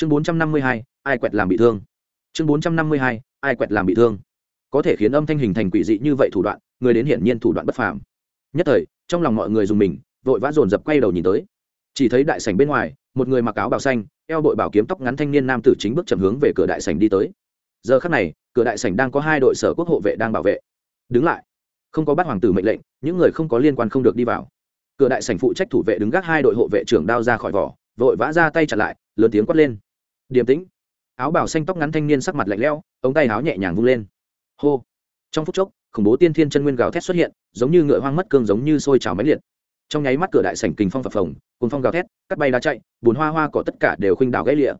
chương bốn trăm năm mươi hai, ai quẹt làm bị thương. Chương bốn trăm năm mươi hai, ai quẹt làm bị thương. Có thể khiến âm thanh hình thành quỷ dị như vậy thủ đoạn, người đến hiển nhiên thủ đoạn bất phàm. Nhất thời, trong lòng mọi người dùng mình, vội vã dồn dập quay đầu nhìn tới. Chỉ thấy đại sảnh bên ngoài, một người mặc áo bào xanh, eo bội bảo kiếm tóc ngắn thanh niên nam tử chính bước chậm hướng về cửa đại sảnh đi tới. Giờ khắc này, cửa đại sảnh đang có hai đội sở quốc hộ vệ đang bảo vệ. Đứng lại. Không có bắt hoàng tử mệnh lệnh, những người không có liên quan không được đi vào. Cửa đại sảnh phụ trách thủ vệ đứng gác hai đội hộ vệ trưởng đao ra khỏi vỏ, vội vã ra tay chặn lại, lớn tiếng quát lên điềm tĩnh. Áo bảo xanh tóc ngắn thanh niên sắc mặt lạnh lẽo, ống tay áo nhẹ nhàng vung lên. Hô. Trong phút chốc, khủng bố tiên thiên chân nguyên gào thét xuất hiện, giống như ngựa hoang mất cương giống như sôi trào máy liệt. Trong nháy mắt cửa đại sảnh kình phong phập phồng cùng phong gào thét, cắt bay đá chạy, bùn hoa hoa cỏ tất cả đều khuynh đảo gãy lịa.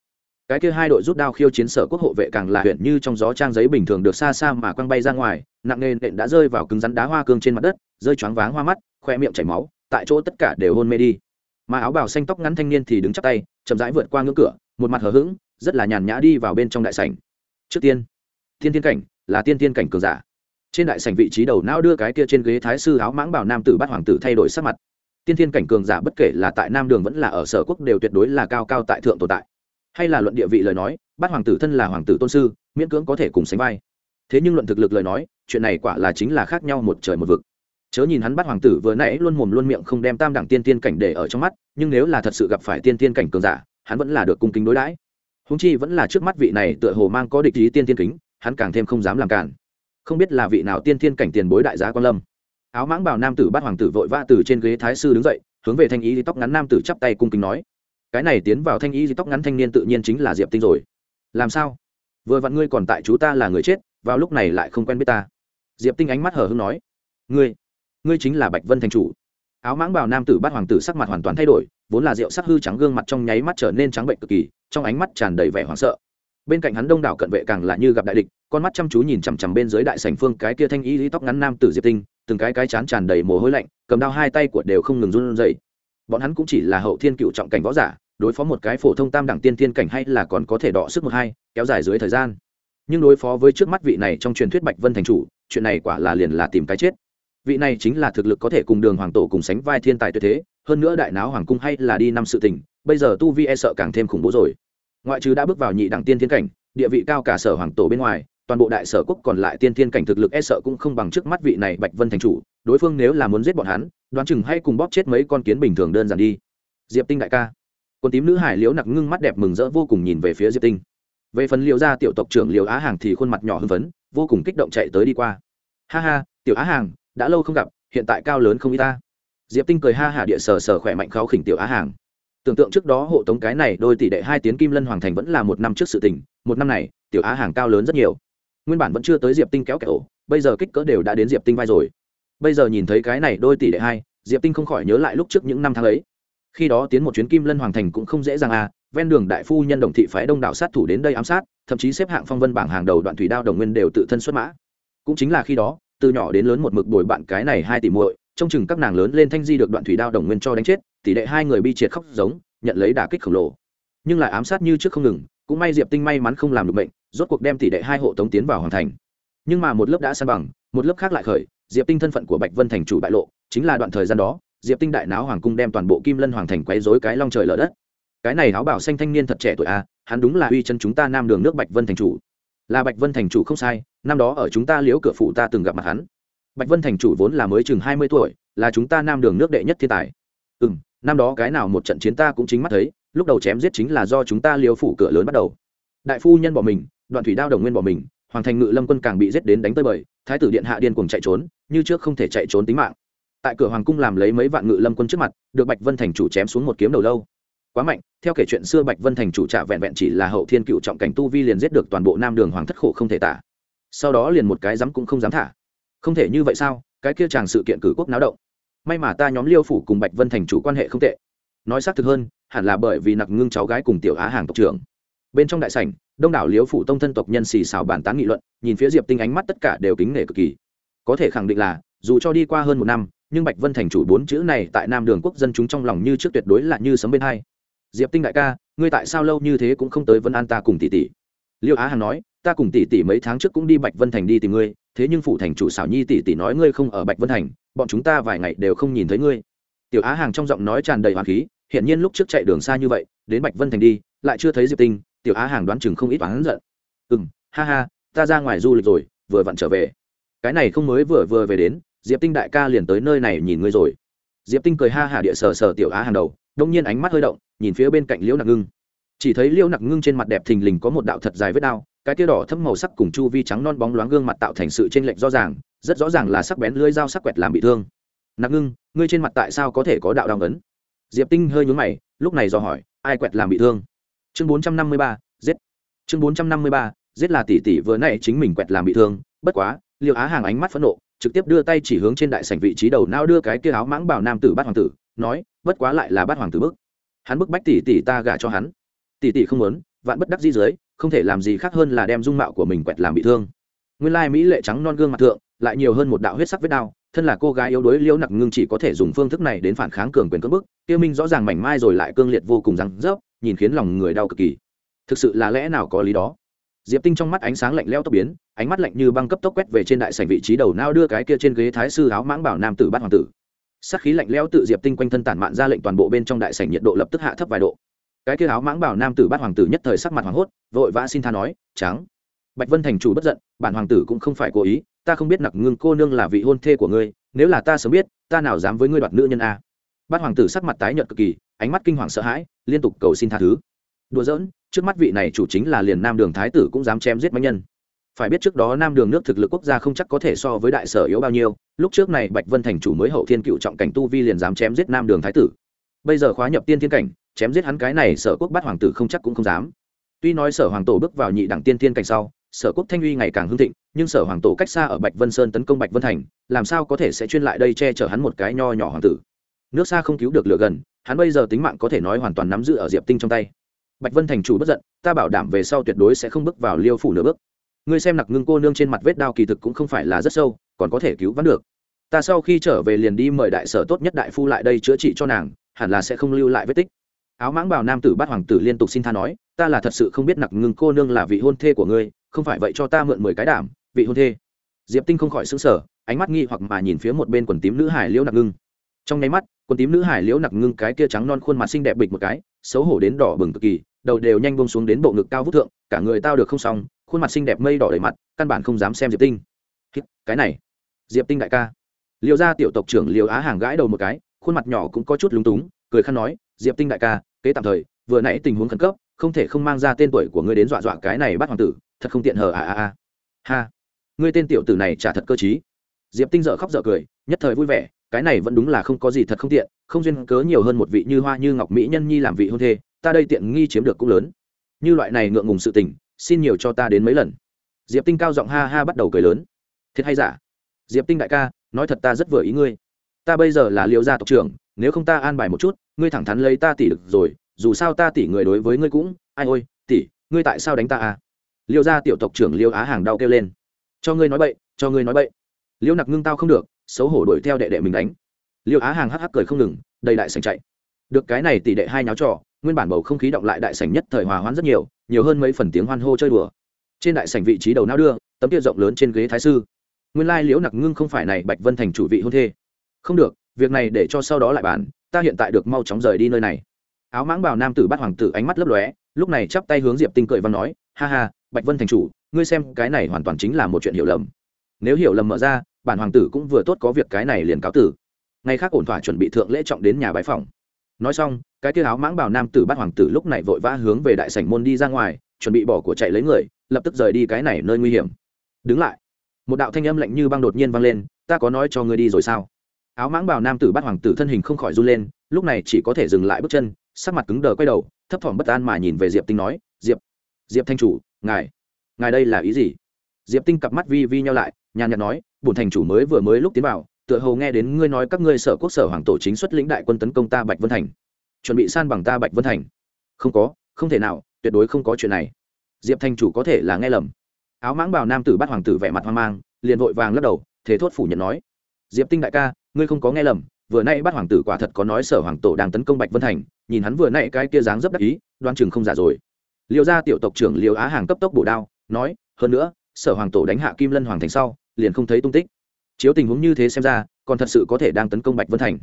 Cái kia hai đội rút đao khiêu chiến sở quốc hộ vệ càng là huyện như trong gió trang giấy bình thường được xa xa mà quăng bay ra ngoài, nặng nề nện đã rơi vào cứng rắn đá hoa cương trên mặt đất, rơi choáng váng hoa mắt, khoe miệng chảy máu, tại chỗ tất cả đều hôn mê đi. Mà áo bào xanh tóc ngắn thanh niên thì đứng chắp tay, chậm rãi vượt qua ngưỡng cửa một mặt hờ hững, rất là nhàn nhã đi vào bên trong đại sảnh. Trước tiên, thiên thiên cảnh là tiên thiên cảnh cường giả. Trên đại sảnh vị trí đầu não đưa cái kia trên ghế thái sư áo mãng bảo nam tử bắt hoàng tử thay đổi sắc mặt. Tiên thiên cảnh cường giả bất kể là tại nam đường vẫn là ở sở quốc đều tuyệt đối là cao cao tại thượng tồn tại. Hay là luận địa vị lời nói bắt hoàng tử thân là hoàng tử tôn sư, miễn cưỡng có thể cùng sánh vai. Thế nhưng luận thực lực lời nói, chuyện này quả là chính là khác nhau một trời một vực. Chớ nhìn hắn bắt hoàng tử vừa nãy luôn mồm luôn miệng không đem tam đẳng tiên tiên cảnh để ở trong mắt, nhưng nếu là thật sự gặp phải tiên tiên cảnh cường giả hắn vẫn là được cung kính đối đãi. Húng chi vẫn là trước mắt vị này tựa hồ mang có địch ý tiên thiên kính, hắn càng thêm không dám làm cản. Không biết là vị nào tiên thiên cảnh tiền bối đại giá quan lâm. Áo mãng bảo nam tử bắt hoàng tử vội vã từ trên ghế thái sư đứng dậy, hướng về thanh ý tóc ngắn nam tử chắp tay cung kính nói. Cái này tiến vào thanh ý tóc ngắn thanh niên tự nhiên chính là diệp tinh rồi. Làm sao? Vừa vặn ngươi còn tại chú ta là người chết, vào lúc này lại không quen biết ta. Diệp tinh ánh mắt hờ hưng nói. Ngươi ngươi chính là bạch vân thành chủ áo mãng bào nam tử bát hoàng tử sắc mặt hoàn toàn thay đổi, vốn là rượu sắc hư trắng gương mặt trong nháy mắt trở nên trắng bệnh cực kỳ, trong ánh mắt tràn đầy vẻ hoảng sợ. Bên cạnh hắn đông đảo cận vệ càng là như gặp đại địch, con mắt chăm chú nhìn chằm chằm bên dưới đại sảnh phương cái kia thanh y lý tóc ngắn nam tử diệp tinh, từng cái cái chán tràn đầy mồ hôi lạnh, cầm đao hai tay của đều không ngừng run rẩy. Bọn hắn cũng chỉ là hậu thiên cựu trọng cảnh võ giả, đối phó một cái phổ thông tam đẳng tiên thiên cảnh hay là còn có thể đọ sức một hai, kéo dài dưới thời gian. Nhưng đối phó với trước mắt vị này trong truyền thuyết bạch vân thành chủ, chuyện này quả là liền là tìm cái chết vị này chính là thực lực có thể cùng đường hoàng tổ cùng sánh vai thiên tài tuyệt thế, hơn nữa đại náo hoàng cung hay là đi năm sự tình, bây giờ tu vi e sợ càng thêm khủng bố rồi. Ngoại trừ đã bước vào nhị đẳng tiên thiên cảnh, địa vị cao cả sở hoàng tổ bên ngoài, toàn bộ đại sở quốc còn lại tiên thiên cảnh thực lực e sợ cũng không bằng trước mắt vị này bạch vân thành chủ, đối phương nếu là muốn giết bọn hắn, đoán chừng hay cùng bóp chết mấy con kiến bình thường đơn giản đi. Diệp tinh đại ca. Còn tím nữ hải liễu nặc ngưng mắt đẹp mừng rỡ vô cùng nhìn về phía diệp tinh. Về phần liễu ra tiểu tộc trưởng liễu á hàng thì khuôn mặt nhỏ hưng phấn, vô cùng kích động chạy tới đi qua. Ha ha, tiểu á hàng đã lâu không gặp, hiện tại cao lớn không y ta. Diệp tinh cười ha hả địa sờ sờ khỏe mạnh kháo khỉnh tiểu á hàng. Tưởng tượng trước đó hộ tống cái này đôi tỷ đệ hai tiến kim lân hoàng thành vẫn là một năm trước sự tình, một năm này, tiểu á hàng cao lớn rất nhiều. Nguyên bản vẫn chưa tới diệp tinh kéo kẹo, bây giờ kích cỡ đều đã đến diệp tinh vai rồi. Bây giờ nhìn thấy cái này đôi tỷ đệ hai, diệp tinh không khỏi nhớ lại lúc trước những năm tháng ấy. Khi đó tiến một chuyến kim lân hoàng thành cũng không dễ dàng à ven đường đại phu nhân đồng thị phái đông đảo sát thủ đến đây ám sát, thậm chí xếp hạng phong vân bảng hàng đầu đoạn thủy đao đồng nguyên đều tự thân xuất mã. Cũng chính là khi đó từ nhỏ đến lớn một mực bồi bạn cái này hai tỷ muội trong chừng các nàng lớn lên thanh di được đoạn thủy đao đồng nguyên cho đánh chết, tỷ đệ hai người bi triệt khóc giống, nhận lấy đả kích khổng lồ. Nhưng lại ám sát như trước không ngừng, cũng may diệp tinh may mắn không làm được bệnh rốt cuộc đem tỷ đệ hai hộ tống tiến vào hoàn thành. Nhưng mà một lớp đã san bằng, một lớp khác lại khởi, diệp tinh thân phận của bạch vân thành chủ bại lộ, chính là đoạn thời gian đó, diệp tinh đại náo hoàng cung đem toàn bộ kim lân hoàng thành quấy rối cái long trời lở đất. Cái này áo bảo xanh thanh niên thật trẻ tuổi a, hắn đúng là uy chân chúng ta nam đường nước bạch vân thành chủ. Là bạch vân thành chủ không sai năm đó ở chúng ta liếu cửa phủ ta từng gặp mặt hắn. Bạch vân thành chủ vốn là mới chừng hai mươi tuổi, là chúng ta nam đường nước đệ nhất thiên tài. Ừ m năm đó cái nào một trận chiến ta cũng chính mắt thấy, lúc đầu chém giết chính là do chúng ta liếu phủ cửa lớn bắt đầu. Đại phu nhân bỏ mình, đoạn thủy đao đồng nguyên bỏ mình, hoàng thành ngự lâm quân càng bị giết đến đánh tơi bời, thái tử điện hạ điên cùng chạy trốn, như trước không thể chạy trốn tính mạng. Tại cửa hoàng cung làm lấy mấy vạn ngự lâm quân trước mặt, được bạch vân thành chủ chém xuống một kiếm đầu lâu. Quá mạnh, theo kể chuyện xưa bạch vân thành chủ trả vẹn vẹn chỉ là hậu thiên cựu trọng cảnh tu vi liền giết được toàn bộ nam đường hoàng thất khổ không thể tả sau đó liền một cái dám cũng không dám thả. Không thể như vậy sao? Cái kia chàng sự kiện cử quốc náo động. May mà ta nhóm liêu phủ cùng bạch vân thành chủ quan hệ không tệ. Nói xác thực hơn, hẳn là bởi vì nặc ngưng cháu gái cùng tiểu á hàng tộc trưởng. Bên trong đại sảnh, đông đảo liêu phủ tông thân tộc nhân xì xào bàn tán nghị luận, nhìn phía diệp tinh ánh mắt tất cả đều kính nể cực kỳ. Có thể khẳng định là, dù cho đi qua hơn một năm, nhưng bạch vân thành chủ bốn chữ này tại nam đường quốc dân chúng trong lòng như trước tuyệt đối là như sấm bên hai. Diệp tinh đại ca, ngươi tại sao lâu như thế cũng không tới vân an ta cùng tỷ tỷ? Liêu á hàng nói ta cùng tỷ tỷ mấy tháng trước cũng đi bạch vân thành đi tìm ngươi, thế nhưng phụ thành chủ xảo nhi tỷ tỷ nói ngươi không ở bạch vân thành, bọn chúng ta vài ngày đều không nhìn thấy ngươi. Tiểu á hàng trong giọng nói tràn đầy hoàng khí hiện nhiên lúc trước chạy đường xa như vậy, đến bạch vân thành đi, lại chưa thấy diệp tinh, tiểu á hàng đoán chừng không ít oán giận. Ừ m ha ha, ta ra ngoài du lịch rồi, vừa vặn trở về. Cái này không mới vừa vừa về đến, diệp tinh đại ca liền tới nơi này nhìn ngươi rồi. Diệp tinh cười ha hả địa sờ sờ tiểu á hàng đầu, đông nhiên ánh mắt hơi động, nhìn phía bên cạnh liễu nặc ngưng. Chỉ thấy liễu nặc ngưng trên mặt đẹp thình lình có một đạo thật dài vết đao cái tia đỏ thấm màu sắc cùng chu vi trắng non bóng loáng gương mặt tạo thành sự chênh lệch rõ ràng, rất rõ ràng là sắc bén lưỡi dao sắc quẹt làm bị thương. Nặc ngưng, ngươi trên mặt tại sao có thể có đạo đau ấn diệp tinh hơi nhún mày, lúc này dò hỏi, ai quẹt làm bị thương? Chương bốn trăm năm mươi ba, giết. Chương bốn trăm năm mươi ba, giết là tỷ tỷ vừa nãy chính mình quẹt làm bị thương, bất quá liệu á hàng ánh mắt phẫn nộ, trực tiếp đưa tay chỉ hướng trên đại sảnh vị trí đầu não đưa cái kia áo mãng bảo nam tử bát hoàng tử, nói, bất quá lại là bát hoàng tử bức. Hắn bức bách tỷ tỷ ta gả cho hắn. Tỷ tỷ không muốn, vạn bất đắc di dưới không thể làm gì khác hơn là đem dung mạo của mình quẹt làm bị thương. Nguyên lai mỹ lệ trắng non gương mặt thượng, lại nhiều hơn một đạo huyết sắc vết đao thân là cô gái yếu đuối liễu nặc ngưng chỉ có thể dùng phương thức này đến phản kháng cường quyền cưỡng bức, tiêu minh rõ ràng mảnh mai rồi lại cương liệt vô cùng răng rớp, nhìn khiến lòng người đau cực kỳ. Thực sự là lẽ nào có lý đó? Diệp tinh trong mắt ánh sáng lạnh lẽo tốc biến, ánh mắt lạnh như băng cấp tốc quét về trên đại sảnh vị trí đầu nao đưa cái kia trên ghế thái sư áo mãng bảo nam tử bát hoàng tử. Sát khí lạnh lẽo tự diệp tinh quanh thân tản mạn ra lệnh toàn bộ bên trong đại sảnh nhiệt độ lập tức hạ thấp vài độ cái kia áo mãng bảo nam tử bát hoàng tử nhất thời sắc mặt hoàng hốt, vội vã xin tha nói, trắng. Bạch vân thành chủ bất giận, bản hoàng tử cũng không phải cố ý, ta không biết nặc ngưng cô nương là vị hôn thê của ngươi, nếu là ta sớm biết, ta nào dám với ngươi đoạt nữ nhân a? Bát hoàng tử sắc mặt tái nhợt cực kỳ, ánh mắt kinh hoàng sợ hãi, liên tục cầu xin tha thứ. Đùa giỡn, trước mắt vị này chủ chính là liền nam đường thái tử cũng dám chém giết mạnh nhân. Phải biết trước đó nam đường nước thực lực quốc gia không chắc có thể so với đại sở yếu bao nhiêu, lúc trước này bạch vân thành chủ mới hậu thiên cựu trọng cảnh tu vi liền dám chém giết nam đường thái tử. Bây giờ khóa nhập tiên thiên cảnh chém giết hắn cái này sở quốc bắt hoàng tử không chắc cũng không dám. Tuy nói sở hoàng tổ bước vào nhị đẳng tiên thiên cảnh sau, sở quốc thanh uy ngày càng hưng thịnh, nhưng sở hoàng tổ cách xa ở bạch vân sơn tấn công bạch vân thành, làm sao có thể sẽ chuyên lại đây che chở hắn một cái nho nhỏ hoàng tử? Nước xa không cứu được lửa gần, hắn bây giờ tính mạng có thể nói hoàn toàn nắm giữ ở diệp tinh trong tay. Bạch vân thành chủ bất giận, ta bảo đảm về sau tuyệt đối sẽ không bước vào liêu phủ nửa bước. Ngươi xem nặc ngưng cô nương trên mặt vết đao kỳ thực cũng không phải là rất sâu, còn có thể cứu vắn được. Ta sau khi trở về liền đi mời đại sở tốt nhất đại phu lại đây chữa trị cho nàng, hẳn là sẽ không lưu lại vết tích áo mãng bảo nam tử bát hoàng tử liên tục xin tha nói, ta là thật sự không biết nặc ngưng cô nương là vị hôn thê của ngươi, không phải vậy cho ta mượn mười cái đảm, vị hôn thê. Diệp tinh không khỏi xứng sở ánh mắt nghi hoặc mà nhìn phía một bên quần tím nữ hải liễu nặc ngưng. Trong nháy mắt, quần tím nữ hải liễu nặc ngưng cái kia trắng non khuôn mặt xinh đẹp bịch một cái, xấu hổ đến đỏ bừng cực kỳ, đầu đều nhanh bông xuống đến bộ ngực cao vút thượng, cả người tao được không xong, khuôn mặt xinh đẹp mây đỏ đầy mặt, căn bản không dám xem diệp tinh. Cái này. Diệp tinh đại ca. Liệu ra tiểu tộc trưởng liệu á hàng gãi đầu một cái, khuôn mặt nhỏ cũng có chút lúng túng, cười khăn nói diệp tinh đại ca, kế tạm thời, vừa nãy tình huống khẩn cấp, không thể không mang ra tên tuổi của ngươi đến dọa dọa cái này bắt hoàng tử, thật không tiện hờ à à à. Ha. Ngươi tên tiểu tử này chả thật cơ t diệp tinh dợ khóc dợ cười, nhất thời vui vẻ, cái này vẫn đúng là không có gì thật không tiện, không duyên cớ nhiều hơn một vị như hoa như ngọc mỹ nhân nhi làm vị hôn thê, ta đây tiện nghi chiếm được cũng lớn. Như loại này ngượng ngùng sự tình, xin nhiều cho ta đến mấy lần. Diệp tinh cao giọng ha ha bắt đầu cười lớn. Thiệt hay giả? Diệp tinh đại ca, nói thật ta rất vừa ý ngươi. Ta bây giờ là liệu gia tộc trưởng nếu không ta an bài một chút, ngươi thẳng thắn lấy ta tỷ được rồi, dù sao ta tỷ người đối với ngươi cũng, ai ôi, tỷ, ngươi tại sao đánh ta à? Liêu gia tiểu tộc trưởng liêu á hàng đau kêu lên. Cho ngươi nói bậy, cho ngươi nói bậy. Liêu nặc ngưng tao không được, xấu hổ đuổi theo đệ đệ mình đánh. Liêu á hàng hắc hắc cười không ngừng, đầy đại sành chạy. Được cái này tỷ đệ hai nháo trò, nguyên bản bầu không khí động lại đại sảnh nhất thời hòa hoãn rất nhiều nhiều hơn mấy phần tiếng hoan hô chơi đùa. Trên đại sảnh vị trí đầu não đưa, tấm kia rộng lớn trên ghế thái sư. Nguyên lai liễu nặc ngưng không phải này bạch vân thành chủ vị hôn thê. Không được việc này để cho sau đó lại bàn, ta hiện tại được mau chóng rời đi nơi này. Áo mãng bào nam tử bắt hoàng tử ánh mắt lấp lóe, lúc này chắp tay hướng diệp tinh cười và nói, ha ha, bạch vân thành chủ, ngươi xem cái này hoàn toàn chính là một chuyện hiểu lầm. Nếu hiểu lầm mở ra, bản hoàng tử cũng vừa tốt có việc cái này liền cáo tử. Ngay khác ổn thỏa chuẩn bị thượng lễ trọng đến nhà bái phòng. Nói xong, cái kia áo mãng bào nam tử bắt hoàng tử lúc này vội vã hướng về đại sảnh môn đi ra ngoài, chuẩn bị bỏ của chạy lấy người, lập tức rời đi cái này nơi nguy hiểm. Đứng lại. Một đạo thanh âm lạnh như băng đột nhiên vang lên, ta có nói cho ngươi đi rồi sao? Áo mãng bào nam tử bắt hoàng tử thân hình không khỏi run lên, lúc này chỉ có thể dừng lại bước chân, sắc mặt cứng đờ quay đầu, thấp thỏm bất an mà nhìn về diệp tinh nói, diệp diệp thanh chủ, ngài ngài đây là ý gì? Diệp tinh cặp mắt vi vi nhau lại, nhàn nhạt nói, bổn thành chủ mới vừa mới lúc tiến vào, tựa hồ nghe đến ngươi nói các ngươi sở quốc sở hoàng tổ chính xuất lĩnh đại quân tấn công ta bạch vân thành. Chuẩn bị san bằng ta bạch vân thành. Không có, không thể nào, tuyệt đối không có chuyện này. Diệp thanh chủ có thể là nghe lầm. Áo mãng bào nam tử bắt hoàng tử vẻ mặt hoang mang, liền vội vàng lắc đầu, thế thốt phủ nhận nói. Diệp tinh đại ca ngươi không có nghe lầm, vừa nay bắt hoàng tử quả thật có nói sở hoàng tổ đang tấn công bạch vân thành, nhìn hắn vừa nay cái kia dáng dấp đắc ý, đoan chừng không giả rồi. Liệu gia tiểu tộc trưởng liệu á hàng cấp tốc bổ đao, nói, hơn nữa, sở hoàng tổ đánh hạ kim lân hoàng thành sau, liền không thấy tung tích. Chiếu tình huống như thế xem ra, còn thật sự có thể đang tấn công bạch vân thành.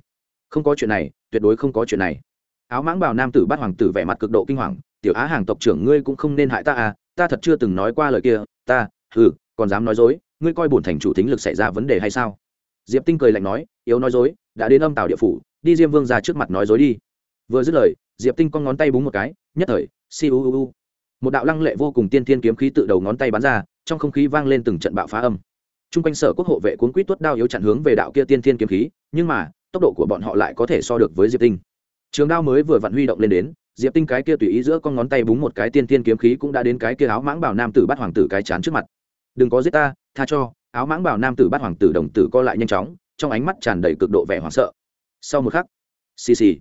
Không có chuyện này, tuyệt đối không có chuyện này. Áo mãng bào nam tử bắt hoàng tử vẻ mặt cực độ kinh hoàng, tiểu á hàng tộc trưởng ngươi cũng không nên hại ta à ta thật chưa từng nói qua lời kia, ta ừ còn dám nói dối, ngươi coi bổn thành chủ tính lực xảy ra vấn đề hay sao? Diệp tinh cười lạnh nói, yếu nói dối, đã đến âm tào địa phủ, đi diêm vương ra trước mặt nói dối đi. Vừa dứt lời, diệp tinh con ngón tay búng một cái, nhất thời, si u u u. Một đạo lăng lệ vô cùng tiên thiên kiếm khí tự đầu ngón tay bắn ra, trong không khí vang lên từng trận bạo phá âm. T r u n g quanh sở quốc hộ vệ cuốn quýt tuốt đao yếu chặn hướng về đạo kia tiên thiên kiếm khí, nhưng mà, tốc độ của bọn họ lại có thể so được với diệp tinh. Trường đao mới vừa vặn huy động lên đến, diệp tinh cái kia tùy ý giữa con ngón tay búng một cái tiên thiên kiếm khí cũng đã đến cái kia áo mãng bảo nam tử bắt hoàng tử cái chán trước mặt. Đừng có giết ta, tha cho áo mãng bảo nam tử bắt hoàng tử đồng tử co lại nhanh chóng trong ánh mắt tràn đầy cực độ vẻ hoảng sợ. Sau một khắc xì xì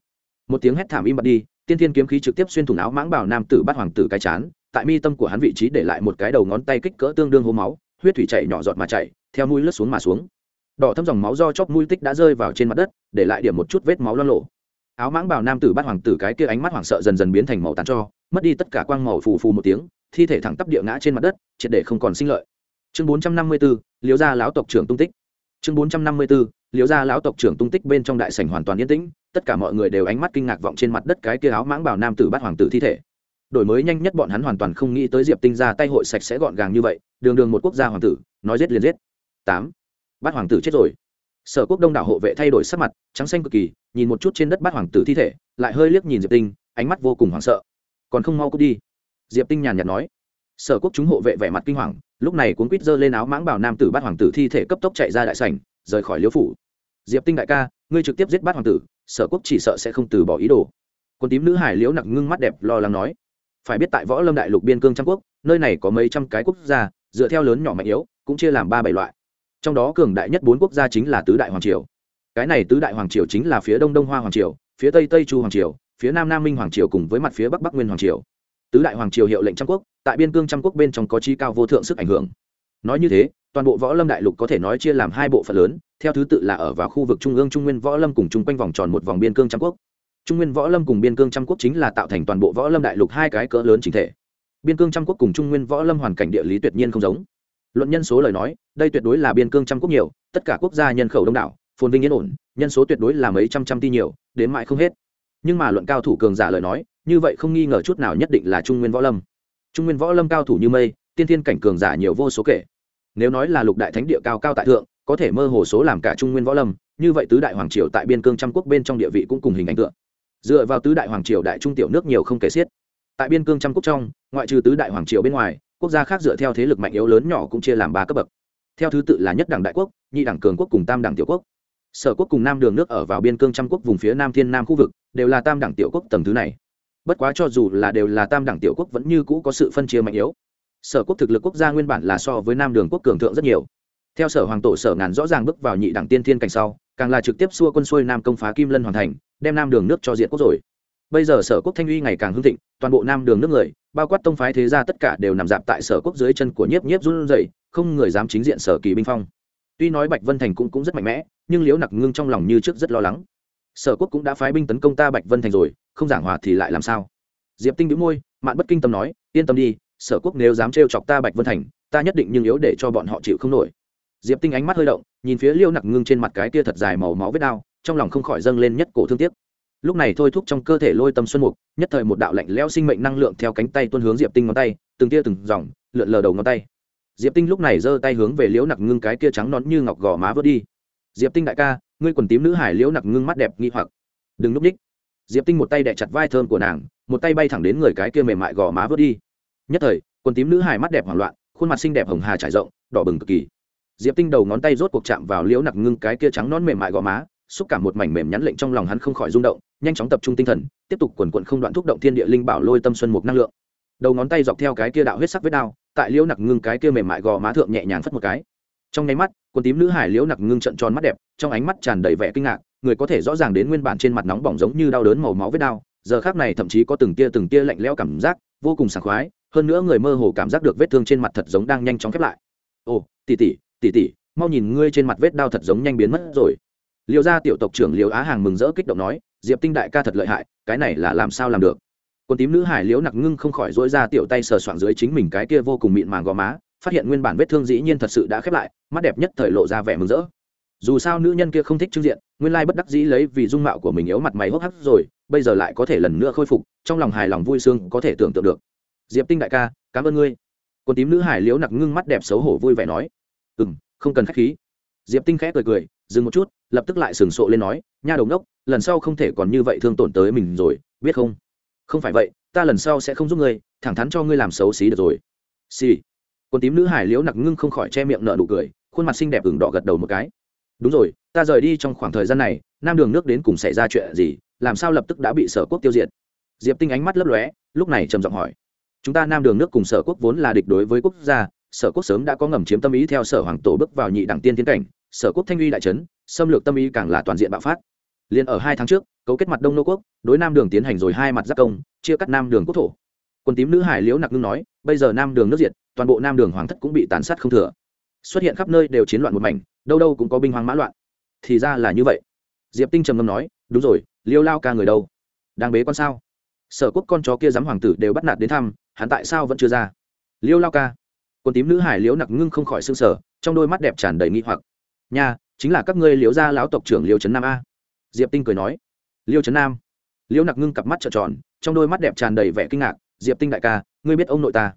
một tiếng hét thảm im bặt đi tiên thiên kiếm khí trực tiếp xuyên thủng áo mãng bảo nam tử bắt hoàng tử cái chán tại mi tâm của hắn vị trí để lại một cái đầu ngón tay kích cỡ tương đương hố máu huyết thủy chảy nhỏ giọt mà chảy theo mũi lướt xuống mà xuống. Đỏ thâm dòng máu do chóp mũi tích đã rơi vào trên mặt đất để lại điểm một chút vết máu lo lộ. Áo mãng bảo nam tử bắt hoàng tử cái kia ánh mắt hoảng sợ dần dần biến thành màu tàn cho mất đi tất cả quang màu phù phù một tiếng thi thể thẳng tắp địa ngã trên mặt đất triệt để không còn sinh lợi. Chương bốn trăm năm mươi 454, liễu gia lão tộc trưởng tung tích. Chương bốn trăm năm mươi 454, liễu gia lão tộc trưởng tung tích bên trong đại sảnh hoàn toàn yên tĩnh tất cả mọi người đều ánh mắt kinh ngạc vọng trên mặt đất cái kia áo mãng bảo nam tử bắt hoàng tử thi thể. Đổi mới nhanh nhất bọn hắn hoàn toàn không nghĩ tới diệp tinh ra tay hội sạch sẽ gọn gàng như vậy đường đường một quốc gia hoàng tử nói giết liền giết. Tám bắt hoàng tử chết rồi. Sở quốc đông đảo hộ vệ thay đổi sắc mặt trắng xanh cực kỳ nhìn một chút trên đất bắt hoàng tử thi thể lại hơi liếc nhìn diệp tinh ánh mắt vô cùng hoảng sợ. Còn không mau cút đi. Diệp tinh nhàn nhạt nói. Sở quốc chúng hộ vệ vẻ mặt kinh hoàng lúc này cuốn quýt giơ lên áo mãng bảo nam tử bắt hoàng tử thi thể cấp tốc chạy ra đại sảnh, rời khỏi liễu phủ. Diệp tinh đại ca, ngươi trực tiếp giết bắt hoàng tử, sở quốc chỉ sợ sẽ không từ bỏ ý đồ. Quân tím nữ hải liễu nặc ngưng mắt đẹp lo lắng nói. Phải biết tại võ lâm đại lục biên cương trăm quốc, nơi này có mấy trăm cái quốc gia, dựa theo lớn nhỏ mạnh yếu, cũng chia làm ba bảy loại. Trong đó cường đại nhất bốn quốc gia chính là tứ đại hoàng triều. Cái này tứ đại hoàng triều chính là phía đông đông hoa hoàng triều, phía tây tây chu hoàng triều, phía nam nam minh hoàng triều cùng với mặt phía bắc bắc nguyên hoàng triều. Tứ đại hoàng triều hiệu lệnh trăm quốc tại biên cương trăm quốc bên trong có chi cao vô thượng sức ảnh hưởng. Nói như thế, toàn bộ võ lâm đại lục có thể nói chia làm hai bộ phận lớn, theo thứ tự là ở vào khu vực trung ương trung nguyên võ lâm cùng chung quanh vòng tròn một vòng biên cương trăm quốc. Trung nguyên võ lâm cùng biên cương trăm quốc chính là tạo thành toàn bộ võ lâm đại lục hai cái cỡ lớn chính thể. Biên cương trăm quốc cùng trung nguyên võ lâm hoàn cảnh địa lý tuyệt nhiên không giống. Luận nhân số lời nói, đây tuyệt đối là biên cương trăm quốc nhiều, tất cả quốc gia nhân khẩu đông đảo, phồn vinh yên ổn, nhân số tuyệt đối là mấy trăm trăm ti nhiều, đến mãi không hết. Nhưng mà luận cao thủ cường giả lời nói, như vậy không nghi ngờ chút nào nhất định là trung nguyên võ lâm trung nguyên võ lâm cao thủ như mây, tiên thiên cảnh cường giả nhiều vô số kể. Nếu nói là lục đại thánh địa cao cao tại thượng, có thể mơ hồ số làm cả trung nguyên võ lâm, như vậy tứ đại hoàng triều tại biên cương trăm quốc bên trong địa vị cũng cùng hình ảnh tượng dựa vào tứ đại hoàng triều đại trung tiểu nước nhiều không kể xiết. Tại biên cương trăm quốc trong, ngoại trừ tứ đại hoàng triều bên ngoài, quốc gia khác dựa theo thế lực mạnh yếu lớn nhỏ cũng chia làm ba cấp bậc. Theo thứ tự là nhất đảng đại quốc, nhị đảng cường quốc cùng tam đảng tiểu quốc. Sở quốc cùng nam đường nước ở vào biên cương trăm quốc vùng phía nam thiên nam khu vực, đều là tam đảng tiểu quốc tầng thứ này bất quá cho dù là đều là tam đảng tiểu quốc vẫn như cũ có sự phân chia mạnh yếu. Sở quốc thực lực quốc gia nguyên bản là so với nam đường quốc cường thượng rất nhiều. Theo sở hoàng tổ sở ngàn rõ ràng bước vào nhị đảng tiên thiên cảnh sau, càng là trực tiếp xua quân xuôi nam công phá kim lân hoàn thành, đem nam đường nước cho diện quốc rồi. Bây giờ sở quốc thanh uy ngày càng hưng thịnh, toàn bộ nam đường nước người, bao quát tông phái thế gia tất cả đều nằm dạp tại sở quốc dưới chân của nhiếp nhiếp run rẩy, không người dám chính diện sở kỳ binh phong. Tuy nói bạch vân thành cũng cũng rất mạnh mẽ, nhưng liễu nặc ngưng trong lòng như trước rất lo lắng sở quốc cũng đã phái binh tấn công ta bạch vân thành rồi, không giảng hòa thì lại làm sao? Diệp tinh đĩu môi, mạn bất kinh tâm nói, yên tâm đi, sở quốc nếu dám trêu chọc ta bạch vân thành, ta nhất định nhưng yếu để cho bọn họ chịu không nổi. Diệp tinh ánh mắt hơi động, nhìn phía liêu nặc ngưng trên mặt cái kia thật dài màu máu vết đao, trong lòng không khỏi dâng lên nhất cổ thương tiếc. Lúc này thôi thúc trong cơ thể lôi tâm xuân mục, nhất thời một đạo lạnh lẽo sinh mệnh năng lượng theo cánh tay tuôn hướng diệp tinh ngón tay, từng tia từng dòng, lượn lờ đầu ngón tay. Diệp tinh lúc này giơ tay hướng về liễu nặc ngưng cái kia trắng nón như ngọc gò má vớt đi diệp tinh đại ca, ngươi quần tím nữ hải liễu nặc ngưng mắt đẹp nghi hoặc. Đừng núp ních diệp tinh một tay đẻ chặt vai thơm của nàng, một tay bay thẳng đến người cái kia mềm mại gò má vớt đi. Nhất thời, quần tím nữ hải mắt đẹp hoảng loạn, khuôn mặt xinh đẹp hồng hà trải rộng, đỏ bừng cực kỳ. Diệp tinh đầu ngón tay rốt cuộc chạm vào liễu nặc ngưng cái kia trắng nón mềm mại gò má, xúc cảm một mảnh mềm nhắn lệnh trong lòng hắn không khỏi rung động, nhanh chóng tập trung tinh thần, tiếp tục quần quận không đoạn thúc động thiên địa linh bảo lôi tâm xuân mục năng lượng. Đầu ngón tay dọc theo cái kia đạo huyết sắc vết đao, tại liễu nặc ngưng cái kia mềm mại gò má thượng nhẹ nhàng phất một cái. Trong nháy mắt quần tím nữ hải liễu nặc ngưng trận tròn mắt đẹp, trong ánh mắt tràn đầy vẻ kinh ngạc, người có thể rõ ràng đến nguyên bản trên mặt nóng bỏng giống như đau đớn màu máu vết đau, giờ khác này thậm chí có từng tia từng tia lạnh lẽo cảm giác, vô cùng sảng khoái, hơn nữa người mơ hồ cảm giác được vết thương trên mặt thật giống đang nhanh chóng khép lại. Ồ tỉ tỉ tỉ tỉ mau nhìn ngươi trên mặt vết đau thật giống nhanh biến mất rồi. Liệu gia tiểu tộc trưởng liêu á hàng mừng rỡ kích động nói, diệp tinh đại ca thật lợi hại, cái này là làm sao làm được? Còn tím nữ hải liễu nặc ngưng không khỏi dỗi ra tiểu tay sờ soạng dưới chính mình cái kia vô cùng mịn màng gò má phát hiện nguyên bản vết thương dĩ nhiên thật sự đã khép lại, mắt đẹp nhất thời lộ ra vẻ mừng rỡ. Dù sao nữ nhân kia không thích trưng diện, nguyên lai bất đắc dĩ lấy vì dung mạo của mình yếu mặt mày hốc hắc rồi, bây giờ lại có thể lần nữa khôi phục, trong lòng hài lòng vui sướng có thể tưởng tượng được. Diệp tinh đại ca, cảm ơn ngươi. Còn tím nữ hải liễu nặc ngưng mắt đẹp xấu hổ vui vẻ nói. Ừ m không cần k h á c h khí. Diệp tinh khẽ cười cười, dừng một chút, lập tức lại sừng sộ lên nói, nha đồng đốc lần sau không thể còn như vậy thương tổn tới mình rồi, biết không? Không phải vậy, ta lần sau sẽ không giúp ngươi, thẳng thắn cho ngươi làm xấu xí được rồi. Xì、sì còn tím nữ hải liễu nặc ngưng không khỏi che miệng nợ nụ cười, khuôn mặt xinh đẹp ửng đỏ gật đầu một cái. Đúng rồi, ta rời đi trong khoảng thời gian này, nam đường nước đến cùng xảy ra chuyện gì, làm sao lập tức đã bị sở quốc tiêu diệt? Diệp tinh ánh mắt lấp lóe, lúc này trầm giọng hỏi. Chúng ta nam đường nước cùng sở quốc vốn là địch đối với quốc gia, sở quốc sớm đã có ngầm chiếm tâm ý theo sở hoàng tổ bước vào nhị đẳng tiên tiến cảnh, sở quốc thanh uy đại trấn xâm lược tâm ý càng là toàn diện bạo phát. Liền ở hai tháng trước, cấu kết mặt đông nô quốc, đối nam đường tiến hành rồi hai mặt giác công, chia cắt nam đường quốc thổ. Quân tím nữ hải liễu nặc ngưng nói bây giờ nam đường nước diệt, toàn bộ nam đường hoàng thất cũng bị tàn sát không thừa. Xuất hiện khắp nơi đều chiến loạn một mảnh, đâu đâu cũng có binh hoang mã loạn. Thì ra là như vậy. Diệp tinh trầm ngâm nói, đúng rồi, liêu lao ca người đâu? Đang bế con sao? Sở quốc con chó kia dám hoàng tử đều bắt nạt đến thăm, hắn tại sao vẫn chưa ra? Liêu lao ca. Quân tím nữ hải liễu nặc ngưng không khỏi s ư n g sở trong đôi mắt đẹp tràn đầy nghi hoặc. Nha, chính là các ngươi liễu gia lão tộc trưởng liêu trấn nam a. Diệp tinh cười nói. Liêu trấn nam. Liễu nặc ngưng cặp mắt trợn tròn, trong đôi mắt đẹp tràn đầy vẻ kinh ngạc. Diệp tinh đại ca ngươi biết ông nội ta.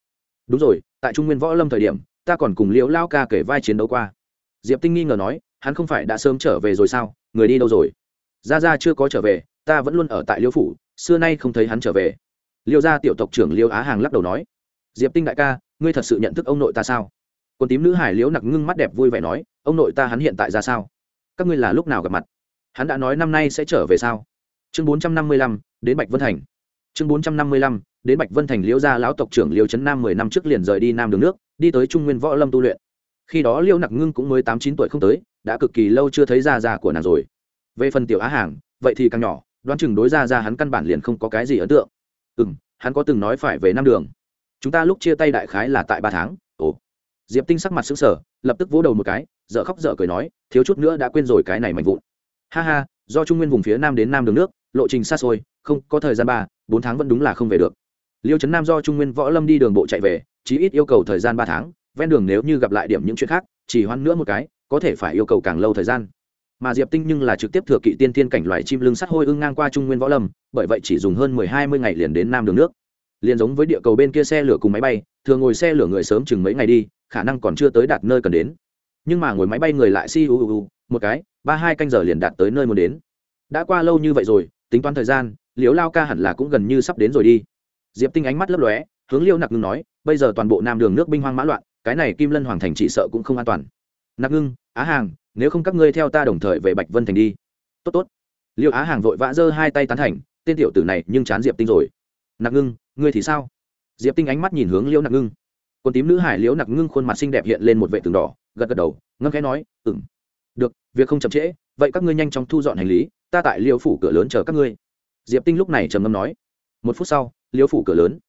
Đúng rồi, tại trung nguyên võ lâm thời điểm, ta còn cùng liễu lao ca kể vai chiến đấu qua. Diệp tinh nghi ngờ nói, hắn không phải đã sớm trở về rồi sao? Người đi đâu rồi? Ra ra chưa có trở về, ta vẫn luôn ở tại Liễu phủ, xưa nay không thấy hắn trở về. Liêu gia tiểu tộc trưởng liêu á hàng lắc đầu nói, diệp tinh đại ca, ngươi thật sự nhận thức ông nội ta sao? Còn tím nữ hải liễu nặc ngưng mắt đẹp vui vẻ nói, ông nội ta hắn hiện tại ra sao? Các ngươi là lúc nào gặp mặt? Hắn đã nói năm nay sẽ trở về sao? Chương bốn trăm năm mươi lăm, đến bạch vân thành. Chương bốn trăm năm mươi lăm đến bạch vân thành liễu gia lão tộc trưởng liêu trấn nam mười năm trước liền rời đi nam đường nước, đi tới trung nguyên võ lâm tu luyện. Khi đó liêu nặc ngưng cũng mới tám chín tuổi không tới, đã cực kỳ lâu chưa thấy gia gia của nàng rồi. Về phần tiểu á hàng, vậy thì càng nhỏ, đoán chừng đối gia ra hắn căn bản liền không có cái gì ấn tượng. Ừ hắn có từng nói phải về nam đường. Chúng ta lúc chia tay đại khái là tại ba tháng. Ồ. Diệp tinh sắc mặt xứng sở lập tức vỗ đầu một cái dợ khóc dợ cười nói, thiếu chút nữa đã quên rồi cái này mạnh vụn. Ha ha, do trung nguyên vùng phía nam đến nam đường nước, lộ trình xa xôi, không có thời gian ba, bốn tháng vẫn đúng là không về được liêu trấn nam do trung nguyên võ lâm đi đường bộ chạy về, chí ít yêu cầu thời gian ba tháng, ven đường nếu như gặp lại điểm những chuyện khác, chỉ hoãn nữa một cái, có thể phải yêu cầu càng lâu thời gian. Mà diệp tinh nhưng là trực tiếp thừa kỵ tiên thiên cảnh loài chim lưng sắt hôi ưng ngang qua trung nguyên võ lâm, bởi vậy chỉ dùng hơn mười hai mươi ngày liền đến nam đường nước. Liền giống với địa cầu bên kia xe lửa cùng máy bay, thường ngồi xe lửa người sớm chừng mấy ngày đi, khả năng còn chưa tới đạt nơi cần đến. Nhưng mà ngồi máy bay người lại si u u một cái, ba hai canh giờ liền đạt tới nơi muốn đến. Đã qua lâu như vậy rồi, tính toán thời gian, liễu lao ca hẳn là cũng gần như sắp đến rồi đi diệp tinh ánh mắt lấp lóe, hướng liêu nặc ngưng nói, bây giờ toàn bộ nam đường nước binh hoang mã loạn, cái này kim lân hoàng thành chỉ sợ cũng không an toàn. Nặc ngưng, á hàng, nếu không các ngươi theo ta đồng thời về bạch vân thành đi. Tốt tốt. Liêu á hàng vội vã giơ hai tay tán thành, tên tiểu tử này nhưng chán diệp tinh rồi. Nặc ngưng, ngươi thì sao? Diệp tinh ánh mắt nhìn hướng Liêu nặc ngưng. Con tím nữ hải liễu nặc ngưng khuôn mặt xinh đẹp hiện lên một vệ tường đỏ, gật gật đầu, ngâm khẽ nói ừng được, việc không chậm trễ, vậy các ngươi nhanh chóng thu dọn hành lý, ta tại Liêu phủ cửa lớn chờ các ngươi. Diệp tinh lúc này trầm ngâm nói. Một phút sau Liêu phủ cửa lớn.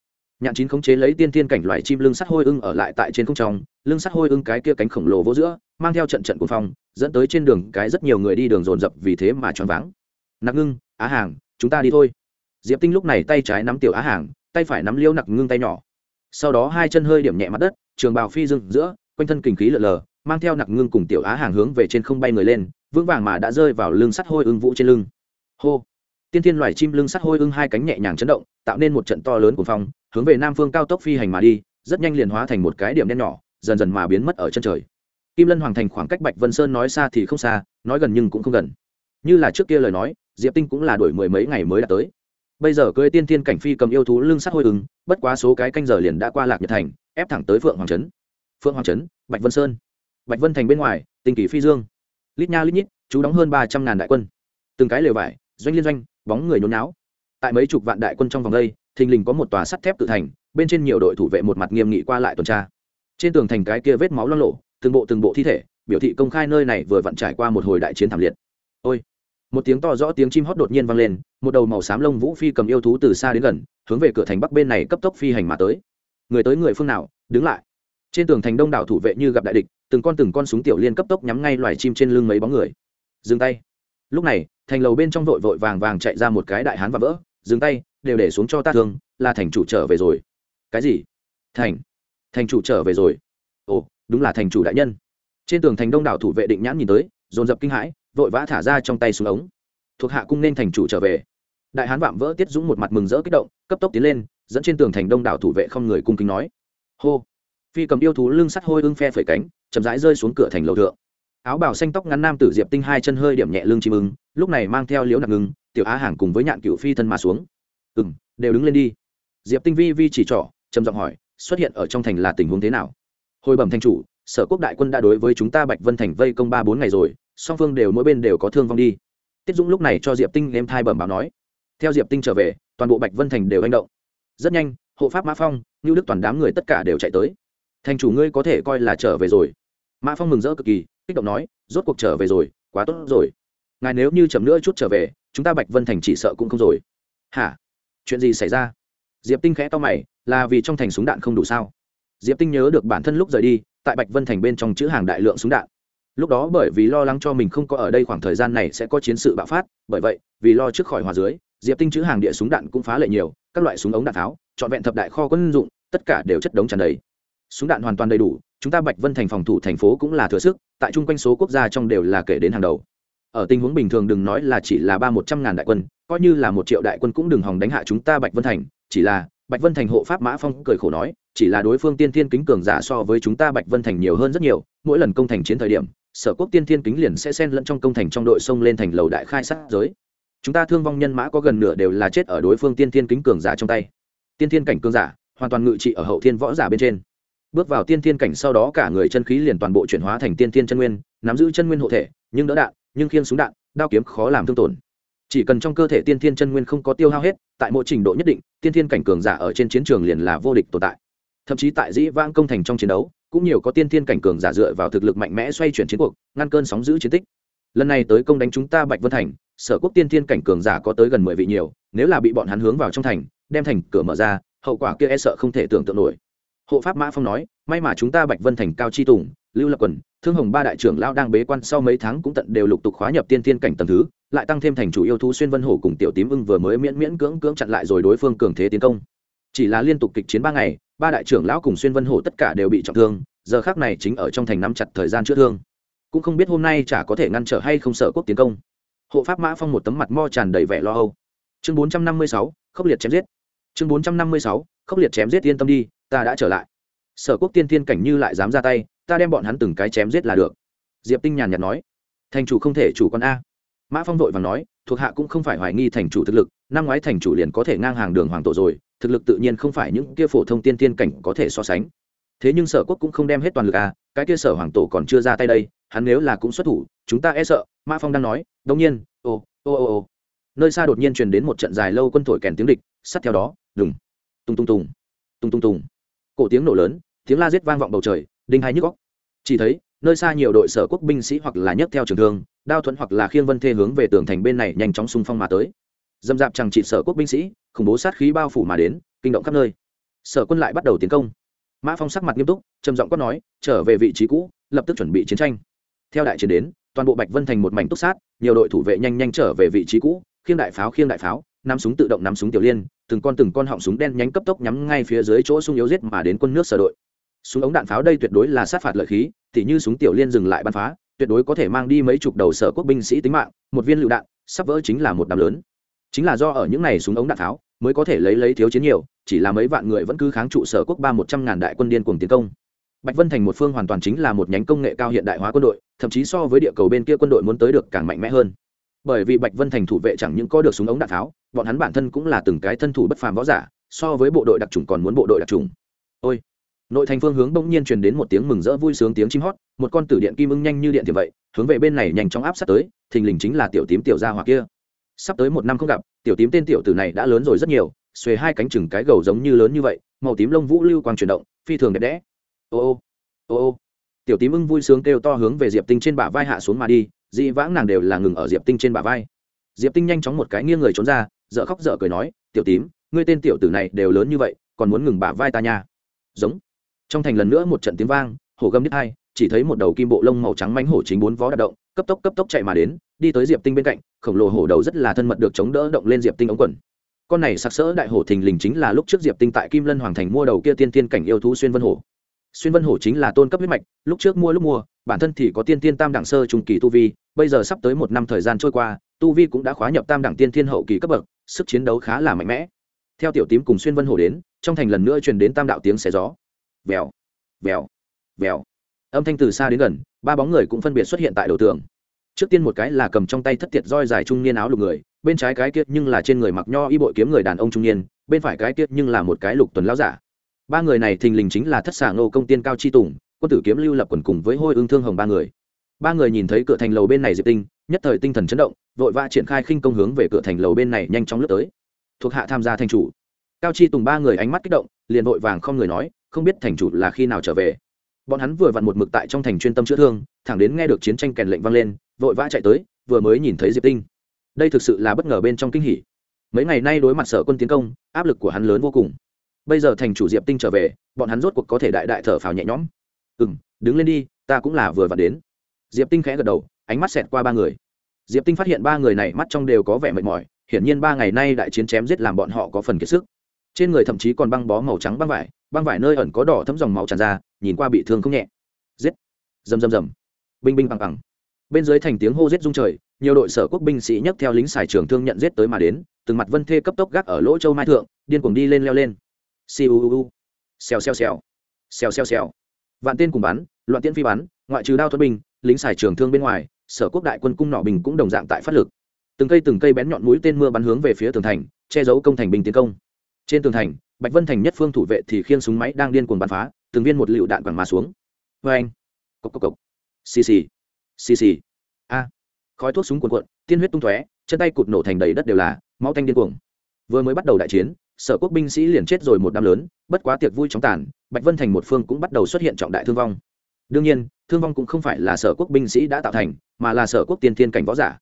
Nhạn chín khống chế lấy tiên tiên cảnh loài chim lưng sắt hôi ưng ở lại tại trên không trong, lưng sắt hôi ưng cái kia cánh khổng lồ vỗ giữa, mang theo trận trận cuồng phong, dẫn tới trên đường cái rất nhiều người đi đường dồn dập vì thế mà choáng váng. Nặc ngưng, á hàng, chúng ta đi thôi. Diệp tinh lúc này tay trái nắm tiểu á hàng, tay phải nắm liêu nặc ngưng tay nhỏ. Sau đó hai chân hơi điểm nhẹ mặt đất, trường bào phi dưng giữa, quanh thân kình khí lở lờ, mang theo nặc ngưng cùng tiểu á hàng hướng về trên không bay người lên, vững vàng mà đã rơi vào lưng sắt hôi ưng vũ trên lưng. Hô! Tiên thiên loài chim lưng sắt hôi ưng hai cánh nhẹ nhàng chấn động, tạo nên một trận to lớn của phong, hướng về nam phương cao tốc phi hành mà đi, rất nhanh liền hóa thành một cái điểm đen nhỏ, dần dần mà biến mất ở chân trời. Kim lân hoàng thành khoảng cách bạch vân sơn nói xa thì không xa, nói gần nhưng cũng không gần. Như là trước kia lời nói, diệp tinh cũng là đổi mười mấy ngày mới đã tới. Bây giờ cưới tiên thiên cảnh phi cầm yêu thú lưng sắt hôi ứng bất quá số cái canh giờ liền đã qua lạc nhật thành, ép thẳng tới phượng hoàng trấn. Phượng hoàng trấn, bạch vân sơn. Bạch vân thành bên ngoài, Tinh kỳ phi dương. Lít nha lít nhít, chú đóng hơn ba trăm ngàn đại quân. Từng cái lều vải doanh liên doanh, bóng người nhốn náo tại mấy chục vạn đại quân trong vòng đây, thình lình có một tòa sắt thép tự thành, bên trên nhiều đội thủ vệ một mặt nghiêm nghị qua lại tuần tra. Trên tường thành cái kia vết máu lo lộ từng bộ từng bộ thi thể, biểu thị công khai nơi này vừa vặn trải qua một hồi đại chiến thảm liệt. Ôi! Một tiếng to rõ tiếng chim hót đột nhiên vang lên, một đầu màu xám lông vũ phi cầm yêu thú từ xa đến gần, hướng về cửa thành bắc bên này cấp tốc phi hành mà tới. Người tới người phương nào, đứng lại. Trên tường thành đông đảo thủ vệ như gặp đại địch, từng con từng con súng tiểu liên cấp tốc nhắm ngay loài chim trên lưng mấy bóng người. Dừng tay lúc này, thành lầu bên trong vội vội vàng vàng chạy ra một cái đại hán và vỡ, dừng tay, đều để xuống cho ta thương, là thành chủ trở về rồi. Cái gì? Thành thành chủ trở về rồi. Ồ, đúng là thành chủ đại nhân. Trên tường thành đông đảo thủ vệ định nhãn nhìn tới, dồn dập kinh hãi, vội vã thả ra trong tay xuống ống. Thuộc hạ cung nên thành chủ trở về. Đại hán vạm vỡ tiết dũng một mặt mừng rỡ kích động, cấp tốc tiến lên, dẫn trên tường thành đông đảo thủ vệ không người cung kính nói. Hô! Phi cầm yêu thú lưng sắt hôi ưng phe phẩy cánh, chậm rãi rơi xuống cửa thành lầu thượng áo bào xanh tóc ngắn nam tử diệp tinh hai chân hơi điểm nhẹ lưng chim ưng, lúc này mang theo liễu nặc ngưng, tiểu á hàng cùng với nhạn cựu phi thân mà xuống. Ừ m đều đứng lên đi. Diệp tinh vi vi chỉ trỏ, trầm giọng hỏi, xuất hiện ở trong thành là tình huống thế nào? Hồi bẩm Thanh chủ, sở quốc đại quân đã đối với chúng ta bạch vân thành vây công ba bốn ngày rồi, song phương đều mỗi bên đều có thương vong đi. Tiết dũng lúc này cho diệp tinh em thai bẩm báo nói. Theo diệp tinh trở về, toàn bộ bạch vân thành đều hành động. Rất nhanh, hộ pháp mã phong như đức toàn đám người tất cả đều chạy tới. Thành chủ ngươi có thể coi là trở về rồi. Mã phong mừng rỡ cực kỳ kích động nói, rốt cuộc trở về rồi, quá tốt rồi. Ngài nếu như chậm nữa chút trở về, chúng ta bạch vân thành chỉ sợ cũng không rồi. Hả? Chuyện gì xảy ra? Diệp tinh khẽ to mày, là vì trong thành súng đạn không đủ sao? Diệp tinh nhớ được bản thân lúc rời đi, tại bạch vân thành bên trong chữ hàng đại lượng súng đạn. Lúc đó bởi vì lo lắng cho mình không có ở đây khoảng thời gian này sẽ có chiến sự bạo phát, bởi vậy, vì lo trước khỏi hòa dưới, diệp tinh chữ hàng địa súng đạn cũng phá lệ nhiều, các loại súng ống đạn tháo, trọn vẹn thập đại kho quân dụng, tất cả đều chất đống tràn đầy. Súng đạn hoàn toàn đầy đủ chúng ta bạch vân thành phòng thủ thành phố cũng là thừa sức, tại chung quanh số quốc gia trong đều là kể đến hàng đầu. Ở tình huống bình thường đừng nói là chỉ là ba một trăm ngàn đại quân, coi như là một triệu đại quân cũng đừng hòng đánh hạ chúng ta bạch vân thành, chỉ là bạch vân thành hộ pháp mã phong cười khổ nói, chỉ là đối phương tiên thiên kính cường giả so với chúng ta bạch vân thành nhiều hơn rất nhiều, mỗi lần công thành chiến thời điểm, sở quốc tiên thiên kính liền sẽ xen lẫn trong công thành trong đội sông lên thành lầu đại khai sát giới. Chúng ta thương vong nhân mã có gần nửa đều là chết ở đối phương tiên thiên kính cường giả trong tay. Tiên thiên cảnh cường giả, hoàn toàn ngự trị ở hậu thiên võ giả bên trên bước vào tiên thiên cảnh sau đó cả người chân khí liền toàn bộ chuyển hóa thành tiên thiên chân nguyên, nắm giữ chân nguyên hộ thể, nhưng đỡ đạn, nhưng khiên súng đạn, đao kiếm khó làm thương tổn. Chỉ cần trong cơ thể tiên thiên chân nguyên không có tiêu hao hết, tại mỗi trình độ nhất định, tiên thiên cảnh cường giả ở trên chiến trường liền là vô địch tồn tại. Thậm chí tại dĩ vãng công thành trong chiến đấu, cũng nhiều có tiên thiên cảnh cường giả dựa vào thực lực mạnh mẽ xoay chuyển chiến cuộc, ngăn cơn sóng giữ chiến tích. Lần này tới công đánh chúng ta bạch vân thành, sở quốc tiên thiên cảnh cường giả có tới gần mười vị nhiều, nếu là bị bọn hắn hướng vào trong thành, đem thành cửa mở ra, hậu quả kia e sợ không thể tưởng tượng nổi hộ pháp mã phong nói, may mà chúng ta bạch vân thành cao chi tùng, lưu lập quần, thương hồng ba đại trưởng lao đang bế quan sau mấy tháng cũng tận đều lục tục khóa nhập tiên thiên cảnh tầng thứ, lại tăng thêm thành chủ yêu thú xuyên vân hổ cùng tiểu tím ưng vừa mới miễn miễn cưỡng cưỡng chặn lại rồi đối phương cường thế tiến công. Chỉ là liên tục kịch chiến ba ngày, ba đại trưởng lão cùng xuyên vân hổ tất cả đều bị trọng thương, giờ khác này chính ở trong thành nắm chặt thời gian chữa thương. Cũng không biết hôm nay chả có thể ngăn trở hay không sợ quốc tiến công. Hộ pháp mã phong một tấm mặt mo tràn đầy vẻ lo âu. Chương bốn trăm năm mươi sáu, khốc liệt chém giết. Chương bốn trăm năm mươi sáu, khốc liệt chém giết yên tâm đi ta đã trở lại. Sở quốc tiên thiên cảnh như lại dám ra tay, ta đem bọn hắn từng cái chém giết là được. Diệp tinh nhàn nhạt nói, thành chủ không thể chủ con a. Mã phong vội và nói, thuộc hạ cũng không phải hoài nghi thành chủ thực lực, năm ngoái thành chủ liền có thể ngang hàng đường hoàng tổ rồi, thực lực tự nhiên không phải những kia phổ thông tiên tiên cảnh có thể so sánh. Thế nhưng sở quốc cũng không đem hết toàn lực à cái kia sở hoàng tổ còn chưa ra tay đây, hắn nếu là cũng xuất thủ, chúng ta e sợ, mã phong đang nói đông nhiên, ô ô ô ô. Nơi xa đột nhiên truyền đến một trận dài lâu quân thổi kèn tiếng địch sát theo đó, đùng tung tung tùng tung tung tùng cổ tiếng nổ lớn, tiếng la giết vang vọng bầu trời, đinh hai nhức góc chỉ thấy, nơi xa nhiều đội sở quốc binh sĩ hoặc là nhấc theo trường thương, đao thuẫn hoặc là khiêng vân thê hướng về tường thành bên này nhanh chóng xung phong mà tới. Dâm dạp chẳng trị sở quốc binh sĩ, khủng bố sát khí bao phủ mà đến, kinh động khắp nơi. Sở quân lại bắt đầu tiến công. Mã phong sắc mặt nghiêm túc, trầm giọng quát nói, trở về vị trí cũ, lập tức chuẩn bị chiến tranh. Theo đại chiến đến, toàn bộ bạch vân thành một mảnh túc sát, nhiều đội thủ vệ nhanh nhanh trở về vị trí cũ, khiêng đại pháo, khiêng đại pháo nắm súng tự động nắm súng tiểu liên, từng con từng con họng súng đen nhánh cấp tốc nhắm ngay phía dưới chỗ sung yếu giết mà đến quân nước sở đội. Súng ống đạn pháo đây tuyệt đối là sát phạt lợi khí, tỉ như súng tiểu liên dừng lại bắn phá, tuyệt đối có thể mang đi mấy chục đầu sở quốc binh sĩ tính mạng, một viên lựu đạn, sắp vỡ chính là một đám lớn. Chính là do ở những này súng ống đạn pháo, mới có thể lấy lấy thiếu chiến nhiều, chỉ là mấy vạn người vẫn cứ kháng trụ sở quốc ba một trăm ngàn đại quân điên cuồng tiến công. Bạch vân thành một phương hoàn toàn chính là một nhánh công nghệ cao hiện đại hóa quân đội, thậm chí so với địa cầu bên kia quân đội muốn tới được càng mạnh mẽ hơn bởi vì bạch vân thành thủ vệ chẳng những có được súng ống đạn pháo, bọn hắn bản thân cũng là từng cái thân thủ bất phàm võ giả, so với bộ đội đặc trùng còn muốn bộ đội đặc trùng ôi! Nội thành phương hướng bỗng nhiên truyền đến một tiếng mừng rỡ vui sướng tiếng chim hót, một con tử điện kim ưng nhanh như điện thì vậy, hướng về bên này nhanh chóng áp sát tới, thình lình chính là tiểu tím tiểu gia hoặc kia. Sắp tới một năm không gặp, tiểu tím tên tiểu tử này đã lớn rồi rất nhiều, xuề hai cánh chừng cái gầu giống như lớn như vậy, màu tím lông vũ lưu quang chuyển động, phi thường đẹp đẽ. Ô ô ô ô. Tiểu tím ưng vui sướng kêu to hướng về diệp tinh trên bả vai hạ xuống mà đi dị vãng nàng đều là ngừng ở diệp tinh trên bả vai. Diệp tinh nhanh chóng một cái nghiêng người trốn ra dợ khóc dợ cười nói, tiểu tím, ngươi tên tiểu tử này đều lớn như vậy, còn muốn ngừng bả vai ta nha? Giống. Trong thành lần nữa một trận tiếng vang, hổ gầm đít hai, chỉ thấy một đầu kim bộ lông màu trắng mánh hổ chính bốn vó đạp động, cấp tốc cấp tốc chạy mà đến, đi tới diệp tinh bên cạnh, khổng lồ hổ đầu rất là thân mật được chống đỡ động lên diệp tinh ống quần. Con này sặc sỡ đại hổ thình lình chính là lúc trước diệp tinh tại kim lân hoàng thành mua đầu kia tiên tiên cảnh yêu thú xuyên vân hổ. Xuyên vân hổ chính là tôn cấp huyết mạch, lúc trước mua lúc mua bản thân thì có tiên tiên tam đẳng sơ trung kỳ tu vi, bây giờ sắp tới một năm thời gian trôi qua, tu vi cũng đã khóa nhập tam đẳng tiên thiên hậu kỳ cấp bậc, sức chiến đấu khá là mạnh mẽ. Theo tiểu tím cùng xuyên vân hồ đến, trong thành lần nữa truyền đến tam đạo tiếng xé gió. Vèo vèo vèo. Âm thanh từ xa đến gần, ba bóng người cũng phân biệt xuất hiện tại đầu tường. Trước tiên một cái là cầm trong tay thất tiệt roi dài trung niên áo lục người, bên trái cái kia nhưng là trên người mặc nho y bội kiếm người đàn ông trung niên, bên phải cái kia nhưng là một cái lục tuần lão giả. Ba người này thình lình chính là thất xà ngô công tiên cao chi tùng quân tử kiếm lưu lập quần cùng với hôi ương thương hồng ba người. Ba người nhìn thấy cửa thành lầu bên này diệp tinh, nhất thời tinh thần chấn động, vội vã triển khai khinh công hướng về cửa thành lầu bên này nhanh chóng lướt tới. Thuộc hạ tham gia thành chủ. Cao chi tùng ba người ánh mắt kích động, liền vội vàng không người nói, không biết thành chủ là khi nào trở về. Bọn hắn vừa vặn một mực tại trong thành chuyên tâm chữa thương, thẳng đến nghe được chiến tranh kèn lệnh vang lên, vội vã chạy tới, vừa mới nhìn thấy diệp tinh. Đây thực sự là bất ngờ bên trong kinh hỉ. Mấy ngày nay đối mặt sở quân tiến công, áp lực của hắn lớn vô cùng. Bây giờ thành chủ diệp tinh trở về, bọn hắn rốt cuộc có thể đại đại thở phào nhẹ nhõm ừ m đứng lên đi, ta cũng là vừa vặn đến. Diệp tinh khẽ gật đầu, ánh mắt xẹt qua ba người. Diệp tinh phát hiện ba người này mắt trong đều có vẻ mệt mỏi, hiển nhiên ba ngày nay đại chiến chém giết làm bọn họ có phần kiệt sức. Trên người thậm chí còn băng bó màu trắng băng vải băng vải nơi ẩn có đỏ thấm dòng máu tràn ra, nhìn qua bị thương không nhẹ. Giết! Rầm rầm rầm. Binh binh bằng bằng bên dưới thành tiếng hô giết rung trời, nhiều đội sở quốc binh sĩ nhấc theo lính xài trường thương nhận giết tới mà đến, từng mặt vân thê cấp tốc gác ở lỗ châu mai thượng, điên cuồng đi lên leo lên. Siêu xèo xèo xèo. Xèo xèo xèo vạn tên cùng bắn, loạn tiễn phi bắn, ngoại trừ đao thuật binh, lính xài trường thương bên ngoài, sở quốc đại quân cung nọ bình cũng đồng dạng tại phát lực. Từng cây từng cây bén nhọn mũi tên mưa bắn hướng về phía tường thành, che giấu công thành binh tiến công. Trên tường thành, bạch vân thành nhất phương thủ vệ thì khiêng súng máy đang điên cuồng bắn phá, từng viên một lựu đạn quẳng mà xuống. Vê anh. Cộc cộc cộc. Xì xì. Xì xì. A. Khói thuốc súng cuồn cuộn, tiên huyết tung tóe, chân tay cụt nổ thành đầy đất đều là, máu tanh điên cuồng. Vừa mới bắt đầu đại chiến, sở quốc binh sĩ liền chết rồi một đám lớn, bất quá tiệc vui chóng tàn bạch vân thành một phương cũng bắt đầu xuất hiện trọng đại thương vong. Đương nhiên, thương vong cũng không phải là sở quốc binh sĩ đã tạo thành, mà là sở quốc tiên thiên cảnh võ giả.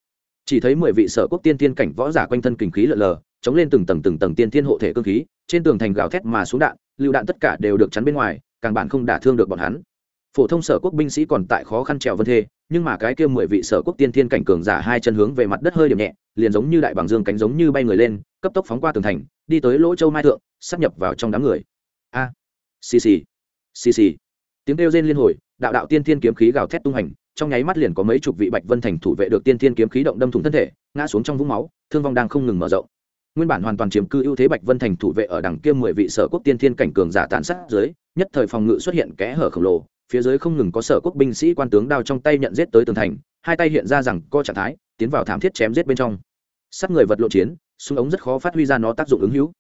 Chỉ thấy mười vị sở quốc tiên thiên cảnh võ giả quanh thân kình khí lợn lờ, chống lên từng tầng từng tầng tiên thiên hộ thể cơ khí, trên tường thành gào thét mà xuống đạn, lựu đạn tất cả đều được chắn bên ngoài, càng bản không đả thương được bọn hắn. Phổ thông sở quốc binh sĩ còn tại khó khăn trèo vân thê, nhưng mà cái kia mười vị sở quốc tiên thiên cảnh cường giả hai chân hướng về mặt đất hơi điểm nhẹ, liền giống như đại bằng dương cánh giống như bay người lên, cấp tốc phóng qua tường thành, đi tới lỗ châu mai thượng, sắp nhập vào trong đám người. A! Xì xì. Xì xì. Tiếng kêu rên liên hồi, đạo đạo tiên thiên kiếm khí gào thét tung hành trong nháy mắt liền có mấy chục vị bạch vân thành thủ vệ được tiên thiên kiếm khí động đâm thủng thân thể, ngã xuống trong vũng máu, thương vong đang không ngừng mở rộng. Nguyên bản hoàn toàn chiếm cư ưu thế bạch vân thành thủ vệ ở đằng kia mười vị sở quốc tiên thiên cảnh cường giả tàn sát dưới, nhất thời phòng ngự xuất hiện kẽ hở khổng lồ, phía dưới không ngừng có sở quốc binh sĩ quan tướng đao trong tay nhận giết tới tường thành, hai tay hiện ra rằng co trạng thái, tiến vào thảm thiết chém giết bên trong. Sát người vật lộ chiến, súng ống rất khó phát huy ra nó tác dụng ứng hữu.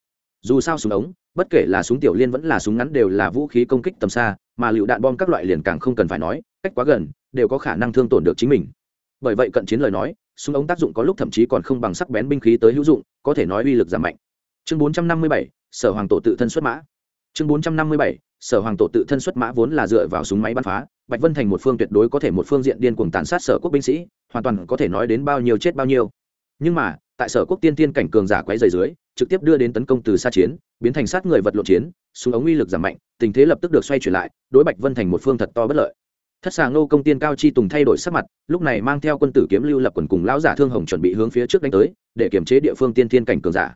Dù sao súng ống bất kể là súng tiểu liên vẫn là súng ngắn đều là vũ khí công kích tầm xa mà lựu đạn bom các loại liền càng không cần phải nói cách quá gần đều có khả năng thương tổn được chính mình. Bởi vậy cận chiến lời nói súng ống tác dụng có lúc thậm chí còn không bằng sắc bén binh khí tới hữu dụng có thể nói uy lực giảm mạnh. Chương 457, sở hoàng tổ tự thân xuất mã. Chương 457, sở hoàng tổ tự thân xuất mã vốn là dựa vào súng máy bắn phá bạch vân thành một phương tuyệt đối có thể một phương diện điên cuồng tàn sát sở quốc binh sĩ hoàn toàn có thể nói đến bao nhiêu chết bao nhiêu. Nhưng mà tại sở quốc tiên tiên cảnh cường giả quấy dày dưới trực tiếp đưa đến tấn công từ xa chiến, biến thành sát người vật lộn chiến, súng ống uy lực giảm mạnh, tình thế lập tức được xoay chuyển lại, đối bạch vân thành một phương thật to bất lợi. Thất xà ngô công tiên cao chi tùng thay đổi sắc mặt, lúc này mang theo quân tử kiếm lưu lập quần cùng lão giả thương hồng chuẩn bị hướng phía trước đánh tới, để kiềm chế địa phương tiên thiên cảnh cường giả.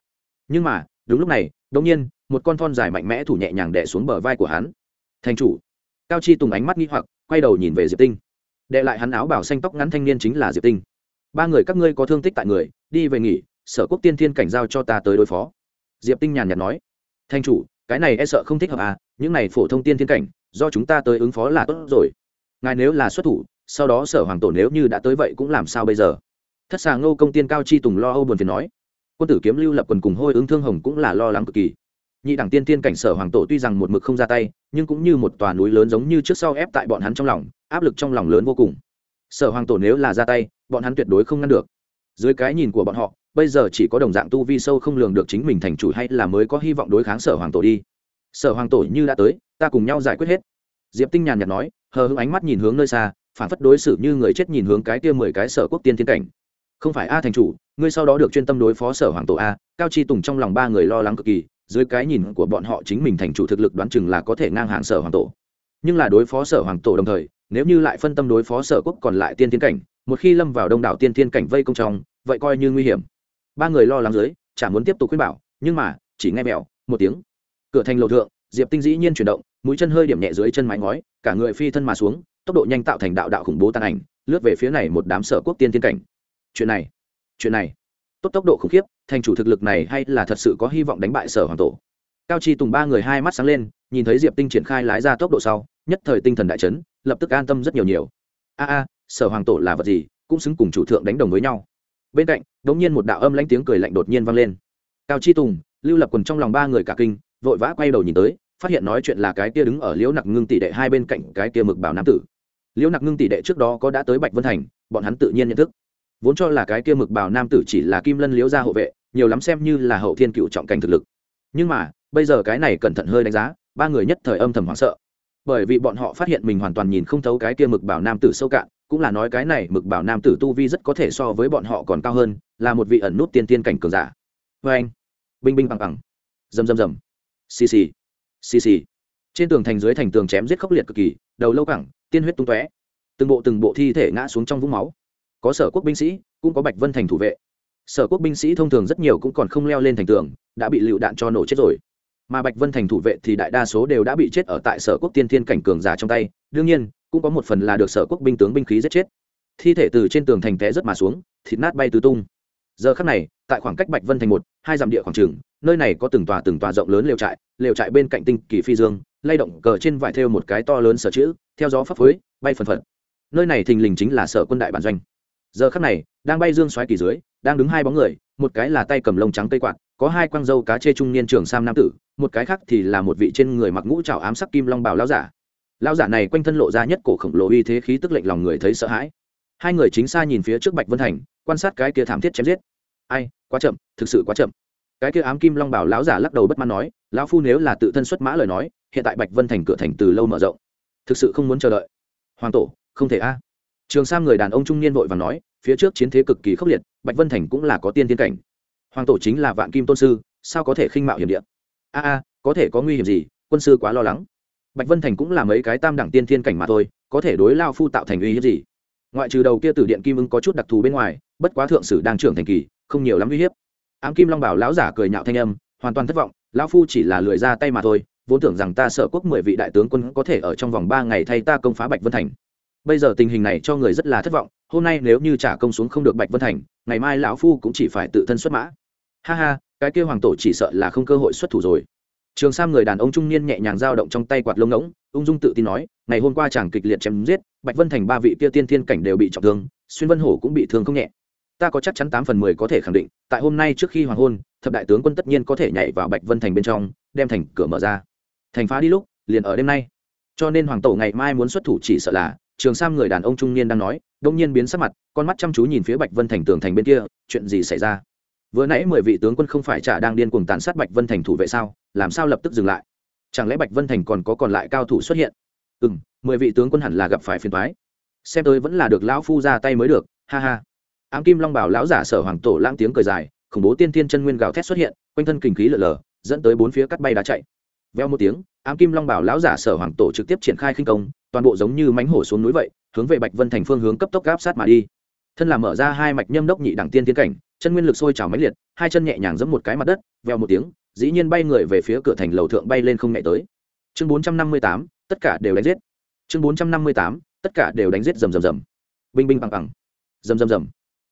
Nhưng mà, đúng lúc này, đột nhiên, một con thon dài mạnh mẽ thủ nhẹ nhàng đè xuống bờ vai của hắn. Thành chủ! Cao chi tùng ánh mắt nghi hoặc, quay đầu nhìn về diệp tinh. Đệ lại hắn áo bảo xanh tóc ngắn thanh niên chính là diệp tinh. Ba người các ngươi có thương tích tại người, đi về nghỉ sở quốc tiên thiên cảnh giao cho ta tới đối phó. Diệp tinh nhàn nhạt nói. Thanh chủ, cái này e sợ không thích hợp à những này phổ thông tiên thiên cảnh, do chúng ta tới ứng phó là tốt rồi. Ngài nếu là xuất thủ, sau đó sở hoàng tổ nếu như đã tới vậy cũng làm sao bây giờ? Thất xà ngô công tiên cao chi tùng lo âu buồn phiền nói. Quân tử kiếm lưu lập quần cùng hôi ứng thương hồng cũng là lo lắng cực kỳ. Nhị đẳng tiên tiên cảnh sở hoàng tổ tuy rằng một mực không ra tay, nhưng cũng như một tòa núi lớn giống như trước sau ép tại bọn hắn trong lòng, áp lực trong lòng lớn vô cùng. Sở hoàng tổ nếu là ra tay, bọn hắn tuyệt đối không ngăn được. Dưới cái nhìn của bọn họ bây giờ chỉ có đồng dạng tu vi sâu không lường được chính mình thành chủ hay là mới có hy vọng đối kháng sở hoàng tổ đi. Sở hoàng tổ như đã tới, ta cùng nhau giải quyết hết. Diệp tinh nhàn nhạt nói, hờ hững ánh mắt nhìn hướng nơi xa, phản phất đối xử như người chết nhìn hướng cái kia mười cái sở quốc tiên thiên cảnh. Không phải a thành chủ, ngươi sau đó được chuyên tâm đối phó sở hoàng tổ a, cao chi tùng trong lòng ba người lo lắng cực kỳ, dưới cái nhìn của bọn họ chính mình thành chủ thực lực đoán chừng là có thể ngang hàng sở hoàng tổ. Nhưng là đối phó sở hoàng tổ đồng thời, nếu như lại phân tâm đối phó sở quốc còn lại tiên thiên cảnh, một khi lâm vào đông đảo tiên thiên cảnh vây công trong, vậy coi như nguy hiểm ba người lo lắng dưới, chả muốn tiếp tục khuyên bảo, nhưng mà, chỉ nghe mèo, một tiếng. Cửa thành lầu thượng, diệp tinh dĩ nhiên chuyển động, mũi chân hơi điểm nhẹ dưới chân mái ngói, cả người phi thân mà xuống, tốc độ nhanh tạo thành đạo đạo khủng bố tàn ảnh, lướt về phía này một đám sở quốc tiên tiên cảnh. Chuyện này chuyện này. Tốt tốc độ khủng khiếp, thành chủ thực lực này hay là thật sự có hy vọng đánh bại sở hoàng tổ. Cao chi tùng ba người hai mắt sáng lên, nhìn thấy diệp tinh triển khai lái ra tốc độ sau, nhất thời tinh thần đại chấn, lập tức an tâm rất nhiều nhiều. A a, sở hoàng tổ là vật gì, cũng xứng cùng chủ thượng đánh đồng với nhau bên cạnh đ ỗ n g nhiên một đạo âm lãnh tiếng cười lạnh đột nhiên vang lên. Cao chi tùng, lưu lập quần trong lòng ba người cả kinh, vội vã quay đầu nhìn tới, phát hiện nói chuyện là cái kia đứng ở liễu nặc ngưng tỷ đệ hai bên cạnh cái kia mực bảo nam tử. Liễu nặc ngưng tỷ đệ trước đó có đã tới bạch vân thành, bọn hắn tự nhiên nhận thức. Vốn cho là cái kia mực bảo nam tử chỉ là kim lân liễu gia hộ vệ, nhiều lắm xem như là hậu thiên cựu trọng cảnh thực lực. Nhưng mà, bây giờ cái này cẩn thận hơi đánh giá, ba người nhất thời âm thầm hoảng sợ bởi vì bọn họ phát hiện mình hoàn toàn nhìn không thấu cái kia mực bảo nam tử sâu cạn, cũng là nói cái này mực bảo nam tử tu vi rất có thể so với bọn họ còn cao hơn, là một vị ẩn nút tiên tiên cảnh cường giả. Vê anh, binh binh bằng bằng. Rầm rầm rầm. Xì xì. Xì xì. Trên tường thành dưới thành tường chém giết khốc liệt cực kỳ, đầu lâu cẳng, tiên huyết tung tóe. Từng bộ từng bộ thi thể ngã xuống trong vũng máu. Có sở quốc binh sĩ, cũng có bạch vân thành thủ vệ. Sở quốc binh sĩ thông thường rất nhiều cũng còn không leo lên thành tường, đã bị lựu đạn cho nổ chết rồi mà bạch vân thành thủ vệ thì đại đa số đều đã bị chết ở tại sở quốc tiên thiên cảnh cường giả trong tay. Đương nhiên, cũng có một phần là được sở quốc binh tướng binh khí giết chết. Thi thể từ trên tường thành té rất mà xuống, thịt nát bay tứ tung. Giờ khắc này, tại khoảng cách bạch vân thành một, hai dặm địa khoảng trường, nơi này có từng tòa từng tòa rộng lớn lều trại lều trại bên cạnh tinh kỳ phi dương, lay động cờ trên vải thêu một cái to lớn sở chữ, theo gió phấp phới, bay phần phật. Nơi này thình lình chính là sở quân đại bản doanh. Giờ khắc này, đang bay dương xoáy kỳ dưới, đang đứng hai bóng người, một cái là tay cầm lông trắng cây quạt có hai quang dâu cá chê trung niên trường sam nam tử, một cái khác thì là một vị trên người mặc ngũ trào ám sắc kim long bào lao giả. Lao giả này quanh thân lộ ra nhất cổ khổng lồ uy thế khí tức lệnh lòng người thấy sợ hãi. Hai người chính xa nhìn phía trước bạch vân thành, quan sát cái kia thảm thiết chém giết. Ai, quá chậm, thực sự quá chậm. Cái kia ám kim long bảo lão giả lắc đầu bất mãn nói, lão phu nếu là tự thân xuất mã lời nói, hiện tại bạch vân thành cửa thành từ lâu mở rộng. Thực sự không muốn chờ đợi. Hoàng tổ, không thể a. Trường sam người đàn ông trung niên vội và nói, phía trước chiến thế cực kỳ khốc liệt, bạch vân thành cũng là có tiên tiên cảnh hoàng tổ chính là vạn kim tôn sư, sao có thể khinh mạo hiểm điện a a, có thể có nguy hiểm gì? Quân sư quá lo lắng. Bạch vân thành cũng là mấy cái tam đẳng tiên thiên cảnh mà thôi, có thể đối lao phu tạo thành uy hiếp gì? Ngoại trừ đầu kia từ điện kim ưng có chút đặc thù bên ngoài, bất quá thượng sử đang trưởng thành kỳ, không nhiều lắm uy hiếp. Ám kim long bảo lão giả cười nhạo thanh âm, hoàn toàn thất vọng lão phu chỉ là lười ra tay mà thôi, vốn tưởng rằng ta sợ quốc mười vị đại tướng quân có thể ở trong vòng ba ngày thay ta công phá bạch vân thành. Bây giờ tình hình này cho người rất là thất vọng, hôm nay nếu như trả công xuống không được bạch vân thành, ngày mai lão phu cũng chỉ phải tự thân xuất mã ha ha, cái kia hoàng tổ chỉ sợ là không cơ hội xuất thủ rồi. Trường sam người đàn ông trung niên nhẹ nhàng dao động trong tay quạt lông ngỗng, ung dung tự tin nói, ngày hôm qua chàng kịch liệt chém giết, bạch vân thành ba vị kia tiên thiên cảnh đều bị trọng thương, xuyên vân hổ cũng bị thương không nhẹ. Ta có chắc chắn tám phần mười có thể khẳng định, tại hôm nay trước khi hoàng hôn, thập đại tướng quân tất nhiên có thể nhảy vào bạch vân thành bên trong, đem thành cửa mở ra. Thành phá đi lúc, liền ở đêm nay. Cho nên hoàng tổ ngày mai muốn xuất thủ chỉ sợ là, trường sam người đàn ông trung niên đang nói đông nhiên biến sắc mặt, con mắt chăm chú nhìn phía bạch vân thành tường thành bên kia, chuyện gì xảy ra? Vừa nãy mười vị tướng quân không phải chả đang điên cuồng tàn sát bạch vân thành thủ vệ sao? Làm sao lập tức dừng lại? Chẳng lẽ bạch vân thành còn có còn lại cao thủ xuất hiện? Ừ m mười vị tướng quân hẳn là gặp phải phiền thoái xem tôi vẫn là được lão phu ra tay mới được, ha ha. Ám kim long bảo lão giả sở hoàng tổ lãng tiếng cười dài, khủng bố tiên thiên chân nguyên gào thét xuất hiện, quanh thân kinh khí lở lở, dẫn tới bốn phía cắt bay đá chạy. Veo một tiếng, ám kim long bảo lão giả sở hoàng tổ trực tiếp triển khai khinh công, toàn bộ giống như mánh hổ xuống núi vậy, hướng về bạch vân thành phương hướng cấp tốc gáp sát mà đi. Thân là mở ra hai mạch nhâm đốc nhị đẳng tiên tiến cảnh chân nguyên lực sôi trào mãnh liệt, hai chân nhẹ nhàng giẫm một cái mặt đất veo một tiếng, dĩ nhiên bay người về phía cửa thành lầu thượng bay lên không nhẹ tới. Chương bốn trăm năm mươi tám, tất cả đều đánh giết. Chương bốn trăm năm mươi tám, tất cả đều đánh giết rầm rầm rầm. Binh binh bằng bằng rầm rầm rầm.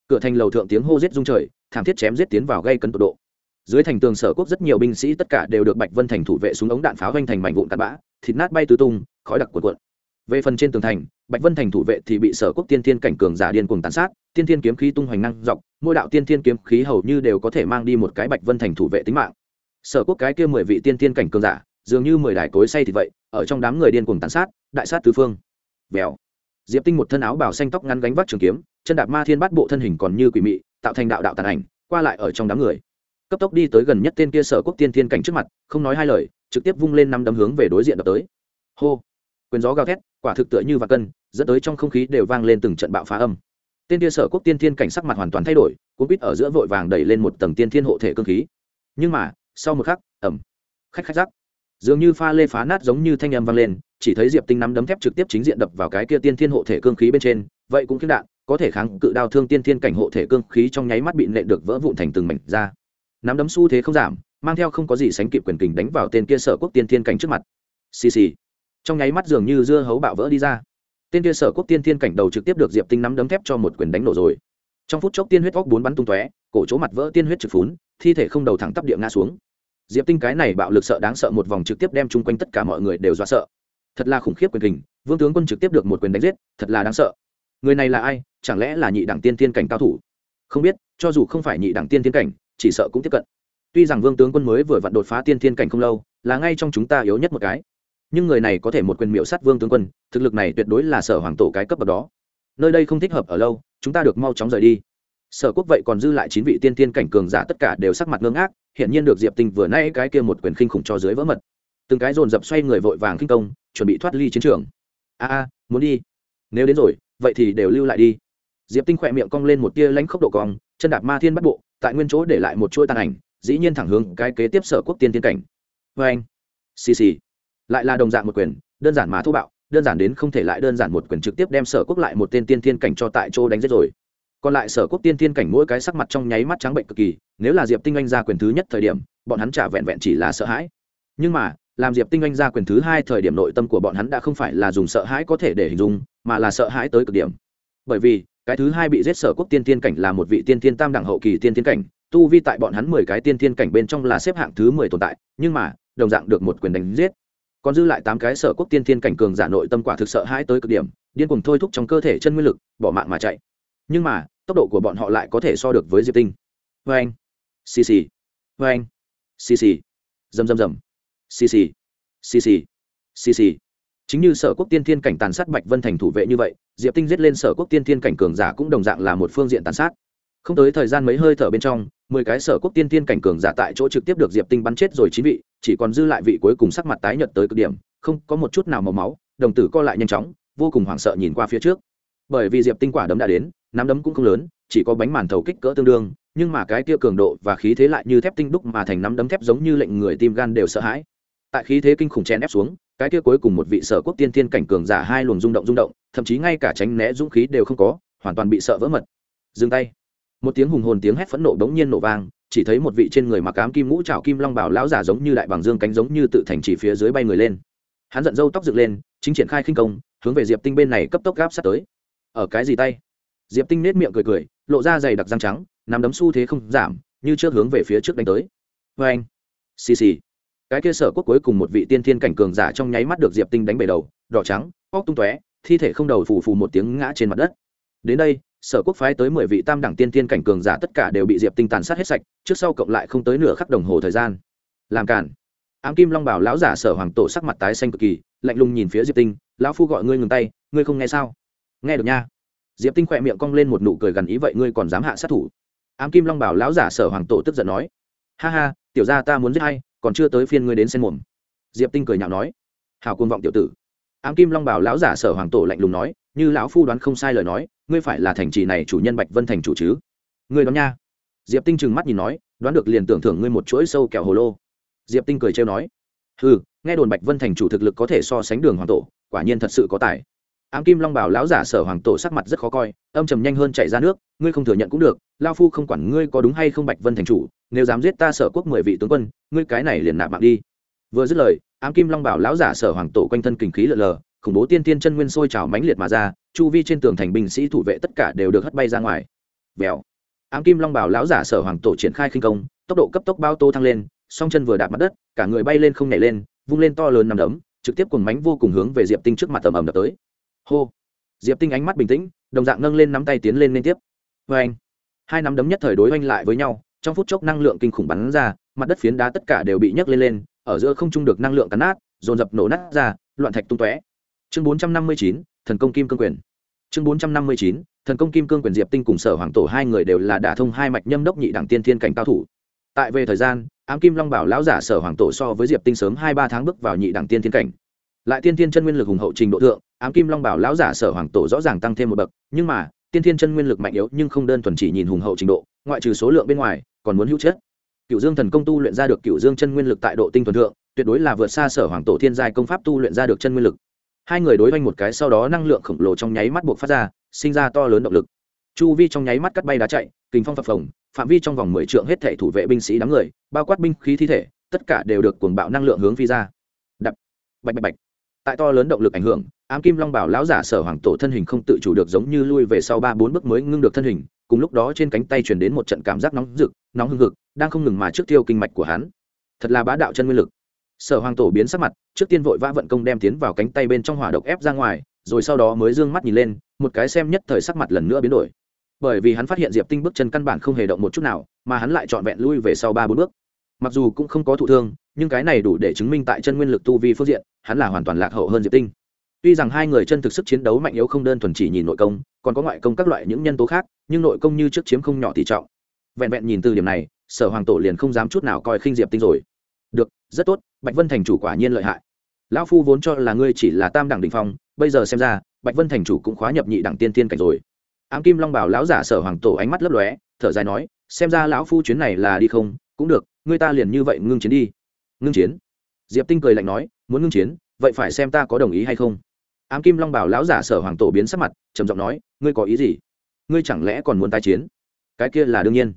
Cửa thành lầu thượng tiếng hô giết rung trời, thảm thiết chém giết tiến vào gây cấn tột độ. Dưới thành tường sở quốc rất nhiều binh sĩ tất cả đều được bạch vân thành thủ vệ xuống ống đạn pháo hoành thành mảnh vụn tạt bã, thịt nát bay tứ tung, khói đặc cuộn cuộn. Về phần trên tường thành, bạch vân thành thủ vệ thì bị sở quốc tiên thiên cảnh cường giả điên cuồng tàn sát, tiên thiên kiếm khí tung hoành năng dọc mỗi đạo tiên thiên kiếm khí hầu như đều có thể mang đi một cái bạch vân thành thủ vệ tính mạng. Sở quốc cái kia mười vị tiên thiên cảnh cường giả, dường như mười đài cối say thì vậy, ở trong đám người điên cuồng tàn sát, đại sát tứ phương. Vèo. Diệp tinh một thân áo bảo xanh tóc ngắn gánh vác trường kiếm, chân đạp ma thiên bắt bộ thân hình còn như quỷ mị, tạo thành đạo đạo tàn ảnh, qua lại ở trong đám người. Cấp tốc đi tới gần nhất tên kia sở quốc tiên thiên cảnh trước mặt, không nói hai lời, trực tiếp vung lên năm đấm hướng về đối diện đập tới. Hô. Quyền gió gào thét, quả thực tựa như và cân, dẫn tới trong không khí đều vang lên từng trận bạo phá âm tên kia sở quốc tiên thiên cảnh sắc mặt hoàn toàn thay đổi, cuốn quýt ở giữa vội vàng đẩy lên một tầng tiên thiên hộ thể cơ khí. Nhưng mà, sau một khắc ẩm khách khách rắc. Dường như pha lê phá nát giống như thanh âm vang lên, chỉ thấy diệp tinh nắm đấm thép trực tiếp chính diện đập vào cái kia tiên thiên hộ thể cương khí bên trên, vậy cũng khiến đạn, có thể kháng cự đao thương tiên thiên cảnh hộ thể cương khí trong nháy mắt bị nện được vỡ vụn thành từng mảnh ra. Nắm đấm xu thế không giảm, mang theo không có gì sánh kịp quyền kình đánh vào tên kia sở quốc tiên thiên cảnh trước mặt. Xì xì. Trong nháy mắt dường như dưa hấu bạo vỡ đi ra tên kia sở quốc tiên thiên cảnh đầu trực tiếp được diệp tinh nắm đấm thép cho một quyền đánh nổ rồi. Trong phút chốc tiên huyết óc bốn bắn tung tóe, cổ chỗ mặt vỡ tiên huyết trực phún, thi thể không đầu thẳng tắp địa ngã xuống. Diệp tinh cái này bạo lực sợ đáng sợ một vòng trực tiếp đem chung quanh tất cả mọi người đều dọa sợ. Thật là khủng khiếp quyền kình, vương tướng quân trực tiếp được một quyền đánh giết, thật là đáng sợ. Người này là ai? Chẳng lẽ là nhị đẳng tiên tiên cảnh cao thủ? Không biết, cho dù không phải nhị đẳng tiên tiên cảnh, chỉ sợ cũng tiếp cận. Tuy rằng vương tướng quân mới vừa vặn đột phá tiên tiên cảnh không lâu, là ngay trong chúng ta yếu nhất một cái nhưng người này có thể một quyền miệu sát vương tướng quân, thực lực này tuyệt đối là sở hoàng tổ cái cấp bậc đó. Nơi đây không thích hợp ở lâu, chúng ta được mau chóng rời đi. Sở quốc vậy còn dư lại chín vị tiên tiên cảnh cường giả tất cả đều sắc mặt ngưng ác hiện nhiên được diệp tinh vừa nay cái kia một quyền khinh khủng cho dưới vỡ mật. Từng cái dồn dập xoay người vội vàng khinh công, chuẩn bị thoát ly chiến trường. A a, muốn đi. Nếu đến rồi, vậy thì đều lưu lại đi. Diệp tinh khỏe miệng cong lên một tia lãnh khốc độ cong, chân đạp ma thiên bắt bộ, tại nguyên chỗ để lại một chuỗi tàn ảnh, dĩ nhiên thẳng hướng cái kế tiếp sở quốc tiên tiên cảnh. Vê anh xì xì lại là đồng dạng một quyền, đơn giản mà thô bạo, đơn giản đến không thể lại đơn giản một quyền trực tiếp đem sở quốc lại một tên tiên tiên cảnh cho tại chỗ đánh giết rồi. Còn lại sở quốc tiên tiên cảnh mỗi cái sắc mặt trong nháy mắt trắng bệnh cực kỳ, nếu là diệp tinh anh ra quyền thứ nhất thời điểm, bọn hắn trả vẹn vẹn chỉ là sợ hãi. Nhưng mà, làm diệp tinh anh ra quyền thứ hai thời điểm nội tâm của bọn hắn đã không phải là dùng sợ hãi có thể để hình dung, mà là sợ hãi tới cực điểm. Bởi vì, cái thứ hai bị giết sở quốc tiên tiên cảnh là một vị tiên tiên tam đẳng hậu kỳ tiên tiên cảnh, tu vi tại bọn hắn mười cái tiên tiên cảnh bên trong là xếp hạng thứ mười tồn tại, nhưng mà, đồng dạng được một quyền đánh giết còn dư lại tám cái sở quốc tiên thiên cảnh cường giả nội tâm quả thực sợ hãi tới cực điểm, điên cuồng thôi thúc trong cơ thể chân nguyên lực, bỏ mạng mà chạy. Nhưng mà, tốc độ của bọn họ lại có thể so được với diệp tinh. Vê anh. Xì xì. Vê anh. Xì xì. Rầm rầm rầm xì xì. Xì xì. Xì xì. Chính như sở quốc tiên thiên cảnh tàn sát bạch vân thành thủ vệ như vậy, diệp tinh giết lên sở quốc tiên thiên cảnh cường giả cũng đồng dạng là một phương diện tàn sát không tới thời gian mấy hơi thở bên trong, mười cái sở quốc tiên tiên cảnh cường giả tại chỗ trực tiếp được diệp tinh bắn chết rồi chín vị, chỉ còn dư lại vị cuối cùng sắc mặt tái nhợt tới cực điểm, không có một chút nào màu máu, đồng tử co lại nhanh chóng, vô cùng hoảng sợ nhìn qua phía trước. Bởi vì diệp tinh quả đấm đã đến, nắm đấm cũng không lớn, chỉ có bánh màn thầu kích cỡ tương đương, nhưng mà cái kia cường độ và khí thế lại như thép tinh đúc mà thành nắm đấm thép giống như lệnh người tim gan đều sợ hãi. Tại khí thế kinh khủng chen ép xuống, cái kia cuối cùng một vị sở quốc tiên thiên cảnh cường giả hai luồng rung động rung động, thậm chí ngay cả tránh né dũng khí đều không có, hoàn toàn bị sợ vỡ mật. Dừng tay một tiếng hùng hồn tiếng hét phẫn nộ đống nhiên nổ vang, chỉ thấy một vị trên người mặc ám kim mũ trào kim long bảo lão giả giống như đại bằng dương cánh giống như tự thành chỉ phía dưới bay người lên. Hắn giận dâu tóc dựng lên, chính triển khai khinh công, hướng về diệp tinh bên này cấp tốc gáp sát tới. Ở cái gì tay? Diệp tinh nết miệng cười cười, lộ ra dày đặc răng trắng nằm đấm xu thế không giảm, như trước hướng về phía trước đánh tới. Vê anh, xì xì. Cái kia sở quốc cuối cùng một vị tiên thiên cảnh cường giả trong nháy mắt được diệp tinh đánh bể đầu, đỏ trắng, óc tung tóe, thi thể không đầu phù phù một tiếng ngã trên mặt đất. Đến đây sở quốc phái tới mười vị tam đẳng tiên thiên cảnh cường giả tất cả đều bị diệp tinh tàn sát hết sạch, trước sau cộng lại không tới nửa khắc đồng hồ thời gian. Làm cản ám kim long bảo lão giả sở hoàng tổ sắc mặt tái xanh cực kỳ, lạnh lùng nhìn phía diệp tinh, lão phu gọi ngươi ngừng tay, ngươi không nghe sao? Nghe được nha. Diệp tinh khỏe miệng cong lên một nụ cười gần ý, vậy ngươi còn dám hạ sát thủ? Ám kim long bảo lão giả sở hoàng tổ tức giận nói, ha ha, tiểu ra ta muốn giết hay, còn chưa tới phiên ngươi đến xen mồm. Diệp tinh cười nhạo nói hào côn vọng tiểu tử ám kim long bảo lão giả sở hoàng tổ lạnh lùng nói, như lão phu đoán không sai lời nói, ngươi phải là thành trì này chủ nhân bạch vân thành chủ chứ? Ngươi đoán nha. Diệp tinh trừng mắt nhìn nói, đoán được liền tưởng thưởng ngươi một chuỗi sâu kẹo hồ lô. Diệp tinh cười trêu nói ừ nghe đồn bạch vân thành chủ thực lực có thể so sánh đường hoàng tổ, quả nhiên thật sự có tài. Ám kim long bảo lão giả sở hoàng tổ sắc mặt rất khó coi, âm trầm nhanh hơn chạy ra nước, ngươi không thừa nhận cũng được lao phu không quản ngươi có đúng hay không bạch vân thành chủ, nếu dám giết ta sở quốc mười vị tướng quân, ngươi cái này liền nạp mạng đi. Vừa dứt lời ám kim long bảo lão giả sở hoàng tổ quanh thân kình khí lờ lờ, khủng bố tiên tiên chân nguyên sôi trào mãnh liệt mà ra, chu vi trên tường thành binh sĩ thủ vệ tất cả đều được hất bay ra ngoài. Vèo. Ám kim long bảo lão giả sở hoàng tổ triển khai khinh công, tốc độ cấp tốc bao tô thăng lên, song chân vừa đạp mặt đất, cả người bay lên không nhảy lên, vung lên to lớn nằm đấm, trực tiếp cùng mánh vô cùng hướng về diệp tinh trước mặt tầm ầm đập tới. Hô. Diệp tinh ánh mắt bình tĩnh, đồng dạng nâng lên nắm tay tiến lên liên tiếp. Vê anh hai nắm đấm nhất thời đối oanh lại với nhau, trong phút chốc năng lượng kinh khủng bắn ra, mặt đất phiến đá tất cả đều bị nhấc lên lên ở giữa không trung được năng lượng cắn nát, dồn dập nổ nát ra, loạn thạch tung tóe. Chương bốn trăm năm mươi chín, thần công kim cương quyền. Chương bốn trăm năm mươi chín, thần công kim cương quyền diệp tinh cùng sở hoàng tổ hai người đều là đả thông hai mạch nhâm đốc nhị đẳng tiên thiên cảnh cao thủ. Tại về thời gian, ám kim long bảo lão giả sở hoàng tổ so với diệp tinh sớm hai ba tháng bước vào nhị đẳng tiên thiên cảnh. Lại tiên thiên chân nguyên lực hùng hậu trình độ thượng, ám kim long bảo lão giả sở hoàng tổ rõ ràng tăng thêm một bậc, nhưng mà, tiên thiên chân nguyên lực mạnh yếu nhưng không đơn thuần chỉ nhìn hùng hậu trình độ, ngoại trừ số lượng bên ngoài, còn muốn hữu chất cựu dương thần công tu luyện ra được cựu dương chân nguyên lực tại độ tinh thuần thượng, tuyệt đối là vượt xa sở hoàng tổ thiên giai công pháp tu luyện ra được chân nguyên lực. Hai người đối với một cái sau đó năng lượng khổng lồ trong nháy mắt buộc phát ra, sinh ra to lớn động lực. Chu vi trong nháy mắt cắt bay đá chạy, kình phong phập phồng, phạm vi trong vòng mười trượng hết thể thủ vệ binh sĩ đám người, bao quát binh khí thi thể, tất cả đều được cuồng bạo năng lượng hướng phi ra. Đập, bạch bạch bạch. Tại to lớn động lực ảnh hưởng, ám kim long bảo lão giả sở hoàng tổ thân hình không tự chủ được giống như lui về sau ba bốn bước mới ngưng được thân hình cùng lúc đó trên cánh tay truyền đến một trận cảm giác nóng rực, nóng hưng hực, đang không ngừng mà trước tiêu kinh mạch của hắn. Thật là bá đạo chân nguyên lực. Sở hoàng tổ biến sắc mặt, trước tiên vội vã vận công đem tiến vào cánh tay bên trong hỏa độc ép ra ngoài, rồi sau đó mới d ư ơ n g mắt nhìn lên, một cái xem nhất thời sắc mặt lần nữa biến đổi. Bởi vì hắn phát hiện diệp tinh bước chân căn bản không hề động một chút nào, mà hắn lại trọn vẹn lui về sau ba bốn bước. Mặc dù cũng không có thụ thương, nhưng cái này đủ để chứng minh tại chân nguyên lực tu vi phương diện, hắn là hoàn toàn lạc hậu hơn diệp tinh tuy rằng hai người chân thực sức chiến đấu mạnh yếu không đơn thuần chỉ nhìn nội công, còn có ngoại công các loại những nhân tố khác, nhưng nội công như trước chiếm không nhỏ tỷ trọng. Vẹn vẹn nhìn từ điểm này, sở hoàng tổ liền không dám chút nào coi khinh diệp tinh rồi. Được, rất tốt, bạch vân thành chủ quả nhiên lợi hại. Lão phu vốn cho là ngươi chỉ là tam đẳng đình phong, bây giờ xem ra, bạch vân thành chủ cũng khóa nhập nhị đẳng tiên tiên cảnh rồi. Ám kim long bảo lão giả sở hoàng tổ ánh mắt lấp lóe, thở dài nói, xem ra lão phu chuyến này là đi không? Cũng được, ngươi ta liền như vậy ngưng chiến đi. Ngưng chiến? Diệp tinh cười lạnh nói, muốn ngưng chiến, vậy phải xem ta có đồng ý hay không ám kim long bảo lão giả sở hoàng tổ biến sắc mặt, trầm giọng nói, ngươi có ý gì? Ngươi chẳng lẽ còn muốn tái chiến? Cái kia là đương nhiên.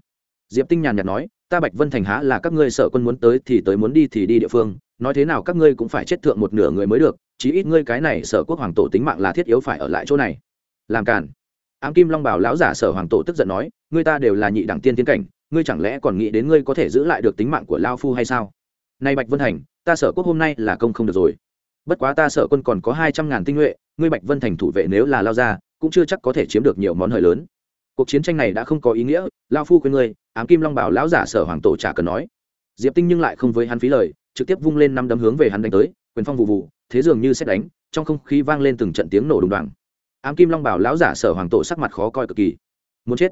Diệp tinh nhàn nhạt nói, ta bạch vân thành há là các ngươi sở quân muốn tới thì tới muốn đi thì đi địa phương, nói thế nào các ngươi cũng phải chết thượng một nửa người mới được, chí ít ngươi cái này sở quốc hoàng tổ tính mạng là thiết yếu phải ở lại chỗ này. Làm cản ám kim long bảo lão giả sở hoàng tổ tức giận nói, ngươi ta đều là nhị đẳng tiên tiến cảnh, ngươi chẳng lẽ còn nghĩ đến ngươi có thể giữ lại được tính mạng của lao phu hay sao? Nay bạch vân thành, ta sở quốc hôm nay là công không được rồi bất quá ta sợ quân còn có hai trăm ngàn tinh nhuệ, ngươi bạch vân thành thủ vệ nếu là lao ra, cũng chưa chắc có thể chiếm được nhiều món hời lớn. Cuộc chiến tranh này đã không có ý nghĩa lao phu quên ngươi, ám kim long bảo lão giả sở hoàng tổ chả cần nói. Diệp tinh nhưng lại không với hắn phí lời, trực tiếp vung lên năm đấm hướng về hắn đánh tới, quyền phong vụ vụ, thế dường như xét đánh, trong không khí vang lên từng trận tiếng nổ đùng đoàng. Ám kim long bảo lão giả sở hoàng tổ sắc mặt khó coi cực kỳ. Muốn chết?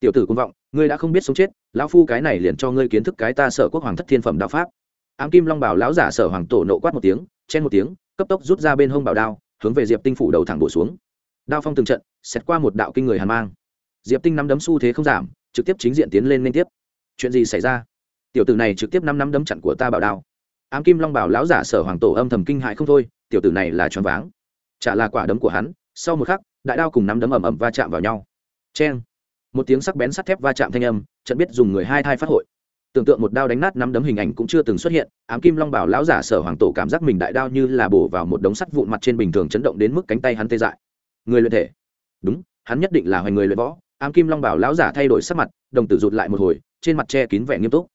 Tiểu tử quân vọng, ngươi đã không biết sống chết, lão phu cái này liền cho ngươi kiến thức cái ta sở quốc hoàng thất thiên phẩm đạo pháp. Ám kim long bảo lão giả sở hoàng tổ nộ quát một tiếng chen một tiếng, cấp tốc rút ra bên hông bảo đao, hướng về diệp tinh phủ đầu thẳng bổ xuống. Đao phong từng trận xét qua một đạo kinh người hàn mang. Diệp tinh năm đấm xu thế không giảm, trực tiếp chính diện tiến lên liên tiếp. Chuyện gì xảy ra? Tiểu tử này trực tiếp năm năm đấm chặn của ta bảo đao. Ám kim long bảo lão giả sở hoàng tổ âm thầm kinh hại không thôi, tiểu tử này là choáng váng. Chả là quả đấm của hắn, sau một khắc, đại đao cùng năm đấm ầm ầm va chạm vào nhau. Cheng! Một tiếng sắc bén sắt thép va chạm thanh âm trận biết dùng người hai thai phát hội tưởng tượng một đao đánh nát năm đấm hình ảnh cũng chưa từng xuất hiện, ám kim long bảo lão giả sở hoàng tổ cảm giác mình đại đao như là bổ vào một đống sắt vụn mặt trên bình thường chấn động đến mức cánh tay hắn tê dại. Người luyện thể. Đúng, hắn nhất định là hoành người luyện võ. Ám kim long bảo lão giả thay đổi sắc mặt, đồng tử rụt lại một hồi, trên mặt che kín vẻ nghiêm túc.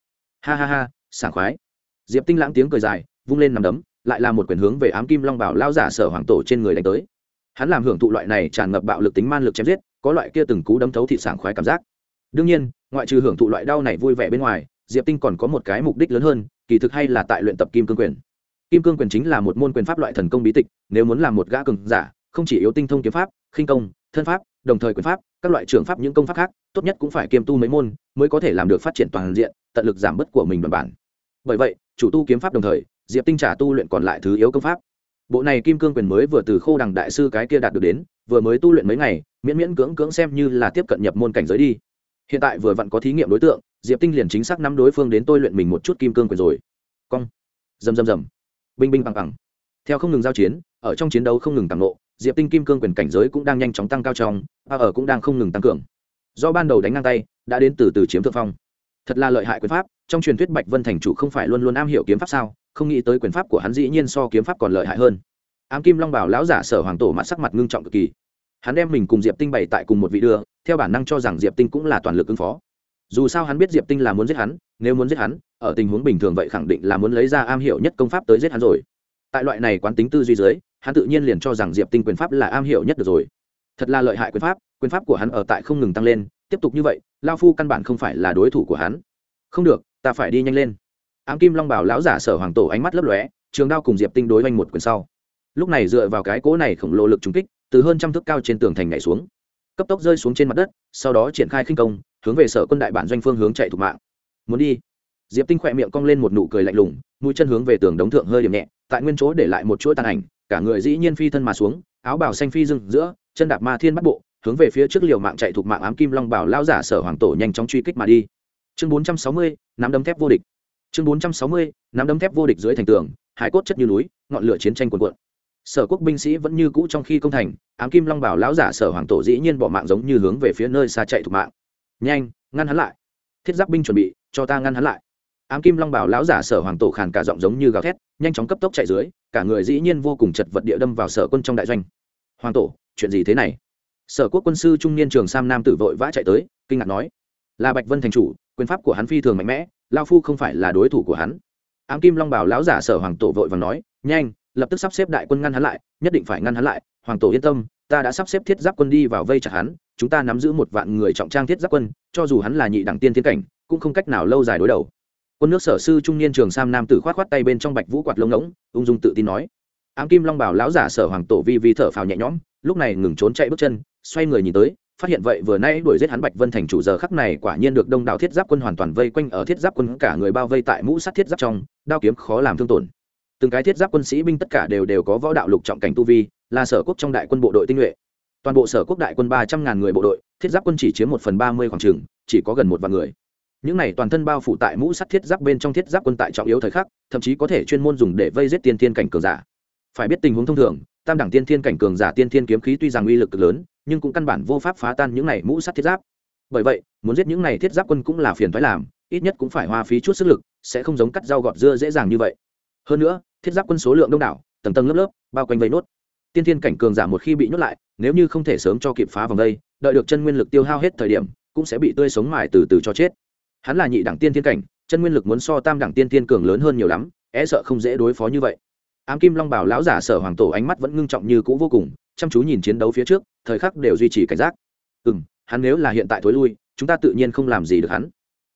Ha ha ha, sảng khoái. Diệp tinh lãng tiếng cười dài, vung lên nằm đấm, lại là một quyền hướng về ám kim long bảo lão giả sở hoàng tổ trên người đánh tới. Hắn làm hưởng thụ loại này tràn ngập bạo lực tính man lực chém giết, có loại kia từng cú đấm thấu thị sảng khoái cảm giác. Đương nhiên, ngoại trừ hưởng thụ loại đau này vui vẻ bên ngoài diệp tinh còn có một cái mục đích lớn hơn, kỳ thực hay là tại luyện tập kim cương quyền. Kim cương quyền chính là một môn quyền pháp loại thần công bí tịch, nếu muốn làm một gã cường giả, không chỉ yếu tinh thông kiếm pháp, khinh công, thân pháp, đồng thời quyền pháp, các loại trường pháp những công pháp khác, tốt nhất cũng phải kiêm tu mấy môn mới có thể làm được phát triển toàn diện, tận lực giảm bớt của mình bản bản. Bởi vậy, chủ tu kiếm pháp đồng thời, diệp tinh trả tu luyện còn lại thứ yếu công pháp. Bộ này kim cương quyền mới vừa từ khô đằng đại sư cái kia đạt được đến, vừa mới tu luyện mấy ngày, miễn miễn cưỡng cưỡng xem như là tiếp cận nhập môn cảnh giới đi hiện tại vừa vặn có thí nghiệm đối tượng, diệp tinh liền chính xác nắm đối phương đến tôi luyện mình một chút kim cương quyền rồi. Cong. Dầm dầm dầm binh binh bằng bằng theo không ngừng giao chiến, ở trong chiến đấu không ngừng tăng nộ diệp tinh kim cương quyền cảnh giới cũng đang nhanh chóng tăng cao trong, a ở cũng đang không ngừng tăng cường. Do ban đầu đánh ngang tay, đã đến từ từ chiếm thượng phong. Thật là lợi hại quyền pháp, trong truyền thuyết bạch vân thành chủ không phải luôn luôn am hiểu kiếm pháp sao, không nghĩ tới quyền pháp của hắn dĩ nhiên so kiếm pháp còn lợi hại hơn. Ám kim long bảo lão giả sở hoàng tổ mặt sắc mặt ngưng trọng cực kỳ hắn đem mình cùng diệp tinh bày tại cùng một vị đưa, theo bản năng cho rằng diệp tinh cũng là toàn lực ứng phó. Dù sao hắn biết diệp tinh là muốn giết hắn, nếu muốn giết hắn, ở tình huống bình thường vậy khẳng định là muốn lấy ra am hiểu nhất công pháp tới giết hắn rồi. Tại loại này quán tính tư duy dưới, hắn tự nhiên liền cho rằng diệp tinh quyền pháp là am hiểu nhất được rồi. Thật là lợi hại quyền pháp quyền pháp của hắn ở tại không ngừng tăng lên, tiếp tục như vậy, lao phu căn bản không phải là đối thủ của hắn. Không được, ta phải đi nhanh lên. Ám kim long bảo lão giả sở hoàng tổ ánh mắt lấp lóe, trường đao cùng diệp tinh đối oanh một quyền sau. Lúc này dựa vào cái cỗ này khổng lồ lực trúng kích từ hơn trăm thước cao trên tường thành nhảy xuống cấp tốc rơi xuống trên mặt đất sau đó triển khai khinh công hướng về sở quân đại bản doanh phương hướng chạy thục mạng. Muốn đi? Diệp tinh khỏe miệng cong lên một nụ cười lạnh lùng mũi chân hướng về tường đống thượng hơi điểm nhẹ tại nguyên chỗ để lại một chuỗi tàn ảnh cả người dĩ nhiên phi thân mà xuống áo bào xanh phi dưng giữa chân đạp ma thiên bắt bộ hướng về phía trước liều mạng chạy thuộc mạng ám kim long bảo lao giả sở hoàng tổ nhanh chóng truy kích mà đi. Chương 460, nắm đấm thép vô địch. Chương 460, nắm đấm thép vô địch dưới thành tường hải cốt chất như núi ngọn lửa chiến tranh cuồn cuộn sở quốc binh sĩ vẫn như cũ trong khi công thành, ám kim long bảo lão giả sở hoàng tổ dĩ nhiên bỏ mạng giống như hướng về phía nơi xa chạy thục mạng. Nhanh, ngăn hắn lại. Thiết giáp binh chuẩn bị, cho ta ngăn hắn lại. Ám kim long bảo lão giả sở hoàng tổ khàn cả giọng giống như gào thét, nhanh chóng cấp tốc chạy dưới, cả người dĩ nhiên vô cùng chật vật địa đâm vào sở quân trong đại doanh. Hoàng tổ, chuyện gì thế này? Sở quốc quân sư trung niên trường sam nam tử vội vã chạy tới, kinh ngạc nói, là bạch vân thành chủ, quyền pháp của hắn phi thường mạnh mẽ lao phu không phải là đối thủ của hắn. Ám kim long bảo lão giả sở hoàng tổ vội và nói, nhanh lập tức sắp xếp đại quân ngăn hắn lại, nhất định phải ngăn hắn lại. Hoàng tổ yên tâm, ta đã sắp xếp thiết giáp quân đi vào vây chặt hắn, chúng ta nắm giữ một vạn người trọng trang thiết giáp quân, cho dù hắn là nhị đẳng tiên tiến cảnh, cũng không cách nào lâu dài đối đầu. Quân nước sở sư trung niên trường sam nam tử khoát khoát tay bên trong bạch vũ quạt lông ngỗng, ung dung tự tin nói. Ám kim long bảo lão giả sở hoàng tổ vi vi thở phào nhẹ nhõm, lúc này ngừng trốn chạy bước chân, xoay người nhìn tới, phát hiện vậy vừa nay đuổi giết hắn bạch vân thành chủ giờ khắc này quả nhiên được đông đảo thiết giáp quân hoàn toàn vây quanh ở thiết giáp quân cả người bao vây tại mũ sắt thiết giáp trong, đao kiếm khó làm thương tổn từng cái thiết giáp quân sĩ binh tất cả đều đều có võ đạo lục trọng cảnh tu vi, là sở quốc trong đại quân bộ đội tinh nhuệ. Toàn bộ sở quốc đại quân ba trăm ngàn người bộ đội, thiết giáp quân chỉ chiếm một phần ba mươi khoảng trường chỉ có gần một vạn người. Những này toàn thân bao phủ tại mũ sắt thiết giáp bên trong thiết giáp quân tại trọng yếu thời khắc, thậm chí có thể chuyên môn dùng để vây giết tiên thiên cảnh cường giả. Phải biết tình huống thông thường, tam đẳng tiên thiên cảnh cường giả tiên thiên kiếm khí tuy rằng uy lực cực lớn, nhưng cũng căn bản vô pháp phá tan những này mũ sắt thiết giáp. Bởi vậy, muốn giết những này thiết giáp quân cũng là phiền thoái làm, ít nhất cũng phải hoa phí chút sức lực, sẽ không giống cắt rau gọt dưa dễ dàng như vậy. Hơn nữa thiết giáp quân số lượng đông đảo, tầng tầng lớp lớp, bao quanh vây nốt. Tiên thiên cảnh cường giả một khi bị nhốt lại, nếu như không thể sớm cho kịp phá vòng vây đợi được chân nguyên lực tiêu hao hết thời điểm, cũng sẽ bị tươi sống mài từ từ cho chết. Hắn là nhị đẳng tiên thiên cảnh, chân nguyên lực muốn so tam đẳng tiên thiên cường lớn hơn nhiều lắm e sợ không dễ đối phó như vậy. Ám kim long bảo lão giả sở hoàng tổ ánh mắt vẫn ngưng trọng như cũ vô cùng, chăm chú nhìn chiến đấu phía trước, thời khắc đều duy trì cảnh giác. Ừ m hắn nếu là hiện tại thối lui, chúng ta tự nhiên không làm gì được hắn.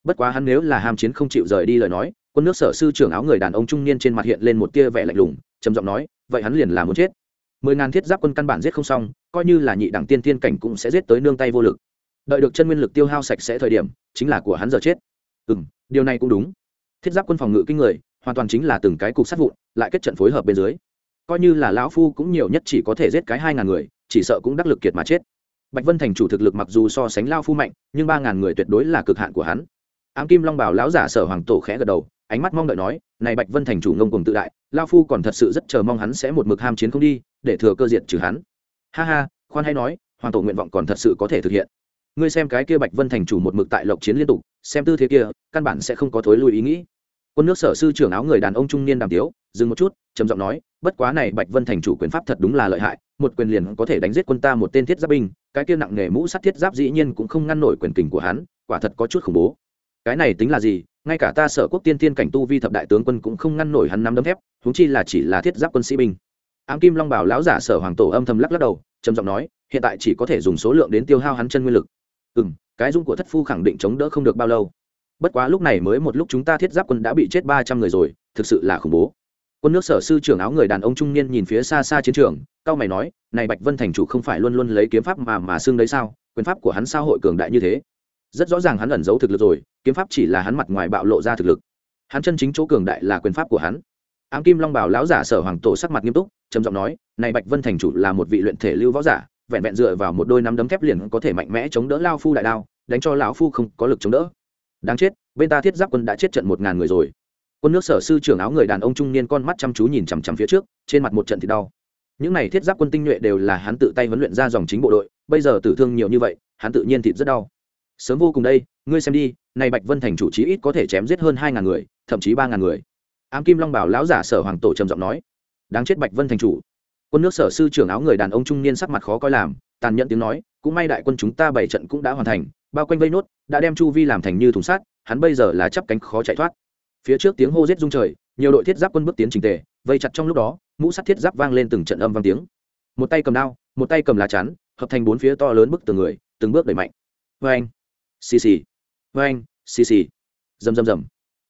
Bất quá hắn nếu là ham chiến không chịu rời đi lời nói quân nước sở sư trưởng áo người đàn ông trung niên trên mặt hiện lên một tia vẻ lạnh lùng, trầm giọng nói, vậy hắn liền là muốn chết. Mười ngàn thiết giáp quân căn bản giết không xong, coi như là nhị đẳng tiên tiên cảnh cũng sẽ giết tới nương tay vô lực. Đợi được chân nguyên lực tiêu hao sạch sẽ thời điểm, chính là của hắn giờ chết. Ừ m điều này cũng đúng. Thiết giáp quân phòng ngự kinh người, hoàn toàn chính là từng cái cục sát vụn, lại kết trận phối hợp bên dưới. Coi như là lão phu cũng nhiều nhất chỉ có thể giết cái hai ngàn người, chỉ sợ cũng đắc lực kiệt mà chết. Bạch vân thành chủ thực lực mặc dù so sánh lao phu mạnh, nhưng ba ngàn người tuyệt đối là cực hạn của hắn ám kim long bảo lão giả sở hoàng tổ khẽ gật đầu, ánh mắt mong đợi nói, này bạch vân thành chủ ngông cùng tự đại lao phu còn thật sự rất chờ mong hắn sẽ một mực ham chiến không đi, để thừa cơ diệt trừ hắn. Ha ha, khoan hay nói, hoàng tổ nguyện vọng còn thật sự có thể thực hiện. Ngươi xem cái kia bạch vân thành chủ một mực tại lộc chiến liên tục, xem tư thế kia, căn bản sẽ không có thối lui ý nghĩ. Quân nước sở sư trưởng áo người đàn ông trung niên đàm tiếu, dừng một chút, trầm giọng nói, bất quá này bạch vân thành chủ quyền pháp thật đúng là lợi hại, một quyền liền có thể đánh giết quân ta một tên thiết giáp binh, cái kia nặng nghề mũ sắt thiết giáp dĩ nhiên cũng không ngăn nổi quyền kình của hắn, quả thật có chút khủng bố cái này tính là gì? Ngay cả ta sở quốc tiên tiên cảnh tu vi thập đại tướng quân cũng không ngăn nổi hắn nắm đấm thép, huống chi là chỉ là thiết giáp quân sĩ binh. Ám kim long bảo lão giả sở hoàng tổ âm thầm lắc lắc đầu, trầm giọng nói, hiện tại chỉ có thể dùng số lượng đến tiêu hao hắn chân nguyên lực. Ừ m cái dung của thất phu khẳng định chống đỡ không được bao lâu. Bất quá lúc này mới một lúc chúng ta thiết giáp quân đã bị chết ba trăm người rồi, thực sự là khủng bố. Quân nước sở sư trưởng áo người đàn ông trung niên nhìn phía xa xa chiến trường, cao mày nói, này bạch vân thành chủ không phải luôn luôn lấy kiếm pháp mà mà xưng đấy sao? Quyền pháp của hắn sao hội cường đại như thế? Rất rõ ràng hắn ẩn giấu thực lực rồi, kiếm pháp chỉ là hắn mặt ngoài bạo lộ ra thực lực. Hắn chân chính chỗ cường đại là quyền pháp của hắn. Ám kim long bảo lão giả sở hoàng tổ sắc mặt nghiêm túc, trầm giọng nói, này bạch vân thành chủ là một vị luyện thể lưu võ giả, vẹn vẹn dựa vào một đôi nắm đấm thép liền có thể mạnh mẽ chống đỡ lao phu đại đao, đánh cho lão phu không có lực chống đỡ. Đáng chết, bên ta thiết giáp quân đã chết trận một ngàn người rồi. Quân nước sở sư trưởng áo người đàn ông trung niên con mắt chăm chú nhìn chằm chằm phía trước, trên mặt một trận thì đau. Những này thiết giáp quân tinh nhuệ đều là hắn tự tay huấn luyện ra dòng chính bộ đội, bây giờ tử thương nhiều như vậy, hắn tự nhiên thịt rất đau sớm vô cùng đây, ngươi xem đi, này bạch vân thành chủ chí ít có thể chém giết hơn hai ngàn người, thậm chí ba ngàn người. Ám kim long bảo lão giả sở hoàng tổ trầm giọng nói. Đáng chết bạch vân thành chủ. Quân nước sở sư trưởng áo người đàn ông trung niên sắc mặt khó coi làm, tàn nhẫn tiếng nói, cũng may đại quân chúng ta bảy trận cũng đã hoàn thành, bao quanh vây nốt, đã đem chu vi làm thành như thùng sắt, hắn bây giờ là chắp cánh khó chạy thoát. Phía trước tiếng hô rết rung trời, nhiều đội thiết giáp quân bước tiến trình tề, vây chặt trong lúc đó, mũ sắt thiết giáp vang lên từng trận âm vang tiếng. Một tay cầm đao, một tay cầm lá chắn, hợp thành bốn phía to lớn bức tường người, từng bước đẩy mạnh. Vê anh xì xì. Vê anh, xì xì. Rầm rầm rầm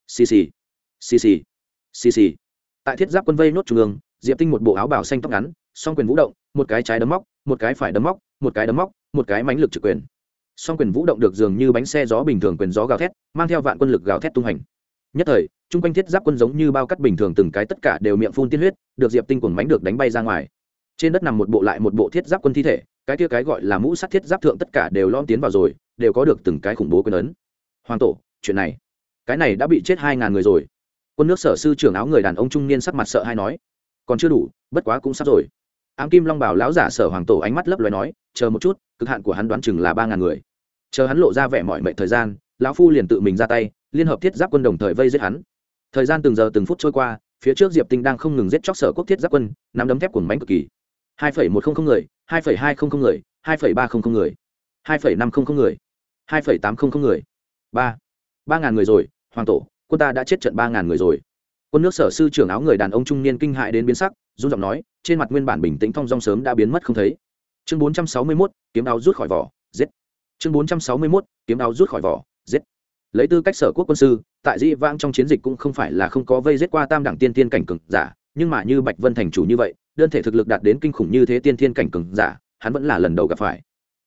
xì xì. Xì xì. Xì xì. Tại thiết giáp quân vây nốt trung ương, diệp tinh một bộ áo bảo xanh tóc ngắn, song quyền vũ động, một cái trái đấm móc, một cái phải đấm móc, một cái đấm móc, một cái mánh lực trực quyền. Song quyền vũ động được dường như bánh xe gió bình thường quyền gió gào thét, mang theo vạn quân lực gào thét tung hành. Nhất thời chung quanh thiết giáp quân giống như bao cắt bình thường từng cái tất cả đều miệng phun tiên huyết, được diệp tinh quần mánh được đánh bay ra ngoài. Trên đất nằm một bộ lại một bộ thiết giáp quân thi thể, cái kia cái gọi là mũ sắt thiết giáp thượng tất cả đều lom tiến vào rồi đều có được từng cái khủng bố quyền ấn. Hoàng tổ, chuyện này, cái này đã bị chết hai ngàn người rồi. Quân nước sở sư trưởng áo người đàn ông trung niên sắc mặt sợ hay nói, còn chưa đủ, bất quá cũng sắp rồi. Ám kim long bảo lão giả sở hoàng tổ ánh mắt lấp loài nói, chờ một chút, cực hạn của hắn đoán chừng là ba ngàn người. Chờ hắn lộ ra vẻ mọi mệnh thời gian, lão phu liền tự mình ra tay, liên hợp thiết giáp quân đồng thời vây giết hắn. Thời gian từng giờ từng phút trôi qua, phía trước diệp tinh đang không ngừng giết chóc sở quốc thiết giáp quân, nắm đấm thép cuồng bánh cực kỳ. hai phẩy một không không người, hai phẩy hai không không người, hai phẩy ba không không người, hai phẩy năm không không người hai phẩy tám không không người. Ba. Ba ngàn người rồi, hoàng tổ, quân ta đã chết trận ba ngàn người rồi. Quân nước sở sư trưởng áo người đàn ông trung niên kinh hại đến biến sắc, run giọng nói, trên mặt nguyên bản bình tĩnh thong dong sớm đã biến mất không thấy. Chương bốn trăm sáu mươi mốt, kiếm áo rút khỏi vỏ, giết. Chương bốn trăm sáu mươi mốt, kiếm áo rút khỏi vỏ, giết. Lấy tư cách sở quốc quân sư, tại dĩ vãng trong chiến dịch cũng không phải là không có vây giết qua tam đẳng tiên tiên cảnh cường giả, nhưng mà như bạch vân thành chủ như vậy, đơn thể thực lực đạt đến kinh khủng như thế tiên thiên cảnh cường giả, hắn vẫn là lần đầu gặp phải.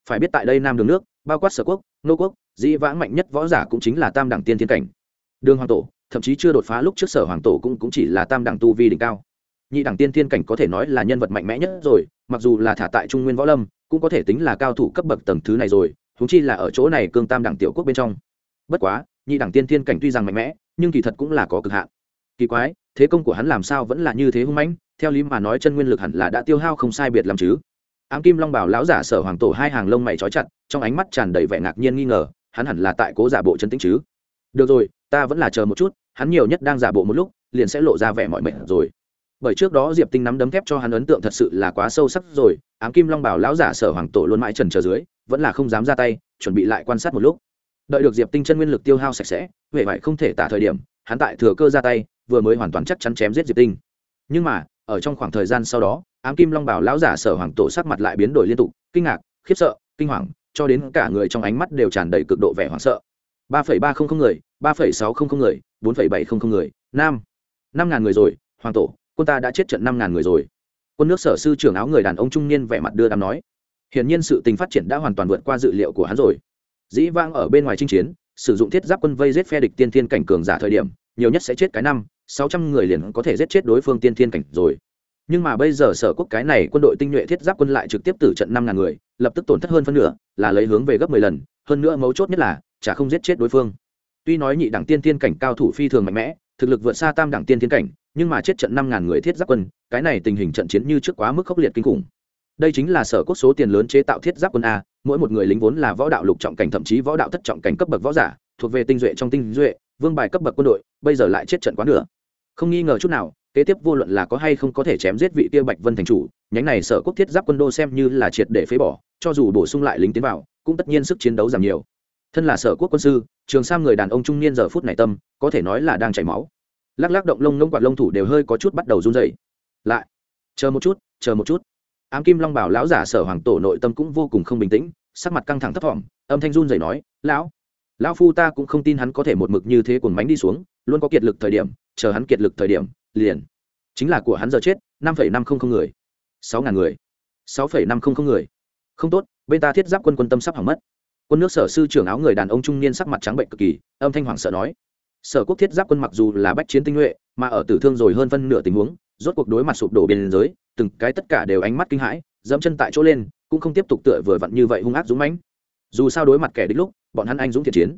Phải biết tại đây nam đường nước bao quát sở quốc nô quốc dĩ vãng mạnh nhất võ giả cũng chính là tam đẳng tiên thiên cảnh. Đường hoàng tổ thậm chí chưa đột phá lúc trước sở hoàng tổ cũng, cũng chỉ là tam đẳng tu vi đỉnh cao. Nhị đẳng tiên thiên cảnh có thể nói là nhân vật mạnh mẽ nhất rồi mặc dù là thả tại trung nguyên võ lâm cũng có thể tính là cao thủ cấp bậc tầng thứ này rồi thúng chi là ở chỗ này cương tam đẳng tiểu quốc bên trong. Bất quá nhị đẳng tiên thiên cảnh tuy rằng mạnh mẽ nhưng kỳ thật cũng là có cực hạn. Kỳ quái thế công của hắn làm sao vẫn là như thế hung mãnh theo lý mà nói chân nguyên lực hẳn là đã tiêu hao không sai biệt làm chứ ám kim long bảo lão giả sở hoàng tổ hai hàng lông mày trói chặt, trong ánh mắt tràn đầy vẻ ngạc nhiên nghi ngờ, hắn hẳn là tại cố giả bộ chân tĩnh chứ? Được rồi, ta vẫn là chờ một chút, hắn nhiều nhất đang giả bộ một lúc, liền sẽ lộ ra vẻ mọi mệt rồi. Bởi trước đó diệp tinh nắm đấm thép cho hắn ấn tượng thật sự là quá sâu sắc rồi, ám kim long bảo lão giả sở hoàng tổ luôn mãi trần chờ dưới, vẫn là không dám ra tay, chuẩn bị lại quan sát một lúc. Đợi được diệp tinh chân nguyên lực tiêu hao sạch sẽ huệ vải không thể tả thời điểm, hắn tại thừa cơ ra tay, vừa mới hoàn toàn chắc chắn chém giết diệp tinh. Nhưng mà, ở trong khoảng thời gian sau đó ám kim long bảo lão giả sở hoàng tổ sắc mặt lại biến đổi liên tục, kinh ngạc, khiếp sợ, kinh hoàng, cho đến cả người trong ánh mắt đều tràn đầy cực độ vẻ hoảng sợ. ba phẩy ba không không người, ba phẩy sáu không không người, bốn phẩy bảy không không người, nam, năm ngàn người rồi, hoàng tổ, quân ta đã chết trận năm ngàn người rồi. Quân nước sở sư trưởng áo người đàn ông trung niên vẻ mặt đưa đám nói. Hiển nhiên sự tình phát triển đã hoàn toàn vượt qua dự liệu của hắn rồi. Dĩ vang ở bên ngoài chinh chiến, sử dụng thiết giáp quân vây giết phe địch tiên thiên cảnh cường giả thời điểm, nhiều nhất sẽ chết cái năm, sáu trăm người liền có thể giết chết đối phương tiên thiên cảnh rồi nhưng mà bây giờ sở quốc cái này quân đội tinh nhuệ thiết giáp quân lại trực tiếp tử trận năm ngàn người, lập tức tổn thất hơn phân nửa, là lấy hướng về gấp mười lần, hơn nữa mấu chốt nhất là, chả không giết chết đối phương. Tuy nói nhị đẳng tiên thiên cảnh cao thủ phi thường mạnh mẽ, thực lực vượt xa tam đẳng tiên thiên cảnh, nhưng mà chết trận năm ngàn người thiết giáp quân, cái này tình hình trận chiến như trước quá mức khốc liệt kinh khủng. Đây chính là sở quốc số tiền lớn chế tạo thiết giáp quân a, mỗi một người lính vốn là võ đạo lục trọng cảnh, thậm chí võ đạo thất trọng cảnh cấp bậc võ giả, thuộc về tinh duệ trong tinh duệ, vương bài cấp bậc quân đội, bây giờ lại chết trận quá nửa. Không nghi ngờ chút nào kế tiếp vô luận là có hay không có thể chém giết vị kia bạch vân thành chủ, nhánh này sở quốc thiết giáp quân đô xem như là triệt để phế bỏ, cho dù bổ sung lại lính tiến vào, cũng tất nhiên sức chiến đấu giảm nhiều. Thân là sở quốc quân sư, trường sam người đàn ông trung niên giờ phút này tâm, có thể nói là đang chảy máu. Lắc lắc động lông lông quạt lông thủ đều hơi có chút bắt đầu run dày lại, chờ một chút, chờ một chút. Ám kim long bảo lão giả sở hoàng tổ nội tâm cũng vô cùng không bình tĩnh, sắc mặt căng thẳng thấp thỏm, âm thanh run dày nói, lão lão phu ta cũng không tin hắn có thể một mực như thế cuồng mánh đi xuống, luôn có kiệt lực thời điểm, chờ hắn kiệt lực thời điểm liền. Chính là của hắn giờ chết, năm phẩy năm không không người. sáu ngàn người. sáu phẩy năm không không người. Không tốt, bên ta thiết giáp quân quân tâm sắp hỏng mất. Quân nước sở sư trưởng áo người đàn ông trung niên sắc mặt trắng bệnh cực kỳ, âm thanh hoảng sợ nói. Sở quốc thiết giáp quân mặc dù là bách chiến tinh nhuệ, mà ở tử thương rồi hơn phân nửa tình huống, rốt cuộc đối mặt sụp đổ biên giới, từng cái tất cả đều ánh mắt kinh hãi, dẫm chân tại chỗ lên, cũng không tiếp tục tựa vừa vặn như vậy hung ác dũng mãnh. Dù sao đối mặt kẻ địch lúc, bọn hắn anh dũng thiện chiến.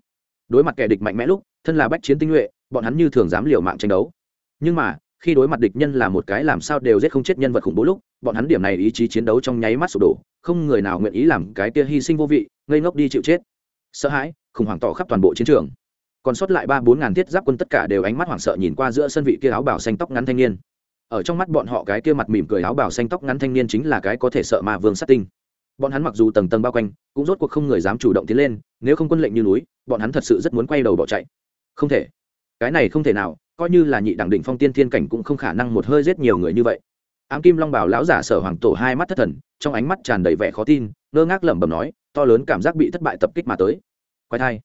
Đối mặt kẻ địch mạnh mẽ lúc, thân là bách chiến tinh nhuệ, bọn hắn như thường dám liều mạng tranh đấu. Nhưng mà khi đối mặt địch nhân là một cái làm sao đều giết không chết nhân vật khủng bố lúc, bọn hắn điểm này ý chí chiến đấu trong nháy mắt sụp đổ, không người nào nguyện ý làm cái kia hy sinh vô vị, ngây ngốc đi chịu chết. Sợ hãi, khủng hoảng tỏ khắp toàn bộ chiến trường. Còn sót lại ba bốn ngàn thiết giáp quân tất cả đều ánh mắt hoảng sợ nhìn qua giữa sân vị kia áo bảo xanh tóc ngắn thanh niên. Ở trong mắt bọn họ cái kia mặt mỉm cười áo bảo xanh tóc ngắn thanh niên chính là cái có thể sợ mà vương sát tinh. Bọn hắn mặc dù tầng tầng bao quanh, cũng rốt cuộc không người dám chủ động tiến lên, nếu không quân lệnh như núi, bọn hắn thật sự rất muốn quay đầu bỏ chạy. Không thể cái này không thể nào, coi như là nhị đẳng định phong tiên thiên cảnh cũng không khả năng một hơi giết nhiều người như vậy. Ám kim long bảo lão giả sở hoàng tổ hai mắt thất thần, trong ánh mắt tràn đầy vẻ khó tin, ngơ ngác lẩm bẩm nói, to lớn cảm giác bị thất bại tập kích mà tới. Quái thai.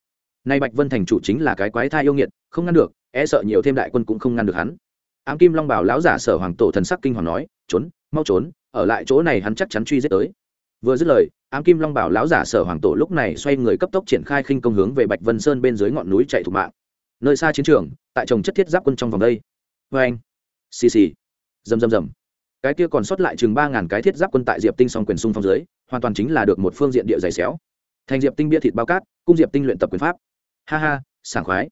Nay bạch vân thành chủ chính là cái quái thai yêu nghiệt, không ngăn được e sợ nhiều thêm đại quân cũng không ngăn được hắn. Ám kim long bảo lão giả sở hoàng tổ thần sắc kinh hoàng nói, trốn, mau trốn, ở lại chỗ này hắn chắc chắn truy giết tới. Vừa dứt lời, ám kim long bảo lão giả sở hoàng tổ lúc này xoay người cấp tốc triển khai khinh công hướng về bạch vân sơn bên dưới ngọn núi chạy thủ mạng nơi xa chiến trường, tại trồng chất thiết giáp quân trong vòng đây. Vê anh. Xì xì. Rầm rầm rầm cái kia còn sót lại chừng ba ngàn cái thiết giáp quân tại diệp tinh song quyền xung phong dưới, hoàn toàn chính là được một phương diện địa dày xéo. Thành diệp tinh bia thịt bao cát, cung diệp tinh luyện tập quyền pháp. Ha ha, sảng khoái.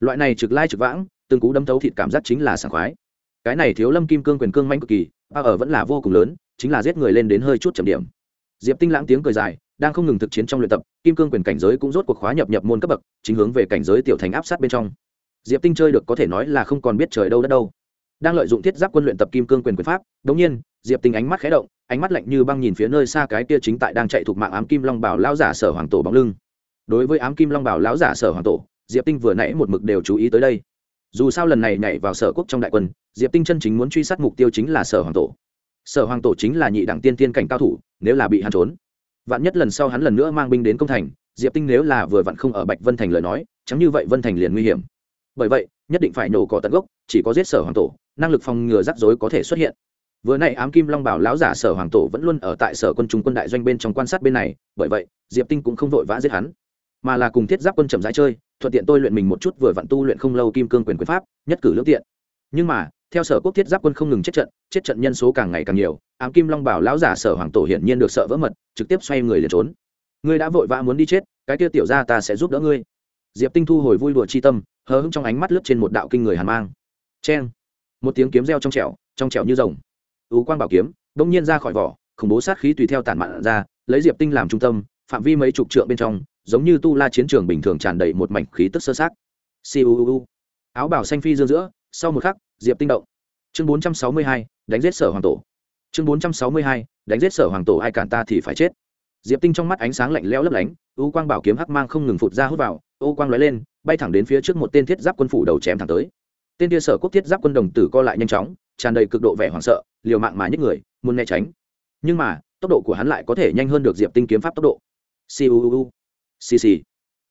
Loại này trực lai trực vãng, từng cú đâm thấu thịt cảm giác chính là sảng khoái. Cái này thiếu lâm kim cương quyền cương manh cực kỳ ba ở vẫn là vô cùng lớn, chính là giết người lên đến hơi chút chậm điểm. Diệp tinh lãng tiếng cười dài đang không ngừng thực chiến trong luyện tập, kim cương quyền cảnh giới cũng rốt cuộc khóa nhập nhập môn cấp bậc, chính hướng về cảnh giới tiểu thành áp sát bên trong. Diệp tinh chơi được có thể nói là không còn biết trời đâu đất đâu. Đang lợi dụng thiết giáp quân luyện tập kim cương quyền quyền pháp, đống nhiên, diệp tinh ánh mắt khé động, ánh mắt lạnh như băng nhìn phía nơi xa cái kia chính tại đang chạy thuộc mạng ám kim long bảo lão giả sở hoàng tổ bóng lưng. Đối với ám kim long bảo lão giả sở hoàng tổ, diệp tinh vừa nãy một mực đều chú ý tới đây. Dù sao lần này nhảy vào sở quốc trong đại quân, diệp tinh chân chính muốn truy sát mục tiêu chính là sở hoàng tổ. Sở hoàng tổ chính là nhị đẳng tiên tiên cảnh cao thủ, nếu là bị hắn trốn vạn nhất lần sau hắn lần nữa mang binh đến công thành, diệp tinh nếu là vừa vặn không ở bạch vân thành lời nói, chẳng như vậy vân thành liền nguy hiểm. Bởi vậy, nhất định phải nổ cỏ tận gốc, chỉ có giết sở hoàng tổ, năng lực phòng ngừa rắc rối có thể xuất hiện. Vừa n ám kim long bảo lão giả sở hoàng tổ vẫn luôn ở tại sở quân trung quân đại doanh bên trong quan sát bên này, bởi vậy, diệp tinh cũng không vội vã giết hắn. Mà là cùng thiết giáp quân chậm rãi chơi, thuận tiện tôi luyện mình một chút, vừa vặn tu luyện không lâu kim cương quyền quyền pháp, nhất cử lương tiện. Nhưng mà theo sở quốc thiết giáp quân không ngừng chết trận chết trận nhân số càng ngày càng nhiều, ám kim long bảo lão giả sở hoàng tổ hiển nhiên được sợ vỡ mật, trực tiếp xoay người liền trốn. Ngươi đã vội vã muốn đi chết, cái kia tiểu ra ta sẽ giúp đỡ ngươi. Diệp tinh thu hồi vui đùa chi tâm, hờ hững trong ánh mắt lướt trên một đạo kinh người hàn mang. Cheng! Một tiếng kiếm reo trong trẻo trong trẻo như rồng. Ú quang bảo kiếm, đông nhiên ra khỏi vỏ, khủng bố sát khí tùy theo tản mạn ra, lấy diệp tinh làm trung tâm, phạm vi mấy chục trượng bên trong, giống như tu la chiến trường bình thường tràn đầy một mảnh khí tức sơ sát siêu áo bảo xanh phi dương giữa, sau một khắc diệp tinh động. Chương bốn trăm sáu mươi hai, đánh giết sở hoàng tổ. Chương bốn trăm sáu mươi hai, đánh giết sở hoàng tổ, ai cản ta thì phải chết. Diệp tinh trong mắt ánh sáng lạnh lẽo lấp lánh, u quang bảo kiếm hắc mang không ngừng phụt ra hút vào, ô quang lóe lên, bay thẳng đến phía trước một tên thiết giáp quân phủ đầu chém thẳng tới. Tên kia sở quốc thiết giáp quân đồng tử co lại nhanh chóng, tràn đầy cực độ vẻ hoảng sợ, liều mạng mà nhức người, muốn né tránh. Nhưng mà, tốc độ của hắn lại có thể nhanh hơn được diệp tinh kiếm pháp tốc độ. Siêu xì xì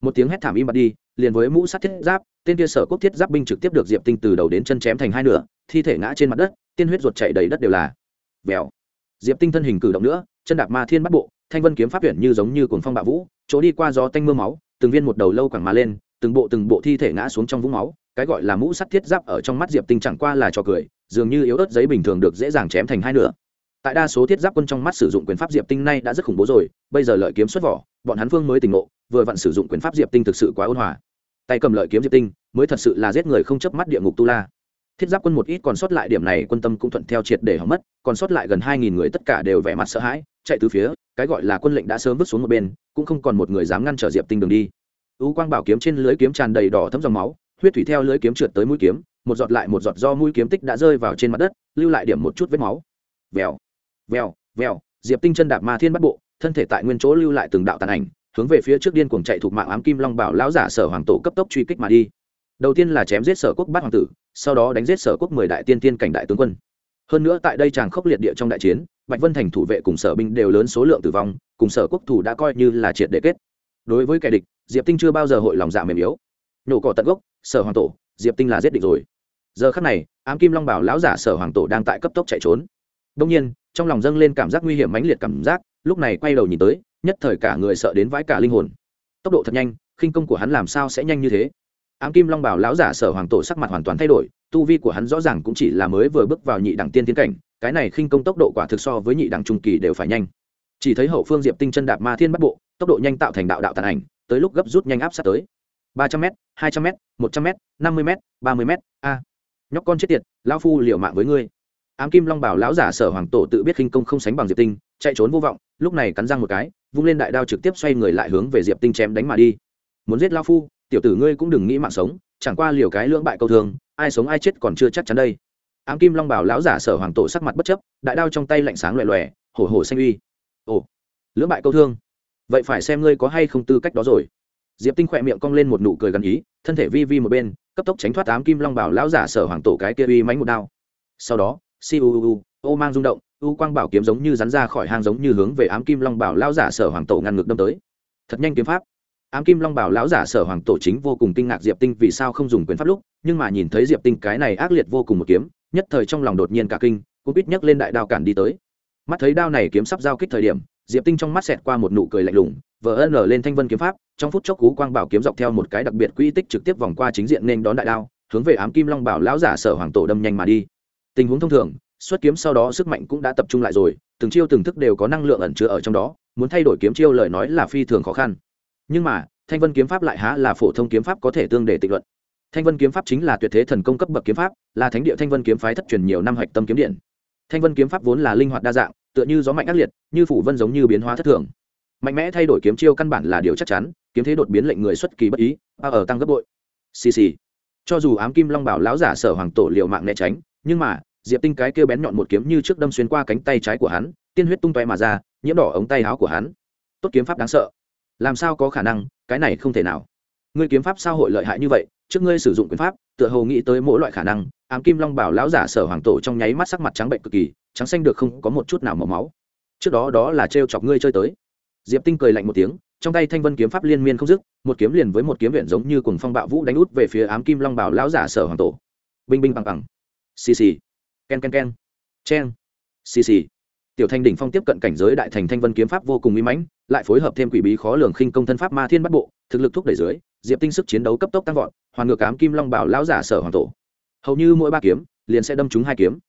một tiếng hét thảm im bặt đi, liền với mũ sắt thiết giáp, tên kia sở quốc thiết giáp binh trực tiếp được diệp tinh từ đầu đến chân chém thành hai nửa, thi thể ngã trên mặt đất, tiên huyết ruột chảy đầy đất đều là. Vèo. Diệp tinh thân hình cử động nữa, chân đạp ma thiên bắt bộ, thanh vân kiếm pháp tuyển như giống như cuồng phong bạo vũ, chỗ đi qua gió tanh mưa máu, từng viên một đầu lâu quẳng mà lên, từng bộ từng bộ thi thể ngã xuống trong vũng máu, cái gọi là mũ sắt thiết giáp ở trong mắt diệp tinh chẳng qua là trò cười, dường như yếu ớt giấy bình thường được dễ dàng chém thành hai nửa. Tại đa số thiết giáp quân trong mắt sử dụng quyền pháp diệp tinh nay đã rất khủng bố rồi, bây giờ lợi kiếm xuất vỏ, bọn hắn phương mới tỉnh ngộ vừa vặn sử dụng quyền pháp diệp tinh thực sự quá ôn hòa. Tay cầm lợi kiếm diệp tinh, mới thật sự là giết người không chớp mắt địa ngục tu la. Thiết giáp quân một ít còn sót lại điểm này quân tâm cũng thuận theo triệt để hỏng mất, còn sót lại gần hai nghìn người tất cả đều vẻ mặt sợ hãi, chạy từ phía, cái gọi là quân lệnh đã sớm vứt xuống một bên, cũng không còn một người dám ngăn trở diệp tinh đường đi. U quang bảo kiếm trên lưới kiếm tràn đầy đỏ thấm dòng máu, huyết thủy theo lưới kiếm trượt tới mũi kiếm, một giọt lại một giọt do mũi kiếm tích đã rơi vào trên mặt đất, lưu lại điểm một chút vết máu. Vèo vèo vèo, diệp tinh chân đạp ma thiên bắt bộ, thân thể tại nguyên chỗ lưu lại từng đạo tàn ảnh hướng về phía trước điên cuồng chạy thuộc mạng ám kim long bảo lão giả sở hoàng tổ cấp tốc truy kích mà đi. Đầu tiên là chém giết sở quốc bát hoàng tử, sau đó đánh giết sở quốc mười đại tiên tiên cảnh đại tướng quân. Hơn nữa tại đây chàng khốc liệt địa trong đại chiến, bạch vân thành thủ vệ cùng sở binh đều lớn số lượng tử vong, cùng sở quốc thủ đã coi như là triệt để kết. Đối với kẻ địch, diệp tinh chưa bao giờ hội lòng dạ mềm yếu. Nhổ cỏ tận gốc, sở hoàng tổ, diệp tinh là giết địch rồi. Giờ khắc này, ám kim long bảo lão giả sở hoàng tổ đang tại cấp tốc chạy trốn. Đông nhiên, trong lòng dâng lên cảm giác nguy hiểm mãnh liệt cảm giác, lúc này quay đầu nhìn tới nhất thời cả người sợ đến vãi cả linh hồn. Tốc độ thật nhanh, khinh công của hắn làm sao sẽ nhanh như thế? Ám kim long bảo lão giả sở hoàng tổ sắc mặt hoàn toàn thay đổi, tu vi của hắn rõ ràng cũng chỉ là mới vừa bước vào nhị đẳng tiên tiến cảnh, cái này khinh công tốc độ quả thực so với nhị đẳng trung kỳ đều phải nhanh. Chỉ thấy hậu phương diệp tinh chân đạp ma thiên bắt bộ, tốc độ nhanh tạo thành đạo đạo tàn ảnh, tới lúc gấp rút nhanh áp sát tới. Ba trăm m hai trăm m một trăm m năm mươi m ba mươi m a. Nhóc con chết tiệt, lão phu liều mạng với ngươi. Ám kim long bảo lão giả sở hoàng tổ tự biết khinh công không sánh bằng diệp tinh, chạy trốn vô vọng, lúc này cắn răng một cái vung lên đại đao trực tiếp xoay người lại hướng về diệp tinh chém đánh mà đi. Muốn giết lao phu, tiểu tử ngươi cũng đừng nghĩ mạng sống, chẳng qua liều cái lưỡng bại câu thường ai sống ai chết còn chưa chắc chắn đây. Ám kim long bảo lão giả sở hoàng tổ sắc mặt bất chấp, đại đao trong tay lạnh sáng loẹ loẹ hổ hổ xanh uy. Ồ, lưỡng bại câu thương. Vậy phải xem ngươi có hay không tư cách đó rồi. Diệp tinh khỏe miệng cong lên một nụ cười gần ý, thân thể vi vi một bên, cấp tốc tránh thoát ám kim long bảo lão giả sở hoàng tổ cái kia uy mánh một đao. Sau đó siêu ô mang rung động, u quang bảo kiếm giống như rắn ra khỏi hang giống như hướng về ám kim long bảo lão giả sở hoàng tổ ngăn ngược đâm tới. Thật nhanh kiếm pháp. Ám kim long bảo lão giả sở hoàng tổ chính vô cùng kinh ngạc diệp tinh vì sao không dùng quyền pháp lúc, nhưng mà nhìn thấy diệp tinh cái này ác liệt vô cùng một kiếm, nhất thời trong lòng đột nhiên cả kinh cũng biết nhấc lên đại đao cản đi tới. Mắt thấy đao này kiếm sắp giao kích thời điểm, diệp tinh trong mắt xẹt qua một nụ cười lạnh lùng, vờ ân lở lên thanh vân kiếm pháp, trong phút chốc cú quang bảo kiếm dọc theo một cái đặc biệt quỹ tích trực tiếp vòng qua chính diện nên đón đại đao, hướng về ám kim long bảo lão giả sở hoàng tổ đâm nhanh mà đi. Tình huống thông thường xuất kiếm sau đó sức mạnh cũng đã tập trung lại rồi, từng chiêu từng thức đều có năng lượng ẩn chứa ở trong đó, muốn thay đổi kiếm chiêu lời nói là phi thường khó khăn. Nhưng mà, thanh vân kiếm pháp lại há là phổ thông kiếm pháp có thể tương để tịnh luận. Thanh vân kiếm pháp chính là tuyệt thế thần công cấp bậc kiếm pháp, là thánh địa thanh vân kiếm phái thất truyền nhiều năm hạch tâm kiếm điện. Thanh vân kiếm pháp vốn là linh hoạt đa dạng, tựa như gió mạnh ác liệt, như phủ vân giống như biến hóa thất thường. Mạnh mẽ thay đổi kiếm chiêu căn bản là điều chắc chắn, kiếm thế đột biến lệnh người xuất kỳ bất ý ba ở tăng gấp bội. Xì xì. Cho dù ám kim long bảo lão giả sở hoàng tổ liệu mạng né tránh, nhưng mà diệp tinh cái kêu bén nhọn một kiếm như trước đâm xuyên qua cánh tay trái của hắn, tiên huyết tung toe mà ra, nhiễm đỏ ống tay áo của hắn. Tốt kiếm pháp đáng sợ. Làm sao có khả năng, cái này không thể nào. Ngươi kiếm pháp sao hội lợi hại như vậy, trước ngươi sử dụng quyền pháp, tựa hồ nghĩ tới mỗi loại khả năng, ám kim long bảo lão giả sở hoàng tổ trong nháy mắt sắc mặt trắng bệnh cực kỳ, trắng xanh được không có một chút nào màu máu. Trước đó đó là trêu chọc ngươi chơi tới. Diệp tinh cười lạnh một tiếng, trong tay thanh vân kiếm pháp liên miên không dứt, một kiếm liền với một kiếm viện giống như cùng phong bạo vũ đánh út về phía ám kim long bảo lão giả sở hoàng tổ. Binh binh bằng bằng. Xì xì ken ken ken. Chen xì xì. Tiểu thanh đỉnh phong tiếp cận cảnh giới đại thành thanh vân kiếm pháp vô cùng uy mãnh, lại phối hợp thêm quỷ bí khó lường khinh công thân pháp ma thiên bắt bộ, thực lực thúc đẩy dưới, diệp tinh sức chiến đấu cấp tốc tăng vọt, hoàn ngược ám kim long bảo lão giả sở hoàng tổ. Hầu như mỗi ba kiếm, liền sẽ đâm trúng hai kiếm.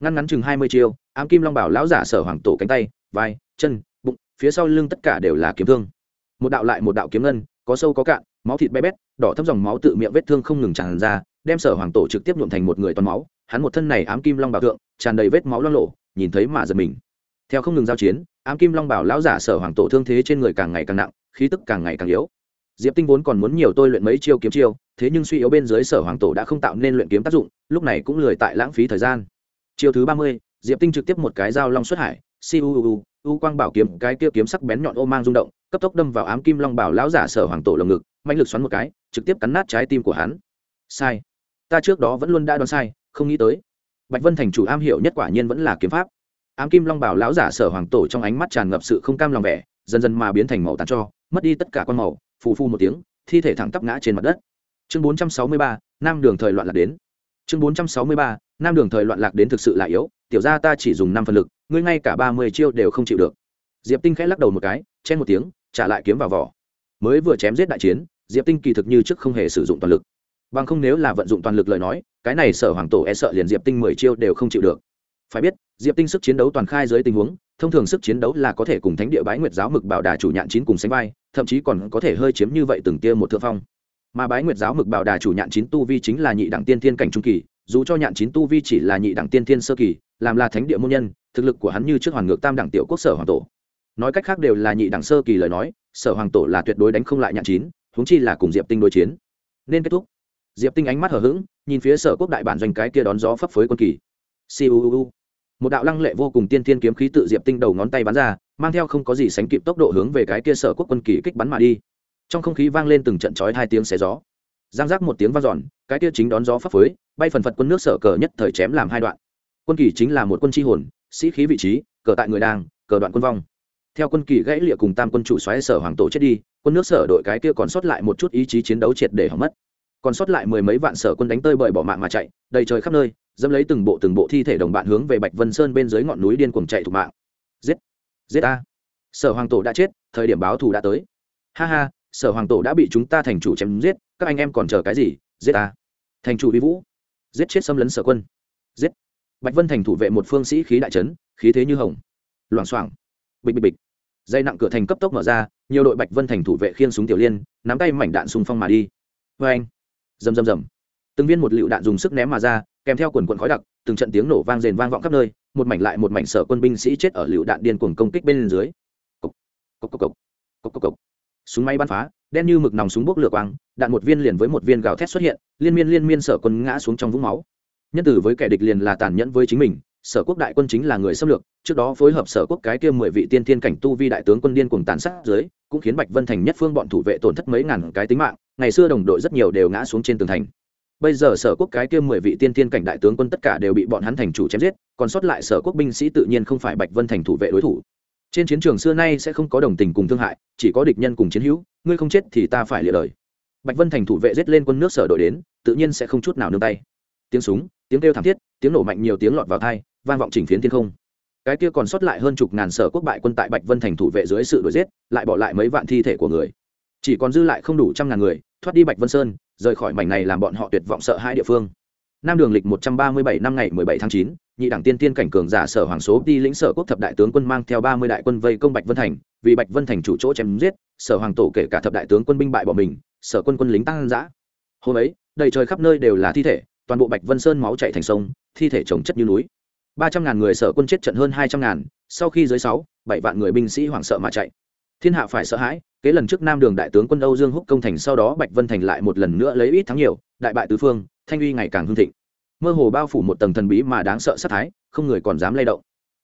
Ngăn ngắn chừng hai mươi chiêu, ám kim long bảo lão giả sở hoàng tổ cánh tay, vai, chân, bụng, phía sau lưng tất cả đều là kiếm thương. Một đạo lại một đạo kiếm ngân, có sâu có cạn, máu thịt bé bét, đỏ thấm dòng máu tự miệng vết thương không ngừng tràn ra, đem sở hoàng tổ trực tiếp nhuộm thành một người toàn máu hắn một thân này ám kim long bảo thượng, tràn đầy vết máu loang lộ nhìn thấy mà giật mình. Theo không ngừng giao chiến, ám kim long bảo lão giả sở hoàng tổ thương thế trên người càng ngày càng nặng, khí tức càng ngày càng yếu. Diệp tinh vốn còn muốn nhiều tôi luyện mấy chiêu kiếm chiêu, thế nhưng suy yếu bên dưới sở hoàng tổ đã không tạo nên luyện kiếm tác dụng, lúc này cũng lười tại lãng phí thời gian. Chiêu thứ ba mươi, diệp tinh trực tiếp một cái dao long xuất hải siêu u quang bảo kiếm, cái kia kiếm sắc bén nhọn ô mang rung động, cấp tốc đâm vào ám kim long bảo lão giả sở hoàng tổ lồng ngực, mạnh lực xoắn một cái, trực tiếp cắn nát trái tim của hắn. Sai, ta trước đó vẫn luôn đã đoán sai không nghĩ tới. Bạch vân thành chủ am hiểu nhất quả nhiên vẫn là kiếm pháp. Ám kim long bảo lão giả sở hoàng tổ trong ánh mắt tràn ngập sự không cam lòng vẻ, dần dần mà biến thành màu tàn cho, mất đi tất cả con màu, phù phu một tiếng, thi thể thẳng tắp ngã trên mặt đất. Chương bốn trăm sáu mươi ba, nam đường thời loạn lạc đến. Chương bốn trăm sáu mươi ba, nam đường thời loạn lạc đến thực sự là yếu, tiểu ra ta chỉ dùng năm phần lực, ngươi ngay cả ba mươi chiêu đều không chịu được. Diệp tinh khẽ lắc đầu một cái, chen một tiếng, trả lại kiếm vào vỏ. Mới vừa chém giết đại chiến, diệp tinh kỳ thực như trước không hề sử dụng toàn lực bằng không nếu là vận dụng toàn lực lời nói, cái này sở hoàng tổ e sợ liền diệp tinh mười chiêu đều không chịu được. Phải biết, diệp tinh sức chiến đấu toàn khai dưới tình huống, thông thường sức chiến đấu là có thể cùng thánh địa bái nguyệt giáo mực bảo đà chủ nhạn chín cùng sánh vai, thậm chí còn có thể hơi chiếm như vậy từng tia một thượng phong. Mà bái nguyệt giáo mực bảo đà chủ nhạn chín tu vi chính là nhị đẳng tiên thiên cảnh trung kỳ, dù cho nhạn chín tu vi chỉ là nhị đẳng tiên thiên sơ kỳ, làm là thánh địa môn nhân, thực lực của hắn như trước hoàn ngược tam đẳng tiểu quốc sở hoàng tổ. Nói cách khác đều là nhị đẳng sơ kỳ lời nói, sở hoàng tổ là tuyệt đối đánh không lại nhạn chín, huống chi là cùng diệp tinh đối chiến. Nên kết thúc diệp tinh ánh mắt hở h ữ g nhìn phía sở quốc đại bản doanh cái kia đón gió phấp phới quân kỳ. Siêu một đạo lăng lệ vô cùng tiên thiên kiếm khí tự diệp tinh đầu ngón tay bắn ra, mang theo không có gì sánh kịp tốc độ hướng về cái kia sở quốc quân kỳ kích bắn mà đi. Trong không khí vang lên từng trận chói hai tiếng xé gió. Giang giác một tiếng vang dọn, cái kia chính đón gió phấp phới, bay phần phật quân nước sở cờ nhất thời chém làm hai đoạn. Quân kỳ chính là một quân tri hồn, sĩ khí vị trí, cờ tại người đang, cờ đoạn quân vong. Theo quân kỳ gãy lịa cùng tam quân chủ xoáy sở hoàng tổ chết đi, quân nước sở đội cái kia còn sót lại một chút ý chí chiến đấu triệt để hỏng mất còn sót lại mười mấy vạn sở quân đánh tơi bời bỏ mạng mà chạy, đầy trời khắp nơi, dẫm lấy từng bộ từng bộ thi thể đồng bạn hướng về bạch vân sơn bên dưới ngọn núi điên cuồng chạy thủ mạng. Giết! Giết a sở hoàng tổ đã chết, thời điểm báo thù đã tới. Ha ha, sở hoàng tổ đã bị chúng ta thành chủ chém giết, các anh em còn chờ cái gì? Giết a thành chủ vi vũ! Giết chết xâm lấn sở quân! Giết! Bạch vân thành thủ vệ một phương sĩ khí đại trấn, khí thế như hồng. Loảng xoảng. Bịch bịch bịch. Dây nặng cửa thành cấp tốc mở ra, nhiều đội bạch vân thành thủ vệ khiên súng tiểu liên, nắm tay mảnh đạn xung phong mà đi. Vê anh rầm rầm rầm. Từng viên một lựu đạn dùng sức ném mà ra, kèm theo quần quần khói đặc, từng trận tiếng nổ vang rền vang vọng khắp nơi, một mảnh lại một mảnh sở quân binh sĩ chết ở lựu đạn điên cuồng công kích bên dưới. Cốc cốc cốc cốc cốc cốc cốc súng máy bắn phá, đen như mực nòng súng bốc lửa quang, đạn một viên liền với một viên gào thét xuất hiện, liên miên liên miên sở quân ngã xuống trong vũng máu. Nhân tử với kẻ địch liền là tàn nhẫn với chính mình, sở quốc đại quân chính là người xâm lược, trước đó phối hợp sở quốc cái kia mười vị tiên thiên cảnh tu vi đại tướng quân điên cùng tàn sát dưới, cũng khiến bạch vân thành nhất phương bọn thủ vệ tổn thất mấy ngàn cái tính mạng ngày xưa đồng đội rất nhiều đều ngã xuống trên tường thành. Bây giờ sở quốc cái kia mười vị tiên thiên cảnh đại tướng quân tất cả đều bị bọn hắn thành chủ chém giết, còn sót lại sở quốc binh sĩ tự nhiên không phải bạch vân thành thủ vệ đối thủ. Trên chiến trường xưa nay sẽ không có đồng tình cùng thương hại, chỉ có địch nhân cùng chiến hữu, ngươi không chết thì ta phải lịa đời. Bạch vân thành thủ vệ giết lên quân nước sở đội đến, tự nhiên sẽ không chút nào nương tay. Tiếng súng, tiếng kêu thảm thiết, tiếng nổ mạnh nhiều tiếng lọt vào thai vang vọng chỉnh phiến thiên không. Cái kia còn sót lại hơn chục ngàn sở quốc bại quân tại bạch vân thành thủ vệ dưới sự đuổi giết, lại bỏ lại mấy vạn thi thể của người. Chỉ còn dư lại không đủ trăm ngàn người thoát đi bạch vân sơn, rời khỏi mảnh này làm bọn họ tuyệt vọng sợ hai địa phương. Nam đường lịch một trăm ba mươi bảy năm ngày mười bảy tháng chín, nhị đảng tiên tiên cảnh cường giả sở hoàng số đi lĩnh sở quốc thập đại tướng quân mang theo ba mươi đại quân vây công bạch vân thành, vì bạch vân thành chủ chỗ chém giết, sở hoàng tổ kể cả thập đại tướng quân binh bại bỏ mình, sở quân quân lính tăng giã hôm ấy, đầy trời khắp nơi đều là thi thể, toàn bộ bạch vân sơn máu chảy thành sông, thi thể trồng chất như núi. Ba trăm ngàn người sở quân chết trận hơn hai trăm ngàn, sau khi dưới sáu, bảy vạn người binh sĩ hoảng sợ mà chạy thiên hạ phải sợ hãi, kế lần trước nam đường đại tướng quân âu dương húc công thành sau đó bạch vân thành lại một lần nữa lấy ít thắng nhiều, đại bại tứ phương, thanh uy ngày càng hưng thịnh. Mơ hồ bao phủ một tầng thần bí mà đáng sợ sát thái, không người còn dám lay động.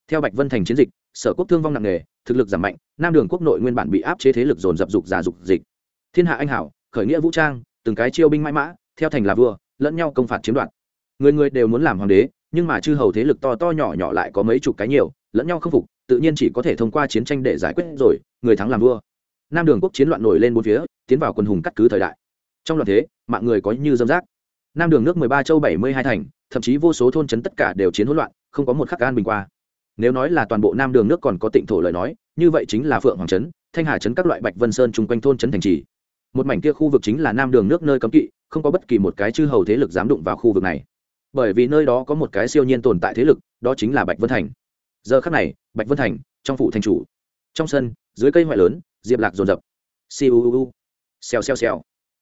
Theo bạch vân thành chiến dịch, sở quốc thương vong nặng nề, thực lực giảm mạnh, nam đường quốc nội nguyên bản bị áp chế thế lực dồn dập dục giả dục dịch. Thiên hạ anh hảo, khởi nghĩa vũ trang, từng cái chiêu binh mãi mã, theo thành là vua, lẫn nhau công phạt chiếm đoạt. Người người đều muốn làm hoàng đế, nhưng mà chư hầu thế lực to to nhỏ nhỏ lại có mấy chục cái nhiều, lẫn nhau không phục, tự nhiên chỉ có thể thông qua chiến tranh để giải quyết rồi người thắng làm vua. Nam đường quốc chiến loạn nổi lên bốn phía, tiến vào quần hùng cắt cứ thời đại. Trong loạn thế, mạng người có như dâm rác. Nam đường nước mười ba châu bảy mươi hai thành, thậm chí vô số thôn trấn tất cả đều chiến hỗn loạn, không có một khắc an bình qua. Nếu nói là toàn bộ nam đường nước còn có tịnh thổ lời nói, như vậy chính là phượng hoàng trấn, thanh hà trấn các loại bạch vân sơn chung quanh thôn trấn thành trì. Một mảnh kia khu vực chính là nam đường nước nơi cấm kỵ, không có bất kỳ một cái chư hầu thế lực dám đụng vào khu vực này. Bởi vì nơi đó có một cái siêu nhiên tồn tại thế lực, đó chính là bạch vân thành. Giờ khắc này, bạch vân thành, trong phủ thành chủ. Trong sân dưới cây ngoại lớn, diệp lạc dồn dập. Siêu xèo xèo xèo.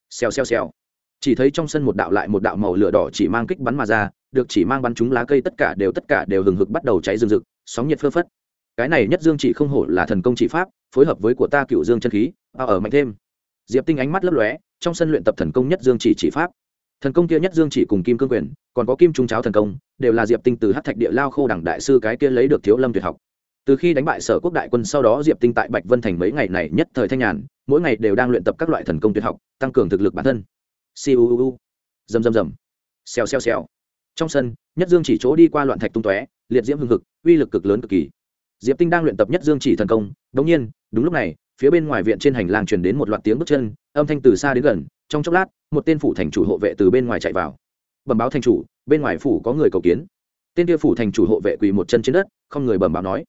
Xèo xèo xèo. Chỉ thấy trong sân một đạo lại một đạo màu lửa đỏ chỉ mang kích bắn mà ra, được chỉ mang bắn chúng lá cây tất cả đều tất cả đều hừng hực bắt đầu cháy rừng rực, sóng nhiệt phơ phất. Cái này nhất dương chỉ không hổ là thần công chỉ pháp, phối hợp với của ta cựu dương chân khí bao ở mạnh thêm. Diệp tinh ánh mắt lấp lóe, trong sân luyện tập thần công nhất dương chỉ chỉ pháp. Thần công kia nhất dương chỉ cùng kim cương quyền, còn có kim trung cháo thần công, đều là diệp tinh từ hát thạch địa lao khô đẳng đại sư cái kia lấy được thiếu lâm tuyệt học từ khi đánh bại sở quốc đại quân sau đó diệp tinh tại bạch vân thành mấy ngày này nhất thời thanh nhàn, mỗi ngày đều đang luyện tập các loại thần công tuyệt học, tăng cường thực lực bản thân. Siêu dầm dầm dầm xèo xèo xèo. Trong sân, nhất dương chỉ chỗ đi qua loạn thạch tung tóe, liệt diễm hưng hực, uy lực cực lớn cực kỳ. Diệp tinh đang luyện tập nhất dương chỉ thần công, đống nhiên, đúng lúc này, phía bên ngoài viện trên hành lang truyền đến một loạt tiếng bước chân, âm thanh từ xa đến gần, trong chốc lát, một tên phủ thành chủ hộ vệ từ bên ngoài chạy vào. Bẩm báo thành chủ, bên ngoài phủ có người cầu kiến. Tên kia phủ thành chủ hộ vệ quỳ một chân trên đất, không người bẩm báo nói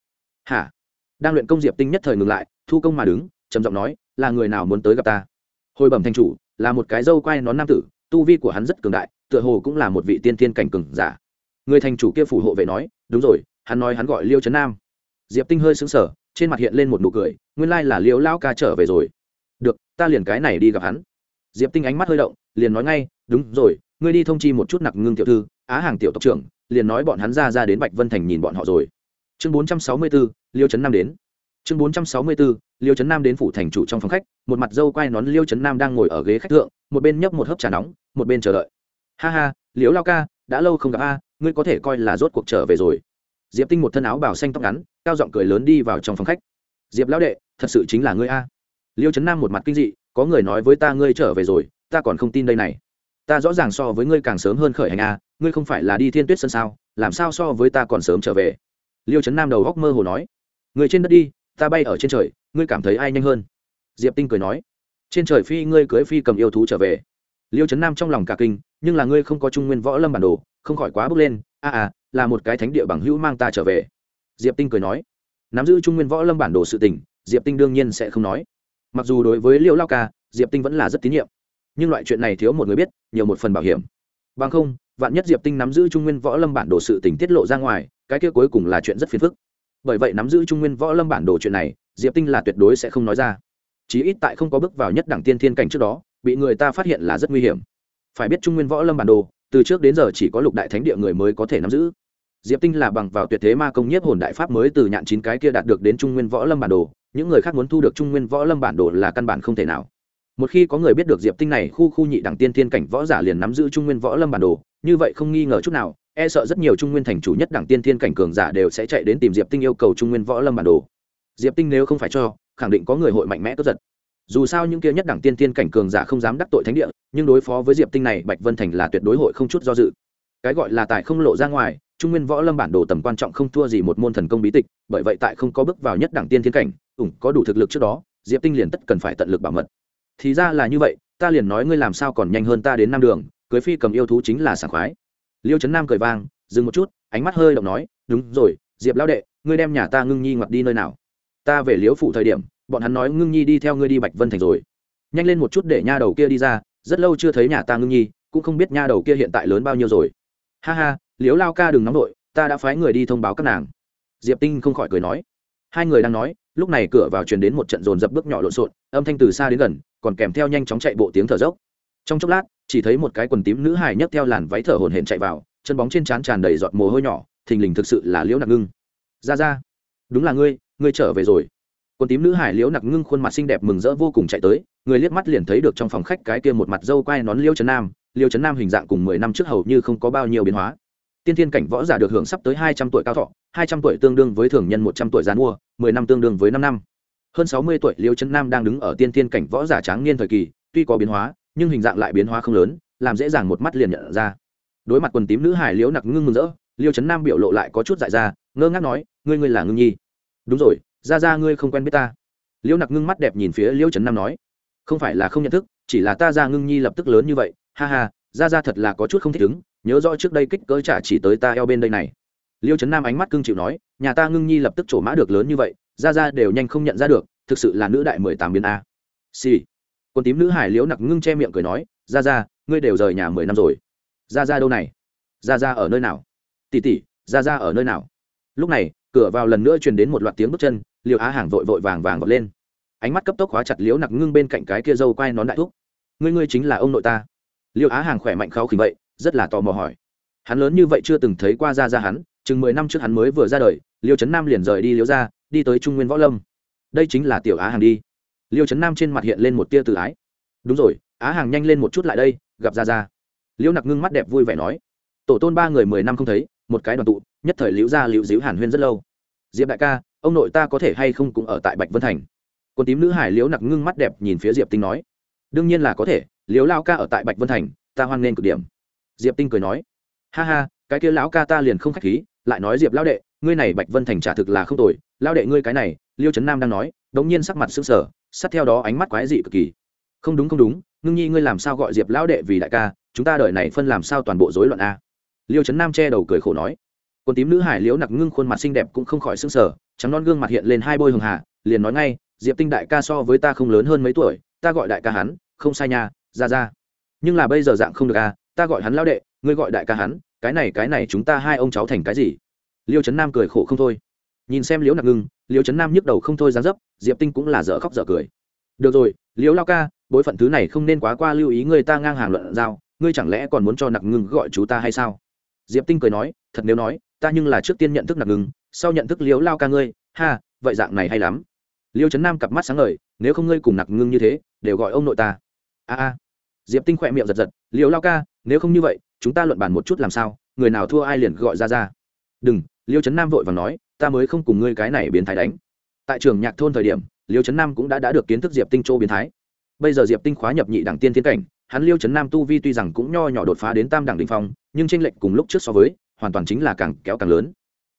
hả? Đang luyện công diệp tinh nhất thời ngừng lại, thu công mà đứng, trầm giọng nói, là người nào muốn tới gặp ta? Hồi bẩm thành chủ, là một cái dâu quai nón nam tử, tu vi của hắn rất cường đại, tựa hồ cũng là một vị tiên tiên cảnh cường giả. Người thành chủ kia phủ hộ vệ nói, đúng rồi, hắn nói hắn gọi liêu trấn nam. Diệp tinh hơi xứng sở trên mặt hiện lên một nụ cười, nguyên lai là liêu Lão ca trở về rồi. Được, ta liền cái này đi gặp hắn. Diệp tinh ánh mắt hơi động, liền nói ngay, đúng rồi, ngươi đi thông chi một chút nặc ngưng tiểu thư, á hàng tiểu tộc trưởng, liền nói bọn hắn ra ra đến bạch vân thành nhìn bọn họ rồi chương bốn trăm sáu mươi 464, liêu trấn nam đến. Chương bốn trăm sáu mươi 464, liêu trấn nam đến phủ thành chủ trong phòng khách một mặt dâu quai nón liêu trấn nam đang ngồi ở ghế khách thượng một bên nhấp một hớp trà nóng một bên chờ đợi. Ha ha liễu lao ca đã lâu không gặp a ngươi có thể coi là rốt cuộc trở về rồi. Diệp tinh một thân áo bảo xanh tóc ngắn cao giọng cười lớn đi vào trong phòng khách. Diệp lão đệ thật sự chính là ngươi a. Liêu trấn nam một mặt kinh dị có người nói với ta ngươi trở về rồi ta còn không tin đây này. Ta rõ ràng so với ngươi càng sớm hơn khởi hành a ngươi không phải là đi thiên tuyết sân sao làm sao so với ta còn sớm trở về? Liêu trấn nam đầu góc mơ hồ nói người trên đất đi ta bay ở trên trời ngươi cảm thấy ai nhanh hơn? Diệp tinh cười nói trên trời phi ngươi cưới phi cầm yêu thú trở về. Liêu trấn nam trong lòng cả kinh nhưng là ngươi không có trung nguyên võ lâm bản đồ không khỏi quá bước lên a à, à là một cái thánh địa bằng hữu mang ta trở về. Diệp tinh cười nói nắm giữ trung nguyên võ lâm bản đồ sự tình diệp tinh đương nhiên sẽ không nói. Mặc dù đối với liêu lao ca diệp tinh vẫn là rất tín nhiệm nhưng loại chuyện này thiếu một người biết nhiều một phần bảo hiểm. Bằng không vạn nhất diệp tinh nắm giữ trung nguyên võ lâm bản đồ sự tình tiết lộ ra ngoài cái kia cuối cùng là chuyện rất phiền phức. Bởi vậy nắm giữ trung nguyên võ lâm bản đồ chuyện này, diệp tinh là tuyệt đối sẽ không nói ra. Chí ít tại không có bước vào nhất đẳng tiên thiên cảnh trước đó, bị người ta phát hiện là rất nguy hiểm. Phải biết trung nguyên võ lâm bản đồ, từ trước đến giờ chỉ có lục đại thánh địa người mới có thể nắm giữ. Diệp tinh là bằng vào tuyệt thế ma công nhiếp hồn đại pháp mới từ nhạn chín cái kia đạt được đến trung nguyên võ lâm bản đồ, những người khác muốn thu được trung nguyên võ lâm bản đồ là căn bản không thể nào. Một khi có người biết được diệp tinh này khu khu nhị đẳng tiên thiên cảnh võ giả liền nắm giữ trung nguyên võ lâm bản đồ, như vậy không nghi ngờ chút nào e sợ rất nhiều trung nguyên thành chủ nhất đẳng tiên thiên cảnh cường giả đều sẽ chạy đến tìm diệp tinh yêu cầu trung nguyên võ lâm bản đồ. Diệp tinh nếu không phải cho, khẳng định có người hội mạnh mẽ cướp giật. Dù sao những kia nhất đẳng tiên thiên cảnh cường giả không dám đắc tội thánh địa, nhưng đối phó với diệp tinh này, bạch vân thành là tuyệt đối hội không chút do dự. Cái gọi là tài không lộ ra ngoài, trung nguyên võ lâm bản đồ tầm quan trọng không thua gì một môn thần công bí tịch, bởi vậy tại không có bước vào nhất đẳng tiên thiên cảnh, ủng, có đủ thực lực trước đó, diệp tinh liền tất cần phải tận lực bảo mật. Thì ra là như vậy, ta liền nói ngươi làm sao còn nhanh hơn ta đến năm đường, cưới phi cầm yêu thú chính là sảng khoái liêu trấn nam cười vang dừng một chút ánh mắt hơi động nói đúng rồi diệp lão đệ ngươi đem nhà ta ngưng nhi ngoặt đi nơi nào? Ta về liễu phủ thời điểm bọn hắn nói ngưng nhi đi theo ngươi đi bạch vân thành rồi. Nhanh lên một chút để nha đầu kia đi ra rất lâu chưa thấy nhà ta ngưng nhi cũng không biết nha đầu kia hiện tại lớn bao nhiêu rồi. Ha ha liếu lao ca đừng nóng nổi, ta đã phái người đi thông báo các nàng. Diệp tinh không khỏi cười nói. Hai người đang nói lúc này cửa vào truyền đến một trận dồn dập bước nhỏ lộn xộn âm thanh từ xa đến gần còn kèm theo nhanh chóng chạy bộ tiếng thở dốc. Trong chốc lát chỉ thấy một cái quần tím nữ hài nhấc theo làn váy thở hổn hển chạy vào, chân bóng trên trán tràn đầy giọt mồ hôi nhỏ, thình lình thực sự là liễu nặc ngưng. Ra ra, đúng là ngươi ngươi trở về rồi. Quần tím nữ hải liễu nặc ngưng khuôn mặt xinh đẹp mừng rỡ vô cùng chạy tới, người liếc mắt liền thấy được trong phòng khách cái kia một mặt dâu quai nón liêu trấn nam liêu trấn nam hình dạng cùng mười năm trước hầu như không có bao nhiêu biến hóa. Tiên thiên cảnh võ giả được hưởng sắp tới hai trăm tuổi cao thọ, hai trăm tuổi tương đương với thường nhân một trăm tuổi gián mua mười năm tương đương với năm năm. Hơn sáu mươi tuổi liêu trấn nam đang đứng ở tiên thiên cảnh võ giả tráng niên thời kỳ, tuy có biến hóa nhưng hình dạng lại biến hóa không lớn, làm dễ dàng một mắt liền nhận ra. Đối mặt quần tím nữ hải liễu nặc ngưng mừng rỡ, liêu trấn nam biểu lộ lại có chút dại ra, ngơ ngác nói, ngươi ngươi là ngưng nhi. Đúng rồi, ra ra ngươi không quen biết ta. Liễu nặc ngưng mắt đẹp nhìn phía liêu trấn nam nói, không phải là không nhận thức, chỉ là ta ra ngưng nhi lập tức lớn như vậy, ha ha, ra ra thật là có chút không thích ứng, nhớ rõ trước đây kích cỡ trả chỉ tới ta eo bên đây này. Liêu trấn nam ánh mắt cưng chịu nói, nhà ta ngưng nhi lập tức trổ mã được lớn như vậy, ra ra đều nhanh không nhận ra được, thực sự là nữ đại mười tám biến a. Xì、sì còn tím nữ hải liễu nặc ngưng che miệng cười nói ra ra ngươi đều rời nhà mười năm rồi. Ra ra đâu này? Ra ra ở nơi nào? Tỉ tỉ ra ra ở nơi nào? Lúc này, cửa vào lần nữa truyền đến một loạt tiếng bước chân liệu á hàng vội vội vàng vàng vọt lên. Ánh mắt cấp tốc khóa chặt liễu nặc ngưng bên cạnh cái kia dâu quai nón đại thúc. Ngươi ngươi chính là ông nội ta. Liệu á hàng khỏe mạnh kháo khỉnh vậy, rất là tò mò hỏi. Hắn lớn như vậy chưa từng thấy qua ra ra hắn, chừng mười năm trước hắn mới vừa ra đời, liêu trấn nam liền rời đi liễu ra đi tới trung nguyên võ lâm. Đây chính là tiểu á hàng đi liêu trấn nam trên mặt hiện lên một tia tự ái. Đúng rồi, á hàng nhanh lên một chút lại đây, gặp ra ra liêu nặc ngưng mắt đẹp vui vẻ nói. Tổ tôn ba người mười năm không thấy, một cái đoàn tụ, nhất thời liễu gia, liễu diễu hàn huyên rất lâu. Diệp đại ca, ông nội ta có thể hay không cũng ở tại bạch vân thành? Quân tím nữ hải liễu nặc ngưng mắt đẹp nhìn phía diệp tinh nói. Đương nhiên là có thể, liễu lao ca ở tại bạch vân thành, ta hoan nghênh cực điểm. Diệp tinh cười nói. Ha ha, cái kia lão ca ta liền không k h á c h khí, lại nói diệp lão đệ, ngươi này bạch vân thành trả thực là không tồi, lão đệ ngươi cái này, liêu trấn nam đang nói đống nhiên sắc mặt sững sờ, sát theo đó ánh mắt quái dị cực kỳ. Không đúng không đúng, ngưng nhi ngươi làm sao gọi diệp lão đệ vì đại ca, chúng ta đợi này phân làm sao toàn bộ rối loạn a? Liêu Chấn nam che đầu cười khổ nói. Quân tím nữ hải liễu nặc ngưng khuôn mặt xinh đẹp cũng không khỏi sững sờ, trắng non gương mặt hiện lên hai bôi hường hà, liền nói ngay, diệp tinh đại ca so với ta không lớn hơn mấy tuổi, ta gọi đại ca hắn, không sai nha, ra ra. Nhưng là bây giờ dạng không được a, ta gọi hắn lão đệ, ngươi gọi đại ca hắn, cái này cái này chúng ta hai ông cháu thành cái gì? Liêu Chấn nam cười khổ không thôi nhìn xem liễu nặc ngưng, liễu trấn nam nhức đầu không thôi dán dấp, diệp tinh cũng là dở khóc dở cười. Được rồi, liễu lao ca, bối phận thứ này không nên quá qua lưu ý người ta ngang hàng luận giao, ngươi chẳng lẽ còn muốn cho nặc ngưng gọi chú ta hay sao? Diệp tinh cười nói, thật nếu nói, ta nhưng là trước tiên nhận thức nặc ngưng, sau nhận thức liễu lao ca ngươi, ha, vậy dạng này hay lắm. Liêu trấn nam cặp mắt sáng ngời, nếu không ngươi cùng nặc ngưng như thế, đều gọi ông nội ta. A a. Diệp tinh khỏe miệng giật giật, liễu lao ca, nếu không như vậy, chúng ta luận bàn một chút làm sao, người nào thua ai liền gọi ra ra. Đừng liêu trấn nam vội và nói ta mới không cùng ngươi cái này biến thái đánh. Tại trường nhạc thôn thời điểm liêu trấn nam cũng đã, đã được kiến thức diệp tinh châu biến thái. Bây giờ diệp tinh khóa nhập nhị đẳng tiên tiến cảnh hắn liêu trấn nam tu vi tuy rằng cũng nho nhỏ đột phá đến tam đẳng đình phong nhưng tranh lệch cùng lúc trước so với hoàn toàn chính là càng kéo càng lớn.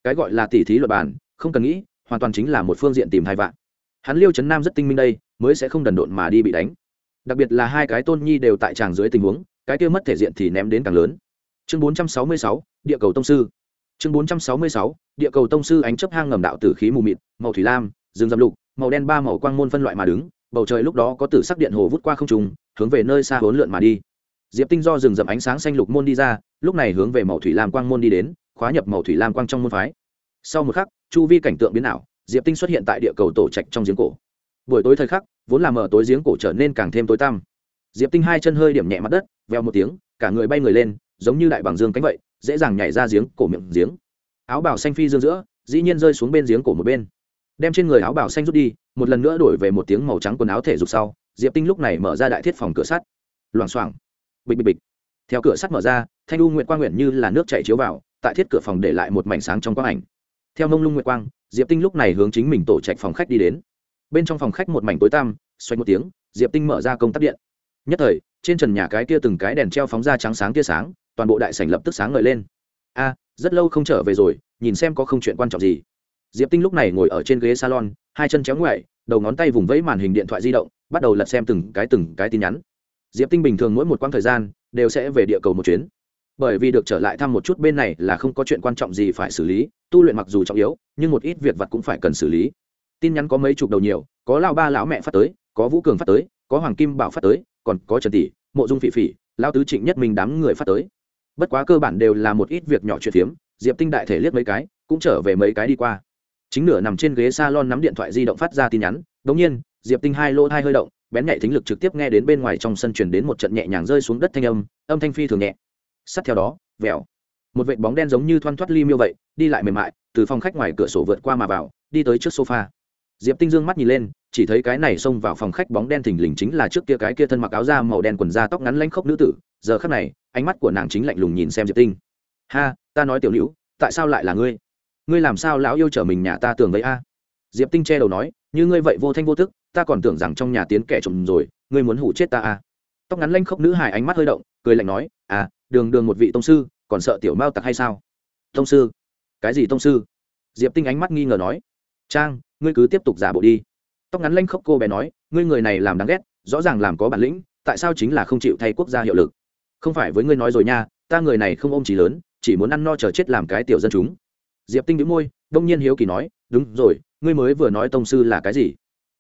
Cái gọi là tỉ thí luật bàn không cần nghĩ hoàn toàn chính là một phương diện tìm hai vạn. Hắn liêu trấn nam rất tinh minh đây mới sẽ không đần độn mà đi bị đánh. Đặc biệt là hai cái tôn nhi đều tại tràng dưới tình huống cái kia mất thể diện thì ném đến càng lớn. Chương 466, địa cầu tông sư chương 466, địa cầu tông sư ánh chấp hang ngầm đạo tử khí mù mịt màu thủy lam rừng dầm lục màu đen ba màu quang môn phân loại mà đứng bầu trời lúc đó có tử sắc điện hồ vút qua không trùng hướng về nơi xa hỗn lượn mà đi. Diệp tinh do rừng rậm ánh sáng xanh lục môn đi ra lúc này hướng về màu thủy lam quang môn đi đến khóa nhập màu thủy lam quang trong môn phái. Sau một khắc chu vi cảnh tượng biến ảo diệp tinh xuất hiện tại địa cầu tổ trạch trong giếng cổ. Buổi tối thời khắc vốn là mở tối giếng cổ trở nên càng thêm tối tăm. Diệp tinh hai chân hơi điểm nhẹ mặt đất veo một tiếng cả người bay người lên giống như đại bằng dương cánh vậy dễ dàng nhảy ra giếng cổ miệng giếng. Áo bào xanh phi dương giữa, dĩ nhiên rơi xuống bên giếng cổ một bên. Đem trên người áo bào xanh rút đi, một lần nữa đổi về một tiếng màu trắng quần áo thể dục sau, diệp tinh lúc này mở ra đại thiết phòng cửa sắt. Loảng xoảng. Bịch bịch bịch. Theo cửa sắt mở ra, thanh u nguyện quang nguyện như là nước chảy chiếu vào, tại thiết cửa phòng để lại một mảnh sáng trong quang ảnh. Theo mông lung nguyện quang, diệp tinh lúc này hướng chính mình tổ trạch phòng khách đi đến. Bên trong phòng khách một mảnh tối tăm, xoay một tiếng, diệp tinh mở ra công tắc điện. Nhất thời, trên trần nhà cái kia từng cái đèn treo phóng ra trắng sáng tia sáng toàn bộ đại sảnh lập tức sáng ngời lên. A, rất lâu không trở về rồi, nhìn xem có không chuyện quan trọng gì. Diệp tinh lúc này ngồi ở trên ghế salon, hai chân chéo ngoại đầu ngón tay vùng vẫy màn hình điện thoại di động, bắt đầu lật xem từng cái từng cái tin nhắn. Diệp tinh bình thường mỗi một quãng thời gian đều sẽ về địa cầu một chuyến. Bởi vì được trở lại thăm một chút bên này là không có chuyện quan trọng gì phải xử lý, tu luyện mặc dù trọng yếu, nhưng một ít việc vật cũng phải cần xử lý. Tin nhắn có mấy chục đầu nhiều, có lao ba lão mẹ phát tới, có vũ cường phát tới, có hoàng kim bảo phát tới, còn có trần tỷ, mộ dung phỉ phỉ, lao tứ trịnh nhất mình đám người phát tới bất quá cơ bản đều là một ít việc nhỏ chuyện phiếm, diệp tinh đại thể liếc mấy cái, cũng trở về mấy cái đi qua. Chính nửa nằm trên ghế s a lon nắm điện thoại di động phát ra tin nhắn đ ỗ n g nhiên, diệp tinh hai lỗ hai hơi động, bén nhạy thính lực trực tiếp nghe đến bên ngoài trong sân chuyển đến một trận nhẹ nhàng rơi xuống đất thanh âm âm thanh phi thường nhẹ. Sắt theo đó, vẹo. Một vệ bóng đen giống như thoăn thoắt ly miêu vậy, đi lại mềm mại, từ phòng khách ngoài cửa sổ vượt qua mà vào, đi tới trước sofa. Diệp tinh dương mắt nhìn lên, chỉ thấy cái này xông vào phòng khách bóng đen thình lình chính là trước kia cái kia thân mặc áo da màu đen quần da tóc ngắn lanh khốc nữ tử giờ khắc này, ánh mắt của nàng chính lạnh lùng nhìn xem diệp tinh. Ha, ta nói tiểu hữu tại sao lại là ngươi? Ngươi làm sao lão yêu trở mình nhà ta tưởng vậy a? Diệp tinh che đầu nói, như ngươi vậy vô thanh vô tức, ta còn tưởng rằng trong nhà tiến kẻ trộm rồi, ngươi muốn hủ chết ta a? Tóc ngắn lanh khốc nữ hài ánh mắt hơi động, cười lạnh nói à đường đường một vị tông sư, còn sợ tiểu mao tặc hay sao? Tông sư? Cái gì tông sư? Diệp tinh ánh mắt nghi ngờ nói, trang, ngươi cứ tiếp tục giả bộ đi. Tóc ngắn lanh khốc cô bé nói, ngươi người này làm đáng ghét, rõ ràng làm có bản lĩnh, tại sao chính là không chịu thay quốc gia hiệu lực? Không phải với ngươi nói rồi nha, ta người này không ôm trí lớn, chỉ muốn ăn no chờ chết làm cái tiểu dân chúng. Diệp tinh đĩu môi, đông nhiên hiếu kỳ nói, đúng rồi, ngươi mới vừa nói tông sư là cái gì?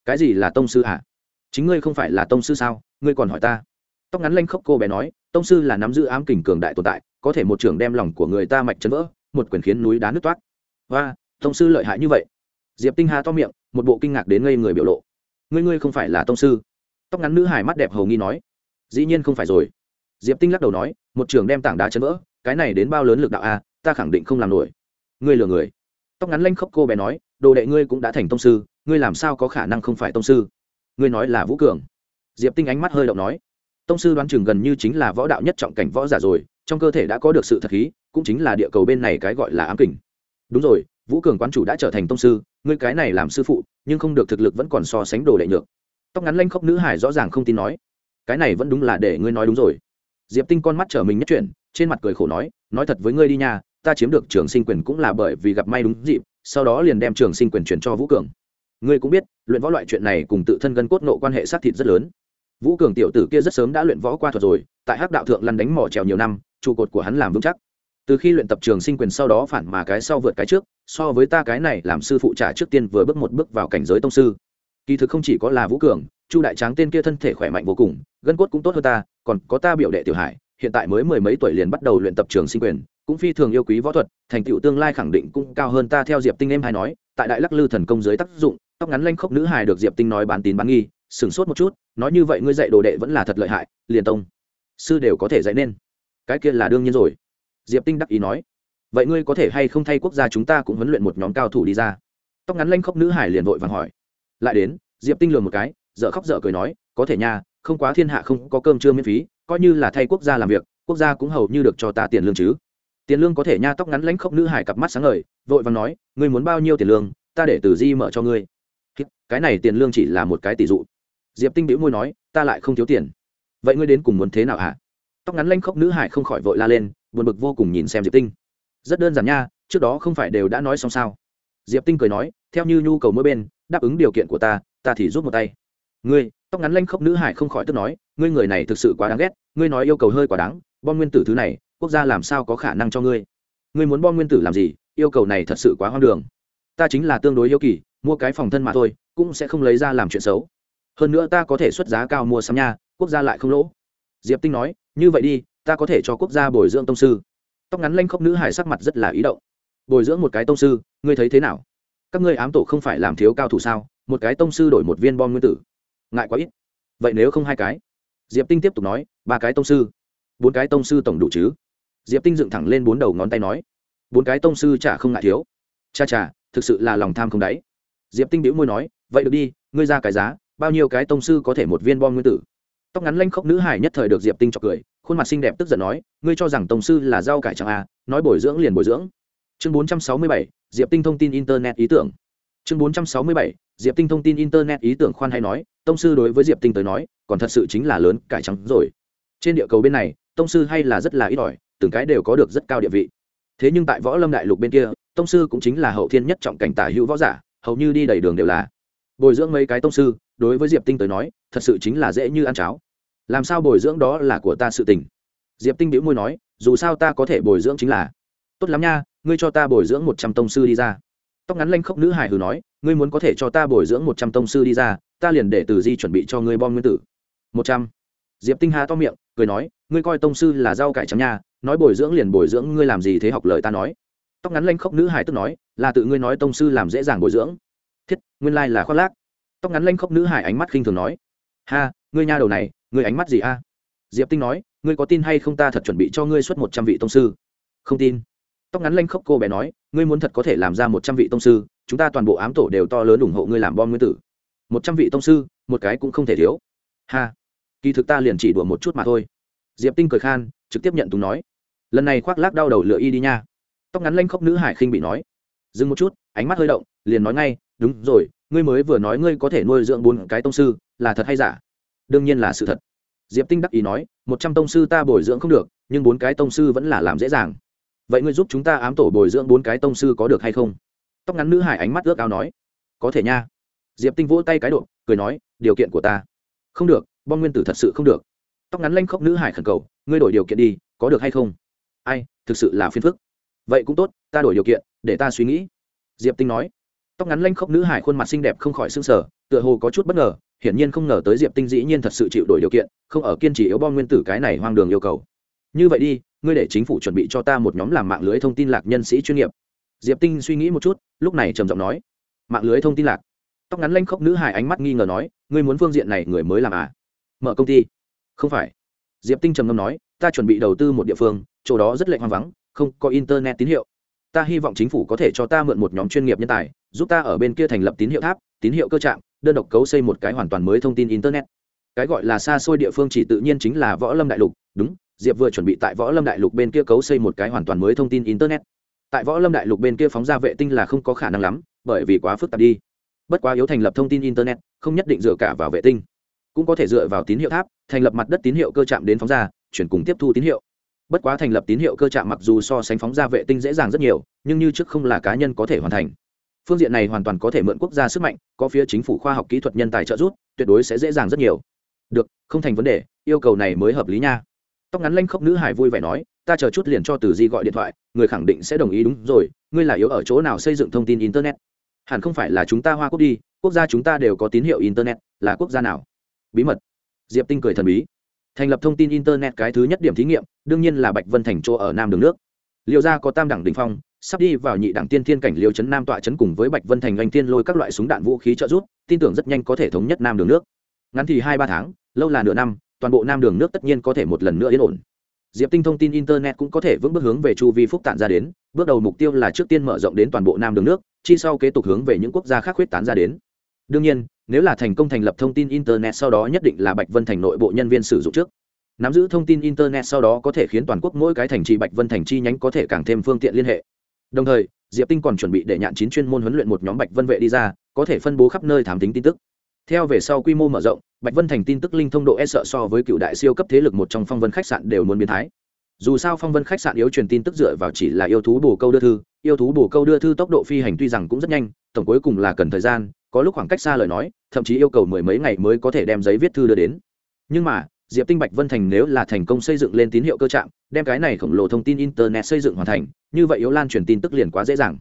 Cái gì là tông sư hả? Chính ngươi không phải là tông sư sao? Ngươi còn hỏi ta. Tóc ngắn lanh khốc cô bé nói, tông sư là nắm giữ ám kình cường đại tồn tại, có thể một trưởng đem lòng của người ta mạch chấn vỡ, một quyền khiến núi đá nứt toát. Và tông sư lợi hại như vậy. Diệp tinh hà to miệng, một bộ kinh ngạc đến ngây người biểu lộ. Ngươi ngươi không phải là tông sư. Tóc ngắn nữ hải mắt đẹp hầu nghi nói. Dĩ nhiên không phải rồi diệp tinh lắc đầu nói, một trường đem tảng đá chấn vỡ, cái này đến bao lớn lực đạo a, ta khẳng định không làm nổi. Ngươi lừa người. Tóc ngắn lanh khóc cô bé nói, đồ đệ ngươi cũng đã thành tông sư, ngươi làm sao có khả năng không phải tông sư? Ngươi nói là vũ cường. Diệp tinh ánh mắt hơi động nói, tông sư đoán chừng gần như chính là võ đạo nhất trọng cảnh võ giả rồi, trong cơ thể đã có được sự thật khí, cũng chính là địa cầu bên này cái gọi là ám kình. Đúng rồi, vũ cường quán chủ đã trở thành tông sư, ngươi cái này làm sư phụ, nhưng không được thực lực vẫn còn so sánh đồ đệ nhược. Tóc ngắn lanh khóc nữ hải rõ ràng không tin nói, cái này vẫn đúng là để ngươi nói đúng rồi diệp tinh con mắt trở mình nhất chuyển, trên mặt cười khổ nói nói thật với ngươi đi nha, ta chiếm được trường sinh quyền cũng là bởi vì gặp may đúng dịp, sau đó liền đem trường sinh quyền chuyển cho vũ cường. Ngươi cũng biết, luyện võ loại chuyện này cùng tự thân gân cốt nộ quan hệ sát thịt rất lớn. Vũ cường tiểu tử kia rất sớm đã luyện võ qua thuật rồi, tại hắc đạo thượng lăn đánh mỏ trèo nhiều năm, trụ cột của hắn làm vững chắc. Từ khi luyện tập trường sinh quyền sau đó phản mà cái sau vượt cái trước, so với ta cái này làm sư phụ trả trước tiên vừa bước một bước vào cảnh giới tông sư. Kỳ thực không chỉ có là vũ cường, chu đại tráng tên kia thân thể khỏe mạnh vô cùng, gân cốt cũng tốt hơn ta còn có ta biểu đệ tiểu hải, hiện tại mới mười mấy tuổi liền bắt đầu luyện tập trường sinh quyền, cũng phi thường yêu quý võ thuật, thành tựu tương lai khẳng định cũng cao hơn ta theo diệp tinh em hay nói, tại đại lắc lư thần công dưới tác dụng, tóc ngắn lanh khốc nữ hài được diệp tinh nói bán tín bán nghi, sửng sốt một chút, nói như vậy ngươi dạy đồ đệ vẫn là thật lợi hại, liền tông. Sư đều có thể dạy nên. Cái kia là đương nhiên rồi. Diệp tinh đắc ý nói. Vậy ngươi có thể hay không thay quốc gia chúng ta cũng huấn luyện một nhóm cao thủ đi ra? Tóc ngắn lanh khóc nữ hải liền vội vàng hỏi. Lại đến, diệp tinh lường một cái dợ khóc dợ cười nói, có thể nha không quá thiên hạ không có cơm trưa miễn phí, coi như là thay quốc gia làm việc, quốc gia cũng hầu như được cho ta tiền lương chứ. Tiền lương có thể nha tóc ngắn lãnh khốc nữ hải cặp mắt sáng ngời, vội vàng nói, ngươi muốn bao nhiêu tiền lương, ta để từ di mở cho ngươi. Cái này tiền lương chỉ là một cái tỷ dụ. Diệp tinh bĩu môi nói, ta lại không thiếu tiền. Vậy ngươi đến cùng muốn thế nào hả? Tóc ngắn lanh khóc nữ hải không khỏi vội la lên, buồn bực vô cùng nhìn xem diệp tinh. Rất đơn giản nha, trước đó không phải đều đã nói xong sao? Diệp tinh cười nói, theo như nhu cầu mỗi bên, đáp ứng điều kiện của ta ta thì rút một tay. Ngươi tóc ngắn lanh khốc nữ hải không khỏi tức nói, ngươi người này thực sự quá đáng ghét, ngươi nói yêu cầu hơi quá đáng, bom nguyên tử thứ này, quốc gia làm sao có khả năng cho ngươi? Ngươi muốn bom nguyên tử làm gì? Yêu cầu này thật sự quá hoang đường. Ta chính là tương đối yêu kỳ, mua cái phòng thân mà thôi, cũng sẽ không lấy ra làm chuyện xấu. Hơn nữa ta có thể xuất giá cao mua sắm nha, quốc gia lại không lỗ. Diệp tinh nói, như vậy đi, ta có thể cho quốc gia bồi dưỡng tông sư. Tóc ngắn lanh khóc nữ hải sắc mặt rất là ý động. Bồi dưỡng một cái tông sư, ngươi thấy thế nào? Các ngươi ám tổ không phải làm thiếu cao thủ sao? Một cái tông sư đổi một viên bom nguyên tử ngại quá ít. Vậy nếu không hai cái? Diệp tinh tiếp tục nói, ba cái tông sư. Bốn cái tông sư tổng đủ chứ? Diệp tinh dựng thẳng lên bốn đầu ngón tay nói, bốn cái tông sư chả không ngại thiếu. Cha chả thực sự là lòng tham không đáy. Diệp tinh biễu môi nói, vậy được đi, ngươi ra cái giá, bao nhiêu cái tông sư có thể một viên bom nguyên tử? Tóc ngắn lanh khóc nữ hải nhất thời được diệp tinh cho cười, khuôn mặt xinh đẹp tức giận nói, ngươi cho rằng tông sư là rau cải chẳng à nói bồi dưỡng liền bồi dưỡng. Chương bốn trăm sáu mươi bảy, diệp tinh thông tin internet ý tưởng chương bốn trăm sáu mươi bảy, diệp tinh thông tin internet ý tưởng khoan hay nói, tông sư đối với diệp tinh tới nói, còn thật sự chính là lớn cải trắng rồi. Trên địa cầu bên này, tông sư hay là rất là ít ỏi, từng cái đều có được rất cao địa vị. Thế nhưng tại võ lâm đại lục bên kia, tông sư cũng chính là hậu thiên nhất trọng cảnh tả hữu võ giả, hầu như đi đầy đường đều là. Bồi dưỡng mấy cái tông sư, đối với diệp tinh tới nói, thật sự chính là dễ như ăn cháo. Làm sao bồi dưỡng đó là của ta sự tình? Diệp tinh đĩu môi nói, dù sao ta có thể bồi dưỡng chính là. Tốt lắm nha, ngươi cho ta bồi dưỡng một trăm tông sư đi ra tóc ngắn lanh khốc nữ hải hừ nói, ngươi muốn có thể cho ta bồi dưỡng một trăm tông sư đi ra, ta liền để từ di chuẩn bị cho ngươi bom nguyên tử. Một trăm? Diệp tinh hà to miệng, cười nói, ngươi coi tông sư là rau cải trắng nha, nói bồi dưỡng liền bồi dưỡng, ngươi làm gì thế học lời ta nói. Tóc ngắn lanh khốc nữ hải tức nói, là tự ngươi nói tông sư làm dễ dàng bồi dưỡng. Thiết, nguyên lai là khoác lác. Tóc ngắn lanh khốc nữ hải ánh mắt khinh thường nói, ha, ngươi nha đầu này, ngươi ánh mắt gì a? Diệp tinh nói, ngươi có tin hay không ta thật chuẩn bị cho ngươi xuất một trăm vị tông sư? Không tin tóc ngắn lanh khóc cô bé nói, ngươi muốn thật có thể làm ra một trăm vị tông sư, chúng ta toàn bộ ám tổ đều to lớn ủng hộ ngươi làm bom nguyên tử. Một trăm vị tông sư, một cái cũng không thể thiếu. Ha, kỳ thực ta liền chỉ đùa một chút mà thôi. Diệp tinh cười khan, trực tiếp nhận tùng nói, lần này khoác lác đau đầu lựa y đi nha. Tóc ngắn lanh khóc nữ hải khinh bị nói, dừng một chút, ánh mắt hơi động, liền nói ngay, đúng rồi, ngươi mới vừa nói ngươi có thể nuôi dưỡng bốn cái tông sư, là thật hay giả? Đương nhiên là sự thật. Diệp tinh đắc ý nói, một trăm tông sư ta bồi dưỡng không được, nhưng bốn cái tông sư vẫn là làm dễ dàng vậy ngươi giúp chúng ta ám tổ bồi dưỡng bốn cái tông sư có được hay không? Tóc ngắn nữ hải ánh mắt ước ao nói. Có thể nha. Diệp tinh vỗ tay cái độ, cười nói, điều kiện của ta. Không được, bom nguyên tử thật sự không được. Tóc ngắn lanh khóc nữ hải khẩn cầu, ngươi đổi điều kiện đi, có được hay không? Ai, thực sự là phiền phức. Vậy cũng tốt, ta đổi điều kiện, để ta suy nghĩ. Diệp tinh nói. Tóc ngắn lanh khóc nữ hải khuôn mặt xinh đẹp không khỏi s ư n g sở tựa hồ có chút bất ngờ, hiển nhiên không ngờ tới diệp tinh dĩ nhiên thật sự chịu đổi điều kiện, không ở kiên trì yếu bom nguyên tử cái này hoang đường yêu cầu. Như vậy đi ngươi để chính phủ chuẩn bị cho ta một nhóm làm mạng lưới thông tin lạc nhân sĩ chuyên nghiệp. Diệp tinh suy nghĩ một chút lúc này trầm giọng nói mạng lưới thông tin lạc? Tóc ngắn lanh khóc nữ hải ánh mắt nghi ngờ nói ngươi muốn phương diện này người mới làm à? Mở công ty? Không phải. Diệp tinh trầm ngâm nói ta chuẩn bị đầu tư một địa phương chỗ đó rất lạnh hoang vắng không có internet tín hiệu. Ta hy vọng chính phủ có thể cho ta mượn một nhóm chuyên nghiệp nhân tài giúp ta ở bên kia thành lập tín hiệu tháp tín hiệu cơ trạng, đơn độc cấu xây một cái hoàn toàn mới thông tin internet. Cái gọi là xa xôi địa phương chỉ tự nhiên chính là võ lâm đại lục đúng diệp vừa chuẩn bị tại võ lâm đại lục bên kia cấu xây một cái hoàn toàn mới thông tin internet. Tại võ lâm đại lục bên kia phóng ra vệ tinh là không có khả năng lắm, bởi vì quá phức tạp đi. Bất quá yếu thành lập thông tin internet, không nhất định dựa cả vào vệ tinh. Cũng có thể dựa vào tín hiệu tháp, thành lập mặt đất tín hiệu cơ chạm đến phóng ra, chuyển cùng tiếp thu tín hiệu. Bất quá thành lập tín hiệu cơ chạm mặc dù so sánh phóng ra vệ tinh dễ dàng rất nhiều, nhưng như trước không là cá nhân có thể hoàn thành. Phương diện này hoàn toàn có thể mượn quốc gia sức mạnh, có phía chính phủ khoa học kỹ thuật nhân tài trợ giúp, tuyệt đối sẽ dễ dàng rất nhiều. Được, không thành vấn đề, yêu cầu này mới hợp lý nha tóc ngắn lanh khóc nữ hải vui vẻ nói, ta chờ chút liền cho từ di gọi điện thoại, người khẳng định sẽ đồng ý đúng rồi, ngươi là yếu ở chỗ nào xây dựng thông tin internet? Hẳn không phải là chúng ta hoa quốc đi, quốc gia chúng ta đều có tín hiệu internet, là quốc gia nào? Bí mật. Diệp tinh cười thần bí. Thành lập thông tin internet cái thứ nhất điểm thí nghiệm, đương nhiên là bạch vân thành chỗ ở nam đường nước. Liệu ra có tam đẳng đình phong, sắp đi vào nhị đẳng tiên thiên cảnh liêu chấn nam tọa chấn cùng với bạch vân thành anh tiên lôi các loại súng đạn vũ khí trợ giúp, tin tưởng rất nhanh có thể thống nhất nam đường nước. Ngắn thì hai ba tháng, lâu là nửa năm toàn bộ nam đường nước tất nhiên có thể một lần nữa yên ổn. Diệp tinh thông tin internet cũng có thể vững bước hướng về chu vi phúc tản ra đến, bước đầu mục tiêu là trước tiên mở rộng đến toàn bộ nam đường nước, chi sau kế tục hướng về những quốc gia khác huyết tán ra đến. Đương nhiên, nếu là thành công thành lập thông tin internet sau đó nhất định là bạch vân thành nội bộ nhân viên sử dụng trước. Nắm giữ thông tin internet sau đó có thể khiến toàn quốc mỗi cái thành trì bạch vân thành chi nhánh có thể càng thêm phương tiện liên hệ. Đồng thời, diệp tinh còn chuẩn bị để nhạn chín chuyên môn huấn luyện một nhóm bạch vân vệ đi ra, có thể phân bố khắp nơi thám tính tin tức theo về sau quy mô mở rộng, bạch vân thành tin tức linh thông độ e sợ so với cựu đại siêu cấp thế lực một trong phong vân khách sạn đều muốn biến thái. Dù sao phong vân khách sạn yếu truyền tin tức dựa vào chỉ là yêu thú bồ câu đưa thư, yêu thú bồ câu đưa thư tốc độ phi hành tuy rằng cũng rất nhanh, tổng cuối cùng là cần thời gian, có lúc khoảng cách xa lời nói, thậm chí yêu cầu mười mấy ngày mới có thể đem giấy viết thư đưa đến. Nhưng mà, diệp tinh bạch vân thành nếu là thành công xây dựng lên tín hiệu cơ trạng, đem cái này khổng lồ thông tin internet xây dựng hoàn thành, như vậy yếu lan truyền tin tức liền quá dễ dàng.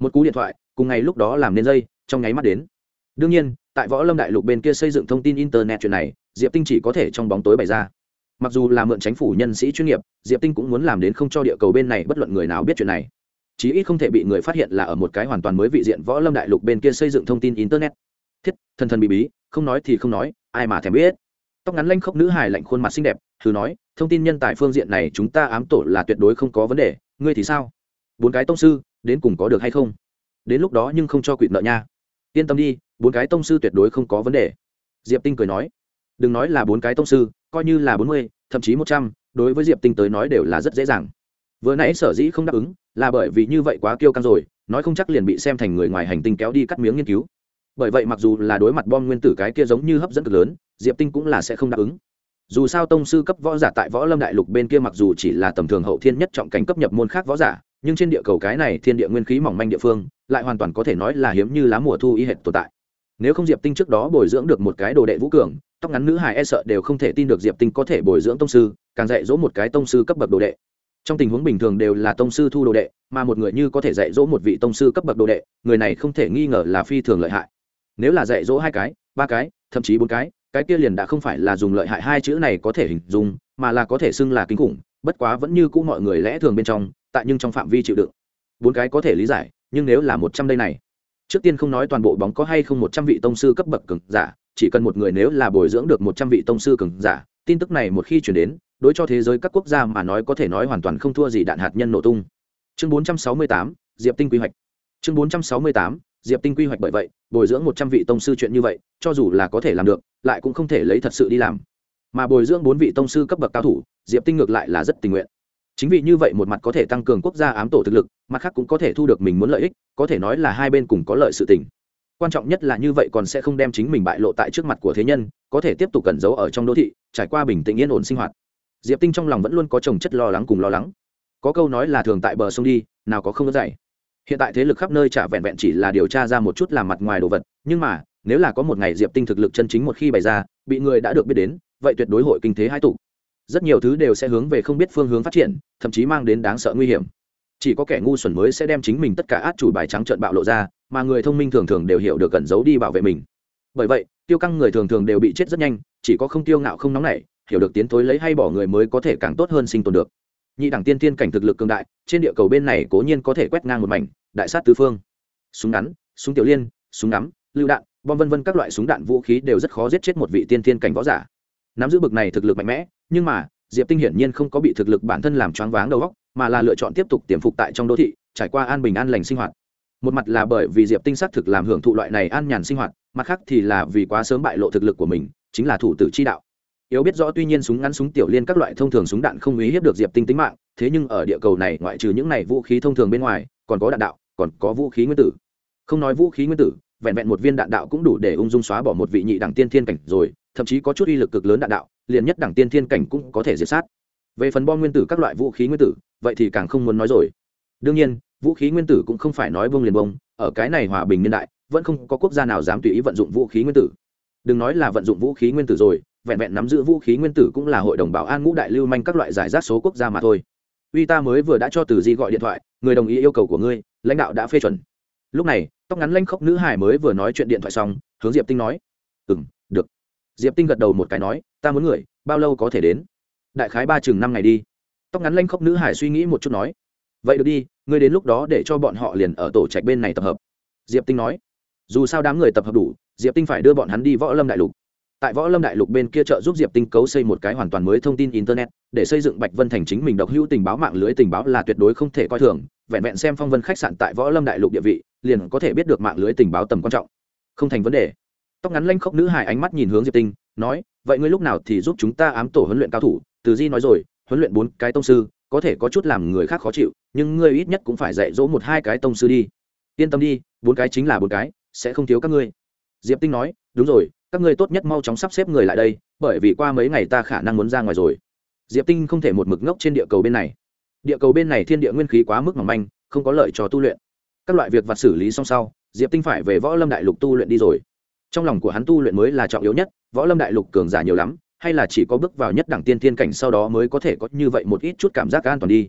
Một cú điện thoại, cùng ngày lúc đó làm nên dây, trong nháy mắt đến. Đương nhiên tại võ lâm đại lục bên kia xây dựng thông tin internet chuyện này, diệp tinh chỉ có thể trong bóng tối bày ra. Mặc dù là mượn chính phủ nhân sĩ chuyên nghiệp, diệp tinh cũng muốn làm đến không cho địa cầu bên này bất luận người nào biết chuyện này. Chí ít không thể bị người phát hiện là ở một cái hoàn toàn mới vị diện võ lâm đại lục bên kia xây dựng thông tin internet. Thiết, thần thần bị bí, không nói thì không nói, ai mà thèm biết. Tóc ngắn lanh khóc nữ hài lạnh khuôn mặt xinh đẹp, thử nói, thông tin nhân tài phương diện này chúng ta ám tổ là tuyệt đối không có vấn đề, ngươi thì sao? Bốn cái tông sư, đến cùng có được hay không? Đến lúc đó nhưng không cho quỵt nợ nha yên tâm đi, bốn cái tông sư tuyệt đối không có vấn đề. Diệp tinh cười nói, đừng nói là bốn cái tông sư, coi như là bốn mươi, thậm chí một trăm, đối với diệp tinh tới nói đều là rất dễ dàng. Vừa nãy sở dĩ không đáp ứng, là bởi vì như vậy quá kiêu căng rồi, nói không chắc liền bị xem thành người ngoài hành tinh kéo đi cắt miếng nghiên cứu. Bởi vậy mặc dù là đối mặt bom nguyên tử cái kia giống như hấp dẫn cực lớn, diệp tinh cũng là sẽ không đáp ứng. Dù sao tông sư cấp võ giả tại võ lâm đại lục bên kia mặc dù chỉ là tầm thường hậu thiên nhất trọng cảnh cấp nhập môn khác võ giả nhưng trên địa cầu cái này thiên địa nguyên khí mỏng manh địa phương, lại hoàn toàn có thể nói là hiếm như lá mùa thu y hệt tồn tại. Nếu không diệp tinh trước đó bồi dưỡng được một cái đồ đệ vũ cường, tóc ngắn nữ hài e sợ đều không thể tin được diệp tinh có thể bồi dưỡng tông sư, càng dạy dỗ một cái tông sư cấp bậc đồ đệ. Trong tình huống bình thường đều là tông sư thu đồ đệ, mà một người như có thể dạy dỗ một vị tông sư cấp bậc đồ đệ, người này không thể nghi ngờ là phi thường lợi hại. Nếu là dạy dỗ hai cái, ba cái, thậm chí bốn cái cái kia liền đã không phải là dùng lợi hại hai chữ này có thể hình dung, mà là có thể xưng là kinh khủng, bất quá vẫn như cũ mọi người lẽ thường bên trong tại nhưng trong phạm vi chịu đựng. Bốn cái có thể lý giải, nhưng nếu là một trăm đây này. Trước tiên không nói toàn bộ bóng có hay không một trăm vị tông sư cấp bậc cường giả, chỉ cần một người nếu là bồi dưỡng được một trăm vị tông sư cường giả, tin tức này một khi chuyển đến, đối cho thế giới các quốc gia mà nói có thể nói hoàn toàn không thua gì đạn hạt nhân nổ tung. Chương bốn trăm sáu mươi tám, diệp tinh quy hoạch. Chương bốn trăm sáu mươi tám, diệp tinh quy hoạch bởi vậy, bồi dưỡng một trăm vị tông sư chuyện như vậy, cho dù là có thể làm được, lại cũng không thể lấy thật sự đi làm. Mà bồi dưỡng bốn vị tông sư cấp bậc cao thủ, diệp tinh ngược lại là rất tình nguyện chính vì như vậy một mặt có thể tăng cường quốc gia ám tổ thực lực, mặt khác cũng có thể thu được mình muốn lợi ích, có thể nói là hai bên cùng có lợi sự tình. Quan trọng nhất là như vậy còn sẽ không đem chính mình bại lộ tại trước mặt của thế nhân, có thể tiếp tục cẩn giấu ở trong đô thị, trải qua bình tĩnh yên ổn sinh hoạt. Diệp tinh trong lòng vẫn luôn có chồng chất lo lắng cùng lo lắng. Có câu nói là thường tại bờ sông đi, nào có không có dạy. Hiện tại thế lực khắp nơi chả vẹn vẹn chỉ là điều tra ra một chút làm mặt ngoài đồ vật, nhưng mà, nếu là có một ngày diệp tinh thực lực chân chính một khi bày ra, bị người đã được biết đến, vậy tuyệt đối hội kinh thế hai tụ rất nhiều thứ đều sẽ hướng về không biết phương hướng phát triển, thậm chí mang đến đáng sợ nguy hiểm. Chỉ có kẻ ngu xuẩn mới sẽ đem chính mình tất cả át chủ bài trắng trợn bạo lộ ra, mà người thông minh thường thường đều hiểu được cẩn giấu đi bảo vệ mình. Bởi vậy, tiêu căng người thường thường đều bị chết rất nhanh, chỉ có không tiêu ngạo không nóng nảy, hiểu được tiến thối lấy hay bỏ người mới có thể càng tốt hơn sinh tồn được. Nhị đẳng tiên tiên cảnh thực lực cường đại, trên địa cầu bên này cố nhiên có thể quét ngang một mảnh, đại sát tứ phương. Súng ngắn, súng tiểu liên, súng ngắm lưu đạn, bom vân vân các loại súng đạn vũ khí đều rất khó giết chết một vị tiên tiên cảnh võ giả nắm giữ bực này thực lực mạnh mẽ, nhưng mà, diệp tinh hiển nhiên không có bị thực lực bản thân làm choáng váng đầu óc, mà là lựa chọn tiếp tục tiềm phục tại trong đô thị, trải qua an bình an lành sinh hoạt. Một mặt là bởi vì diệp tinh xác thực làm hưởng thụ loại này an nhàn sinh hoạt, mặt khác thì là vì quá sớm bại lộ thực lực của mình, chính là thủ tử chi đạo. Yếu biết rõ tuy nhiên súng ngắn súng tiểu liên các loại thông thường súng đạn không uy hiếp được diệp tinh tính mạng, thế nhưng ở địa cầu này ngoại trừ những này vũ khí thông thường bên ngoài, còn có đạn đạo, còn có vũ khí nguyên tử. Không nói vũ khí nguyên tử, vẹn vẹn một viên đạn đạo cũng đủ để ung dung xóa bỏ một vị nhị đẳng tiên thiên cảnh rồi thậm chí có chút uy lực cực lớn đạn đạo, liền nhất đẳng tiên thiên cảnh cũng có thể diệt sát. Về phần bom nguyên tử các loại vũ khí nguyên tử, vậy thì càng không muốn nói rồi. Đương nhiên, vũ khí nguyên tử cũng không phải nói bông liền bông ở cái này hòa bình niên đại, vẫn không có quốc gia nào dám tùy ý vận dụng vũ khí nguyên tử. Đừng nói là vận dụng vũ khí nguyên tử rồi, vẹn vẹn nắm giữ vũ khí nguyên tử cũng là hội đồng bảo an ngũ đại lưu manh các loại giải rác số quốc gia mà thôi. Uy ta mới vừa đã cho từ di gọi điện thoại, người đồng ý yêu cầu của ngươi, lãnh đạo đã phê chuẩn. Lúc này, tóc ngắn lanh khóc nữ hải mới vừa nói chuyện điện thoại xong, hướng diệp tinh nói ừ m diệp tinh gật đầu một cái nói, ta muốn người, bao lâu có thể đến? Đại khái ba chừng năm ngày đi. Tóc ngắn lanh khóc nữ hải suy nghĩ một chút nói, vậy được đi, ngươi đến lúc đó để cho bọn họ liền ở tổ trạch bên này tập hợp. Diệp tinh nói, dù sao đám người tập hợp đủ, diệp tinh phải đưa bọn hắn đi võ lâm đại lục. Tại võ lâm đại lục bên kia trợ giúp diệp tinh cấu xây một cái hoàn toàn mới thông tin internet, để xây dựng bạch vân thành chính mình độc hữu tình báo mạng lưới tình báo là tuyệt đối không thể coi thường, vẹn vẹn xem phong vân khách sạn tại võ lâm đại lục địa vị, liền có thể biết được mạng lưới tình báo tầm quan trọng. Không thành vấn đề tóc ngắn lanh khóc nữ hài ánh mắt nhìn hướng diệp tinh, nói, vậy ngươi lúc nào thì giúp chúng ta ám tổ huấn luyện cao thủ? Từ di nói rồi, huấn luyện bốn cái tông sư, có thể có chút làm người khác khó chịu, nhưng ngươi ít nhất cũng phải dạy dỗ một hai cái tông sư đi. Yên tâm đi, bốn cái chính là bốn cái, sẽ không thiếu các ngươi. Diệp tinh nói, đúng rồi, các ngươi tốt nhất mau chóng sắp xếp người lại đây, bởi vì qua mấy ngày ta khả năng muốn ra ngoài rồi. Diệp tinh không thể một mực ngốc trên địa cầu bên này. Địa cầu bên này thiên địa nguyên khí quá mức mỏng manh, không có lợi cho tu luyện. Các loại việc vặt xử lý xong sau, diệp tinh phải về võ lâm đại lục tu luyện đi rồi trong lòng của hắn tu luyện mới là trọng yếu nhất, võ lâm đại lục cường giả nhiều lắm, hay là chỉ có bước vào nhất đẳng tiên thiên cảnh sau đó mới có thể có như vậy một ít chút cảm giác an toàn đi.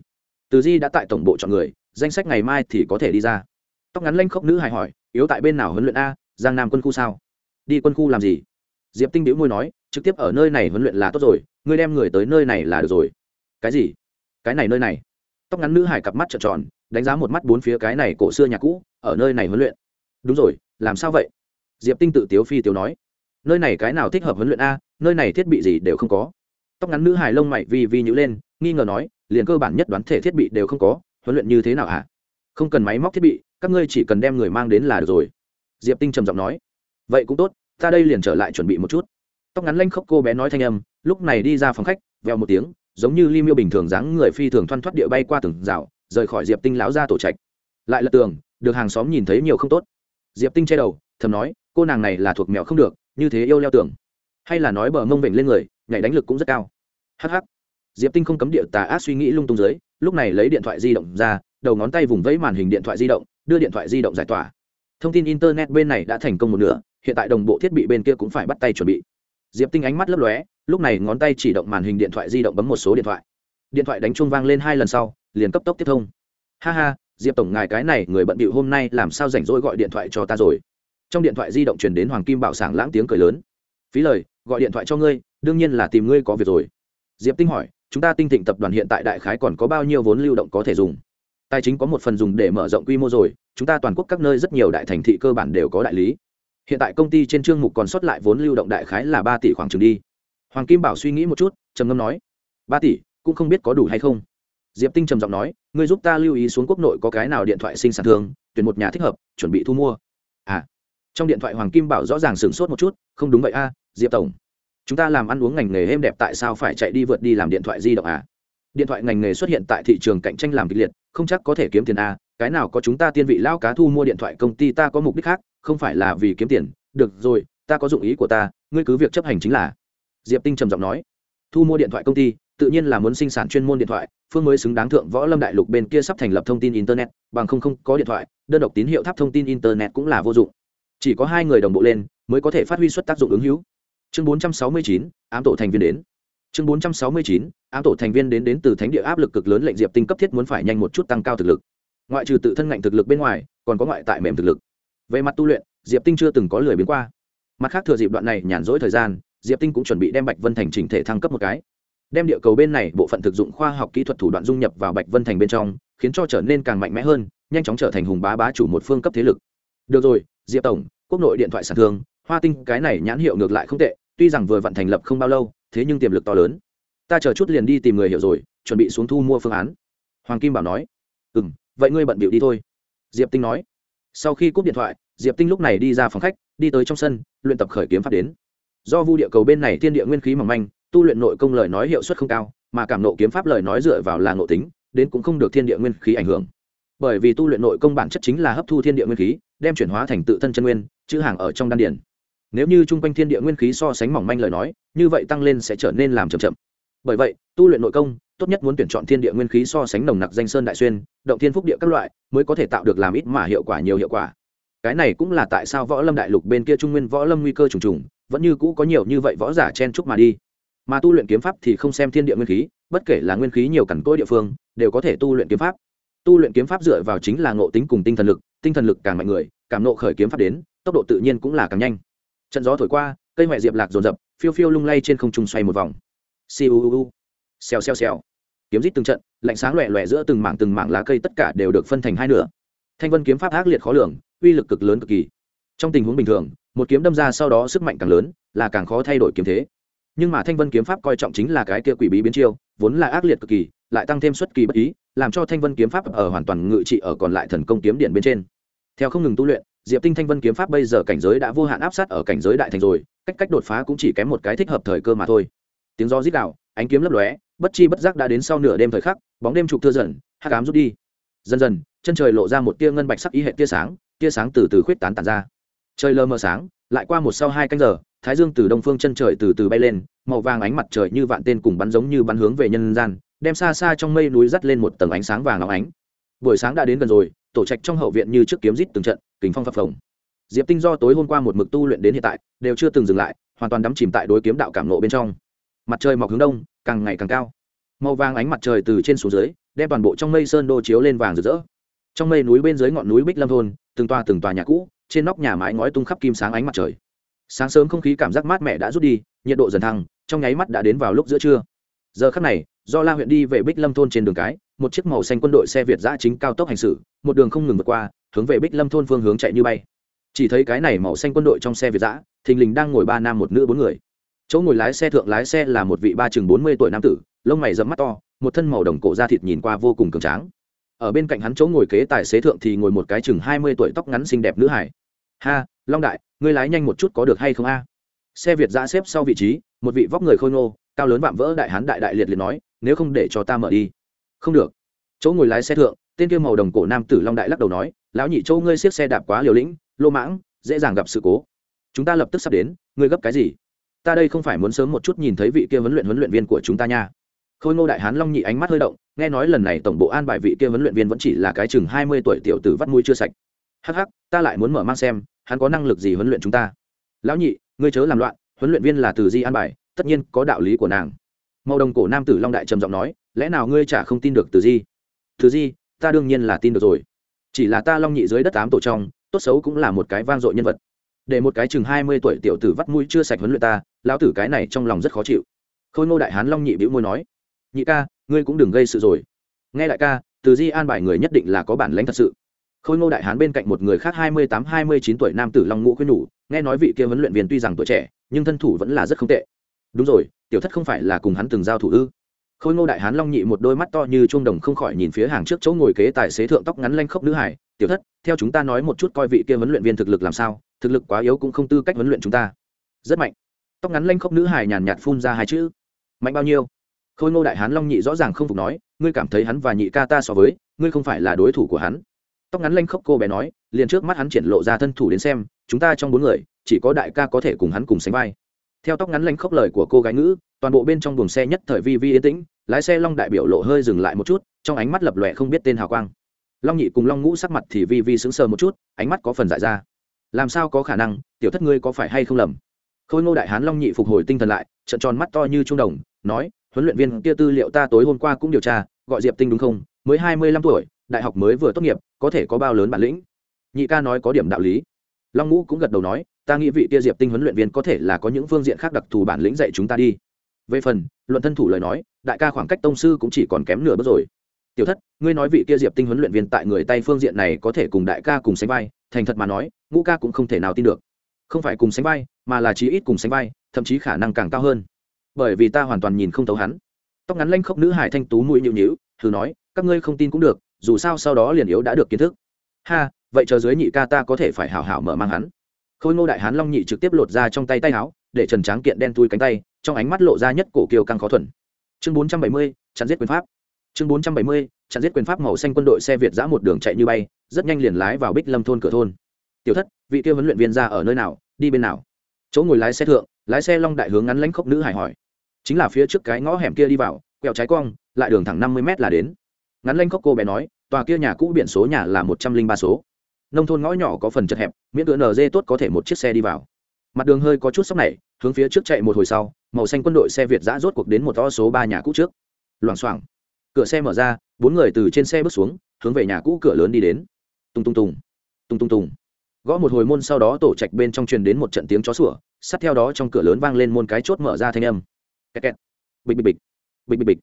Từ di đã tại tổng bộ chọn người, danh sách ngày mai thì có thể đi ra. Tóc ngắn lanh khốc nữ hài hỏi, yếu tại bên nào huấn luyện a, giang nam quân khu sao? Đi quân khu làm gì? Diệp tinh đĩu môi nói, trực tiếp ở nơi này huấn luyện là tốt rồi, ngươi đem người tới nơi này là được rồi. Cái gì? Cái này nơi này? Tóc ngắn nữ hải cặp mắt trợn tròn, đánh giá một mắt bốn phía cái này cổ xưa nhà cũ, ở nơi này huấn luyện. Đúng rồi, làm sao vậy? Diệp tinh tự tiếu phi tiếu nói, nơi này cái nào thích hợp huấn luyện a, nơi này thiết bị gì đều không có. Tóc ngắn nữ hài lông mày vi vi nhữ lên, nghi ngờ nói, liền cơ bản nhất đoán thể thiết bị đều không có, huấn luyện như thế nào hả? Không cần máy móc thiết bị, các ngươi chỉ cần đem người mang đến là được rồi. Diệp tinh trầm giọng nói, vậy cũng tốt, ta đây liền trở lại chuẩn bị một chút. Tóc ngắn lanh khóc cô bé nói thanh âm, lúc này đi ra phòng khách veo một tiếng, giống như ly miêu bình thường dáng người phi thường thoăn thoắt địa bay qua từng rào, rời khỏi diệp tinh lão ra tổ trạch. Lại lật tường, được hàng xóm nhìn thấy nhiều không tốt. Diệp tinh che đầu, thầm nói cô nàng này là thuộc mèo không được, như thế yêu leo tường. Hay là nói bờ mông vểnh lên người, nhảy đánh lực cũng rất cao. Hh diệp tinh không cấm địa tà ác suy nghĩ lung tung dưới, lúc này lấy điện thoại di động ra, đầu ngón tay vùng vẫy màn hình điện thoại di động, đưa điện thoại di động giải tỏa. Thông tin internet bên này đã thành công một nửa, hiện tại đồng bộ thiết bị bên kia cũng phải bắt tay chuẩn bị. Diệp tinh ánh mắt lấp lóe, lúc này ngón tay chỉ động màn hình điện thoại di động bấm một số điện thoại. Điện thoại đánh chuông vang lên hai lần sau, liền cấp tốc tiếp thông. Ha ha, diệp tổng ngài cái này người bận bịu hôm nay làm sao rảnh rỗi gọi điện thoại cho ta rồi? Trong điện thoại di động truyền đến hoàng kim bảo sảng lãng tiếng cười lớn. Phí lời, gọi điện thoại cho ngươi, đương nhiên là tìm ngươi có việc rồi. Diệp tinh hỏi, chúng ta tinh thịnh tập đoàn hiện tại đại khái còn có bao nhiêu vốn lưu động có thể dùng? Tài chính có một phần dùng để mở rộng quy mô rồi, chúng ta toàn quốc các nơi rất nhiều đại thành thị cơ bản đều có đại lý. Hiện tại công ty trên chương mục còn sót lại vốn lưu động đại khái là ba tỷ khoảng chừng đi. Hoàng kim bảo suy nghĩ một chút, trầm ngâm nói, ba tỷ, cũng không biết có đủ hay không. Diệp tinh trầm giọng nói, ngươi giúp ta lưu ý xuống quốc nội có cái nào điện thoại sinh sản thường tuyển một nhà thích hợp, chuẩn bị thu mua trong điện thoại hoàng kim bảo rõ ràng sửng sốt một chút, không đúng vậy a, diệp tổng. Chúng ta làm ăn uống ngành nghề êm đẹp tại sao phải chạy đi vượt đi làm điện thoại di động à? Điện thoại ngành nghề xuất hiện tại thị trường cạnh tranh làm kịch liệt, không chắc có thể kiếm tiền a cái nào có chúng ta tiên vị lao cá thu mua điện thoại công ty ta có mục đích khác, không phải là vì kiếm tiền. Được rồi, ta có dụng ý của ta, ngươi cứ việc chấp hành chính là. Diệp tinh trầm giọng nói. Thu mua điện thoại công ty, tự nhiên là muốn sinh sản chuyên môn điện thoại, phương mới xứng đáng thượng võ lâm đại lục bên kia sắp thành lập thông tin internet, bằng không không có điện thoại, đơn độc tín hiệu tháp thông tin internet cũng là vô dụng chỉ có hai người đồng bộ lên mới có thể phát huy xuất tác dụng ứng hữu. Chương 469, ám tổ thành viên đến. Chương 469, ám tổ thành viên đến đến từ thánh địa áp lực cực lớn lệnh diệp tinh cấp thiết muốn phải nhanh một chút tăng cao thực lực. Ngoại trừ tự thân ngạnh thực lực bên ngoài còn có ngoại tại mềm thực lực. Về mặt tu luyện diệp tinh chưa từng có lười biến qua. Mặt khác thừa dịp đoạn này nhàn rỗi thời gian diệp tinh cũng chuẩn bị đem bạch vân thành chỉnh thể thăng cấp một cái. Đem địa cầu bên này bộ phận thực dụng khoa học kỹ thuật thủ đoạn dung nhập vào bạch vân thành bên trong khiến cho trở nên càng mạnh mẽ hơn nhanh chóng trở thành hùng bá bá chủ một phương cấp thế lực. Được rồi diệp tổng, quốc nội điện thoại sản thương, hoa tinh, cái này nhãn hiệu ngược lại không tệ, tuy rằng vừa vận thành lập không bao lâu, thế nhưng tiềm lực to lớn. Ta chờ chút liền đi tìm người hiểu rồi, chuẩn bị xuống thu mua phương án. Hoàng kim bảo nói. Ừ m vậy ngươi bận bịu đi thôi. Diệp tinh nói. Sau khi cúp điện thoại, diệp tinh lúc này đi ra phòng khách, đi tới trong sân, luyện tập khởi kiếm pháp đến. Do vu địa cầu bên này thiên địa nguyên khí mỏng manh, tu luyện nội công lời nói hiệu suất không cao, mà cảm nộ kiếm pháp lời nói dựa vào là ngộ tính, đến cũng không được thiên địa nguyên khí ảnh hưởng. Bởi vì tu luyện nội công bản chất chính là hấp thu thiên địa nguyên khí đem chuyển hóa thành tự thân chân nguyên, chữ hàng ở trong đan điển nếu như chung quanh thiên địa nguyên khí so sánh mỏng manh lời nói, như vậy tăng lên sẽ trở nên làm chậm chậm. Bởi vậy, tu luyện nội công, tốt nhất muốn tuyển chọn thiên địa nguyên khí so sánh nồng nặc danh sơn đại xuyên, động thiên phúc địa các loại, mới có thể tạo được làm ít mà hiệu quả nhiều hiệu quả. Cái này cũng là tại sao võ lâm đại lục bên kia trung nguyên võ lâm nguy cơ trùng trùng, vẫn như cũ có nhiều như vậy võ giả chen chúc mà đi. Mà tu luyện kiếm pháp thì không xem thiên địa nguyên khí, bất kể là nguyên khí nhiều cằn cỗi địa phương, đều có thể tu luyện kiếm pháp tu luyện kiếm pháp dựa vào chính là ngộ tính cùng tinh thần lực, tinh thần lực càng mạnh người, cảm nộ khởi kiếm pháp đến, tốc độ tự nhiên cũng là càng nhanh. Trận gió thổi qua, cây ngoại diệp lạc rồn rập phiêu phiêu lung lay trên không trung xoay một vòng. Siêu xèo xèo xèo. Kiếm rít từng trận, lạnh sáng loẹ loẹ giữa từng mảng từng mảng lá cây tất cả đều được phân thành hai nửa. Thanh vân kiếm pháp ác liệt khó lường, uy lực cực lớn cực kỳ. Trong tình huống bình thường, một kiếm đâm ra sau đó sức mạnh càng lớn, là càng khó thay đổi kiếm thế. Nhưng mà thanh vân kiếm pháp coi trọng chính là cái kia quỷ bí biến chiêu, vốn là ác liệt cực kỳ, lại tăng thêm xuất kỳ bất ý làm cho thanh vân kiếm pháp ở hoàn toàn ngự trị ở còn lại thần công kiếm điện bên trên. Theo không ngừng tu luyện, diệp tinh thanh vân kiếm pháp bây giờ cảnh giới đã vô hạn áp sát ở cảnh giới đại thành rồi, cách cách đột phá cũng chỉ kém một cái thích hợp thời cơ mà thôi. Tiếng gió rít đạo ánh kiếm lấp lóe, bất chi bất giác đã đến sau nửa đêm thời khắc, bóng đêm trục thưa dần, hắc ám rút đi. Dần dần, chân trời lộ ra một tia ngân bạch sắc ý hệ tia sáng tia sáng từ từ khuyết tán tàn ra. Trời lơ mờ sáng, lại qua một sau hai canh giờ, thái dương từ đông phương chân trời từ từ bay lên, màu vàng ánh mặt trời như vạn tên cùng bắn giống như bắn hướng về nhân gian đem xa xa trong mây núi dắt lên một tầng ánh sáng vàng óng ánh. Buổi sáng đã đến gần rồi, tổ trạch trong hậu viện như trước kiếm rít từng trận kính phong phập phồng. Diệp tinh do tối hôm qua một mực tu luyện đến hiện tại, đều chưa từng dừng lại, hoàn toàn đắm chìm tại đối kiếm đạo cảm nộ bên trong. Mặt trời mọc hướng đông, càng ngày càng cao. Màu vàng ánh mặt trời từ trên xuống dưới, đem toàn bộ trong mây sơn đô chiếu lên vàng rực rỡ. Trong mây núi bên dưới ngọn núi bích lâm thôn, từng toa từng tòa nhà cũ, trên nóc nhà mái ngói tung khắp kim sáng ánh mặt trời. Sáng sớm không khí cảm giác mát mẻ đã rút đi, nhiệt độ dần thăng, trong nháy mắt đã đến vào lúc giữa trưa. Giờ khắc này do la huyện đi về bích lâm thôn trên đường cái, một chiếc màu xanh quân đội xe việt giã chính cao tốc hành xử, một đường không ngừng vượt qua, hướng về bích lâm thôn phương hướng chạy như bay. Chỉ thấy cái này màu xanh quân đội trong xe việt giã thình lình đang ngồi ba nam một nữ bốn người. Chỗ ngồi lái xe thượng lái xe là một vị ba chừng bốn mươi tuổi nam tử, lông mày dẫm mắt to, một thân màu đồng cổ da thịt nhìn qua vô cùng cường tráng. Ở bên cạnh hắn chỗ ngồi kế tài xế thượng thì ngồi một cái chừng hai mươi tuổi tóc ngắn xinh đẹp nữ hải. Ha, long đại, ngươi lái nhanh một chút có được hay không a? Xe việt giã xếp sau vị trí, một vị vóc người khôi ngô, cao lớn vạm vỡ đại hán đại đại liệt liệt nói nếu không để cho ta mở đi. Không được. Chỗ ngồi lái xe thượng, tên kia màu đồng cổ nam tử long đại lắc đầu nói, lão nhị châu ngươi siết xe đạp quá liều lĩnh, lô mãng, dễ dàng gặp sự cố. Chúng ta lập tức sắp đến, ngươi gấp cái gì? Ta đây không phải muốn sớm một chút nhìn thấy vị kia huấn luyện huấn luyện viên của chúng ta nha. Khôi ngô đại hán long nhị ánh mắt hơi động, nghe nói lần này tổng bộ an bài vị kia huấn luyện viên vẫn chỉ là cái chừng hai mươi tuổi tiểu tử vắt mũi chưa sạch. Hắc hắc, ta lại muốn mở mang xem, hắn có năng lực gì huấn luyện chúng ta? Lão nhị, ngươi chớ làm loạn, huấn luyện viên là từ di an bài, tất nhiên có đạo lý của nàng màu đồng cổ nam tử long đại trầm giọng nói, lẽ nào ngươi chả không tin được từ di? Từ di, ta đương nhiên là tin được rồi. Chỉ là ta long nhị dưới đất tám tổ trong, tốt xấu cũng là một cái vang dội nhân vật. Để một cái chừng hai mươi tuổi tiểu tử vắt mũi chưa sạch huấn luyện ta, lão tử cái này trong lòng rất khó chịu. Khôi ngô đại hán long nhị bĩu môi nói, nhị ca, ngươi cũng đừng gây sự rồi. Nghe đại ca, từ di an bài người nhất định là có bản lãnh thật sự. Khôi ngô đại hán bên cạnh một người khác hai mươi tám, hai mươi chín tuổi nam tử long ngũ khuyên nhủ, nghe nói vị kia huấn luyện viên tuy rằng tuổi trẻ, nhưng thân thủ vẫn là rất không tệ đúng rồi, tiểu thất không phải là cùng hắn từng giao thủ ư? Khôi ngô đại hán long nhị một đôi mắt to như chuông đồng không khỏi nhìn phía hàng trước chỗ ngồi kế tài xế thượng tóc ngắn lanh khốc nữ hải. Tiểu thất, theo chúng ta nói một chút coi vị kia huấn luyện viên thực lực làm sao, thực lực quá yếu cũng không tư cách huấn luyện chúng ta. Rất mạnh. Tóc ngắn lanh khốc nữ hải nhàn nhạt phun ra hai chữ. Mạnh bao nhiêu? Khôi ngô đại hán long nhị rõ ràng không phục nói, ngươi cảm thấy hắn và nhị ca ta so với, ngươi không phải là đối thủ của hắn. Tóc ngắn lanh khốc cô bé nói, liền trước mắt hắn triển lộ ra thân thủ đến xem, chúng ta trong bốn người, chỉ có đại ca có thể cùng hắn cùng sánh vai theo tóc ngắn lanh khóc lời của cô gái ngữ, toàn bộ bên trong buồng xe nhất thời vi vi yên tĩnh, lái xe long đại biểu lộ hơi dừng lại một chút, trong ánh mắt lập lòe không biết tên hào quang. Long nhị cùng long ngũ sắc mặt thì vi vi sững sờ một chút, ánh mắt có phần dại ra. Làm sao có khả năng, tiểu thất ngươi có phải hay không lầm? Khôi ngô đại hán long nhị phục hồi tinh thần lại trận tròn mắt to như trung đồng, nói, huấn luyện viên kia tư liệu ta tối hôm qua cũng điều tra, gọi diệp tinh đúng không? Mới hai mươi lăm tuổi, đại học mới vừa tốt nghiệp, có thể có bao lớn bản lĩnh? Nhị ca nói có điểm đạo lý. Long ngũ cũng gật đầu nói ta nghĩ vị kia diệp tinh huấn luyện viên có thể là có những phương diện khác đặc thù bản lĩnh dạy chúng ta đi. Về phần, luận thân thủ lời nói, đại ca khoảng cách tông sư cũng chỉ còn kém nửa bước rồi. Tiểu thất, ngươi nói vị kia diệp tinh huấn luyện viên tại người tay phương diện này có thể cùng đại ca cùng sánh vai, thành thật mà nói, ngũ ca cũng không thể nào tin được. Không phải cùng sánh vai, mà là chí ít cùng sánh vai, thậm chí khả năng càng cao hơn. Bởi vì ta hoàn toàn nhìn không thấu hắn. Tóc ngắn lanh khóc nữ hải thanh tú mũi nhịu nhịu thử nói, các ngươi không tin cũng được, dù sao sau đó liền yếu đã được kiến thức. Ha, vậy chờ dưới nhị ca ta có thể phải hảo hảo mở mang hắn khôi ngô đại hán long nhị trực tiếp lột ra trong tay tay áo, để trần tráng kiện đen tui cánh tay, trong ánh mắt lộ ra nhất cổ kiều căng khó thuần. Chương bốn trăm bảy mươi, chặn giết quyền pháp. Chương bốn trăm bảy mươi, chặn giết quyền pháp màu xanh quân đội xe việt giã một đường chạy như bay, rất nhanh liền lái vào bích lâm thôn cửa thôn. Tiểu thất, vị kia huấn luyện viên ra ở nơi nào, đi bên nào? Chỗ ngồi lái xe thượng, lái xe long đại hướng ngắn lãnh khốc nữ hải hỏi. Chính là phía trước cái ngõ hẻm kia đi vào, quẹo trái cong, lại đường thẳng năm mươi m là đến. Ngắn lãnh khốc cô bé nói, tòa kia nhà cũ biển số nhà là một trăm linh ba số nông thôn ngõ nhỏ có phần chật hẹp, miễn cửa nd tốt có thể một chiếc xe đi vào. Mặt đường hơi có chút sóc này, hướng phía trước chạy một hồi sau, màu xanh quân đội xe việt giã rốt cuộc đến một to số ba nhà cũ trước. Loảng xoảng. Cửa xe mở ra, bốn người từ trên xe bước xuống, hướng về nhà cũ cửa lớn đi đến. Tung tung tùng tung tung tùng gõ một hồi môn sau đó tổ trạch bên trong truyền đến một trận tiếng chó sủa, sát theo đó trong cửa lớn vang lên môn cái chốt mở ra thanh âm. Kẹt kẹt. Bịch bịch bịch. Bịch bịch bịch.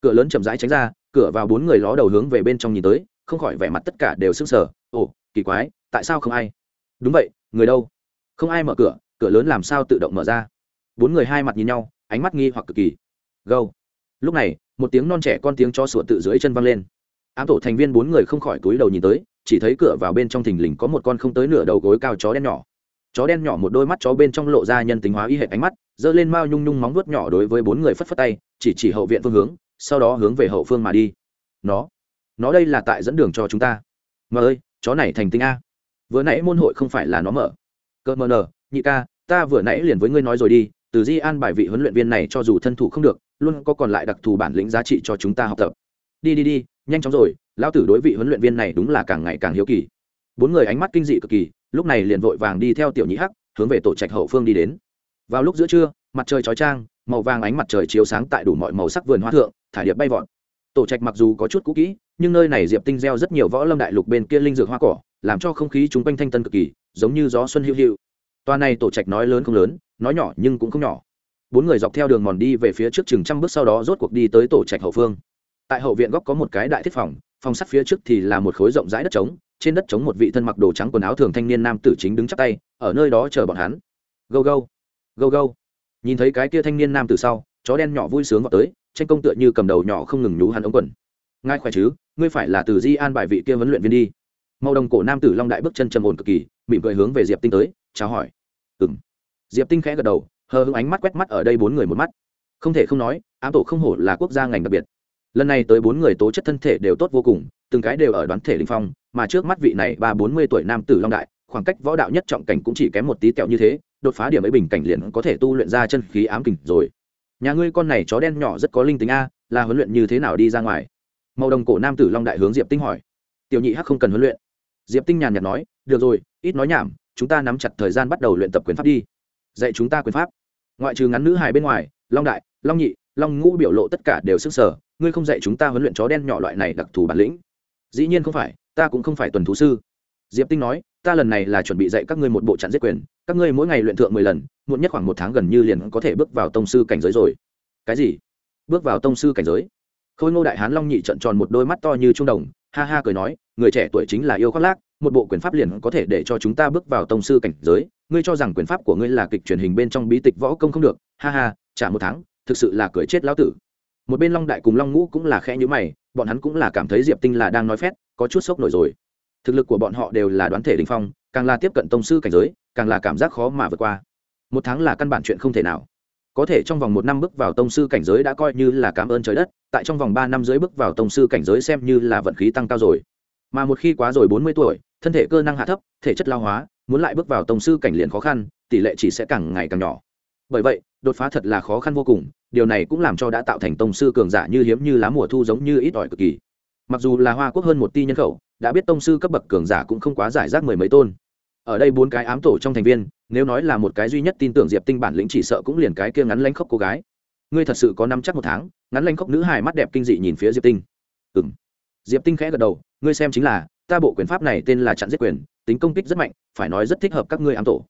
Cửa lớn chậm rãi tránh ra, cửa vào bốn người ló đầu hướng về bên trong nhìn tới không khỏi vẻ mặt tất cả đều sững sờ. Ồ, kỳ quái, tại sao không ai? Đúng vậy, người đâu? Không ai mở cửa cửa lớn làm sao tự động mở ra? Bốn người hai mặt nhìn nhau, ánh mắt nghi hoặc cực kỳ. Gâu lúc này, một tiếng non trẻ con tiếng cho sủa tự dưới chân văng lên. Ám tổ thành viên bốn người không khỏi túi đầu nhìn tới, chỉ thấy cửa vào bên trong thình lình có một con không tới nửa đầu gối cao chó đen nhỏ. Chó đen nhỏ một đôi mắt chó bên trong lộ ra nhân tính hóa y hệ ánh mắt, giơ lên mao nhung nhung móng vuốt nhỏ đối với bốn người phất phất tay, chỉ chỉ hậu viện phương hướng, sau đó hướng về hậu phương mà đi. Nó nó đây là tại dẫn đường cho chúng ta. Mờ ơi, chó này thành tinh a. Vừa nãy môn hội không phải là nó mở. Cợt mờ nờ, nhị ca, ta vừa nãy liền với ngươi nói rồi đi, từ di an bài vị huấn luyện viên này cho dù thân thủ không được, luôn có còn lại đặc thù bản lĩnh giá trị cho chúng ta học tập. Đi đi đi, nhanh chóng rồi, lão tử đối vị huấn luyện viên này đúng là càng ngày càng hiếu kỳ. Bốn người ánh mắt kinh dị cực kỳ, lúc này liền vội vàng đi theo tiểu nhị hắc, hướng về tổ trạch hậu phương đi đến. Vào lúc giữa trưa, mặt trời chói trang màu vàng ánh mặt trời chiếu sáng tại đủ mọi màu sắc vườn hoa thượng, thải điệp bay vọt tổ trạch mặc dù có chút cũ kỹ, nhưng nơi này diệp tinh gieo rất nhiều võ lâm đại lục bên kia linh dược hoa cỏ, làm cho không khí chung quanh thanh tân cực kỳ, giống như gió xuân hữu hữu toa này tổ trạch nói lớn không lớn, nói nhỏ nhưng cũng không nhỏ. Bốn người dọc theo đường mòn đi về phía trước chừng trăm bước sau đó rốt cuộc đi tới tổ trạch hậu phương. Tại hậu viện góc có một cái đại thiết phòng phòng sắt phía trước thì là một khối rộng rãi đất trống, trên đất trống một vị thân mặc đồ trắng quần áo thường thanh niên nam tử chính đứng chắp tay, ở nơi đó chờ bọn hắn. Gâu gâu gâu gâu. Nhìn thấy cái kia thanh niên nam tử sau, chó đen nhỏ vui sướng vào tới tranh công tựa như cầm đầu nhỏ không ngừng nhú hắn ống quần. Ngài khỏe chứ? Ngươi phải là từ di an bài vị kia huấn luyện viên đi. Màu đồng cổ nam tử long đại bước chân trầm ổn cực kỳ, mỉm cười hướng về diệp tinh tới, chào hỏi. Ừng diệp tinh khẽ gật đầu, hờ hững ánh mắt quét mắt ở đây bốn người một mắt. Không thể không nói, ám tổ không hổ là quốc gia ngành đặc biệt. Lần này tới bốn người tố chất thân thể đều tốt vô cùng, từng cái đều ở đoán thể linh phong, mà trước mắt vị này ba bốn mươi tuổi nam tử long đại, khoảng cách võ đạo nhất trọng cảnh cũng chỉ kém một tí kẹo như thế, đột phá điểm ấy bình cảnh liền có thể tu luyện ra chân khí ám kình rồi nhà ngươi con này chó đen nhỏ rất có linh tính a, là huấn luyện như thế nào đi ra ngoài? Màu đồng cổ nam tử long đại hướng diệp tinh hỏi. Tiểu nhị hắc không cần huấn luyện. Diệp tinh nhàn nhạt nói, được rồi, ít nói nhảm, chúng ta nắm chặt thời gian bắt đầu luyện tập quyền pháp đi. Dạy chúng ta quyền pháp. Ngoại trừ ngắn nữ hài bên ngoài, long đại, long nhị, long ngũ biểu lộ tất cả đều sức sở ngươi không dạy chúng ta huấn luyện chó đen nhỏ loại này đặc thù bản lĩnh. Dĩ nhiên không phải, ta cũng không phải tuần thú sư. Diệp tinh nói ta lần này là chuẩn bị dạy các ngươi một bộ trận giết quyền, các ngươi mỗi ngày luyện thượng mười lần, muộn nhất khoảng một tháng gần như liền có thể bước vào tông sư cảnh giới rồi. Cái gì? Bước vào tông sư cảnh giới? Khôi ngô đại hán long nhị trận tròn một đôi mắt to như trung đồng, ha ha cười nói, người trẻ tuổi chính là yêu khoác lác, một bộ quyền pháp liền có thể để cho chúng ta bước vào tông sư cảnh giới, ngươi cho rằng quyền pháp của ngươi là kịch truyền hình bên trong bí tịch võ công không được, ha ha, trả một tháng, thực sự là cười chết lão tử. Một bên long đại cùng long ngũ cũng là khẽ nhữ mày, bọn hắn cũng là cảm thấy diệp tinh là đang nói phét, có chút sốc nổi rồi thực lực của bọn họ đều là đoán thể đình phong, càng là tiếp cận tông sư cảnh giới, càng là cảm giác khó mà vượt qua. Một tháng là căn bản chuyện không thể nào. Có thể trong vòng một năm bước vào tông sư cảnh giới đã coi như là cảm ơn trời đất, tại trong vòng ba năm dưới bước vào tông sư cảnh giới xem như là vận khí tăng cao rồi. Mà một khi quá rồi bốn mươi tuổi, thân thể cơ năng hạ thấp, thể chất lao hóa, muốn lại bước vào tông sư cảnh liền khó khăn, tỷ lệ chỉ sẽ càng ngày càng nhỏ. Bởi vậy, đột phá thật là khó khăn vô cùng, điều này cũng làm cho đã tạo thành tông sư cường giả như hiếm như lá mùa thu giống như ít ỏi cực kỳ mặc dù là hoa quốc hơn một ti nhân khẩu, đã biết tông sư cấp bậc cường giả cũng không quá giải rác mười mấy tôn. Ở đây bốn cái ám tổ trong thành viên, nếu nói là một cái duy nhất tin tưởng diệp tinh bản lĩnh chỉ sợ cũng liền cái kia ngắn lanh khóc cô gái. Ngươi thật sự có năm chắc một tháng, ngắn lanh khóc nữ hài mắt đẹp kinh dị nhìn phía diệp tinh. Ừ m diệp tinh khẽ gật đầu, ngươi xem chính là, ta bộ quyền pháp này tên là chặn giết quyền, tính công kích rất mạnh, phải nói rất thích hợp các ngươi ám tổ.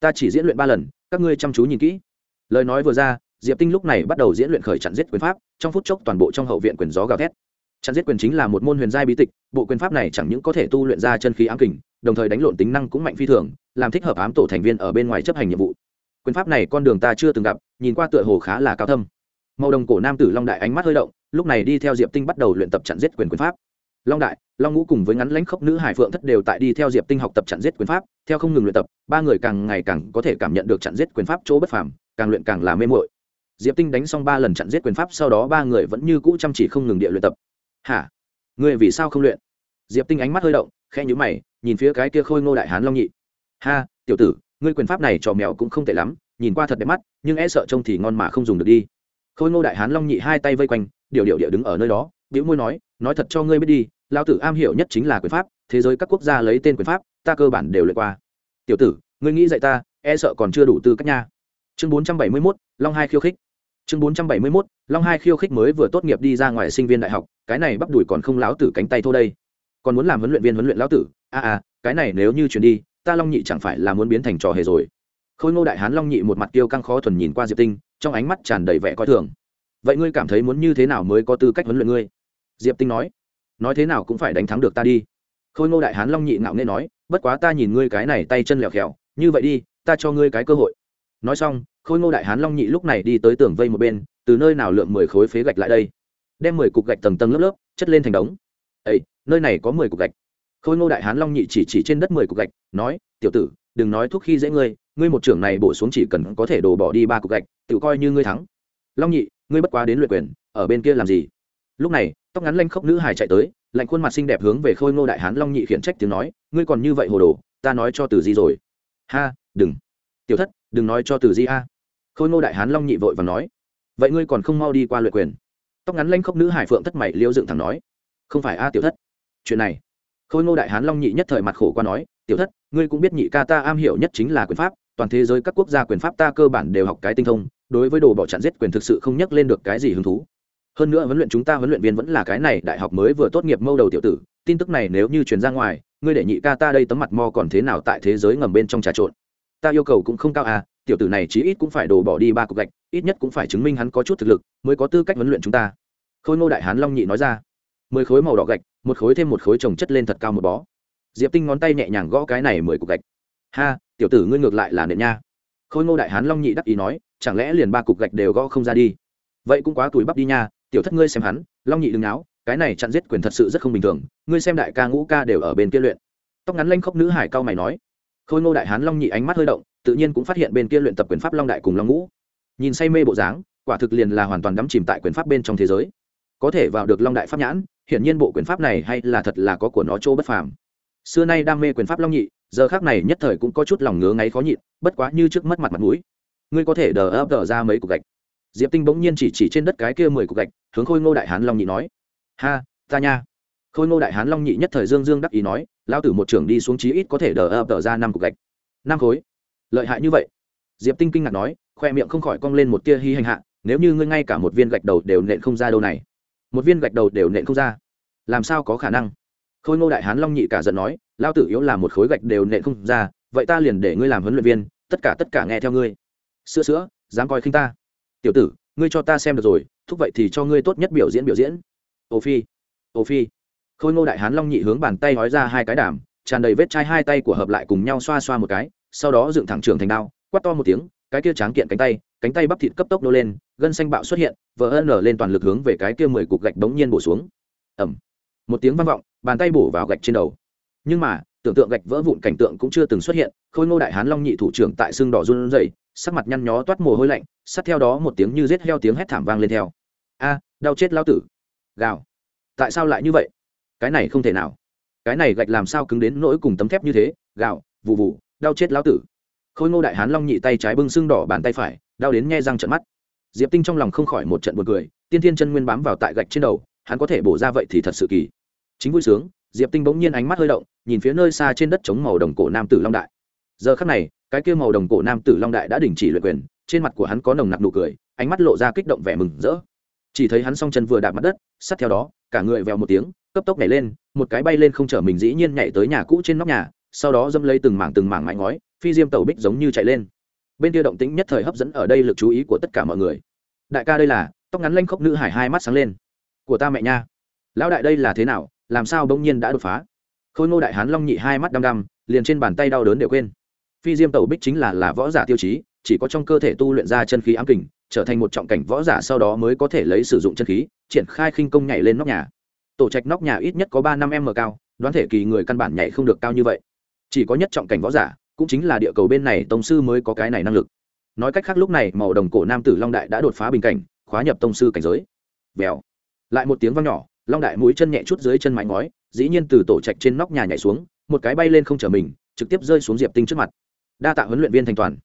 Ta chỉ diễn luyện ba lần, các ngươi chăm chú nhìn kỹ. Lời nói vừa ra, diệp tinh lúc này bắt đầu diễn luyện khởi chặn giết quyền pháp, trong phút chốc toàn bộ trong hậu viện quyền gió gào thét chặn giết quyền chính là một môn huyền giai bí tịch, bộ quyền pháp này chẳng những có thể tu luyện ra chân khí ám kình, đồng thời đánh lộn tính năng cũng mạnh phi thường, làm thích hợp ám tổ thành viên ở bên ngoài chấp hành nhiệm vụ. Quyền pháp này con đường ta chưa từng gặp, nhìn qua tựa hồ khá là cao thâm. Màu đồng cổ nam tử long đại ánh mắt hơi động, lúc này đi theo diệp tinh bắt đầu luyện tập chặn giết quyền quyền pháp. Long đại, long ngũ cùng với ngắn lãnh khốc nữ hải phượng thất đều tại đi theo diệp tinh học tập chặn giết quyền pháp, theo không ngừng luyện tập, ba người càng ngày càng có thể cảm nhận được chặn giết quyền pháp chỗ bất phàm, càng luyện càng là mê mội diệp tinh đánh xong ba lần chặn giết quyền pháp, sau đó ba người vẫn như cũ chăm chỉ không ngừng địa luyện tập hả? Ngươi vì sao không luyện? Diệp tinh ánh mắt hơi động khẽ nhíu mày nhìn phía cái kia khôi ngô đại hán long nhị. Ha tiểu tử ngươi quyền pháp này trò mèo cũng không tệ lắm nhìn qua thật đẹp mắt nhưng e sợ trông thì ngon mà không dùng được đi. Khôi ngô đại hán long nhị hai tay vây quanh điệu điệu điệu đứng ở nơi đó biểu môi nói nói thật cho ngươi biết đi lao tử am hiểu nhất chính là quyền pháp thế giới các quốc gia lấy tên quyền pháp ta cơ bản đều lượt qua. Tiểu tử ngươi nghĩ dạy ta e sợ còn chưa đủ tư cách nha. Chương 471, long hai khiêu khích. Chương 471, long hai khiêu khích mới vừa tốt nghiệp đi ra ngoài sinh viên đại học cái này bắp đùi còn không láo tử cánh tay thô đây. Còn muốn làm huấn luyện viên huấn luyện lão tử? A à, à cái này nếu như chuyển đi ta long nhị chẳng phải là muốn biến thành trò hề rồi. Khôi ngô đại hán long nhị một mặt tiêu căng khó thuần nhìn qua diệp tinh trong ánh mắt tràn đầy vẻ coi thường. Vậy ngươi cảm thấy muốn như thế nào mới có tư cách huấn luyện ngươi? Diệp tinh nói. Nói thế nào cũng phải đánh thắng được ta đi. Khôi ngô đại hán long nhị ngạo nghê nói bất quá ta nhìn ngươi cái này tay chân lẹo khèo như vậy đi ta cho ngươi cái cơ hội. Nói xong khôi ngô đại hán long nhị lúc này đi tới tường vây một bên từ nơi nào lượm mười khối phế gạch lại đây? Đem mười cục gạch tầng tầng lớp lớp chất lên thành đống. Ây nơi này có mười cục gạch. Khôi ngô đại hán long nhị chỉ chỉ trên đất mười cục gạch, nói, tiểu tử, đừng nói thuốc khi dễ ngươi ngươi một trưởng này bổ xuống chỉ cần có thể đổ bỏ đi ba cục gạch tự coi như ngươi thắng. Long nhị, ngươi bất quá đến luyện quyền, ở bên kia làm gì? Lúc này, tóc ngắn lanh khốc nữ hài chạy tới, lạnh khuôn mặt xinh đẹp hướng về khôi ngô đại hán long nhị khiển trách tiếng nói, ngươi còn như vậy hồ đồ, ta nói cho từ gì rồi. Ha, đừng. Tiểu thất, đừng nói cho từ di a. Khôi ngô đại hán long nhị vội và nói vậy ngươi còn không mau đi qua luyện quyền. Tóc ngắn lanh khốc nữ hải phượng thất mày liêu dựng thẳng nói, không phải a tiểu thất. Chuyện này, khôi ngô đại hán long nhị nhất thời mặt khổ qua nói, tiểu thất, ngươi cũng biết nhị ca ta am hiểu nhất chính là quyền pháp, toàn thế giới các quốc gia quyền pháp ta cơ bản đều học cái tinh thông, đối với đồ bỏ chặn giết quyền thực sự không nhắc lên được cái gì hứng thú. Hơn nữa huấn luyện chúng ta huấn luyện viên vẫn là cái này đại học mới vừa tốt nghiệp mâu đầu tiểu tử, tin tức này nếu như truyền ra ngoài, ngươi để nhị ca ta đây tấm mặt mo còn thế nào tại thế giới ngầm bên trong trà trộn. Ta yêu cầu cũng không cao à tiểu tử này chí ít cũng phải đổ bỏ đi ba cục gạch, ít nhất cũng phải chứng minh hắn có chút thực lực mới có tư cách huấn luyện chúng ta. Khôi ngô đại hán long nhị nói ra. Mười khối màu đỏ gạch, một khối thêm một khối trồng chất lên thật cao một bó. Diệp tinh ngón tay nhẹ nhàng gõ cái này mười cục gạch. Ha, tiểu tử ngươi ngược lại là nện nha. Khôi ngô đại hán long nhị đắc ý nói, chẳng lẽ liền ba cục gạch đều gõ không ra đi? Vậy cũng quá tuổi bắp đi nha, tiểu thất ngươi xem hắn, long nhị đừng náo, cái này chặn giết quyền thật sự rất không bình thường, ngươi xem đại ca ngũ ca đều ở bên kia luyện. Tóc ngắn lanh khóc nữ hải cao mày nói khôi ngô đại hán long nhị ánh mắt hơi động, tự nhiên cũng phát hiện bên kia luyện tập quyền pháp long đại cùng long ngũ. Nhìn say mê bộ dáng, quả thực liền là hoàn toàn đắm chìm tại quyền pháp bên trong thế giới. Có thể vào được long đại pháp nhãn, hiển nhiên bộ quyền pháp này hay là thật là có của nó chỗ bất phàm. Xưa nay đam mê quyền pháp long nhị, giờ khác này nhất thời cũng có chút lòng ngứa ngáy khó nhịn, bất quá như trước mất mặt mặt mũi. Ngươi có thể đờ ấp đờ ra mấy cục gạch. Diệp tinh bỗng nhiên chỉ chỉ trên đất cái kia mười cục gạch, hướng khôi ngô đại hán long nhị nói. Ha, ta nha. Khôi ngô đại hán long nhị nhất thời dương dương đắc ý nói lao tử một trưởng đi xuống chí ít có thể đờ ập đờ ra năm cục gạch. Năm khối. Lợi hại như vậy. Diệp tinh kinh ngạc nói, khoe miệng không khỏi cong lên một tia hy hành hạ, nếu như ngươi ngay cả một viên gạch đầu đều nện không ra đâu này. Một viên gạch đầu đều nện không ra. Làm sao có khả năng? Khôi ngô đại hán long nhị cả giận nói lao tử yếu là một khối gạch đều nện không ra, vậy ta liền để ngươi làm huấn luyện viên, tất cả tất cả nghe theo ngươi. Sữa sữa, dám coi khinh ta. Tiểu tử, ngươi cho ta xem được rồi, thúc vậy thì cho ngươi tốt nhất biểu diễn biểu diễn. Ô phi ô phi khôi ngô đại hán long nhị hướng bàn tay nói ra hai cái đảm tràn đầy vết chai hai tay của hợp lại cùng nhau xoa xoa một cái, sau đó dựng thẳng trường thành đao, quát to một tiếng, cái kia tráng kiện cánh tay cánh tay bắp thịt cấp tốc nô lên, gân xanh bạo xuất hiện, vỡ ân nở lên toàn lực hướng về cái kia mười cục gạch bỗng nhiên bổ xuống. Ẩm một tiếng vang vọng, bàn tay bổ vào gạch trên đầu. Nhưng mà, tưởng tượng gạch vỡ vụn cảnh tượng cũng chưa từng xuất hiện, khôi ngô đại hán long nhị thủ trưởng tại xương đỏ run rẩy, sắc mặt nhăn nhó toát mồ hôi lạnh, sát theo đó một tiếng như rết heo tiếng hét thảm vang lên theo. A, đau chết lao tử. Gào. Tại sao lại như vậy? Cái này không thể nào. Cái này gạch làm sao cứng đến nỗi cùng tấm thép như thế gào vụ vụ đau chết lão tử. Khôi ngô đại hán long nhị tay trái bưng xương đỏ bàn tay phải, đau đến nghe răng trận mắt. Diệp tinh trong lòng không khỏi một trận buồn cười, tiên thiên chân nguyên bám vào tại gạch trên đầu, hắn có thể bổ ra vậy thì thật sự kỳ. Chính vui sướng, diệp tinh bỗng nhiên ánh mắt hơi động, nhìn phía nơi xa trên đất chống màu đồng cổ nam tử long đại. Giờ khắc này, cái kia màu đồng cổ nam tử long đại đã đình chỉ luyện quyền, trên mặt của hắn có nồng nặc nụ cười, ánh mắt lộ ra kích động vẻ mừng rỡ. Chỉ thấy hắn song chân vừa đạp mặt đất, sát theo đó, cả người vèo một tiếng cấp tốc nhảy lên, một cái bay lên không chở mình dĩ nhiên nhảy tới nhà cũ trên nóc nhà, sau đó dâm lấy từng mảng từng mảng mái ngói, phi diêm tàu bích giống như chạy lên. Bên kia động tĩnh nhất thời hấp dẫn ở đây lực chú ý của tất cả mọi người. Đại ca đây là, tóc ngắn lanh khốc nữ hải hai mắt sáng lên. Của ta mẹ nha. Lão đại đây là thế nào, làm sao bỗng nhiên đã đột phá? Khôi ngô đại hán long nhị hai mắt đăm đăm, liền trên bàn tay đau đớn đều quên. Phi diêm tẩu bích chính là là võ giả tiêu chí, chỉ có trong cơ thể tu luyện ra chân khí ám kình, trở thành một trọng cảnh võ giả sau đó mới có thể lấy sử dụng chân khí, triển khai khinh công nhảy lên nóc nhà tổ trạch nóc nhà ít nhất có ba năm m cao, đoán thể kỳ người căn bản nhảy không được cao như vậy. Chỉ có nhất trọng cảnh võ giả, cũng chính là địa cầu bên này tông sư mới có cái này năng lực. Nói cách khác lúc này, màu đồng cổ nam tử long đại đã đột phá bình cảnh, khóa nhập tông sư cảnh giới. Vèo. Lại một tiếng vang nhỏ, long đại mũi chân nhẹ chút dưới chân mái ngói, dĩ nhiên từ tổ trạch trên nóc nhà nhảy xuống, một cái bay lên không trở mình, trực tiếp rơi xuống diệp tinh trước mặt. Đa tạ huấn luyện viên thành toàn.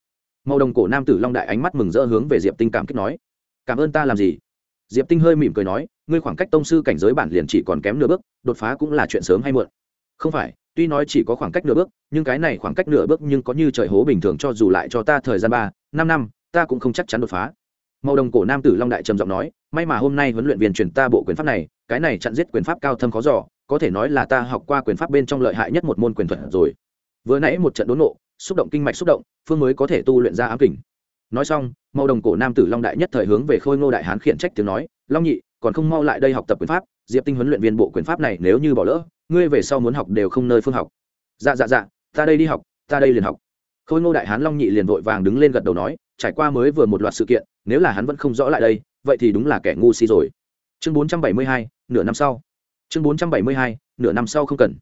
Màu đồng cổ nam tử long đại ánh mắt mừng rỡ hướng về diệp tinh cảm kích nói, cảm ơn ta làm gì? Diệp tinh hơi mỉm cười nói ngươi khoảng cách tông sư cảnh giới bản liền chỉ còn kém nửa bước, đột phá cũng là chuyện sớm hay muộn. Không phải, tuy nói chỉ có khoảng cách nửa bước, nhưng cái này khoảng cách nửa bước nhưng có như trời hố bình thường cho dù lại cho ta thời gian ba, năm năm, ta cũng không chắc chắn đột phá. Màu đồng cổ nam tử long đại trầm giọng nói, may mà hôm nay huấn luyện viên truyền ta bộ quyền pháp này, cái này chặn giết quyền pháp cao thâm khó giỏ có thể nói là ta học qua quyền pháp bên trong lợi hại nhất một môn quyền thuật rồi. Vừa nãy một trận đốn nộ, xúc động kinh mạch xúc động, phương mới có thể tu luyện ra ám kình. Nói xong, màu đồng cổ nam tử long đại nhất thời hướng về khôi ngô đại hán khiển trách tiếng nói, long nhị còn không mau lại đây học tập quyền pháp, diệp tinh huấn luyện viên bộ quyền pháp này nếu như bỏ lỡ, ngươi về sau muốn học đều không nơi phương học. Dạ dạ dạ ta đây đi học, ta đây liền học. Khôi ngô đại hán long nhị liền vội vàng đứng lên gật đầu nói, trải qua mới vừa một loạt sự kiện, nếu là hắn vẫn không rõ lại đây, vậy thì đúng là kẻ ngu si rồi. Chương bốn trăm bảy mươi hai, nửa năm sau. Chương bốn trăm bảy mươi hai, nửa năm sau không cần.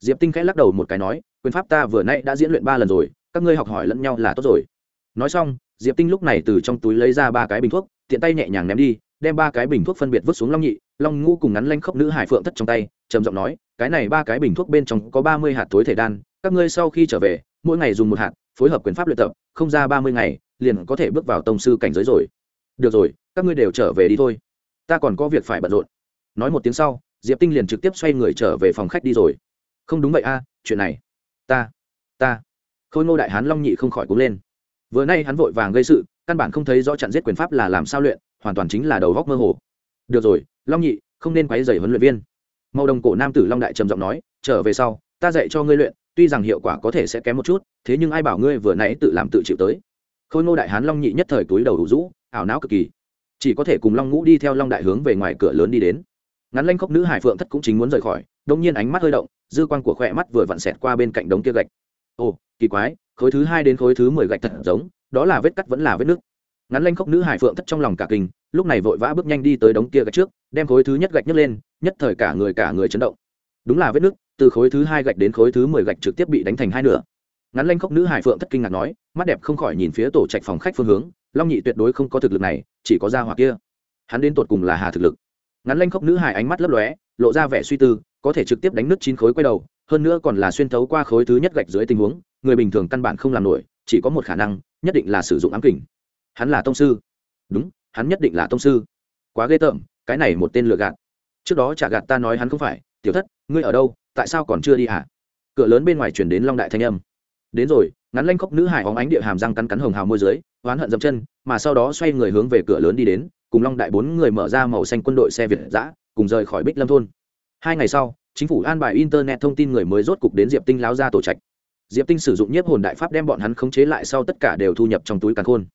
Diệp tinh khẽ lắc đầu một cái nói, quyền pháp ta vừa nay đã diễn luyện ba lần rồi, các ngươi học hỏi lẫn nhau là tốt rồi. Nói xong, diệp tinh lúc này từ trong túi lấy ra ba cái bình thuốc, tiện tay nhẹ nhàng ném đi đem ba cái bình thuốc phân biệt vứt xuống long nhị, long ngũ cùng ngắn lanh khốc nữ hải phượng thất trong tay, trầm giọng nói, cái này ba cái bình thuốc bên trong có ba mươi hạt thối thể đan, các ngươi sau khi trở về, mỗi ngày dùng một hạt, phối hợp quyền pháp luyện tập, không ra ba mươi ngày, liền có thể bước vào tông sư cảnh giới rồi. Được rồi, các ngươi đều trở về đi thôi. Ta còn có việc phải bận rộn. Nói một tiếng sau, diệp tinh liền trực tiếp xoay người trở về phòng khách đi rồi. Không đúng vậy a, chuyện này. Ta ta. Khôi ngô đại hán long nhị không khỏi cúng lên. Vừa nay hắn vội vàng gây sự, căn bản không thấy rõ chặn giết quyền pháp là làm sao luyện hoàn toàn chính là đầu góc mơ hồ. Được rồi, long nhị, không nên quấy dày huấn luyện viên. Màu đồng cổ nam tử long đại trầm giọng nói, trở về sau, ta dạy cho ngươi luyện, tuy rằng hiệu quả có thể sẽ kém một chút, thế nhưng ai bảo ngươi vừa nãy tự làm tự chịu tới. Khôi ngô đại hán long nhị nhất thời túi đầu đủ rũ, ảo não cực kỳ. Chỉ có thể cùng long ngũ đi theo long đại hướng về ngoài cửa lớn đi đến. Ngắn lanh khóc nữ hải phượng thất cũng chính muốn rời khỏi đông nhiên ánh mắt hơi động, dư quan của khỏe mắt vừa vặn xẹt qua bên cạnh đống kia gạch. Ồ, kỳ quái, khối thứ hai đến khối thứ mười gạch thật giống, đó là vết cắt vẫn là vết nước ngắn lanh khóc nữ hải phượng thất trong lòng cả kinh, lúc này vội vã bước nhanh đi tới đống kia gạch trước, đem khối thứ nhất gạch nhấc lên, nhất thời cả người cả người chấn động. Đúng là vết nước từ khối thứ hai gạch đến khối thứ mười gạch trực tiếp bị đánh thành hai nửa. Ngắn lanh khóc nữ hải phượng thất kinh ngạc nói, mắt đẹp không khỏi nhìn phía tổ trạch phòng khách phương hướng, long nhị tuyệt đối không có thực lực này, chỉ có ra hoặc kia. Hắn đến tột cùng là hà thực lực. Ngắn lanh khóc nữ hải ánh mắt lấp lóe, lộ ra vẻ suy tư, có thể trực tiếp đánh nứt chín khối quay đầu, hơn nữa còn là xuyên thấu qua khối thứ nhất gạch dưới tình huống, người bình thường căn bản không làm nổi, chỉ có một khả năng, nhất định là sử dụng ám kình hắn là tông sư. Đúng, hắn nhất định là tông sư. Quá ghê tởm, cái này một tên lừa gạt. Trước đó trả gạt ta nói hắn không phải. Tiểu thất, ngươi ở đâu? Tại sao còn chưa đi hả? Cửa lớn bên ngoài chuyển đến long đại thanh âm. Đến rồi, ngắn lanh khóc nữ hải hóng ánh địa hàm răng cắn cắn hồng hào môi dưới, oán hận dậm chân, mà sau đó xoay người hướng về cửa lớn đi đến, cùng long đại bốn người mở ra màu xanh quân đội xe việt giã cùng rời khỏi bích lâm thôn. Hai ngày sau, chính phủ an bài internet thông tin người mới rốt cục đến diệp tinh láo ra tổ trạch. Diệp tinh sử dụng nhiếp hồn đại pháp đem bọn hắn khống chế lại sau tất cả đều thu nhập trong túi càn khôn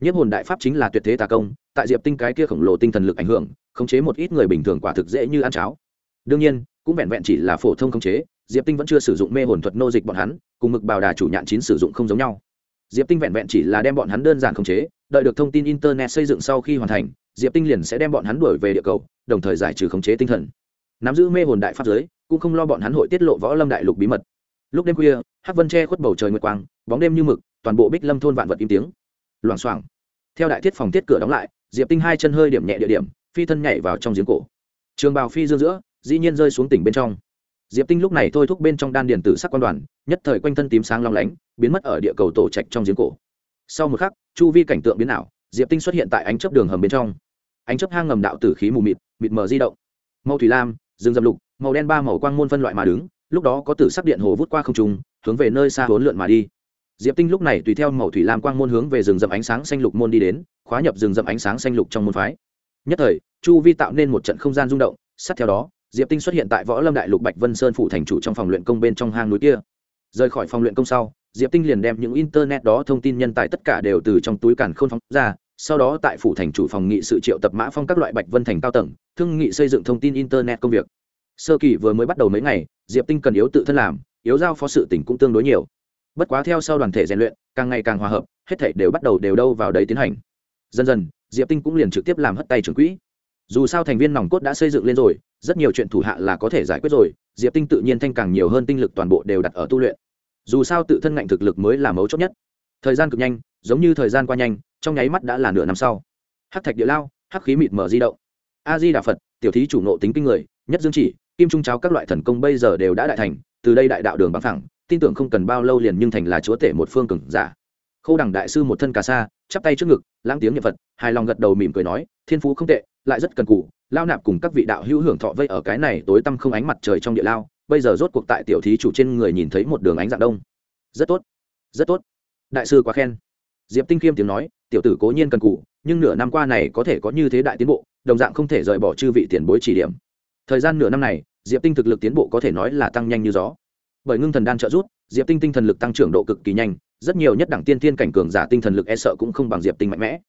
nhiếp hồn đại pháp chính là tuyệt thế tà công, tại diệp tinh cái kia khổng lồ tinh thần lực ảnh hưởng, khống chế một ít người bình thường quả thực dễ như ăn cháo. Đương nhiên, cũng vẹn vẹn chỉ là phổ thông khống chế, diệp tinh vẫn chưa sử dụng mê hồn thuật nô dịch bọn hắn, cùng mực bào đà chủ nhạn chín sử dụng không giống nhau. Diệp tinh vẹn vẹn chỉ là đem bọn hắn đơn giản khống chế, đợi được thông tin internet xây dựng sau khi hoàn thành, diệp tinh liền sẽ đem bọn hắn đuổi về địa cầu, đồng thời giải trừ khống chế tinh thần. Nắm giữ mê hồn đại pháp giới, cũng không lo bọn hắn hội tiết lộ võ lâm đại lục bí mật. Lúc đêm khuya, hắc vân che khuất bầu trời nguyệt quang, bóng đêm như mực, toàn bộ bích lâm thôn vạn vật im tiếng loảng xoảng. Theo đại thiết phòng tiết cửa đóng lại, diệp tinh hai chân hơi điểm nhẹ địa điểm, phi thân nhảy vào trong giếng cổ. Trường bào phi dương giữa, dĩ nhiên rơi xuống tỉnh bên trong. Diệp tinh lúc này thôi thúc bên trong đan điền tử sắc quan đoàn, nhất thời quanh thân tím sáng long lánh, biến mất ở địa cầu tổ trạch trong giếng cổ. Sau một khắc, chu vi cảnh tượng biến ảo, diệp tinh xuất hiện tại ánh chớp đường hầm bên trong. Ánh chớp hang ngầm đạo tử khí mù mịt mịt mờ di động. Màu thủy lam, rừng dầm lục, màu đen ba màu quang môn phân loại mà đứng, lúc đó có tử sắc điện hồ vút qua không trung, hướng về nơi xa hỗn lượn mà đi diệp tinh lúc này tùy theo màu thủy lam quang môn hướng về rừng rậm ánh sáng xanh lục môn đi đến, khóa nhập rừng rậm ánh sáng xanh lục trong môn phái. Nhất thời, chu vi tạo nên một trận không gian rung động, sát theo đó, diệp tinh xuất hiện tại võ lâm đại lục bạch vân sơn phủ thành chủ trong phòng luyện công bên trong hang núi kia. Rời khỏi phòng luyện công sau, diệp tinh liền đem những internet đó thông tin nhân tài tất cả đều từ trong túi càn khôn phóng ra, sau đó tại phủ thành chủ phòng nghị sự triệu tập mã phong các loại bạch vân thành cao tầng, thương nghị xây dựng thông tin internet công việc. Sơ kỳ vừa mới bắt đầu mấy ngày, diệp tinh cần yếu tự thân làm, yếu giao phó sự tỉnh cũng tương đối nhiều bất quá theo sau đoàn thể rèn luyện, càng ngày càng hòa hợp, hết thảy đều bắt đầu đều đâu vào đấy tiến hành. Dần dần, diệp tinh cũng liền trực tiếp làm hất tay trưởng quỹ. Dù sao thành viên nòng cốt đã xây dựng lên rồi, rất nhiều chuyện thủ hạ là có thể giải quyết rồi, diệp tinh tự nhiên thanh càng nhiều hơn tinh lực toàn bộ đều đặt ở tu luyện. Dù sao tự thân ngạnh thực lực mới là mấu chốt nhất. Thời gian cực nhanh, giống như thời gian qua nhanh, trong nháy mắt đã là nửa năm sau. Hắc thạch địa lao, hắc khí mịt mờ di động. A di đà phật, tiểu thí chủ nộ tính kinh người, nhất dương chỉ, kim trung cháo các loại thần công bây giờ đều đã đại thành, từ đây đại đạo đường bằng thẳng tin tưởng không cần bao lâu liền nhưng thành là chúa tể một phương cường giả. Khâu đẳng đại sư một thân cà sa chắp tay trước ngực lãng tiếng nhật vật, hài lòng gật đầu mỉm cười nói thiên phú không tệ lại rất cần cù lao nạp cùng các vị đạo hữu hưởng thọ vây ở cái này tối tăm không ánh mặt trời trong địa lao bây giờ rốt cuộc tại tiểu thí chủ trên người nhìn thấy một đường ánh dạng đông. Rất tốt rất tốt. Đại sư quá khen. Diệp tinh khiêm tiếng nói tiểu tử cố nhiên cần cù nhưng nửa năm qua này có thể có như thế đại tiến bộ đồng dạng không thể rời bỏ chư vị tiền bối chỉ điểm. Thời gian nửa năm này diệp tinh thực lực tiến bộ có thể nói là tăng nhanh như gió bởi ngưng thần đan trợ rút diệp tinh tinh thần lực tăng trưởng độ cực kỳ nhanh, rất nhiều nhất đẳng tiên tiên cảnh cường giả tinh thần lực e sợ cũng không bằng diệp tinh mạnh mẽ.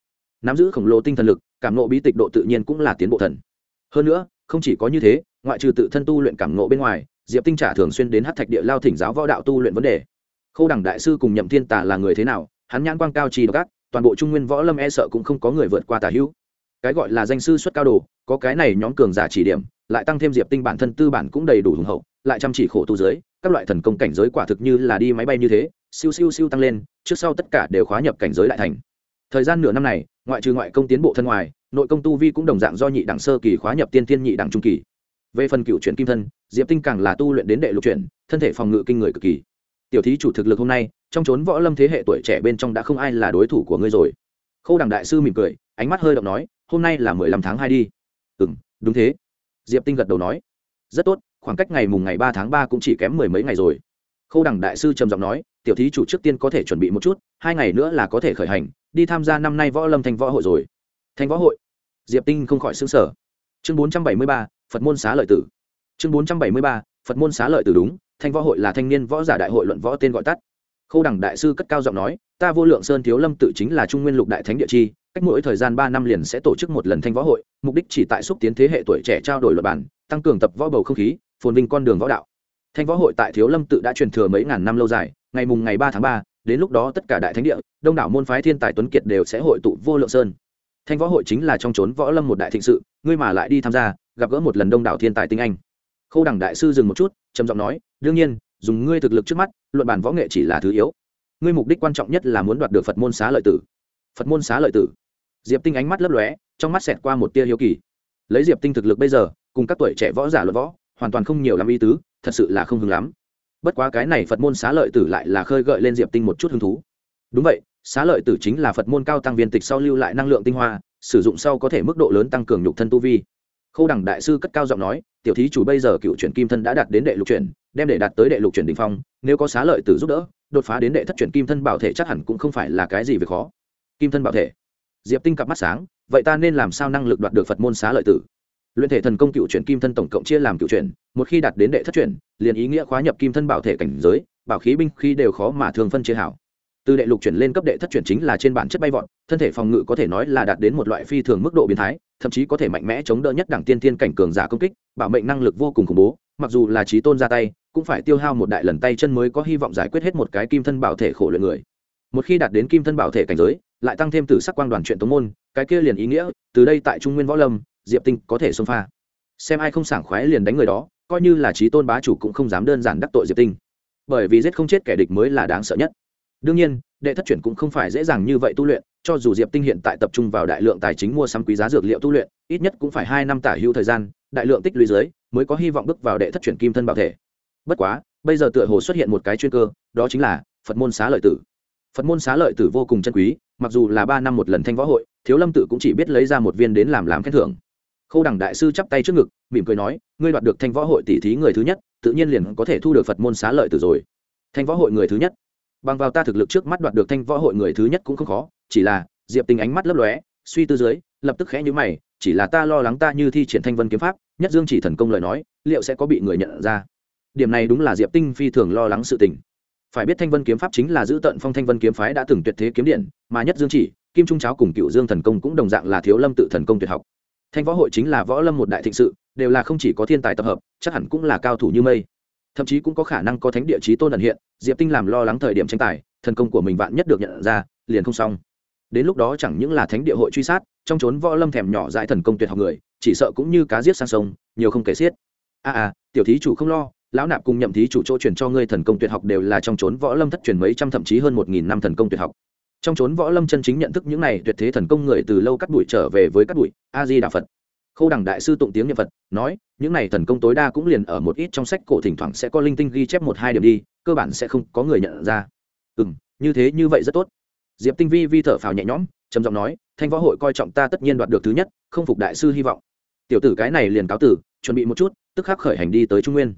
Nắm giữ khổng lồ tinh thần lực, cảm nộ bí tịch độ tự nhiên cũng là tiến bộ thần. Hơn nữa, không chỉ có như thế, ngoại trừ tự thân tu luyện cảm nộ bên ngoài, diệp tinh trả thường xuyên đến hát thạch địa lao thỉnh giáo võ đạo tu luyện vấn đề. Khâu đẳng đại sư cùng nhậm thiên tả là người thế nào, hắn nhãn quang cao trì độc toàn bộ trung nguyên võ lâm e sợ cũng không có người vượt qua tả hữu. Cái gọi là danh sư xuất cao đồ, có cái này nhóm cường giả chỉ điểm, lại tăng thêm diệp tinh bản thân tư bản cũng đầy đủ hùng hậu, lại chăm chỉ khổ tu giới các loại thần công cảnh giới quả thực như là đi máy bay như thế, siêu siêu siêu tăng lên, trước sau tất cả đều khóa nhập cảnh giới đại thành. Thời gian nửa năm này, ngoại trừ ngoại công tiến bộ thân ngoài, nội công tu vi cũng đồng dạng do nhị đẳng sơ kỳ khóa nhập tiên tiên nhị đẳng trung kỳ. Về phần cựu chuyển kim thân, diệp tinh càng là tu luyện đến đệ lục chuyển, thân thể phòng ngự kinh người cực kỳ. Tiểu thí chủ thực lực hôm nay, trong chốn võ lâm thế hệ tuổi trẻ bên trong đã không ai là đối thủ của ngươi rồi. Khâu đằng đại sư mỉm cười, ánh mắt hơi động nói, hôm nay là mười lăm tháng hai đi. Ừ m đúng thế. Diệp tinh gật đầu nói. Rất tốt khoảng cách ngày mùng ngày ba tháng ba cũng chỉ kém mười mấy ngày rồi. Khâu đằng đại sư trầm giọng nói, tiểu thí chủ trước tiên có thể chuẩn bị một chút, hai ngày nữa là có thể khởi hành, đi tham gia năm nay võ lâm thành võ hội rồi. Thành võ hội? Diệp tinh không khỏi xứng sở chương bốn trăm bảy mươi ba, phật môn xá lợi tử. Chương bốn trăm bảy mươi ba, phật môn xá lợi tử đúng, thanh võ hội là thanh niên võ giả đại hội luận võ tên gọi tắt. Khâu đẳng đại sư cất cao giọng nói, ta vô lượng sơn thiếu lâm tự chính là trung nguyên lục đại thánh địa chi cách mỗi thời gian ba năm liền sẽ tổ chức một lần thanh võ hội, mục đích chỉ tại xúc tiến thế hệ tuổi trẻ trao đổi luật bản tăng cường tập võ bầu không khí, phồn vinh con đường võ đạo. Thanh võ hội tại thiếu lâm tự đã truyền thừa mấy ngàn năm lâu dài, ngày mùng ngày ba tháng ba, đến lúc đó tất cả đại thánh địa, đông đảo môn phái thiên tài tuấn kiệt đều sẽ hội tụ vô lượng sơn. Thanh võ hội chính là trong chốn võ lâm một đại thịnh sự, ngươi mà lại đi tham gia, gặp gỡ một lần đông đảo thiên tài tinh anh. Khâu đẳng đại sư dừng một chút, trầm giọng nói, đương nhiên, dùng ngươi thực lực trước mắt, luận bản võ nghệ chỉ là thứ yếu. Ngươi mục đích quan trọng nhất là muốn đoạt được phật môn xá lợi tử. Phật môn xá lợi tử? Diệp tinh ánh mắt lấp lóe, trong mắt xẹt qua một tia hiếu kỳ. Lấy diệp tinh thực lực bây giờ, cùng các tuổi trẻ võ giả luận võ, hoàn toàn không nhiều lắm ý tứ, thật sự là không hứng lắm. Bất quá cái này phật môn xá lợi tử lại là khơi gợi lên diệp tinh một chút hứng thú. Đúng vậy, xá lợi tử chính là phật môn cao tăng viên tịch sau lưu lại năng lượng tinh hoa, sử dụng sau có thể mức độ lớn tăng cường nhục thân tu vi. Khâu đẳng đại sư cất cao giọng nói, tiểu thí chủ bây giờ cựu chuyển kim thân đã đạt đến đệ lục chuyển, đem để đạt tới đệ lục chuyển đình phong, nếu có xá lợi tử giúp đỡ, đột phá đến đệ thất chuyển kim thân bảo thể chắc hẳn cũng không phải là cái gì về khó. Kim thân bảo thể diệp tinh cặp mắt sáng, vậy ta nên làm sao năng lực đoạt được phật môn xá lợi tử? Luyện thể thần công cựu chuyển kim thân tổng cộng chia làm cựu chuyển, một khi đạt đến đệ thất chuyển, liền ý nghĩa khóa nhập kim thân bảo thể cảnh giới, bảo khí binh khi đều khó mà thường phân chia hảo. Từ đệ lục chuyển lên cấp đệ thất chuyển chính là trên bản chất bay vọt, thân thể phòng ngự có thể nói là đạt đến một loại phi thường mức độ biến thái, thậm chí có thể mạnh mẽ chống đỡ nhất đẳng tiên tiên cảnh cường giả công kích, bảo mệnh năng lực vô cùng khủng bố, mặc dù là trí tôn ra tay, cũng phải tiêu hao một đại lần tay chân mới có hy vọng giải quyết hết một cái kim thân bảo thể khổ luyện người. Một khi đạt đến kim thân bảo thể cảnh giới lại tăng thêm từ sắc quang đoàn chuyện tống môn, cái kia liền ý nghĩa, từ đây tại trung nguyên võ lâm, diệp tinh có thể xông pha. Xem ai không sảng khoái liền đánh người đó, coi như là trí tôn bá chủ cũng không dám đơn giản đắc tội diệp tinh. Bởi vì giết không chết kẻ địch mới là đáng sợ nhất. Đương nhiên, đệ thất chuyển cũng không phải dễ dàng như vậy tu luyện, cho dù diệp tinh hiện tại tập trung vào đại lượng tài chính mua sắm quý giá dược liệu tu luyện, ít nhất cũng phải hai năm tả hữu thời gian, đại lượng tích lũy dưới, mới có hy vọng bước vào đệ thất chuyển kim thân bảo thể. Bất quá, bây giờ tựa hồ xuất hiện một cái chuyên cơ, đó chính là phật môn xá lợi tử phật môn xá lợi tử vô cùng chân quý, mặc dù là ba năm một lần thanh võ hội, thiếu lâm tự cũng chỉ biết lấy ra một viên đến làm làm khen thưởng. Khâu đẳng đại sư chắp tay trước ngực, mỉm cười nói, ngươi đoạt được thanh võ hội tỷ thí người thứ nhất, tự nhiên liền có thể thu được phật môn xá lợi tử rồi. Thanh võ hội người thứ nhất. Bằng vào ta thực lực trước mắt đoạt được thanh võ hội người thứ nhất cũng không khó, chỉ là, diệp tình ánh mắt lấp lóe, suy tư dưới, lập tức khẽ nhíu mày, chỉ là ta lo lắng ta như thi triển thanh vân kiếm pháp, nhất dương chỉ thần công lời nói, liệu sẽ có bị người nhận ra. Điểm này đúng là diệp tinh phi thường lo lắng sự tình phải biết thanh vân kiếm pháp chính là giữ tận phong thanh vân kiếm phái đã từng tuyệt thế kiếm điện mà nhất dương chỉ kim trung cháo cùng cựu dương thần công cũng đồng dạng là thiếu lâm tự thần công tuyệt học. Thanh võ hội chính là võ lâm một đại thịnh sự đều là không chỉ có thiên tài tập hợp chắc hẳn cũng là cao thủ như mây. Thậm chí cũng có khả năng có thánh địa chí tôn ẩn hiện diệp tinh làm lo lắng thời điểm tranh tài thần công của mình vạn nhất được nhận ra liền không xong. Đến lúc đó chẳng những là thánh địa hội truy sát trong trốn võ lâm thèm nhỏ dãi thần công tuyệt học người chỉ sợ cũng như cá giết sang sông nhiều không kể xiết. A à, à tiểu thí chủ không lo lão nạp cùng nhậm thí chủ chỗ truyền cho ngươi thần công tuyệt học đều là trong trốn võ lâm thất truyền mấy trăm thậm chí hơn một nghìn năm thần công tuyệt học. Trong trốn võ lâm chân chính nhận thức những này tuyệt thế thần công người từ lâu cắt đuổi trở về với cắt đuổi a di đà phật. Khâu đẳng đại sư tụng tiếng nhật phật, nói, những này thần công tối đa cũng liền ở một ít trong sách cổ thỉnh thoảng sẽ có linh tinh ghi chép một hai điểm đi, cơ bản sẽ không có người nhận ra. Ừ như thế như vậy rất tốt. Diệp tinh vi vi thở phào nhẹ nhõm, trầm giọng nói, thanh võ hội coi trọng ta tất nhiên đoạt được thứ nhất, không phục đại sư hy vọng. Tiểu tử cái này liền cáo tử, chuẩn bị một chút, tức khắc khởi hành đi tới trung nguyên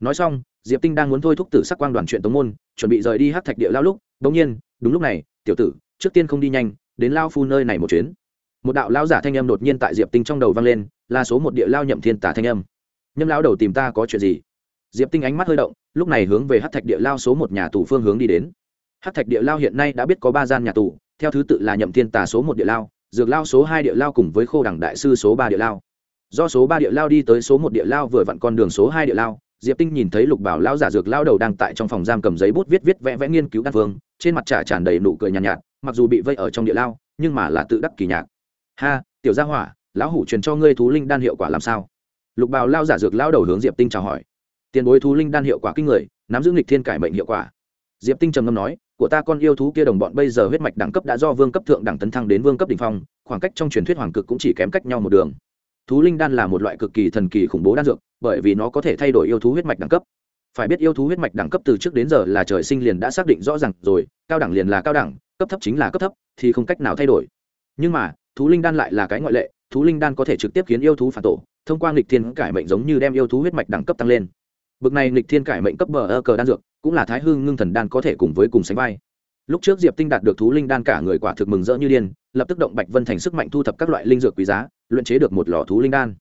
nói xong, diệp tinh đang muốn thôi thúc tử sắc quang đoàn chuyện tống môn, chuẩn bị rời đi hát thạch địa lao lúc đ ỗ n g nhiên, đúng lúc này, tiểu tử, trước tiên không đi nhanh, đến lao phu nơi này một chuyến. Một đạo lao giả thanh âm đột nhiên tại diệp tinh trong đầu vang lên, là số một địa lao nhậm thiên tả thanh âm. Nhâm lao đầu tìm ta có chuyện gì? Diệp tinh ánh mắt hơi động, lúc này hướng về hát thạch địa lao số một nhà tù phương hướng đi đến. Hát thạch địa lao hiện nay đã biết có ba gian nhà tù, theo thứ tự là nhậm thiên tả số một địa lao, dược lao số hai địa lao cùng với khô đẳng đại sư số ba địa lao. Do số ba địa lao đi tới số một địa lao vừa vặn con đường số hai địa lao diệp tinh nhìn thấy lục bảo lao giả dược lao đầu đang tại trong phòng giam cầm giấy bút viết viết vẽ vẽ nghiên cứu đan phương trên mặt trả tràn đầy nụ cười nhàn nhạt, nhạt mặc dù bị vây ở trong địa lao nhưng mà là tự đắc kỳ nhạc. Ha tiểu gia hỏa lão hủ truyền cho ngươi thú linh đan hiệu quả làm sao? Lục bảo lao giả dược lao đầu hướng diệp tinh chào hỏi. Tiền bối thú linh đan hiệu quả kinh người nắm giữ nghịch thiên cải mệnh hiệu quả. Diệp tinh trầm ngâm nói của ta con yêu thú kia đồng bọn bây giờ huyết mạch đẳng cấp đã do vương cấp thượng đẳng tấn thăng đến vương cấp đỉnh phong khoảng cách trong truyền thuyết hoàng cực cũng chỉ kém cách nhau một đường thú linh đan là một loại cực kỳ thần kỳ khủng bố đan dược, bởi vì nó có thể thay đổi yêu thú huyết mạch đẳng cấp. Phải biết yêu thú huyết mạch đẳng cấp từ trước đến giờ là trời sinh liền đã xác định rõ ràng rồi, cao đẳng liền là cao đẳng, cấp thấp chính là cấp thấp, thì không cách nào thay đổi. Nhưng mà, thú linh đan lại là cái ngoại lệ, thú linh đan có thể trực tiếp khiến yêu thú phản tổ, thông qua nghịch thiên cải mệnh giống như đem yêu thú huyết mạch đẳng cấp tăng lên. Bực này nghịch thiên cải mệnh cấp bờ ơ cờ đan dược, cũng là thái hương ngưng thần đan có thể cùng với cùng sánh vai. Lúc trước diệp tinh đạt được thú linh đan cả người quả thực mừng rỡ như điên, lập tức động bạch vân thành sức mạnh thu thập các loại linh dược quý giá luyện chế được một lò thú linh đan.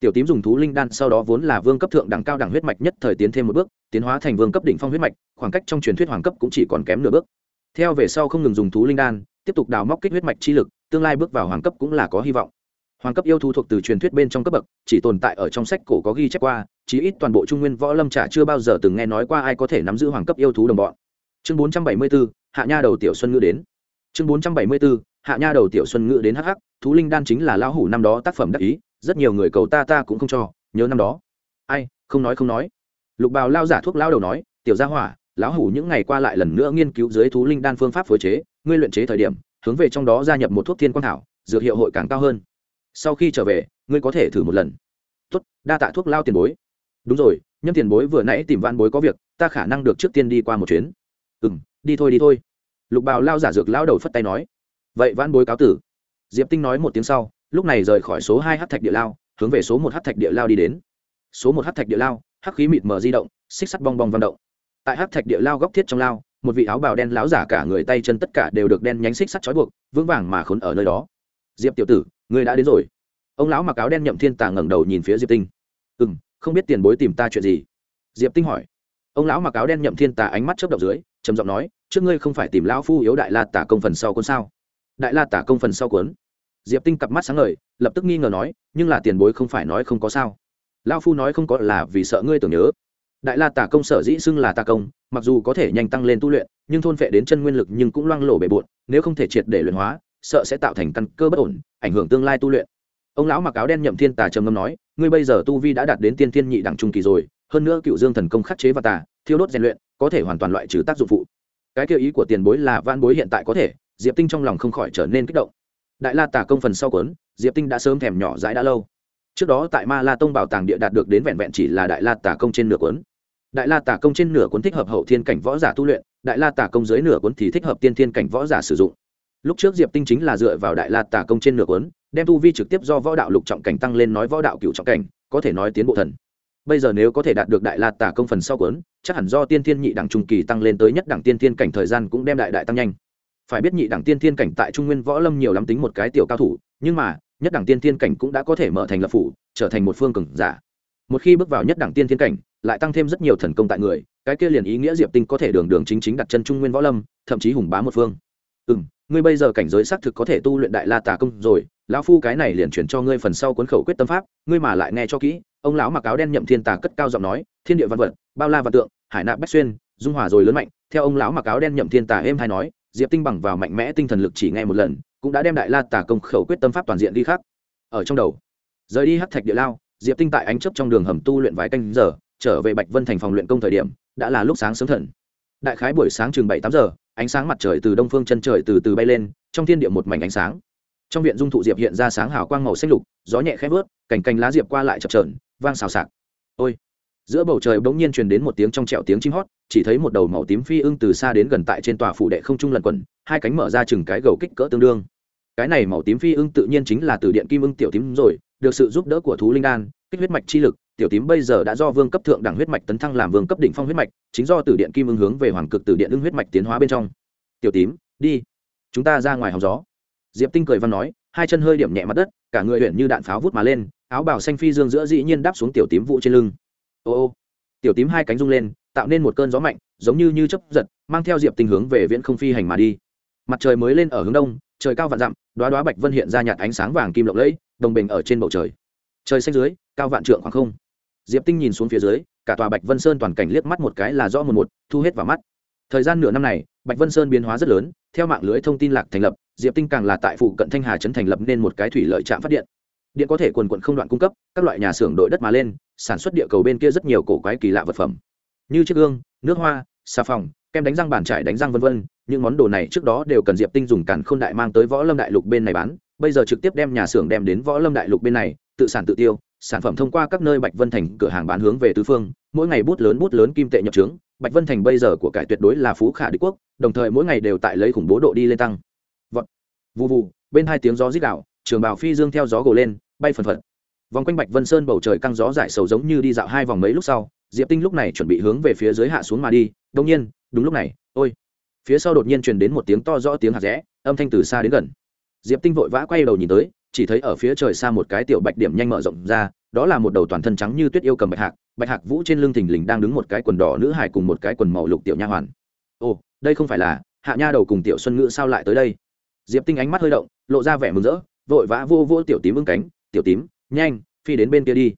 Tiểu tím dùng thú linh đan sau đó vốn là vương cấp thượng đẳng cao đẳng huyết mạch nhất thời tiến thêm một bước, tiến hóa thành vương cấp đỉnh phong huyết mạch, khoảng cách trong truyền thuyết hoàng cấp cũng chỉ còn kém nửa bước. Theo về sau không ngừng dùng thú linh đan, tiếp tục đào móc kích huyết mạch chi lực, tương lai bước vào hoàng cấp cũng là có hy vọng. Hoàng cấp yêu thú thuộc từ truyền thuyết bên trong cấp bậc, chỉ tồn tại ở trong sách cổ có ghi chép qua, chí ít toàn bộ trung nguyên võ lâm trả chưa bao giờ từng nghe nói qua ai có thể nắm giữ hoàng cấp yêu thú đồng bọn. Chương bốn trăm bảy mươi bốn hạ nha đầu tiểu xuân ngữ đến. Chương bốn trăm bảy mươi bốn hạ nha đầu tiểu xuân ngữ đến hắc hắc thú linh đan chính là lão hủ năm đó tác phẩm đắc ý, rất nhiều người cầu ta ta cũng không cho, nhớ năm đó. Ai, không nói không nói. Lục bào lao giả thuốc lao đầu nói, tiểu gia hỏa, lão hủ những ngày qua lại lần nữa nghiên cứu dưới thú linh đan phương pháp phối chế, ngươi luyện chế thời điểm, hướng về trong đó gia nhập một thuốc thiên quang thảo, dược hiệu hội càng cao hơn. Sau khi trở về, ngươi có thể thử một lần. Tốt, đa tạ thuốc lao tiền bối. Đúng rồi nhân tiền bối vừa nãy tìm van bối có việc, ta khả năng được trước tiên đi qua một chuyến. Ừ m đi thôi đi thôi. Lục bào lao giả dược lao đầu phất tay nói. Vậy van bối cáo tử diệp tinh nói một tiếng sau, lúc này rời khỏi số hai hắc thạch địa lao, hướng về số một hắc thạch địa lao đi đến. Số một hắc thạch địa lao, hắc khí mịt mờ di động, xích sắt bong bong vận động. Tại hắc thạch địa lao góc thiết trong lao, một vị áo bào đen láo giả cả người tay chân tất cả đều được đen nhánh xích sắt trói buộc, vững vàng mà khốn ở nơi đó. Diệp tiểu tử, người đã đến rồi. Ông lão mặc áo đen nhậm thiên tà ngẩng đầu nhìn phía diệp tinh. Ừ m không biết tiền bối tìm ta chuyện gì? Diệp tinh hỏi. Ông lão mặc áo đen nhậm thiên tà ánh mắt chớp động dưới, trầm giọng nói, trước ngươi không phải tìm lão phu yếu đại la tả công phần sau cuốn sao? Đại la tả công phần sau cuốn diệp tinh cặp mắt sáng ngời, lập tức nghi ngờ nói, nhưng là tiền bối không phải nói không có sao. Lão phu nói không có là vì sợ ngươi tưởng nhớ. Đại la tả công sở dĩ xưng là tà công, mặc dù có thể nhanh tăng lên tu luyện, nhưng thôn phệ đến chân nguyên lực nhưng cũng loang lổ bề bộn, nếu không thể triệt để luyện hóa, sợ sẽ tạo thành căn cơ bất ổn, ảnh hưởng tương lai tu luyện. Ông lão mặc áo đen nhậm thiên tà trầm ngâm nói, ngươi bây giờ tu vi đã đạt đến tiên thiên nhị đẳng trung kỳ rồi, hơn nữa cựu dương thần công khắc chế và tà, thiêu đốt rèn luyện, có thể hoàn toàn loại trừ tác dụng phụ. Cái kia ý của tiền bối là van bối hiện tại có thể, diệp tinh trong lòng không khỏi trở nên kích động đại la tả công phần sau cuốn, diệp tinh đã sớm thèm nhỏ dãi đã lâu. Trước đó tại ma la tông bảo tàng địa đạt được đến vẹn vẹn chỉ là đại la tả công trên nửa cuốn. Đại la tả công trên nửa cuốn thích hợp hậu thiên cảnh võ giả tu luyện, đại la tả công dưới nửa cuốn thì thích hợp tiên thiên cảnh võ giả sử dụng. Lúc trước diệp tinh chính là dựa vào đại la tả công trên nửa cuốn, đem tu vi trực tiếp do võ đạo lục trọng cảnh tăng lên nói võ đạo cựu trọng cảnh, có thể nói tiến bộ thần. Bây giờ nếu có thể đạt được đại la tả công phần sau cuốn, chắc hẳn do tiên thiên nhị đẳng trung kỳ tăng lên tới nhất đẳng tiên thiên cảnh thời gian cũng đem đại đại tăng nhanh phải biết nhị đẳng tiên thiên cảnh tại trung nguyên võ lâm nhiều lắm tính một cái tiểu cao thủ, nhưng mà, nhất đẳng tiên thiên cảnh cũng đã có thể mở thành lập phủ, trở thành một phương cường giả. Một khi bước vào nhất đẳng tiên thiên cảnh, lại tăng thêm rất nhiều thần công tại người, cái kia liền ý nghĩa diệp tinh có thể đường đường chính chính đặt chân trung nguyên võ lâm, thậm chí hùng bá một phương. Ừ m ngươi bây giờ cảnh giới xác thực có thể tu luyện đại la tà công rồi, lão phu cái này liền chuyển cho ngươi phần sau cuốn khẩu quyết tâm pháp, ngươi mà lại nghe cho kỹ. Ông lão mặc áo đen nhậm thiên tà cất cao giọng nói, thiên địa văn vật, bao la văn tượng, hải nạp bách xuyên, dung hòa rồi lớn mạnh, theo ông lão mặc áo đen nhậm thiên tà êm hay nói diệp tinh bằng vào mạnh mẽ tinh thần lực chỉ nghe một lần, cũng đã đem đại la tà công khẩu quyết tâm pháp toàn diện đi khác ở trong đầu, rời đi hắc thạch địa lao, diệp tinh tại ánh chấp trong đường hầm tu luyện vài canh giờ, trở về bạch vân thành phòng luyện công thời điểm, đã là lúc sáng sớm thần. Đại khái buổi sáng chừng bảy tám giờ, ánh sáng mặt trời từ đông phương chân trời từ từ bay lên, trong thiên địa một mảnh ánh sáng. Trong viện dung thụ diệp hiện ra sáng hào quang màu xanh lục, gió nhẹ khẽ vớt, cành cành lá diệp qua lại chập trờn vang xào xạc. Ôi! Giữa bầu trời bỗng nhiên truyền đến một tiếng trong trẹo tiếng chim hót, chỉ thấy một đầu màu tím phi ưng từ xa đến gần tại trên tòa phủ đệ không trung lần quẩn, hai cánh mở ra chừng cái gầu kích cỡ tương đương. Cái này màu tím phi ưng tự nhiên chính là từ điện kim ưng tiểu tím rồi, được sự giúp đỡ của thú linh đan, kích huyết mạch chi lực, tiểu tím bây giờ đã do vương cấp thượng đẳng huyết mạch tấn thăng làm vương cấp đỉnh phong huyết mạch, chính do từ điện kim ưng hướng về hoàng cực từ điện ưng huyết mạch tiến hóa bên trong. Tiểu tím, đi, chúng ta ra ngoài hòng gió. Diệp tinh cười văn nói, hai chân hơi điểm nhẹ mặt đất, cả người huyện như đạn pháo vút mà lên, áo bào xanh phi dương giữa dĩ nhiên đáp xuống tiểu tím vụ trên lưng ô ô tiểu tím hai cánh rung lên tạo nên một cơn gió mạnh giống như như chấp giật mang theo diệp tinh hướng về viễn không phi hành mà đi mặt trời mới lên ở hướng đông trời cao vạn dặm đoá đoá bạch vân hiện ra nhạt ánh sáng vàng kim lộng lẫy đồng bình ở trên bầu trời trời xanh dưới cao vạn trượng khoảng không diệp tinh nhìn xuống phía dưới cả tòa bạch vân sơn toàn cảnh liếc mắt một cái là rõ một một thu hết vào mắt thời gian nửa năm này bạch vân sơn biến hóa rất lớn theo mạng lưới thông tin lạc thành lập diệp tinh càng là tại phụ cận thanh hà trấn thành lập nên một cái thủy lợi trạm phát điện điện có thể quần quận không đoạn cung cấp các loại nhà xưởng đội đất mà lên sản xuất địa cầu bên kia rất nhiều cổ quái kỳ lạ vật phẩm. Như chiếc gương, nước hoa, xà phòng, kem đánh răng bàn trải đánh răng vân vân, những món đồ này trước đó đều cần diệp tinh dùng cản khôn đại mang tới võ lâm đại lục bên này bán, bây giờ trực tiếp đem nhà xưởng đem đến võ lâm đại lục bên này, tự sản tự tiêu, sản phẩm thông qua các nơi bạch vân thành cửa hàng bán hướng về tứ phương, mỗi ngày bút lớn bút lớn kim tệ nhập trướng, bạch vân thành bây giờ của cải tuyệt đối là phú khả đế quốc, đồng thời mỗi ngày đều tại lấy khủng bố độ đi lên tăng. Vọt. Vụ vụ bên hai tiếng gió rít đạo trường bào phi dương theo gió gồ lên, bay phần phật vòng quanh bạch vân sơn bầu trời căng gió giải sầu giống như đi dạo hai vòng mấy lúc sau, diệp tinh lúc này chuẩn bị hướng về phía dưới hạ xuống mà đi, đông nhiên, đúng lúc này, ôi. Phía sau đột nhiên truyền đến một tiếng to rõ tiếng hạt rẽ, âm thanh từ xa đến gần. Diệp tinh vội vã quay đầu nhìn tới, chỉ thấy ở phía trời xa một cái tiểu bạch điểm nhanh mở rộng ra, đó là một đầu toàn thân trắng như tuyết yêu cầm bạch hạc bạch hạc vũ trên lưng thình lình đang đứng một cái quần đỏ nữ hải cùng một cái quần màu lục tiểu nha hoàn. Ồ, đây không phải là hạ nha đầu cùng tiểu xuân ngữ sao lại tới đây? Diệp tinh ánh mắt hơi động, lộ ra vẻ mừng rỡ, vội vã vô vô tiểu tím ưng cánh, tiểu tím nhanh, phi đến bên kia đi.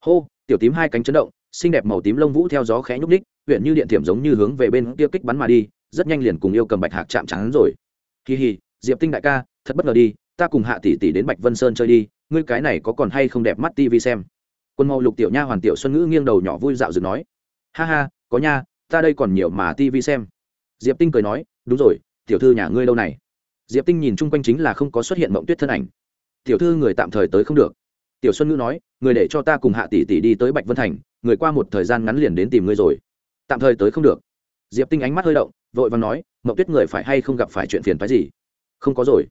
Hô, tiểu tím hai cánh chấn động, xinh đẹp màu tím lông vũ theo gió khẽ nhúc ních huyện như điện thiểm giống như hướng về bên kia kích bắn mà đi, rất nhanh liền cùng yêu cầm bạch hạc chạm trắng rồi. Kỳ hì, diệp tinh đại ca, thật bất ngờ đi, ta cùng hạ tỷ tỷ đến bạch vân sơn chơi đi, ngươi cái này có còn hay không đẹp mắt tivi xem. Quân màu lục tiểu nha hoàn tiểu xuân ngữ nghiêng đầu nhỏ vui dạo dựng nói, ha ha, có nha, ta đây còn nhiều mà tivi xem. Diệp tinh cười nói, đúng rồi, tiểu thư nhà ngươi lâu này? Diệp tinh nhìn chung quanh chính là không có xuất hiện mộng tuyết thân ảnh. Tiểu thư người tạm thời tới không được tiểu xuân ngữ nói, người để cho ta cùng hạ tỷ tỷ đi tới bạch vân thành, người qua một thời gian ngắn liền đến tìm ngươi rồi. Tạm thời tới không được. Diệp tinh ánh mắt hơi động, vội và nói mậu tuyết người phải hay không gặp phải chuyện phiền phái gì? Không có rồi.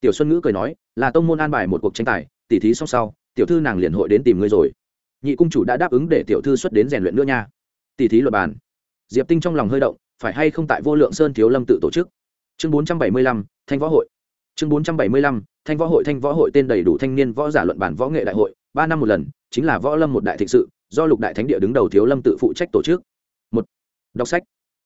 Tiểu xuân ngữ cười nói, là tông môn an bài một cuộc tranh tài, tỉ thí xong sau, tiểu thư nàng liền hội đến tìm ngươi rồi. Nhị cung chủ đã đáp ứng để tiểu thư xuất đến rèn luyện nữa nha. Tỉ thí luật bàn. Diệp tinh trong lòng hơi động, phải hay không tại vô lượng sơn thiếu lâm tự tổ chức? Chương bốn trăm bảy mươi lăm, thanh võ hội chương bốn trăm bảy mươi lăm, thanh võ hội, thanh võ hội tên đầy đủ thanh niên võ giả luận bản võ nghệ đại hội, ba năm một lần, chính là võ lâm một đại thịnh sự, do lục đại thánh địa đứng đầu thiếu lâm tự phụ trách tổ chức. Một, đọc sách.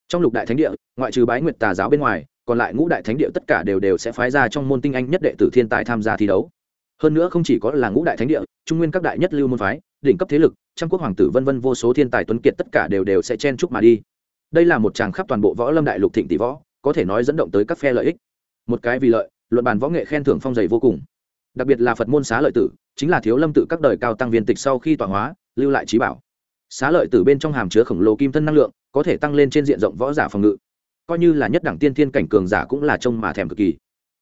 Trong lục đại thánh địa, ngoại trừ bái nguyệt tà giáo bên ngoài, còn lại ngũ đại thánh địa tất cả đều đều sẽ phái ra trong môn tinh anh nhất đệ tử thiên tài tham gia thi đấu. Hơn nữa không chỉ có là ngũ đại thánh địa, trung nguyên các đại nhất lưu môn phái, đỉnh cấp thế lực, trăm quốc hoàng tử vân vân vô số thiên tài tuấn kiệt tất cả đều đều sẽ chen chúc mà đi. Đây là một tràng khắp toàn bộ võ lâm đại lục thịnh tỷ võ, có thể nói dẫn động tới các phe lợi ích. Một cái vì lợi luận bàn võ nghệ khen thưởng phong dày vô cùng. Đặc biệt là phật môn xá lợi tử, chính là thiếu lâm tự các đời cao tăng viên tịch sau khi tọa hóa, lưu lại trí bảo. Xá lợi tử bên trong hàm chứa khổng lồ kim thân năng lượng, có thể tăng lên trên diện rộng võ giả phòng ngự. Coi như là nhất đẳng tiên thiên cảnh cường giả cũng là trông mà thèm cực kỳ.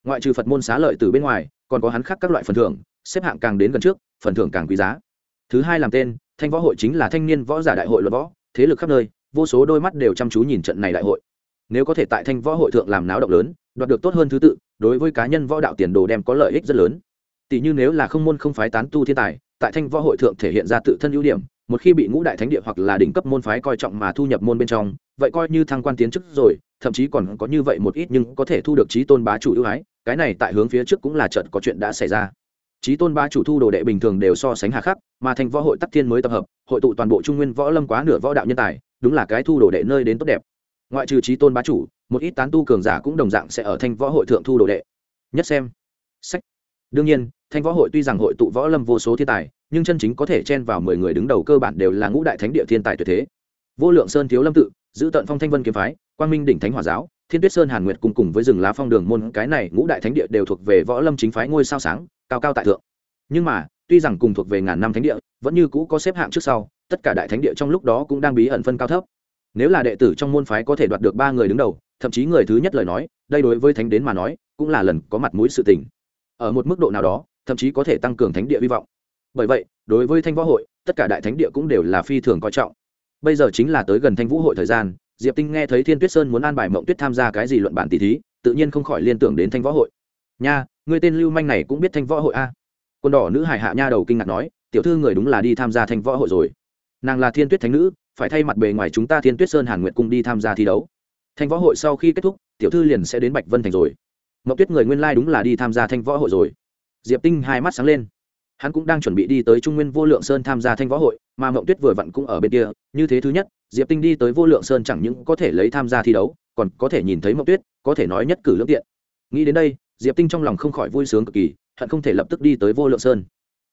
Ngoại trừ phật môn xá lợi tử bên ngoài, còn có hắn khác các loại phần thưởng, xếp hạng càng đến gần trước, phần thưởng càng quý giá. Thứ hai làm tên, thanh võ hội chính là thanh niên võ giả đại hội luật võ, thế lực khắp nơi, vô số đôi mắt đều chăm chú nhìn trận này đại hội nếu có thể tại thanh võ hội thượng làm náo động lớn, đoạt được tốt hơn thứ tự, đối với cá nhân võ đạo tiền đồ đem có lợi ích rất lớn. Tỷ như nếu là không môn không phái tán tu thiên tài, tại thanh võ hội thượng thể hiện ra tự thân ưu điểm, một khi bị ngũ đại thánh địa hoặc là đỉnh cấp môn phái coi trọng mà thu nhập môn bên trong, vậy coi như thăng quan tiến chức rồi, thậm chí còn có như vậy một ít nhưng có thể thu được trí tôn bá chủ ưu ái, cái này tại hướng phía trước cũng là trận có chuyện đã xảy ra. Trí tôn bá chủ thu đồ đệ bình thường đều so sánh hà khắc, mà thành võ hội tắc thiên mới tập hợp, hội tụ toàn bộ trung nguyên võ lâm quá nửa võ đạo nhân tài, đúng là cái thu đồ đệ nơi đến tốt đẹp ngoại trừ trí tôn bá chủ, một ít tán tu cường giả cũng đồng dạng sẽ ở thanh võ hội thượng thu đồ đệ. Nhất xem. Sách. Đương nhiên, thanh võ hội tuy rằng hội tụ võ lâm vô số thiên tài, nhưng chân chính có thể chen vào mười người đứng đầu cơ bản đều là ngũ đại thánh địa thiên tài tuyệt thế. Vô lượng sơn thiếu lâm tự, giữ tận phong thanh vân kiếm phái, quang minh đỉnh thánh hòa giáo, thiên tuyết sơn hàn nguyệt cùng cùng với rừng lá phong đường môn, cái này ngũ đại thánh địa đều thuộc về võ lâm chính phái ngôi sao sáng, cao cao tại thượng. Nhưng mà, tuy rằng cùng thuộc về ngàn năm thánh địa, vẫn như cũ có xếp hạng trước sau, tất cả đại thánh địa trong lúc đó cũng đang bí ẩn phân cao thấp nếu là đệ tử trong môn phái có thể đoạt được ba người đứng đầu, thậm chí người thứ nhất lời nói, đây đối với thánh đến mà nói, cũng là lần có mặt mũi sự tình. Ở một mức độ nào đó, thậm chí có thể tăng cường thánh địa hy vọng. Bởi vậy, đối với thanh võ hội, tất cả đại thánh địa cũng đều là phi thường coi trọng. Bây giờ chính là tới gần thanh vũ hội thời gian, diệp tinh nghe thấy thiên tuyết sơn muốn an bài mộng tuyết tham gia cái gì luận bản tỷ thí, tự nhiên không khỏi liên tưởng đến thanh võ hội. Nha người tên lưu manh này cũng biết thanh võ hội a? Quân đỏ nữ hải hạ nha đầu kinh ngạc nói, tiểu thư người đúng là đi tham gia thanh võ hội rồi. Nàng là thiên tuyết thánh nữ phải thay mặt bề ngoài chúng ta thiên tuyết sơn hàn nguyệt cung đi tham gia thi đấu. Thanh võ hội sau khi kết thúc, tiểu thư liền sẽ đến bạch vân thành rồi. Mậu tuyết người nguyên lai、like、đúng là đi tham gia thanh võ hội rồi. Diệp tinh hai mắt sáng lên. Hắn cũng đang chuẩn bị đi tới trung nguyên vô lượng sơn tham gia thanh võ hội, mà mậu tuyết vừa vặn cũng ở bên kia. Như thế thứ nhất, diệp tinh đi tới vô lượng sơn chẳng những có thể lấy tham gia thi đấu, còn có thể nhìn thấy mậu tuyết, có thể nói nhất cử lương tiện. Nghĩ đến đây, diệp tinh trong lòng không khỏi vui sướng cực kỳ, hận không thể lập tức đi tới vô lượng sơn.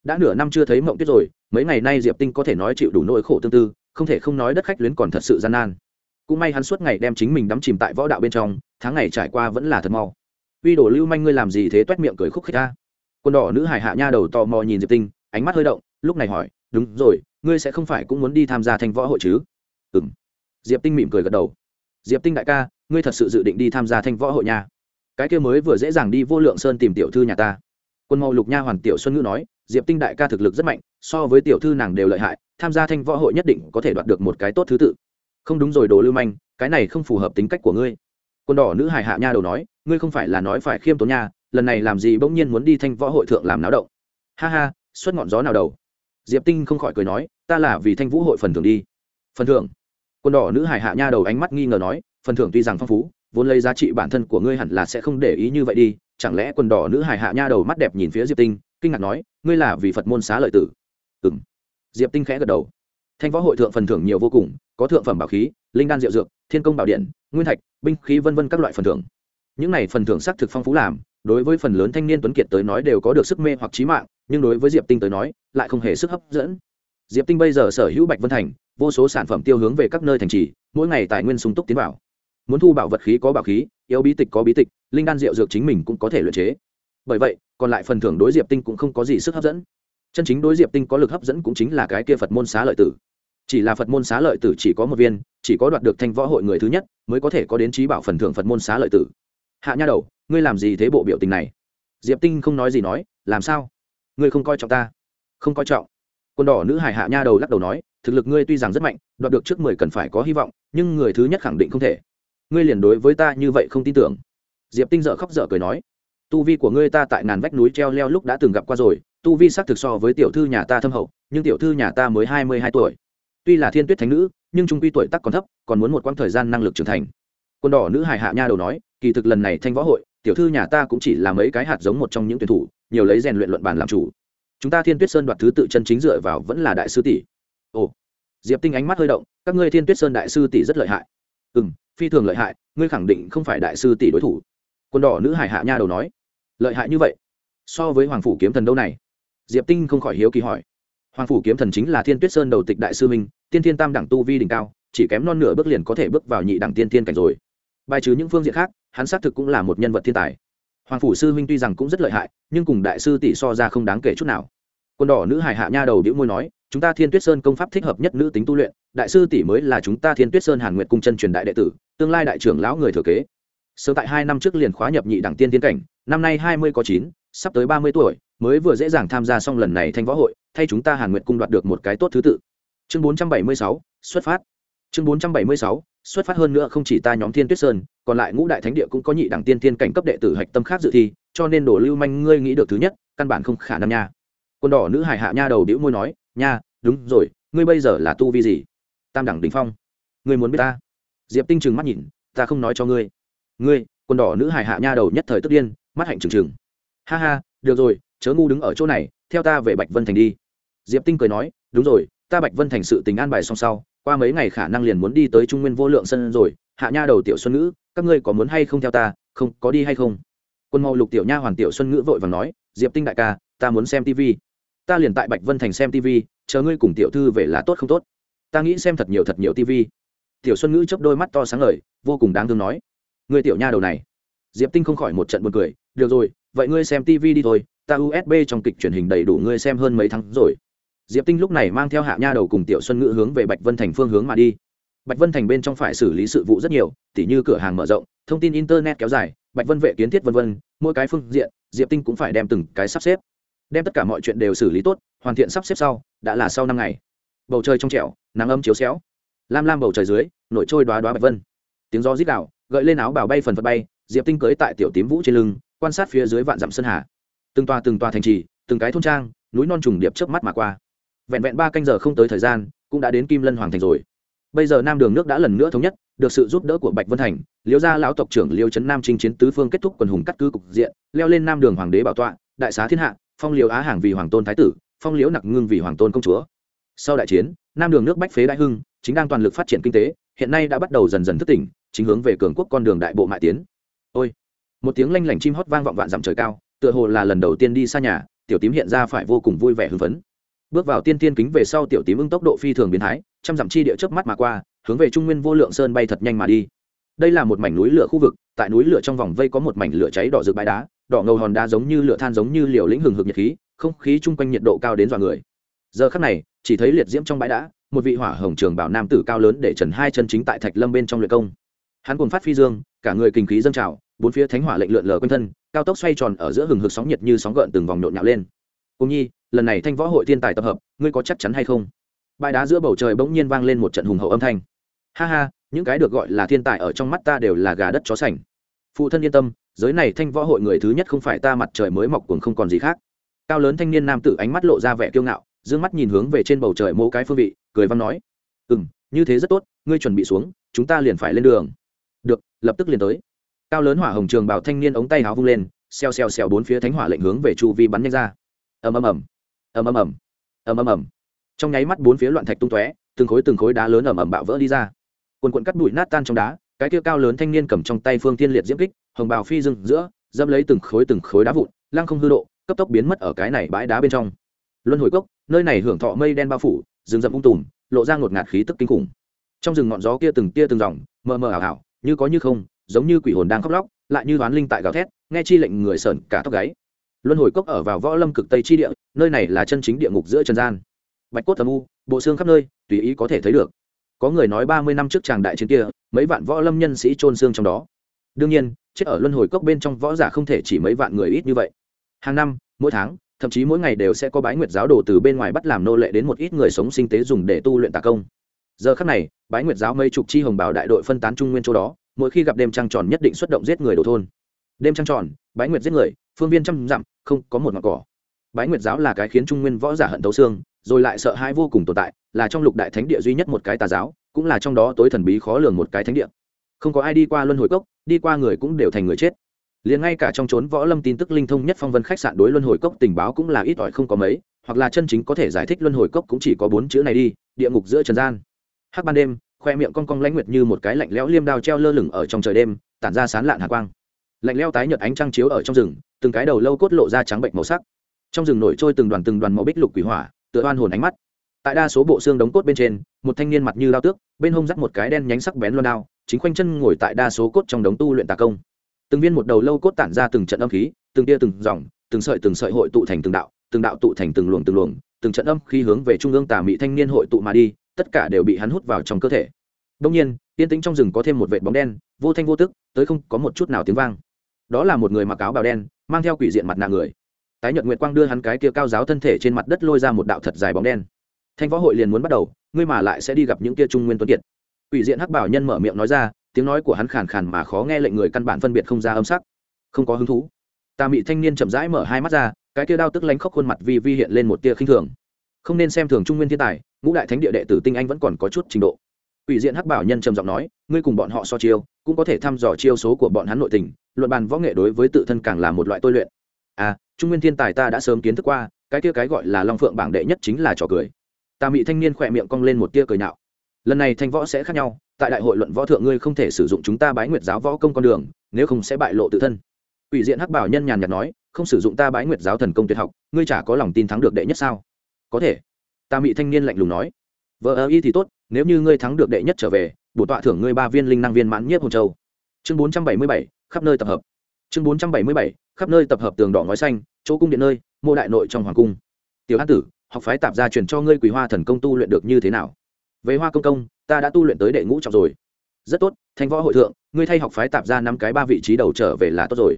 Đã nửa năm chưa thấy mộng tuyết rồi, mấy ngày nay diệp tinh có thể nói chịu đủ nỗi khổ tương tư không thể không nói đất khách luyến còn thật sự gian nan. Cũng may hắn suốt ngày đem chính mình đắm chìm tại võ đạo bên trong, tháng ngày trải qua vẫn là thật mau. Uy đổ lưu manh ngươi làm gì thế? Toét miệng cười khúc khích ta. Quân đỏ nữ hải hạ nha đầu tò mò nhìn diệp tinh, ánh mắt hơi động, lúc này hỏi, đúng rồi, ngươi sẽ không phải cũng muốn đi tham gia thanh võ hội chứ? Ừ m diệp tinh mỉm cười gật đầu. Diệp tinh đại ca, ngươi thật sự dự định đi tham gia thanh võ hội nha. Cái kia mới vừa dễ dàng đi vô lượng sơn tìm tiểu thư nhà ta quân màu lục nha hoàn tiểu xuân ngữ nói, diệp tinh đại ca thực lực rất mạnh, so với tiểu thư nàng đều lợi hại, tham gia thanh võ hội nhất định có thể đoạt được một cái tốt thứ tự. Không đúng rồi đồ lưu manh, cái này không phù hợp tính cách của ngươi. Quân đỏ nữ Hải hạ nha đầu nói, ngươi không phải là nói phải khiêm tốn nha, lần này làm gì bỗng nhiên muốn đi thanh võ hội thượng làm náo động. Ha ha, xuất ngọn gió nào đầu? Diệp tinh không khỏi cười nói, ta là vì thanh vũ hội phần thưởng đi. Phần thưởng? Quân đỏ nữ Hải hạ nha đầu ánh mắt nghi ngờ nói, phần thưởng tuy rằng phong phú, vốn lấy giá trị bản thân của ngươi hẳn là sẽ không để ý như vậy đi chẳng lẽ quần đỏ nữ hài hạ nha đầu mắt đẹp nhìn phía diệp tinh, kinh ngạc nói, ngươi là vì phật môn xá lợi tử? Ừng diệp tinh khẽ gật đầu. Thanh võ hội thượng phần thưởng nhiều vô cùng, có thượng phẩm bảo khí, linh đan diệu dược, thiên công bảo điện, nguyên thạch, binh khí vân vân các loại phần thưởng. Những này phần thưởng xác thực phong phú làm, đối với phần lớn thanh niên tuấn kiệt tới nói đều có được sức mê hoặc trí mạng, nhưng đối với diệp tinh tới nói, lại không hề sức hấp dẫn. Diệp tinh bây giờ sở hữu bạch vân thành, vô số sản phẩm tiêu hướng về các nơi thành trì, mỗi ngày tài nguyên sung túc tiến vào muốn thu bảo vật khí có bảo khí, yếu bí tịch có bí tịch, linh đan rượu dược chính mình cũng có thể luyện chế. Bởi vậy, còn lại phần thưởng đối diệp tinh cũng không có gì sức hấp dẫn. Chân chính đối diệp tinh có lực hấp dẫn cũng chính là cái kia phật môn xá lợi tử. Chỉ là phật môn xá lợi tử chỉ có một viên, chỉ có đoạt được thanh võ hội người thứ nhất mới có thể có đến trí bảo phần thưởng phật môn xá lợi tử. Hạ nha đầu, ngươi làm gì thế bộ biểu tình này? Diệp tinh không nói gì nói, làm sao? Ngươi không coi trọng ta? Không coi trọng. Quân đỏ nữ hải hạ nha đầu lắc đầu nói, thực lực ngươi tuy rằng rất mạnh, đoạt được trước mười cần phải có hy vọng, nhưng người thứ nhất khẳng định không thể ngươi liền đối với ta như vậy không tin tưởng. Diệp tinh dợ khóc dở cười nói, tu vi của ngươi ta tại ngàn vách núi treo leo lúc đã từng gặp qua rồi, tu vi xác thực so với tiểu thư nhà ta thâm hậu, nhưng tiểu thư nhà ta mới hai mươi hai tuổi. Tuy là thiên tuyết thánh nữ, nhưng trung quy tuổi tắc còn thấp, còn muốn một quãng thời gian năng lực trưởng thành. Quân đỏ nữ hải hạ nha đầu nói, kỳ thực lần này thanh võ hội, tiểu thư nhà ta cũng chỉ là mấy cái hạt giống một trong những tuyển thủ, nhiều lấy rèn luyện luận bàn làm chủ. Chúng ta thiên tuyết sơn đoạt thứ tự chân chính dựa vào vẫn là đại sư tỷ. Ồ. Diệp tinh ánh mắt hơi động, các ngươi thiên tuyết sơn đại sư tỷ rất lợi hại ừ m phi thường lợi hại, ngươi khẳng định không phải đại sư tỷ đối thủ. Quân đỏ nữ hải hạ nha đầu nói. Lợi hại như vậy? So với hoàng phủ kiếm thần đâu này? Diệp tinh không khỏi hiếu kỳ hỏi. Hoàng phủ kiếm thần chính là thiên tuyết sơn đầu tịch đại sư minh tiên thiên tam đẳng tu vi đỉnh cao, chỉ kém non nửa bước liền có thể bước vào nhị đẳng tiên thiên cảnh rồi. Bài trừ những phương diện khác, hắn xác thực cũng là một nhân vật thiên tài. Hoàng phủ sư minh tuy rằng cũng rất lợi hại, nhưng cùng đại sư tỷ so ra không đáng kể chút nào. Quân đỏ nữ hải hạ nha đầu đĩu môi nói chúng ta thiên tuyết sơn công pháp thích hợp nhất nữ tính tu luyện, đại sư tỷ mới là chúng ta thiên tuyết sơn hàn nguyệt cung chân truyền đại đệ tử, tương lai đại trưởng lão người thừa kế. Sớm tại hai năm trước liền khóa nhập nhị đẳng tiên tiến cảnh, năm nay hai mươi có chín, sắp tới ba mươi tuổi, mới vừa dễ dàng tham gia xong lần này thanh võ hội, thay chúng ta hàn nguyệt cung đoạt được một cái tốt thứ tự. Chương bốn trăm bảy mươi sáu, xuất phát. Chương bốn trăm bảy mươi sáu, xuất phát hơn nữa không chỉ ta nhóm thiên tuyết sơn, còn lại ngũ đại thánh địa cũng có nhị đẳng tiên tiên cảnh cấp đệ tử hạch tâm khác dự thi, cho nên đổ lưu manh ngươi nghĩ được thứ nhất, căn bản không khả năng nha. Quân đỏ nữ hải hạ nha đầu đĩu môi nói nha, đúng rồi, ngươi bây giờ là tu vi gì? Tam đẳng đình phong. Ngươi muốn biết ta? Diệp tinh trừng mắt nhìn, ta không nói cho ngươi. Ngươi quân đỏ nữ hải hạ nha đầu nhất thời tức điên, mắt hạnh trừng trừng. Ha ha, được rồi, chớ ngu đứng ở chỗ này, theo ta về bạch vân thành đi. Diệp tinh cười nói, đúng rồi, ta bạch vân thành sự tình an bài xong sau, qua mấy ngày khả năng liền muốn đi tới trung nguyên vô lượng sân rồi. Hạ nha đầu tiểu xuân ngữ, các ngươi có muốn hay không theo ta, không, có đi hay không? Quân màu lục tiểu nha hoàn tiểu xuân ngữ vội và nói, diệp tinh đại ca, ta muốn xem tv ta liền tại bạch vân thành xem tv chờ ngươi cùng tiểu thư về là tốt không tốt. Ta nghĩ xem thật nhiều thật nhiều tv tiểu xuân ngữ chớp đôi mắt to sáng ngời, vô cùng đáng thương nói. Ngươi tiểu nha đầu này. Diệp tinh không khỏi một trận buồn cười, được rồi, vậy ngươi xem tv đi thôi, ta usb trong kịch truyền hình đầy đủ ngươi xem hơn mấy tháng rồi. Diệp tinh lúc này mang theo hạ nha đầu cùng tiểu xuân ngữ hướng về bạch vân thành phương hướng mà đi. Bạch vân thành bên trong phải xử lý sự vụ rất nhiều, tỉ như cửa hàng mở rộng, thông tin internet kéo dài, bạch vân vệ kiến thiết v v mỗi cái phương diện, diệp tinh cũng phải đem từng cái sắp xếp đem tất cả mọi chuyện đều xử lý tốt, hoàn thiện sắp xếp sau, đã là sau năm ngày. Bầu trời trong trẻo, nắng ấm chiếu xéo. Lam lam bầu trời dưới, nổi trôi đoá đoá bạch vân. Tiếng gió rít đạo gợi lên áo bào bay phần phật bay, diệp tinh cưới tại tiểu tím vũ trên lưng, quan sát phía dưới vạn dặm sơn hà. Từng tòa từng tòa thành trì, từng cái thôn trang, núi non trùng điệp trước mắt mà qua. Vẹn vẹn ba canh giờ không tới thời gian, cũng đã đến kim lân hoàng thành rồi. Bây giờ nam đường nước đã lần nữa thống nhất, được sự giúp đỡ của bạch vân thành liêu gia lão tộc trưởng liêu trấn nam chinh chiến tứ phương kết thúc quần hùng cắt cứ cục diện, leo lên nam đường hoàng đế bảo tọa, đại xá thiên hạ phong liều á hàng vì hoàng tôn thái tử, phong liễu nặc ngưng vì hoàng tôn công chúa. Sau đại chiến, nam đường nước bách phế đại hưng, chính đang toàn lực phát triển kinh tế, hiện nay đã bắt đầu dần dần thức tỉnh, chính hướng về cường quốc con đường đại bộ mại tiến. Ôi! Một tiếng lanh lảnh chim hót vang vọng vạn dặm trời cao, tựa hồ là lần đầu tiên đi xa nhà, tiểu tím hiện ra phải vô cùng vui vẻ hưng phấn. Bước vào tiên tiên kính về sau tiểu tím ưng tốc độ phi thường biến thái, trăm dặm chi địa chớp mắt mà qua, hướng về trung nguyên vô lượng sơn bay thật nhanh mà đi. Đây là một mảnh núi lửa khu vực, tại núi lửa trong vòng vây có một mảnh lửa cháy đỏ rực bãi đá đỏ ngầu hòn đá giống như lửa than giống như liều lĩnh hừng hực nhiệt khí, không khí chung quanh nhiệt độ cao đến dọa người. Giờ khắc này, chỉ thấy liệt diễm trong bãi đá, một vị hỏa hồng trường bảo nam tử cao lớn để trần hai chân chính tại thạch lâm bên trong luyện công. Hắn cùng phát phi dương, cả người kinh khí dâng trào, bốn phía thánh hỏa lệnh lượn lờ quanh thân, cao tốc xoay tròn ở giữa hừng hực sóng nhiệt như sóng gợn từng vòng nhộn nhạo lên. Cùng nhi, lần này thanh võ hội thiên tài tập hợp, ngươi có chắc chắn hay không? Bãi đá giữa bầu trời bỗng nhiên vang lên một trận hùng hậu âm thanh. Ha ha, những cái được gọi là thiên tài ở trong mắt ta đều là gà đất chó sành phụ thân yên tâm, giới này thanh võ hội người thứ nhất không phải ta mặt trời mới mọc cuồng không còn gì khác. Cao lớn thanh niên nam tử ánh mắt lộ ra vẻ kiêu ngạo d ư ơ n g mắt nhìn hướng về trên bầu trời mô cái phương vị, cười văn nói ừ m như thế rất tốt, ngươi chuẩn bị xuống, chúng ta liền phải lên đường. Được, lập tức liền tới. Cao lớn hỏa hồng trường bảo thanh niên ống tay háo vung lên, xèo xèo xèo bốn phía thánh hỏa lệnh hướng về chu vi bắn nhanh ra. Ầm ầm ầm ầm ầm ầm ầm ầm ầm. Trong nháy mắt bốn phía loạn thạch tung tóe, từng khối từng khối đá lớn ầm ầm bạo vỡ đi ra. Quần quận cắt bụi nát tan trong đá cái kia cao lớn thanh niên cầm trong tay phương tiên liệt diễm kích, hồng bào phi dưng giữa dâm lấy từng khối từng khối đá vụn, lăng không hư độ, cấp tốc biến mất ở cái này bãi đá bên trong. Luân hồi cốc, nơi này hưởng thọ mây đen bao phủ, rừng rậm ung tùm, lộ ra ngột ngạt khí tức kinh khủng. Trong rừng ngọn gió kia từng tia từng dòng, mờ mờ ảo ảo, như có như không, giống như quỷ hồn đang khóc lóc, lại như đoán linh tại gào thét, nghe chi lệnh người sởn cả tóc gáy. Luân hồi cốc ở vào võ lâm cực tây chi địa, nơi này là chân chính địa ngục giữa trần gian. Bạch cốt thầm u, bộ xương khắp nơi, tùy ý có thể thấy được có người nói ba mươi năm trước tràng đại chiến kia, mấy vạn võ lâm nhân sĩ trôn xương trong đó. Đương nhiên, chết ở luân hồi cốc bên trong võ giả không thể chỉ mấy vạn người ít như vậy. Hàng năm, mỗi tháng, thậm chí mỗi ngày đều sẽ có bái nguyệt giáo đồ từ bên ngoài bắt làm nô lệ đến một ít người sống sinh tế dùng để tu luyện tà công. Giờ khắc này, bái nguyệt giáo mấy chục chi hồng bảo đại đội phân tán trung nguyên chỗ đó, mỗi khi gặp đêm trăng tròn nhất định xuất động giết người đồ thôn. Đêm trăng tròn, bái nguyệt giết người, phương viên trăm dặm, không có một mặt cỏ bái nguyệt giáo là cái khiến trung nguyên võ giả hận tấu xương, rồi lại sợ hãi vô cùng tồn tại, là trong lục đại thánh địa duy nhất một cái tà giáo, cũng là trong đó tối thần bí khó lường một cái thánh địa. Không có ai đi qua luân hồi cốc, đi qua người cũng đều thành người chết. Liền ngay cả trong trốn võ lâm tin tức linh thông nhất phong vân khách sạn đối luân hồi cốc tình báo cũng là ít ỏi không có mấy, hoặc là chân chính có thể giải thích luân hồi cốc cũng chỉ có bốn chữ này đi, địa ngục giữa trần gian. Hắc ban đêm, khoe miệng con cong lãnh nguyệt như một cái lạnh lẽo liêm đao treo lơ lửng ở trong trời đêm, tản ra sán lạn hạ quang. Lạnh lẽo tái nhợt ánh trăng chiếu ở trong rừng, từng cái đầu lâu cốt lộ ra trắng bệnh màu sắc trong rừng nổi trôi từng đoàn từng đoàn màu bích lục quỷ hỏa, tựa oan hồn ánh mắt. Tại đa số bộ xương đống cốt bên trên, một thanh niên mặt như lao tước, bên hông dắt một cái đen nhánh sắc bén loan đao, chính khoanh chân ngồi tại đa số cốt trong đống tu luyện tà công. Từng viên một đầu lâu cốt tản ra từng trận âm khí, từng tia từng dòng, từng sợi từng sợi hội tụ thành từng đạo từng đạo tụ thành từng luồng từng luồng, từng trận âm khi hướng về trung ương tà mị thanh niên hội tụ mà đi, tất cả đều bị hắn hút vào trong cơ thể. Đông nhiên, yên tĩnh trong rừng có thêm một vệt bóng đen, vô thanh vô tức, tới không có một chút nào tiếng vang. Đó là một người mặc áo bào đen, mang theo quỷ diện mặt nạ người tái nhật nguyệt quang đưa hắn cái kia cao giáo thân thể trên mặt đất lôi ra một đạo thật dài bóng đen. Thanh võ hội liền muốn bắt đầu, ngươi mà lại sẽ đi gặp những kia trung nguyên tuấn kiệt. Ủy diện hắc bảo nhân mở miệng nói ra, tiếng nói của hắn khàn khàn mà khó nghe lệnh người căn bản phân biệt không ra âm sắc. Không có hứng thú. Tà mị thanh niên chậm rãi mở hai mắt ra, cái kia đao tức lánh khóc khuôn mặt vi vi hiện lên một tia khinh thường. Không nên xem thường trung nguyên thiên tài, ngũ đại thánh địa đệ tử tinh anh vẫn còn có chút trình độ. Ủy diện hắc bảo nhân trầm giọng nói, ngươi cùng bọn họ so chiêu, cũng có thể thăm dò chiêu số của bọn hắn nội tình, luận bàn võ nghệ đối với tự thân càng là một loại tôi luyện à trung nguyên thiên tài ta đã sớm kiến thức qua, cái kia cái gọi là long phượng bảng đệ nhất chính là trò cười. Tà mị thanh niên khỏe miệng cong lên một tia cười nhạo. Lần này thanh võ sẽ khác nhau, tại đại hội luận võ thượng ngươi không thể sử dụng chúng ta bái nguyệt giáo võ công con đường, nếu không sẽ bại lộ tự thân. Ủy diện hắc bảo nhân nhàn nhạt nói, không sử dụng ta bái nguyệt giáo thần công tuyệt học, ngươi chả có lòng tin thắng được đệ nhất sao? Có thể. Ta mị thanh niên lạnh lùng nói. Vợ ơ y thì tốt, nếu như ngươi thắng được đệ nhất trở về, bổ tọa thưởng ngươi ba viên linh năng viên mãn nhất hồn châu. Chương bốn trăm bảy mươi bảy, khắp nơi tập hợp. Chương bốn trăm bảy mươi bảy khắp nơi tập hợp tường đỏ ngói xanh, chỗ cung điện nơi mô đại nội trong hoàng cung. Tiểu an tử, học phái tạp gia truyền cho ngươi quý hoa thần công tu luyện được như thế nào? Về hoa công công, ta đã tu luyện tới đệ ngũ trọng rồi. Rất tốt thanh võ hội thượng, ngươi thay học phái tạp gia năm cái ba vị trí đầu trở về là tốt rồi.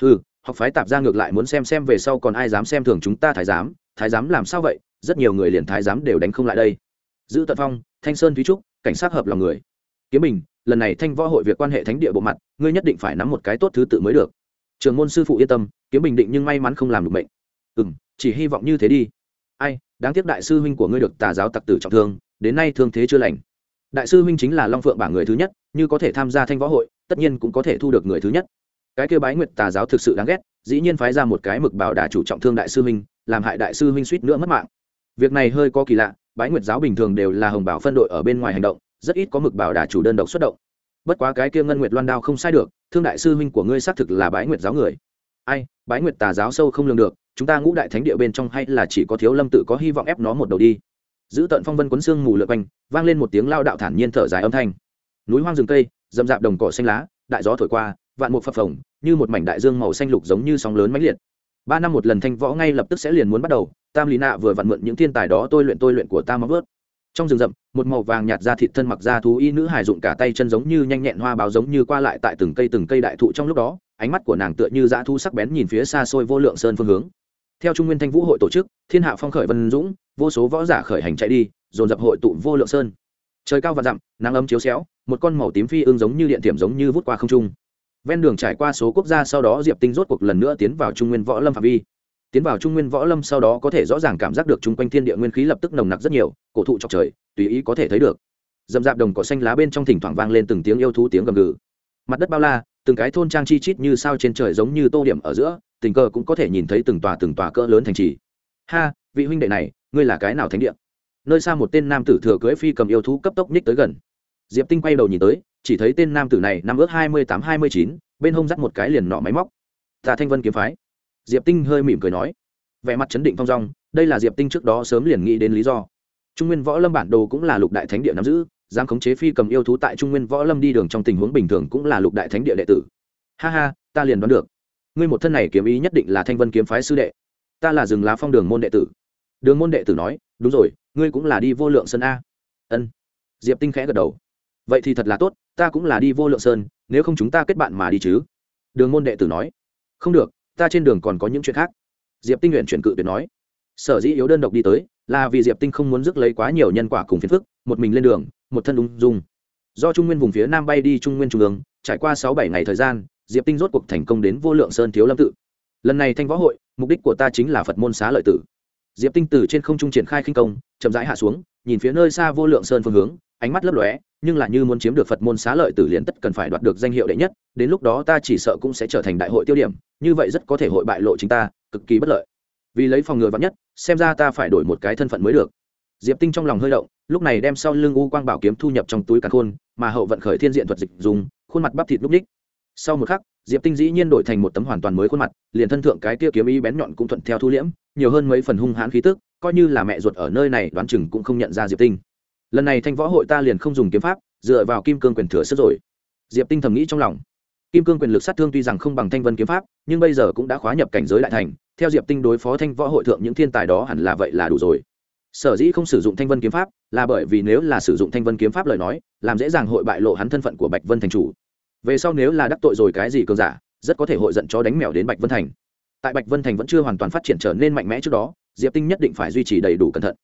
Ừ học phái tạp gia ngược lại muốn xem xem về sau còn ai dám xem thường chúng ta thái giám thái giám làm sao vậy? Rất nhiều người liền thái giám đều đánh không lại đây. Giữ tận phong, thanh sơn thúy trúc, cảnh sát hợp lòng người. Kiếm bình, lần này thanh võ hội việc quan hệ thánh địa bộ mặt, ngươi nhất định phải nắm một cái tốt thứ tự mới được trường môn sư phụ yên tâm, kiếm bình định nhưng may mắn không làm được bệnh ừ m chỉ hy vọng như thế đi. Ai, đáng tiếc đại sư huynh của ngươi được tà giáo tặc tử trọng thương, đến nay thương thế chưa lành. Đại sư huynh chính là long phượng bảng người thứ nhất, như có thể tham gia thanh võ hội, tất nhiên cũng có thể thu được người thứ nhất. Cái kêu bái nguyệt tà giáo thực sự đáng ghét, dĩ nhiên phái ra một cái mực bảo đà chủ trọng thương đại sư huynh, làm hại đại sư huynh suýt nữa mất mạng. Việc này hơi có kỳ lạ, bái nguyệt giáo bình thường đều là hồng bảo phân đội ở bên ngoài hành động, rất ít có mực bảo đà chủ đơn độc xuất động bất quá cái kia ngân nguyệt loan đao không sai được, thương đại sư huynh của ngươi xác thực là bái nguyệt giáo người. Ai, bái nguyệt tà giáo sâu không lường được, chúng ta ngũ đại thánh địa bên trong hay là chỉ có thiếu lâm tự có hy vọng ép nó một đầu đi. Giữ tận phong vân quấn xương mù lượt quanh, vang lên một tiếng lao đạo thản nhiên thở dài âm thanh. Núi hoang rừng cây, rậm rạp đồng cỏ xanh lá, đại gió thổi qua, vạn một phập phồng, như một mảnh đại dương màu xanh lục giống như sóng lớn mãnh liệt. Ba năm một lần thanh võ ngay lập tức sẽ liền muốn bắt đầu, tam lý nạ vừa vặn mượn những thiên tài đó tôi luyện tôi luyện của ta móng vớt trong rừng rậm, một màu vàng nhạt ra thịt thân mặc ra thú y nữ hài dụng cả tay chân giống như nhanh nhẹn hoa báo giống như qua lại tại từng cây từng cây đại thụ trong lúc đó, ánh mắt của nàng tựa như dã thu sắc bén nhìn phía xa xôi vô lượng sơn phương hướng. Theo trung nguyên thanh vũ hội tổ chức, thiên hạ phong khởi vân dũng, vô số võ giả khởi hành chạy đi, dồn dập hội tụ vô lượng sơn. Trời cao và dặm, nắng ấm chiếu xéo, một con màu tím phi ương giống như điện tiềm giống như vút qua không trung. Ven đường trải qua số quốc gia sau đó diệp tinh rốt cuộc lần nữa tiến vào trung nguyên võ lâm phạm vi tiến vào trung nguyên võ lâm sau đó có thể rõ ràng cảm giác được chung quanh thiên địa nguyên khí lập tức nồng nặc rất nhiều, cổ thụ chọc trời, tùy ý có thể thấy được. Dầm dạp đồng cỏ xanh lá bên trong thỉnh thoảng vang lên từng tiếng yêu thú tiếng gầm gừ. Mặt đất bao la, từng cái thôn trang chi chít như sao trên trời giống như tô điểm ở giữa, tình cờ cũng có thể nhìn thấy từng tòa từng tòa cỡ lớn thành trì. Ha, vị huynh đệ này, ngươi là cái nào thánh địa? Nơi xa một tên nam tử thừa cưỡi phi cầm yêu thú cấp tốc nhích tới gần. Diệp tinh quay đầu nhìn tới, chỉ thấy tên nam tử này năm ước hai mươi tám hai mươi chín, bên hông dắt một cái liền nọ máy móc. Tà thanh vân kiếm phái diệp tinh hơi mỉm cười nói, vẻ mặt chấn định thong dong, đây là diệp tinh trước đó sớm liền nghĩ đến lý do. Trung nguyên võ lâm bản đồ cũng là lục đại thánh địa nắm giữ, dám khống chế phi cầm yêu thú tại trung nguyên võ lâm đi đường trong tình huống bình thường cũng là lục đại thánh địa đệ tử. Ha ha, ta liền đoán được. Ngươi một thân này kiếm ý nhất định là thanh vân kiếm phái sư đệ. Ta là rừng lá phong đường môn đệ tử. Đường môn đệ tử nói, đúng rồi, ngươi cũng là đi vô lượng sơn a. Ân. Diệp tinh khẽ gật đầu. Vậy thì thật là tốt, ta cũng là đi vô lượng sơn, nếu không chúng ta kết bạn mà đi chứ. Đường môn đệ tử nói, không được ta trên đường còn có những chuyện khác. Diệp tinh nguyện chuyển cự tuyệt nói. Sở dĩ yếu đơn độc đi tới, là vì diệp tinh không muốn rước lấy quá nhiều nhân quả cùng phiền phức, một mình lên đường, một thân ung dung. Do trung nguyên vùng phía nam bay đi trung nguyên trung ương, trải qua sáu bảy ngày thời gian, diệp tinh rốt cuộc thành công đến vô lượng sơn thiếu lâm tự. Lần này thanh võ hội, mục đích của ta chính là phật môn xá lợi tử. Diệp tinh từ trên không trung triển khai khinh công, chậm rãi hạ xuống, nhìn phía nơi xa vô lượng sơn phương hướng ánh mắt lấp lóe, nhưng là như muốn chiếm được phật môn xá lợi tử liền tất cần phải đoạt được danh hiệu đệ nhất, đến lúc đó ta chỉ sợ cũng sẽ trở thành đại hội tiêu điểm, như vậy rất có thể hội bại lộ chính ta, cực kỳ bất lợi. Vì lấy phòng ngừa vắn nhất, xem ra ta phải đổi một cái thân phận mới được. Diệp tinh trong lòng hơi động, lúc này đem sau lưng u quang bảo kiếm thu nhập trong túi càn khôn, mà hậu vận khởi thiên diện thuật dịch dùng, khuôn mặt bắp thịt lúc ních. Sau một khắc, diệp tinh dĩ nhiên đổi thành một tấm hoàn toàn mới khuôn mặt, liền thân thượng cái kia kiếm ý bén nhọn cũng thuận theo thu liễm, nhiều hơn mấy phần hung hãn khí tức, coi như là mẹ ruột ở nơi này đoán chừng cũng không nhận ra diệp tinh lần này thanh võ hội ta liền không dùng kiếm pháp, dựa vào kim cương quyền thừa sức rồi. Diệp tinh thầm nghĩ trong lòng. Kim cương quyền lực sát thương tuy rằng không bằng thanh vân kiếm pháp, nhưng bây giờ cũng đã khóa nhập cảnh giới đại thành, theo diệp tinh đối phó thanh võ hội thượng những thiên tài đó hẳn là vậy là đủ rồi. Sở dĩ không sử dụng thanh vân kiếm pháp, là bởi vì nếu là sử dụng thanh vân kiếm pháp lời nói, làm dễ dàng hội bại lộ hắn thân phận của bạch vân thành chủ. Về sau nếu là đắc tội rồi cái gì cường giả, rất có thể hội giận cho đánh mèo đến bạch vân thành. Tại bạch vân thành vẫn chưa hoàn toàn phát triển trở nên mạnh mẽ trước đó, diệp tinh nhất định phải duy trì đầy đủ cẩn thận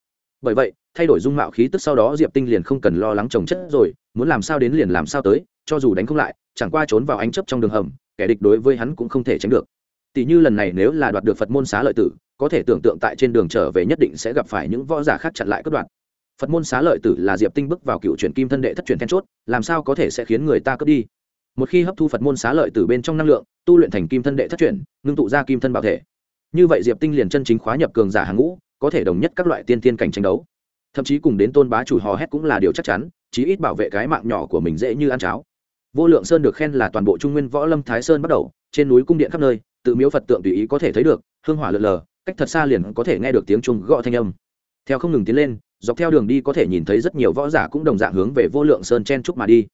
bởi vậy, thay đổi dung mạo khí tức sau đó diệp tinh liền không cần lo lắng trồng chất rồi, muốn làm sao đến liền làm sao tới, cho dù đánh không lại, chẳng qua trốn vào ánh chấp trong đường hầm, kẻ địch đối với hắn cũng không thể tránh được. Tỷ như lần này nếu là đoạt được phật môn xá lợi tử, có thể tưởng tượng tại trên đường trở về nhất định sẽ gặp phải những võ giả khác chặn lại cất đoạn phật môn xá lợi tử là diệp tinh bước vào cựu truyền kim thân đệ thất truyền then chốt, làm sao có thể sẽ khiến người ta cướp đi? Một khi hấp thu phật môn xá lợi tử bên trong năng lượng, tu luyện thành kim thân đệ thất truyền, ngưng tụ ra kim thân bảo thể. Như vậy diệp tinh liền chân chính khóa nhập cường giả hàng ngũ có thể đồng nhất các loại tiên tiên cảnh tranh đấu. Thậm chí cùng đến tôn bá chủ hò hét cũng là điều chắc chắn, chí ít bảo vệ cái mạng nhỏ của mình dễ như ăn cháo. Vô lượng sơn được khen là toàn bộ trung nguyên võ lâm thái sơn bắt đầu, trên núi cung điện khắp nơi, tự miếu phật tượng tùy ý có thể thấy được, hương hỏa lượn lờ, cách thật xa liền có thể nghe được tiếng chuông gõ thanh âm. Theo không ngừng tiến lên, dọc theo đường đi có thể nhìn thấy rất nhiều võ giả cũng đồng dạng hướng về vô lượng sơn chen trúc mà đi.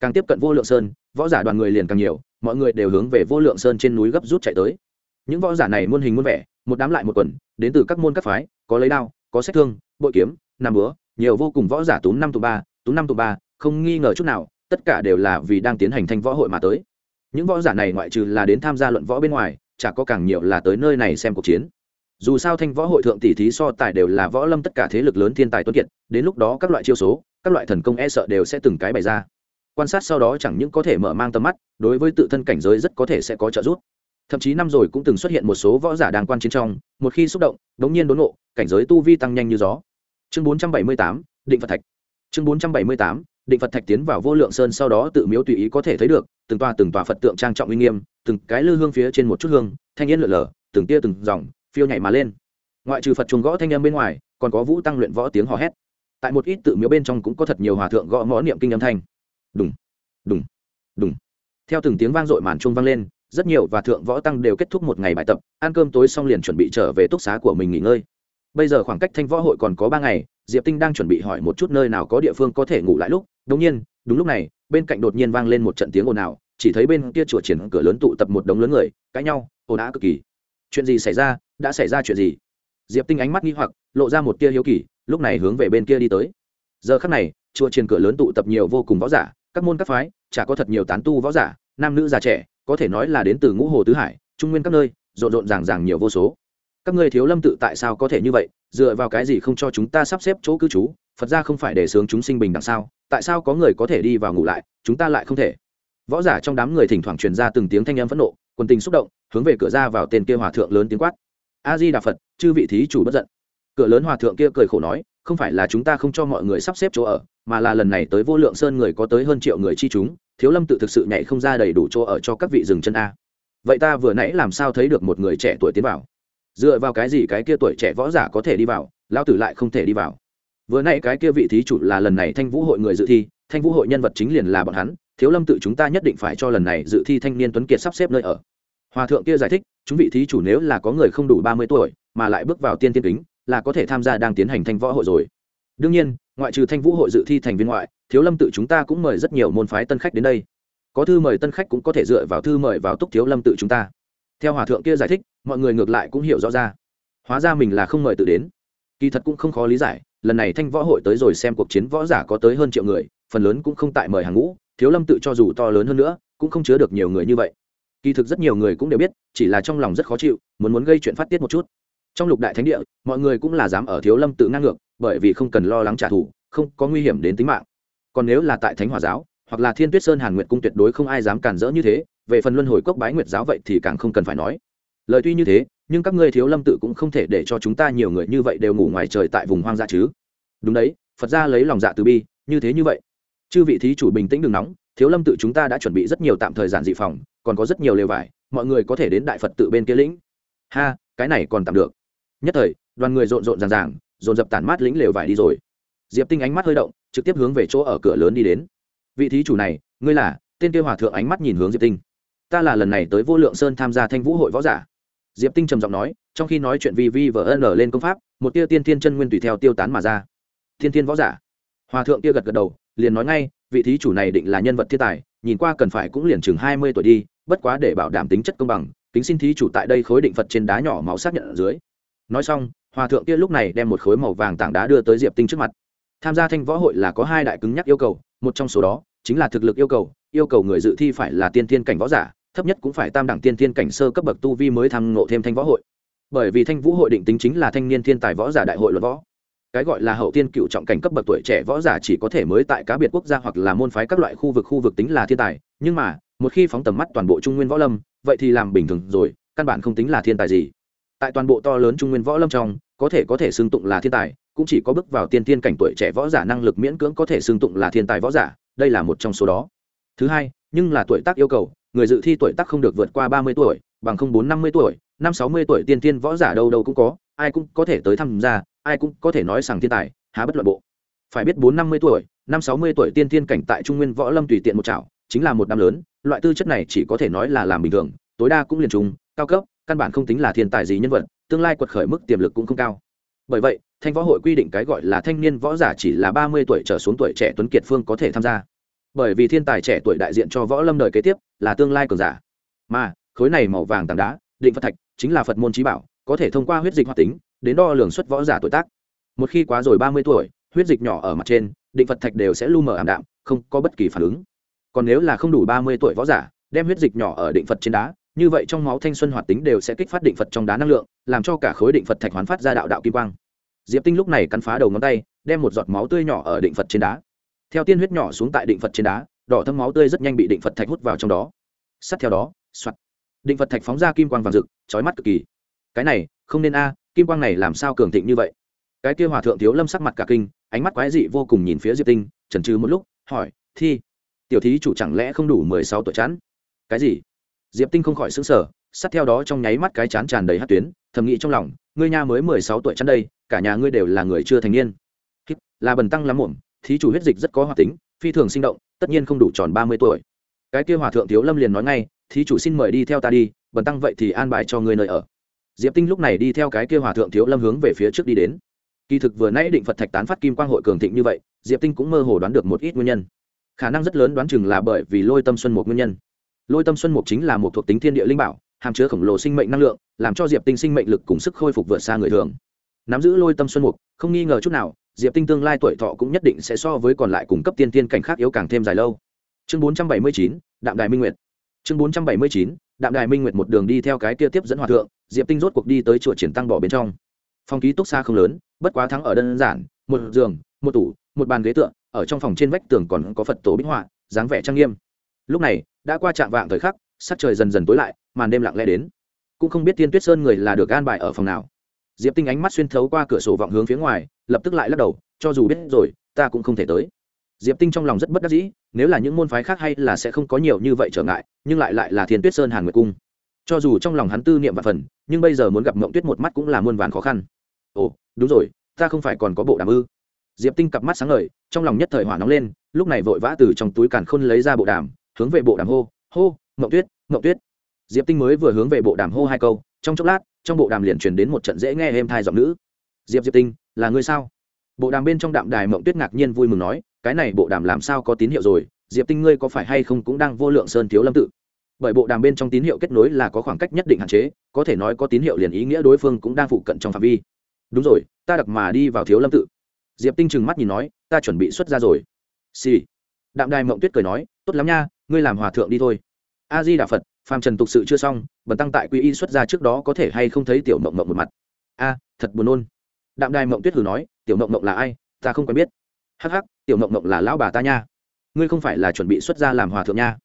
Càng tiếp cận vô lượng sơn, võ giả đoàn người liền càng nhiều, mọi người đều hướng về vô lượng sơn trên núi gấp rút chạy tới những võ giả này muôn hình muôn vẻ, một đám lại một quần, đến từ các môn các phái, có lấy đao, có sách thương, bội kiếm nằm búa, nhiều vô cùng võ giả túm năm tụ ba túm năm tụ ba, không nghi ngờ chút nào, tất cả đều là vì đang tiến hành thanh võ hội mà tới. Những võ giả này ngoại trừ là đến tham gia luận võ bên ngoài, chả có càng nhiều là tới nơi này xem cuộc chiến. Dù sao thanh võ hội thượng tỷ thí so tài đều là võ lâm tất cả thế lực lớn thiên tài tuấn kiệt, đến lúc đó các loại chiêu số, các loại thần công e sợ đều sẽ từng cái bày ra. Quan sát sau đó chẳng những có thể mở mang tầm mắt, đối với tự thân cảnh giới rất có thể sẽ có trợ giúp thậm chí năm rồi cũng từng xuất hiện một số võ giả đang quan chiến trong một khi xúc động đống nhiên đốn nộ cảnh giới tu vi tăng nhanh như gió. Chương 478, định phật thạch. Chương 478, định phật thạch tiến vào vô lượng sơn sau đó tự miếu tùy ý có thể thấy được từng tòa từng tòa phật tượng trang trọng uy nghiêm từng cái lư hương phía trên một chút hương thanh yên lượn lờ từng tia từng dòng phiêu nhảy mà lên. Ngoại trừ phật chuồng gõ thanh âm bên ngoài còn có vũ tăng luyện võ tiếng hò hét. Tại một ít tự miếu bên trong cũng có thật nhiều hòa thượng gõ mõ niệm kinh âm thanh. Đùng đùng đùng. Theo từng tiếng vang dội màn trung vang lên rất nhiều và thượng võ tăng đều kết thúc một ngày bài tập, ăn cơm tối xong liền chuẩn bị trở về túc xá của mình nghỉ ngơi. Bây giờ khoảng cách thanh võ hội còn có ba ngày, diệp tinh đang chuẩn bị hỏi một chút nơi nào có địa phương có thể ngủ lại lúc. Đống nhiên, đúng lúc này, bên cạnh đột nhiên vang lên một trận tiếng ồn ào, chỉ thấy bên kia chùa triển cửa lớn tụ tập một đống lớn người, cãi nhau, ồn ào cực kỳ. Chuyện gì xảy ra? Đã xảy ra chuyện gì? Diệp tinh ánh mắt nghi hoặc, lộ ra một tia hiếu kỳ, lúc này hướng về bên kia đi tới. Giờ khắc này, chùa triển cửa lớn tụ tập nhiều vô cùng võ giả, các môn các phái, chả có thật nhiều tán tu võ giả, nam nữ già trẻ có thể nói là đến từ ngũ hồ tứ hải, trung nguyên các nơi, rộn rộn ràng ràng nhiều vô số. Các ngươi thiếu lâm tự tại sao có thể như vậy? Dựa vào cái gì không cho chúng ta sắp xếp chỗ cư trú? Phật ra không phải để sướng chúng sinh bình đẳng sao? Tại sao có người có thể đi vào ngủ lại, chúng ta lại không thể? Võ giả trong đám người thỉnh thoảng truyền ra từng tiếng thanh âm phẫn nộ, quân tình xúc động, hướng về cửa ra vào tên kia hòa thượng lớn tiếng quát. A di đà phật, chư vị thí chủ bất giận. Cửa lớn hòa thượng kia cười khổ nói, không phải là chúng ta không cho mọi người sắp xếp chỗ ở, mà là lần này tới vô lượng sơn người có tới hơn triệu người chi chúng thiếu lâm tự thực sự nhảy không ra đầy đủ chỗ ở cho các vị dừng chân a. Vậy ta vừa nãy làm sao thấy được một người trẻ tuổi tiến vào? Dựa vào cái gì cái kia tuổi trẻ võ giả có thể đi vào lao tử lại không thể đi vào? Vừa nãy cái kia vị thí chủ là lần này thanh vũ hội người dự thi, thanh vũ hội nhân vật chính liền là bọn hắn, thiếu lâm tự chúng ta nhất định phải cho lần này dự thi thanh niên tuấn kiệt sắp xếp nơi ở. Hòa thượng kia giải thích, chúng vị thí chủ nếu là có người không đủ ba mươi tuổi, mà lại bước vào tiên tiên kính, là có thể tham gia đang tiến hành thanh võ hội rồi đương nhiên, ngoại trừ thanh vũ hội dự thi thành viên ngoại, thiếu lâm tự chúng ta cũng mời rất nhiều môn phái tân khách đến đây. Có thư mời tân khách cũng có thể dựa vào thư mời vào túc thiếu lâm tự chúng ta. Theo hòa thượng kia giải thích, mọi người ngược lại cũng hiểu rõ ra. Hóa ra mình là không mời tự đến. Kỳ thật cũng không khó lý giải, lần này thanh võ hội tới rồi xem cuộc chiến võ giả có tới hơn triệu người, phần lớn cũng không tại mời hàng ngũ, thiếu lâm tự cho dù to lớn hơn nữa, cũng không chứa được nhiều người như vậy. Kỳ thực rất nhiều người cũng đều biết, chỉ là trong lòng rất khó chịu, muốn muốn gây chuyện phát tiết một chút. Trong lục đại thánh địa, mọi người cũng là dám ở thiếu lâm tự ngang ngược bởi vì không cần lo lắng trả thù, không có nguy hiểm đến tính mạng. Còn nếu là tại thánh hòa giáo, hoặc là thiên tuyết sơn hàn nguyệt cung tuyệt đối không ai dám cản rỡ như thế, về phần luân hồi cốc bái nguyệt giáo vậy thì càng không cần phải nói. Lời tuy như thế, nhưng các ngươi thiếu lâm tự cũng không thể để cho chúng ta nhiều người như vậy đều ngủ ngoài trời tại vùng hoang dã chứ. Đúng đấy, phật ra lấy lòng dạ từ bi, như thế như vậy. Chư vị thí chủ bình tĩnh đừng nóng, thiếu lâm tự chúng ta đã chuẩn bị rất nhiều tạm thời giản dị phòng, còn có rất nhiều lều vải, mọi người có thể đến đại phật tự bên kia lĩnh. Ha, cái này còn tạm được. Nhất thời, đoàn người rộn rộn ràng ràng dồn dập tản mát lĩnh lều vải đi rồi. Diệp tinh ánh mắt hơi động, trực tiếp hướng về chỗ ở cửa lớn đi đến. Vị thí chủ này, ngươi là? Tên kia hòa thượng ánh mắt nhìn hướng diệp tinh. Ta là lần này tới vô lượng sơn tham gia thanh vũ hội võ giả. Diệp tinh trầm giọng nói, trong khi nói chuyện vi vi vờ ân lên công pháp, một tia tiên thiên chân nguyên tùy theo tiêu tán mà ra. Thiên thiên võ giả. Hòa thượng kia gật gật đầu, liền nói ngay, vị thí chủ này định là nhân vật thiên tài, nhìn qua cần phải cũng liền chừng hai mươi tuổi đi, bất quá để bảo đảm tính chất công bằng, kính xin thí chủ tại đây khối định phật trên đá nhỏ máu xác nhận ở dưới nói xong, hòa thượng kia lúc này đem một khối màu vàng tảng đá đưa tới diệp tinh trước mặt. Tham gia thanh võ hội là có hai đại cứng nhắc yêu cầu, một trong số đó chính là thực lực yêu cầu yêu cầu người dự thi phải là tiên thiên cảnh võ giả, thấp nhất cũng phải tam đẳng tiên thiên cảnh sơ cấp bậc tu vi mới tham ngộ thêm thanh võ hội. Bởi vì thanh vũ hội định tính chính là thanh niên thiên tài võ giả đại hội luật võ. Cái gọi là hậu tiên cựu trọng cảnh cấp bậc tuổi trẻ võ giả chỉ có thể mới tại cá biệt quốc gia hoặc là môn phái các loại khu vực khu vực tính là thiên tài, nhưng mà, một khi phóng tầm mắt toàn bộ trung nguyên võ lâm, vậy thì làm bình thường rồi, căn bản không tính là thiên tài gì tại toàn bộ to lớn trung nguyên võ lâm trong, có thể có thể xưng tụng là thiên tài, cũng chỉ có bước vào tiên tiên cảnh tuổi trẻ võ giả năng lực miễn cưỡng có thể xưng tụng là thiên tài võ giả, đây là một trong số đó. Thứ hai, nhưng là tuổi tác yêu cầu, người dự thi tuổi tác không được vượt qua ba mươi tuổi, bằng không bốn năm mươi tuổi, năm sáu mươi tuổi tiên tiên võ giả đâu đâu cũng có, ai cũng có thể tới tham gia, ai cũng có thể nói rằng thiên tài, há bất luận bộ. Phải biết bốn năm mươi tuổi, năm sáu mươi tuổi tiên tiên cảnh tại trung nguyên võ lâm tùy tiện một chảo, chính là một năm lớn, loại tư chất này chỉ có thể nói là làm bình thường, tối đa cũng liền trùng cao cấp căn bản không tính là thiên tài gì nhân vật, tương lai quật khởi mức tiềm lực cũng không cao. Bởi vậy, thanh võ hội quy định cái gọi là thanh niên võ giả chỉ là ba mươi tuổi trở xuống tuổi trẻ tuấn kiệt phương có thể tham gia. Bởi vì thiên tài trẻ tuổi đại diện cho võ lâm đời kế tiếp là tương lai cường giả. Mà, khối này màu vàng tảng đá, định phật thạch, chính là phật môn trí bảo, có thể thông qua huyết dịch hoạt tính, đến đo lường xuất võ giả tuổi tác. Một khi quá rồi ba mươi tuổi, huyết dịch nhỏ ở mặt trên, định phật thạch đều sẽ lu mờ ảm đạm, không có bất kỳ phản ứng. Còn nếu là không đủ ba mươi tuổi võ giả, đem huyết dịch nhỏ ở định phật trên đá như vậy trong máu thanh xuân hoạt tính đều sẽ kích phát định phật trong đá năng lượng, làm cho cả khối định phật thạch hoán phát ra đạo đạo kim quang. Diệp tinh lúc này cắn phá đầu ngón tay, đem một giọt máu tươi nhỏ ở định phật trên đá. Theo tiên huyết nhỏ xuống tại định phật trên đá, đỏ thâm máu tươi rất nhanh bị định phật thạch hút vào trong đó. Sát theo đó, soạt. Định phật thạch phóng ra kim quang vàng rực trói mắt cực kỳ. Cái này, không nên a, kim quang này làm sao cường thịnh như vậy? Cái kia hòa thượng thiếu lâm sắc mặt cả kinh, ánh mắt quái dị vô cùng nhìn phía diệp tinh, chần chừ một lúc, hỏi, thi, tiểu thí chủ chẳng lẽ không đủ mười sáu tuổi chán cái gì? Diệp tinh không khỏi xứng sở sát theo đó trong nháy mắt cái chán tràn đầy hát tuyến, thầm nghĩ trong lòng, ngươi nha mới mười sáu tuổi chắn đây, cả nhà ngươi đều là người chưa thành niên. Là bần tăng lắm muộn, thí chủ huyết dịch rất có hoạt tính, phi thường sinh động, tất nhiên không đủ tròn ba mươi tuổi. Cái kia hòa thượng thiếu lâm liền nói ngay, thí chủ xin mời đi theo ta đi, bần tăng vậy thì an bài cho ngươi nơi ở. Diệp tinh lúc này đi theo cái kia hòa thượng thiếu lâm hướng về phía trước đi đến. Kỳ thực vừa nãy định phật thạch tán phát kim quang hội cường thịnh như vậy, diệp tinh cũng mơ hồ đoán được một ít nguyên nhân. Khả năng rất lớn đoán chừng là bởi vì lôi tâm xuân một nguyên nhân lôi tâm xuân mục chính là một thuộc tính thiên địa linh bảo, hàm chứa khổng lồ sinh mệnh năng lượng, làm cho diệp tinh sinh mệnh lực cùng sức khôi phục vượt xa người thường. Nắm giữ lôi tâm xuân mục, không nghi ngờ chút nào, diệp tinh tương lai tuổi thọ cũng nhất định sẽ so với còn lại cung cấp tiên tiên cảnh khác yếu càng thêm dài lâu. Chương bốn trăm bảy mươi chín, đạm đài minh nguyệt. Chương bốn trăm bảy mươi chín, đạm đài minh nguyệt một đường đi theo cái kia tiếp dẫn hòa thượng, diệp tinh rốt cuộc đi tới chùa triển tăng bỏ bên trong. Phòng ký túc xa không lớn, bất quá thắng ở đơn giản, một giường, một tủ, một bàn ghế tựa, ở trong phòng trên vách tường còn có phật tổ bích họa, dáng vẻ trang nghiêm lúc này, đã qua trạng vạng thời khắc, sắc trời dần dần tối lại, màn đêm lặng lẽ đến. Cũng không biết tiên tuyết sơn người là được gan bài ở phòng nào. Diệp tinh ánh mắt xuyên thấu qua cửa sổ vọng hướng phía ngoài, lập tức lại lắc đầu, cho dù biết rồi, ta cũng không thể tới. Diệp tinh trong lòng rất bất đắc dĩ, nếu là những môn phái khác hay là sẽ không có nhiều như vậy trở ngại, nhưng lại lại là thiên tuyết sơn hàn nguyệt cung. Cho dù trong lòng hắn tư niệm và phần, nhưng bây giờ muốn gặp mộng tuyết một mắt cũng là muôn vàn khó khăn. Ồ, đúng rồi, ta không phải còn có bộ đàm ư? Diệp tinh cặp mắt sáng ngời, trong lòng nhất thời hỏa nóng lên, lúc này vội vã từ trong túi càn khôn lấy ra bộ đàm hướng về bộ đàm hô hô mậu tuyết mậu tuyết. Diệp tinh mới vừa hướng về bộ đàm hô hai câu, trong chốc lát, trong bộ đàm liền truyền đến một trận dễ nghe êm thai giọng nữ. Diệp diệp tinh, là ngươi sao? Bộ đàm bên trong đạm đài mậu tuyết ngạc nhiên vui mừng nói, cái này bộ đàm làm sao có tín hiệu rồi? Diệp tinh ngươi có phải hay không cũng đang vô lượng sơn thiếu lâm tự? Bởi bộ đàm bên trong tín hiệu kết nối là có khoảng cách nhất định hạn chế, có thể nói có tín hiệu liền ý nghĩa đối phương cũng đang phụ cận trong phạm vi. Đúng rồi, ta đặc mà đi vào thiếu lâm tự. Diệp tinh trừng mắt nhìn nói, ta chuẩn bị xuất ra rồi. Xì、sì. đạm đài mộng tuyết cười nói, tốt lắm nha ngươi làm hòa thượng đi thôi. A di đà phật, phàm trần tục sự chưa xong, bần tăng tại quy y xuất ra trước đó có thể hay không thấy tiểu mộng mộng một mặt? A, thật buồn nôn. Đạm đài mộng tuyết hử nói, tiểu mộng mộng là ai? Ta không quen biết. Hắc hắc, tiểu mộng mộng là lão bà ta nha. Ngươi không phải là chuẩn bị xuất ra làm hòa thượng nha.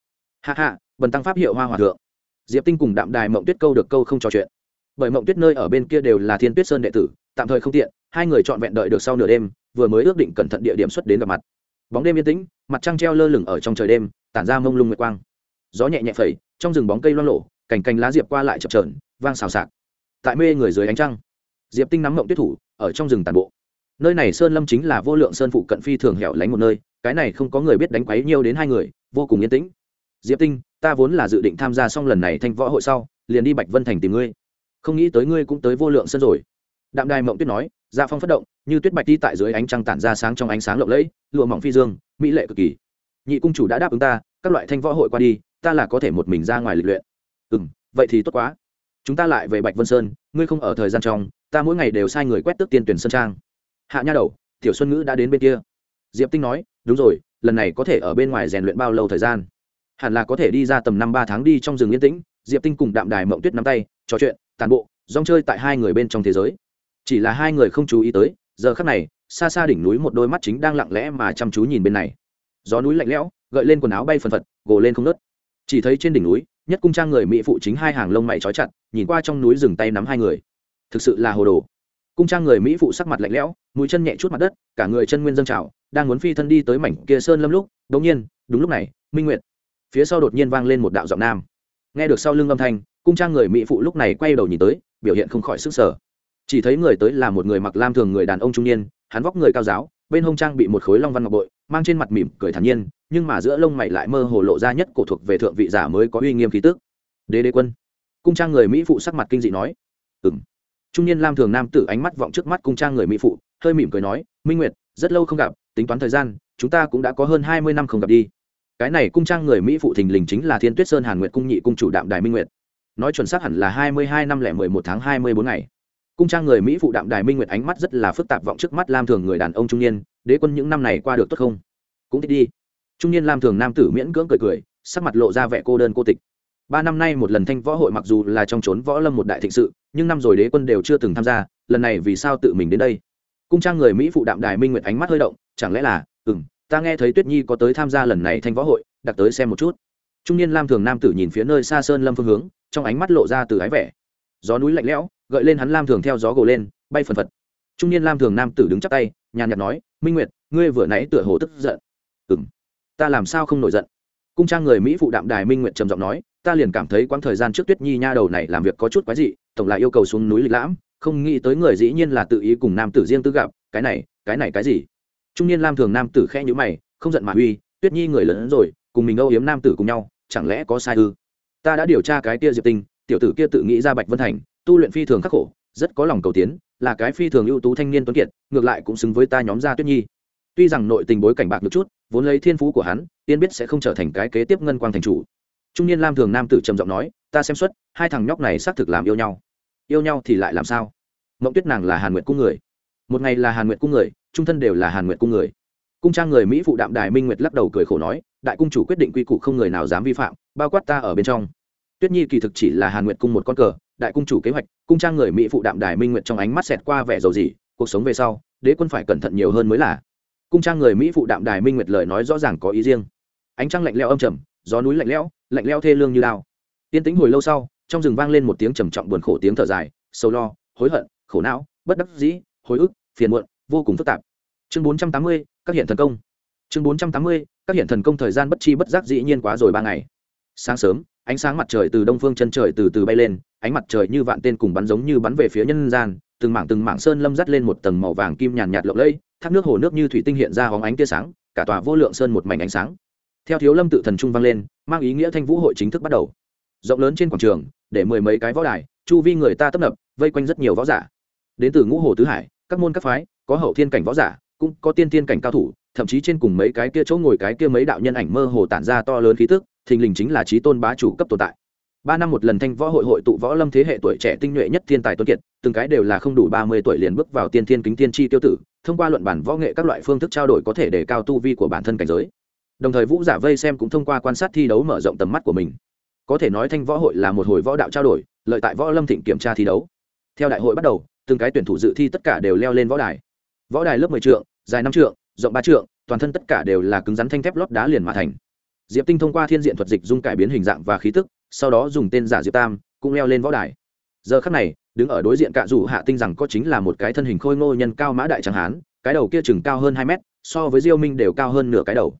Hạ hạ bần tăng pháp hiệu hoa hòa thượng. Diệp tinh cùng đạm đài mộng tuyết câu được câu không trò chuyện. Bởi mộng tuyết nơi ở bên kia đều là thiên tuyết sơn đệ tử, tạm thời không tiện, hai người trọn vẹn đợi được sau nửa đêm, vừa mới ước định cẩn thận địa điểm xuất đến gặp mặt. Bóng đêm yên tĩnh, mặt trăng treo lơ lửng ở trong trời đêm tản ra mông lung nguyệt quang. Gió nhẹ nhẹ phẩy, trong rừng bóng cây loang lộ cành cành lá diệp qua lại chập trờn vang xào xạc. Tại mê người dưới ánh trăng, diệp tinh nắm mộng tuyết thủ, ở trong rừng tàn bộ. Nơi này sơn lâm chính là vô lượng sơn phụ cận phi thường hẻo lánh một nơi, cái này không có người biết đánh quấy nhiều đến hai người, vô cùng yên tĩnh. Diệp tinh, ta vốn là dự định tham gia xong lần này thanh võ hội sau, liền đi bạch vân thành tìm ngươi. Không nghĩ tới ngươi cũng tới vô lượng sơn rồi. Đạm đài mộng tuyết nói dạ phong phát động, như tuyết bạch đi tại dưới ánh trăng tản ra sáng trong ánh sáng lộng lẫy, lụa mỏng phi dương, mỹ lệ cực kỳ nhị cung chủ đã đáp ứng ta, các loại thanh võ hội qua đi, ta là có thể một mình ra ngoài lịch luyện. Ừ m vậy thì tốt quá. Chúng ta lại về bạch vân sơn, ngươi không ở thời gian trong, ta mỗi ngày đều sai người quét tước tiên tuyển sơn trang. Hạ nha đầu, tiểu xuân ngữ đã đến bên kia. Diệp tinh nói, đúng rồi, lần này có thể ở bên ngoài rèn luyện bao lâu thời gian? Hẳn là có thể đi ra tầm năm ba tháng đi trong rừng yên tĩnh, diệp tinh cùng đạm đài mộng tuyết nắm tay, trò chuyện tàn bộ, rong chơi tại hai người bên trong thế giới. Chỉ là hai người không chú ý tới, giờ khắc này, xa xa đỉnh núi một đôi mắt chính đang lặng lẽ mà chăm chú nhìn bên này gió núi lạnh lẽo, gợi lên quần áo bay phần phật, gồ lên không nớt. Chỉ thấy trên đỉnh núi, nhất cung trang người mỹ phụ chính hai hàng lông mày trói chặt, nhìn qua trong núi rừng tay nắm hai người. Thực sự là hồ đồ. Cung trang người mỹ phụ sắc mặt lạnh lẽo, mũi chân nhẹ chút mặt đất, cả người chân nguyên dâng trào, đang muốn phi thân đi tới mảnh kia sơn lâm lúc đ ỗ n g nhiên, đúng lúc này, minh nguyệt. Phía sau đột nhiên vang lên một đạo giọng nam. Nghe được sau lưng âm thanh, cung trang người mỹ phụ lúc này quay đầu nhìn tới, biểu hiện không khỏi sức sở chỉ thấy người tới là một người mặc lam thường người đàn ông trung niên, hắn vóc người cao giáo, bên hông trang bị một khối long văn ngọc bội mang trên mặt mỉm cười thản nhiên, nhưng mà giữa lông mày lại mơ hồ lộ ra nhất cổ thuộc về thượng vị giả mới có uy nghiêm khí tức. Đế đế quân. Cung trang người mỹ phụ sắc mặt kinh dị nói. Ừng trung niên lam thường nam tử ánh mắt vọng trước mắt cung trang người mỹ phụ, hơi mỉm cười nói, minh nguyệt, rất lâu không gặp, tính toán thời gian, chúng ta cũng đã có hơn hai mươi năm không gặp đi. Cái này cung trang người mỹ phụ thình lình chính là thiên tuyết sơn hàn nguyệt cung nhị cung chủ đạm đài minh nguyệt. Nói chuẩn xác hẳn là hai mươi hai năm lẻ mười một tháng hai mươi bốn ngày. Cung trang người mỹ phụ đạm đài minh nguyệt ánh mắt rất là phức tạp vọng trước mắt lam thường người đàn ông trung niên đế quân những năm này qua được tốt không? Cũng thích đi. Trung niên lam thường nam tử miễn cưỡng cười cười, sắc mặt lộ ra vẻ cô đơn cô tịch. Ba năm nay một lần thanh võ hội mặc dù là trong trốn võ lâm một đại thịnh sự, nhưng năm rồi đế quân đều chưa từng tham gia, lần này vì sao tự mình đến đây? Cung trang người mỹ phụ đạm đài minh nguyệt ánh mắt hơi động, chẳng lẽ là ừ m ta nghe thấy tuyết nhi có tới tham gia lần này thanh võ hội, đặt tới xem một chút. Trung niên lam thường nam tử nhìn phía nơi xa sơn lâm phương hướng, trong ánh mắt lộ ra từ ái vẻ. Gió núi lạnh lẽo, gợi lên hắn lam thường theo gió gồ lên, bay phần phật. Trung niên lam thường nam tử đứng chắc tay, nhàn nhạt nói minh nguyệt, ngươi vừa nãy tựa hồ tức giận. Ừ m ta làm sao không nổi giận? Cung trang người mỹ phụ đạm đài minh nguyệt trầm giọng nói, ta liền cảm thấy quãng thời gian trước tuyết nhi nha đầu này làm việc có chút quái dị, tổng lại yêu cầu xuống núi lịch lãm, không nghĩ tới người dĩ nhiên là tự ý cùng nam tử riêng tư gặp, cái này cái này cái gì? Trung niên lam thường nam tử khẽ nhữ mày, không giận mà uy, tuyết nhi người lớn rồi, cùng mình âu yếm nam tử cùng nhau, chẳng lẽ có sai ư? Ta đã điều tra cái kia diệp tinh tiểu tử kia tự nghĩ ra bạch vân thành, tu luyện phi thường khắc khổ, rất có lòng cầu tiến là cái phi thường ưu tú thanh niên tuấn kiệt, ngược lại cũng xứng với ta nhóm gia tuyết nhi. Tuy rằng nội tình bối cảnh bạc được chút, vốn lấy thiên phú của hắn, tiên biết sẽ không trở thành cái kế tiếp ngân quang thành chủ. Trung niên lam thường nam tử trầm giọng nói, ta xem xuất hai thằng nhóc này xác thực làm yêu nhau. Yêu nhau thì lại làm sao? Mộng tuyết nàng là hàn nguyệt cung người. Một ngày là hàn nguyệt cung người, trung thân đều là hàn nguyệt cung người. Cung trang người mỹ phụ đạm đài minh nguyệt lắc đầu cười khổ nói, đại cung chủ quyết định quy củ không người nào dám vi phạm, bao quát ta ở bên trong. Tuyết nhi kỳ thực chỉ là hàn nguyệt cung một con cờ đại cung chủ kế hoạch, cung trang người mỹ phụ đạm đài minh nguyệt trong ánh mắt xẹt qua vẻ dầu gì cuộc sống về sau, đế quân phải cẩn thận nhiều hơn mới là. Cung trang người mỹ phụ đạm đài minh nguyệt lời nói rõ ràng có ý riêng. Ánh trăng lạnh leo âm trầm, gió núi lạnh lẽo, lạnh leo thê lương như lao tiên tính hồi lâu sau, trong rừng vang lên một tiếng trầm trọng buồn khổ tiếng thở dài sâu lo, hối hận, khổ não, bất đắc dĩ hối ức, phiền muộn, vô cùng phức tạp. Chương bốn trăm tám mươi, các hiện thần công. Chương bốn trăm tám mươi, các hiện thần công thời gian bất chi bất giác dĩ nhiên quá rồi ba ngày. Sáng sớm ánh sáng mặt trời từ đông phương chân trời từ từ bay lên, ánh mặt trời như vạn tên cùng bắn giống như bắn về phía nhân gian, từng mảng từng mảng sơn lâm dắt lên một tầng màu vàng kim nhàn nhạt lộng lẫy, thác nước hồ nước như thủy tinh hiện ra hóng ánh tia sáng, cả tòa vô lượng sơn một mảnh ánh sáng. Theo thiếu lâm tự thần trung vang lên, mang ý nghĩa thanh vũ hội chính thức bắt đầu. Rộng lớn trên quảng trường, để mười mấy cái võ đài, chu vi người ta tấp nập, vây quanh rất nhiều võ giả. Đến từ ngũ hồ tứ hải, các môn các phái, có hậu thiên cảnh võ giả, cũng có tiên thiên cảnh cao thủ, thậm chí trên cùng mấy cái kia chỗ ngồi cái kia mấy đạo nhân ảnh mơ hồ tản ra to lớn khí tức thình lình chính là trí tôn bá chủ cấp tồn tại. Ba năm một lần thanh võ hội hội tụ võ lâm thế hệ tuổi trẻ tinh nhuệ nhất thiên tài tuân kiệt, từng cái đều là không đủ ba mươi tuổi liền bước vào tiên thiên kính tiên tri tiêu tử, thông qua luận bản võ nghệ các loại phương thức trao đổi có thể để cao tu vi của bản thân cảnh giới. Đồng thời vũ giả vây xem cũng thông qua quan sát thi đấu mở rộng tầm mắt của mình. Có thể nói thanh võ hội là một hồi võ đạo trao đổi, lợi tại võ lâm thịnh kiểm tra thi đấu. Theo đại hội bắt đầu, từng cái tuyển thủ dự thi tất cả đều leo lên võ đài. Võ đài lớp mười trượng, dài năm trượng, rộng ba trượng, toàn thân tất cả đều là cứng rắn thanh thép lót đá liền mà thành diệp tinh thông qua thiên diện thuật dịch dung cải biến hình dạng và khí tức, sau đó dùng tên giả diệp tam, cũng leo lên võ đài. Giờ khắc này, đứng ở đối diện cạ rủ hạ tinh rằng có chính là một cái thân hình khôi ngô nhân cao mã đại tráng hán, cái đầu kia chừng cao hơn hai mét, so với diêu minh đều cao hơn nửa cái đầu.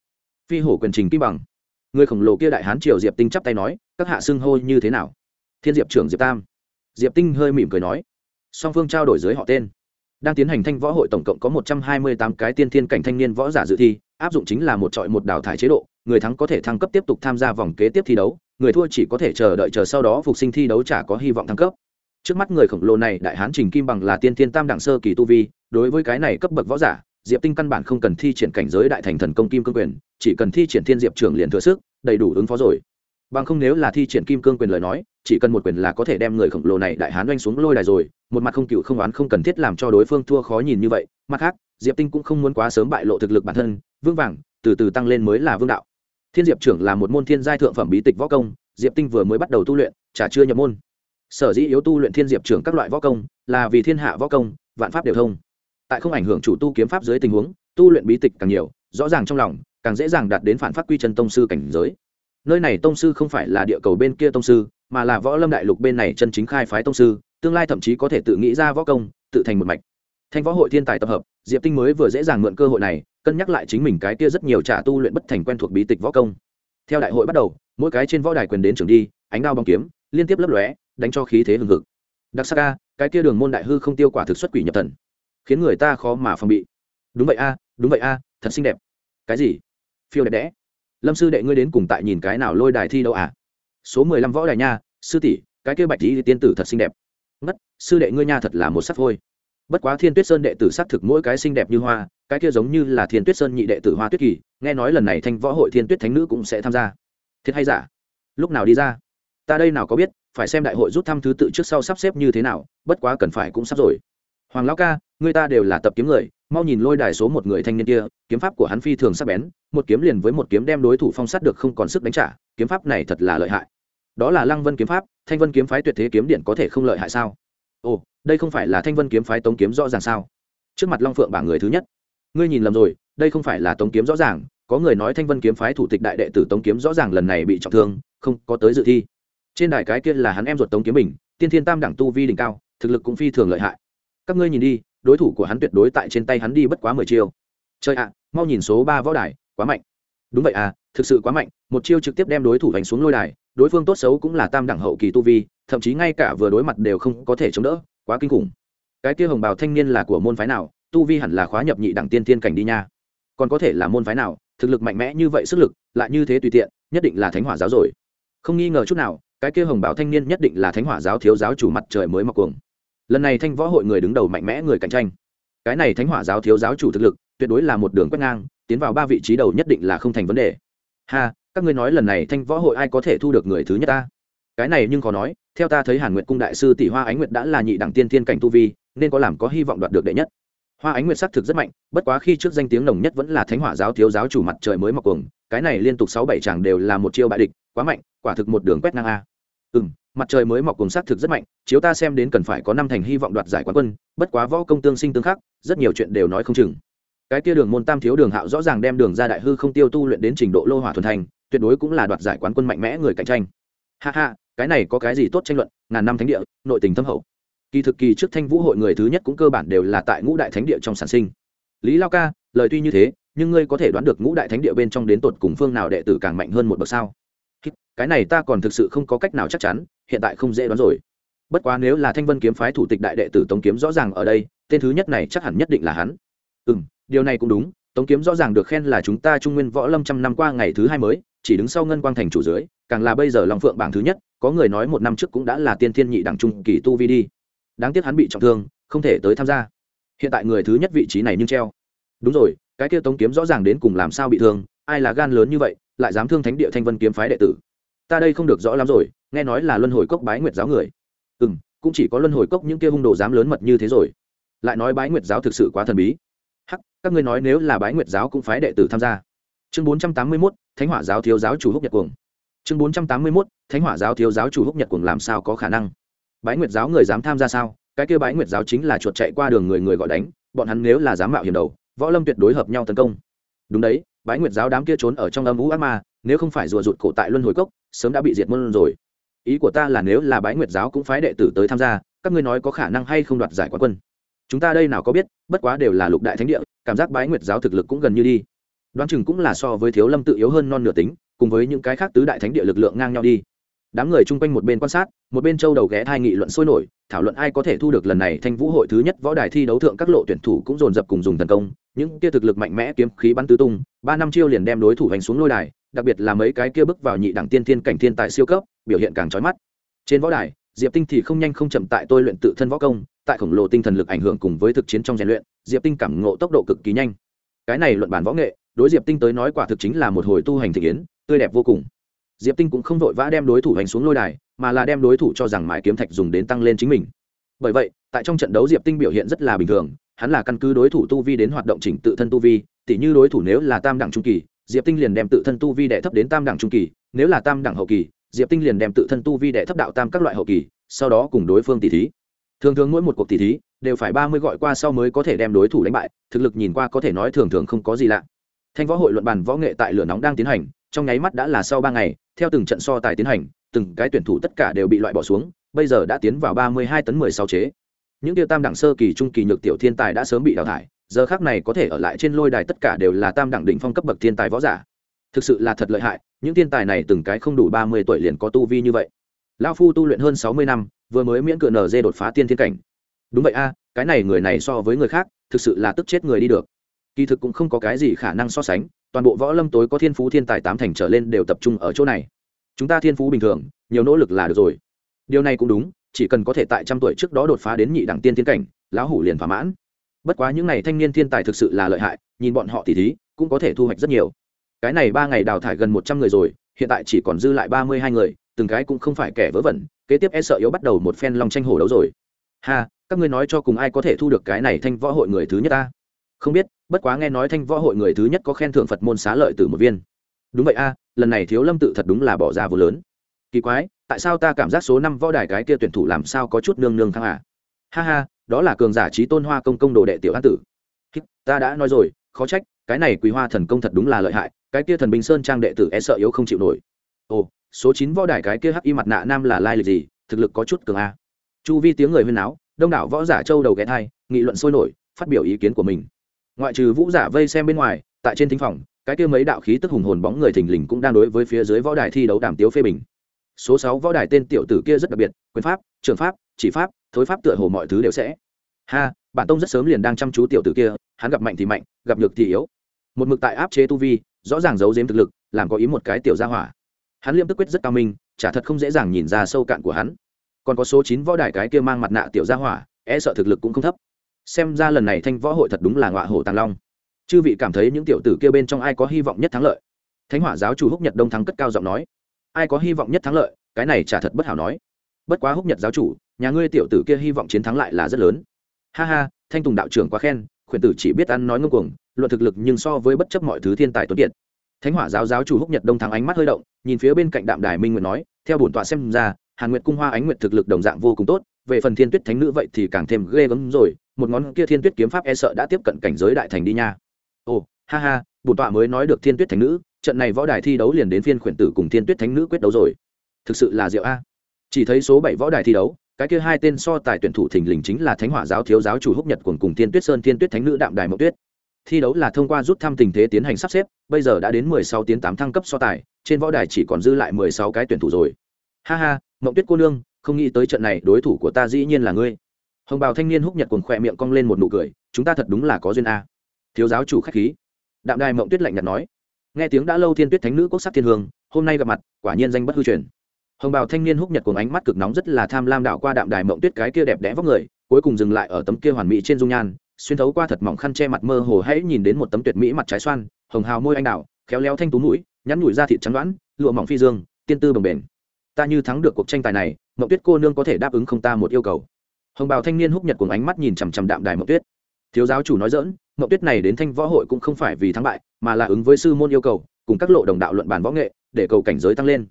Phi hổ quyền trình kim bằng. Người khổng lồ kia đại hán triều diệp tinh chắp tay nói, các hạ xưng hô như thế nào? Thiên diệp trưởng diệp tam. Diệp tinh hơi mỉm cười nói, song phương trao đổi dưới họ tên. Đang tiến hành thanh võ hội tổng cộng có một trăm hai mươi tám cái tiên thiên cảnh thanh niên võ giả dự thi, áp dụng chính là một trọi một đào thải chế độ người thắng có thể thăng cấp tiếp tục tham gia vòng kế tiếp thi đấu, người thua chỉ có thể chờ đợi chờ sau đó phục sinh thi đấu chả có hy vọng thăng cấp. Trước mắt người khổng lồ này, đại hán trình kim bằng là tiên thiên tam đẳng sơ kỳ tu vi, đối với cái này cấp bậc võ giả, diệp tinh căn bản không cần thi triển cảnh giới đại thành thần công kim cương quyền, chỉ cần thi triển thiên diệp trưởng liền thừa sức, đầy đủ ứng phó rồi. Bằng không nếu là thi triển kim cương quyền lời nói, chỉ cần một quyền là có thể đem người khổng lồ này, đại hán oanh xuống lôi đài rồi, một mặt không cựu không oán không cần thiết làm cho đối phương thua khó nhìn như vậy. Mặt khác, diệp tinh cũng không muốn quá sớm bại lộ thực lực bản thân, vương vàng, từ từ tăng lên mới là vương đạo thiên diệp trưởng là một môn thiên giai thượng phẩm bí tịch võ công, diệp tinh vừa mới bắt đầu tu luyện, chả chưa nhập môn. Sở dĩ yếu tu luyện thiên diệp trưởng các loại võ công, là vì thiên hạ võ công, vạn pháp đều thông. Tại không ảnh hưởng chủ tu kiếm pháp dưới tình huống, tu luyện bí tịch càng nhiều, rõ ràng trong lòng, càng dễ dàng đạt đến phản phát quy chân tông sư cảnh giới. Nơi này tông sư không phải là địa cầu bên kia tông sư, mà là võ lâm đại lục bên này chân chính khai phái tông sư, tương lai thậm chí có thể tự nghĩ ra võ công, tự thành một mạch thanh võ hội thiên tài tập hợp diệp tinh mới vừa dễ dàng mượn cơ hội này cân nhắc lại chính mình cái kia rất nhiều trả tu luyện bất thành quen thuộc bí tịch võ công. Theo đại hội bắt đầu mỗi cái trên võ đài quyền đến trường đi ánh đao bóng kiếm liên tiếp lấp lóe đánh cho khí thế hừng hực. Đặc sắc a, cái kia đường môn đại hư không tiêu quả thực xuất quỷ nhập thần khiến người ta khó mà phòng bị. Đúng vậy a đúng vậy a thật xinh đẹp. Cái gì? Phiêu đẹp đẽ. Lâm sư đệ ngươi đến cùng tại nhìn cái nào lôi đài thi đâu à? Số mười lăm võ đài nha sư tỷ cái kia bạch tỷ tiên tử thật xinh đẹp. Ngất sư đệ ngươi nha thật là một sắc thôi bất quá thiên tuyết sơn đệ tử xác thực mỗi cái xinh đẹp như hoa, cái kia giống như là thiên tuyết sơn nhị đệ tử hoa tuyết kỳ, nghe nói lần này thanh võ hội thiên tuyết thánh nữ cũng sẽ tham gia. Thiệt hay giả? Lúc nào đi ra? Ta đây nào có biết, phải xem đại hội rút thăm thứ tự trước sau sắp xếp như thế nào, bất quá cần phải cũng sắp rồi. Hoàng lão ca, người ta đều là tập kiếm người, mau nhìn lôi đài số một người thanh niên kia, kiếm pháp của hắn phi thường sắc bén, một kiếm liền với một kiếm đem đối thủ phong sát được không còn sức đánh trả, kiếm pháp này thật là lợi hại. Đó là lăng vân kiếm pháp, thanh vân kiếm phái tuyệt thế kiếm điện có thể không lợi hại sao? Ồ đây không phải là thanh vân kiếm phái tống kiếm rõ ràng sao? Trước mặt long phượng bảng người thứ nhất. Ngươi nhìn lầm rồi đây không phải là tống kiếm rõ ràng. Có người nói thanh vân kiếm phái thủ tịch đại đệ tử tống kiếm rõ ràng lần này bị trọng thương không có tới dự thi. Trên đài cái kia là hắn em ruột tống kiếm mình, tiên thiên tam đẳng tu vi đỉnh cao thực lực cũng phi thường lợi hại. Các ngươi nhìn đi đối thủ của hắn tuyệt đối tại trên tay hắn đi bất quá mười chiêu. Chơi ạ à, mau nhìn số ba võ đài quá mạnh. Đúng vậy à thực sự quá mạnh một chiêu trực tiếp đem đối thủ đánh xuống lôi đài đối phương tốt xấu cũng là tam đẳng hậu kỳ tu vi thậm chí ngay cả vừa đối mặt đều không có thể chống đỡ quá kinh khủng. Cái kia hồng bào thanh niên là của môn phái nào, tu vi hẳn là khóa nhập nhị đẳng tiên tiên cảnh đi nha. Còn có thể là môn phái nào, thực lực mạnh mẽ như vậy sức lực, lại như thế tùy tiện, nhất định là thánh hỏa giáo rồi. Không nghi ngờ chút nào, cái kia hồng bảo thanh niên nhất định là thánh hỏa giáo thiếu giáo chủ mặt trời mới mặc cuồng. Lần này thanh võ hội người đứng đầu mạnh mẽ người cạnh tranh. Cái này thánh hỏa giáo thiếu giáo chủ thực lực, tuyệt đối là một đường quét ngang, tiến vào ba vị trí đầu nhất định là không thành vấn đề. Ha, các ngươi nói lần này thanh võ hội ai có thể thu được người thứ nhất ta? Cái này nhưng có nói theo ta thấy hàn nguyệt cung đại sư tỷ hoa ánh nguyệt đã là nhị đẳng tiên thiên cảnh tu vi, nên có làm có hy vọng đoạt được đệ nhất. Hoa ánh nguyệt xác thực rất mạnh, bất quá khi trước danh tiếng nồng nhất vẫn là thánh hỏa giáo thiếu giáo chủ mặt trời mới mọc cuồng, cái này liên tục sáu bảy chàng đều là một chiêu bại địch, quá mạnh, quả thực một đường quét ngang a. Ừ m mặt trời mới mọc cùng xác thực rất mạnh, chiếu ta xem đến cần phải có năm thành hy vọng đoạt giải quán quân, bất quá võ công tương sinh tương khắc, rất nhiều chuyện đều nói không chừng. Cái kia đường môn tam thiếu đường hạo rõ ràng đem đường ra đại hư không tiêu tu luyện đến trình độ lô hỏa thuần thành, tuyệt đối cũng là đoạt giải quán quân mạnh mẽ người cạnh tranh. Ha ha cái này có cái gì tốt tranh luận, ngàn năm thánh địa, nội tình thâm hậu. Kỳ thực kỳ trước thanh vũ hội người thứ nhất cũng cơ bản đều là tại ngũ đại thánh địa trong sản sinh. Lý lao ca, lời tuy như thế, nhưng ngươi có thể đoán được ngũ đại thánh địa bên trong đến tột cùng phương nào đệ tử càng mạnh hơn một bậc sao? Cái này ta còn thực sự không có cách nào chắc chắn, hiện tại không dễ đoán rồi. Bất quá nếu là thanh vân kiếm phái thủ tịch đại đệ tử tống kiếm rõ ràng ở đây, tên thứ nhất này chắc hẳn nhất định là hắn. Ừ m điều này cũng đúng, tống kiếm rõ ràng được khen là chúng ta trung nguyên võ lâm trăm năm qua ngày thứ hai mới chỉ đứng sau ngân quang thành chủ dưới, càng là bây giờ Long phượng bảng thứ nhất, có người nói một năm trước cũng đã là tiên thiên nhị đẳng trung kỳ tu vi đi. Đáng tiếc hắn bị trọng thương, không thể tới tham gia. Hiện tại người thứ nhất vị trí này nhưng treo. Đúng rồi, cái kia tống kiếm rõ ràng đến cùng làm sao bị thương, ai là gan lớn như vậy, lại dám thương thánh địa thanh vân kiếm phái đệ tử. Ta đây không được rõ lắm rồi, nghe nói là luân hồi cốc bái nguyệt giáo người. Ừ m cũng chỉ có luân hồi cốc những kia hung đồ dám lớn mật như thế rồi. Lại nói bái nguyệt giáo thực sự quá thần bí. Hắc, các ngươi nói nếu là bái nguyệt giáo cũng phái đệ tử tham gia. Chương bốn trăm tám mươi mốt thánh hỏa giáo thiếu giáo chủ húc nhật cuồng. Chương bốn trăm tám mươi mốt, thánh hỏa giáo thiếu giáo chủ húc nhật cuồng làm sao có khả năng? Bái nguyệt giáo người dám tham gia sao? Cái kia bái nguyệt giáo chính là chuột chạy qua đường người người gọi đánh, bọn hắn nếu là dám mạo hiểm đầu, võ lâm tuyệt đối hợp nhau tấn công. Đúng đấy, bái nguyệt giáo đám kia trốn ở trong âm ú ác ma, nếu không phải rùa rụt cổ tại luân hồi cốc, sớm đã bị diệt môn rồi. Ý của ta là nếu là bái nguyệt giáo cũng phái đệ tử tới tham gia, các ngươi nói có khả năng hay không đoạt giải quán quân? Chúng ta đây nào có biết, bất quá đều là lục đại thánh địa, cảm giác bái nguyệt giáo thực lực cũng gần như đi đoán chừng cũng là so với thiếu lâm tự yếu hơn non nửa tính, cùng với những cái khác tứ đại thánh địa lực lượng ngang nhau đi. Đám người chung quanh một bên quan sát, một bên châu đầu ghé thai nghị luận sôi nổi, thảo luận ai có thể thu được lần này thanh vũ hội thứ nhất võ đài thi đấu thượng các lộ tuyển thủ cũng dồn dập cùng dùng tấn công, những kia thực lực mạnh mẽ kiếm khí bắn tứ tung, ba năm chiêu liền đem đối thủ hành xuống lôi đài, đặc biệt là mấy cái kia bước vào nhị đẳng tiên thiên cảnh thiên tài siêu cấp, biểu hiện càng trói mắt. Trên võ đài, diệp tinh thì không nhanh không chậm tại tôi luyện tự thân võ công, tại khổng lồ tinh thần lực ảnh hưởng cùng với thực chiến trong rèn luyện, diệp tinh cảm ngộ tốc độ cực kỳ nhanh. Cái này luận bản võ nghệ đối diệp tinh tới nói quả thực chính là một hồi tu hành thị kiến, tươi đẹp vô cùng. Diệp tinh cũng không vội vã đem đối thủ hành xuống lôi đài, mà là đem đối thủ cho rằng mãi kiếm thạch dùng đến tăng lên chính mình. Bởi vậy, tại trong trận đấu diệp tinh biểu hiện rất là bình thường, hắn là căn cứ đối thủ tu vi đến hoạt động chỉnh tự thân tu vi, tỉ như đối thủ nếu là tam đẳng trung kỳ, diệp tinh liền đem tự thân tu vi đệ thấp đến tam đẳng trung kỳ, nếu là tam đẳng hậu kỳ, diệp tinh liền đem tự thân tu vi đệ thấp đạo tam các loại hậu kỳ, sau đó cùng đối phương tỉ thí. Thường thường mỗi một cuộc tỉ thí, đều phải ba mươi gọi qua sau mới có thể đem đối thủ đánh bại, thực lực nhìn qua có thể nói thường thường không có gì lạ thanh võ hội luận bàn võ nghệ tại lửa nóng đang tiến hành, trong nháy mắt đã là sau ba ngày, theo từng trận so tài tiến hành, từng cái tuyển thủ tất cả đều bị loại bỏ xuống, bây giờ đã tiến vào ba mươi hai tấn mười sáu chế. Những tiêu tam đẳng sơ kỳ, trung kỳ nhược tiểu thiên tài đã sớm bị đào thải, giờ khác này có thể ở lại trên lôi đài tất cả đều là tam đẳng đỉnh phong cấp bậc thiên tài võ giả. Thực sự là thật lợi hại, những thiên tài này từng cái không đủ ba mươi tuổi liền có tu vi như vậy. Lao phu tu luyện hơn sáu mươi năm, vừa mới miễn cựa nở dê đột phá tiên thiên cảnh. Đúng vậy a, cái này người này so với người khác, thực sự là tức chết người đi được kỳ thực cũng không có cái gì khả năng so sánh, toàn bộ võ lâm tối có thiên phú thiên tài tám thành trở lên đều tập trung ở chỗ này. Chúng ta thiên phú bình thường, nhiều nỗ lực là được rồi. Điều này cũng đúng, chỉ cần có thể tại trăm tuổi trước đó đột phá đến nhị đẳng tiên tiến cảnh, lão hủ liền thỏa mãn. Bất quá những n à y thanh niên thiên tài thực sự là lợi hại, nhìn bọn họ thì thí, cũng có thể thu hoạch rất nhiều. Cái này ba ngày đào thải gần một trăm người rồi, hiện tại chỉ còn dư lại ba mươi hai người, từng cái cũng không phải kẻ vớ vẩn, kế tiếp e sợ yếu bắt đầu một phen lòng tranh hổ đấu rồi. Ha, các ngươi nói cho cùng ai có thể thu được cái này thanh võ hội người thứ nhất ta? Không biết, bất quá nghe nói thanh võ hội người thứ nhất có khen thưởng phật môn xá lợi từ một viên. Đúng vậy a, lần này thiếu lâm tự thật đúng là bỏ ra vô lớn. Kỳ quái, tại sao ta cảm giác số năm võ đài cái kia tuyển thủ làm sao có chút nương nương thăng à? Ha ha, đó là cường giả trí tôn hoa công công đồ đệ tiểu an tử. Ta đã nói rồi, khó trách, cái này quý hoa thần công thật đúng là lợi hại, cái kia thần bình sơn trang đệ tử e sợ yếu không chịu nổi. Ồ, số chín võ đài cái kia hắc y mặt nạ nam là lai lịch gì, thực lực có chút cường a. Chu vi tiếng người huyên náo, đông đảo võ giả châu đầu ghé thai nghị luận sôi nổi, phát biểu ý kiến của mình ngoại trừ vũ giả vây xem bên ngoài, tại trên thính phòng, cái kia mấy đạo khí tức hùng hồn bóng người thình lình cũng đang đối với phía dưới võ đài thi đấu đàm tiếu phê bình. Số sáu võ đài tên tiểu tử kia rất đặc biệt, quyền pháp, trường pháp, chỉ pháp, thối pháp tựa hồ mọi thứ đều sẽ. Ha, bản tông rất sớm liền đang chăm chú tiểu tử kia, hắn gặp mạnh thì mạnh, gặp nhược thì yếu. Một mực tại áp chế tu vi, rõ ràng giấu giếm thực lực, làm có ý một cái tiểu gia hỏa. Hắn liêm tức quyết rất cao minh, chả thật không dễ dàng nhìn ra sâu cạn của hắn. Còn có số chín võ đài cái kia mang mặt nạ tiểu gia hỏa e sợ thực lực cũng không thấp xem ra lần này thanh võ hội thật đúng là ngọa hổ tàng long. Chư vị cảm thấy những tiểu tử kia bên trong ai có hy vọng nhất thắng lợi? Thánh hỏa giáo chủ húc nhật đông thắng cất cao giọng nói. Ai có hy vọng nhất thắng lợi? Cái này chả thật bất hảo nói. Bất quá húc nhật giáo chủ, nhà ngươi tiểu tử kia hy vọng chiến thắng lại là rất lớn. Ha ha, thanh tùng đạo trưởng quá khen, khuyển tử chỉ biết ăn nói ngông cuồng, luận thực lực nhưng so với bất chấp mọi thứ thiên tài tuấn kiệt. Thánh hỏa giáo giáo chủ húc nhật đông thắng ánh mắt hơi động, nhìn phía bên cạnh đạm đài minh nguyệt nói, theo bổn tọa xem ra, hàn nguyệt cung hoa ánh nguyệt thực lực đồng dạng vô cùng tốt, về phần thiên tuyết thánh nữ vậy thì càng thêm ghê gớm rồi một ngón kia thiên tuyết kiếm pháp e sợ đã tiếp cận cảnh giới đại thành đi nha. Ồ, ha ha, bổn tọa mới nói được thiên tuyết thánh nữ, trận này võ đài thi đấu liền đến phiên khuyển tử cùng thiên tuyết thánh nữ quyết đấu rồi. Thực sự là diệu a. Chỉ thấy số bảy võ đài thi đấu, cái kia hai tên so tài tuyển thủ thình lình chính là thánh hỏa giáo thiếu giáo chủ húc nhật cùng cùng thiên tuyết sơn, thiên tuyết thánh nữ đạm đài mậu tuyết. Thi đấu là thông qua rút thăm tình thế tiến hành sắp xếp, bây giờ đã đến mười sáu tiến tám thăng cấp so tài, trên võ đài chỉ còn dư lại mười sáu cái tuyển thủ rồi. Ha ha mậu tuyết cô nương, không nghĩ tới trận này đối thủ của ta dĩ nhiên là ngươi hồng bào thanh niên húc nhật cùng khỏe miệng cong lên một nụ cười, chúng ta thật đúng là có duyên a. Thiếu giáo chủ khách khí. Đạm đài Mộng tuyết lạnh nhạt nói. Nghe tiếng đã lâu thiên tuyết thánh nữ quốc sắc thiên hương, hôm nay gặp mặt, quả nhiên danh bất hư truyền. Hồng bào thanh niên húc nhật cùng ánh mắt cực nóng rất là tham lam đạo qua đạm đài mộng tuyết cái kia đẹp đẽ vóc người, cuối cùng dừng lại ở tấm kia hoàn mỹ trên dung nhan, xuyên thấu qua thật mỏng khăn che mặt mơ hồ hãy nhìn đến một tấm tuyệt mỹ mặt trái xoan, hồng hào môi anh đào, khéo léo thanh tú mũi, nhắn nhủi ra thịt trắng đoán, lụa mỏng phi dương, tiên tư bồng bền. Ta như thắng được cuộc tranh tài này, mộng tuyết cô nương có thể đáp ứng không ta một yêu cầu? Hồng bào thanh niên húc nhật cùng ánh mắt nhìn chằm chằm đạm đài mậu tuyết. Thiếu giáo chủ nói dỡn mậu tuyết này đến thanh võ hội cũng không phải vì thắng bại, mà là ứng với sư môn yêu cầu, cùng các lộ đồng đạo luận bàn võ nghệ, để cầu cảnh giới tăng lên.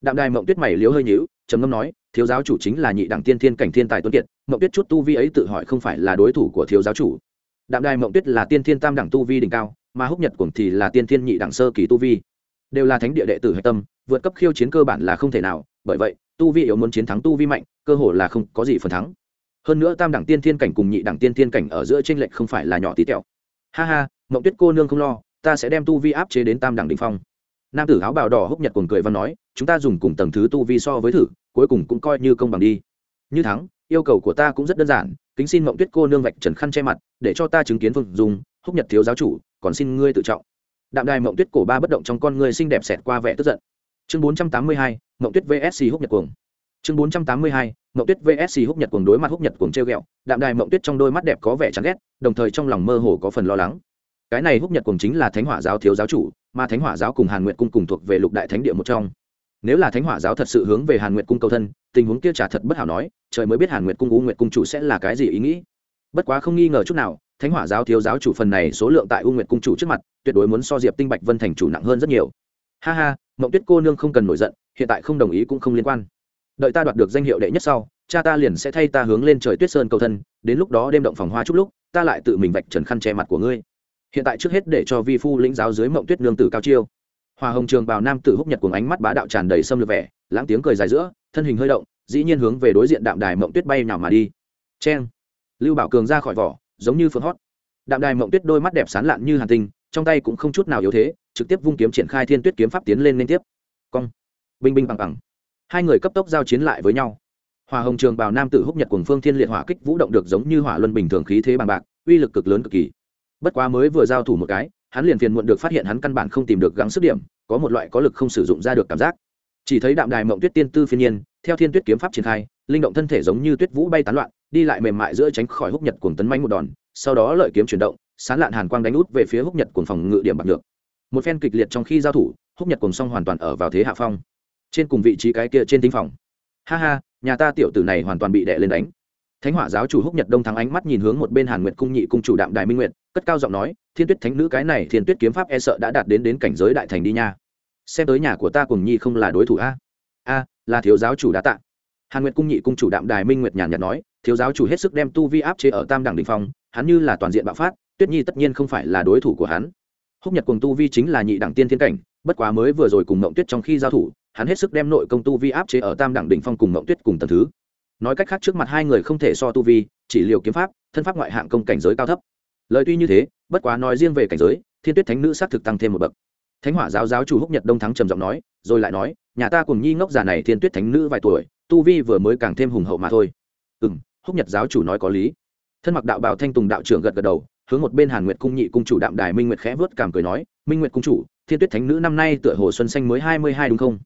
Đạm đài mộng tuyết mày liếu hơi nhíu, trầm ngâm nói, thiếu giáo chủ chính là nhị đẳng tiên thiên cảnh thiên tài tuấn kiệt mộng tuyết chút tu vi ấy tự hỏi không phải là đối thủ của thiếu giáo chủ. Đạm đài mộng tuyết là tiên thiên tam đẳng tu vi đỉnh cao, mà húc nhật cuồng thì là tiên thiên nhị đẳng sơ kỳ tu vi. Đều là thánh địa đệ tử hạch tâm, vượt cấp khiêu chiến cơ bản là không thể nào, bởi vậy, tu vi yếu muốn chiến thắng tu vi mạnh, cơ hội là không có gì phần thắng hơn nữa tam đẳng tiên thiên cảnh cùng nhị đẳng tiên thiên cảnh ở giữa tranh lệch không phải là nhỏ tí tẹo. Ha ha, mộng tuyết cô nương không lo, ta sẽ đem tu vi áp chế đến tam đẳng đ ỉ n h phong. Nam tử áo bào đỏ húc nhật cùng cười và nói, chúng ta dùng cùng tầng thứ tu vi so với thử, cuối cùng cũng coi như công bằng đi. Như thắng, yêu cầu của ta cũng rất đơn giản, kính xin mộng tuyết cô nương vạch trần khăn che mặt, để cho ta chứng kiến phương dùng húc nhật thiếu giáo chủ, còn xin ngươi tự trọng. Đạm đài mộng tuyết cổ ba bất động trong con người xinh đẹp xẹt qua vẻ tức giận. Chương bốn trăm tám mươi hai, mộng tuyết vsc húc nhật cuồng. Chương bốn trăm tám mươi hai mộng tuyết vsc húc nhật cuồng đối mặt húc nhật cuồng treo ghẹo, đạm đài mộng tuyết trong đôi mắt đẹp có vẻ chán ghét, đồng thời trong lòng mơ hồ có phần lo lắng. Cái này húc nhật cuồng chính là thánh hỏa giáo thiếu giáo chủ, mà thánh hỏa giáo cùng hàn nguyện cung cùng thuộc về lục đại thánh địa một trong. Nếu là thánh hỏa giáo thật sự hướng về hàn nguyệt cung cầu thân, tình huống kia trả thật bất hảo nói, trời mới biết hàn nguyệt cung, u nguyệt cung chủ sẽ là cái gì ý nghĩ. Bất quá không nghi ngờ chút nào, thánh hỏa giáo thiếu giáo chủ phần này số lượng tại u nguyệt cung chủ trước mặt, tuyệt đối muốn so diệp tinh bạch vân thành chủ nặng hơn rất nhiều. Ha ha, mộng tuyết cô nương không cần nổi giận, hiện tại không đồng ý cũng không liên quan đợi ta đoạt được danh hiệu đệ nhất sau, cha ta liền sẽ thay ta hướng lên trời tuyết sơn cầu thân, đến lúc đó đêm động phòng hoa chút lúc, ta lại tự mình vạch trần khăn che mặt của ngươi. Hiện tại trước hết để cho vi phu lĩnh giáo dưới mộng tuyết nương tử cao chiêu. Hoa hồng trường bào nam tử húc nhật cùng ánh mắt bá đạo tràn đầy xâm lược vẻ, lãng tiếng cười dài giữa, thân hình hơi động, dĩ nhiên hướng về đối diện đạm đài mộng tuyết bay nào mà đi. Cheng. Lưu bảo cường ra khỏi vỏ, giống như phượng hót. Đạm đài mộng tuyết đôi mắt đẹp sán lạn như hàn tinh, trong tay cũng không chút nào yếu thế, trực tiếp vung kiếm triển khai thiên tuyết kiếm pháp tiến lên liên tiếp. Cong. Binh binh bằng bằng hai người cấp tốc giao chiến lại với nhau. Hòa hồng trường bào nam tử húc nhật cùng phương thiên liệt hỏa kích vũ động được giống như hỏa luân bình thường khí thế bằng bạc, uy lực cực lớn cực kỳ. Bất quá mới vừa giao thủ một cái, hắn liền phiền muộn được phát hiện hắn căn bản không tìm được gắng sức điểm, có một loại có lực không sử dụng ra được cảm giác. Chỉ thấy đạm đài mộng tuyết tiên tư phiên nhiên, theo thiên tuyết kiếm pháp triển khai, linh động thân thể giống như tuyết vũ bay tán loạn, đi lại mềm mại giữa tránh khỏi húc nhật cuồng tấn manh một đòn, sau đó lợi kiếm chuyển động, sán lạn hàn quang đánh út về phía húc nhật cuồng phòng ngự điểm bạc được một phen kịch liệt trong khi giao thủ, húc nhật cuồng song hoàn toàn ở vào thế hạ phong trên cùng vị trí cái kia trên tinh phòng. Ha ha, nhà ta tiểu tử này hoàn toàn bị đè lên đánh. Thánh hỏa giáo chủ húc nhật đông thắng ánh mắt nhìn hướng một bên hàn nguyệt cung nhị cung chủ đạm đài minh nguyệt, cất cao giọng nói, thiên tuyết thánh nữ cái này thiên tuyết kiếm pháp e sợ đã đạt đến đến cảnh giới đại thành đi nha. Xem tới nhà của ta cùng nhi không là đối thủ a. A, là thiếu giáo chủ đã tạ. Hàn nguyệt cung nhị cung chủ đạm đài minh nguyệt nhàn nhạt nói, thiếu giáo chủ hết sức đem tu vi áp chế ở tam đẳng đình phong, hắn như là toàn diện bạo phát, tuyết nhi tất nhiên không phải là đối thủ của hắn. Húc nhật cùng tu vi chính là nhị đẳng tiên thiên cảnh bất quá mới vừa rồi cùng mộng tuyết trong khi giao thủ, hắn hết sức đem nội công tu vi áp chế ở tam đẳng đỉnh phong cùng mộng tuyết cùng tầng thứ. Nói cách khác trước mặt hai người không thể so tu vi, chỉ liều kiếm pháp, thân pháp ngoại hạng công cảnh giới cao thấp. Lời tuy như thế, bất quá nói riêng về cảnh giới, thiên tuyết thánh nữ xác thực tăng thêm một bậc. Thánh hỏa giáo giáo chủ húc nhật đông thắng trầm giọng nói, rồi lại nói, nhà ta cùng nhi ngốc già này thiên tuyết thánh nữ vài tuổi, tu vi vừa mới càng thêm hùng hậu mà thôi. Ừ m húc nhật giáo chủ nói có lý. Thân mặc đạo bào thanh tùng đạo trưởng gật gật đầu, hướng một bên hàn nguyệt cung nhị cung chủ đạm đài minh nguyệt khẽ vớt cảm cười nói minh nguyệt cung chủ, thiên tuyết thánh nữ năm nay tựa hồ xuân xanh mới hai mươi hai đúng không?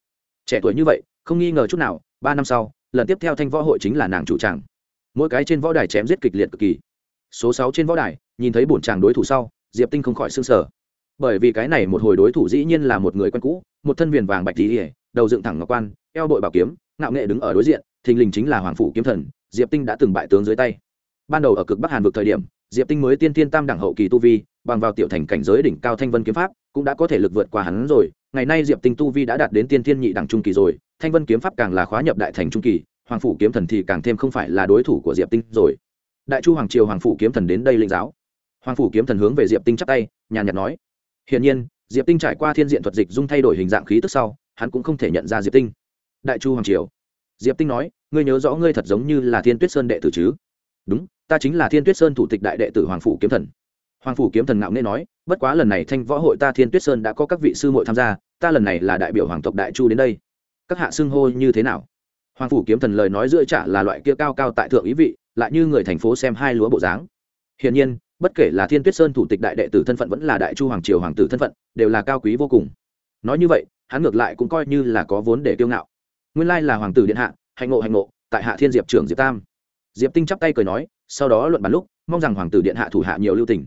Trẻ tuổi như vậy, không nghi ngờ chút nào, ba năm sau, lần tiếp theo thanh võ hội chính là nàng chủ tràng. Mỗi cái trên võ đài chém giết kịch liệt cực kỳ. Số sáu trên võ đài, nhìn thấy bổn chàng đối thủ sau, diệp tinh không khỏi s ư n g sở. Bởi vì cái này một hồi đối thủ dĩ nhiên là một người quen cũ, một thân viền vàng bạch tỉ ỉa đầu dựng thẳng ngọc quan, eo bội bảo kiếm, ngạo nghệ đứng ở đối diện, thình lình chính là hoàng phủ kiếm thần, diệp tinh đã từng bại tướng dưới tay. Ban đầu ở cực bắc hàn vực thời điểm diệp tinh mới tiên tiên tam đẳng hậu kỳ tu vi, bằng vào tiểu thành cảnh giới đỉnh cao thanh vân kiếm pháp, cũng đã có thể lực vượt qua hắn rồi. Ngày nay diệp tinh tu vi đã đạt đến tiên tiên nhị đẳng trung kỳ rồi, thanh vân kiếm pháp càng là khóa nhập đại thành trung kỳ, hoàng phủ kiếm thần thì càng thêm không phải là đối thủ của diệp tinh rồi. Đại chu hoàng triều hoàng phủ kiếm thần đến đây linh giáo. Hoàng phủ kiếm thần hướng về diệp tinh chắp tay, nhàn nhạt nói. Hiển nhiên, diệp tinh trải qua thiên diện thuật dịch dung thay đổi hình dạng khí tức sau, hắn cũng không thể nhận ra diệp tinh. Đại chu hoàng triều. Diệp tinh nói, ngươi nhớ rõ ngươi thật giống như là thiên tuyết sơn đệ tử chứ? Đúng ta chính là thiên tuyết sơn thủ tịch đại đệ tử hoàng phủ kiếm thần. Hoàng phủ kiếm thần ngạo nghê nói, bất quá lần này thanh võ hội ta thiên tuyết sơn đã có các vị sư muội tham gia, ta lần này là đại biểu hoàng tộc đại chu đến đây. Các hạ xưng hô như thế nào? Hoàng phủ kiếm thần lời nói giữa trả là loại kia cao cao tại thượng ý vị, lại như người thành phố xem hai lúa bộ dáng. Hiển nhiên, bất kể là thiên tuyết sơn thủ tịch đại đệ tử thân phận vẫn là đại chu hoàng triều hoàng tử thân phận, đều là cao quý vô cùng. Nói như vậy, hắn ngược lại cũng coi như là có vốn để kiêu ngạo. Nguyên lai là hoàng tử điện hạ, hạnh ngộ hạnh ngộ, tại hạ thiên diệp trưởng diệp tam. Diệp tinh chắp tay cười nói sau đó luận bàn lúc, mong rằng hoàng tử điện hạ thủ hạ nhiều lưu tình.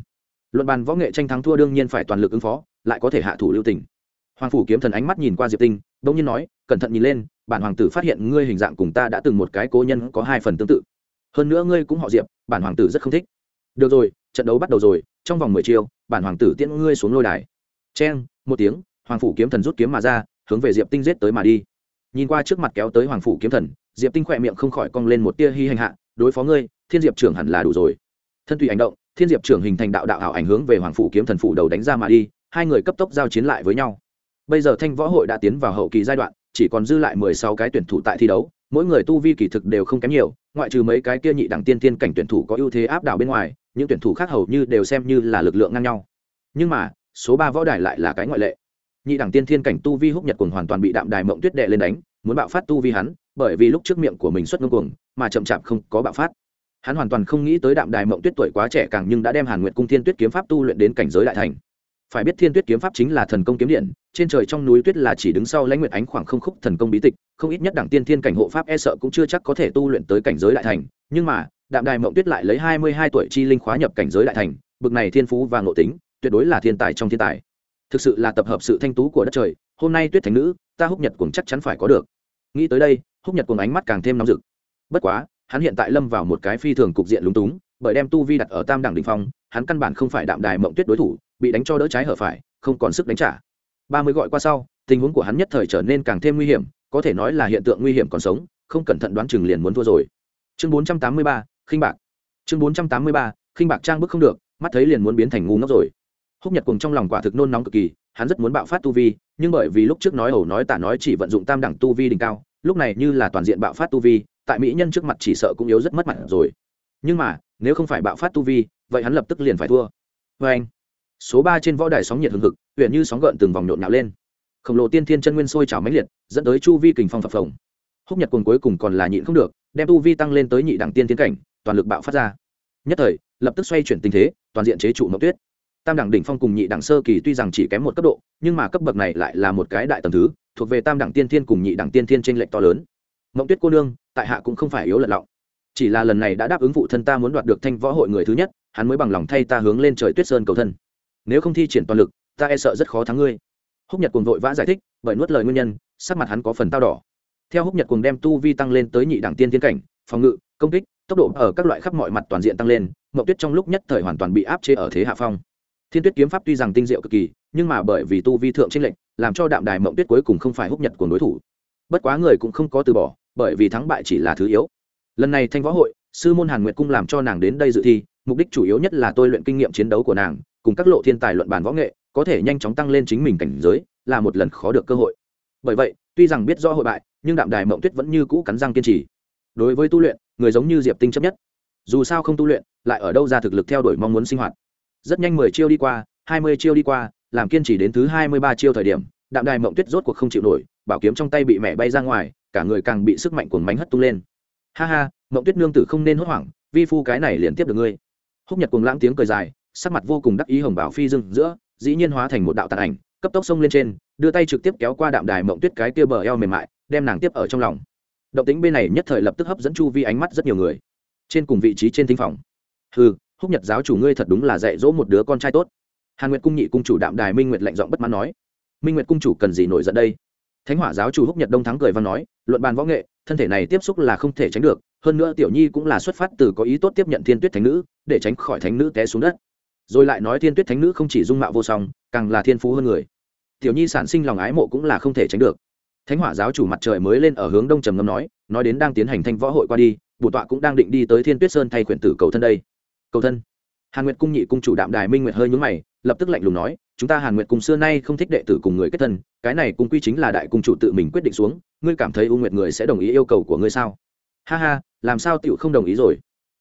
Luận bàn võ nghệ tranh thắng thua đương nhiên phải toàn lực ứng phó, lại có thể hạ thủ lưu tình. Hoàng phủ kiếm thần ánh mắt nhìn qua diệp tinh, bỗng nhiên nói, cẩn thận nhìn lên, bản hoàng tử phát hiện ngươi hình dạng cùng ta đã từng một cái cố nhân có hai phần tương tự. Hơn nữa ngươi cũng họ diệp, bản hoàng tử rất không thích. Được rồi, trận đấu bắt đầu rồi, trong vòng mười chiêu, bản hoàng tử tiễn ngươi xuống lôi đài. Cheng, một tiếng, hoàng phủ kiếm thần rút kiếm mà ra, hướng về diệp tinh giết tới mà đi. Nhìn qua trước mặt kéo tới hoàng phủ kiếm thần, diệp tinh khỏe miệng không khỏi cong lên một tia hy hành hạ, đối phó ngươi thiên diệp trưởng hẳn là đủ rồi. Thân tùy hành động, thiên diệp trưởng hình thành đạo đạo ảo ảnh hướng về hoàng phủ kiếm thần phủ đầu đánh ra mà đi, hai người cấp tốc giao chiến lại với nhau. Bây giờ thanh võ hội đã tiến vào hậu kỳ giai đoạn, chỉ còn dư lại mười sáu cái tuyển thủ tại thi đấu, mỗi người tu vi kỳ thực đều không kém nhiều, ngoại trừ mấy cái kia nhị đẳng tiên tiên cảnh tuyển thủ có ưu thế áp đảo bên ngoài, những tuyển thủ khác hầu như đều xem như là lực lượng ngang nhau. Nhưng mà, số ba võ đài lại là cái ngoại lệ. Nhị đẳng tiên thiên cảnh tu vi húc nhật cùng hoàn toàn bị đạm đài mộng tuyết đệ lên đánh, muốn bạo phát tu vi hắn, bởi vì lúc trước miệng của mình xuất ngưng cuồng, mà chậm chạp không có bạo phát hắn hoàn toàn không nghĩ tới đạm đài mộng tuyết tuổi quá trẻ càng nhưng đã đem hàn nguyệt cung thiên tuyết kiếm pháp tu luyện đến cảnh giới đại thành. Phải biết thiên tuyết kiếm pháp chính là thần công kiếm điện, trên trời trong núi tuyết là chỉ đứng sau lãnh nguyệt ánh khoảng không khúc thần công bí tịch, không ít nhất đẳng tiên thiên cảnh hộ pháp e sợ cũng chưa chắc có thể tu luyện tới cảnh giới đại thành. Nhưng mà, đạm đài mộng tuyết lại lấy hai mươi hai tuổi chi linh khóa nhập cảnh giới đại thành, bực này thiên phú và ngộ tính, tuyệt đối là thiên tài trong thiên tài. Thực sự là tập hợp sự thanh tú của đất trời, hôm nay tuyết thành nữ, ta húc nhật cùng chắc chắn phải có được. Nghĩ tới đây, húc nhật cuồng ánh mắt càng thêm nóng rực. Bất quá hắn hiện tại lâm vào một cái phi thường cục diện lúng túng, bởi đem tu vi đặt ở tam đẳng đình phong, hắn căn bản không phải đạm đài mộng tuyết đối thủ, bị đánh cho đỡ trái hở phải, không còn sức đánh trả. Ba mươi gọi qua sau, tình huống của hắn nhất thời trở nên càng thêm nguy hiểm, có thể nói là hiện tượng nguy hiểm còn sống, không cẩn thận đoán chừng liền muốn thua rồi. Chương bốn trăm tám mươi ba, khinh bạc. Chương bốn trăm tám mươi ba, khinh bạc trang bức không được, mắt thấy liền muốn biến thành ngu ngốc rồi. Húc nhật cùng trong lòng quả thực nôn nóng cực kỳ, hắn rất muốn bạo phát tu vi, nhưng bởi vì lúc trước nói ẩu nói tả nói chỉ vận dụng tam đẳng tu vi đỉnh cao, lúc này như là toàn diện bạo phát tu vi tại mỹ nhân trước mặt chỉ sợ cũng yếu rất mất mặt rồi. Nhưng mà, nếu không phải bạo phát tu vi, vậy hắn lập tức liền phải thua. Vê anh, số ba trên võ đài sóng nhiệt hừng hực, huyện như sóng gợn từng vòng nhộn nhạo lên. Khổng lồ tiên thiên chân nguyên sôi trào mãnh liệt, dẫn tới chu vi kình phong phập phồng. Húc nhật cùng cuối cùng còn là nhịn không được, đem tu vi tăng lên tới nhị đẳng tiên tiến cảnh, toàn lực bạo phát ra. Nhất thời, lập tức xoay chuyển tình thế, toàn diện chế trụ mậu tuyết. Tam đẳng đỉnh phong cùng nhị đẳng sơ kỳ tuy rằng chỉ kém một cấp độ, nhưng mà cấp bậc này lại là một cái đại tầm thứ, thuộc về tam đẳng tiên thiên cùng nhị đẳng tiên thiên trên lệnh to lớn mộng tuyết cô nương, tại hạ cũng không phải yếu lật lọng. Chỉ là lần này đã đáp ứng phụ thân ta muốn đoạt được thanh võ hội người thứ nhất, hắn mới bằng lòng thay ta hướng lên trời tuyết sơn cầu thân. Nếu không thi triển toàn lực, ta e sợ rất khó thắng ngươi. Húc nhật cùng vội vã giải thích, bởi nuốt lời nguyên nhân, sắc mặt hắn có phần tao đỏ. Theo húc nhật cùng đem tu vi tăng lên tới nhị đẳng tiên tiến cảnh, phòng ngự, công kích, tốc độ ở các loại khắp mọi mặt toàn diện tăng lên mậu tuyết trong lúc nhất thời hoàn toàn bị áp chế ở thế hạ phong. Thiên tuyết kiếm pháp tuy rằng tinh diệu cực kỳ, nhưng mà bởi vì tu vi thượng tranh lệnh làm cho đạm đài mậu tuyết cuối cùng không phải húc nhật của đối thủ. Bất quá người cũng không có từ bỏ bởi vì thắng bại chỉ là thứ yếu. Lần này thanh võ hội, sư môn hàn nguyệt cung làm cho nàng đến đây dự thi, mục đích chủ yếu nhất là tôi luyện kinh nghiệm chiến đấu của nàng, cùng các lộ thiên tài luận bàn võ nghệ, có thể nhanh chóng tăng lên chính mình cảnh giới, là một lần khó được cơ hội. Bởi vậy, tuy rằng biết rõ hội bại, nhưng đạm đài mộng tuyết vẫn như cũ cắn răng kiên trì. Đối với tu luyện, người giống như diệp tinh chấp nhất. Dù sao không tu luyện, lại ở đâu ra thực lực theo đuổi mong muốn sinh hoạt. Rất nhanh mười chiêu đi qua, hai mươi chiêu đi qua, làm kiên trì đến thứ hai mươi ba chiêu thời điểm, đạm đài mộng tuyết rốt cuộc không chịu nổi, bảo kiếm trong tay bị mẹ bay ra ngoài cả người càng bị sức mạnh cuồng mánh hất tung lên. Ha ha, mộng tuyết nương tử không nên hốt hoảng, vi phu cái này liền tiếp được ngươi. Húc nhật cuồng lãng tiếng cười dài, sắc mặt vô cùng đắc ý hồng bảo phi dưng giữa, dĩ nhiên hóa thành một đạo tàn ảnh, cấp tốc xông lên trên, đưa tay trực tiếp kéo qua đạm đài mộng tuyết cái kia bờ eo mềm mại, đem nàng tiếp ở trong lòng. Động tính bên này nhất thời lập tức hấp dẫn chu vi ánh mắt rất nhiều người. Trên cùng vị trí trên thính phòng. Hừ, húc nhật giáo chủ ngươi thật đúng là dạy dỗ một đứa con trai tốt. Hàn nguyệt cung nhị cung chủ đạm đài minh nguyệt lạnh giọng bất mãn nói. Minh nguyệt cung chủ cần gì nổi giận đây? Thánh hỏa giáo chủ húc nhật đông thắng cười và nói, luận bàn võ nghệ, thân thể này tiếp xúc là không thể tránh được, hơn nữa tiểu nhi cũng là xuất phát từ có ý tốt tiếp nhận thiên tuyết thánh nữ, để tránh khỏi thánh nữ té xuống đất. Rồi lại nói thiên tuyết thánh nữ không chỉ dung mạo vô song, càng là thiên phú hơn người. Tiểu nhi sản sinh lòng ái mộ cũng là không thể tránh được. Thánh hỏa giáo chủ mặt trời mới lên ở hướng đông trầm ngâm nói nói đến đang tiến hành thanh võ hội qua đi, bổ tọa cũng đang định đi tới thiên tuyết sơn thay quyển tử cầu thân đây. Cầu thân. Hàn nguyệt cung nhị cung chủ đạm đài minh nguyệt hơi nhún mày lập tức lạnh lùng nói, chúng ta hàn nguyệt cung xưa nay không thích đệ tử cùng người kết thân, cái này cung quy chính là đại cung chủ tự mình quyết định xuống, ngươi cảm thấy u nguyệt người sẽ đồng ý yêu cầu của ngươi sao? Ha ha, làm sao tựu không đồng ý rồi?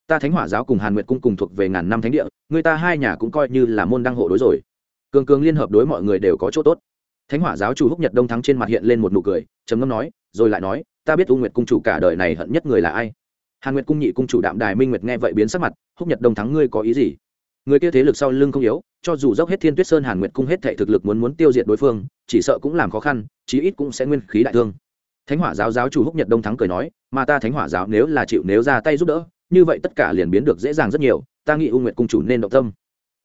Ta thánh hỏa giáo cùng hàn nguyệt cung cùng thuộc về ngàn năm thánh địa, người ta hai nhà cũng coi như là môn đăng hộ đối rồi. Cường cường liên hợp đối mọi người đều có chỗ tốt. Thánh hỏa giáo chủ húc nhật đông thắng trên mặt hiện lên một nụ cười, trầm ngâm nói, rồi lại nói, ta biết u nguyệt cung chủ cả đời này hận nhất người là ai? Hàn nguyệt cung nhị cung chủ đạm đài minh nguyệt nghe vậy biến sắc mặt, húc nhật đông thắng ngươi có ý gì? Người kia thế lực sau lưng không yếu cho dù dốc hết thiên tuyết sơn hàn nguyệt cung hết thệ thực lực muốn muốn tiêu diệt đối phương, chỉ sợ cũng làm khó khăn, chí ít cũng sẽ nguyên khí đại thương. Thánh hỏa giáo giáo chủ húc nhật đông thắng cười nói, mà ta thánh hỏa giáo nếu là chịu nếu ra tay giúp đỡ, như vậy tất cả liền biến được dễ dàng rất nhiều, ta nghĩ u nguyệt cung chủ nên động tâm.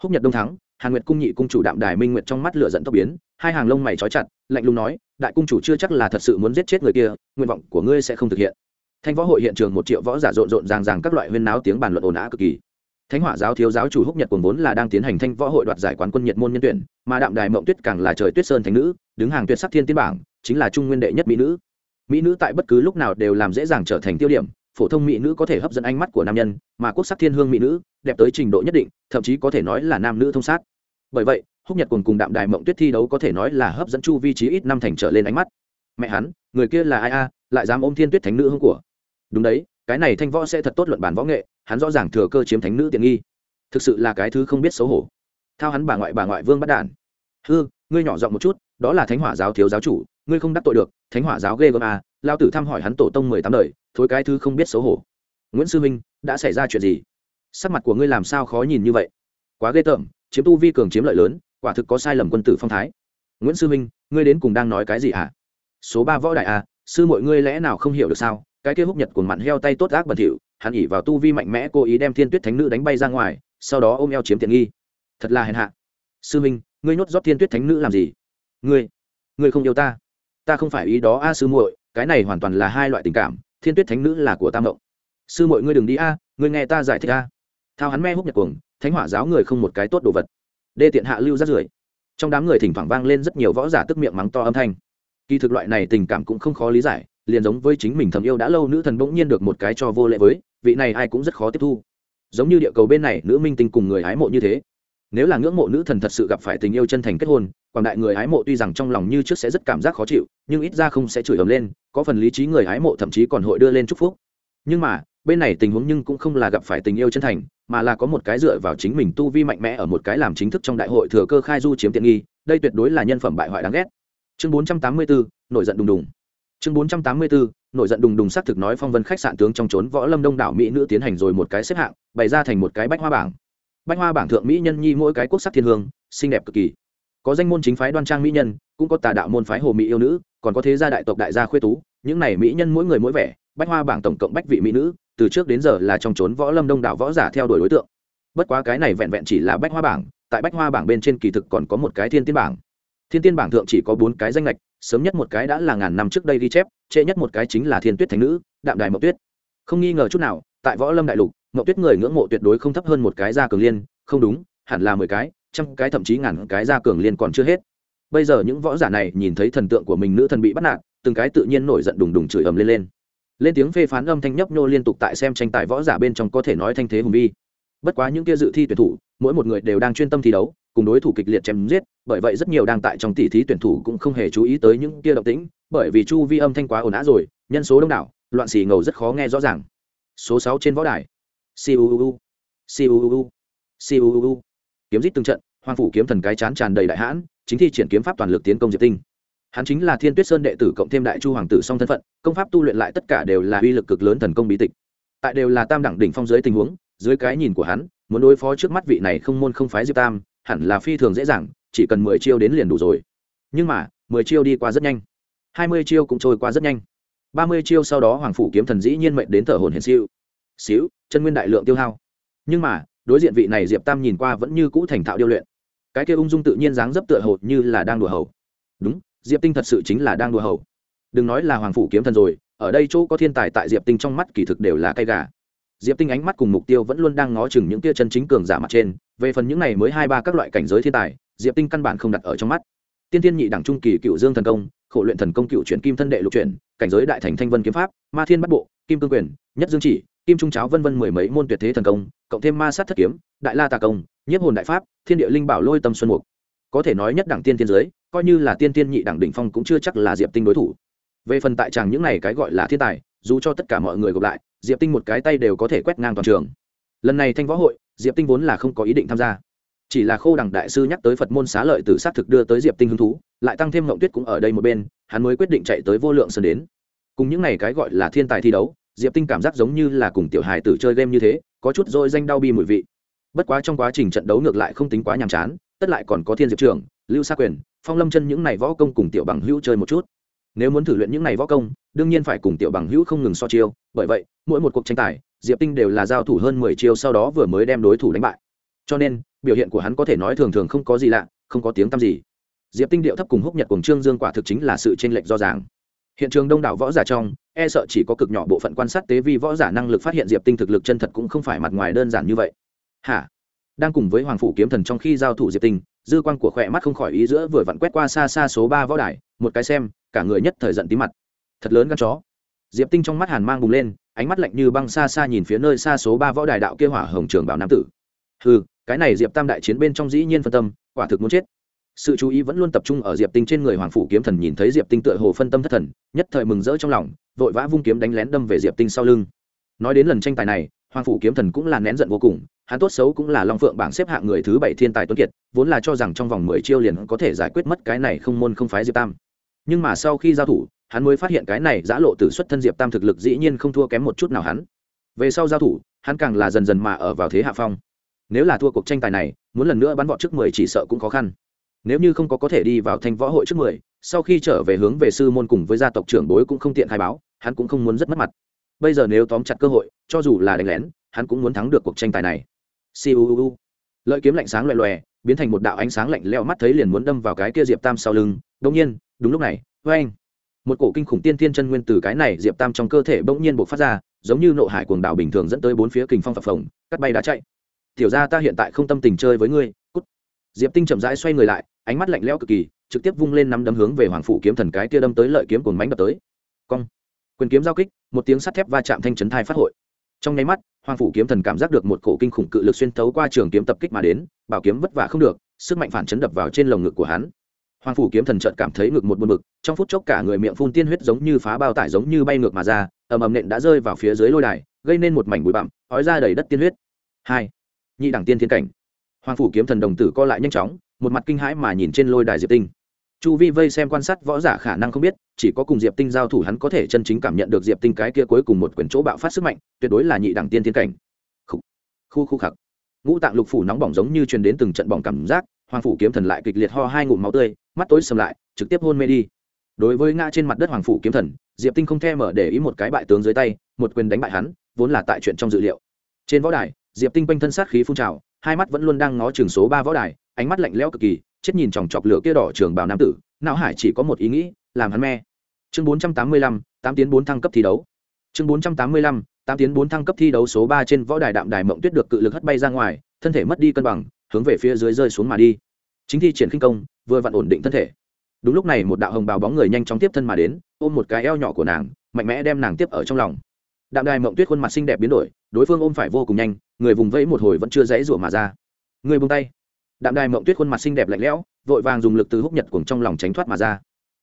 Húc nhật đông thắng, hàn nguyệt cung nhị cung chủ đạm đài minh nguyệt trong mắt lửa dẫn tốc biến, hai hàng lông mày trói chặt, lạnh lùng nói, đại cung chủ chưa chắc là thật sự muốn giết chết người kia, nguyện vọng của ngươi sẽ không thực hiện. Thanh võ hội hiện trường một triệu võ giả rộn rộn ràng ràng các loại huyên náo tiếng bàn luận ồn ào cực kỳ thánh hỏa giáo thiếu giáo chủ húc nhật Cuồng vốn là đang tiến hành thanh võ hội đoạt giải quán quân nhiệt môn nhân tuyển, mà đạm đài mộng tuyết càng là trời tuyết sơn thánh nữ, đứng hàng tuyệt sắc thiên tiên bảng, chính là trung nguyên đệ nhất mỹ nữ. Mỹ nữ tại bất cứ lúc nào đều làm dễ dàng trở thành tiêu điểm, phổ thông mỹ nữ có thể hấp dẫn ánh mắt của nam nhân, mà quốc sắc thiên hương mỹ nữ, đẹp tới trình độ nhất định, thậm chí có thể nói là nam nữ thông sát. Bởi vậy, húc nhật cùng cùng đạm đài mộng tuyết thi đấu có thể nói là hấp dẫn chu vi trí ít năm thành trở lên ánh mắt. Mẹ hắn, người kia là ai a, lại dám ôm thiên tuyết thánh nữ hương của? Đúng đấy, cái này thanh võ sẽ thật tốt luận bản võ nghệ hắn rõ ràng thừa cơ chiếm thánh nữ tiện nghi. Thực sự là cái thứ không biết xấu hổ. Thao hắn bà ngoại bà ngoại vương bắt đản. Hư, ngươi nhỏ giọng một chút, đó là thánh hỏa giáo thiếu giáo chủ, ngươi không đắc tội được, thánh hỏa giáo ghê gớm à lao tử thăm hỏi hắn tổ tông mười tám đời, thối cái thứ không biết xấu hổ. Nguyễn sư minh, đã xảy ra chuyện gì? Sắc mặt của ngươi làm sao khó nhìn như vậy? Quá ghê tởm, chiếm tu vi cường chiếm lợi lớn, quả thực có sai lầm quân tử phong thái. Nguyễn sư minh, ngươi đến cùng đang nói cái gì à? số ba võ đại à sư mọi ngươi lẽ nào không hiểu được sao? Cái kia húc nhật của mặn heo tay tốt ác bẩn thỉu hắn ỉ vào tu vi mạnh mẽ cố ý đem thiên tuyết thánh nữ đánh bay ra ngoài, sau đó ôm eo chiếm tiện nghi. Thật là hèn hạ. Sư minh, ngươi nhốt rót thiên tuyết thánh nữ làm gì? Ngươi ngươi không yêu ta. Ta không phải ý đó a, sư muội, cái này hoàn toàn là hai loại tình cảm, thiên tuyết thánh nữ là của tam động sư muội ngươi đừng đi a, ngươi nghe ta giải thích a. Thao hắn me húc nhật cuồng, thánh hỏa giáo người không một cái tốt đồ vật. Đê tiện hạ lưu rát rưởi. Trong đám người thỉnh thoảng vang lên rất nhiều võ giả tức miệng mắng to âm thanh. Kỳ thực loại này tình cảm cũng không khó lý giải, liền giống với chính mình thầm yêu đã lâu nữ thần bỗng nhiên được một cái cho vô lệ với vị này ai cũng rất khó tiếp thu. Giống như địa cầu bên này nữ minh tinh cùng người hái mộ như thế. Nếu là ngưỡng mộ nữ thần thật sự gặp phải tình yêu chân thành kết hôn quảng đại người hái mộ tuy rằng trong lòng như trước sẽ rất cảm giác khó chịu nhưng ít ra không sẽ chửi ầm lên có phần lý trí người hái mộ thậm chí còn hội đưa lên chúc phúc. Nhưng mà bên này tình huống nhưng cũng không là gặp phải tình yêu chân thành mà là có một cái dựa vào chính mình tu vi mạnh mẽ ở một cái làm chính thức trong đại hội thừa cơ khai du chiếm tiện nghi đây tuyệt đối là nhân phẩm bại hoại đáng ghét. Chương 484, nổi giận đùng đùng. Chương 484, nổi giận đùng đùng xác thực nói phong vân khách sạn tướng trong trốn võ lâm đông đảo mỹ nữ tiến hành rồi một cái xếp hạng, bày ra thành một cái bách hoa bảng. Bách hoa bảng thượng mỹ nhân nhi mỗi cái quốc sắc thiên hương, xinh đẹp cực kỳ. Có danh môn chính phái đoan trang mỹ nhân, cũng có tà đạo môn phái hồ mỹ yêu nữ, còn có thế gia đại tộc đại gia khuê tú, những này mỹ nhân mỗi người mỗi vẻ, bách hoa bảng tổng cộng bách vị mỹ nữ, từ trước đến giờ là trong trốn võ lâm đông đảo võ giả theo đuổi đối tượng. Bất quá cái này vẹn vẹn chỉ là bách hoa bảng, tại bách hoa bảng bên trên kỳ thực còn có một cái thiên tiên bảng. Thiên tiên bảng thượng chỉ có bốn cái danh lệch sớm nhất một cái đã là ngàn năm trước đây ghi chép, trễ nhất một cái chính là thiên tuyết thánh nữ, đạm đài mậu tuyết. Không nghi ngờ chút nào, tại võ lâm đại lục, mậu tuyết người ngưỡng mộ tuyệt đối không thấp hơn một cái gia cường liên, không đúng, hẳn là mười cái, trăm cái thậm chí ngàn cái gia cường liên còn chưa hết. Bây giờ những võ giả này nhìn thấy thần tượng của mình nữ thần bị bắt nạt, từng cái tự nhiên nổi giận đùng đùng chửi ầm lên lên. Lên tiếng phê phán âm thanh nhấp nhô liên tục tại xem tranh tài võ giả bên trong có thể nói thanh thế hùng vi. Bất quá những kia dự thi tuyển thủ, mỗi một người đều đang chuyên tâm thi đấu cùng đối thủ kịch liệt chém giết, bởi vậy rất nhiều đang tại trong tỷ thí tuyển thủ cũng không hề chú ý tới những kia động tĩnh, bởi vì chu vi âm thanh quá ồn ào rồi, nhân số đông đảo, loạn xì ngầu rất khó nghe rõ ràng. Số sáu trên võ đài. Siêu siêu siêu kiếm giết từng trận hoàng phủ kiếm thần cái chán tràn đầy đại hãn, chính thi triển kiếm pháp toàn lực tiến công diệp tinh. Hắn chính là thiên tuyết sơn đệ tử cộng thêm đại chu hoàng tử song thân phận, công pháp tu luyện lại tất cả đều là uy lực cực lớn thần công bí tịch. Tại đều là tam đẳng đỉnh phong dưới tình huống, dưới cái nhìn của hắn, muốn đối phó trước mắt vị này không môn không phái diệp tam hẳn là phi thường dễ dàng, chỉ cần mười chiêu đến liền đủ rồi. Nhưng mà, mười chiêu đi qua rất nhanh. Hai mươi chiêu cũng trôi qua rất nhanh. Ba mươi chiêu sau đó hoàng phủ kiếm thần dĩ nhiên mệnh đến thở hồn hiền siêu. Xíu, chân nguyên đại lượng tiêu hao. Nhưng mà, đối diện vị này diệp tam nhìn qua vẫn như cũ thành thạo điêu luyện. Cái kia ung dung tự nhiên dáng dấp tựa hồ như là đang đùa hầu. Đúng, diệp tinh thật sự chính là đang đùa hầu. Đừng nói là hoàng phủ kiếm thần rồi, ở đây chỗ có thiên tài tại diệp tinh trong mắt kỳ thực đều là cây gà diệp tinh ánh mắt cùng mục tiêu vẫn luôn đang ngó chừng những tia chân chính cường giả mặt trên, về phần những này mới hai ba các loại cảnh giới thiên tài, diệp tinh căn bản không đặt ở trong mắt. Tiên tiên nhị đẳng trung kỳ cựu dương thần công, khổ luyện thần công cựu chuyển kim thân đệ lục chuyển, cảnh giới đại thành thanh vân kiếm pháp, ma thiên bắt bộ, kim cương quyền, nhất dương chỉ, kim trung cháo vân vân mười mấy môn tuyệt thế thần công, cộng thêm ma sát thất kiếm, đại la tà công, nhiếp hồn đại pháp, thiên địa linh bảo lôi tâm xuân mục. Có thể nói nhất đẳng tiên tiên giới coi như là tiên tiên nhị đẳng đỉnh phong cũng chưa chắc là diệp tinh đối thủ. Về phần tại chàng những này cái gọi là thiên tài, dù cho tất cả mọi người gộp lại diệp tinh một cái tay đều có thể quét ngang toàn trường lần này thanh võ hội diệp tinh vốn là không có ý định tham gia chỉ là khô Đằng đại sư nhắc tới phật môn xá lợi từ s á t thực đưa tới diệp tinh hứng thú lại tăng thêm ngộng tuyết cũng ở đây một bên hắn mới quyết định chạy tới vô lượng sơn đến cùng những n à y cái gọi là thiên tài thi đấu diệp tinh cảm giác giống như là cùng tiểu hài tử chơi game như thế có chút dôi danh đau bi mùi vị bất quá trong quá trình trận đấu ngược lại không tính quá nhàm chán tất lại còn có thiên diệp trưởng lưu sa quyền phong lâm chân những n à y võ công cùng tiểu bằng hữu chơi một chút nếu muốn thử luyện những này võ công, đương nhiên phải cùng tiểu bằng hữu không ngừng so chiêu, bởi vậy, mỗi một cuộc tranh tài, diệp tinh đều là giao thủ hơn mười chiêu sau đó vừa mới đem đối thủ đánh bại. Cho nên, biểu hiện của hắn có thể nói thường thường không có gì lạ, không có tiếng tăm gì. Diệp tinh điệu thấp cùng húc nhật cùng trương dương quả thực chính là sự tranh lệch do ràng. Hiện trường đông đảo võ giả trong e sợ chỉ có cực nhỏ bộ phận quan sát tế vi võ giả năng lực phát hiện diệp tinh thực lực chân thật cũng không phải mặt ngoài đơn giản như vậy. Hả? Đang cùng với hoàng phủ kiếm thần trong khi giao thủ diệp tinh dư quan của khỏe mắt không khỏi ý giữa vừa vặn quét qua xa xa số ba võ đài, một cái xem, cả người nhất thời giận tí mặt. Thật lớn gan chó. Diệp tinh trong mắt hàn mang bùng lên, ánh mắt lạnh như băng xa xa nhìn phía nơi xa số ba võ đài đạo kia hỏa hồng trường bảo nam tử. Ừ cái này diệp tam đại chiến bên trong dĩ nhiên phân tâm, quả thực muốn chết. Sự chú ý vẫn luôn tập trung ở diệp tinh trên người hoàng phủ kiếm thần nhìn thấy diệp tinh tựa hồ phân tâm thất thần, nhất thời mừng rỡ trong lòng, vội vã vung kiếm đánh lén đâm về diệp tinh sau lưng. Nói đến lần tranh tài này hoàng phủ kiếm thần cũng là nén giận vô cùng, hắn tốt xấu cũng là long phượng bảng xếp hạng người thứ bảy thiên tài tuấn kiệt, vốn là cho rằng trong vòng mười chiêu liền có thể giải quyết mất cái này không môn không phái diệp tam. Nhưng mà sau khi giao thủ, hắn mới phát hiện cái này giã lộ tử xuất thân diệp tam thực lực dĩ nhiên không thua kém một chút nào hắn. Về sau giao thủ, hắn càng là dần dần mà ở vào thế hạ phong. Nếu là thua cuộc tranh tài này, muốn lần nữa bắn vọt trước mười chỉ sợ cũng khó khăn. Nếu như không có có thể đi vào thanh võ hội trước mười, sau khi trở về hướng về sư môn cùng với gia tộc trưởng bối cũng không tiện khai báo, hắn cũng không muốn rất mất mặt bây giờ nếu tóm chặt cơ hội, cho dù là đánh lén, hắn cũng muốn thắng được cuộc tranh tài này. Siêu lợi kiếm lạnh sáng loè loè biến thành một đạo ánh sáng lạnh leo mắt thấy liền muốn đâm vào cái kia diệp tam sau lưng. Đông nhiên, đúng lúc này vê anh một cổ kinh khủng tiên thiên chân nguyên từ cái này diệp tam trong cơ thể bỗng nhiên bộc phát ra, giống như nộ hải cuồng đảo bình thường dẫn tới bốn phía kình phong phập phồng, cắt bay đã chạy. Tiểu ra ta hiện tại không tâm tình chơi với ngươi. Cút. Diệp tinh chậm rãi xoay người lại, ánh mắt lạnh lẽo cực kỳ, trực tiếp vung lên nắm đấm hướng về hoàng phủ kiếm thần cái kia đâm tới lợi kiếm cồn mánh đập tới. Cong quyền kiếm giao kích, một tiếng sắt thép va chạm thanh chấn thai phát hội. Trong nháy mắt, hoàng phủ kiếm thần cảm giác được một cổ kinh khủng cự lực xuyên thấu qua trường kiếm tập kích mà đến, bảo kiếm vất vả không được, sức mạnh phản chấn đập vào trên lồng ngực của hắn. Hoàng phủ kiếm thần trợt cảm thấy ngực một buồn bực, trong phút chốc cả người miệng phun tiên huyết giống như phá bao tải giống như bay ngược mà ra, ầm ầm nện đã rơi vào phía dưới lôi đài, gây nên một mảnh bụi bặm, ói ra đầy đất tiên huyết. Hai, nhị đẳng tiên thiên cảnh. Hoàng phủ kiếm thần đồng tử co lại nhanh chóng, một mặt kinh hãi mà nhìn trên lôi đài diệp tinh chu vi vây xem quan sát võ giả khả năng không biết, chỉ có cùng diệp tinh giao thủ hắn có thể chân chính cảm nhận được diệp tinh cái kia cuối cùng một quyển chỗ bạo phát sức mạnh, tuyệt đối là nhị đẳng tiên thiên cảnh. Khu khu khu khặc. Ngũ tạng lục phủ nóng bỏng giống như truyền đến từng trận bỏng cảm giác, hoàng phủ kiếm thần lại kịch liệt ho hai ngụm máu tươi, mắt tối sầm lại, trực tiếp hôn mê đi. Đối với ngã trên mặt đất hoàng phủ kiếm thần, diệp tinh không thèm mở để ý một cái bại tướng dưới tay, một quyền đánh bại hắn, vốn là tại chuyện trong dự liệu. Trên võ đài, diệp tinh quanh thân sát khí phun trào, hai mắt vẫn luôn đang ngó trường số ba võ đài, ánh mắt lạnh lẽo cực kỳ chết nhìn chòng chọc lửa kia đỏ trường bào nam tử, não hải chỉ có một ý nghĩ, làm hắn me. Chương bốn trăm tám mươi lăm, tám tiến bốn thăng cấp thi đấu. Chương bốn trăm tám mươi lăm, tám tiến bốn thăng cấp thi đấu số ba trên võ đài đạm đài mộng tuyết được cự lực hất bay ra ngoài, thân thể mất đi cân bằng, hướng về phía dưới rơi xuống mà đi. Chính thi triển khinh công, vừa vặn ổn định thân thể. Đúng lúc này một đạo hồng bào bóng người nhanh chóng tiếp thân mà đến, ôm một cái eo nhỏ của nàng, mạnh mẽ đem nàng tiếp ở trong lòng. Đạm đài mộng tuyết khuôn mặt xinh đẹp biến đổi, đối phương ôm phải vô cùng nhanh, người vùng vẫy một hồi vẫn chưa dãy rủa mà ra. Người buông tay đạm đài mộng tuyết khuôn mặt xinh đẹp lạnh lẽo, vội vàng dùng lực từ húc nhật cuồng trong lòng tránh thoát mà ra.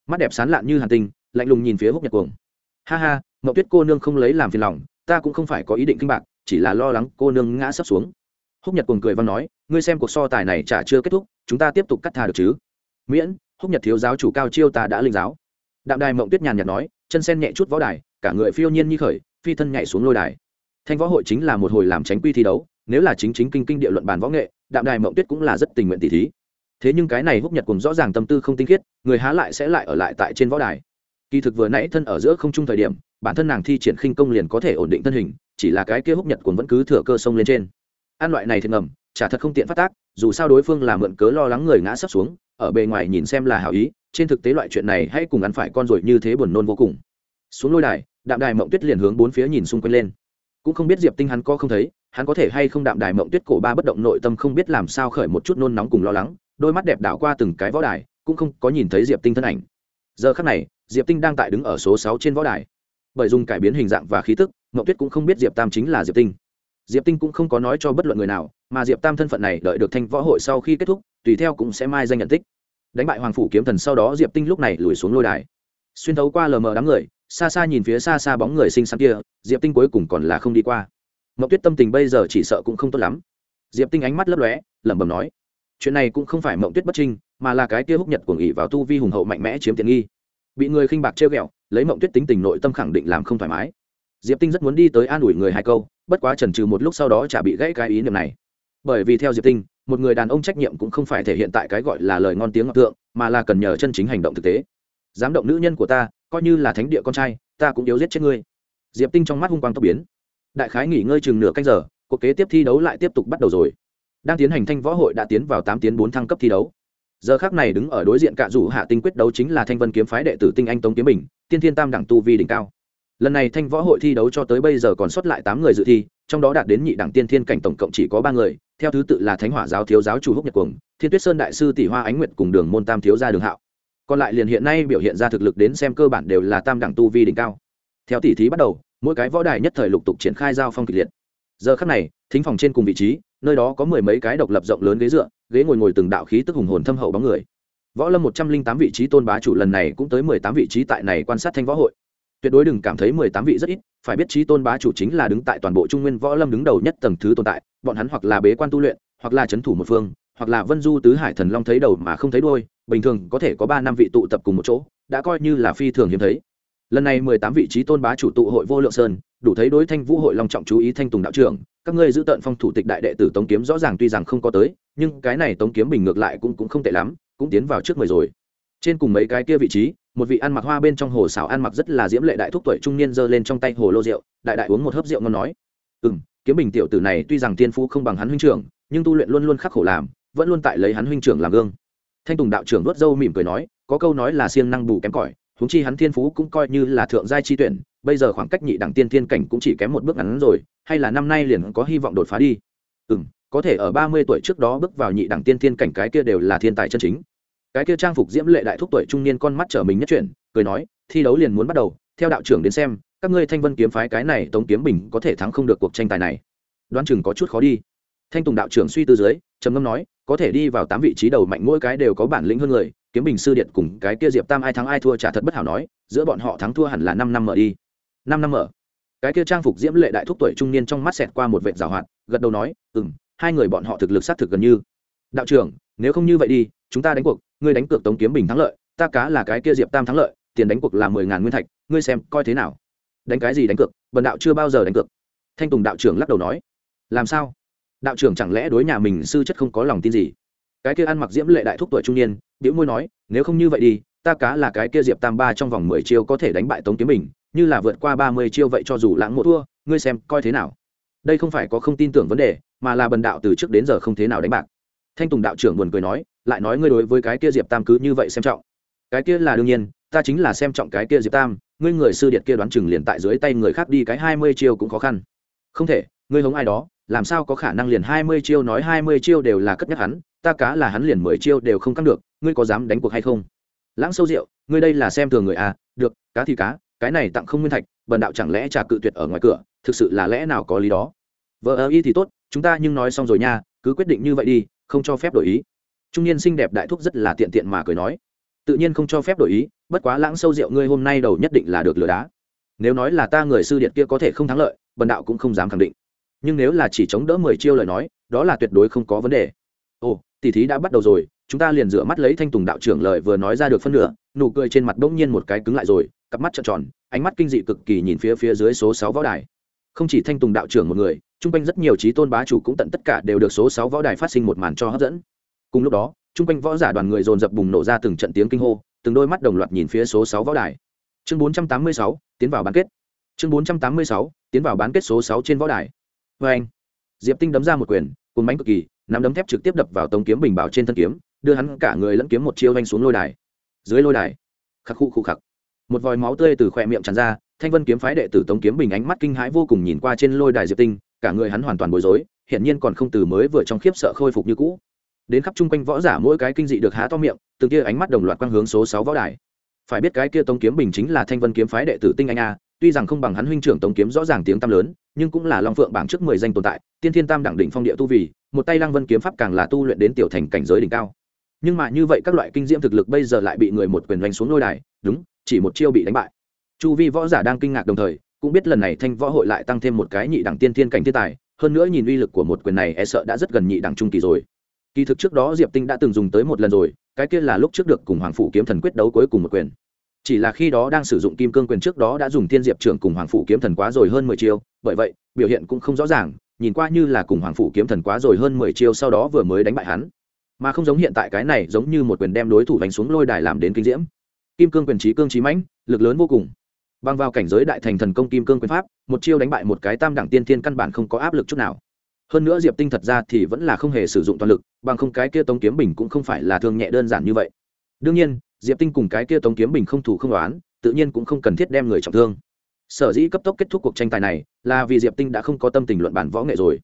Mắt đẹp sán lạn như hàn tinh, lạnh lùng nhìn phía húc nhật cuồng. Ha ha, mộng tuyết cô nương không lấy làm phiền lòng, ta cũng không phải có ý định kinh bạc, chỉ là lo lắng cô nương ngã sắp xuống. Húc nhật cuồng cười văn nói, ngươi xem cuộc so tài này chả chưa kết thúc, chúng ta tiếp tục cắt thà được chứ? Miễn, húc nhật thiếu giáo chủ cao chiêu ta đã linh giáo. Đạm đài mộng tuyết nhàn nhạt nói, chân sen nhẹ chút võ đài, cả người phiêu nhiên như khởi, phi thân nhảy xuống lôi đài. Thanh võ hội chính là một hồi làm tránh quy thi đấu nếu là chính chính kinh kinh địa luận bàn võ nghệ, đạm đài mộng tuyết cũng là rất tình nguyện tỷ thí. Thế nhưng cái này húc nhật cùng rõ ràng tâm tư không tinh khiết, người há lại sẽ lại ở lại tại trên võ đài. Kỳ thực vừa nãy thân ở giữa không trung thời điểm, bản thân nàng thi triển khinh công liền có thể ổn định thân hình, chỉ là cái kia húc nhật cùng vẫn cứ thừa cơ sông lên trên. Ăn loại này thì ngầm, chả thật không tiện phát tác, dù sao đối phương là mượn cớ lo lắng người ngã sắp xuống, ở bề ngoài nhìn xem là hảo ý, trên thực tế loại chuyện này hãy cùng ăn phải con rồi như thế buồn nôn vô cùng. Xuống lôi đài, đạm đài mộng tuyết liền hướng bốn phía nhìn xung quanh lên. Cũng không biết diệp tinh hắn có không thấy hắn có thể hay không đạm đài mộng tuyết cổ ba bất động nội tâm không biết làm sao khởi một chút nôn nóng cùng lo lắng, đôi mắt đẹp đảo qua từng cái võ đài, cũng không có nhìn thấy diệp tinh thân ảnh. Giờ khắc này, diệp tinh đang tại đứng ở số sáu trên võ đài. Bởi dùng cải biến hình dạng và khí tức, mộng tuyết cũng không biết diệp tam chính là diệp tinh. Diệp tinh cũng không có nói cho bất luận người nào, mà diệp tam thân phận này đợi được thanh võ hội sau khi kết thúc, tùy theo cũng sẽ mai danh nhận tích. Đánh bại hoàng phủ kiếm thần sau đó diệp tinh lúc này lùi xuống lôi đài. Xuyên thấu qua lờ mờ đám người, xa xa nhìn phía xa xa bóng người xinh xắn kia, diệp tinh cuối cùng còn là không đi qua mậu tuyết tâm tình bây giờ chỉ sợ cũng không tốt lắm. Diệp tinh ánh mắt lấp lóe, lẩm bẩm nói, chuyện này cũng không phải mậu tuyết bất trinh, mà là cái kia húc nhật cuồng ỉ vào tu vi hùng hậu mạnh mẽ chiếm tiện nghi. Bị người khinh bạc trêu ghẹo, lấy mậu tuyết tính tình nội tâm khẳng định làm không thoải mái. Diệp tinh rất muốn đi tới an ủi người hai câu, bất quá trần trừ một lúc sau đó chả bị gãy cái ý niệm này. Bởi vì theo diệp tinh, một người đàn ông trách nhiệm cũng không phải thể hiện tại cái gọi là lời ngon tiếng ngọc tượng mà là cần nhờ chân chính hành động thực tế. Dám động nữ nhân của ta, coi như là thánh địa con trai, ta cũng yếu giết chết ngươi. Diệp tinh trong mắt hung quang tốc biến đại khái nghỉ ngơi chừng nửa canh giờ, cuộc kế tiếp thi đấu lại tiếp tục bắt đầu rồi. Đang tiến hành thanh võ hội đã tiến vào tám tiến bốn thăng cấp thi đấu. Giờ khác này đứng ở đối diện cạ rủ hạ tinh quyết đấu chính là thanh vân kiếm phái đệ tử tinh anh tống kiếm bình, tiên thiên tam đẳng tu vi đỉnh cao. Lần này thanh võ hội thi đấu cho tới bây giờ còn xuất lại tám người dự thi, trong đó đạt đến nhị đẳng tiên thiên cảnh tổng cộng chỉ có ba người, theo thứ tự là thánh hỏa giáo thiếu giáo chủ húc nhật cuồng, thiên tuyết sơn đại sư tỷ hoa ánh nguyệt cùng đường môn tam thiếu gia đường hạo. Còn lại liền hiện nay biểu hiện ra thực lực đến xem cơ bản đều là tam đẳng tu vi đỉnh cao. Theo tỷ thí bắt đầu mỗi cái võ đài nhất thời lục tục triển khai giao phong kịch liệt. Giờ khắc này, thính phòng trên cùng vị trí, nơi đó có mười mấy cái độc lập rộng lớn ghế dựa, ghế ngồi ngồi từng đạo khí tức hùng hồn thâm hậu bóng người. Võ lâm một trăm linh tám vị trí tôn bá chủ lần này cũng tới mười tám vị trí tại này quan sát thanh võ hội. Tuyệt đối đừng cảm thấy mười tám vị rất ít, phải biết trí tôn bá chủ chính là đứng tại toàn bộ trung nguyên võ lâm đứng đầu nhất tầng thứ tồn tại, bọn hắn hoặc là bế quan tu luyện, hoặc là c h ấ n thủ một phương, hoặc là vân du, tứ hải thần long thấy đầu mà không thấy đôi bình thường có thể có ba năm vị tụ tập cùng một chỗ, đã coi như là phi thường hiếm thấy lần này mười tám vị trí tôn bá chủ tụ hội vô lượng sơn đủ thấy đối thanh vũ hội long trọng chú ý thanh tùng đạo trưởng. Các ngươi giữ tận phong thủ tịch đại đệ tử tống kiếm rõ ràng tuy rằng không có tới nhưng cái này tống kiếm bình ngược lại cũng, cũng không tệ lắm cũng tiến vào trước mười rồi. Trên cùng mấy cái kia vị trí một vị ăn mặc hoa bên trong hồ xảo ăn mặc rất là diễm lệ đại thúc tuổi trung niên giơ lên trong tay hồ lô rượu đại đại uống một hớp rượu ngon nói ừ m kiếm bình tiểu tử này tuy rằng tiên phú không bằng hắn huynh trưởng nhưng tu luyện luôn luôn khắc khổ làm vẫn luôn tại lấy hắn huynh trưởng làm gương. Thanh tùng đạo trưởng đốt dâu mỉm cười nói có câu nói là siêng năng bù kém cỏi huống chi hắn thiên phú cũng coi như là thượng giai chi tuyển, bây giờ khoảng cách nhị đẳng tiên thiên cảnh cũng chỉ kém một bước ngắn rồi, hay là năm nay liền có hy vọng đột phá đi? Ừ m có thể ở ba mươi tuổi trước đó bước vào nhị đẳng tiên thiên cảnh cái kia đều là thiên tài chân chính. Cái kia trang phục diễm lệ đại thúc tuổi trung niên con mắt trở mình nhất chuyển, cười nói, thi đấu liền muốn bắt đầu, theo đạo trưởng đến xem, các ngươi thanh vân kiếm phái cái này tống kiếm bình có thể thắng không được cuộc tranh tài này. Đoán chừng có chút khó đi. Thanh tùng đạo trưởng suy tư dưới, trầm ngâm nói có thể đi vào tám vị trí đầu mạnh mỗi cái đều có bản lĩnh hơn người, kiếm bình sư điện cùng cái kia diệp tam ai thắng ai thua trả thật bất hảo nói, giữa bọn họ thắng thua hẳn là năm năm mở đi. Năm năm mở. Cái kia trang phục diễm lệ đại thúc tuổi trung niên trong mắt xẹt qua một vệ rào hoạt, gật đầu nói ừ m hai người bọn họ thực lực xác thực gần như. Đạo trưởng, nếu không như vậy đi, chúng ta đánh cuộc, ngươi đánh cược tống kiếm bình thắng lợi, ta cá là cái kia diệp tam thắng lợi, tiền đánh cuộc là mười ngàn nguyên thạch, ngươi xem coi thế nào. Đánh cái gì đánh cược, bần đạo chưa bao giờ đánh cược. Thanh tùng đạo trưởng lắc đầu nói. Làm sao? Đạo trưởng chẳng lẽ đối nhà mình sư chất không có lòng tin gì? Cái kia ăn mặc diễm lệ đại thúc tuổi trung niên biểu môi nói nếu không như vậy đi ta cá là cái kia diệp tam ba trong vòng mười chiêu có thể đánh bại tống kiếm mình, như là vượt qua ba mươi chiêu vậy cho dù lãng một thua ngươi xem coi thế nào? Đây không phải có không tin tưởng vấn đề mà là bần đạo từ trước đến giờ không thế nào đánh bạc. Thanh tùng đạo trưởng buồn cười nói lại nói ngươi đối với cái kia diệp tam cứ như vậy xem trọng. Cái kia là đương nhiên ta chính là xem trọng cái kia diệp tam ngươi người sư điệt kia đoán chừng liền tại dưới tay người khác đi cái hai mươi chiêu cũng khó khăn. Không thể ngươi hống ai đó làm sao có khả năng liền hai mươi chiêu nói hai mươi chiêu đều là cất nhắc hắn, ta cá là hắn liền mười chiêu đều không căng được, ngươi có dám đánh cuộc hay không? Lãng sâu rượu ngươi đây là xem thường người à được, cá thì cá, cái này tặng không nguyên thạch, bần đạo chẳng lẽ trà cự tuyệt ở ngoài cửa, thực sự là lẽ nào có lý đó? Vợ ơ y thì tốt, chúng ta nhưng nói xong rồi nha, cứ quyết định như vậy đi, không cho phép đổi ý. Trung niên xinh đẹp đại thúc rất là tiện tiện mà cười nói. Tự nhiên không cho phép đổi ý, bất quá lãng sâu rượu ngươi hôm nay đầu nhất định là được lừa đá. Nếu nói là ta người sư điện kia có thể không thắng lợi, bần đạo cũng không dám khẳng định nhưng nếu là chỉ chống đỡ mười chiêu lời nói, đó là tuyệt đối không có vấn đề. Ồ, tỷ thí đã bắt đầu rồi, chúng ta liền rửa mắt lấy thanh tùng đạo trưởng lời vừa nói ra được phân nửa, nụ cười trên mặt bỗng nhiên một cái cứng lại rồi, cặp mắt trợn tròn, ánh mắt kinh dị cực kỳ nhìn phía phía dưới số sáu võ đài. Không chỉ thanh tùng đạo trưởng một người, chung quanh rất nhiều trí tôn bá chủ cũng tận tất cả đều được số sáu võ đài phát sinh một màn cho hấp dẫn. Cùng lúc đó, chung quanh võ giả đoàn người dồn dập bùng nổ ra từng trận tiếng kinh hô, từng đôi mắt đồng loạt nhìn phía số sáu võ đài. Chương bốn trăm tám mươi sáu, tiến vào bán kết. Chương bốn trăm tám mươi sáu, tiến vào bán kết số sáu trên võ đài vê anh. Diệp tinh đấm ra một quyền cồn bánh cực kỳ, nắm đấm thép trực tiếp đập vào tống kiếm bình bảo trên thân kiếm, đưa hắn cả người lẫn kiếm một chiêu anh xuống lôi đài. Dưới lôi đài, khắc khu khu khắc một vòi máu tươi từ khỏe miệng tràn ra, thanh vân kiếm phái đệ tử tống kiếm bình ánh mắt kinh hãi vô cùng nhìn qua trên lôi đài diệp tinh, cả người hắn hoàn toàn bối rối, hiển nhiên còn không từ mới vừa trong khiếp sợ khôi phục như cũ. Đến khắp chung quanh võ giả mỗi cái kinh dị được há to miệng, từng kia ánh mắt đồng loạt quang hướng số sáu võ đài. Phải biết cái kia tống kiếm bình chính là thanh vân kiếm phái đệ tử tinh anh a, tuy rằng không bằng hắn huynh trưởng tống kiếm rõ ràng tiếng tam lớn nhưng cũng là long phượng bảng trước mười danh tồn tại, tiên thiên tam đẳng đỉnh phong địa tu vì, một tay lăng vân kiếm pháp càng là tu luyện đến tiểu thành cảnh giới đỉnh cao. Nhưng mà như vậy các loại kinh diễm thực lực bây giờ lại bị người một quyền đánh xuống lôi đài, đúng, chỉ một chiêu bị đánh bại. Chu vi võ giả đang kinh ngạc đồng thời, cũng biết lần này thanh võ hội lại tăng thêm một cái nhị đẳng tiên thiên cảnh thiên tài, hơn nữa nhìn uy lực của một quyền này e sợ đã rất gần nhị đẳng trung kỳ rồi. Kỳ thực trước đó diệp tinh đã từng dùng tới một lần rồi, cái kia là lúc trước được cùng hoàng phủ kiếm thần quyết đấu cuối cùng một quyền chỉ là khi đó đang sử dụng kim cương quyền trước đó đã dùng thiên diệp trưởng cùng hoàng phủ kiếm thần quá rồi hơn mười chiêu, bởi vậy, biểu hiện cũng không rõ ràng, nhìn qua như là cùng hoàng phủ kiếm thần quá rồi hơn mười chiêu sau đó vừa mới đánh bại hắn. Mà không giống hiện tại cái này giống như một quyền đem đối thủ đánh xuống lôi đài làm đến kinh diễm. Kim cương quyền trí cương trí mãnh, lực lớn vô cùng. Băng vào cảnh giới đại thành thần công kim cương quyền pháp, một chiêu đánh bại một cái tam đẳng tiên thiên căn bản không có áp lực chút nào. Hơn nữa diệp tinh thật ra thì vẫn là không hề sử dụng toàn lực, bằng không cái kia tống kiếm bình cũng không phải là thương nhẹ đơn giản như vậy. Đương nhiên diệp tinh cùng cái kia tống kiếm bình không thủ không đoán, tự nhiên cũng không cần thiết đem người trọng thương. Sở dĩ cấp tốc kết thúc cuộc tranh tài này, là vì diệp tinh đã không có tâm tình luận bản võ nghệ rồi.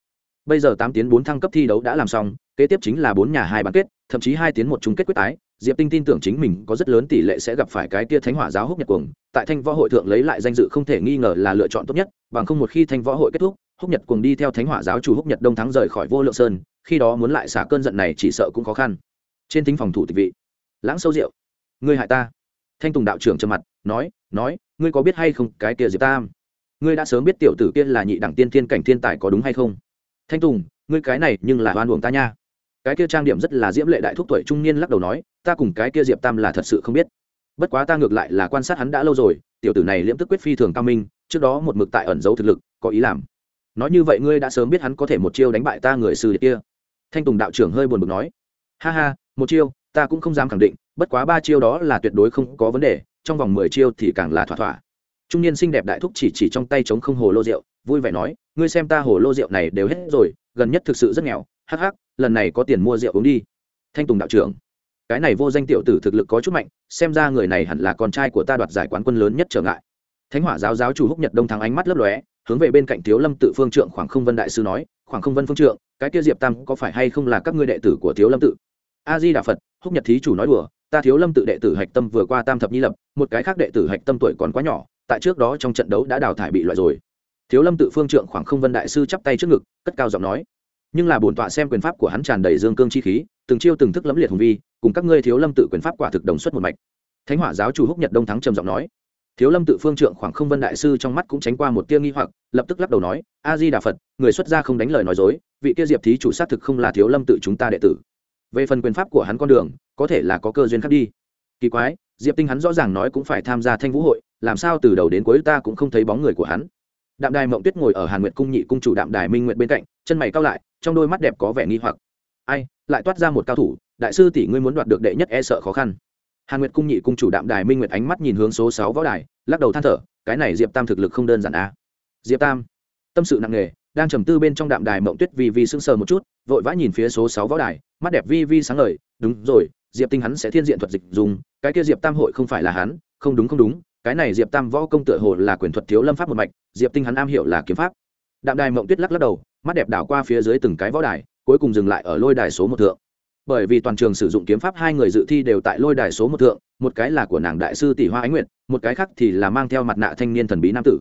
Bây giờ tám tiến bốn thăng cấp thi đấu đã làm xong, kế tiếp chính là bốn nhà hai bán kết, thậm chí hai tiến một chung kết quyết tái. Diệp tinh tin tưởng chính mình có rất lớn tỷ lệ sẽ gặp phải cái kia thánh hỏa giáo húc nhật cuồng, tại thanh võ hội thượng lấy lại danh dự không thể nghi ngờ là lựa chọn tốt nhất, bằng không một khi thanh võ hội kết thúc, húc nhật cuồng đi theo thánh hỏa giáo chủ húc nhật đông thắng rời khỏi vô lượng sơn, khi đó muốn lại xả cơn giận này chỉ sợ cũng khó khăn. Trên thính phòng thủ tịch vị, lãng sâu rượu ngươi hại ta. Thanh tùng đạo trưởng trầm mặt, nói nói, ngươi có biết hay không, cái kia diệp tam? Ngươi đã sớm biết tiểu tử kia là nhị đẳng tiên thiên cảnh thiên tài có đúng hay không? Thanh tùng, ngươi cái này nhưng là oan uổng ta nha. Cái kia trang điểm rất là diễm lệ đại thúc tuổi trung niên lắc đầu nói, ta cùng cái kia diệp tam là thật sự không biết. Bất quá ta ngược lại là quan sát hắn đã lâu rồi, tiểu tử này liễm tức quyết phi thường cao minh, trước đó một mực tại ẩn giấu thực lực, có ý làm. Nói như vậy ngươi đã sớm biết hắn có thể một chiêu đánh bại ta người sư kia. Thanh tùng đạo trưởng hơi buồn bực nói, ha ha, một chiêu, ta cũng không dám khẳng định bất quá ba chiêu đó là tuyệt đối không có vấn đề, trong vòng mười chiêu thì càng là thỏa thỏa. Trung niên xinh đẹp đại thúc chỉ chỉ trong tay chống không hồ lô rượu, vui vẻ nói, ngươi xem ta hồ lô rượu này đều hết rồi, gần nhất thực sự rất nghèo, hắc hắc, lần này có tiền mua rượu uống đi. Thanh tùng đạo trưởng, cái này vô danh tiểu tử thực lực có chút mạnh, xem ra người này hẳn là con trai của ta đoạt giải quán quân lớn nhất trở ngại. Thánh hỏa giáo giáo chủ húc nhật đông thắng ánh mắt lấp lóe, hướng về bên cạnh thiếu lâm tự phương trượng khoảng không vân đại sư nói, khoảng không vân phương trượng, cái kia diệp tam có phải hay không là các ngươi đệ tử của thiếu lâm tự? A di đà phật, húc nhật thí chủ nói đùa ta thiếu lâm tự đệ tử hạch tâm vừa qua tam thập nhi lập, một cái khác đệ tử hạch tâm tuổi còn quá nhỏ, tại trước đó trong trận đấu đã đào thải bị loại rồi. Thiếu lâm tự phương trượng khoảng không vân đại sư chắp tay trước ngực, cất cao giọng nói. Nhưng là bổn tọa xem quyền pháp của hắn tràn đầy dương cương chi khí, từng chiêu từng thức lẫm liệt hùng vi, cùng các ngươi thiếu lâm tự quyền pháp quả thực đồng xuất một mạch. Thánh hỏa giáo chủ húc nhật đông thắng trầm giọng nói. Thiếu lâm tự phương trượng khoảng không vân đại sư trong mắt cũng tránh qua một tia nghi hoặc, lập tức lắc đầu nói, a di đà phật, người xuất gia không đánh lời nói dối, vị kia diệp thí chủ xác thực không là thiếu lâm tự chúng ta đệ tử về phần quyền pháp của hắn con đường, có thể là có cơ duyên khác đi. Kỳ quái, diệp tinh hắn rõ ràng nói cũng phải tham gia thanh vũ hội, làm sao từ đầu đến cuối ta cũng không thấy bóng người của hắn. Đạm đài mộng tuyết ngồi ở hàn nguyệt cung nhị cung chủ đạm đài minh nguyệt bên cạnh, chân mày cao lại, trong đôi mắt đẹp có vẻ nghi hoặc. Ai, lại toát ra một cao thủ, đại sư tỷ ngươi muốn đoạt được đệ nhất e sợ khó khăn. Hàn nguyệt cung nhị cung chủ đạm đài minh nguyệt ánh mắt nhìn hướng số sáu võ đài, lắc đầu than thở, cái này diệp tam thực lực không đơn giản a à. diệp tam, tâm sự nặng nề, đang trầm tư bên trong đạm đài mộng tuyết vì vì sưng sờ một chút vội vã nhìn phía số sáu võ đài, mắt đẹp vi vi sáng ngời, đúng rồi, diệp tinh hắn sẽ thiên diện thuật dịch dùng, cái kia diệp tam hội không phải là hắn, không đúng không đúng, cái này diệp tam võ công tựa hồ là quyền thuật thiếu lâm pháp một mạch, diệp tinh hắn am hiểu là kiếm pháp. Đạm đài mộng tuyết lắc lắc đầu, mắt đẹp đảo qua phía dưới từng cái võ đài, cuối cùng dừng lại ở lôi đài số một thượng. Bởi vì toàn trường sử dụng kiếm pháp hai người dự thi đều tại lôi đài số một thượng, một cái là của nàng đại sư tỷ hoa ánh nguyệt, một cái khác thì là mang theo mặt nạ thanh niên thần bí nam tử.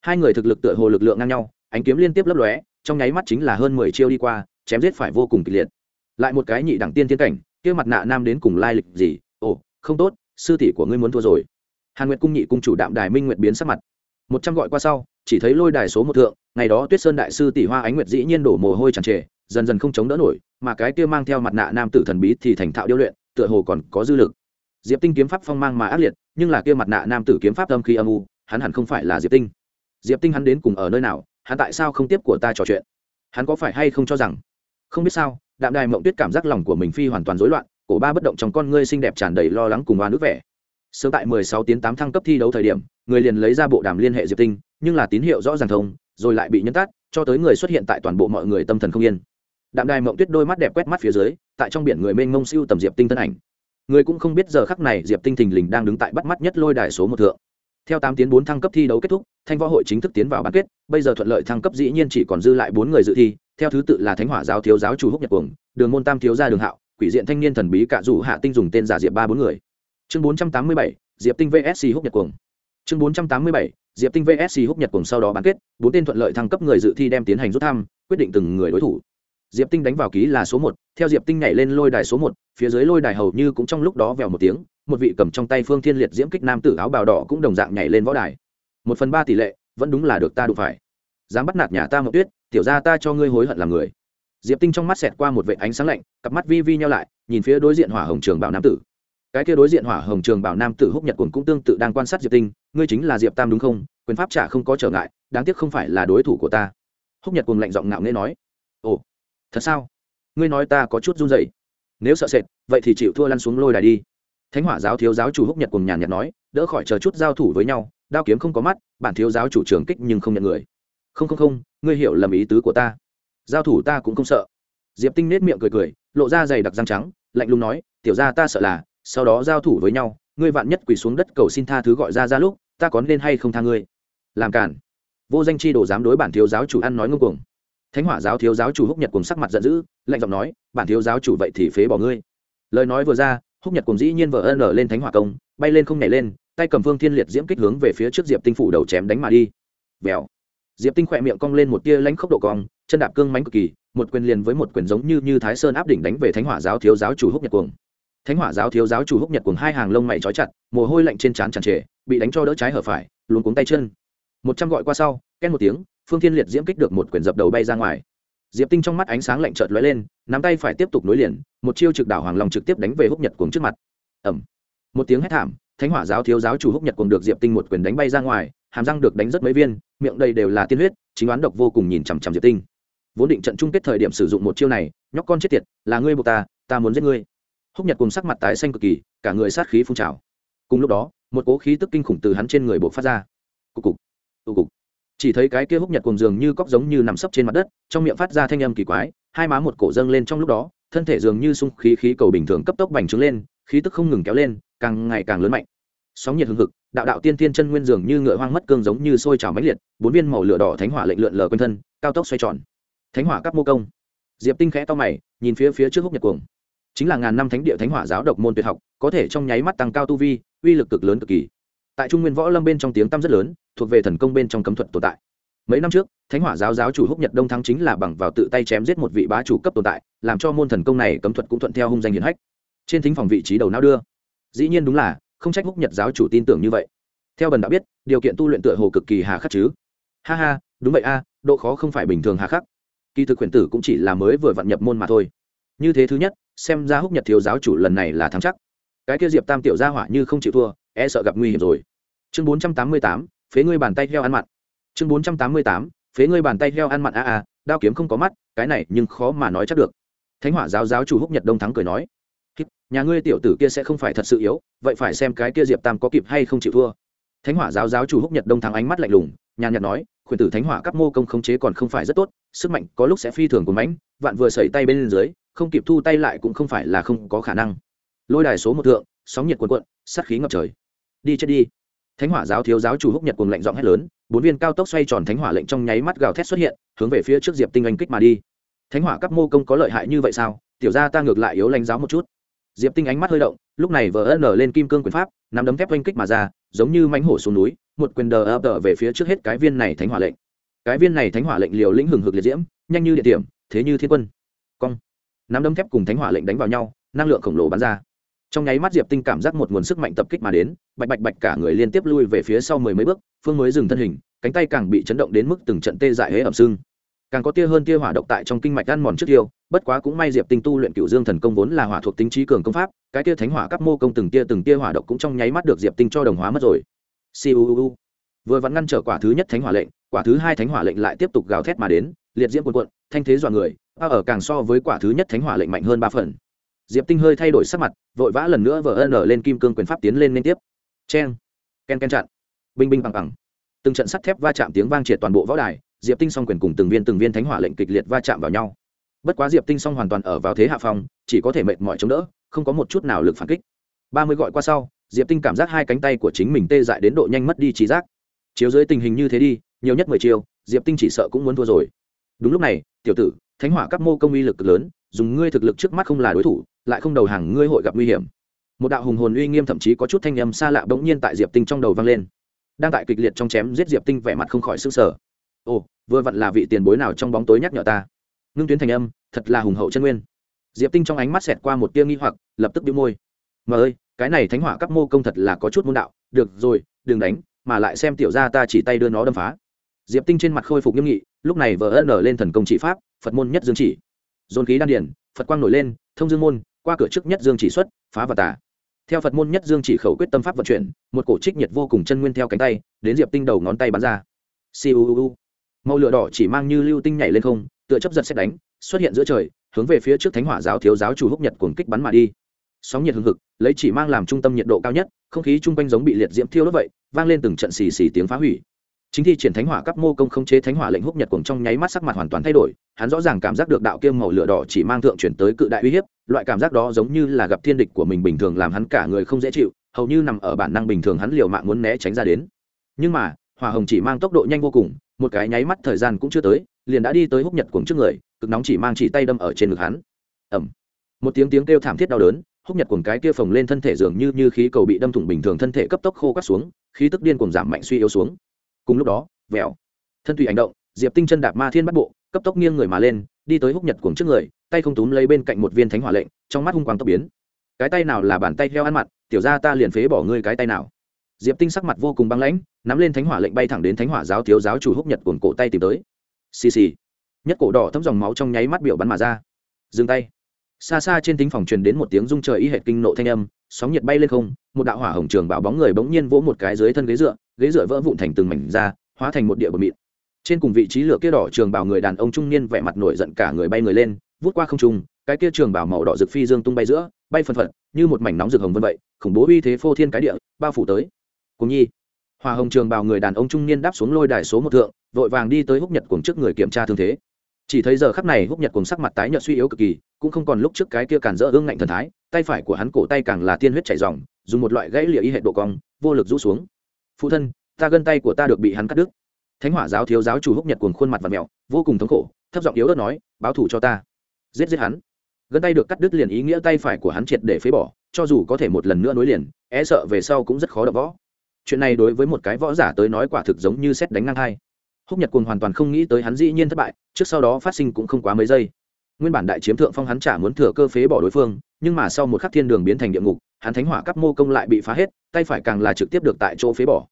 Hai người thực lực tựa hồ lực lượng ngang nhau, ánh kiếm liên tiếp lấp lóe, trong nháy mắt chính là hơn mười chiêu đi qua chém giết phải vô cùng kịch liệt. Lại một cái nhị đẳng tiên thiên cảnh, kia mặt nạ nam đến cùng lai lịch gì? Ồ, không tốt, sư tỷ của ngươi muốn thua rồi. Hàn nguyệt cung nhị cung chủ đạm đài minh nguyệt biến sắc mặt. Một trăm gọi qua sau, chỉ thấy lôi đài số một thượng, ngày đó tuyết sơn đại sư tỷ hoa ánh nguyệt dĩ nhiên đổ mồ hôi tràn trề, dần dần không chống đỡ nổi, mà cái kia mang theo mặt nạ nam tử thần bí thì thành thạo điêu luyện, tựa hồ còn có dư lực. Diệp tinh kiếm pháp phong mang mà ác liệt, nhưng là kia mặt nạ nam tử kiếm pháp âm khi âm u, hắn hẳn không phải là diệp tinh. Diệp tinh hắn đến cùng ở nơi nào, hắn tại sao không tiếp của ta trò chuyện? Hắn có phải hay không cho rằng không biết sao, đạm đài mộng tuyết cảm giác lòng của mình phi hoàn toàn rối loạn, cổ ba bất động trong con ngươi xinh đẹp tràn đầy lo lắng cùng oan ức vẻ. Sớm tại 16 tiến tám thăng cấp thi đấu thời điểm, người liền lấy ra bộ đàm liên hệ diệp tinh, nhưng là tín hiệu rõ ràng thông, rồi lại bị nhấn tắt cho tới người xuất hiện tại toàn bộ mọi người tâm thần không yên. Đạm đài mộng tuyết đôi mắt đẹp quét mắt phía dưới, tại trong biển người mênh mông siêu tầm diệp tinh thân ảnh. Người cũng không biết giờ khắc này diệp tinh thình lình đang đứng tại bắt mắt nhất lôi đài số một thượng theo tám tiến bốn thăng cấp thi đấu kết thúc, thanh võ hội chính thức tiến vào bán kết. Bây giờ thuận lợi thăng cấp dĩ nhiên chỉ còn dư lại bốn người dự thi. Theo thứ tự là thánh hỏa giáo thiếu giáo chủ húc nhật cuồng, đường môn tam thiếu gia đường hạo, quỷ diện thanh niên thần bí cạ rủ hạ tinh dùng tên giả diệp ba bốn người. Chương bốn trăm tám mươi bảy, diệp tinh vsc húc nhật cuồng. Chương bốn trăm tám mươi bảy, diệp tinh vsc húc nhật cuồng sau đó bán kết, bốn tên thuận lợi thăng cấp người dự thi đem tiến hành rút thăm, quyết định từng người đối thủ. Diệp tinh đánh vào ký là số một, theo diệp tinh nhảy lên lôi đài số một, phía dưới lôi đài hầu như cũng trong lúc đó vèo một tiếng một vị cầm trong tay phương thiên liệt diễm kích nam tử áo bào đỏ cũng đồng dạng nhảy lên võ đài. Một phần ba tỷ lệ, vẫn đúng là được ta đụng phải. Dám bắt nạt nhà ta ngọc tuyết, tiểu ra ta cho ngươi hối hận làm người. Diệp tinh trong mắt xẹt qua một vệ ánh sáng lạnh, cặp mắt vi vi nhau lại, nhìn phía đối diện hỏa hồng trường bảo nam tử. Cái kia đối diện hỏa hồng trường bảo nam tử húc nhật cuồng cũng tương tự đang quan sát diệp tinh, ngươi chính là diệp tam đúng không? Quyền pháp trả không có trở ngại, đáng tiếc không phải là đối thủ của ta. Húc nhật cuồng lạnh giọng ngạo nghễ nói. Ồ, thật sao? Ngươi nói ta có chút run rẩy. Nếu sợ sệt, vậy thì chịu thua lăn xuống lôi đài đi thánh hỏa giáo thiếu giáo chủ húc nhật cùng nhàn nhạt nói, đỡ khỏi chờ chút giao thủ với nhau, đao kiếm không có mắt, bản thiếu giáo chủ trường kích nhưng không nhận người. Không không không, ngươi hiểu lầm ý tứ của ta. Giao thủ ta cũng không sợ. Diệp tinh nết miệng cười cười, lộ ra dày đặc răng trắng, lạnh lùng nói, tiểu ra ta sợ là, sau đó giao thủ với nhau, ngươi vạn nhất quỳ xuống đất cầu xin tha thứ gọi ra ra lúc, ta có nên hay không tha ngươi? Làm cản. Vô danh chi đồ dám đối bản thiếu giáo chủ ăn nói ngông cuồng. Thánh hỏa giáo thiếu giáo chủ húc nhật cùng sắc mặt giận dữ, lạnh giọng nói, bản thiếu giáo chủ vậy thì phế bỏ ngươi. Lời nói vừa ra húc nhật cùng dĩ nhiên vợ ân lên thánh hỏa công, bay lên không nhảy lên, tay cầm phương thiên liệt diễm kích hướng về phía trước diệp tinh phủ đầu chém đánh mà đi. Vèo. Diệp tinh khỏe miệng cong lên một tia lãnh khốc độ cong, chân đạp cương mánh cực kỳ, một quyền liền với một quyền giống như như thái sơn áp đỉnh đánh về thánh hỏa giáo thiếu giáo chủ húc nhật cuồng. Thánh hỏa giáo thiếu giáo chủ húc nhật cuồng hai hàng lông mày trói chặt, mồ hôi lạnh trên trán tràn trề, bị đánh cho đỡ trái hở phải, luống cuống tay chân. Một trăm gọi qua sau ken một tiếng, phương thiên liệt diễm kích được một quyền dập đầu bay ra ngoài diệp tinh trong mắt ánh sáng lạnh chợt lóe lên, nắm tay phải tiếp tục nối liền, một chiêu trực đảo hoàng long trực tiếp đánh về húc nhật cuồng trước mặt. Ẩm một tiếng hét thảm, thánh hỏa giáo thiếu giáo chủ húc nhật cuồng được diệp tinh một quyền đánh bay ra ngoài, hàm răng được đánh rất mấy viên, miệng đầy đều là tiên huyết, chính oán độc vô cùng nhìn chằm chằm diệp tinh. Vốn định trận chung kết thời điểm sử dụng một chiêu này, nhóc con chết tiệt, là ngươi buộc ta ta muốn giết ngươi. Húc nhật cùng sắc mặt tái xanh cực kỳ, cả người sát khí phun trào. Cùng lúc đó, một cố khí tức kinh khủng từ hắn trên người buộc phát ra. Cục cục tụ cục chỉ thấy cái kia húc nhật cùng dường như cóc giống như nằm sấp trên mặt đất, trong miệng phát ra thanh âm kỳ quái, hai má một cổ dâng lên trong lúc đó, thân thể dường như sung khí khí cầu bình thường cấp tốc bành trướng lên, khí tức không ngừng kéo lên, càng ngày càng lớn mạnh. Sóng nhiệt hừng hực, đạo đạo tiên tiên chân nguyên dường như ngựa hoang mất cương giống như sôi trào mãnh liệt, bốn viên màu lửa đỏ thánh hỏa lệnh lượn lờ quanh thân, cao tốc xoay tròn. Thánh hỏa các mô công. Diệp tinh khẽ to mày, nhìn phía phía trước húc nhật cuồng. Chính là ngàn năm thánh địa thánh hỏa giáo độc môn tuyệt học, có thể trong nháy mắt tăng cao tu vi, uy lực cực lớn cực kỳ tại trung nguyên võ lâm bên trong tiếng tăm rất lớn, thuộc về thần công bên trong cấm thuật tồn tại. Mấy năm trước, thánh hỏa giáo giáo chủ húc nhật đông thắng chính là bằng vào tự tay chém giết một vị bá chủ cấp tồn tại, làm cho môn thần công này cấm thuật cũng thuận theo hung danh hiển hách. Trên thính phòng vị trí đầu não đưa. Dĩ nhiên đúng là, không trách húc nhật giáo chủ tin tưởng như vậy. Theo bần đã biết, điều kiện tu luyện tựa hồ cực kỳ hà khắc chứ. Ha ha, đúng vậy a, độ khó không phải bình thường hà khắc. Kỳ thực quyền tử cũng chỉ là mới vừa vặn nhập môn mà thôi. Như thế thứ nhất, xem ra húc nhật thiếu giáo chủ lần này là thắng chắc. Cái kia diệp tam tiểu gia hỏa như không chịu thua e sợ gặp nguy hiểm rồi chương bốn trăm tám mươi tám, phế ngươi bàn tay heo ăn mặn. Chương bốn trăm tám mươi tám, phế ngươi bàn tay heo ăn mặn. A a, đao kiếm không có mắt, cái này nhưng khó mà nói chắc được. Thánh hỏa giáo giáo chủ húc nhật đông thắng cười nói nhà ngươi tiểu tử kia sẽ không phải thật sự yếu, vậy phải xem cái kia diệp tam có kịp hay không chịu thua. Thánh hỏa giáo giáo chủ húc nhật đông thắng ánh mắt lạnh lùng, nhàn nhạt nói, khuyển tử thánh hỏa các mô công khống chế còn không phải rất tốt, sức mạnh có lúc sẽ phi thường của mãnh, vạn vừa sẩy tay bên dưới, không kịp thu tay lại cũng không phải là không có khả năng. Lôi đài số một thượng, sóng nhiệt cuộn cuộn, sát khí ngập trời. Đi chết đi thánh hỏa giáo thiếu giáo chủ húc nhật cùng lệnh giọng hét lớn, bốn viên cao tốc xoay tròn thánh hỏa lệnh trong nháy mắt gào thét xuất hiện, hướng về phía trước diệp tinh anh kích mà đi. Thánh hỏa các mô công có lợi hại như vậy sao? Tiểu ra ta ngược lại yếu lãnh giáo một chút. Diệp tinh ánh mắt hơi động, lúc này vỡ nở lên kim cương quyền pháp, nắm đấm thép oanh kích mà ra, giống như mánh hổ xuống núi, một quyền đờ ập đờ về phía trước hết cái viên này thánh hỏa lệnh. Cái viên này thánh hỏa lệnh liều lĩnh hừng hực liệt diễm, nhanh như địa điểm thế như thiên quân. Cong. Nắm đấm thép cùng thánh hỏa lệnh đánh vào nhau, năng lượng khổng lồ bắn ra trong nháy mắt diệp tinh cảm giác một nguồn sức mạnh tập kích mà đến, bạch bạch bạch cả người liên tiếp lui về phía sau mười mấy bước, phương mới dừng thân hình, cánh tay càng bị chấn động đến mức từng trận tê dại hễ ẩm sưng. Càng có tia hơn tia hỏa độc tại trong kinh mạch ăn mòn trước tiêu, bất quá cũng may diệp tinh tu luyện cựu dương thần công vốn là hỏa thuộc tính trí cường công pháp, cái tia thánh hỏa các mô công từng tia từng tia hỏa độc cũng trong nháy mắt được diệp tinh cho đồng hóa mất rồi. Siêu vừa vẫn ngăn trở quả thứ nhất thánh hỏa lệnh, quả thứ hai thánh hỏa lệnh lại tiếp tục gào thét mà đến, liệt diễm cuồn cuộn, thanh thế dọa người, a ở càng so với quả thứ nhất thánh hỏa lệnh mạnh hơn ba phần diệp tinh hơi thay đổi sắc mặt, vội vã lần nữa vờ ân lên kim cương quyền pháp tiến lên liên tiếp. Cheng, ken ken chặn, binh binh bằng bằng từng trận sắt thép va chạm tiếng vang triệt toàn bộ võ đài, diệp tinh song quyền cùng từng viên từng viên thánh hỏa lệnh kịch liệt va chạm vào nhau. Bất quá diệp tinh song hoàn toàn ở vào thế hạ phòng chỉ có thể mệt mỏi chống đỡ, không có một chút nào lực phản kích. Ba mươi gọi qua sau, diệp tinh cảm giác hai cánh tay của chính mình tê dại đến độ nhanh mất đi trí giác. Chiếu dưới tình hình như thế đi, nhiều nhất mười chiều diệp tinh chỉ sợ cũng muốn thua rồi. Đúng lúc này, tiểu tử, thánh hỏa các mô công uy lực lớn, dùng ngươi thực lực trước mắt không là đối thủ lại không đầu hàng ngươi hội gặp nguy hiểm. Một đạo hùng hồn uy nghiêm thậm chí có chút thanh âm xa lạ bỗng nhiên tại diệp tinh trong đầu vang lên. Đang tại kịch liệt trong chém giết diệp tinh vẻ mặt không khỏi s ư n g sở ồ, vừa vặn là vị tiền bối nào trong bóng tối nhắc nhở ta. Ngưng tuyến thành âm, thật là hùng hậu chân nguyên. Diệp tinh trong ánh mắt xẹt qua một tia nghi hoặc, lập tức đĩu môi. Mà ơi, cái này thánh hỏa các mô công thật là có chút môn đạo. Được rồi, đừng đánh, mà lại xem tiểu ra ta chỉ tay đưa nó đâm phá. Diệp tinh trên mặt khôi phục nghiêm nghị, lúc này vỡ ân nở lên thần công trị pháp, phật môn nhất dương chỉ. Dồn khí đan điển phật quang nổi lên, thông dương môn qua cửa trước nhất dương chỉ xuất, phá và tả theo phật môn nhất dương chỉ khẩu quyết tâm pháp vận chuyển, một cổ trích nhiệt vô cùng chân nguyên theo cánh tay, đến diệp tinh đầu ngón tay bắn ra. Siêu màu lửa đỏ chỉ mang như lưu tinh nhảy lên không, tựa chấp giật xét đánh, xuất hiện giữa trời, hướng về phía trước thánh hỏa giáo thiếu giáo chủ húc nhật cuồng kích bắn mà đi. Sóng nhiệt hừng hực, lấy chỉ mang làm trung tâm nhiệt độ cao nhất, không khí chung quanh giống bị liệt diễm thiêu đốt vậy, vang lên từng trận xì xì tiếng phá hủy chính thi triển thánh hỏa các mô công không chế thánh hỏa lệnh húc nhật cuồng trong nháy mắt sắc mặt hoàn toàn thay đổi, hắn rõ ràng cảm giác được đạo kiêm màu lửa đỏ chỉ mang thượng chuyển tới cự đại uy hiếp, loại cảm giác đó giống như là gặp thiên địch của mình bình thường làm hắn cả người không dễ chịu, hầu như nằm ở bản năng bình thường hắn liều mạng muốn né tránh ra đến. Nhưng mà, hỏa hồng chỉ mang tốc độ nhanh vô cùng, một cái nháy mắt thời gian cũng chưa tới, liền đã đi tới húc nhật cuồng trước người, cực nóng chỉ mang chỉ tay đâm ở trên ngực hắn. Ẩm một tiếng tiếng kêu thảm thiết đau đớn, húc nhật cuồng cái kia phồng lên thân thể dường như như khí cầu bị đâm thủng bình thường thân thể cấp tốc khô cắt xuống, khí tức điên cuồng giảm mạnh suy yếu xuống cùng lúc đó, vẹo. Thân tùy hành động, diệp tinh chân đạp ma thiên bắt bộ, cấp tốc nghiêng người mà lên, đi tới húc nhật cuồng trước người, tay không túm lấy bên cạnh một viên thánh hỏa lệnh, trong mắt hung quang tốc biến. Cái tay nào là bàn tay heo ăn mặn, tiểu ra ta liền phế bỏ ngươi cái tay nào. Diệp tinh sắc mặt vô cùng băng lãnh, nắm lên thánh hỏa lệnh bay thẳng đến thánh hỏa giáo thiếu giáo chủ húc nhật cuồng cổ tay tìm tới. Xì xì. Nhất cổ đỏ thấm dòng máu trong nháy mắt biểu bắn mà ra. Dừng tay. Xa xa trên tính phòng truyền đến một tiếng rung trời y hệt kinh nộ thanh âm, sóng nhiệt bay lên không, một đạo hỏa hồng trường bảo bóng người bỗng nhiên vỗ một cái dưới thân ghế dựa ghế dựa vỡ vụn thành từng mảnh ra hóa thành một địa bờ mịn trên cùng vị trí lửa kia đỏ trường bảo người đàn ông trung niên vẻ mặt nổi giận cả người bay người lên vút qua không trung cái kia trường bảo màu đỏ rực phi dương tung bay giữa bay phần phật như một mảnh nóng rực hồng vân vậy khủng bố uy thế phô thiên cái địa bao phủ tới. Cùng nhi hòa hồng trường bảo người đàn ông trung niên đáp xuống lôi đài số một thượng vội vàng đi tới húc nhật cuồng trước người kiểm tra thương thế. Chỉ thấy giờ khắp này húc nhật cùng sắc mặt tái nhợt suy yếu cực kỳ cũng không còn lúc trước cái kia cản rỡ ương ngạnh thần thái tay phải của hắn cổ tay càng là tiên huyết chảy ròng, dùng một loại gãy lịa y hệ độ cong vô lực rũ xuống phụ thân, ta gân tay của ta được bị hắn cắt đứt. Thánh hỏa giáo thiếu giáo chủ húc nhật cùng khuôn mặt và mẹo, vô cùng thống khổ, thấp giọng yếu ớt nói, báo thù cho ta. Giết giết hắn. Gân tay được cắt đứt liền ý nghĩa tay phải của hắn triệt để phế bỏ, cho dù có thể một lần nữa nối liền e sợ về sau cũng rất khó đập võ chuyện này đối với một cái võ giả tới nói quả thực giống như xét đánh ngang hai. Húc nhật cùng hoàn toàn không nghĩ tới hắn dĩ nhiên thất bại, trước sau đó phát sinh cũng không quá mấy giây. Nguyên bản đại chiếm thượng phong hắn chả muốn thừa cơ phế bỏ đối phương, nhưng mà sau một khắc thiên đường biến thành địa ngục hắn thánh hỏa cấp mô công lại bị phá hết, tay phải càng là trực tiếp được tại chỗ phế bỏ.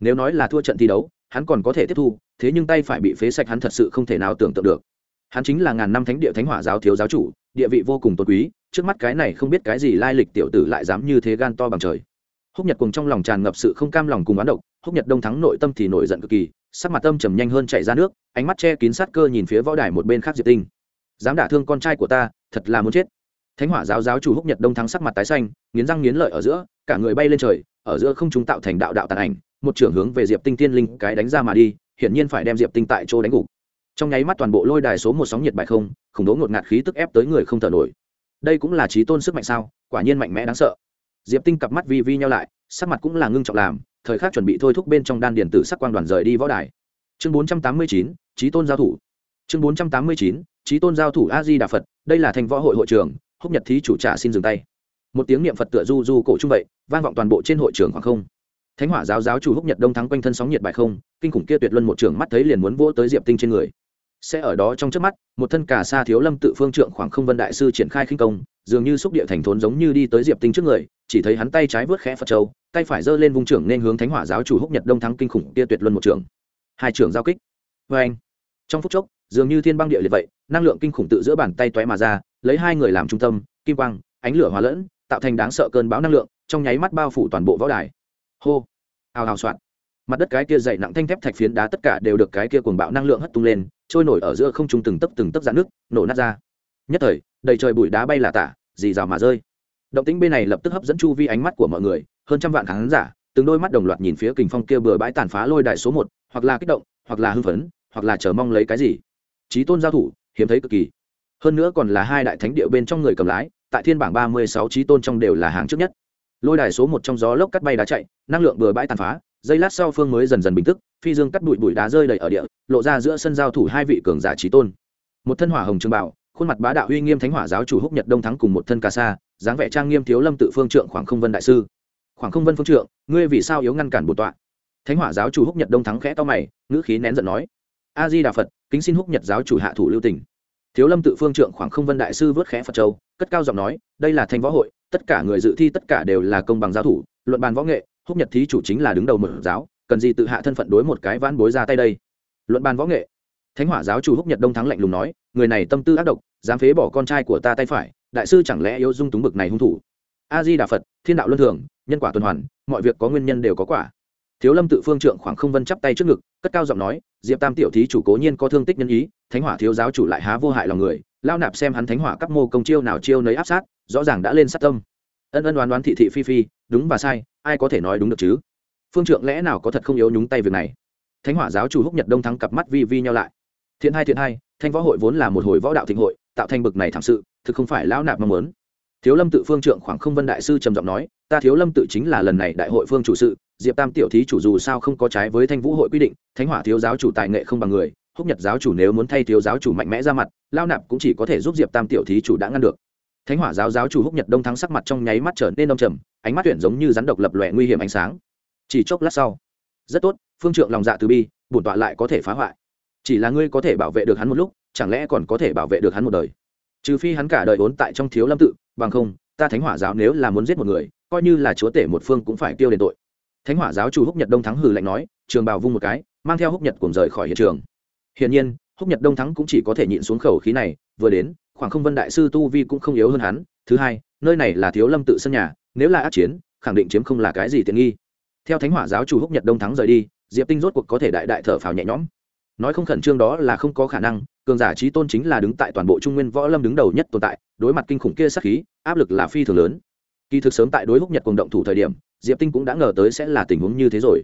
Nếu nói là thua trận thi đấu, hắn còn có thể tiếp thu, thế nhưng tay phải bị phế sạch hắn thật sự không thể nào tưởng tượng được. Hắn chính là ngàn năm thánh địa thánh hỏa giáo thiếu giáo chủ, địa vị vô cùng tôn quý, trước mắt cái này không biết cái gì lai lịch tiểu tử lại dám như thế gan to bằng trời. Húc nhật cùng trong lòng tràn ngập sự không cam lòng cùng oán độc, húc nhật đông thắng nội tâm thì nổi giận cực kỳ, sắc mặt tâm trầm nhanh hơn chạy ra nước, ánh mắt che kín sát cơ nhìn phía võ đài một bên khác diệp tinh. Dám đả thương con trai của ta, thật là muốn chết thánh hỏa giáo giáo chủ húc nhật đông thắng sắc mặt tái xanh, nghiến răng nghiến lợi ở giữa, cả người bay lên trời, ở giữa không chúng tạo thành đạo đạo tàn ảnh, một trưởng hướng về diệp tinh tiên linh cái đánh ra mà đi, hiển nhiên phải đem diệp tinh tại chỗ đánh gục. Trong nháy mắt toàn bộ lôi đài số một sóng nhiệt bài không, khủng đố ngột ngạt khí tức ép tới người không thở nổi. Đây cũng là trí tôn sức mạnh sao, quả nhiên mạnh mẽ đáng sợ. Diệp tinh cặp mắt vi vi nhau lại, sắc mặt cũng là ngưng trọng làm, thời khắc chuẩn bị thôi thúc bên trong đan điền tử sắc quang đoàn rời đi võ đài. Chương bốn trăm tám mươi chín, trí tôn giao thủ. Chương bốn trăm tám mươi chín, trí tôn giao thủ a di đà phật, đây là thành võ hội hội trường húc nhật thí chủ trả xin dừng tay. Một tiếng niệm phật tựa du du cổ trung vậy, vang vọng toàn bộ trên hội trường khoảng không. Thánh hỏa giáo giáo chủ húc nhật đông thắng quanh thân sóng nhiệt bài không, kinh khủng kia tuyệt luân một trường mắt thấy liền muốn vỗ tới diệp tinh trên người. Sẽ ở đó trong trước mắt, một thân cả xa thiếu lâm tự phương trượng khoảng không vân đại sư triển khai khinh công, dường như xúc địa thành thốn giống như đi tới diệp tinh trước người, chỉ thấy hắn tay trái vớt khẽ phật châu, tay phải giơ lên vùng trưởng nên hướng thánh hỏa giáo chủ húc nhật đông thắng kinh khủng kia tuyệt luân một trường. Hai trường giao kích. Vê anh trong phút chốc, dường như thiên băng địa liệt vậy năng lượng kinh khủng tự giữa bàn tay toé mà ra, lấy hai người làm trung tâm, kim quang, ánh lửa hòa lẫn, tạo thành đáng sợ cơn bão năng lượng, trong nháy mắt bao phủ toàn bộ võ đài. Hô! Hào hào soạn mặt đất cái kia dày nặng thanh thép thạch phiến đá tất cả đều được cái kia cuồng bạo năng lượng hất tung lên, trôi nổi ở giữa không trung từng tấc từng tấc dạn nước nổ nát ra. Nhất thời, đầy trời bụi đá bay là tả, dì rào mà rơi. Động tĩnh bên này lập tức hấp dẫn chu vi ánh mắt của mọi người, hơn trăm vạn khán giả, từng đôi mắt đồng loạt nhìn phía kình phong kia bừa bãi tàn phá lôi đại số một, hoặc là kích động, hoặc là hưng phấn, hoặc là chờ mong lấy cái gì. Trí tôn giao thủ hiếm thấy cực kỳ. Hơn nữa còn là hai đại thánh địa bên trong người cầm lái, tại thiên bảng ba mươi sáu trí tôn trong đều là hàng trước nhất. Lôi đài số một trong gió lốc cắt bay đá chạy, năng lượng bừa bãi tàn phá, giây lát sau phương mới dần dần bình tức, phi dương cắt bụi bụi đá rơi đầy ở địa, lộ ra giữa sân giao thủ hai vị cường giả trí tôn. Một thân hỏa hồng trường bảo khuôn mặt bá đạo uy nghiêm thánh hỏa giáo chủ húc nhật đông thắng cùng một thân ca sa, dáng vẻ trang nghiêm thiếu lâm tự phương trượng khoảng không vân đại sư. Khoảng không vân phương trượng, ngươi vì sao yếu ngăn cản bổn tọa? Thánh hỏa giáo chủ húc nhật đông thắng khẽ to mày, ngữ khí nén giận nói. A di đà phật kính xin húc nhật giáo chủ hạ thủ lưu tỉnh thiếu lâm tự phương trượng khoảng không vân đại sư vớt khẽ phật châu, cất cao giọng nói, đây là thanh võ hội, tất cả người dự thi tất cả đều là công bằng giáo thủ, luận bàn võ nghệ, húc nhật thí chủ chính là đứng đầu một giáo, cần gì tự hạ thân phận đối một cái vãn bối ra tay đây. Luận bàn võ nghệ. Thánh hỏa giáo chủ húc nhật đông thắng lạnh lùng nói, người này tâm tư ác độc, dám phế bỏ con trai của ta tay phải, đại sư chẳng lẽ yếu dung túng bực này hung thủ? A di đà phật, thiên đạo luân thường, nhân quả tuần hoàn, mọi việc có nguyên nhân đều có quả thiếu lâm tự phương trượng khoảng không vân chắp tay trước ngực, cất cao giọng nói, diệp tam tiểu thí chủ cố nhiên có thương tích nhân ý, thánh hỏa thiếu giáo chủ lại há vô hại lòng người, lao nạp xem hắn thánh hỏa các mô công chiêu nào chiêu nấy áp sát, rõ ràng đã lên sát tâm. Ân ân đoán đoán thị thị phi phi, đúng và sai, ai có thể nói đúng được chứ? Phương trượng lẽ nào có thật không yếu nhúng tay việc này? Thánh hỏa giáo chủ húc nhật đông thắng cặp mắt vi vi nhau lại. Thiện hai thiện hai, thanh võ hội vốn là một hồi võ đạo thịnh hội, tạo thành bực này thảm sự, thực không phải lão nạp mong muốn. Thiếu lâm tự phương trượng khoảng không vân đại sư trầm giọng nói, ta thiếu lâm tự chính là lần này đại hội phương chủ sự diệp tam tiểu thí chủ dù sao không có trái với thanh vũ hội quy định, thánh hỏa thiếu giáo chủ tài nghệ không bằng người, húc nhật giáo chủ nếu muốn thay thiếu giáo chủ mạnh mẽ ra mặt, lao nạp cũng chỉ có thể giúp diệp tam tiểu thí chủ đã ngăn được. Thánh hỏa giáo giáo chủ húc nhật đông thắng sắc mặt trong nháy mắt trở nên đông trầm, ánh mắt tuyển giống như rắn độc lập lòe nguy hiểm ánh sáng. Chỉ chốc lát sau, rất tốt, phương trượng lòng dạ từ bi, bổn tọa lại có thể phá hoại. Chỉ là ngươi có thể bảo vệ được hắn một lúc, chẳng lẽ còn có thể bảo vệ được hắn một đời? Trừ phi hắn cả đời vốn tại trong thiếu lâm tự, bằng không, ta thánh hỏa giáo nếu là muốn giết một người, coi như là chúa tể một phương cũng phải tiêu đền tội thánh hỏa giáo chủ húc nhật đông thắng hừ lạnh nói, trường bào vung một cái, mang theo húc nhật cùng rời khỏi hiện trường. Hiển nhiên, húc nhật đông thắng cũng chỉ có thể nhịn xuống khẩu khí này, vừa đến, khoảng không vân đại sư tu vi cũng không yếu hơn hắn. Thứ hai, nơi này là thiếu lâm tự sân nhà, nếu là át chiến, khẳng định chiếm không là cái gì tiện nghi. Theo thánh hỏa giáo chủ húc nhật đông thắng rời đi, diệp tinh rốt cuộc có thể đại đại thở phào nhẹ nhõm. Nói không khẩn trương đó là không có khả năng, cường giả trí tôn chính là đứng tại toàn bộ trung nguyên võ lâm đứng đầu nhất tồn tại, đối mặt kinh khủng kia sắc khí, áp lực là phi thường lớn. Kỳ thực sớm tại đối húc nhật cùng động thủ thời điểm diệp tinh cũng đã ngờ tới sẽ là tình huống như thế rồi.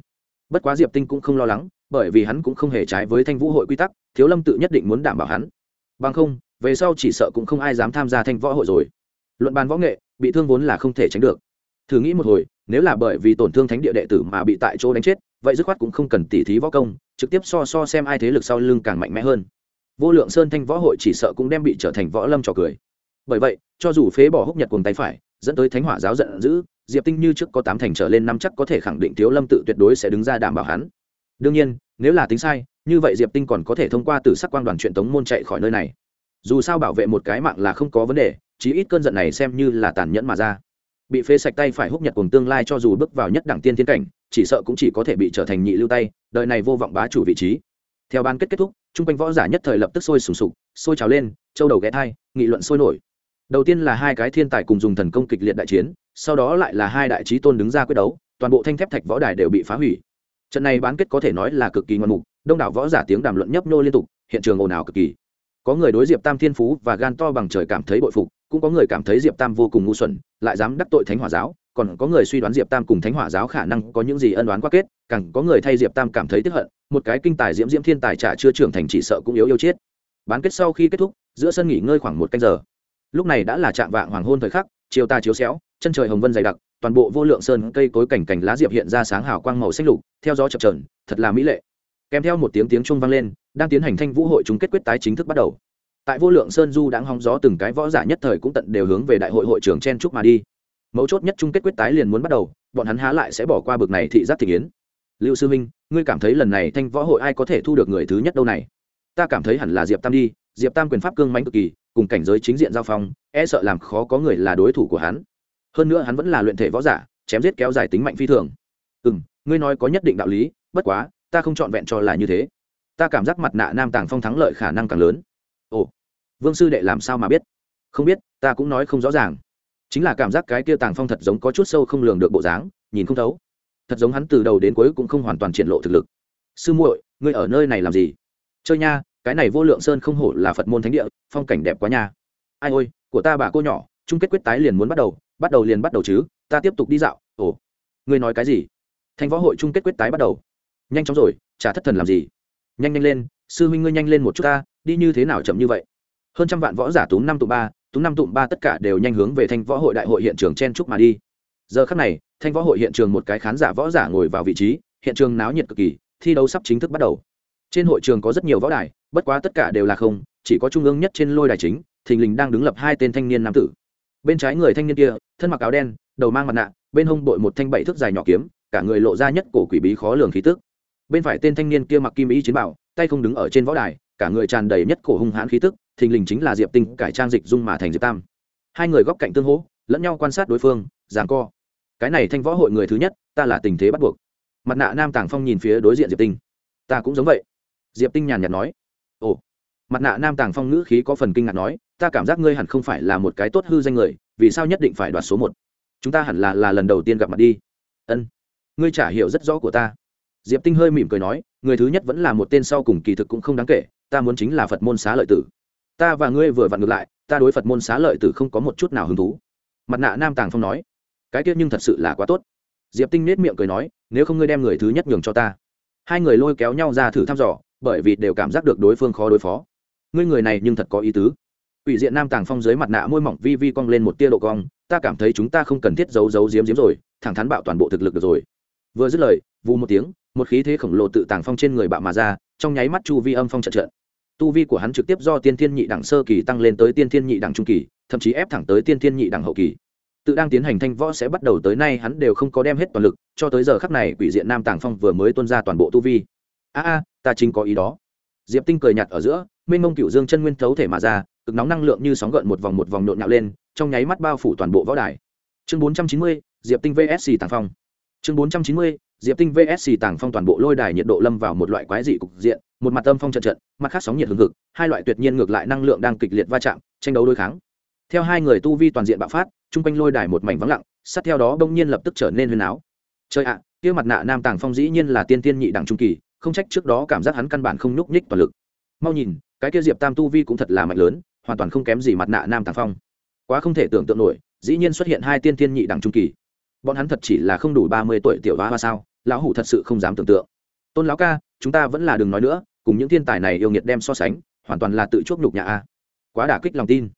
Bất quá diệp tinh cũng không lo lắng, bởi vì hắn cũng không hề trái với thanh vũ hội quy tắc, thiếu lâm tự nhất định muốn đảm bảo hắn. Bằng không, về sau chỉ sợ cũng không ai dám tham gia thanh võ hội rồi. Luận bàn võ nghệ, bị thương vốn là không thể tránh được. Thử nghĩ một hồi, nếu là bởi vì tổn thương thánh địa đệ tử mà bị tại chỗ đánh chết, vậy dứt khoát cũng không cần tỉ thí võ công, trực tiếp so so xem ai thế lực sau lưng càng mạnh mẽ hơn. Vô lượng sơn thanh võ hội chỉ sợ cũng đem bị trở thành võ lâm trò cười. Bởi vậy, cho dù phế bỏ húc nhật cùng tay phải, dẫn tới thánh hỏa giáo giận dữ diệp tinh như trước có tám thành trở lên năm chắc có thể khẳng định thiếu lâm tự tuyệt đối sẽ đứng ra đảm bảo hắn. Đương nhiên, nếu là tính sai, như vậy diệp tinh còn có thể thông qua từ sắc quang đoàn truyện tống môn chạy khỏi nơi này. Dù sao bảo vệ một cái mạng là không có vấn đề, chí ít cơn giận này xem như là tàn nhẫn mà ra. Bị phế sạch tay phải húc nhật cùng tương lai cho dù bước vào nhất đẳng tiên tiến cảnh, chỉ sợ cũng chỉ có thể bị trở thành nhị lưu tay, đời này vô vọng bá chủ vị trí. Theo ban kết kết thúc, chung quanh võ giả nhất thời lập tức sôi sùng sục, sôi trào lên, châu đầu ghé thai, nghị luận sôi nổi đầu tiên là hai cái thiên tài cùng dùng thần công kịch liệt đại chiến, sau đó lại là hai đại trí tôn đứng ra quyết đấu, toàn bộ thanh thép thạch võ đài đều bị phá hủy. Trận này bán kết có thể nói là cực kỳ ngoạn mục, đông đảo võ giả tiếng đàm luận nhấp nô liên tục, hiện trường ồn ào cực kỳ. Có người đối diệp tam thiên phú và gan to bằng trời cảm thấy bội phục, cũng có người cảm thấy diệp tam vô cùng ngu xuẩn, lại dám đắc tội thánh hỏa giáo, còn có người suy đoán diệp tam cùng thánh hỏa giáo khả năng có những gì ân đoán quá kết, càng có người thay diệp tam cảm thấy tiếp hận, một cái kinh tài diễm diễm thiên tài trả chưa trưởng thành chỉ sợ cũng yếu yêu chết. Bán kết sau khi kết thúc, giữa sân nghỉ ngơi khoảng một canh giờ lúc này đã là trạng vạng hoàng hôn thời khắc, chiều ta chiếu xéo, chân trời hồng vân dày đặc, toàn bộ vô lượng sơn cây cối cảnh cảnh lá diệp hiện ra sáng hào quang màu xanh lục, theo gió chập trờn thật là mỹ lệ. Kèm theo một tiếng tiếng chuông vang lên, đang tiến hành thanh vũ hội chung kết quyết tái chính thức bắt đầu. Tại vô lượng sơn du đáng hóng gió từng cái võ giả nhất thời cũng tận đều hướng về đại hội hội trưởng chen trúc mà đi. Mấu chốt nhất chung kết quyết tái liền muốn bắt đầu, bọn hắn há lại sẽ bỏ qua bực này thị giác thị yến. Lưu sư minh ngươi cảm thấy lần này thanh võ hội ai có thể thu được người thứ nhất đâu này? Ta cảm thấy hẳn là diệp tam đi, diệp tam quyền pháp cương mánh cực kỳ cùng cảnh giới chính diện giao phong e sợ làm khó có người là đối thủ của hắn. Hơn nữa hắn vẫn là luyện thể võ giả, chém giết kéo dài tính mạnh phi thường. Ừ m ngươi nói có nhất định đạo lý, bất quá, ta không trọn vẹn cho là như thế. Ta cảm giác mặt nạ nam tàng phong thắng lợi khả năng càng lớn. Ồ, vương sư đệ làm sao mà biết? Không biết, ta cũng nói không rõ ràng. Chính là cảm giác cái kia tàng phong thật giống có chút sâu không lường được bộ dáng, nhìn không thấu. Thật giống hắn từ đầu đến cuối cũng không hoàn toàn triển lộ thực lực. Sư muội, ngươi ở nơi này làm gì? Chơi nha cái này vô lượng sơn không hổ là phật môn thánh địa phong cảnh đẹp quá nha ai ôi của ta bà cô nhỏ chung kết quyết tái liền muốn bắt đầu bắt đầu liền bắt đầu chứ ta tiếp tục đi dạo ồ ngươi nói cái gì thành võ hội chung kết quyết tái bắt đầu nhanh chóng rồi chả thất thần làm gì nhanh nhanh lên sư huynh ngươi nhanh lên một chút ta đi như thế nào chậm như vậy hơn trăm vạn võ giả túm năm tụ ba túm năm tụm ba tất cả đều nhanh hướng về thanh võ hội đại hội hiện trường chen trúc mà đi giờ khắc này thanh võ hội hiện trường một cái khán giả võ giả ngồi vào vị trí hiện trường náo nhiệt cực kỳ thi đấu sắp chính thức bắt đầu trên hội trường có rất nhiều võ đài bất quá tất cả đều là không, chỉ có trung ương nhất trên lôi đài chính, thình lình đang đứng lập hai tên thanh niên nam tử. Bên trái người thanh niên kia, thân mặc áo đen, đầu mang mặt nạ, bên hông bội một thanh bảy thước dài nhỏ kiếm, cả người lộ ra nhất cổ quỷ bí khó lường khí tức. Bên phải tên thanh niên kia mặc kim ý chiến bảo, tay không đứng ở trên võ đài, cả người tràn đầy nhất cổ hung hãn khí tức, thình lình chính là diệp tinh cải trang dịch dung mà thành diệp tam. Hai người góc cạnh tương hỗ, lẫn nhau quan sát đối phương, giảng co. Cái này thanh võ hội người thứ nhất, ta là tình thế bắt buộc. Mặt nạ nam tàng phong nhìn phía đối diện diệp tinh. Ta cũng giống vậy. Diệp tinh nhàn nhạt nói ồ. Mặt nạ nam tàng phong ngữ khí có phần kinh ngạc nói, ta cảm giác ngươi hẳn không phải là một cái tốt hư danh người, vì sao nhất định phải đoạt số một? Chúng ta hẳn là là lần đầu tiên gặp mặt đi. Ân. Ngươi trả hiểu rất rõ của ta. Diệp tinh hơi mỉm cười nói, người thứ nhất vẫn là một tên sau cùng kỳ thực cũng không đáng kể, ta muốn chính là phật môn xá lợi tử. Ta và ngươi vừa vặn ngược lại, ta đối phật môn xá lợi tử không có một chút nào hứng thú. Mặt nạ nam tàng phong nói, cái tiết nhưng thật sự là quá tốt. Diệp tinh nết miệng cười nói, nếu không ngươi đem người thứ nhất nhường cho ta. Hai người lôi kéo nhau ra thử thăm dò bởi vì đều cảm giác được đối phương khó đối phó. Ngươi người này nhưng thật có ý tứ. Ủy diện nam tàng phong dưới mặt nạ môi mỏng vi vi cong lên một tia độ cong, ta cảm thấy chúng ta không cần thiết giấu giấu giếm giếm rồi, thẳng thắn bạo toàn bộ thực lực được rồi. Vừa dứt lời, vù một tiếng, một khí thế khổng lồ tự tàng phong trên người bạo mà ra, trong nháy mắt chu vi âm phong trận trận tu vi của hắn trực tiếp do tiên thiên nhị đẳng sơ kỳ tăng lên tới tiên thiên nhị đẳng trung kỳ, thậm chí ép thẳng tới tiên thiên nhị đẳng hậu kỳ. Tự đang tiến hành thanh võ sẽ bắt đầu tới nay hắn đều không có đem hết toàn lực, cho tới giờ khắc này quỷ diện nam tàng phong vừa mới tuân ra toàn bộ tu vi a a, ta chính có ý đó. Diệp tinh cười nhạt ở giữa, mênh mông cựu dương chân nguyên thấu thể mà ra, cực nóng năng lượng như sóng gợn một vòng một vòng nhộn nhạo lên, trong nháy mắt bao phủ toàn bộ võ đài. Chương bốn trăm chín mươi, diệp tinh vsc tàng phong. Chương bốn trăm chín mươi, diệp tinh vsc tàng phong toàn bộ lôi đài nhiệt độ lâm vào một loại quái dị cục diện, một mặt âm phong trận trận, mặt khác sóng nhiệt hừng hực, hai loại tuyệt nhiên ngược lại năng lượng đang kịch liệt va chạm, tranh đấu đối kháng. Theo hai người tu vi toàn diện bạo phát, chung quanh lôi đài một mảnh vắng lặng, sát theo đó bỗng nhiên lập tức trở nên huyền áo. Trời ạ, kia mặt nạ nam tàng phong dĩ nhiên là tiên tiên nhị đẳng trung kỳ không trách trước đó cảm giác hắn căn bản không nhúc nhích toàn lực. Mau nhìn, cái kia diệp tam tu vi cũng thật là mạnh lớn, hoàn toàn không kém gì mặt nạ nam tàng phong. Quá không thể tưởng tượng nổi, dĩ nhiên xuất hiện hai tiên tiên nhị đẳng trung kỳ. Bọn hắn thật chỉ là không đủ ba mươi tuổi tiểu hoa hoa sao, lão hủ thật sự không dám tưởng tượng. Tôn lão ca, chúng ta vẫn là đừng nói nữa, cùng những thiên tài này yêu nghiệt đem so sánh, hoàn toàn là tự chuốc nhục nhà a. Quá đả kích lòng tin.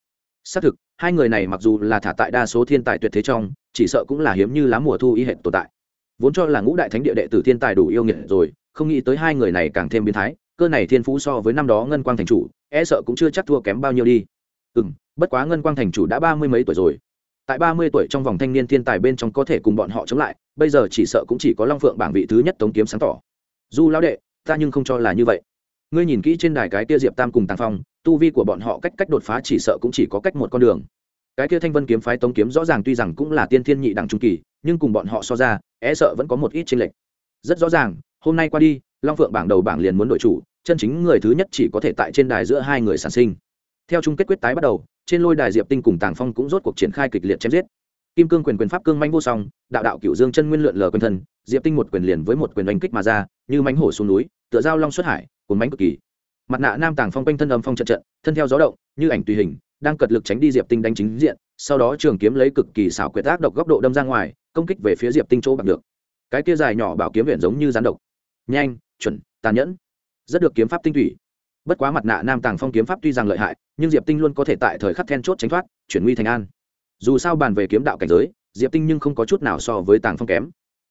Xác thực, hai người này mặc dù là thả tại đa số thiên tài tuyệt thế trong, chỉ sợ cũng là hiếm như lá mùa thu y hệ tồn tại. Vốn cho là ngũ đại thánh địa đệ tử thiên tài đủ yêu nghiệt rồi không nghĩ tới hai người này càng thêm biến thái, cơ này thiên phú so với năm đó ngân quang thành chủ e sợ cũng chưa chắc thua kém bao nhiêu đi. Ừ m bất quá ngân quang thành chủ đã ba mươi mấy tuổi rồi. Tại ba mươi tuổi trong vòng thanh niên thiên tài bên trong có thể cùng bọn họ chống lại, bây giờ chỉ sợ cũng chỉ có long phượng bảng vị thứ nhất tống kiếm sáng tỏ. Du lão đệ, ta nhưng không cho là như vậy. Ngươi nhìn kỹ trên đài cái kia diệp tam cùng tàng phong, tu vi của bọn họ cách cách đột phá chỉ sợ cũng chỉ có cách một con đường. Cái kia thanh vân kiếm phái tống kiếm rõ ràng tuy rằng cũng là tiên thiên nhị đẳng trung kỳ, nhưng cùng bọn họ so ra e sợ vẫn có một ít chênh lệch. Rất rõ ràng hôm nay qua đi, long phượng bảng đầu bảng liền muốn đội chủ, chân chính người thứ nhất chỉ có thể tại trên đài giữa hai người sản sinh. Theo chung kết quyết tái bắt đầu, trên lôi đài diệp tinh cùng tàng phong cũng rốt cuộc triển khai kịch liệt chém giết. Kim cương quyền quyền pháp cương manh vô song, đạo đạo cựu dương chân nguyên lượn lờ quyền thân, diệp tinh một quyền liền với một quyền đánh kích mà ra, như mánh hổ xuống núi, tựa dao long xuất hải, cuốn mánh cực kỳ. Mặt nạ nam tàng phong quanh thân âm phong trận trận, thân theo gió động, như ảnh tùy hình, đang cật lực tránh đi diệp tinh đánh chính diện, sau đó trường kiếm lấy cực kỳ xảo quyệt ác độc góc độ đâm ra ngoài, công kích về phía diệp tinh chỗ bằng được. Cái kia dài nhỏ bảo kiếm viện giống như rắn độc nhanh, chuẩn, tàn nhẫn. Rất được kiếm pháp tinh thủy bất quá mặt nạ nam tàng phong kiếm pháp tuy rằng lợi hại, nhưng diệp tinh luôn có thể tại thời khắc then chốt tránh thoát, chuyển nguy thành an. Dù sao bàn về kiếm đạo cảnh giới, diệp tinh nhưng không có chút nào so với tàng phong kém.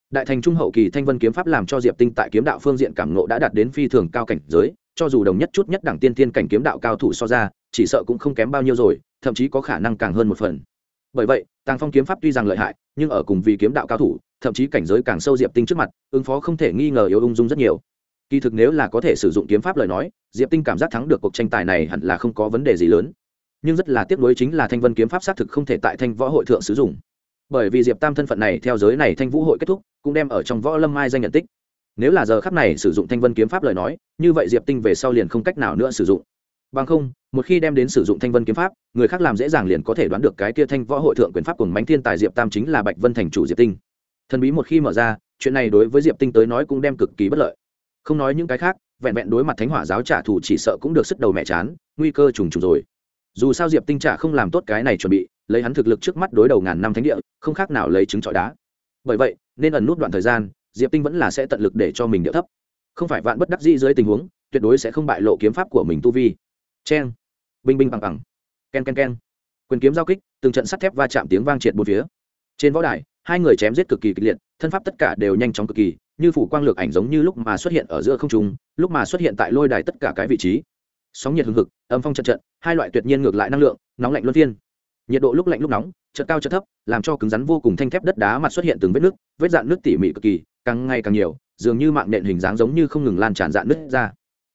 Đại thành trung hậu kỳ thanh vân kiếm pháp làm cho diệp tinh tại kiếm đạo phương diện cảm nộ đã đạt đến phi thường cao cảnh giới, cho dù đồng nhất chút nhất đẳng tiên tiên cảnh kiếm đạo cao thủ so ra, chỉ sợ cũng không kém bao nhiêu rồi, thậm chí có khả năng càng hơn một phần. Bởi vậy, tàng phong kiếm pháp tuy rằng lợi hại, nhưng ở cùng vì kiếm đạo cao thủ thậm chí cảnh giới càng sâu diệp tinh trước mặt, ứng phó không thể nghi ngờ yếu ung dung rất nhiều. Kỳ thực nếu là có thể sử dụng kiếm pháp lời nói, diệp tinh cảm giác thắng được cuộc tranh tài này hẳn là không có vấn đề gì lớn. Nhưng rất là tiếc nuối chính là thanh vân kiếm pháp xác thực không thể tại thanh võ hội thượng sử dụng. Bởi vì diệp tam thân phận này theo giới này thanh vũ hội kết thúc, cũng đem ở trong võ lâm mai danh nhận tích. Nếu là giờ khắp này sử dụng thanh vân kiếm pháp lời nói, như vậy diệp tinh về sau liền không cách nào nữa sử dụng. Bằng không, một khi đem đến sử dụng thanh vân kiếm pháp, người khác làm dễ dàng liền có thể đoán được cái kia thanh võ hội thượng quyền pháp cùng mánh thiên tài diệp tam chính là bạch vân thành chủ diệp tinh thần bí một khi mở ra chuyện này đối với diệp tinh tới nói cũng đem cực kỳ bất lợi. Không nói những cái khác vẹn vẹn đối mặt thánh hỏa giáo trả thù chỉ sợ cũng được sức đầu mẹ chán nguy cơ trùng trùng rồi. Dù sao diệp tinh trả không làm tốt cái này chuẩn bị lấy hắn thực lực trước mắt đối đầu ngàn năm thánh địa không khác nào lấy trứng trọi đá. Bởi vậy nên ẩn nút đoạn thời gian diệp tinh vẫn là sẽ tận lực để cho mình điệu thấp. Không phải vạn bất đắc dĩ dưới tình huống tuyệt đối sẽ không bại lộ kiếm pháp của mình tu vi. Chen, binh binh bằng bằng ken ken ken. Quyền kiếm giao kích từng trận sắt thép va chạm tiếng vang triệt bốn phía. Trên võ đài hai người chém giết cực kỳ kịch liệt, thân pháp tất cả đều nhanh chóng cực kỳ, như phủ quang lược ảnh giống như lúc mà xuất hiện ở giữa không trung, lúc mà xuất hiện tại lôi đài tất cả cái vị trí. Sóng nhiệt hừng hực, âm phong trận trận, hai loại tuyệt nhiên ngược lại năng lượng, nóng lạnh luân phiên. Nhiệt độ lúc lạnh lúc nóng, chợt cao chợt thấp, làm cho cứng rắn vô cùng thanh thép đất đá mặt xuất hiện từng vết nước vết dạn nước tỉ mỉ cực kỳ, càng ngày càng nhiều, dường như mạng nện hình dáng giống như không ngừng lan tràn dạn nước ra.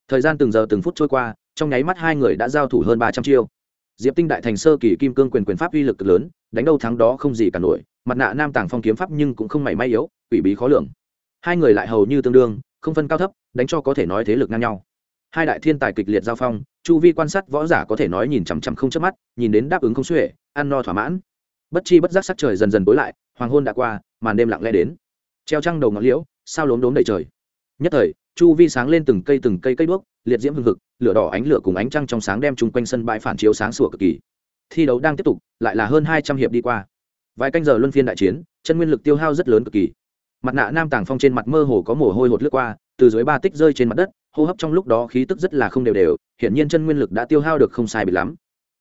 Thời gian từng giờ từng phút trôi qua, trong nháy mắt hai người đã giao thủ hơn ba trăm chiêu. Diệp tinh đại thành sơ kỳ kim cương quyền quyền pháp uy lực cực lớn, đánh đâu thắng đó không gì cả nổi mặt nạ nam tàng phong kiếm pháp nhưng cũng không mảy may yếu, quỷ bí khó lường. Hai người lại hầu như tương đương, không phân cao thấp, đánh cho có thể nói thế lực ngang nhau. Hai đại thiên tài kịch liệt giao phong, chu vi quan sát võ giả có thể nói nhìn chằm chằm không chớp mắt, nhìn đến đáp ứng không xuể, ăn no thỏa mãn. Bất chi bất giác sắc trời dần dần tối lại, hoàng hôn đã qua, màn đêm lặng lẽ đến. Treo trăng đầu ngọn liễu, sao lốm đốm đầy trời. Nhất thời, chu vi sáng lên từng cây từng cây cây đuốc, liệt diễm hưng hực, lửa đỏ ánh lửa cùng ánh trăng trong sáng đem chung quanh sân bãi phản chiếu sáng sủa cực kỳ. Thi đấu đang tiếp tục, lại là hơn hai trăm hiệp đi qua vài canh giờ luân phiên đại chiến, chân nguyên lực tiêu hao rất lớn cực kỳ. Mặt nạ nam tàng phong trên mặt mơ hồ có mồ hôi hột lướt qua, từ dưới ba tích rơi trên mặt đất, hô hấp trong lúc đó khí tức rất là không đều đều, hiển nhiên chân nguyên lực đã tiêu hao được không sai bị lắm.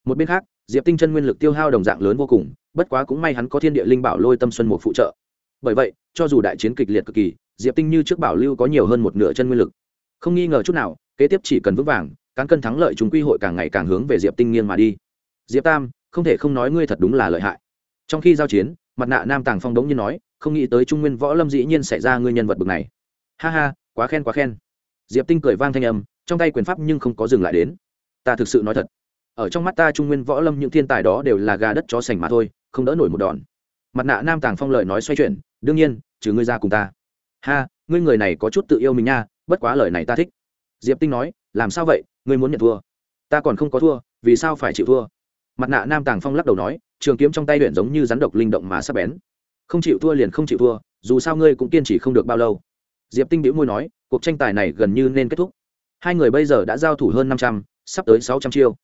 Một bên khác, diệp tinh chân nguyên lực tiêu hao đồng dạng lớn vô cùng, bất quá cũng may hắn có thiên địa linh bảo lôi tâm xuân một phụ trợ. Bởi vậy, cho dù đại chiến kịch liệt cực kỳ, diệp tinh như trước bảo lưu có nhiều hơn một nửa chân nguyên lực. Không nghi ngờ chút nào, kế tiếp chỉ cần vững vàng, cán cân thắng lợi chúng quy hội càng ngày càng hướng về diệp tinh nghiêng mà đi. Diệp tam, không thể không nói ngươi thật đúng là lợi hại trong khi giao chiến, mặt nạ nam tàng phong đống như nói, không nghĩ tới trung nguyên võ lâm dĩ nhiên xảy ra ngươi nhân vật bực này. Ha ha, quá khen quá khen. Diệp tinh cười vang thanh âm, trong tay quyền pháp nhưng không có dừng lại đến. Ta thực sự nói thật, ở trong mắt ta trung nguyên võ lâm những thiên tài đó đều là gà đất chó sành mà thôi, không đỡ nổi một đòn. Mặt nạ nam tàng phong lời nói xoay chuyển, đương nhiên, trừ ngươi ra cùng ta. Ha, ngươi người này có chút tự yêu mình nha, bất quá lời này ta thích. Diệp tinh nói, làm sao vậy, ngươi muốn nhận thua? Ta còn không có thua, vì sao phải chịu thua? Mặt nạ nam tàng phong lắc đầu nói, trường kiếm trong tay luyện giống như rắn độc linh động mà sắp bén. Không chịu thua liền không chịu thua, dù sao ngươi cũng kiên trì không được bao lâu. Diệp tinh biễu môi nói, cuộc tranh tài này gần như nên kết thúc. Hai người bây giờ đã giao thủ hơn năm trăm, sắp tới sáu trăm chiêu.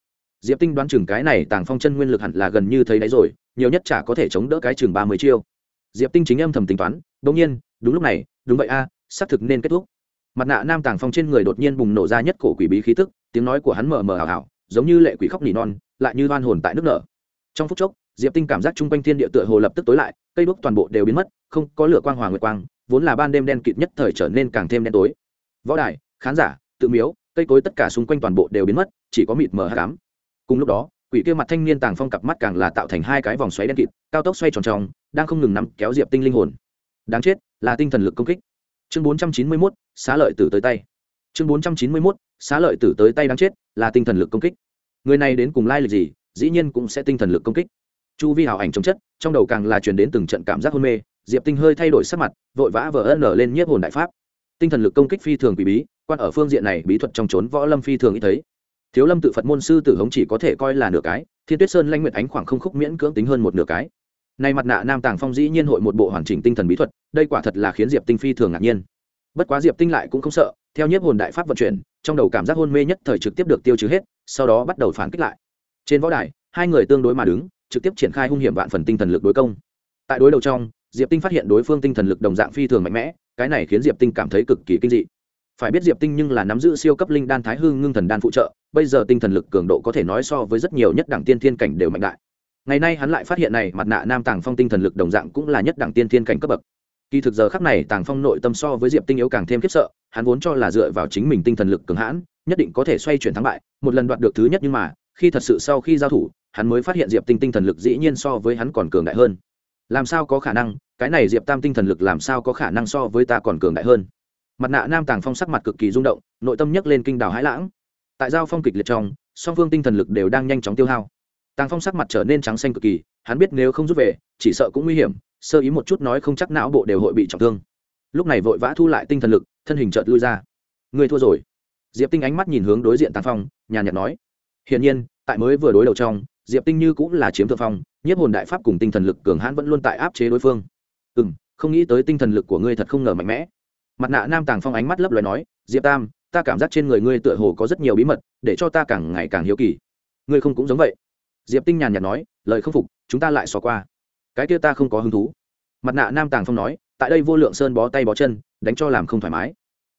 Diệp tinh đoán chừng cái này tàng phong chân nguyên lực hẳn là gần như thấy đấy rồi, nhiều nhất chả có thể chống đỡ cái chừng ba mươi chiêu. Diệp tinh chính âm thầm tính toán đ ỗ n g nhiên, đúng lúc này, đúng vậy a xác thực nên kết thúc. Mặt nạ nam tàng phong trên người đột nhiên bùng nổ ra nhất cổ quỷ bí khí tức, tiếng nói của hắn mờ mờ hào hào giống như lệ quỷ khóc nỉ non lại như đoan hồn tại nước nở. Trong phút chốc, diệp tinh cảm giác chung quanh thiên địa tựa hồ lập tức tối lại, cây đuốc toàn bộ đều biến mất, không có lửa quang hòa nguyệt quang, vốn là ban đêm đen kịt nhất thời trở nên càng thêm đen tối. Võ đài, khán giả, tự miếu, cây cối tất cả xung quanh toàn bộ đều biến mất, chỉ có mịt mờ hát cám. Cùng lúc đó, quỷ kia mặt thanh niên tàng phong cặp mắt càng là tạo thành hai cái vòng xoáy đen kịt, cao tốc xoay tròn tròn, đang không ngừng nắm kéo diệp tinh linh hồn. Đáng chết, là tinh thần lực công kích. Chương bốn trăm chín mươi mốt, xá lợi tử tới tay. Chương bốn trăm chín mươi mốt, xá lợi tử tới tay đáng chết, là tinh thần lực công kích người này đến cùng lai lịch gì, dĩ nhiên cũng sẽ tinh thần lực công kích. Chu vi hào ảnh chống chất, trong đầu càng là chuyển đến từng trận cảm giác hôn mê, diệp tinh hơi thay đổi sắc mặt, vội vã vỡ ân lên nhiếp hồn đại pháp. Tinh thần lực công kích phi thường quỷ bí, quan ở phương diện này bí thuật trong trốn võ lâm phi thường ý thấy. Thiếu lâm tự phật môn sư tử hống chỉ có thể coi là nửa cái, thiên tuyết sơn lanh nguyệt ánh khoảng không khúc miễn cưỡng tính hơn một nửa cái. Nay mặt nạ nam tàng phong dĩ nhiên hội một bộ hoàn chỉnh tinh thần bí thuật, đây quả thật là khiến diệp tinh phi thường ngạc nhiên. Bất quá diệp tinh lại cũng không sợ theo nhiếp hồn đại pháp vận chuyển, trong đầu cảm giác hôn mê nhất thời trực tiếp được tiêu trừ hết, sau đó bắt đầu phản kích lại. Trên võ đài, hai người tương đối mà đứng, trực tiếp triển khai hung hiểm vạn phần tinh thần lực đối công. Tại đối đầu trong, diệp tinh phát hiện đối phương tinh thần lực đồng dạng phi thường mạnh mẽ, cái này khiến diệp tinh cảm thấy cực kỳ kinh dị. Phải biết diệp tinh nhưng là nắm giữ siêu cấp linh đan thái hương ngưng thần đan phụ trợ, bây giờ tinh thần lực cường độ có thể nói so với rất nhiều nhất đẳng tiên thiên cảnh đều mạnh đại. Ngày nay hắn lại phát hiện này, mặt nạ nam tàng phong tinh thần lực đồng dạng cũng là nhất đẳng tiên thiên cảnh cấp bậc kỳ thực giờ khắc này tàng phong nội tâm so với diệp tinh yếu càng thêm khiếp sợ, hắn vốn cho là dựa vào chính mình tinh thần lực cường hãn, nhất định có thể xoay chuyển thắng bại, một lần đoạt được thứ nhất nhưng mà, khi thật sự sau khi giao thủ, hắn mới phát hiện diệp tinh tinh thần lực dĩ nhiên so với hắn còn cường đại hơn. Làm sao có khả năng, cái này diệp tam tinh thần lực làm sao có khả năng so với ta còn cường đại hơn? Mặt nạ nam tàng phong sắc mặt cực kỳ rung động, nội tâm nhấc lên kinh đào hãi lãng. Tại giao phong kịch liệt trong, song phương tinh thần lực đều đang nhanh chóng tiêu hao. Tàng phong sắc mặt trở nên trắng xanh cực kỳ, hắn biết nếu không rút về, chỉ sợ cũng nguy hiểm sơ ý một chút nói không chắc não bộ đều hội bị trọng thương. Lúc này vội vã thu lại tinh thần lực, thân hình chợt lui ra. Người thua rồi. Diệp tinh ánh mắt nhìn hướng đối diện tàng phong, nhàn nhạt nói, hiển nhiên, tại mới vừa đối đầu trong, diệp tinh như cũng là chiếm thượng phong, nhiếp hồn đại pháp cùng tinh thần lực cường hãn vẫn luôn tại áp chế đối phương. Ừ m không nghĩ tới tinh thần lực của ngươi thật không ngờ mạnh mẽ. Mặt nạ nam tàng phong ánh mắt lấp loài nói, diệp tam, ta cảm giác trên người ngươi tựa hồ có rất nhiều bí mật, để cho ta càng ngày càng hiếu kỳ. Ngươi không cũng giống vậy. Diệp tinh nhàn nhạt nói, lời không phục, chúng ta lại xò qua cái kia ta không có hứng thú. Mặt nạ nam tàng phong nói, tại đây vô lượng sơn bó tay bó chân, đánh cho làm không thoải mái.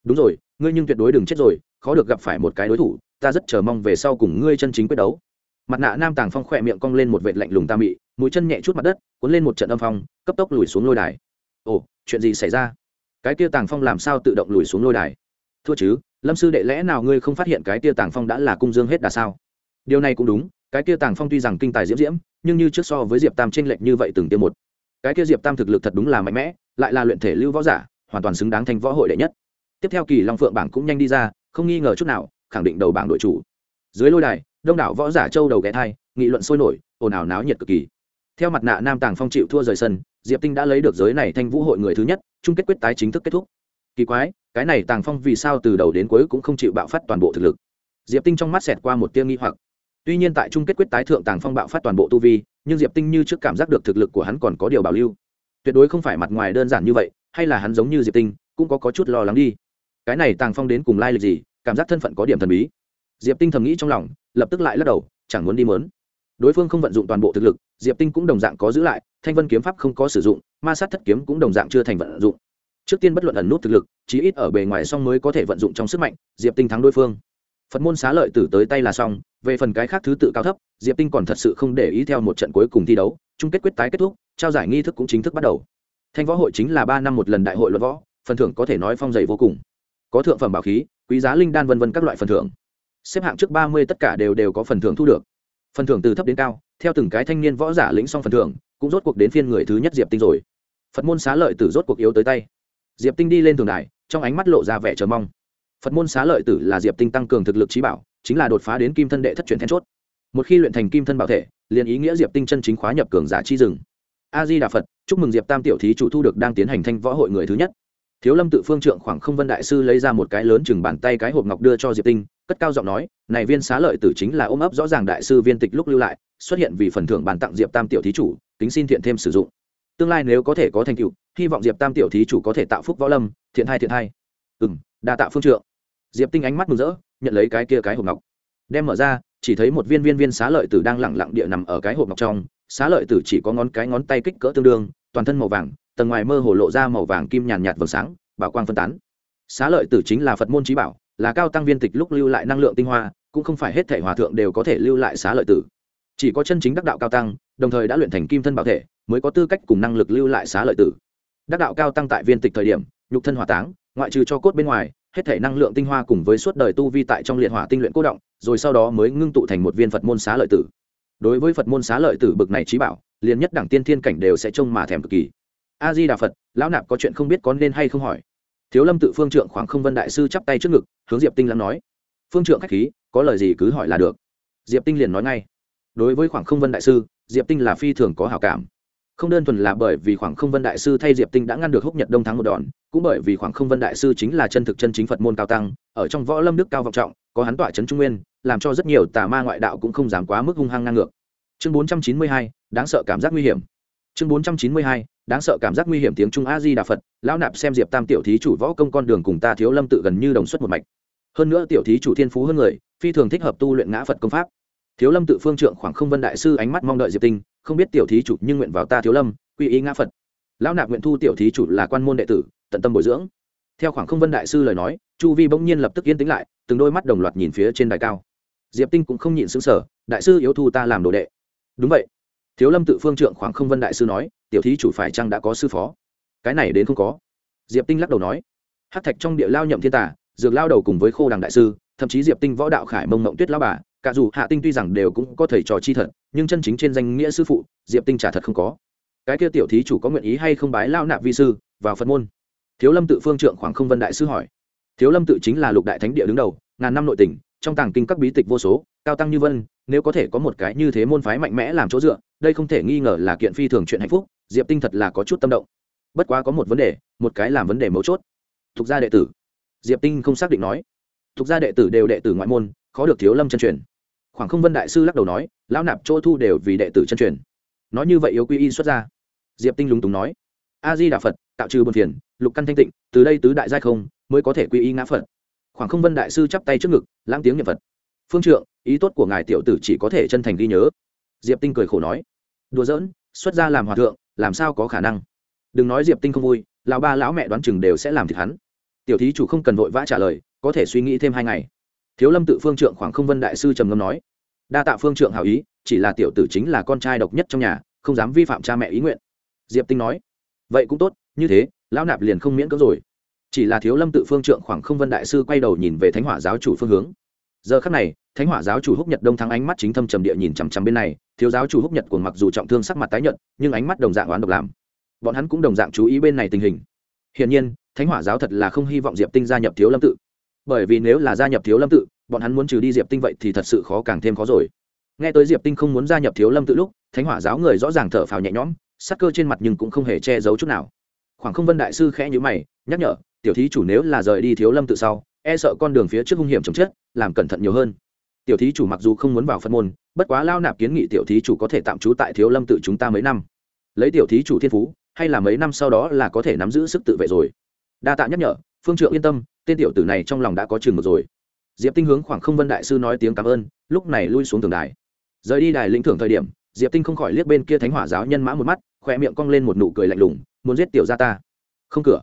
Đúng rồi, ngươi nhưng tuyệt đối đừng chết rồi, khó được gặp phải một cái đối thủ, ta rất chờ mong về sau cùng ngươi chân chính quyết đấu. Mặt nạ nam tàng phong khỏe miệng cong lên một vệt lạnh lùng ta mị, mũi chân nhẹ chút mặt đất, cuốn lên một trận âm phong, cấp tốc lùi xuống lôi đài. Ồ, chuyện gì xảy ra? Cái kia tàng phong làm sao tự động lùi xuống lôi đài? Thua chứ, lâm sư đệ lẽ nào ngươi không phát hiện cái kia tàng phong đã là cung dương hết đà sao? Điều này cũng đúng, cái kia tàng phong tuy rằng kinh tài diễm diễm nhưng như trước so với diệp tam tranh lệch như vậy từng tiêu một. Cái kia diệp tam thực lực thật đúng là mạnh mẽ, lại là luyện thể lưu võ giả, hoàn toàn xứng đáng thành võ hội đệ nhất. Tiếp theo kỳ long phượng bảng cũng nhanh đi ra, không nghi ngờ chút nào, khẳng định đầu bảng đội chủ. Dưới lôi đài, đông đảo võ giả châu đầu ghé thai, nghị luận sôi nổi, ồn ào náo nhiệt cực kỳ. Theo mặt nạ nam tàng phong chịu thua rời sân, diệp tinh đã lấy được giới này thanh vũ hội người thứ nhất, chung kết quyết tái chính thức kết thúc. Kỳ quái, cái này tàng phong vì sao từ đầu đến cuối cũng không chịu bạo phát toàn bộ thực lực? Diệp tinh trong mắt xẹt qua một tiêu nghi hoặc tuy nhiên tại chung kết quyết tái thượng tàng phong bạo phát toàn bộ tu vi nhưng diệp tinh như trước cảm giác được thực lực của hắn còn có điều bảo lưu. Tuyệt đối không phải mặt ngoài đơn giản như vậy hay là hắn giống như diệp tinh cũng có, có chút lo lắng đi. Cái này tàng phong đến cùng lai lịch gì cảm giác thân phận có điểm thần bí. Diệp tinh thầm nghĩ trong lòng lập tức lại lắc đầu chẳng muốn đi mớn. Đối phương không vận dụng toàn bộ thực lực diệp tinh cũng đồng dạng có giữ lại thanh vân kiếm pháp không có sử dụng ma sát thất kiếm cũng đồng dạng chưa thành vận dụng. Trước tiên bất luận ẩn nút thực lực chí ít ở bề ngoài xong mới có thể vận dụng trong sức mạnh diệp tinh thắng đối phương. Phật môn xá lợi tử tới tay là xong về phần cái khác thứ tự cao thấp, diệp tinh còn thật sự không để ý theo một trận cuối cùng thi đấu, chung kết quyết tái kết thúc, trao giải nghi thức cũng chính thức bắt đầu. Thanh võ hội chính là ba năm một lần đại hội luật võ, phần thưởng có thể nói phong dày vô cùng. Có thượng phẩm bảo khí, quý giá linh đan vân vân các loại phần thưởng. Xếp hạng trước ba mươi tất cả đều đều có phần thưởng thu được. Phần thưởng từ thấp đến cao, theo từng cái thanh niên võ giả lĩnh xong phần thưởng, cũng rốt cuộc đến phiên người thứ nhất diệp tinh rồi. Phật môn xá lợi tử rốt cuộc yếu tới tay. Diệp tinh đi lên thường đài, trong ánh mắt lộ ra vẻ chờ mong. Phật môn xá lợi tử là diệp tinh tăng cường thực lực trí bảo chính là đột phá đến kim thân đệ thất truyền then chốt. Một khi luyện thành kim thân bảo thể, liền ý nghĩa diệp tinh chân chính khóa nhập cường giả chi rừng. A di đà phật, chúc mừng diệp tam tiểu thí chủ thu được đang tiến hành thanh võ hội người thứ nhất. Thiếu lâm tự phương trượng khoảng không vân đại sư lấy ra một cái lớn chừng bàn tay cái hộp ngọc đưa cho diệp tinh, cất cao giọng nói, này viên xá lợi tử chính là ôm ấp rõ ràng đại sư viên tịch lúc lưu lại, xuất hiện vì phần thưởng bàn tặng diệp tam tiểu thí chủ tính xin thiện thêm sử dụng. Tương lai nếu có thể có thành tựu, hy vọng diệp tam tiểu thí chủ có thể tạo phúc võ lâm, thiện hai thiện hai ừ m đa tạ phương trượng diệp tinh ánh mắt mừng rỡ, nhận lấy cái kia cái hộp ngọc. Đem mở ra, chỉ thấy một viên viên viên xá lợi tử đang lẳng lặng địa nằm ở cái hộp ngọc trong. Xá lợi tử chỉ có ngón cái ngón tay kích cỡ tương đương, toàn thân màu vàng, tầng ngoài mơ hồ lộ ra màu vàng kim nhàn nhạt vầng sáng, bảo quang phân tán. Xá lợi tử chính là phật môn trí bảo, là cao tăng viên tịch lúc lưu lại năng lượng tinh hoa, cũng không phải hết thể hòa thượng đều có thể lưu lại xá lợi tử. Chỉ có chân chính đắc đạo cao tăng, đồng thời đã luyện thành kim thân bảo thể, mới có tư cách cùng năng lực lưu lại xá lợi tử. Đắc đạo cao tăng tại viên tịch thời điểm, nhục thân hỏa táng, ngoại trừ cho cốt bên ngoài hết thể năng lượng tinh hoa cùng với suốt đời tu vi tại trong liệt hỏa tinh luyện cố động, rồi sau đó mới ngưng tụ thành một viên phật môn xá lợi tử. Đối với phật môn xá lợi tử bực này trí bảo, liền nhất đẳng tiên thiên cảnh đều sẽ trông mà thèm cực kỳ. A di đà phật, lão nạp có chuyện không biết có nên hay không hỏi. Thiếu lâm tự phương trượng khoảng không vân đại sư chắp tay trước ngực, hướng diệp tinh lắng nói. Phương trượng khách khí, có lời gì cứ hỏi là được. Diệp tinh liền nói ngay. Đối với khoảng không vân đại sư, diệp tinh là phi thường có hảo cảm. Không đơn thuần là bởi vì khoảng không vân đại sư thay diệp tinh đã ngăn được húc nhật đông thắng một đòn cũng bởi vì khoảng không vân đại sư chính là chân thực chân chính phật môn cao tăng, ở trong võ lâm đức cao vọng trọng, có hắn tọa trấn trung nguyên, làm cho rất nhiều tà ma ngoại đạo cũng không dám quá mức hung hăng ngang ngược. Chương bốn trăm chín mươi hai, đáng sợ cảm giác nguy hiểm. Chương bốn trăm chín mươi hai, đáng sợ cảm giác nguy hiểm tiếng trung a di đà phật, lão nạp xem diệp tam tiểu thí chủ võ công con đường cùng ta thiếu lâm tự gần như đồng xuất một mạch. Hơn nữa tiểu thí chủ thiên phú hơn người, phi thường thích hợp tu luyện ngã phật công pháp. Thiếu lâm tự phương trượng khoảng không vân đại sư ánh mắt mong đợi diệp tinh, không biết tiểu thí chủ nhưng nguyện vào ta thiếu lâm, quy ý ngã phật lão nạp nguyện thu tiểu thí chủ là quan môn đệ tử, tận tâm bồi dưỡng. Theo khoảng không vân đại sư lời nói, chu vi bỗng nhiên lập tức yên tĩnh lại, từng đôi mắt đồng loạt nhìn phía trên đài cao. Diệp tinh cũng không nhịn xứng sở đại sư yếu thu ta làm đồ đệ. Đúng vậy. Thiếu lâm tự phương trượng khoảng không vân đại sư nói, tiểu thí chủ phải chăng đã có sư phó? Cái này đến không có. Diệp tinh lắc đầu nói hát thạch trong địa lao nhậm thiên tả dược lao đầu cùng với khô đằng đại sư, thậm chí diệp tinh võ đạo khải mông mộng tuyết lao bà, cả dù hạ tinh tuy rằng đều cũng có thầy trò chi thật, nhưng chân chính trên danh nghĩa sư phụ, diệp tinh trả thật không có cái kia tiểu thí chủ có nguyện ý hay không bái lao nạp vi sư vào phật môn? Thiếu lâm tự phương trượng khoảng không vân đại sư hỏi. Thiếu lâm tự chính là lục đại thánh địa đứng đầu, ngàn năm nội tỉnh, trong tàng kinh các bí tịch vô số, cao tăng như vân, nếu có thể có một cái như thế môn phái mạnh mẽ làm chỗ dựa, đây không thể nghi ngờ là kiện phi thường chuyện hạnh phúc, diệp tinh thật là có chút tâm động. Bất quá có một vấn đề, một cái làm vấn đề mấu chốt. Thuộc gia đệ tử. Diệp tinh không xác định nói. Thuộc gia đệ tử đều đệ tử ngoại môn, khó được thiếu lâm chân truyền. Khoảng không vân đại sư lắc đầu nói, lão nạp chỗ thu đều vì đệ tử chân truyền nói như vậy yếu quy y xuất ra. Diệp tinh lúng túng nói. A di đà phật, tạo trừ buồn phiền, lục căn thanh tịnh, từ đây tứ đại giai không, mới có thể quy y ngã phật. Khoảng không vân đại sư chắp tay trước ngực, lãng tiếng nhật phật. Phương trượng, ý tốt của ngài tiểu tử chỉ có thể chân thành ghi nhớ. Diệp tinh cười khổ nói. Đùa giỡn, xuất ra làm hòa thượng, làm sao có khả năng? Đừng nói diệp tinh không vui, lão ba lão mẹ đoán chừng đều sẽ làm thịt hắn. Tiểu thí chủ không cần vội vã trả lời, có thể suy nghĩ thêm hai ngày. Thiếu lâm tự phương trượng khoảng không vân đại sư trầm ngâm nói. Đa tạ phương trượng hảo ý chỉ là tiểu tử chính là con trai độc nhất trong nhà, không dám vi phạm cha mẹ ý nguyện. Diệp tinh nói. Vậy cũng tốt, như thế, lão nạp liền không miễn cưỡng rồi. Chỉ là thiếu lâm tự phương trượng khoảng không vân đại sư quay đầu nhìn về thánh hỏa giáo chủ phương hướng. Giờ khắc này, thánh hỏa giáo chủ húc nhật đông thắng ánh mắt chính thâm trầm địa nhìn chằm chằm bên này, thiếu giáo chủ húc nhật của mặc dù trọng thương sắc mặt tái nhợt, nhưng ánh mắt đồng dạng oán độc làm. Bọn hắn cũng đồng dạng chú ý bên này tình hình. Hiển nhiên, thánh hỏa giáo thật là không hy vọng diệp tinh gia nhập thiếu lâm tự. Bởi vì nếu là gia nhập thiếu lâm tự, bọn hắn muốn trừ đi diệp tinh vậy thì thật sự khó càng thêm khó rồi nghe tới diệp tinh không muốn gia nhập thiếu lâm tự lúc, thánh hỏa giáo người rõ ràng thở phào nhẹ nhõm, sắc cơ trên mặt nhưng cũng không hề che giấu chút nào. Khoảng không vân đại sư khẽ nhữ mày, nhắc nhở, tiểu thí chủ nếu là rời đi thiếu lâm tự sau e sợ con đường phía trước hung hiểm chồng chết làm cẩn thận nhiều hơn. Tiểu thí chủ mặc dù không muốn vào phân môn, bất quá lao nạp kiến nghị tiểu thí chủ có thể tạm trú tại thiếu lâm tự chúng ta mấy năm. Lấy tiểu thí chủ thiên phú, hay là mấy năm sau đó là có thể nắm giữ sức tự vệ rồi. Đa tạ nhắc nhở, phương trượng yên tâm, tên tiểu tử này trong lòng đã có chừng một rồi. Diệp tinh hướng khoảng không vân đại sư nói tiếng cảm ơn, lúc này lui xuống tường đài rời đi đài lĩnh thưởng thời điểm, diệp tinh không khỏi liếc bên kia thánh hỏa giáo nhân mã một mắt khoe miệng cong lên một nụ cười lạnh lùng, muốn giết tiểu gia ta? Không cửa.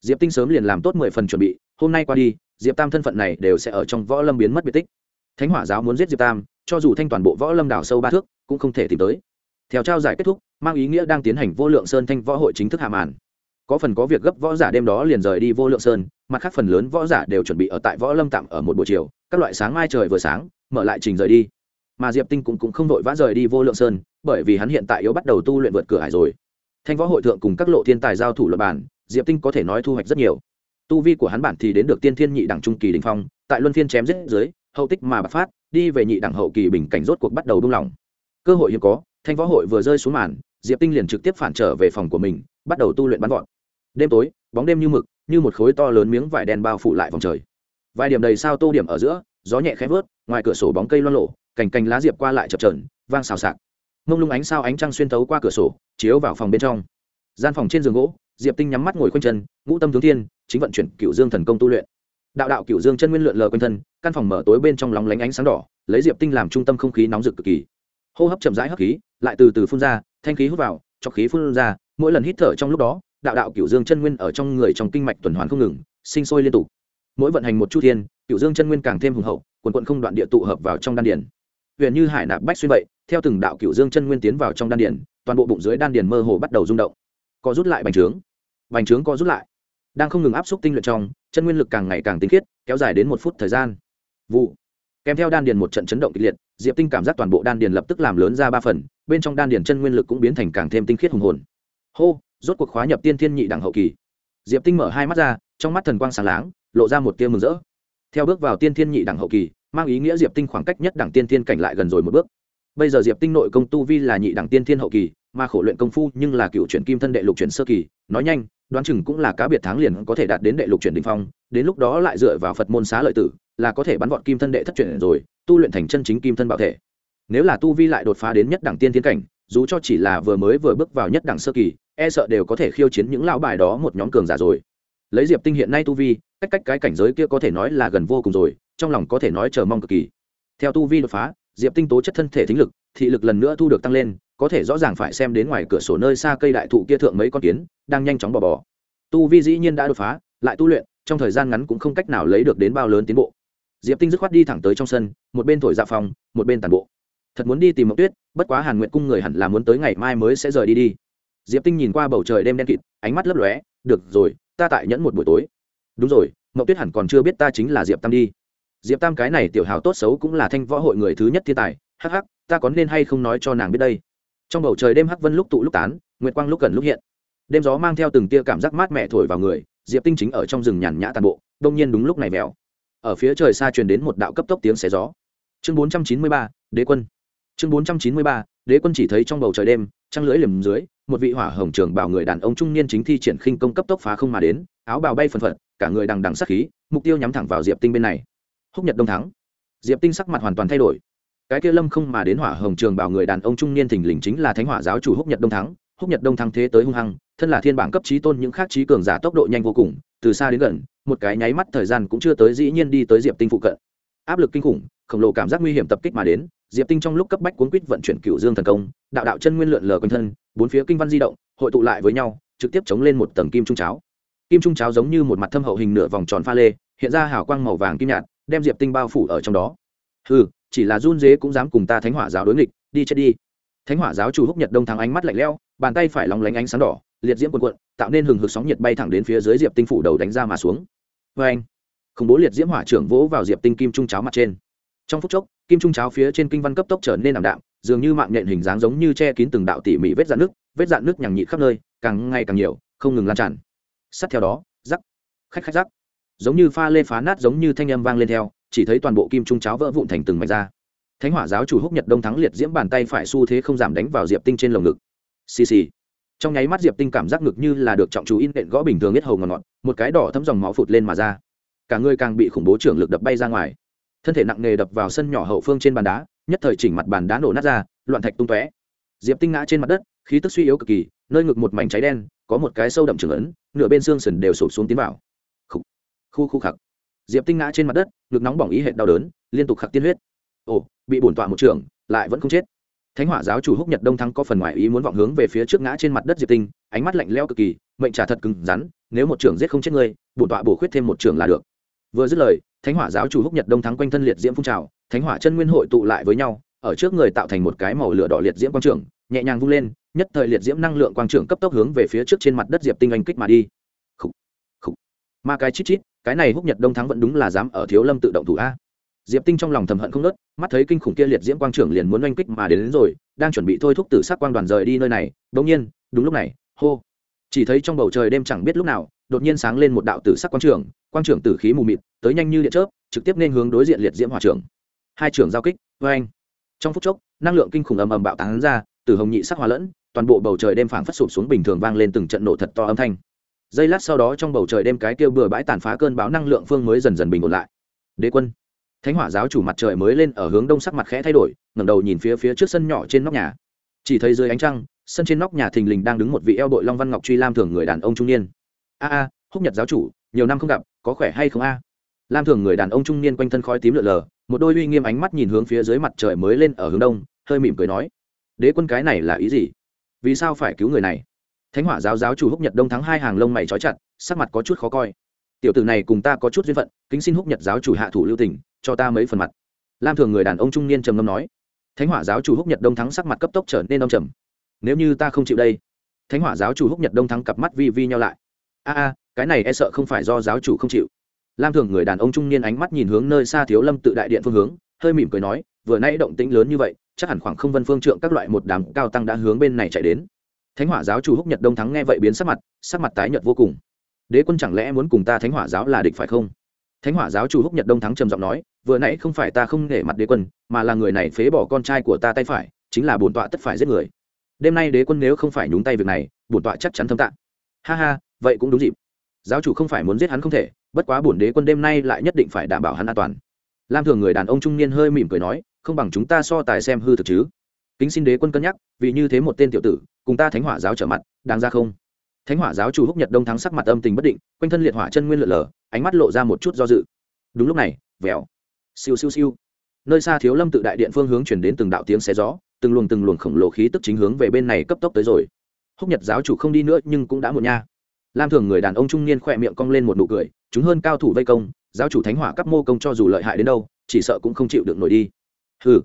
Diệp tinh sớm liền làm tốt mười phần chuẩn bị, hôm nay qua đi, diệp tam thân phận này đều sẽ ở trong võ lâm biến mất biệt tích. Thánh hỏa giáo muốn giết diệp tam, cho dù thanh toàn bộ võ lâm đảo sâu ba thước, cũng không thể tìm tới. Theo trao giải kết thúc, mang ý nghĩa đang tiến hành vô lượng sơn thanh võ hội chính thức hạ màn. Có phần có việc gấp võ giả đêm đó liền rời đi vô lượng sơn, mặt khác phần lớn võ giả đều chuẩn bị ở tại võ lâm tạm ở một buổi chiều, các loại sáng mai trời vừa sáng, mở lại trình rời đi mà diệp tinh cũng, cũng không vội vã rời đi vô lượng sơn bởi vì hắn hiện tại yếu bắt đầu tu luyện vượt cửa hải rồi. Thanh võ hội thượng cùng các lộ thiên tài giao thủ luật bản diệp tinh có thể nói thu hoạch rất nhiều. Tu vi của hắn bản thì đến được tiên thiên nhị đẳng trung kỳ đình phong tại luân phiên chém giết dưới hậu tích mà bạc phát đi về nhị đẳng hậu kỳ bình cảnh rốt cuộc bắt đầu đung lòng. cơ hội hiếm có thanh võ hội vừa rơi xuống màn diệp tinh liền trực tiếp phản trở về phòng của mình bắt đầu tu luyện bắn gọn đêm tối bóng đêm như mực như một khối to lớn miếng vải đen bao phủ lại vòng trời. Vài điểm đầy sao tô điểm ở giữa gió nhẹ khẽ vớt ngoài cửa sổ bóng cây loan lộ cành cành lá diệp qua lại chập trờn vang xào xạc. Mông lung ánh sao ánh trăng xuyên tấu qua cửa sổ, chiếu vào phòng bên trong. Gian phòng trên giường gỗ, diệp tinh nhắm mắt ngồi quanh chân, ngũ tâm tướng thiên, chính vận chuyển cựu dương thần công tu luyện. Đạo đạo cựu dương chân nguyên lượn lờ quanh thân, căn phòng mở tối bên trong lóng lánh ánh sáng đỏ, lấy diệp tinh làm trung tâm không khí nóng rực cực kỳ. Hô hấp chậm rãi hấp khí, lại từ từ phun ra, thanh khí hút vào, cho khí phun ra, mỗi lần hít thở trong lúc đó, đạo đạo cựu dương chân nguyên ở trong người trong kinh mạch tuần hoàn không ngừng, sinh sôi liên tục. Mỗi vận hành một chu thiên cựu dương chân nguyên càng thêm hùng hậu, quần quận không đoạn địa tụ hợp vào trong đan điền huyện như hải nạp bách xuyên vậy, theo từng đạo cựu dương chân nguyên tiến vào trong đan điền, toàn bộ bụng dưới đan điền mơ hồ bắt đầu rung động. Có rút lại bành trướng. Bành trướng có rút lại. Đang không ngừng áp xúc tinh luyện trong, chân nguyên lực càng ngày càng tinh khiết, kéo dài đến một phút thời gian. Vụ. Kèm theo đan điền một trận chấn động kịch liệt, diệp tinh cảm giác toàn bộ đan điền lập tức làm lớn ra ba phần, bên trong đan điền chân nguyên lực cũng biến thành càng thêm tinh khiết hùng hồn. Hô, rốt cuộc khóa nhập tiên thiên nhị đẳng hậu kỳ. Diệp tinh mở hai mắt ra, trong mắt thần quang sáng láng, lộ ra một tia mừng rỡ. Theo bước vào tiên thiên nhị đẳng hậu kỳ mang ý nghĩa diệp tinh khoảng cách nhất đẳng tiên thiên cảnh lại gần rồi một bước. Bây giờ diệp tinh nội công tu vi là nhị đẳng tiên thiên hậu kỳ, mà khổ luyện công phu nhưng là cựu chuyển kim thân đệ lục chuyển sơ kỳ. Nói nhanh, đoán chừng cũng là cá biệt tháng liền có thể đạt đến đệ lục chuyển đ ỉ n h phong, đến lúc đó lại dựa vào phật môn xá lợi tử, là có thể bắn vọt kim thân đệ thất chuyển rồi, tu luyện thành chân chính kim thân bảo thể. Nếu là tu vi lại đột phá đến nhất đẳng tiên thiên cảnh, dù cho chỉ là vừa mới vừa bước vào nhất đẳng sơ kỳ e sợ đều có thể khiêu chiến những lão bài đó một nhóm cường giả rồi. Lấy diệp tinh hiện nay tu vi, cách cách cái cảnh giới kia có thể nói là gần vô cùng rồi trong lòng có thể nói chờ mong cực kỳ. Theo tu vi đột phá, diệp tinh tố chất thân thể thính lực, thị lực lần nữa thu được tăng lên, có thể rõ ràng phải xem đến ngoài cửa sổ nơi xa cây đại thụ kia thượng mấy con kiến, đang nhanh chóng bò bò. Tu vi dĩ nhiên đã đột phá, lại tu luyện, trong thời gian ngắn cũng không cách nào lấy được đến bao lớn tiến bộ. Diệp tinh dứt khoát đi thẳng tới trong sân, một bên thổi dạ phòng, một bên tàn bộ. Thật muốn đi tìm mộng tuyết, bất quá hàn nguyện cung người hẳn là muốn tới ngày mai mới sẽ rời đi đi. Diệp tinh nhìn qua bầu trời đêm đen kịt, ánh mắt lấp lóe, được rồi, ta tại nhẫn một buổi tối. Đúng rồi, mộng tuyết hẳn còn chưa biết ta chính là diệp tam đi diệp tam cái này tiểu hào tốt xấu cũng là thanh võ hội người thứ nhất thiên tài, hắc hắc, ta có nên hay không nói cho nàng biết đây? Trong bầu trời đêm hắc vân lúc tụ lúc tán, nguyệt quang lúc gần lúc hiện. Đêm gió mang theo từng tia cảm giác mát mẻ thổi vào người, diệp tinh chính ở trong rừng nhàn nhã tàn bộ, đông nhiên đúng lúc này mèo. ở phía trời xa truyền đến một đạo cấp tốc tiếng xé gió. Chương bốn trăm chín mươi ba, đế quân. Chương bốn trăm chín mươi ba, đế quân chỉ thấy trong bầu trời đêm, trăng lưỡi liềm dưới, một vị hỏa hồng trường bảo người đàn ông trung niên chính thi triển khinh công cấp tốc phá không mà đến, áo bào bay phần phật, cả người đằng đằng sắc khí, mục tiêu nhắm thẳng vào diệp tinh bên này húc nhật đông thắng. Diệp tinh sắc mặt hoàn toàn thay đổi. Cái kia lâm không mà đến hỏa hồng trường bảo người đàn ông trung niên thình lình chính là thánh hỏa giáo chủ húc nhật đông thắng. Húc nhật đông thắng thế tới hung hăng, thân là thiên bảng cấp trí tôn, những khác trí cường giả tốc độ nhanh vô cùng, từ xa đến gần, một cái nháy mắt thời gian cũng chưa tới dĩ nhiên đi tới diệp tinh phụ cận. Áp lực kinh khủng, khổng lồ cảm giác nguy hiểm tập kích mà đến, diệp tinh trong lúc cấp bách cuốn quýt vận chuyển cựu dương thần công, đạo đạo chân nguyên lượn lờ quanh thân, bốn phía kinh văn di động, hội tụ lại với nhau, trực tiếp chống lên một tầng kim trung cháo. Kim trung cháo giống như một mặt thâm hậu hình nửa vòng tròn pha lê, hiện ra hào quang màu vàng kim nhạt đem diệp tinh bao phủ ở trong đó. Ừ chỉ là run dế cũng dám cùng ta thánh hỏa giáo đối nghịch, đi chết đi. Thánh hỏa giáo chủ húc nhật đông thắng ánh mắt lạnh lẽo, bàn tay phải lóng lánh ánh sáng đỏ, liệt diễm quần quận tạo nên hừng hực sóng nhiệt bay thẳng đến phía dưới diệp tinh phủ đầu đánh ra mà xuống. Vê anh, khủng bố liệt diễm hỏa trưởng vỗ vào diệp tinh kim trung cháo mặt trên. Trong phút chốc, kim trung cháo phía trên kinh văn cấp tốc trở nên ảm đạm, dường như mạng nhện hình dáng giống như che kín từng đạo tỉ mỉ vết dạn nước, vết dạn nước nhằng nhị khắp nơi, càng ngày càng nhiều, không ngừng lan tràn. Sát theo đó, rắc, khách khách rắc giống như pha lê phá nát giống như thanh âm vang lên theo, chỉ thấy toàn bộ kim trung cháo vỡ vụn thành từng mảnh ra. Thánh hỏa giáo chủ húc nhật đông thắng liệt diễm bàn tay phải xu thế không giảm đánh vào diệp tinh trên lồng ngực. Xì xì. Trong nháy mắt diệp tinh cảm giác ngực như là được trọng chú in đệm gõ bình thường nhất hầu ngọt ngọt một cái đỏ thấm dòng máu phụt lên mà ra. Cả người càng bị khủng bố trưởng lực đập bay ra ngoài. Thân thể nặng nề đập vào sân nhỏ hậu phương trên bàn đá, nhất thời chỉnh mặt bàn đá nổ nát ra, loạn thạch tung tóe. Diệp tinh ngã trên mặt đất, khí tức suy yếu cực kỳ, nơi ngực một mảnh cháy đen, có một cái sâu đậm trưởng ấn, nửa bên xương sườn đều sụp xuống tiến vào khu khu khặc. Diệp tinh ngã trên mặt đất, ngực nóng bỏng ý hệ đau đớn, liên tục khặc tiên huyết. Ồ, bị bổn tọa một trường, lại vẫn không chết. Thánh hỏa giáo chủ húc nhật đông thắng có phần ngoài ý muốn vọng hướng về phía trước ngã trên mặt đất diệp tinh, ánh mắt lạnh leo cực kỳ, mệnh trả thật cứng rắn, nếu một trưởng giết không chết ngươi, bổn tọa bổ khuyết thêm một trưởng là được. Vừa dứt lời, thánh hỏa giáo chủ húc nhật đông thắng quanh thân liệt diễm phun trào, thánh hỏa chân nguyên hội tụ lại với nhau, ở trước người tạo thành một cái màu lửa đỏ liệt diễm quang trưởng nhẹ nhàng vung lên, nhất thời liệt diễm năng lượng quang trưởng cấp tốc hướng về phía trước trên mặt đất diệp tinh anh kích mà đi ma cái chít chít cái này húc nhật đông thắng vẫn đúng là dám ở thiếu lâm tự động thủ a. Diệp tinh trong lòng thầm hận không nớt mắt thấy kinh khủng kia liệt diễm quang trưởng liền muốn oanh kích mà đến, đến rồi đang chuẩn bị thôi thúc tử sắc quang đoàn rời đi nơi này bỗng nhiên đúng lúc này hô. Chỉ thấy trong bầu trời đêm chẳng biết lúc nào đột nhiên sáng lên một đạo tử sắc quang trưởng quang trưởng tử khí mù mịt tới nhanh như điện chớp trực tiếp nên hướng đối diện liệt diễm hỏa trưởng. Hai trưởng giao kích vê anh trong phút chốc năng lượng kinh khủng ầm ầm bạo tán ra từ hồng nhị sắc hòa lẫn toàn bộ bầu trời đêm phảng phất sụp xuống bình thường vang lên từng trận nổ thật to âm thanh giây lát sau đó trong bầu trời đêm cái kia bừa bãi tàn phá cơn bão năng lượng phương mới dần dần bình ổn lại. Đế quân, thánh hỏa giáo chủ mặt trời mới lên ở hướng đông sắc mặt khẽ thay đổi, ngẩng đầu nhìn phía phía trước sân nhỏ trên nóc nhà. Chỉ thấy dưới ánh trăng, sân trên nóc nhà thình lình đang đứng một vị eo bội long văn ngọc truy lam thường người đàn ông trung niên. A a, húc nhật giáo chủ, nhiều năm không gặp, có khỏe hay không a? Lam thường người đàn ông trung niên quanh thân khói tím lượn lờ, một đôi uy nghiêm ánh mắt nhìn hướng phía dưới mặt trời mới lên ở hướng đông, hơi mỉm cười nói, đế quân cái này là ý gì? Vì sao phải cứu người này? Thánh hỏa giáo giáo chủ húc nhật đông thắng hai hàng lông mày trói chặt sắc mặt có chút khó coi. Tiểu tử này cùng ta có chút duyên phận kính xin húc nhật giáo chủ hạ thủ lưu tình, cho ta mấy phần mặt. Lam thường người đàn ông trung niên trầm ngâm nói. Thánh hỏa giáo chủ húc nhật đông thắng sắc mặt cấp tốc trở nên đông trầm. Nếu như ta không chịu đây thánh hỏa giáo chủ húc nhật đông thắng cặp mắt vi vi nhau lại. A a cái này e sợ không phải do giáo chủ không chịu. Lam thường người đàn ông trung niên ánh mắt nhìn hướng nơi xa thiếu lâm tự đại điện phương hướng hơi mỉm cười nói vừa nãy động tĩnh lớn như vậy chắc hẳn khoảng không vân phương trượng các loại một đám cao tăng đã hướng bên này chạy đến thánh hỏa giáo chủ húc nhật đông thắng nghe vậy biến sắc mặt sắc mặt tái nhợt vô cùng. Đế quân chẳng lẽ muốn cùng ta thánh hỏa giáo là địch phải không? Thánh hỏa giáo chủ húc nhật đông thắng trầm giọng nói, vừa nãy không phải ta không nể mặt đế quân, mà là người này phế bỏ con trai của ta tay phải, chính là bổn tọa tất phải giết người. Đêm nay đế quân nếu không phải nhúng tay việc này, bổn tọa chắc chắn thâm tạng ha ha, vậy cũng đúng dịp. Giáo chủ không phải muốn giết hắn không thể, bất quá bổn đế quân đêm nay lại nhất định phải đảm bảo hắn an toàn. Lam thường người đàn ông trung niên hơi mỉm cười nói, không bằng chúng ta so tài xem hư thực chứ kính xin đế quân cân nhắc, vì như thế một tên tiểu tử, cùng ta thánh hỏa giáo trở mặt, đáng ra không? Thánh hỏa giáo chủ húc nhật đông thắng sắc mặt âm tình bất định, quanh thân liệt hỏa chân nguyên lượn lờ, ánh mắt lộ ra một chút do dự. Đúng lúc này, vèo, siêu siêu siêu. Nơi xa thiếu lâm tự đại điện phương hướng chuyển đến từng đạo tiếng xé gió, từng luồng từng luồng khổng lồ khí tức chính hướng về bên này cấp tốc tới rồi. Húc nhật giáo chủ không đi nữa, nhưng cũng đã một nha. Lam thường người đàn ông trung niên khỏe miệng cong lên một nụ cười, chúng hơn cao thủ vây công, giáo chủ thánh hỏa cấp mô công cho dù lợi hại đến đâu, chỉ sợ cũng không chịu được nổi đi. Hừ,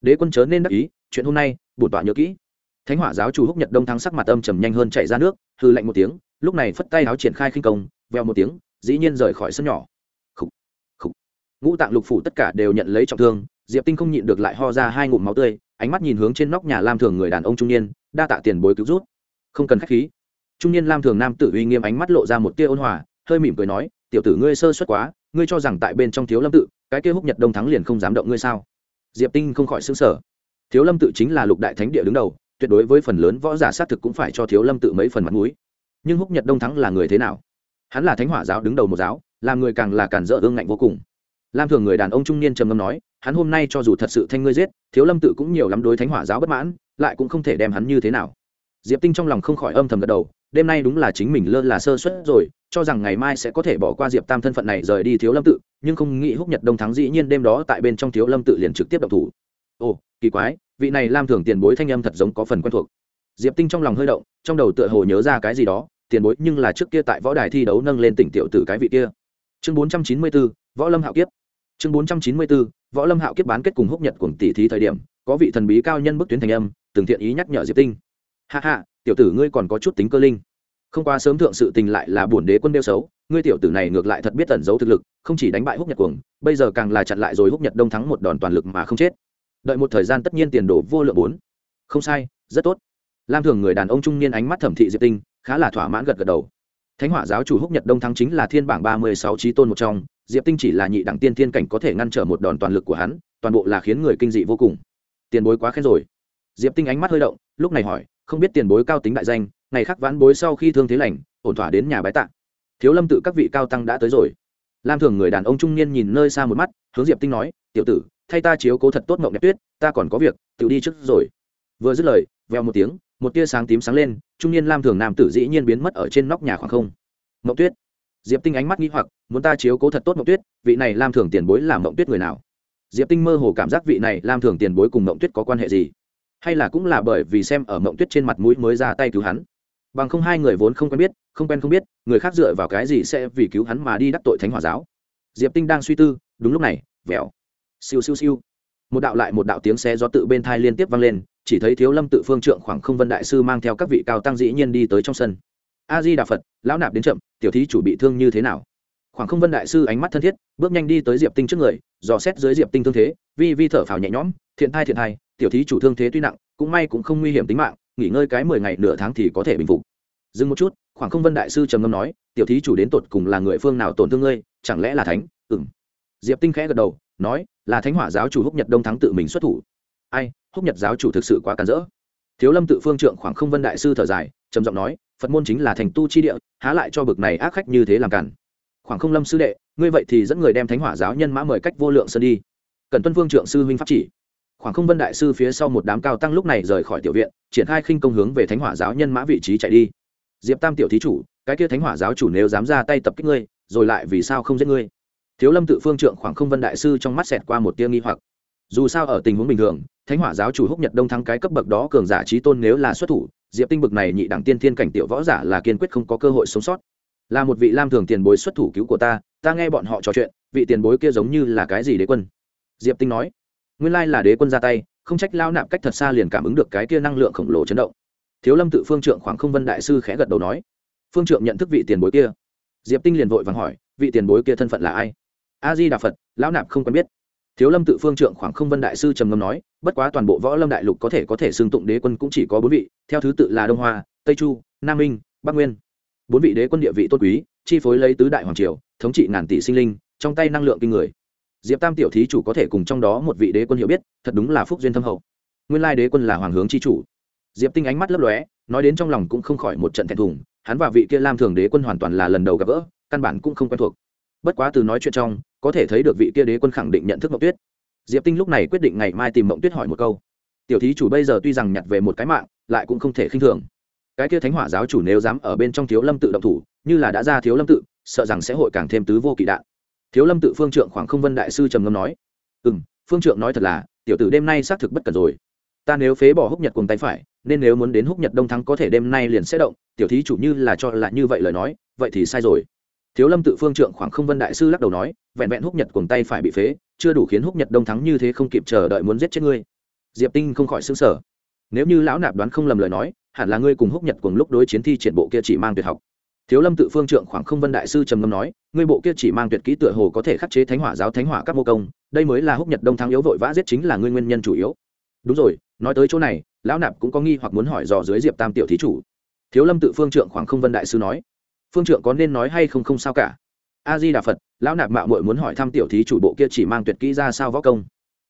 đế quân chớ nên đắc ý chuyện hôm nay bổn tọa nhớ kỹ. Thánh hỏa giáo chủ húc nhật đông thắng sắc mặt âm trầm nhanh hơn chạy ra nước hư lạnh một tiếng lúc này phất tay áo triển khai khinh công veo một tiếng dĩ nhiên rời khỏi sân nhỏ. Khủ, khủ. ngũ tạng lục phủ tất cả đều nhận lấy trọng thương diệp tinh không nhịn được lại ho ra hai ngụm máu tươi ánh mắt nhìn hướng trên nóc nhà lam thường người đàn ông trung niên đa tạ tiền bối cứu rút không cần khách khí. Trung niên lam thường nam tử uy nghiêm ánh mắt lộ ra một tia ôn hòa hơi mỉm cười nói tiểu tử ngươi sơ suất quá ngươi cho rằng tại bên trong thiếu lâm tự cái kia húc nhật đông thắng liền không dám động ngươi sao? Diệp tinh không khỏi xứng sở thiếu lâm tự chính là lục đại thánh địa đứng đầu, tuyệt đối với phần lớn võ giả xác thực cũng phải cho thiếu lâm tự mấy phần mặt mũi. Nhưng húc nhật đông thắng là người thế nào? Hắn là thánh hỏa giáo đứng đầu một giáo, làm người càng là cản dỡ ương ngạnh vô cùng. Lam thường người đàn ông trung niên trầm ngâm nói, hắn hôm nay cho dù thật sự thanh ngươi giết, thiếu lâm tự cũng nhiều lắm đối thánh hỏa giáo bất mãn, lại cũng không thể đem hắn như thế nào. Diệp tinh trong lòng không khỏi âm thầm gật đầu, đêm nay đúng là chính mình lơ là sơ suất rồi, cho rằng ngày mai sẽ có thể bỏ qua diệp tam thân phận này rời đi thiếu lâm tự, nhưng không nghĩ húc nhật đông thắng dĩ nhiên đêm đó tại bên trong thiếu lâm tự liền trực tiếp độc thủ. Ồ, kỳ quái vị này lam thường tiền bối thanh âm thật giống có phần quen thuộc. Diệp tinh trong lòng hơi động, trong đầu tựa hồ nhớ ra cái gì đó, tiền bối nhưng là trước kia tại võ đài thi đấu nâng lên tỉnh tiểu tử cái vị kia. Chương bốn trăm chín mươi bốn võ lâm hạo kiếp. Chương bốn trăm chín mươi bốn võ lâm hạo kiếp bán kết cùng húc nhật cùng tỷ thí thời điểm, có vị thần bí cao nhân bức tuyến thành âm, từng thiện ý nhắc nhở diệp tinh. Hạ hạ tiểu tử ngươi còn có chút tính cơ linh. Không qua sớm thượng sự tình lại là bổn đế quân đeo xấu, ngươi tiểu tử này ngược lại thật biết tẩn giấu thực lực, không chỉ đánh bại húc nhật cuồng, bây giờ càng là chặn lại rồi húc nhật đông thắng một đòn toàn lực mà không chết đợi một thời gian tất nhiên tiền đổ vô lượng bốn. Không sai, rất tốt. Lam thường người đàn ông trung niên ánh mắt thẩm thị diệp tinh, khá là thỏa mãn gật gật đầu. Thánh hỏa giáo chủ húc nhật đông thắng chính là thiên bảng ba mươi sáu trí tôn một trong, diệp tinh chỉ là nhị đẳng tiên thiên cảnh có thể ngăn trở một đòn toàn lực của hắn, toàn bộ là khiến người kinh dị vô cùng. Tiền bối quá khen rồi. Diệp tinh ánh mắt hơi động, lúc này hỏi, không biết tiền bối cao tính đại danh, ngày khác vãn bối sau khi thương thế lành, ổn thỏa đến nhà bái tạ. Thiếu lâm tự các vị cao tăng đã tới rồi. Lam thường người đàn ông trung niên nhìn nơi xa một mắt, hướng diệp tinh nói, tiểu tử thay ta chiếu cố thật tốt mộng đẹp tuyết, ta còn có việc, tự đi trước rồi. Vừa dứt lời veo một tiếng, một tia sáng tím sáng lên, trung niên lam thường nam tử dĩ nhiên biến mất ở trên nóc nhà khoảng không. Mộng tuyết. Diệp tinh ánh mắt nghĩ hoặc, muốn ta chiếu cố thật tốt mộng tuyết, vị này lam thường tiền bối làm mộng tuyết người nào? Diệp tinh mơ hồ cảm giác vị này lam thường tiền bối cùng mộng tuyết có quan hệ gì? Hay là cũng là bởi vì xem ở mộng tuyết trên mặt mũi mới ra tay cứu hắn? Bằng không hai người vốn không quen biết, không quen không biết, người khác dựa vào cái gì sẽ vì cứu hắn mà đi đắc tội thánh hòa giáo? Diệp tinh đang suy tư, đúng lúc này vẻo siêu siêu siêu. Một đạo lại một đạo tiếng xe do tự bên thai liên tiếp vang lên, chỉ thấy thiếu lâm tự phương trượng khoảng không vân đại sư mang theo các vị cao tăng dĩ nhiên đi tới trong sân. A di đà phật, lão nạp đến chậm, tiểu thí chủ bị thương như thế nào? Khoảng không vân đại sư ánh mắt thân thiết, bước nhanh đi tới diệp tinh trước người, dò xét dưới diệp tinh thương thế, vi vi thở phào nhẹ nhõm, thiện thai thiện thai, tiểu thí chủ thương thế tuy nặng, cũng may cũng không nguy hiểm tính mạng, nghỉ ngơi cái mười ngày nửa tháng thì có thể bình phục. Dừng một chút, khoảng không vân đại sư trầm ngâm nói, tiểu thí chủ đến tột cùng là người phương nào tổn thương ngươi, chẳng lẽ là thánh? Ừng diệp tinh khẽ gật đầu nói, là thánh hỏa giáo chủ húc nhật đông thắng tự mình xuất thủ. Ai, húc nhật giáo chủ thực sự quá cản rỡ. Thiếu lâm tự phương trượng khoảng không vân đại sư thở dài, trầm giọng nói, phật môn chính là thành tu chi địa, há lại cho bực này ác khách như thế làm cản. Khoảng không lâm sư đệ, ngươi vậy thì dẫn người đem thánh hỏa giáo nhân mã mời cách vô lượng sơn đi. Cần tuân phương trượng sư huynh pháp chỉ. Khoảng không vân đại sư phía sau một đám cao tăng lúc này rời khỏi tiểu viện, triển khai khinh công hướng về thánh hỏa giáo nhân mã vị trí chạy đi. Diệp tam tiểu thí chủ, cái kia thánh hỏa giáo chủ nếu dám ra tay tập kích ngươi, rồi lại vì sao không giết ngươi? Thiếu lâm tự phương trượng khoảng không vân đại sư trong mắt xẹt qua một tia nghi hoặc. Dù sao ở tình huống bình thường, thánh hỏa giáo chủ húc nhật đông thắng cái cấp bậc đó cường giả trí tôn nếu là xuất thủ, diệp tinh bực này nhị đẳng tiên thiên cảnh tiểu võ giả là kiên quyết không có cơ hội sống sót. Là một vị lam thường tiền bối xuất thủ cứu của ta ta nghe bọn họ trò chuyện, vị tiền bối kia giống như là cái gì đế quân? Diệp tinh nói. Nguyên lai là đế quân ra tay, không trách lao nạp cách thật xa liền cảm ứng được cái kia năng lượng khổng lồ chấn động. Thiếu lâm tự phương trượng khoảng không vân đại sư khẽ gật đầu nói. Phương trượng nhận thức vị tiền bối kia. Diệp tinh liền vội vàng hỏi, vị tiền bối kia thân phận là ai? A di đà phật, lão nạp không quen biết. Thiếu lâm tự phương trượng khoảng không vân đại sư trầm ngâm nói, bất quá toàn bộ võ lâm đại lục có thể có thể xưng tụng đế quân cũng chỉ có bốn vị, theo thứ tự là đông hoa, tây chu, nam minh, bắc nguyên. Bốn vị đế quân địa vị tôn quý, chi phối lấy tứ đại hoàng triều, thống trị ngàn tỷ sinh linh, trong tay năng lượng kinh người. Diệp tam tiểu thí chủ có thể cùng trong đó một vị đế quân hiểu biết, thật đúng là phúc duyên thâm hậu. Nguyên lai đế quân là hoàng hướng chi chủ. Diệp tinh ánh mắt lấp lóe, nói đến trong lòng cũng không khỏi một trận thẹn thùng, hắn và vị kia lam thường đế quân hoàn toàn là lần đầu gặp gỡ, căn bản cũng không quen thuộc. Bất quá từ nói chuyện trong có thể thấy được vị kia đế quân khẳng định nhận thức mộng tuyết. Diệp tinh lúc này quyết định ngày mai tìm mộng tuyết hỏi một câu. Tiểu thí chủ bây giờ tuy rằng nhặt về một cái mạng, lại cũng không thể khinh thường. Cái kia thánh hỏa giáo chủ nếu dám ở bên trong thiếu lâm tự động thủ, như là đã ra thiếu lâm tự, sợ rằng sẽ hội càng thêm tứ vô kỵ đạn. Thiếu lâm tự phương trượng khoảng không vân đại sư trầm ngâm nói ừ m phương trượng nói thật là, tiểu tử đêm nay xác thực bất cần rồi. Ta nếu phế bỏ húc nhật cùng tay phải, nên nếu muốn đến húc nhật đông thắng có thể đêm nay liền sẽ động, tiểu thí chủ như là cho là như vậy lời nói, vậy thì sai rồi thiếu lâm tự phương trượng khoảng không vân đại sư lắc đầu nói, vẹn vẹn húc nhật cuồng tay phải bị phế, chưa đủ khiến húc nhật đông thắng như thế không kịp chờ đợi muốn giết chết ngươi. Diệp tinh không khỏi xứng sở nếu như lão nạp đoán không lầm lời nói, hẳn là ngươi cùng húc nhật cùng lúc đối chiến thi triển bộ kia chỉ mang tuyệt học. Thiếu lâm tự phương trượng khoảng không vân đại sư trầm ngâm nói, ngươi bộ kia chỉ mang tuyệt kỹ tựa hồ có thể khắc chế thánh hỏa giáo thánh hỏa các mô công, đây mới là húc nhật đông thắng yếu vội vã giết chính là ngươi nguyên nhân chủ yếu. Đúng rồi, nói tới chỗ này, lão nạp cũng có nghi hoặc muốn hỏi dò dưới diệp tam tiểu thí chủ. Thiếu lâm tự phương trượng khoảng không vân đại sư nói phương trượng có nên nói hay không không sao cả. A di đà phật lão nạp mạo muội muốn hỏi thăm tiểu thí chủ bộ kia chỉ mang tuyệt kỹ ra sao võ công.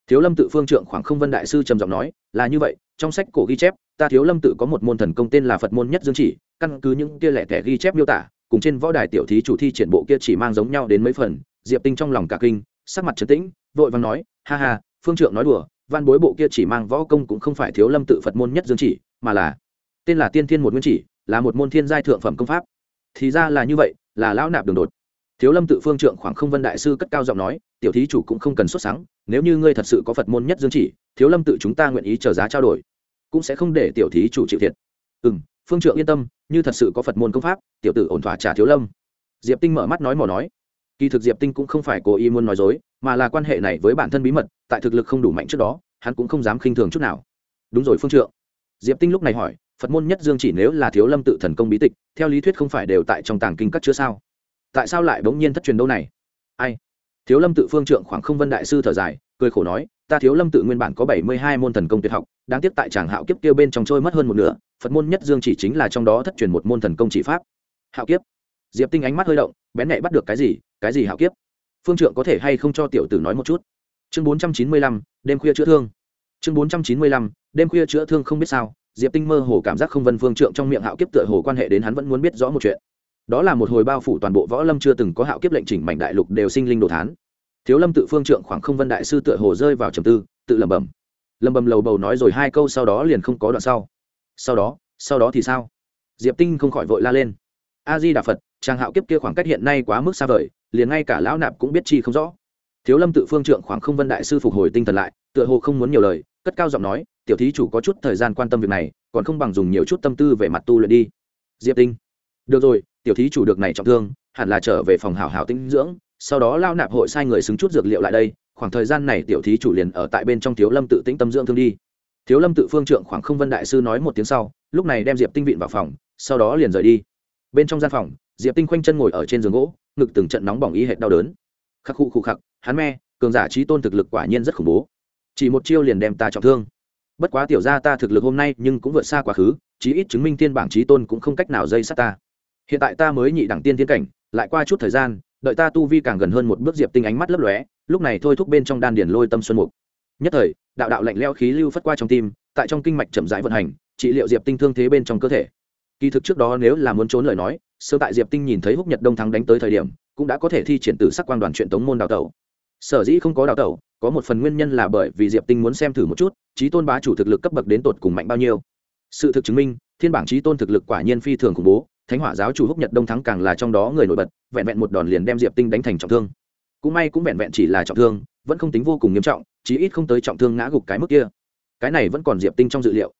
Thiếu lâm tự phương trượng khoảng không vân đại sư trầm giọng nói, là như vậy, trong sách cổ ghi chép, ta thiếu lâm tự có một môn thần công tên là phật môn nhất dương chỉ, căn cứ những kia lẻ tẻ ghi chép miêu tả, cùng trên võ đài tiểu thí chủ thi triển bộ kia chỉ mang giống nhau đến mấy phần, diệp tinh trong lòng cả kinh, sắc mặt trấn tĩnh, vội vàng nói, ha ha, phương trượng nói đùa, văn bối bộ kia chỉ mang võ công cũng không phải thiếu lâm tự phật môn nhất dương chỉ, mà là, tên là tiên thiên một nguyên chỉ, là một môn thiên giai thượng phẩm công pháp thì ra là như vậy, là lão nạp đường đột. Thiếu lâm tự phương trượng khoảng không vân đại sư cất cao giọng nói, tiểu thí chủ cũng không cần xuất sáng nếu như ngươi thật sự có phật môn nhất dương chỉ, thiếu lâm tự chúng ta nguyện ý chờ giá trao đổi, cũng sẽ không để tiểu thí chủ chịu thiệt. Ừ m phương trượng yên tâm, như thật sự có phật môn công pháp, tiểu tử ổn thỏa trả thiếu lâm. Diệp tinh mở mắt nói mò nói. Kỳ thực diệp tinh cũng không phải cố ý muốn nói dối, mà là quan hệ này với bản thân bí mật, tại thực lực không đủ mạnh trước đó, hắn cũng không dám khinh thường chút nào. Đúng rồi, phương trượng. Diệp tinh lúc này hỏi phật môn nhất dương chỉ nếu là thiếu lâm tự thần công bí tịch, theo lý thuyết không phải đều tại trong tàng kinh các chứa sao? Tại sao lại bỗng nhiên thất truyền đâu này? Ai? Thiếu lâm tự phương trượng khoảng không vân đại sư thở dài, cười khổ nói, ta thiếu lâm tự nguyên bản có bảy mươi hai môn thần công tuyệt học, đáng tiếc tại tràng hạo kiếp kêu bên trong trôi mất hơn một nửa, phật môn nhất dương chỉ chính là trong đó thất truyền một môn thần công chỉ pháp. Hạo kiếp. Diệp tinh ánh mắt hơi động, bén nhạy bắt được cái gì? Cái gì hạo kiếp? Phương trượng có thể hay không cho tiểu tử nói một chút? Chương bốn trăm chín mươi lăm, đêm khuya chữa thương. Chương bốn trăm chín mươi lăm, đêm khuya chữa thương không biết sao diệp tinh mơ hồ cảm giác không vân phương trượng trong miệng hạo kiếp tựa hồ quan hệ đến hắn vẫn muốn biết rõ một chuyện. Đó là một hồi bao phủ toàn bộ võ lâm chưa từng có hạo kiếp lệnh chỉnh mảnh đại lục đều sinh linh đồ thán. Thiếu lâm tự phương trượng khoảng không vân đại sư tựa hồ rơi vào trầm tư, tự lẩm bẩm. Lẩm bẩm lầu bầu nói rồi hai câu sau đó liền không có đoạn sau. Sau đó sau đó thì sao? Diệp tinh không khỏi vội la lên. A di đà phật trang hạo kiếp kia khoảng cách hiện nay quá mức xa vời, liền ngay cả lão nạp cũng biết chi không rõ. Thiếu lâm tự phương trượng khoảng không vân đại sư phục hồi tinh thần lại, tựa hồ không muốn nhiều lời, cất cao giọng nói tiểu thí chủ có chút thời gian quan tâm việc này, còn không bằng dùng nhiều chút tâm tư về mặt tu luyện đi. Diệp tinh. Được rồi, tiểu thí chủ được này trọng thương, hẳn là trở về phòng hảo hảo tinh dưỡng, sau đó lao nạp hội sai người xứng chút dược liệu lại đây, khoảng thời gian này tiểu thí chủ liền ở tại bên trong thiếu lâm tự tĩnh tâm dưỡng thương đi. Thiếu lâm tự phương trượng khoảng không vân đại sư nói một tiếng sau, lúc này đem diệp tinh vịn vào phòng, sau đó liền rời đi. Bên trong gian phòng, diệp tinh khoanh chân ngồi ở trên giường gỗ, ngực từng trận nóng bỏng y hệt đau đớn. Khắc khu khu khặc, hắn me, cường giả trí tôn thực lực quả nhiên rất khủng bố. Chỉ một chiêu liền đem ta trọng thương bất quá tiểu gia ta thực lực hôm nay nhưng cũng vượt xa quá khứ, chí ít chứng minh tiên bảng trí tôn cũng không cách nào dây sát ta. Hiện tại ta mới nhị đẳng tiên thiên cảnh, lại qua chút thời gian, đợi ta tu vi càng gần hơn một bước diệp tinh ánh mắt lấp lóe, lúc này thôi thúc bên trong đan điền lôi tâm xuân mục. Nhất thời, đạo đạo lạnh leo khí lưu phất qua trong tim, tại trong kinh mạch chậm rãi vận hành, trị liệu diệp tinh thương thế bên trong cơ thể. Kỳ thực trước đó nếu là muốn trốn lời nói sơ tại diệp tinh nhìn thấy húc nhật đông thắng đánh tới thời điểm, cũng đã có thể thi triển từ sắc quan đoàn chuyện tống môn đào tẩu. Sở dĩ không có đào tẩu có một phần nguyên nhân là bởi vì diệp tinh muốn xem thử một chút trí tôn bá chủ thực lực cấp bậc đến tột cùng mạnh bao nhiêu. Sự thực chứng minh, thiên bảng trí tôn thực lực quả nhiên phi thường khủng bố, thánh hỏa giáo chủ húc nhật đông thắng càng là trong đó người nổi bật, vẹn vẹn một đòn liền đem diệp tinh đánh thành trọng thương. Cũng may cũng vẹn vẹn chỉ là trọng thương, vẫn không tính vô cùng nghiêm trọng, chí ít không tới trọng thương ngã gục cái mức kia. Cái này vẫn còn diệp tinh trong dự liệu.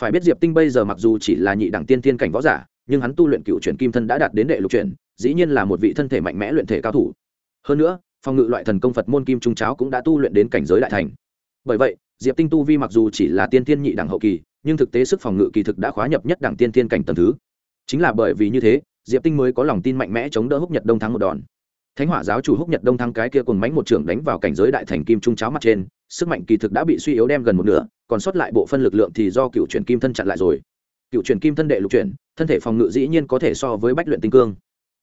Phải biết diệp tinh bây giờ mặc dù chỉ là nhị đẳng tiên thiên cảnh võ giả, nhưng hắn tu luyện cựu chuyển kim thân đã đạt đến đệ lục chuyển, dĩ nhiên là một vị thân thể mạnh mẽ luyện thể cao thủ. Hơn nữa phòng ngự loại thần công phật môn kim trung cháo cũng đã tu luyện đến cảnh giới đại thành. Bởi vậy, diệp tinh tu vi mặc dù chỉ là tiên thiên nhị đẳng hậu kỳ, nhưng thực tế sức phòng ngự kỳ thực đã khóa nhập nhất đẳng tiên thiên cảnh tầm thứ. Chính là bởi vì như thế, diệp tinh mới có lòng tin mạnh mẽ chống đỡ húc nhật đông thắng một đòn. Thánh hỏa giáo chủ húc nhật đông thắng cái kia cùng mánh một trưởng đánh vào cảnh giới đại thành kim trung cháo mặt trên, sức mạnh kỳ thực đã bị suy yếu đem gần một nửa, còn sót lại bộ phân lực lượng thì do cựu chuyển kim thân chặn lại rồi. Cựu chuyển kim thân đệ lục chuyển, thân thể phòng ngự dĩ nhiên có thể so với bách luyện tinh cương.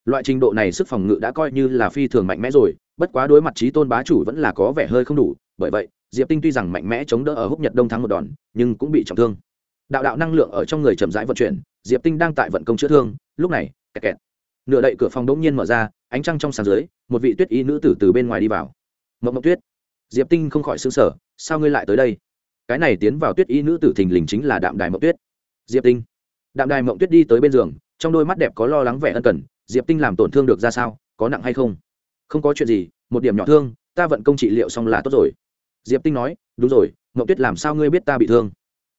Loại trình độ này sức phòng ngự đã coi như là phi thường mạnh mẽ rồi bất quá đối mặt trí tôn bá chủ vẫn là có vẻ hơi không đủ, bởi vậy, diệp tinh tuy rằng mạnh mẽ chống đỡ ở húc nhật đông thắng một đòn, nhưng cũng bị trọng thương. Đạo đạo năng lượng ở trong người chậm rãi vận chuyển, diệp tinh đang tại vận công chữa thương, lúc này, kẹt kẹt. Nửa đậy cửa phòng đ ỗ n g nhiên mở ra, ánh trăng trong sàn dưới, một vị tuyết y nữ tử từ bên ngoài đi vào. Mộng mộng tuyết. Diệp tinh không khỏi xứng sở sao ngươi lại tới đây? Cái này tiến vào tuyết y nữ tử thình lình chính là đạm đài mộng tuyết. Diệp tinh. Đạm đài mộng tuyết đi tới bên giường, trong đôi mắt đẹp có lo lắng vẻ ân cần, diệp tinh làm tổn thương được ra sao, có nặng hay không? Không có chuyện gì, một điểm nhỏ thương, ta vận công trị liệu xong là tốt rồi. Diệp tinh nói, đúng rồi, mộng tuyết làm sao ngươi biết ta bị thương?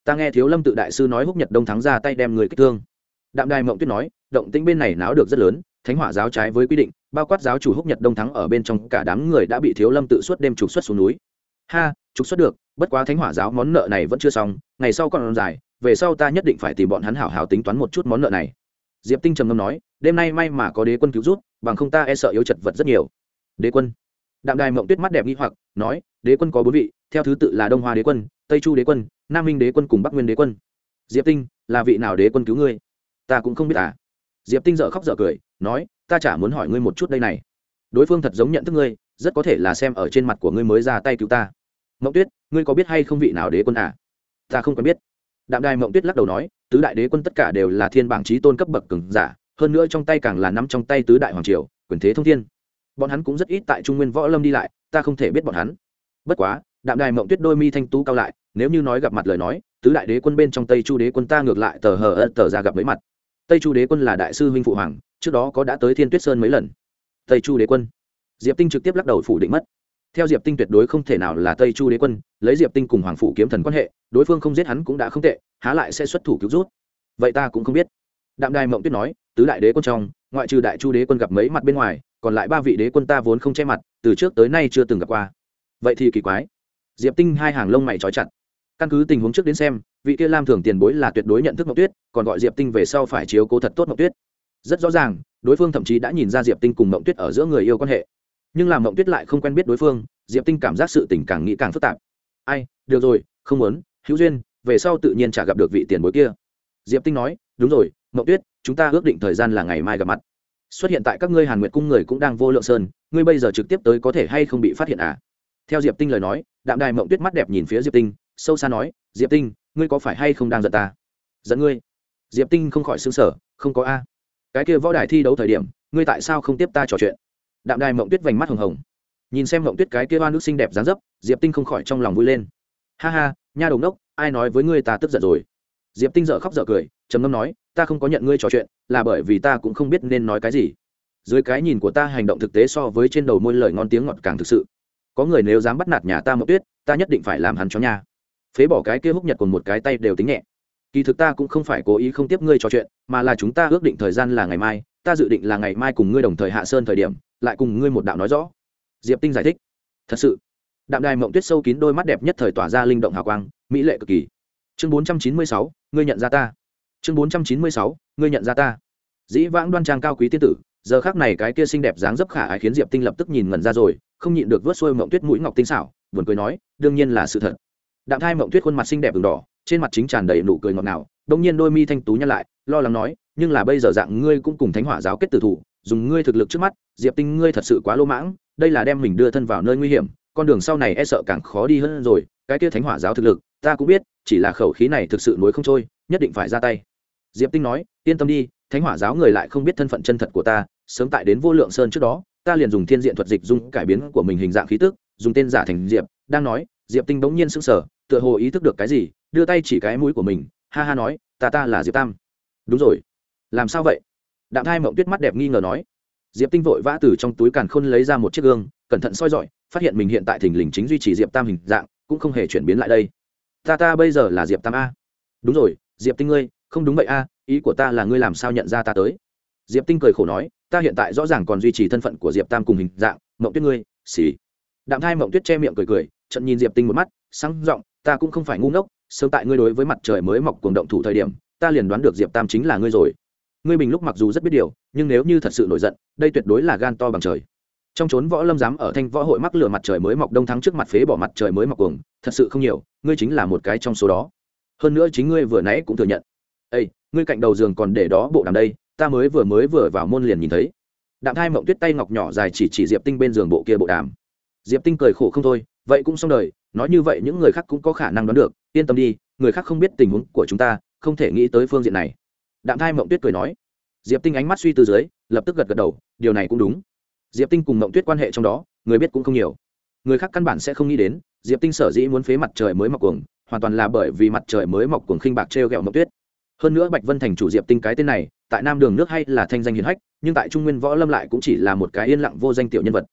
Ta nghe thiếu lâm tự đại sư nói húc nhật đông thắng ra tay đem người kích thương. Đạm đài mộng tuyết nói, động tĩnh bên này náo được rất lớn, thánh hỏa giáo trái với quy định, bao quát giáo chủ húc nhật đông thắng ở bên trong cả đám người đã bị thiếu lâm tự suốt đêm trục xuất xuống núi. Ha, trục xuất được, bất quá thánh hỏa giáo món nợ này vẫn chưa xong, ngày sau còn dài, về sau ta nhất định phải tìm bọn hắn hảo hảo tính toán một chút món nợ này diệp tinh trầm ngâm nói, đêm nay may mà có đế quân cứu rút bằng không ta e sợ yếu chật vật rất nhiều. Đế quân? Đạm đài mộng tuyết mắt đẹp nghi hoặc, nói, đế quân có bốn vị, theo thứ tự là đông hoa đế quân, tây chu đế quân, nam minh đế quân cùng bắc nguyên đế quân. Diệp tinh, là vị nào đế quân cứu ngươi? Ta cũng không biết à. Diệp tinh dợ khóc dợ cười, nói, ta chả muốn hỏi ngươi một chút đây này. Đối phương thật giống nhận thức ngươi, rất có thể là xem ở trên mặt của ngươi mới ra tay cứu ta. Mộng tuyết, ngươi có biết hay không vị nào đế quân à? Ta không quen biết. Đạm đài mộng tuyết lắc đầu nói tứ đại đế quân tất cả đều là thiên bảng trí tôn cấp bậc cường giả, hơn nữa trong tay càng là nắm trong tay tứ đại hoàng triều, quyền thế thông thiên. Bọn hắn cũng rất ít tại trung nguyên võ lâm đi lại, ta không thể biết bọn hắn. Bất quá, đạm đài mộng tuyết đôi mi thanh tú cao lại, nếu như nói gặp mặt lời nói, tứ đại đế quân bên trong tây chu đế quân ta ngược lại tờ hờ ân tờ ra gặp mấy mặt. Tây chu đế quân là đại sư huynh phụ hoàng, trước đó có đã tới thiên tuyết sơn mấy lần. Tây chu đế quân. Diệp tinh trực tiếp lắc đầu phủ định mất theo diệp tinh tuyệt đối không thể nào là tây chu đế quân, lấy diệp tinh cùng hoàng phủ kiếm thần quan hệ, đối phương không giết hắn cũng đã không tệ, há lại sẽ xuất thủ cứu rút. Vậy ta cũng không biết. Đạm đài mộng tuyết nói, tứ đại đế quân trong, ngoại trừ đại chu đế quân gặp mấy mặt bên ngoài, còn lại ba vị đế quân ta vốn không che mặt, từ trước tới nay chưa từng gặp qua. Vậy thì kỳ quái. Diệp tinh hai hàng lông mày trói chặt. Căn cứ tình huống trước đến xem, vị kia lam thường tiền bối là tuyệt đối nhận thức mộng tuyết, còn gọi diệp tinh về sau phải chiếu cố thật tốt mộng tuyết. Rất rõ ràng, đối phương thậm chí đã nhìn ra diệp tinh cùng mộng tuyết ở giữa người yêu quan hệ nhưng làm mộng tuyết lại không quen biết đối phương, diệp tinh cảm giác sự tình càng nghĩ càng phức tạp. Ai, được rồi, không muốn, hữu duyên, về sau tự nhiên chả gặp được vị tiền bối kia. Diệp tinh nói, đúng rồi, mộng tuyết, chúng ta ước định thời gian là ngày mai gặp mặt. Xuất hiện tại các ngươi hàn nguyệt cung người cũng đang vô lượng sơn, ngươi bây giờ trực tiếp tới có thể hay không bị phát hiện à? Theo diệp tinh lời nói, đạm đài mộng tuyết mắt đẹp nhìn phía diệp tinh, sâu xa nói, diệp tinh, ngươi có phải hay không đang giận ta? Giận ngươi? Diệp tinh không khỏi xứng sở không có a. Cái kia võ đài thi đấu thời điểm, ngươi tại sao không tiếp ta trò chuyện? Đạm đài mộng tuyết vành mắt hồng hồng. Nhìn xem mộng tuyết cái kia oan nước xinh đẹp dáng dấp, diệp tinh không khỏi trong lòng vui lên. Ha ha, nha đồng đốc ai nói với ngươi ta tức giận rồi? Diệp tinh dợ khóc dợ cười, trầm ngâm nói, ta không có nhận ngươi trò chuyện, là bởi vì ta cũng không biết nên nói cái gì. Dưới cái nhìn của ta hành động thực tế so với trên đầu môi lời ngon tiếng ngọt càng thực sự. Có người nếu dám bắt nạt nhà ta mộng tuyết, ta nhất định phải làm hắn cho nha. Phế bỏ cái kia húc nhật còn một cái tay đều tính nhẹ. Kỳ thực ta cũng không phải cố ý không tiếp ngươi trò chuyện, mà là chúng ta ước định thời gian là ngày mai, ta dự định là ngày mai cùng ngươi đồng thời hạ sơn thời điểm lại cùng ngươi một đạo nói rõ. Diệp tinh giải thích. Thật sự, đạm đài mộng tuyết sâu kín đôi mắt đẹp nhất thời tỏa ra linh động hào quang, mỹ lệ cực kỳ. Chương bốn trăm chín mươi sáu, ngươi nhận ra ta. Chương bốn trăm chín mươi sáu, ngươi nhận ra ta. Dĩ vãng đoan trang cao quý tiên tử, giờ khác này cái kia xinh đẹp dáng dấp khả ái khiến diệp tinh lập tức nhìn ngẩn ra rồi, không nhịn được vớt xuôi mộng tuyết mũi ngọc tinh xảo, buồn cười nói, đương nhiên là sự thật. Đạm thai mộng tuyết khuôn mặt xinh đẹp v đỏ, trên mặt chính tràn đầy nụ cười ngọt ngào đông nhiên đôi mi thanh tú nhăn lại, lo lắng nói, nhưng là bây giờ dạng ngươi cũng cùng thánh hỏa giáo kết tử thủ, dùng ngươi thực lực trước mắt diệp tinh, ngươi thật sự quá lô mãng, đây là đem mình đưa thân vào nơi nguy hiểm, con đường sau này e sợ càng khó đi hơn rồi, cái kia thánh hỏa giáo thực lực, ta cũng biết, chỉ là khẩu khí này thực sự nối không trôi, nhất định phải ra tay. Diệp tinh nói, yên tâm đi, thánh hỏa giáo người lại không biết thân phận chân thật của ta, sớm tại đến vô lượng sơn trước đó, ta liền dùng thiên diện thuật dịch dung cải biến của mình hình dạng khí tức, dùng tên giả thành diệp, đang nói, diệp tinh bỗng nhiên sững sờ, tựa hồ ý thức được cái gì, đưa tay chỉ cái mũi của mình, ha ha nói, ta ta là diệp tam. Đúng rồi. Làm sao vậy? Đạm thai mộng tuyết mắt đẹp nghi ngờ nói diệp tinh vội vã từ trong túi càn khôn lấy ra một chiếc gương, cẩn thận soi dọi, phát hiện mình hiện tại thình lình chính duy trì diệp tam hình dạng, cũng không hề chuyển biến lại đây. Ta ta bây giờ là diệp tam a. Đúng rồi, diệp tinh ngươi, không đúng vậy a, ý của ta là ngươi làm sao nhận ra ta tới? Diệp tinh cười khổ nói, ta hiện tại rõ ràng còn duy trì thân phận của diệp tam cùng hình dạng, mộng tuyết ngươi, xì. Đạm thai mộng tuyết che miệng cười cười, trận nhìn diệp tinh một mắt, sáng giọng, ta cũng không phải ngu ngốc, sớm tại ngươi đối với mặt trời mới mọc cuồng động thủ thời điểm, ta liền đoán được diệp tam chính là ngươi rồi ngươi bình lúc mặc dù rất biết điều, nhưng nếu như thật sự nổi giận, đây tuyệt đối là gan to bằng trời. Trong trốn võ lâm dám ở thanh võ hội mắc lửa mặt trời mới mọc đông thắng trước mặt phế bỏ mặt trời mới mọc cuồng, thật sự không nhiều, ngươi chính là một cái trong số đó. Hơn nữa chính ngươi vừa nãy cũng thừa nhận. Ây ngươi cạnh đầu giường còn để đó bộ đàm đây, ta mới vừa mới vừa vào môn liền nhìn thấy. Đạm thai mộng tuyết tay ngọc nhỏ dài chỉ chỉ diệp tinh bên giường bộ kia bộ đàm. Diệp tinh cười khổ không thôi, vậy cũng xong đời, nói như vậy những người khác cũng có khả năng đoán được, yên tâm đi, người khác không biết tình huống của chúng ta, không thể nghĩ tới phương diện này đạm thai mộng tuyết cười nói. Diệp tinh ánh mắt suy tư dưới, lập tức gật gật đầu, điều này cũng đúng. Diệp tinh cùng mộng tuyết quan hệ trong đó, người biết cũng không nhiều. Người khác căn bản sẽ không nghĩ đến, diệp tinh sở dĩ muốn phế mặt trời mới mọc cuồng, hoàn toàn là bởi vì mặt trời mới mọc cuồng khinh bạc t r e o g ẹ o mộng tuyết. Hơn nữa bạch vân thành chủ diệp tinh cái tên này, tại nam đường nước hay là thanh danh hiền hách, nhưng tại trung nguyên võ lâm lại cũng chỉ là một cái yên lặng vô danh tiểu nhân vật.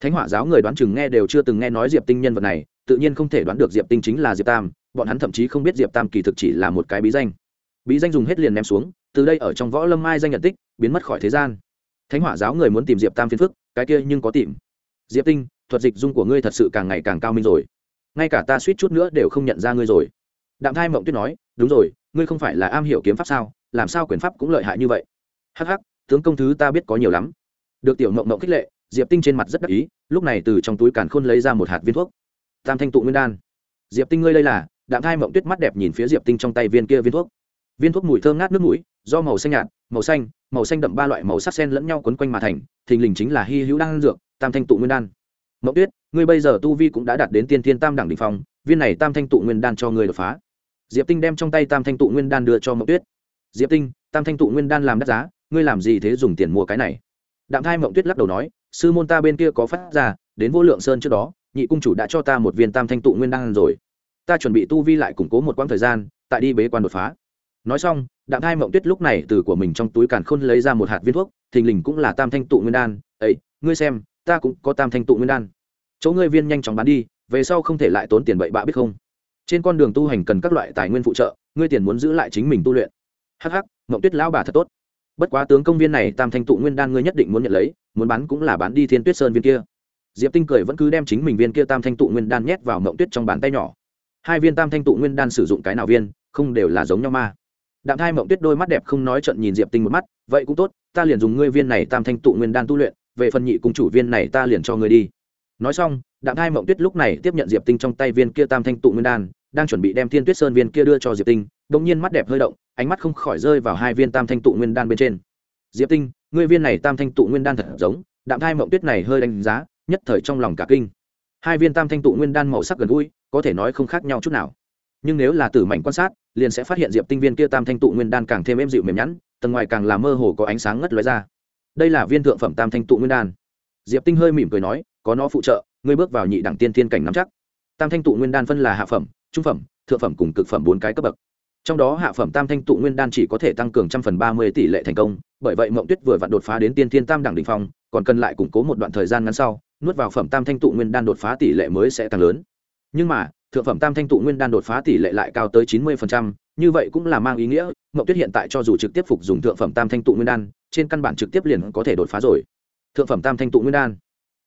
Thánh hỏa giáo người đoán chừng nghe đều chưa từng nghe nói diệp tinh nhân vật này, tự nhiên không thể đoán được diệp tinh chính là diệp tam, bọn hắn thậm chí không biết diệp tam kỳ thực chỉ là một cái bí danh bí danh dùng hết liền ném xuống, từ đây ở trong võ lâm mai danh nhận tích, biến mất khỏi thế gian. Thánh hỏa giáo người muốn tìm diệp tam phiền phức, cái kia nhưng có tìm. Diệp tinh, thuật dịch dung của ngươi thật sự càng ngày càng cao minh rồi. Ngay cả ta suýt chút nữa đều không nhận ra ngươi rồi. Đạm thai mộng tuyết nói, đúng rồi, ngươi không phải là am hiểu kiếm pháp sao, làm sao quyền pháp cũng lợi hại như vậy? Hắc hắc, tướng công thứ ta biết có nhiều lắm. Được tiểu mộng mộng khích lệ, diệp tinh trên mặt rất đắc ý, lúc này từ trong túi càn khôn lấy ra một hạt viên thuốc. Tam thanh tụ nguyên đan. Diệp tinh ngươi đây là, đạm thai mộng tuyết mắt đẹp nhìn phía diệp tinh trong tay viên kia viên thuốc viên thuốc mùi thơm ngát nước mũi, do màu xanh nhạt, màu xanh màu xanh đậm ba loại màu sắc sen lẫn nhau quấn quanh mà thành, thình lình chính là hy hữu đan dược, tam thanh tụ nguyên đan. Mộng tuyết, ngươi bây giờ tu vi cũng đã đạt đến tiên thiên tam đẳng đỉnh phong, viên này tam thanh tụ nguyên đan cho ngươi đột phá. Diệp tinh đem trong tay tam thanh tụ nguyên đan đưa cho mộng tuyết. Diệp tinh, tam thanh tụ nguyên đan làm đắt giá, ngươi làm gì thế dùng tiền mua cái này? Đạm thai mộng tuyết lắc đầu nói, sư môn ta bên kia có phát ra, đến vô lượng sơn trước đó, nhị cung chủ đã cho ta một viên tam thanh tụ nguyên đan rồi. Ta chuẩn bị tu vi lại củng cố một quãng thời gian, tại đi bế quan đột phá nói xong đạm thai mộng tuyết lúc này từ của mình trong túi càn khôn lấy ra một hạt viên thuốc thình lình cũng là tam thanh tụ nguyên đan. Ấy ngươi xem ta cũng có tam thanh tụ nguyên đan. Chỗ ngươi viên nhanh chóng bán đi về sau không thể lại tốn tiền bậy bạ biết không? Trên con đường tu hành cần các loại tài nguyên phụ trợ ngươi tiền muốn giữ lại chính mình tu luyện. Hắc hắc, mộng tuyết lão bà thật tốt. Bất quá tướng công viên này tam thanh tụ nguyên đan ngươi nhất định muốn nhận lấy muốn bán cũng là bán đi thiên tuyết sơn viên kia. Diệp tinh cười vẫn cứ đem chính mình viên kia tam thanh tụ nguyên đan nhét vào mộng tuyết trong bàn tay nhỏ. Hai viên tam thanh tụ nguyên đan sử dụng cái nào viên không đều là giống nhau ma đạm thai mộng tuyết đôi mắt đẹp không nói trận nhìn diệp tinh một mắt, vậy cũng tốt, ta liền dùng ngươi viên này tam thanh tụ nguyên đan tu luyện, về phần nhị cùng chủ viên này ta liền cho ngươi đi. Nói xong, đạm thai mộng tuyết lúc này tiếp nhận diệp tinh trong tay viên kia tam thanh tụ nguyên đan, đang chuẩn bị đem thiên tuyết sơn viên kia đưa cho diệp tinh đ ỗ n g nhiên mắt đẹp hơi động, ánh mắt không khỏi rơi vào hai viên tam thanh tụ nguyên đan bên trên. Diệp tinh, ngươi viên này tam thanh tụ nguyên đan thật giống, đạm thai mộng tuyết này hơi đánh giá, nhất thời trong lòng cả kinh. Hai viên tam thanh tụ nguyên đan màu sắc gần gũi, có thể nói không khác nhau chút nào. Nhưng nếu là tử mảnh quan sát liền sẽ phát hiện diệp tinh viên kia tam thanh tụ nguyên đan càng thêm êm dịu mềm nhẵn, tầng ngoài càng là mơ hồ có ánh sáng ngất lóe ra. Đây là viên thượng phẩm tam thanh tụ nguyên đan. Diệp tinh hơi mỉm cười nói, có nó phụ trợ, ngươi bước vào nhị đẳng tiên thiên cảnh nắm chắc. Tam thanh tụ nguyên đan phân là hạ phẩm, trung phẩm, thượng phẩm cùng cực phẩm bốn cái cấp bậc. Trong đó hạ phẩm tam thanh tụ nguyên đan chỉ có thể tăng cường trăm phần ba mươi tỷ lệ thành công, bởi vậy mộng tuyết vừa vặn đột phá đến tiên thiên tam đẳng đình phong, còn cần lại củng cố một đoạn thời gian ngắn sau, nuốt vào phẩm tam thanh tụ nguyên đan đột phá tỷ lệ mới sẽ tăng lớn. Nhưng mà thượng phẩm tam thanh tụ nguyên đan đột phá tỷ lệ lại cao tới chín mươi như vậy cũng là mang ý nghĩa mộng tuyết hiện tại cho dù trực tiếp phục dùng thượng phẩm tam thanh tụ nguyên đan, trên căn bản trực tiếp liền có thể đột phá rồi. Thượng phẩm tam thanh tụ nguyên đan.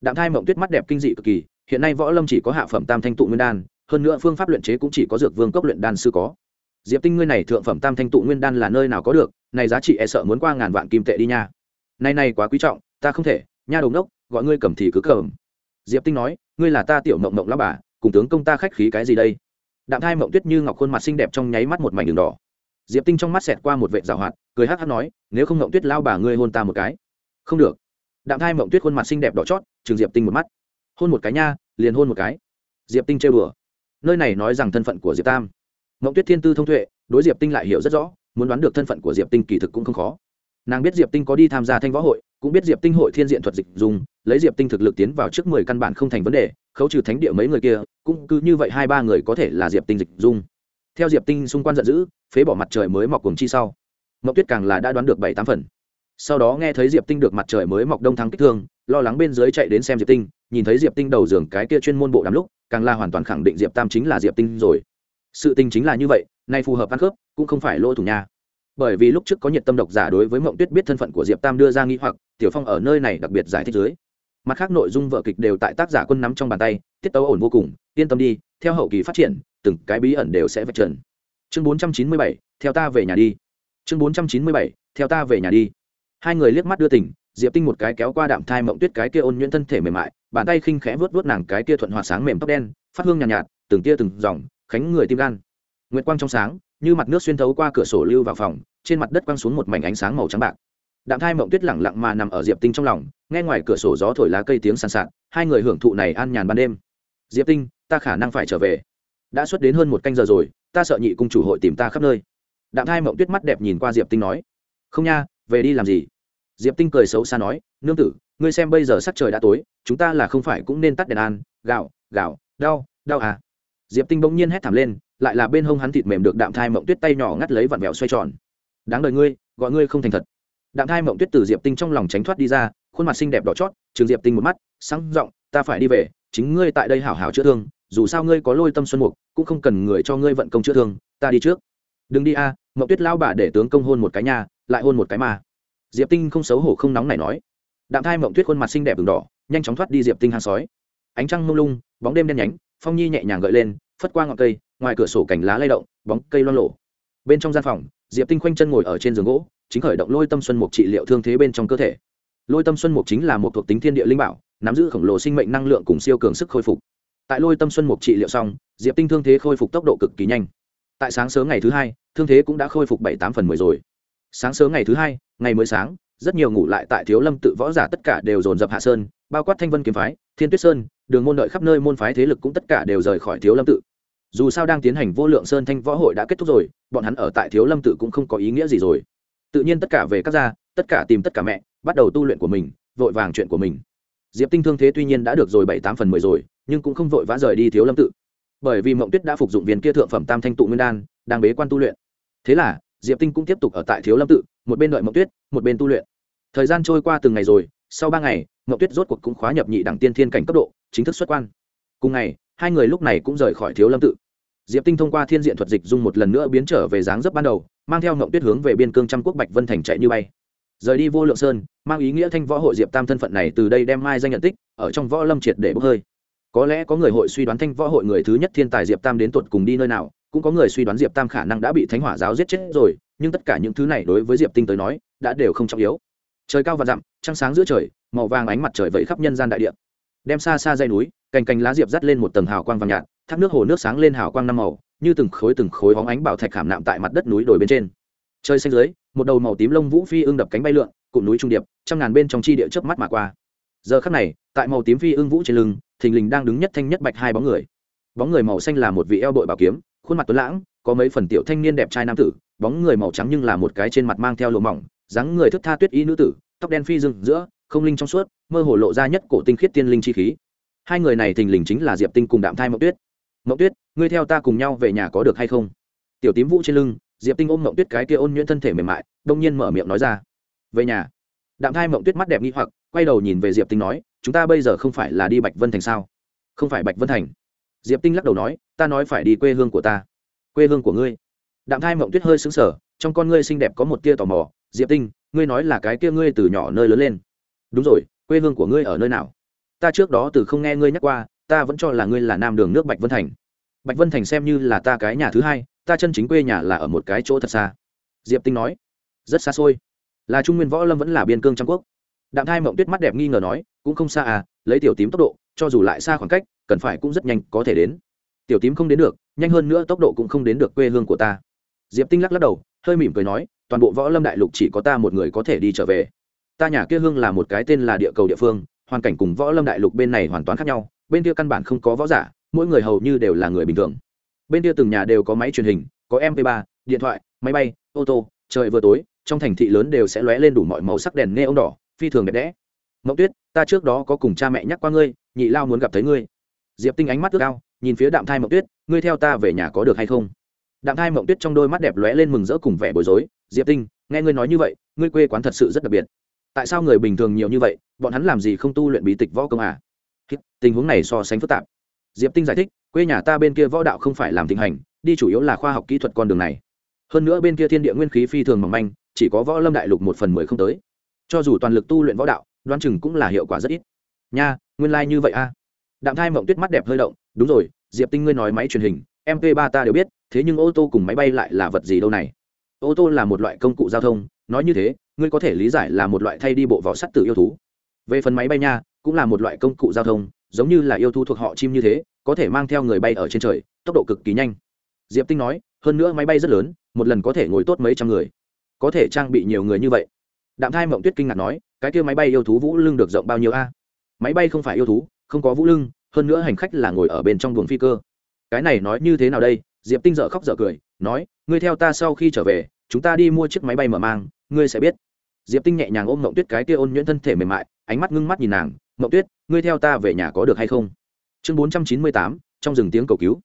Đạm thai mộng tuyết mắt đẹp kinh dị cực kỳ, hiện nay võ lâm chỉ có hạ phẩm tam thanh tụ nguyên đan, hơn nữa phương pháp luyện chế cũng chỉ có dược vương cốc luyện đan sư có. Diệp tinh ngươi này thượng phẩm tam thanh tụ nguyên đan là nơi nào có được, này giá trị e sợ muốn qua ngàn vạn kim tệ đi nha. Này này quá quý trọng, ta không thể, nha đồng đốc, gọi ngươi cầm thì cứ cầm. Diệp tinh nói, ngươi là ta tiểu mộng mộng lão bà cùng tướng công ta khách khí cái gì đây? Đạm thai mộng tuyết như ngọc khuôn mặt xinh đẹp trong nháy mắt một mảnh đường đỏ. Diệp tinh trong mắt xẹt qua một vệ rào hoạt, cười hắc hắc nói, nếu không mộng tuyết lao bà ngươi hôn ta một cái. Không được. Đạm thai mộng tuyết khuôn mặt xinh đẹp đỏ chót chừng diệp tinh một mắt. Hôn một cái nha, liền hôn một cái. Diệp tinh chơi bừa nơi này nói rằng thân phận của diệp tam. Mộng tuyết thiên tư thông tuệ, đối diệp tinh lại hiểu rất rõ, muốn đoán được thân phận của diệp tinh kỳ thực cũng không khó. Nàng biết diệp tinh có đi tham gia thanh võ hội cũng biết diệp tinh hội thiên diện thuật dịch dùng, lấy diệp tinh thực lực tiến vào trước mười căn bản không thành vấn đề, khấu trừ thánh địa mấy người kia, cũng cứ như vậy hai ba người có thể là diệp tinh dịch dung theo diệp tinh xung quanh giận dữ, phế bỏ mặt trời mới mọc cùng chi sau mộng tuyết càng là đã đoán được bảy tám phần. Sau đó nghe thấy diệp tinh được mặt trời mới mọc đông thắng kích thương, lo lắng bên dưới chạy đến xem diệp tinh, nhìn thấy diệp tinh đầu giường cái kia chuyên môn bộ đám lúc, càng là hoàn toàn khẳng định diệp tam chính là diệp tinh rồi. Sự tình chính là như vậy, nay phù hợp ăn khớp, cũng không phải lỗ thủ nhà bởi vì lúc trước có nhiệt tâm độc giả đối với mộng tuyết biết thân phận của diệp tam đưa ra nghi hoặc tiểu phong ở nơi này đặc biệt giải thích dưới. Mặt khác nội dung vợ kịch đều tại tác giả quân nắm trong bàn tay tiết tấu ổn vô cùng yên tâm đi theo hậu kỳ phát triển từng cái bí ẩn đều sẽ vạch trần. Chương bốn trăm chín mươi bảy theo ta về nhà đi. Chương bốn trăm chín mươi bảy theo ta về nhà đi. Hai người liếc mắt đưa tỉnh diệp tinh một cái kéo qua đạm thai mộng tuyết cái kia ôn nhuyễn thân thể mềm mại bàn tay khinh khẽ vớt vớt nàng cái kia thuận hòa sáng mềm tóc đen phát hương nhàn nhạt, nhạt từng tia từng dòng khánh người tim gan. Nguyệt quang trong sáng như mặt nước xuyên thấu qua cửa sổ lưu vào phòng, trên mặt đất quăng xuống một mảnh ánh sáng màu trắng bạc. Đạm thai mộng tuyết lẳng lặng mà nằm ở diệp tinh trong lòng, nghe ngoài cửa sổ gió thổi lá cây tiếng sàn sạt, hai người hưởng thụ này an nhàn ban đêm. Diệp tinh, ta khả năng phải trở về. Đã xuất đến hơn một canh giờ rồi, ta sợ nhị cung chủ hội tìm ta khắp nơi. Đạm thai mộng tuyết mắt đẹp nhìn qua diệp tinh nói. Không nha, về đi làm gì? Diệp tinh cười xấu xa nói. Nương tử, ngươi xem bây giờ sắc trời đã tối, chúng ta là không phải cũng nên tắt đèn an, gạo gạo, đau đau à? Diệp tinh bỗng nhiên hét thảm lên lại là bên hông hắn thịt mềm được đạm thai mộng tuyết tay nhỏ ngắt lấy vặn vẹo xoay tròn. Đáng đời ngươi, gọi ngươi không thành thật. Đạm thai mộng tuyết từ diệp tinh trong lòng tránh thoát đi ra, khuôn mặt xinh đẹp đỏ chót, trường diệp tinh một mắt, sáng r n g ta phải đi về, chính ngươi tại đây hảo hảo chữa thương, dù sao ngươi có lôi tâm xuân mục, cũng không cần người cho ngươi vận công chữa thương, ta đi trước. Đừng đi a, mộng tuyết lao bà để tướng công hôn một cái nhà lại hôn một cái mà. Diệp tinh không xấu hổ không nóng này nói. Đạm thai mộng tuyết khuôn mặt xinh đẹp đường đỏ, nhanh chóng thoát đi diệp tinh hang sói. Ánh trăng mông lung, bóng đêm đen nhánh, phong nhi nhẹ nhàng gợi lên, phất qua ngọn cây ngoài cửa sổ cành lá lay động, bóng cây loan lộ bên trong gian phòng, diệp tinh khoanh chân ngồi ở trên giường gỗ, chính khởi động lôi tâm xuân mục trị liệu thương thế bên trong cơ thể. Lôi tâm xuân mục chính là một thuộc tính thiên địa linh bảo, nắm giữ khổng lồ sinh mệnh năng lượng cùng siêu cường sức khôi phục. Tại lôi tâm xuân mục trị liệu xong, diệp tinh thương thế khôi phục tốc độ cực kỳ nhanh. Tại sáng sớm ngày thứ hai, thương thế cũng đã khôi phục bảy tám phần mười rồi. Sáng sớm ngày thứ hai, ngày mới sáng, rất nhiều ngủ lại tại thiếu lâm tự võ giả tất cả đều dồn dập hạ sơn, bao quát thanh vân kiếm phái, thiên tuyết sơn, đường môn đợi khắp nơi môn phái thế lực cũng tất cả đều rời khỏi thiếu lâm tự dù sao đang tiến hành vô lượng sơn thanh võ hội đã kết thúc rồi, bọn hắn ở tại thiếu lâm tự cũng không có ý nghĩa gì rồi. Tự nhiên tất cả về các gia, tất cả tìm tất cả mẹ, bắt đầu tu luyện của mình, vội vàng chuyện của mình. Diệp tinh thương thế tuy nhiên đã được rồi bảy tám phần mười rồi, nhưng cũng không vội vã rời đi thiếu lâm tự. Bởi vì mộng tuyết đã phục dụng viên kia thượng phẩm tam thanh tụ nguyên đan, đang bế quan tu luyện. Thế là, diệp tinh cũng tiếp tục ở tại thiếu lâm tự, một bên đợi mộng tuyết, một bên tu luyện. Thời gian trôi qua từng ngày rồi, sau ba ngày, mộng tuyết rốt cuộc cũng khóa nhập nhị đẳng tiên thiên cảnh cấp độ, chính thức xuất quan cùng ngày, hai người lúc này cũng rời khỏi thiếu lâm tự. Diệp tinh thông qua thiên diện thuật dịch dung một lần nữa biến trở về dáng dấp ban đầu, mang theo ngộng tuyết hướng về biên cương trăm quốc bạch vân thành chạy như bay. Rời đi vô lượng sơn, mang ý nghĩa thanh võ hội diệp tam thân phận này từ đây đem mai danh nhận tích, ở trong võ lâm triệt để bốc hơi. Có lẽ có người hội suy đoán thanh võ hội người thứ nhất thiên tài diệp tam đến tuột cùng đi nơi nào, cũng có người suy đoán diệp tam khả năng đã bị thánh hỏa giáo giết chết rồi, nhưng tất cả những thứ này đối với diệp tinh tới nói, đã đều không trọng yếu. Trời cao và dặm, trăng sáng giữa trời, màu vàng ánh mặt trời vẫy khắp nhân gian đại địa. Đem xa xa dây núi cành cành lá diệp dắt lên một tầng hào quang vàng nhạt, thác nước hồ nước sáng lên hào quang năm màu, như từng khối từng khối hóng ánh bảo thạch khảm nạm tại mặt đất núi đồi bên trên. Trời xanh dưới, một đầu màu tím lông vũ phi ưng đập cánh bay lượn, cụm núi trung điệp, trăm ngàn bên trong chi địa chớp mắt mà qua. Giờ khắc này, tại màu tím phi ưng vũ trên lưng, thình lình đang đứng nhất thanh nhất bạch hai bóng người. Bóng người màu xanh là một vị eo bội bảo kiếm, khuôn mặt tuấn lãng, có mấy phần tiểu thanh niên đẹp trai nam tử, bóng người màu trắng nhưng là một cái trên mặt mang theo lụa mỏng, dáng người thức tha tuyết y nữ tử, tóc đen phi rừng giữa, không linh trong suốt, mơ hồ lộ ra nhất cổ tinh khiết tiên linh chi khí hai người này thình lình chính là diệp tinh cùng đạm thai Mậu tuyết. Mậu tuyết, ngươi theo ta cùng nhau về nhà có được hay không? Tiểu tím vũ trên lưng, diệp tinh ôm Mậu tuyết cái kia ôn nhuyễn thân thể mềm mại, đông nhiên mở miệng nói ra. Về nhà. Đạm thai Mậu tuyết mắt đẹp nghi hoặc, quay đầu nhìn về diệp tinh nói, chúng ta bây giờ không phải là đi bạch vân thành sao? Không phải bạch vân thành. Diệp tinh lắc đầu nói, ta nói phải đi quê hương của ta. Quê hương của ngươi. Đạm thai mộng tuyết hơi xứng sở trong con ngươi xinh đẹp có một tia tò mò, diệp tinh, ngươi nói là cái kia ngươi từ nhỏ nơi lớn lên. Đúng rồi, quê hương của ngươi ở nơi nào? Ta trước đó từ không nghe ngươi nhắc qua, ta vẫn cho là ngươi là nam đường nước bạch vân thành. Bạch vân thành xem như là ta cái nhà thứ hai, ta chân chính quê nhà là ở một cái chỗ thật xa. Diệp tinh nói, rất xa xôi. Là trung nguyên võ lâm vẫn là biên cương Trang quốc. Đạm thai mộng tuyết mắt đẹp nghi ngờ nói, cũng không xa à lấy tiểu tím tốc độ, cho dù lại xa khoảng cách, cần phải cũng rất nhanh có thể đến. Tiểu tím không đến được, nhanh hơn nữa tốc độ cũng không đến được quê hương của ta. Diệp tinh lắc lắc đầu, hơi mỉm cười nói, toàn bộ võ lâm đại lục chỉ có ta một người có thể đi trở về. Ta nhà kia hương là một cái tên là địa cầu địa phương hoàn cảnh cùng võ lâm đại lục bên này hoàn toàn khác nhau bên kia căn bản không có võ giả mỗi người hầu như đều là người bình thường. Bên kia từng nhà đều có máy truyền hình có mp 3 điện thoại máy bay ô tô trời vừa tối trong thành thị lớn đều sẽ lóe lên đủ mọi màu sắc đèn nghe ông đỏ phi thường đẹp đẽ. Mộng tuyết ta trước đó có cùng cha mẹ nhắc qua ngươi nhị lao muốn gặp thấy ngươi. Diệp tinh ánh mắt ước cao, nhìn phía đạm thai mộng tuyết ngươi theo ta về nhà có được hay không? Đạm thai mộng tuyết trong đôi mắt đẹp lóe lên mừng rỡ cùng vẻ bối rối. Diệp tinh nghe ngươi nói như vậy ngươi quê quán thật sự rất đặc biệt tại sao người bình thường nhiều như vậy, bọn hắn làm gì không tu luyện bí tịch võ công à? Tình huống này so sánh phức tạp. Diệp tinh giải thích, quê nhà ta bên kia võ đạo không phải làm thịnh hành, đi chủ yếu là khoa học kỹ thuật con đường này. Hơn nữa bên kia thiên địa nguyên khí phi thường mỏng manh, chỉ có võ lâm đại lục một phần mười không tới. Cho dù toàn lực tu luyện võ đạo đoan chừng cũng là hiệu quả rất ít. Nha, nguyên lai、like、như vậy a. Đạm thai mộng tuyết mắt đẹp hơi động, đúng rồi, diệp tinh ngươi nói máy truyền hình mp ba ta đều biết, thế nhưng ô tô cùng máy bay lại là vật gì đâu này? Ô tô là một loại công cụ giao thông, nói như thế ngươi có thể lý giải là một loại thay đi bộ vỏ sắt tự yêu thú. Về phần máy bay nha, cũng là một loại công cụ giao thông, giống như là yêu thú thuộc họ chim như thế, có thể mang theo người bay ở trên trời, tốc độ cực kỳ nhanh. Diệp tinh nói, hơn nữa máy bay rất lớn, một lần có thể ngồi tốt mấy trăm người. Có thể trang bị nhiều người như vậy. Đạm thai mộng tuyết kinh ngạc nói, cái kia máy bay yêu thú vũ lưng được rộng bao nhiêu a? Máy bay không phải yêu thú, không có vũ lưng, hơn nữa hành khách là ngồi ở bên trong buồng phi cơ. Cái này nói như thế nào đây? Diệp tinh dợ khóc dợ cười, nói, ngươi theo ta sau khi trở về, chúng ta đi mua chiếc máy bay mở mang, ngươi sẽ biết diệp tinh nhẹ nhàng ôm mộng tuyết cái kia ôn nhuyễn thân thể mềm mại, ánh mắt ngưng mắt nhìn nàng, mộng tuyết, ngươi theo ta về nhà có được hay không? Chương bốn trăm chín mươi tám, trong rừng tiếng cầu cứu.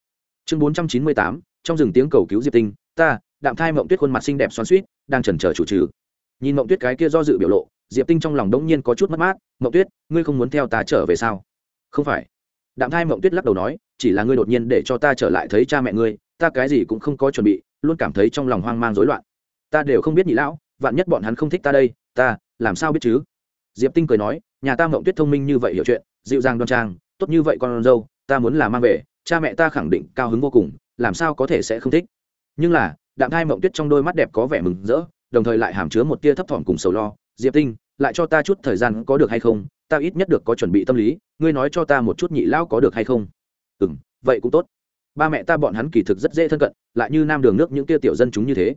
Chương bốn trăm chín mươi tám, trong rừng tiếng cầu cứu diệp tinh, ta, đạm thai mộng tuyết khuôn mặt xinh đẹp xoắn suýt đang chần chờ chủ trừ. Nhìn mộng tuyết cái kia do dự biểu lộ, diệp tinh trong lòng đống nhiên có chút mất mát, mộng tuyết, ngươi không muốn theo ta trở về sao? Không phải. Đạm thai mộng tuyết lắc đầu nói, chỉ là ngươi đột nhiên để cho ta trở lại thấy cha mẹ ngươi, ta cái gì cũng không có chuẩn bị, luôn cảm thấy trong lòng hoang mang rối loạn. Ta đều không biết nhị lão vạn nhất bọn hắn không thích ta đây, ta, làm sao biết chứ? Diệp tinh cười nói, nhà ta mộng tuyết thông minh như vậy hiểu chuyện, dịu dàng đoan trang, tốt như vậy con dâu, ta muốn là mang về, cha mẹ ta khẳng định cao hứng vô cùng, làm sao có thể sẽ không thích? Nhưng là, đạm thai mộng tuyết trong đôi mắt đẹp có vẻ mừng rỡ, đồng thời lại hàm chứa một tia thấp thỏm cùng sầu lo. Diệp tinh, lại cho ta chút thời gian có được hay không? Ta ít nhất được có chuẩn bị tâm lý, ngươi nói cho ta một chút nhị lão có được hay không? Ừ vậy cũng tốt. Ba mẹ ta bọn hắn kỳ thực rất dễ thân cận, lại như nam đường nước những tia tiểu dân chúng như thế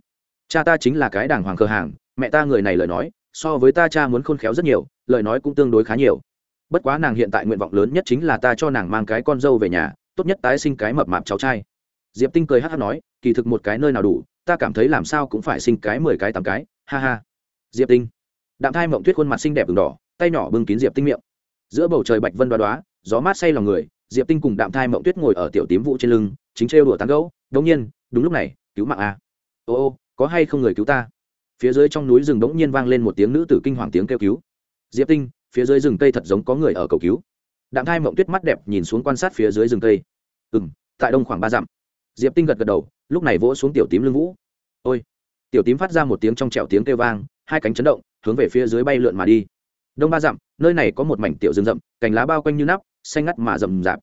cha ta chính là cái đàng hoàng cơ hàng, mẹ ta người này lời nói, so với ta cha muốn khôn khéo rất nhiều, lời nói cũng tương đối khá nhiều. Bất quá nàng hiện tại nguyện vọng lớn nhất chính là ta cho nàng mang cái con dâu về nhà, tốt nhất tái sinh cái mập mạp cháu trai. Diệp tinh cười hát hát nói, kỳ thực một cái nơi nào đủ, ta cảm thấy làm sao cũng phải sinh cái mười cái tám cái, ha ha. Diệp tinh. Đạm thai mộng tuyết khuôn mặt xinh đẹp đường đỏ, tay nhỏ bưng kín diệp tinh miệng. Giữa bầu trời bạch vân đoá đoá gió mát say lòng người, diệp tinh cùng đạm thai mộng tuyết ngồi ở tiểu tím vũ trên lưng, chính trêu đùa tán gấu đống nhiên, đúng lúc này, cứu mạng a. Ô ô có hay không người cứu ta? Phía dưới trong núi rừng đống nhiên vang lên một tiếng nữ tử kinh hoàng tiếng kêu cứu. Diệp tinh, phía dưới rừng cây thật giống có người ở cầu cứu. Đạm thai mộng tuyết mắt đẹp nhìn xuống quan sát phía dưới rừng cây. Ừ m tại đông khoảng ba dặm. Diệp tinh gật gật đầu, lúc này vỗ xuống tiểu tím lưng vũ. Ôi! Tiểu tím phát ra một tiếng trong trẹo tiếng kêu vang, hai cánh chấn động, hướng về phía dưới bay lượn mà đi. Đông ba dặm, nơi này có một mảnh tiểu rừng rậm, cành lá bao quanh như nắp, xanh ngắt mà rậm rạp.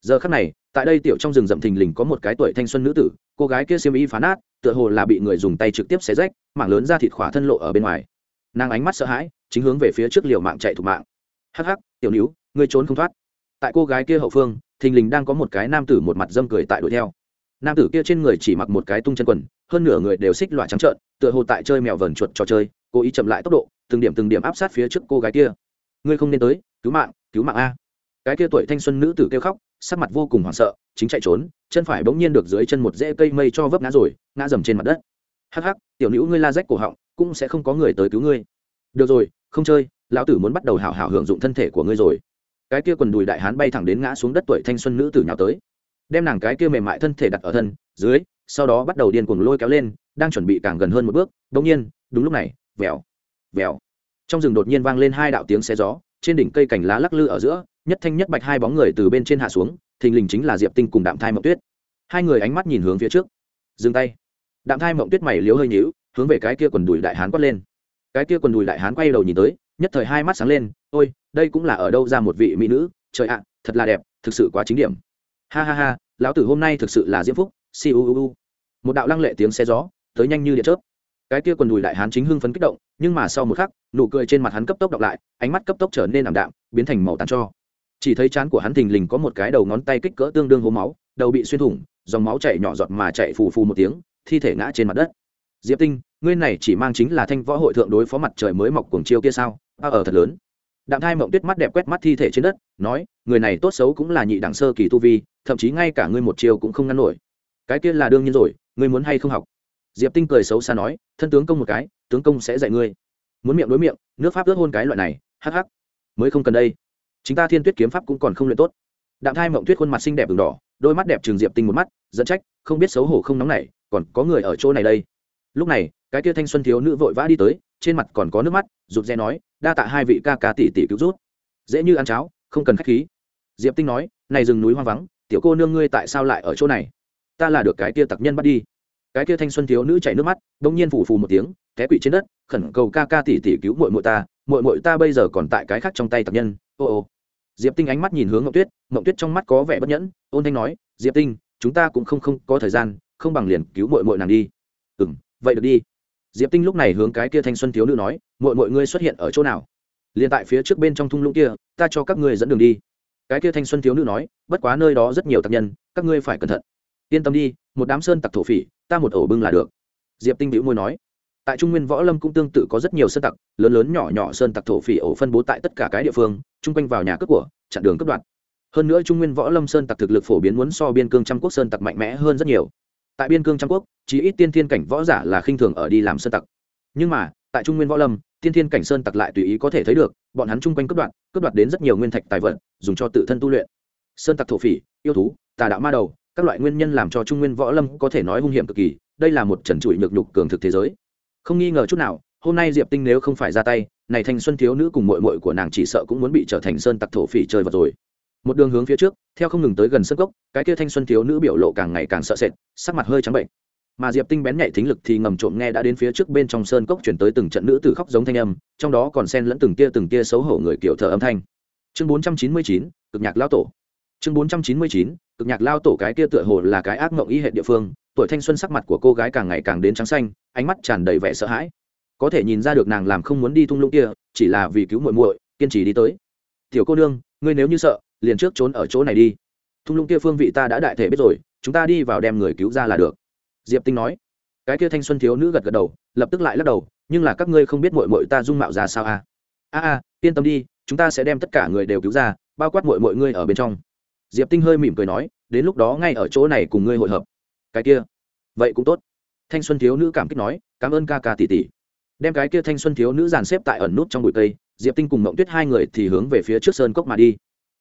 Giờ khắc này, tại đây tiểu trong rừng rậm thình lình có một cái tuổi thanh xuân nữ tử, cô gái kia xiêm y phá nát tựa hồ là bị người dùng tay trực tiếp xé rách, mảng lớn ra thịt khỏa thân lộ ở bên ngoài. Nàng ánh mắt sợ hãi, chính hướng về phía trước liều mạng chạy thục mạng. Hắc hắc, tiểu níu ngươi trốn không thoát. Tại cô gái kia hậu phương, thình lình đang có một cái nam tử một mặt dâm cười tại đuổi theo. Nam tử kia trên người chỉ mặc một cái tung chân quần, hơn nửa người đều xích loại trắng trợn, tựa hồ tại chơi mèo vờn chuột trò chơi, cố ý chậm lại tốc độ, từng điểm từng điểm áp sát phía trước cô gái kia. Ngươi không nên tới, cứu mạng cứu mạng a. Cái kia tuổi thanh xuân nữ tử kêu khóc sắc mặt vô cùng hoảng sợ, chính chạy trốn, chân phải bỗng nhiên được dưới chân một rễ cây mây cho vấp ngã rồi, ngã dầm trên mặt đất. Hắc hắc, tiểu nữ ngươi la rách cổ họng, cũng sẽ không có người tới cứu ngươi. Được rồi, không chơi, lão tử muốn bắt đầu hảo hảo hưởng dụng thân thể của ngươi rồi. Cái kia quần đùi đại hán bay thẳng đến ngã xuống đất tuổi thanh xuân nữ tử nhào tới. Đem nàng cái kia mềm mại thân thể đặt ở thân, dưới, sau đó bắt đầu điên cuồng lôi kéo lên, đang chuẩn bị càng gần hơn một bước đ nhiên, đúng lúc này, vèo vèo. Trong rừng đột nhiên vang lên hai đạo tiếng xe gió trên đỉnh cây cành lá lắc lư ở giữa, nhất thanh nhất bạch hai bóng người từ bên trên hạ xuống, thình lình chính là diệp tinh cùng đạm thai mộng tuyết. Hai người ánh mắt nhìn hướng phía trước. Dừng tay. Đạm thai mộng tuyết mày liếu hơi nhíu, hướng về cái kia quần đùi đại hán quát lên. Cái kia quần đùi đại hán quay đầu nhìn tới, nhất thời hai mắt sáng lên, ôi, đây cũng là ở đâu ra một vị mỹ nữ? Trời ạ, thật là đẹp, thực sự quá chính điểm. Ha ha ha, lão tử hôm nay thực sự là diễm phúc, si u u một đạo lăng lệ tiếng xe gió, tới nhanh như điện chớp. Cái kia quần đùi đại hán chính hưng phấn kích động nhưng mà sau một khắc, nụ cười trên mặt hắn cấp tốc đọc lại, ánh mắt cấp tốc trở nên ảm đạm, biến thành màu tàn cho. Chỉ thấy chán của hắn thình lình có một cái đầu ngón tay kích cỡ tương đương hố máu, đầu bị xuyên thủng, dòng máu chảy nhỏ giọt mà chạy phù phù một tiếng, thi thể ngã trên mặt đất. Diệp tinh, ngươi này chỉ mang chính là thanh võ hội thượng đối phó mặt trời mới mọc cuồng chiêu kia sao? A ở thật lớn. Đạm thai mộng tuyết mắt đẹp quét mắt thi thể trên đất, nói, người này tốt xấu cũng là nhị đẳng sơ kỳ tu vi, thậm chí ngay cả ngươi một chiều cũng không ngăn nổi. Cái kia là đương nhiên rồi, ngươi muốn hay không học? Diệp tinh cười xấu xa nói, thân tướng công một cái, tướng công sẽ dạy ngươi. Muốn miệng đối miệng, nước pháp ướt hôn cái loại này, hắc hắc. Mới không cần đây. Chính ta thiên tuyết kiếm pháp cũng còn không luyện tốt. Đạm thai mộng tuyết khuôn mặt xinh đẹp đường đỏ, đôi mắt đẹp trường diệp tinh một mắt dẫn trách, không biết xấu hổ không nóng này còn có người ở chỗ này đây. Lúc này, cái kia thanh xuân thiếu nữ vội vã đi tới, trên mặt còn có nước mắt, rụt rè nói, đa tạ hai vị ca ca tỷ tỷ cứu rút dễ như ăn cháo, không cần khách khí. Diệp tinh nói, này rừng núi hoang vắng, tiểu cô nương ngươi tại sao lại ở chỗ này? Ta là được cái kia tặc nhân bắt đi cái kia thanh xuân thiếu nữ chảy nước mắt đông nhiên phủ phù một tiếng, té quỵ trên đất, khẩn cầu ca ca tỉ tỉ cứu mội mội ta mội mội ta bây giờ còn tại cái khác trong tay tập nhân. Ô ô. Diệp tinh ánh mắt nhìn hướng ngậu tuyết ngậu tuyết trong mắt có vẻ bất nhẫn, ôn thanh nói, diệp tinh, chúng ta cũng không không có thời gian, không bằng liền cứu mội mội nàng đi. Ừ m vậy được đi. Diệp tinh lúc này hướng cái kia thanh xuân thiếu nữ nói mội mội ngươi xuất hiện ở chỗ nào? Liền tại phía trước bên trong thung lũng kia, ta cho các ngươi dẫn đường đi. Cái kia thanh xuân thiếu nữ nói, bất quá nơi đó rất nhiều tặc nhân, các ngươi phải cẩn thận. Yên tâm đi, một đám sơn tặc thổ phỉ ta một ổ bưng là được. Diệp tinh bĩu môi nói. Tại trung nguyên võ lâm cũng tương tự có rất nhiều sơn tặc, lớn lớn nhỏ nhỏ sơn tặc thổ phỉ ổ phân bố tại tất cả cái địa phương, chung quanh vào nhà cướp của, chặn đường cướp đoạt. Hơn nữa trung nguyên võ lâm sơn tặc thực lực phổ biến muốn so biên cương trăm quốc sơn tặc mạnh mẽ hơn rất nhiều. Tại biên cương trăm quốc chỉ ít tiên thiên cảnh võ giả là khinh thường ở đi làm sơn tặc. Nhưng mà, tại trung nguyên võ lâm, tiên thiên cảnh sơn tặc lại tùy ý có thể thấy được, bọn hắn chung quanh cướp đoạt cướp đoạt đến rất nhiều nguyên thạch tài vật, dùng cho tự thân tu luyện. Sơn tặc thổ phỉ, yêu thú, tà đạo ma đầu các loại nguyên nhân làm cho trung nguyên võ lâm có thể nói hung hiểm cực kỳ đây là một trần trụi nhược nhục cường thực thế giới. Không nghi ngờ chút nào hôm nay diệp tinh nếu không phải ra tay này thanh xuân thiếu nữ cùng mội mội của nàng chỉ sợ cũng muốn bị trở thành sơn tặc thổ phỉ chơi vật rồi. Một đường hướng phía trước theo không ngừng tới gần sân gốc cái kia thanh xuân thiếu nữ biểu lộ càng ngày càng sợ sệt sắc mặt hơi trắng bệnh. Mà diệp tinh bén nhạy thính lực thì ngầm trộm nghe đã đến phía trước bên trong sơn cốc chuyển tới từng trận nữ tử khóc giống thanh âm trong đó còn xen lẫn từng tia từng tia xấu hổ người kiểu thờ âm thanh. Chương 499, cực nhạc lão tổ. Chương 499, cực nhạc lao tổ cái kia tựa hồ là cái ác mộng y hệ địa phương, tuổi thanh xuân sắc mặt của cô gái càng ngày càng đến trắng xanh, ánh mắt tràn đầy vẻ sợ hãi. Có thể nhìn ra được nàng làm không muốn đi thung lũng kia, chỉ là vì cứu muội muội, kiên trì đi tới. Tiểu cô nương, ngươi nếu như sợ, liền trước trốn ở chỗ này đi. Thung lũng kia phương vị ta đã đại thể biết rồi, chúng ta đi vào đem người cứu ra là được. Diệp tinh nói. Cái kia thanh xuân thiếu nữ gật gật đầu, lập tức lại lắc đầu, nhưng là các ngươi không biết muội muội ta dung mạo ra sao à? A a, yên tâm đi, chúng ta sẽ đem tất cả người đều cứu ra, bao quát muội muội ngươi ở bên trong diệp tinh hơi mỉm cười nói, đến lúc đó ngay ở chỗ này cùng ngươi hội hợp. Cái kia, vậy cũng tốt. Thanh xuân thiếu nữ cảm kích nói, cảm ơn ca ca tỷ tỷ. Đem cái kia thanh xuân thiếu nữ dàn xếp tại ẩn nút trong bụi cây, diệp tinh cùng mộng tuyết hai người thì hướng về phía trước sơn cốc mà đi.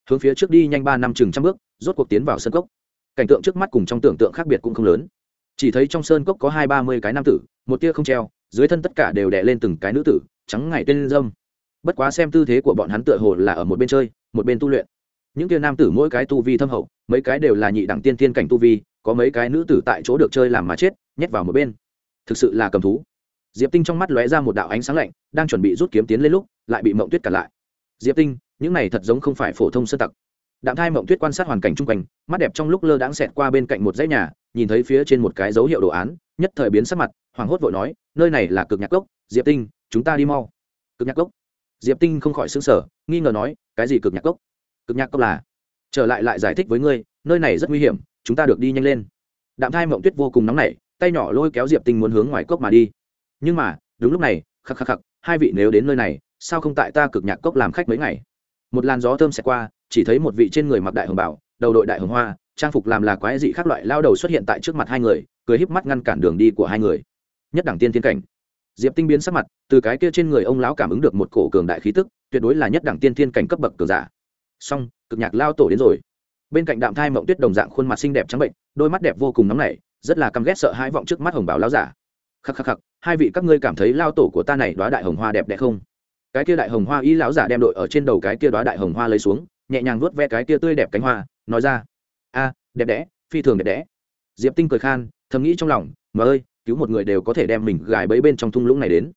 Hướng phía trước đi nhanh ba năm chừng trăm bước, rốt cuộc tiến vào sơn cốc. Cảnh tượng trước mắt cùng trong tưởng tượng khác biệt cũng không lớn. Chỉ thấy trong sơn cốc có hai ba mươi cái nam tử, một tia không treo, dưới thân tất cả đều đè lên từng cái nữ tử, trắng ngày tên dâm bất quá xem tư thế của bọn hắn tựa hồ là ở một bên chơi, một bên tu luyện những kia nam tử mỗi cái tu vi thâm hậu, mấy cái đều là nhị đẳng tiên tiên cảnh tu vi, có mấy cái nữ tử tại chỗ được chơi làm mà chết, nhét vào một bên. Thực sự là cầm thú. Diệp tinh trong mắt lóe ra một đạo ánh sáng lạnh, đang chuẩn bị rút kiếm tiến lên lúc, lại bị mộng tuyết cản lại. Diệp tinh, những này thật giống không phải phổ thông sơ tặc. Đạm thai mộng tuyết quan sát hoàn cảnh chung quanh, mắt đẹp trong lúc lơ đãng xẹt qua bên cạnh một dãy nhà, nhìn thấy phía trên một cái dấu hiệu đồ án, nhất thời biến sắc mặt hoàng hốt vội nói, nơi này là cực nhạc cốc, diệp tinh, chúng ta đi mau. Cực nhạc cốc? Diệp tinh không khỏi xứng sở nghi ngờ nói, cái gì cực nhạc cốc? Cực nhạc cốc là. Trở lại lại giải thích với ngươi, nơi này rất nguy hiểm, chúng ta được đi nhanh lên. Đạm thai mộng tuyết vô cùng nóng nảy, tay nhỏ lôi kéo diệp tinh muốn hướng ngoài cốc mà đi. Nhưng mà, đúng lúc này, khắc khắc khắc, hai vị nếu đến nơi này, sao không tại ta cực nhạc cốc làm khách mấy ngày? Một làn gió thơm xẹt qua, chỉ thấy một vị trên người mặc đại hồng bảo, đầu đội đại hồng hoa, trang phục làm là quái dị khác loại lao đầu xuất hiện tại trước mặt hai người, cười híp mắt ngăn cản đường đi của hai người. Nhất đẳng tiên thiên cảnh. Diệp tinh biến sắc mặt, từ cái kia trên người ông lão cảm ứng được một cổ cường đại khí tức, tuyệt đối là nhất đẳng tiên thiên cảnh cấp bậc cường giả song cực nhạc lao tổ đến rồi. Bên cạnh đạm thai mộng tuyết đồng dạng khuôn mặt xinh đẹp trắng bệnh, đôi mắt đẹp vô cùng nóng nảy, rất là căm ghét sợ hãi vọng trước mắt hồng bảo lao giả. Khắc khắc khắc, hai vị các ngươi cảm thấy lao tổ của ta này đoá đại hồng hoa đẹp đẽ không? Cái kia đại hồng hoa y lão giả đem đội ở trên đầu cái kia đoá đại hồng hoa lấy xuống, nhẹ nhàng vuốt ve cái kia tươi đẹp cánh hoa, nói ra. A, đẹp đẽ, phi thường đẹp đẽ. Diệp tinh cười khan, thầm nghĩ trong lòng, mà ơi, cứu một người đều có thể đem mình gài bẫy bên trong thung lũng này đến.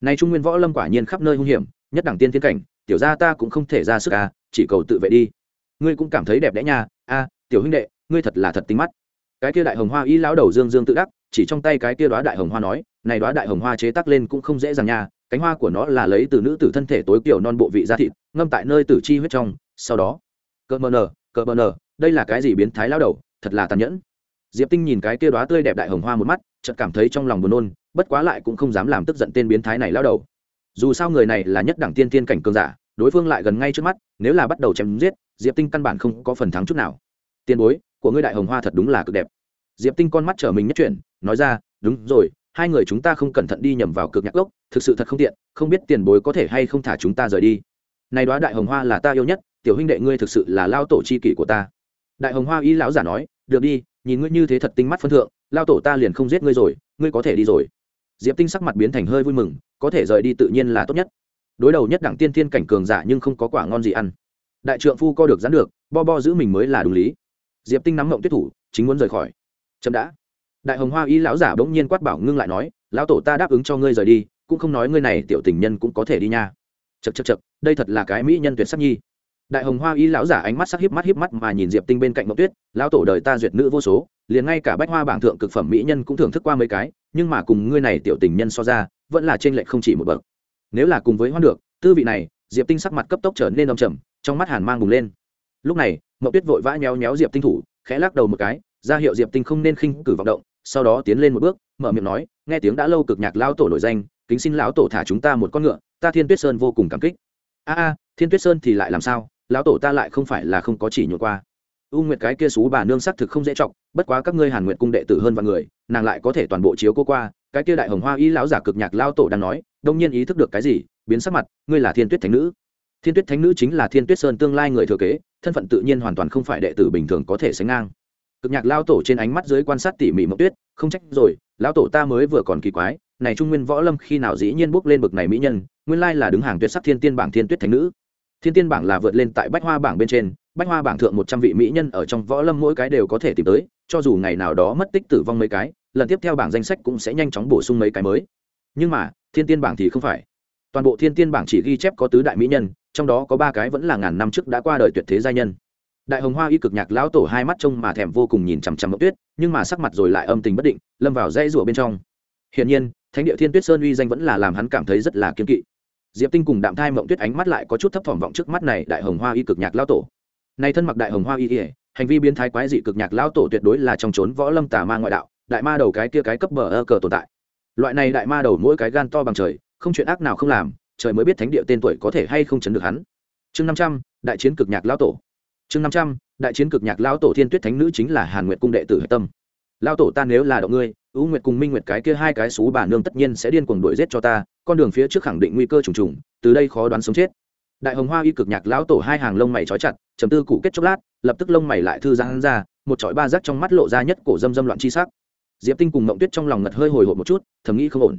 Nay trung nguyên võ lâm quả nhiên khắp nơi hung hiểm, nhất đẳng tiên thiên cảnh tiểu gia ta cũng không thể ra sức à chỉ cầu tự vệ đi. Ngươi cũng cảm thấy đẹp đẽ nha a tiểu huynh đệ, ngươi thật là thật tính mắt. Cái kia đại hồng hoa y lão đầu dương dương tự đắc, chỉ trong tay cái kia đoá đại hồng hoa nói, này đoá đại hồng hoa chế tác lên cũng không dễ dàng nha, cánh hoa của nó là lấy từ nữ tử thân thể tối kiểu non bộ vị da thịt, ngâm tại nơi tử chi huyết trong, sau đó, cờ mờ nờ, cờ mờ nờ, đây là cái gì biến thái lao đầu, thật là tàn nhẫn. Diệp tinh nhìn cái kia đoá tươi đẹp đại hồng hoa một mắt, chợt cảm thấy trong lòng buồn nôn, bất quá lại cũng không dám làm tức giận tên biến thái này lao đầu dù sao người này là nhất đẳng tiên tiên cảnh cường giả, đối phương lại gần ngay trước mắt, nếu là bắt đầu chém giết, diệp tinh căn bản không có phần thắng chút nào. Tiền bối, của ngươi đại hồng hoa thật đúng là cực đẹp. Diệp tinh con mắt trở mình nhất chuyển, nói ra, đúng rồi, hai người chúng ta không cẩn thận đi nhầm vào cực nhạc gốc, thực sự thật không tiện, không biết tiền bối có thể hay không thả chúng ta rời đi. Này đoá đại hồng hoa là ta yêu nhất, tiểu huynh đệ ngươi thực sự là lao tổ c h i kỷ của ta. Đại hồng hoa y lão giả nói, được đi, nhìn ngươi như thế thật tinh mắt phân thượng, lao tổ ta liền không giết ngươi rồi, ngươi có thể đi rồi diệp tinh sắc mặt biến thành hơi vui mừng, có thể rời đi tự nhiên là tốt nhất. Đối đầu nhất đẳng tiên thiên cảnh cường giả nhưng không có quả ngon gì ăn. Đại trượng phu co được dán được, bo bo giữ mình mới là đúng lý. Diệp tinh nắm mộng tuyết thủ, chính muốn rời khỏi. Chậm đã. Đại hồng hoa y lão giả bỗng nhiên quát bảo ngưng lại nói, lão tổ ta đáp ứng cho ngươi rời đi, cũng không nói ngươi này tiểu tình nhân cũng có thể đi nha. Chật chật chật đây thật là cái mỹ nhân tuyệt sắc nhi. Đại hồng hoa y lão giả ánh mắt sắc híp mắt híp mắt mà nhìn diệp tinh bên cạnh mộng tuyết, lão tổ đời ta duyệt nữ vô số liền ngay cả bách hoa bảng thượng cực phẩm mỹ nhân cũng thưởng thức qua mấy cái, nhưng mà cùng ngươi này tiểu tình nhân so ra, vẫn là trên lệch không chỉ một bậc. Nếu là cùng với hoan được, tư vị này, diệp tinh sắc mặt cấp tốc trở nên đông trầm, trong mắt hàn mang bùng lên. Lúc này, mậu tuyết vội vã nhéo nhéo diệp tinh thủ, khẽ lắc đầu một cái, ra hiệu diệp tinh không nên khinh cử vọng động, sau đó tiến lên một bước, mở miệng nói, nghe tiếng đã lâu cực nhạc lao tổ nổi danh, kính xin lão tổ thả chúng ta một con ngựa, ta thiên tuyết sơn vô cùng cảm kích. A a, thiên tuyết sơn thì lại làm sao? Lão tổ ta lại không phải là không có chỉ nhuộn qua u nguyệt cái kia xú bà nương xác thực không dễ chọc. bất quá các ngươi hàn nguyệt cung đệ tử hơn vạn người, nàng lại có thể toàn bộ chiếu cô qua, cái kia đại hồng hoa y lão giả cực nhạc lao tổ đang nói, đông nhiên ý thức được cái gì, biến sắc mặt, ngươi là thiên tuyết thánh nữ thiên tuyết thánh nữ chính là thiên tuyết sơn tương lai người thừa kế, thân phận tự nhiên hoàn toàn không phải đệ tử bình thường có thể sánh ngang cực nhạc lao tổ trên ánh mắt dưới quan sát tỉ mỉ mộng tuyết, không trách rồi, lão tổ ta mới vừa còn kỳ quái, này trung nguyên võ lâm khi nào dĩ nhiên bước lên bực này mỹ nhân, nguyên lai là đứng hàng tuyệt sắc thiên tiên bảng thiên tuyết thánh nữ thiên tiên bảng là vượt lên tại bách hoa bảng bên trên bách hoa bảng thượng một trăm vị mỹ nhân ở trong võ lâm mỗi cái đều có thể tìm tới, cho dù ngày nào đó mất tích tử vong mấy cái, lần tiếp theo bảng danh sách cũng sẽ nhanh chóng bổ sung mấy cái mới. Nhưng mà, thiên tiên bảng thì không phải. Toàn bộ thiên tiên bảng chỉ ghi chép có tứ đại mỹ nhân, trong đó có ba cái vẫn là ngàn năm trước đã qua đời tuyệt thế gia nhân. Đại hồng hoa y cực nhạc lão tổ hai mắt trông mà thèm vô cùng nhìn chằm chằm mộng tuyết, nhưng mà sắc mặt rồi lại âm tình bất định, lâm vào dãy rủa bên trong. Hiển nhiên, thánh địa thiên tuyết sơn uy danh vẫn là làm hắn cảm thấy rất là kiên kỵ. Diệp tinh cùng đạm thai mộng tuyết ánh mắt lại có chút thấp thỏm vọng trước mắt này đại hồng hoa y cực nhạc lão tổ này thân mặc đại hồng hoa y ỉa hành vi biến thái quái dị cực nhạc lão tổ tuyệt đối là trong trốn võ lâm tà ma ngoại đạo, đại ma đầu cái kia cái cấp bờ ơ cờ tồn tại. Loại này đại ma đầu mỗi cái gan to bằng trời, không chuyện ác nào không làm, trời mới biết thánh địa tên tuổi có thể hay không chấn được hắn. Chương năm trăm, đại chiến cực nhạc lão tổ. Chương năm trăm, đại chiến cực nhạc lão tổ thiên tuyết thánh nữ chính là hàn nguyệt cung đệ tử hệ tâm. Lão tổ ta nếu là động ngươi ưu nguyệt cùng minh nguyệt cái kia hai cái xú bà nương tất nhiên sẽ điên cuồng đuổi giết cho ta, con đường phía trước khẳng định nguy cơ trùng trùng, từ đây khó đoán sống chết đại hồng hoa y cực nhạc lão tổ hai hàng lông mày trói chặt chấm tư cụ kết chốc lát, lập tức lông mày lại thư giãn ra, một chọi ba rác trong mắt lộ ra nhất cổ dâm dâm loạn chi sắc. Diệp tinh cùng mộng tuyết trong lòng ngật hơi hồi hộp một chút, thầm nghĩ không ổn.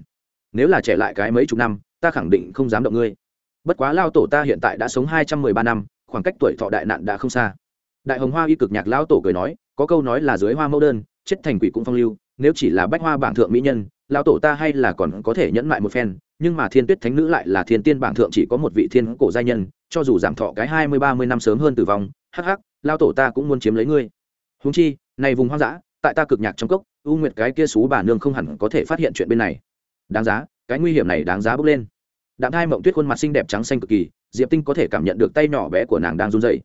Nếu là trẻ lại cái mấy chục năm, ta khẳng định không dám động ngươi. Bất quá lao tổ ta hiện tại đã sống hai trăm mười ba năm, khoảng cách tuổi thọ đại nạn đã không xa. Đại hồng hoa y cực nhạc lão tổ cười nói, có câu nói là dưới hoa mẫu đơn, chết thành quỷ cũng phong lưu, nếu chỉ là bách hoa bảng thượng mỹ nhân lão tổ ta hay là còn có thể nhẫn lại một phen, nhưng mà thiên tuyết thánh nữ lại là thiên tiên bảng thượng chỉ có một vị thiên cổ giai nhân, cho dù giảm thọ cái hai mươi, ba mươi năm sớm hơn tử vong, hắc hắc lao tổ ta cũng muốn chiếm lấy ngươi. Húng chi, này vùng hoang dã, tại ta cực nhạc trong cốc, u nguyệt cái kia xú bà nương không hẳn có thể phát hiện chuyện bên này. Đáng giá, cái nguy hiểm này đáng giá bước lên. Đạm thai mộng tuyết khuôn mặt xinh đẹp trắng xanh cực kỳ, diệp tinh có thể cảm nhận được tay nhỏ bé của nàng đang run dậy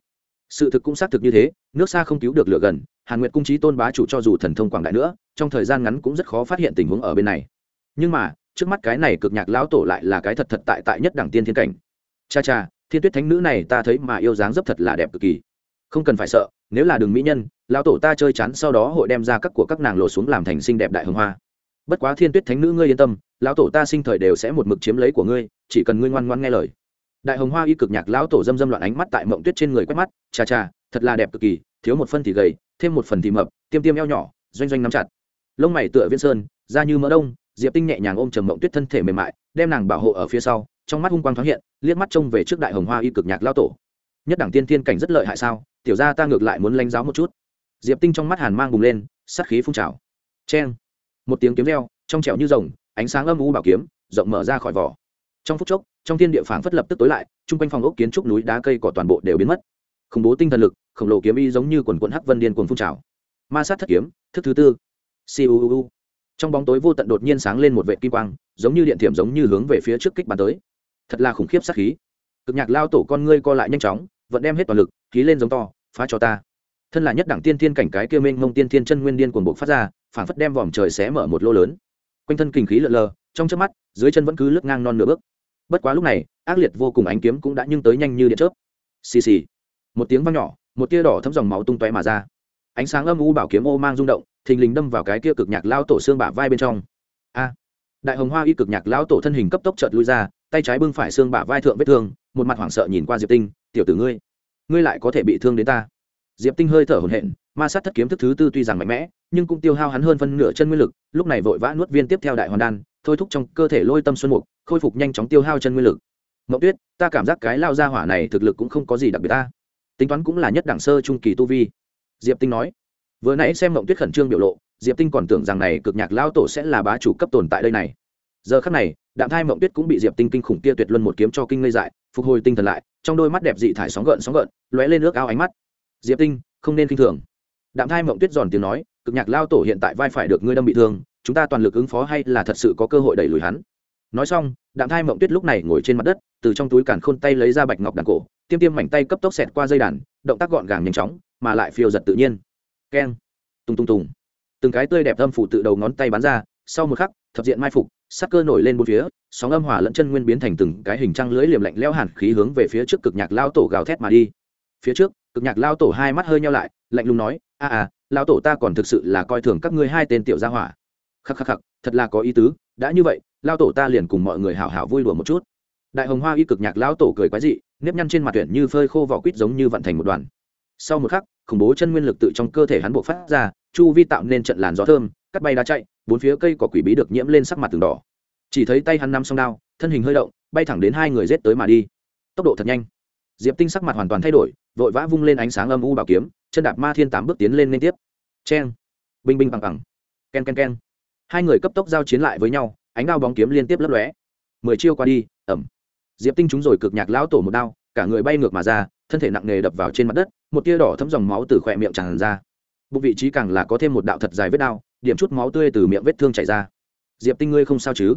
sự thực cũng xác thực như thế, nước xa không cứu được lửa gần, hàn nguyệt cung trí tôn bá chủ cho dù thần thông quảng đại nữa trong thời gian ngắn cũng rất khó phát hiện tình huống ở bên này. Nhưng mà, trước mắt cái này cực nhạc lão tổ lại là cái thật thật tại tại nhất đẳng tiên thiên cảnh. Cha cha, thiên tuyết thánh nữ này ta thấy mà yêu dáng dấp thật là đẹp cực kỳ. Không cần phải sợ, nếu là đường mỹ nhân, lão tổ ta chơi chán sau đó hội đem ra các của các nàng lộ xuống làm thành xinh đẹp đại hồng hoa. Bất quá thiên tuyết thánh nữ ngươi yên tâm, lão tổ ta sinh thời đều sẽ một mực chiếm lấy của ngươi, chỉ cần ngươi ngoan ngoan nghe lời. Đại hồng hoa y cực nhạc lão tổ dâm dâm loạn ánh mắt tại mộng tuyết trên người quét mắt chà chà thật là đẹp cực kỳ, thiếu một phân thì gầy, thêm một phần thì mập, tiêm tiêm eo nhỏ, doanh doanh nắm chặt lông mày tựa viễn sơn, da như mỡ đông, diệp tinh nhẹ nhàng ôm trầm mộng tuyết thân thể mềm mại, đem nàng bảo hộ ở phía sau, trong mắt hung quang thoáng hiện, liếc mắt trông về trước đại hồng hoa y cực nhạc lao tổ. Nhất đẳng tiên thiên cảnh rất lợi hại sao? Tiểu ra ta ngược lại muốn lanh giáo một chút. Diệp tinh trong mắt hàn mang bùng lên, sát khí phun trào. Cheng. Một tiếng kiếm reo, trong trẻo như rồng, ánh sáng âm u bảo kiếm, rộng mở ra khỏi vỏ. Trong phút chốc, trong thiên địa phảng phất lập tức tối lại, chung quanh phòng ốc kiến trúc núi đá cây cỏ toàn bộ đều biến mất. Khủng bố tinh thần lực, khổng lồ kiếm y giống như quần quận hắc vân điên cuồng phun trào. Ma sát thất kiếm, thức thứ tư siêu trong bóng tối vô tận đột nhiên sáng lên một vệt kim quang, giống như điện thiểm giống như hướng về phía trước kích bắn tới. Thật là khủng khiếp sát khí. Cực nhạc lao tổ con ngươi co lại nhanh chóng vẫn đem hết toàn lực khí lên giống to, phá cho ta. Thân là nhất đẳng tiên thiên cảnh cái kia mênh mông tiên thiên chân nguyên điên cuồng bộc phát ra, phảng phất đem vòm trời xé mở một lỗ lớn. Quanh thân kinh khí lượn lờ, trong chớp mắt, dưới chân vẫn cứ lướt ngang non nửa bước. Bất quá lúc này, ác liệt vô cùng ánh kiếm cũng đã nhưng tới nhanh như điện chớp. Xì xì. Một tiếng vang nhỏ, một tia đỏ thấm dòng máu tung tóe mà ra. Ánh sáng âm u bảo kiếm ô mang rung động thình lình đâm vào cái kia cực nhạc lao tổ xương bả vai bên trong. A! Đại hồng hoa y cực nhạc lão tổ thân hình cấp tốc chợt lui ra, tay trái bưng phải xương bả vai thượng vết thương, một mặt hoảng sợ nhìn qua diệp tinh, tiểu tử ngươi ngươi lại có thể bị thương đến ta? Diệp tinh hơi thở hổn hển, ma sát thất kiếm thức thứ tư tuy rằng mạnh mẽ, nhưng cũng tiêu hao hắn hơn phân nửa chân nguyên lực, lúc này vội vã nuốt viên tiếp theo đại hoàn đan, thôi thúc trong cơ thể lôi tâm xuân mục, khôi phục nhanh chóng tiêu hao chân nguyên lực. Mậu tuyết, ta cảm giác cái lao ra hỏa này thực lực cũng không có gì đặc biệt ta. Tính toán cũng là nhất đẳng sơ trung kỳ tu vi. Diệp tinh nói vừa nãy xem mộng tuyết khẩn trương biểu lộ, diệp tinh còn tưởng rằng này cực nhạc lao tổ sẽ là bá chủ cấp tồn tại đây này. Giờ khắc này, đạm thai mộng tuyết cũng bị diệp tinh kinh khủng kia tuyệt luân một kiếm cho kinh ngây dại, phục hồi tinh thần lại, trong đôi mắt đẹp dị thải sóng gợn sóng gợn, lóe lên nước ao ánh mắt. Diệp tinh, không nên kinh thường. Đạm thai mộng tuyết giòn tiếng nói, cực nhạc lao tổ hiện tại vai phải được ngươi đâm bị thương, chúng ta toàn lực ứng phó hay là thật sự có cơ hội đẩy lùi hắn? Nói xong, đạm thai mộng tuyết lúc này ngồi trên mặt đất, từ trong túi càn khôn tay lấy ra bạch ngọc đàn cổ, tiêm tiêm mảnh tay cấp tốc xẹt qua dây đàn, động tác gọn gàng nhanh chóng, mà lại phiêu giật tự nhiên keng tung tung tùng. Từng cái tươi đẹp âm phủ tự đầu ngón tay bắn ra, sau một khắc, thập diện mai phục, sắc cơ nổi lên bốn phía, sóng âm hỏa lẫn chân nguyên biến thành từng cái hình trăng lưới liềm lạnh leo hẳn khí hướng về phía trước cực nhạc lao tổ gào thét mà đi. Phía trước, cực nhạc lao tổ hai mắt hơi nhau lại, lạnh lùng nói, a à lao tổ ta còn thực sự là coi thường các ngươi hai tên tiểu gia hỏa. Khắc khắc khắc, thật là có ý tứ, đã như vậy, lao tổ ta liền cùng mọi người hảo hảo vui đùa một chút. Đại hồng hoa y cực nhạc lao tổ cười quái dị, nếp nhăn trên mặt tuyển như phơi khô vỏ quýt giống như vận thành một đoàn sau một khắc, khủng bố chân nguyên lực tự trong cơ thể hắn bộ phát ra, chu vi tạo nên trận làn gió thơm, cắt bay đá chạy, bốn phía cây cỏ quỷ bí được nhiễm lên sắc mặt từng đỏ. Chỉ thấy tay hắn nắm song đao, thân hình hơi động, bay thẳng đến hai người rết tới mà đi. Tốc độ thật nhanh. Diệp tinh sắc mặt hoàn toàn thay đổi, vội vã vung lên ánh sáng âm u bảo kiếm, chân đạp ma thiên tám bước tiến lên liên tiếp. Cheng. Binh binh bằng bằng. Ken ken ken. Hai người cấp tốc giao chiến lại với nhau, ánh đao bóng kiếm liên tiếp lấp lóe. Mười chiêu qua đi ẩm diệp tinh trúng rồi cực nhạc lão tổ một đao, cả người bay ngược mà ra thân thể nặng nề đập vào trên mặt đất, một tia đỏ thấm dòng máu từ khỏe miệng tràn ra. Bụng vị trí càng là có thêm một đạo thật dài vết đao điểm chút máu tươi từ miệng vết thương chảy ra. Diệp tinh ngươi không sao chứ?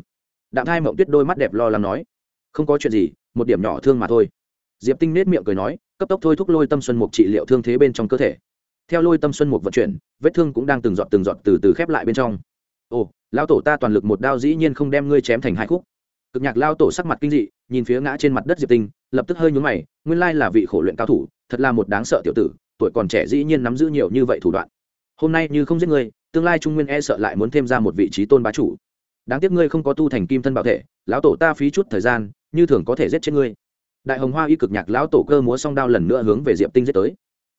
Đạm thai mộng tuyết đôi mắt đẹp lo lắng nói. Không có chuyện gì, một điểm nhỏ thương mà thôi. Diệp tinh nết miệng cười nói, cấp tốc thôi thúc lôi tâm xuân mục trị liệu thương thế bên trong cơ thể. Theo lôi tâm xuân mục vận chuyển, vết thương cũng đang từng giọt từng giọt từ từ khép lại bên trong. Ồ lao tổ ta toàn lực một đao dĩ nhiên không đem ngươi chém thành hai khúc. Cực nhạc lao tổ sắc mặt kinh dị nhìn phía ngã trên mặt đất diệp tinh, lập tức hơi nhún mày, nguyên lai là vị khổ luyện cao thủ, thật là một đáng sợ tiểu tử, tuổi còn trẻ dĩ nhiên nắm giữ nhiều như vậy thủ đoạn. Hôm nay như không giết ngươi, tương lai trung nguyên e sợ lại muốn thêm ra một vị trí tôn bá chủ. Đáng tiếc ngươi không có tu thành kim thân bảo thể, lão tổ ta phí chút thời gian, như thường có thể giết chết ngươi. Đại hồng hoa y cực nhạc lão tổ cơ múa song đao lần nữa hướng về diệp tinh giết tới.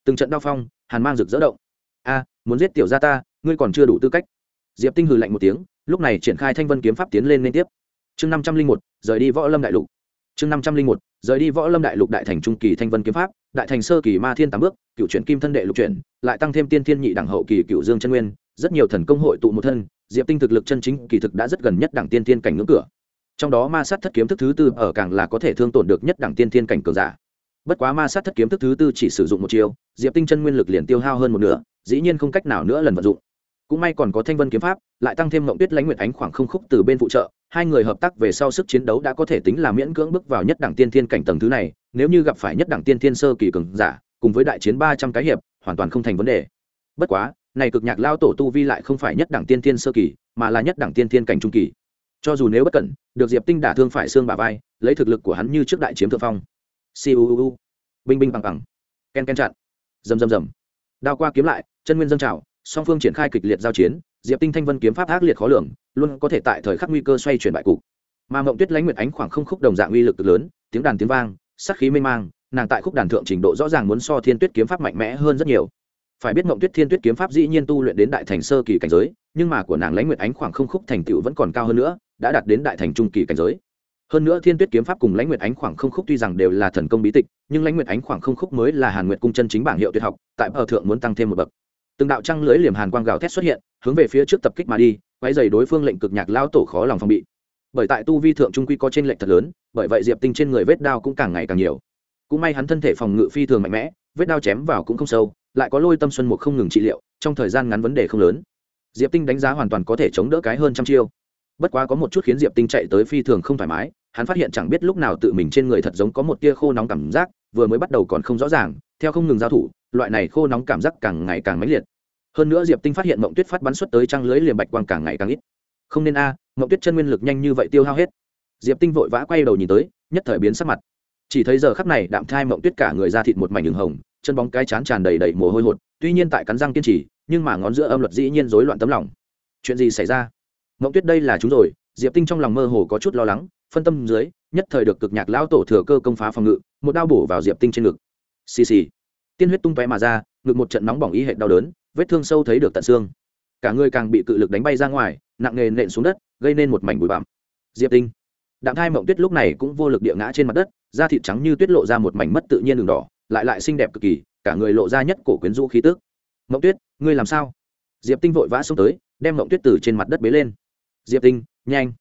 Từng trận đao phong, hàn mang rực rỡ động. A, muốn giết tiểu gia ta, ngươi còn chưa đủ tư cách. Diệp tinh hừ lạnh một tiếng, lúc này triển khai thanh vân kiếm pháp tiến lên liên tiếp. Chương năm trăm linh một, rời đi võ lâm đại lục chương năm trăm linh một, rời đi võ lâm đại lục đại thành trung kỳ thanh vân kiếm pháp, đại thành sơ kỳ ma thiên tám bước, cựu chuyển kim thân đệ lục chuyển, lại tăng thêm tiên thiên nhị đẳng hậu kỳ cựu dương chân nguyên, rất nhiều thần công hội tụ một thân, diệp tinh thực lực chân chính kỳ thực đã rất gần nhất đẳng tiên thiên cảnh ngưỡng cửa. Trong đó ma sát thất kiếm thức thứ tư ở càng là có thể thương tổn được nhất đẳng tiên thiên cảnh cường giả. Bất quá ma sát thất kiếm thức thứ tư chỉ sử dụng một chiêu, diệp tinh chân nguyên lực liền tiêu hao hơn một nửa, dĩ nhiên không cách nào nữa lần vận dụng. Cũng may còn có thanh vân kiếm pháp, lại tăng thêm mộng tuyết lãnh nguyệt ánh khoảng không khúc từ bên phụ trợ hai người hợp tác về sau sức chiến đấu đã có thể tính là miễn cưỡng bước vào nhất đẳng tiên thiên cảnh tầng thứ này, nếu như gặp phải nhất đẳng tiên thiên sơ kỳ cường giả, cùng với đại chiến ba trăm cái hiệp, hoàn toàn không thành vấn đề. Bất quá, này cực nhạc lao tổ tu vi lại không phải nhất đẳng tiên thiên sơ kỳ, mà là nhất đẳng tiên thiên cảnh trung kỳ. Cho dù nếu bất cẩn, được diệp tinh đả thương phải xương bà vai, lấy thực lực của hắn như trước đại chiếm thượng phong. Siêu binh binh bằng bằng. Ken ken chặn. Rầm rầm rầm. Đao qua kiếm lại, chân nguyên dâng trào, song phương triển khai kịch liệt giao chiến, diệp tinh thanh vân kiếm pháp ác liệt khó lường luôn có thể tại thời khắc nguy cơ xoay chuyển bại cục. Mà mộng tuyết lãnh nguyệt ánh khoảng không khúc đồng dạng uy lực lớn, tiếng đàn tiếng vang sắc khí mê mang, nàng tại khúc đàn thượng trình độ rõ ràng muốn so thiên tuyết kiếm pháp mạnh mẽ hơn rất nhiều. Phải biết mộng tuyết thiên tuyết kiếm pháp dĩ nhiên tu luyện đến đại thành sơ kỳ cảnh giới, nhưng mà của nàng lãnh nguyệt ánh khoảng không khúc thành tựu vẫn còn cao hơn nữa, đã đạt đến đại thành trung kỳ cảnh giới. Hơn nữa thiên tuyết kiếm pháp cùng lãnh nguyệt ánh khoảng không khúc tuy rằng đều là thần công bí tịch, nhưng lãnh nguyệt ánh khoảng không khúc mới là hàn nguyệt cung chân chính bảng hiệu tuyệt học, tại ở thượng muốn tăng thêm một bậc. Từng đạo trăng lưới liềm hàn quang gào thét xuất hiện, hướng về phía trước tập kích mà đi quay dày đối phương lệnh cực nhạc lao tổ khó lòng phòng bị. Bởi tại tu vi thượng trung quy có trên lệnh thật lớn, bởi vậy diệp tinh trên người vết đao cũng càng ngày càng nhiều. Cũng may hắn thân thể phòng ngự phi thường mạnh mẽ, vết đao chém vào cũng không sâu, lại có lôi tâm xuân mục không ngừng trị liệu, trong thời gian ngắn vấn đề không lớn. Diệp tinh đánh giá hoàn toàn có thể chống đỡ cái hơn trăm chiêu. Bất quá có một chút khiến diệp tinh chạy tới phi thường không thoải mái, hắn phát hiện chẳng biết lúc nào tự mình trên người thật giống có một tia khô nóng cảm giác, vừa mới bắt đầu còn không rõ ràng, theo không ngừng giao thủ, loại này khô nóng cảm giác càng ngày càng mãnh liệt hơn nữa diệp tinh phát hiện mộng tuyết phát bắn xuất tới trăng lưới liềm bạch quang càng ngày càng ít. Không nên a à, mộng tuyết chân nguyên lực nhanh như vậy tiêu hao hết. Diệp tinh vội vã quay đầu nhìn tới nhất thời biến sắc mặt. Chỉ thấy giờ khắc này đạm thai mộng tuyết cả người ra thịt một mảnh đường hồng chân bóng cái chán tràn đầy đầy mồ hôi hột tuy nhiên tại cắn răng kiên trì nhưng mà ngón giữa âm luật dĩ nhiên rối loạn tấm lòng. Chuyện gì xảy ra? Mộng tuyết đây là chúng rồi diệp tinh trong lòng mơ hồ có chút lo lắng phân tâm dưới nhất thời được cực nhạc lão tổ thừa cơ công phá phòng ngự một đao bổ vào diệp tinh trên ngực. Xì xì. Tiên huyết tung tóe mà ra ngực một trận nóng bỏng ý hệ đau đớn vết thương sâu thấy được tận xương. Cả người càng bị cự lực đánh bay ra ngoài, nặng nề nện xuống đất, gây nên một mảnh bụi bặm. Diệp tinh. Đạm thai mộng tuyết lúc này cũng vô lực địa ngã trên mặt đất, da thịt trắng như tuyết lộ ra một mảnh mất tự nhiên đường đỏ, lại lại xinh đẹp cực kỳ, cả người lộ ra nhất cổ quyến rũ khí tức. Mộng tuyết, ngươi làm sao? Diệp tinh vội vã xông tới, đem mộng tuyết từ trên mặt đất bế lên. Diệp tinh, nhanh,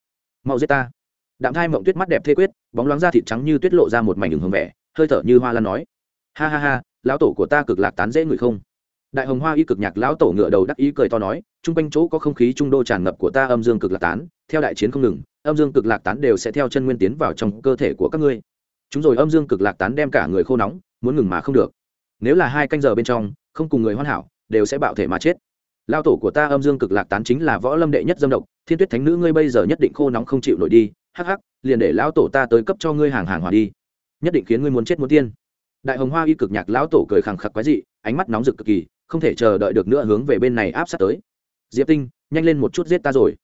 mau giết ta. Đạm thai mộng tuyết mắt đẹp thê quyết, bóng loáng da thịt trắng như tuyết lộ ra một mảnh đường hồng vẻ, hơi thở như hoa lan nói. Ha ha ha, lão tổ của ta cực lạc tán dễ người không? Đại hồng hoa y cực nhạc lão tổ ngựa đầu đắc ý cười to nói chung quanh chỗ có không khí trung đô tràn ngập của ta âm dương cực lạc tán, theo đại chiến không ngừng, âm dương cực lạc tán đều sẽ theo chân nguyên tiến vào trong cơ thể của các ngươi. Chúng rồi âm dương cực lạc tán đem cả người khô nóng, muốn ngừng mà không được. Nếu là hai canh giờ bên trong, không cùng người hoàn hảo, đều sẽ bạo thể mà chết. Lao tổ của ta âm dương cực lạc tán chính là võ lâm đệ nhất dâm độc, thiên tuyết thánh nữ ngươi bây giờ nhất định khô nóng không chịu nổi đi, hắc hắc, liền để lão tổ ta tới cấp cho ngươi hàng hàng hòa đi. Nhất định khiến ngươi muốn chết muốn tiên. Đại hồng hoa y cực nhạc lão tổ cười khẳng khặc quái dị ánh mắt nóng rực cực kỳ, không thể chờ đợi được nữa hướng về bên này áp sát tới. Diệp tinh, nhanh lên một chút giết ta rồi.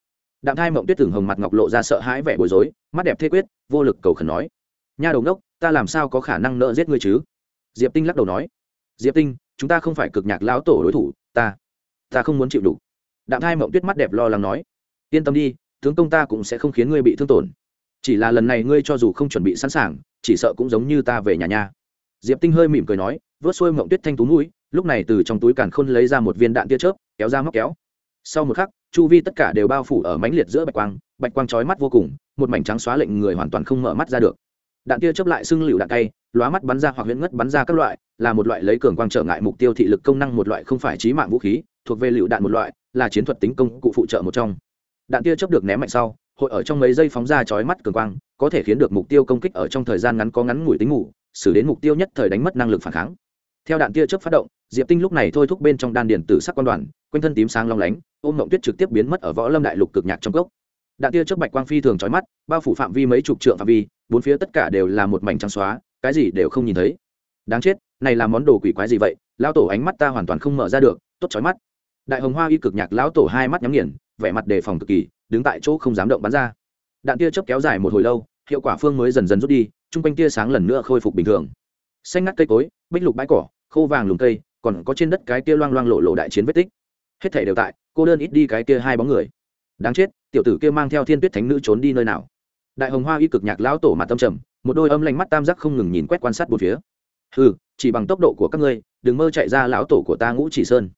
Đạm thai mộng tuyết tưởng hồng mặt ngọc lộ ra sợ hãi vẻ bối rối, mắt đẹp thê quyết, vô lực cầu khẩn nói. Nha đầu ngốc, ta làm sao có khả năng nợ giết ngươi chứ? Diệp tinh lắc đầu nói. Diệp tinh, chúng ta không phải cực nhạc lão tổ đối thủ, ta ta không muốn chịu đủ. Đạm thai mộng tuyết mắt đẹp lo lắng nói. Yên tâm đi, tướng công ta cũng sẽ không khiến ngươi bị thương tổn. Chỉ là lần này ngươi cho dù không chuẩn bị sẵn sàng, chỉ sợ cũng giống như ta về nhà nha. Diệp tinh hơi mỉm cười nói vớt xuôi mộng tuyết thanh tú mũi, lúc này từ trong túi càn khôn lấy ra một viên đạn tia chớp, kéo ra móc kéo. Sau một khắc, chu vi tất cả đều bao phủ ở mánh liệt giữa bạch quang bạch quang chói mắt vô cùng, một mảnh trắng xóa lệnh người hoàn toàn không mở mắt ra được. Đạn tia chớp lại xưng lựu đạn cay, lóa mắt bắn ra hoặc huyễn ngất bắn ra các loại, là một loại lấy cường quang trở ngại mục tiêu thị lực công năng một loại không phải trí mạng vũ khí, thuộc về lựu đạn một loại, là chiến thuật tính công cụ phụ trợ một trong. Đạn tia chớp được ném mạnh sau, hội ở trong mấy giây phóng ra chói mắt cường quang, có thể khiến được mục tiêu công kích ở trong thời gian ngắn có ngắn ngủi tính ngủ, xử đến mục tiêu nhất thời đánh mất năng lực phản kháng theo đạn tia chớp phát động, diệp tinh lúc này thôi thúc bên trong đan điền tử sắc quan đoàn, quanh thân tím sáng long lánh, ôm mộng tuyết trực tiếp biến mất ở võ lâm đại lục cực nhạc trong cốc. đạn tia chớp bạch quang phi thường chói mắt, bao phủ phạm vi mấy chục trượng phạm vi, bốn phía tất cả đều là một mảnh trắng xóa, cái gì đều không nhìn thấy. Đáng chết, này là món đồ quỷ quái gì vậy? Lão tổ ánh mắt ta hoàn toàn không mở ra được, tốt chói mắt. Đại hồng hoa y cực nhạc lão tổ hai mắt nhắm nghiền, vẻ mặt đề phòng cực kỳ, đứng tại chỗ không dám động bắn ra. Đạn tia chớp kéo dài một hồi lâu, hiệu quả phương mới dần dần rút đi, chung quanh tia sáng lần nữa khôi phục bình thường xanh ngắt cây cối, bích lục bãi cỏ, khô vàng lùm cây, còn có trên đất cái kia loang loang lộ lộ đại chiến vết tích. Hết thể đều tại, cô đơn ít đi cái kia hai bóng người. Đáng chết, tiểu tử kia mang theo thiên tuyết thánh nữ trốn đi nơi nào? Đại hồng hoa y cực nhạc lão tổ mặt tâm trầm, một đôi âm lạnh mắt tam giác không ngừng nhìn quét quan sát một phía. Ừ chỉ bằng tốc độ của các ngươi, đừng mơ chạy ra lão tổ của ta ngũ chỉ sơn.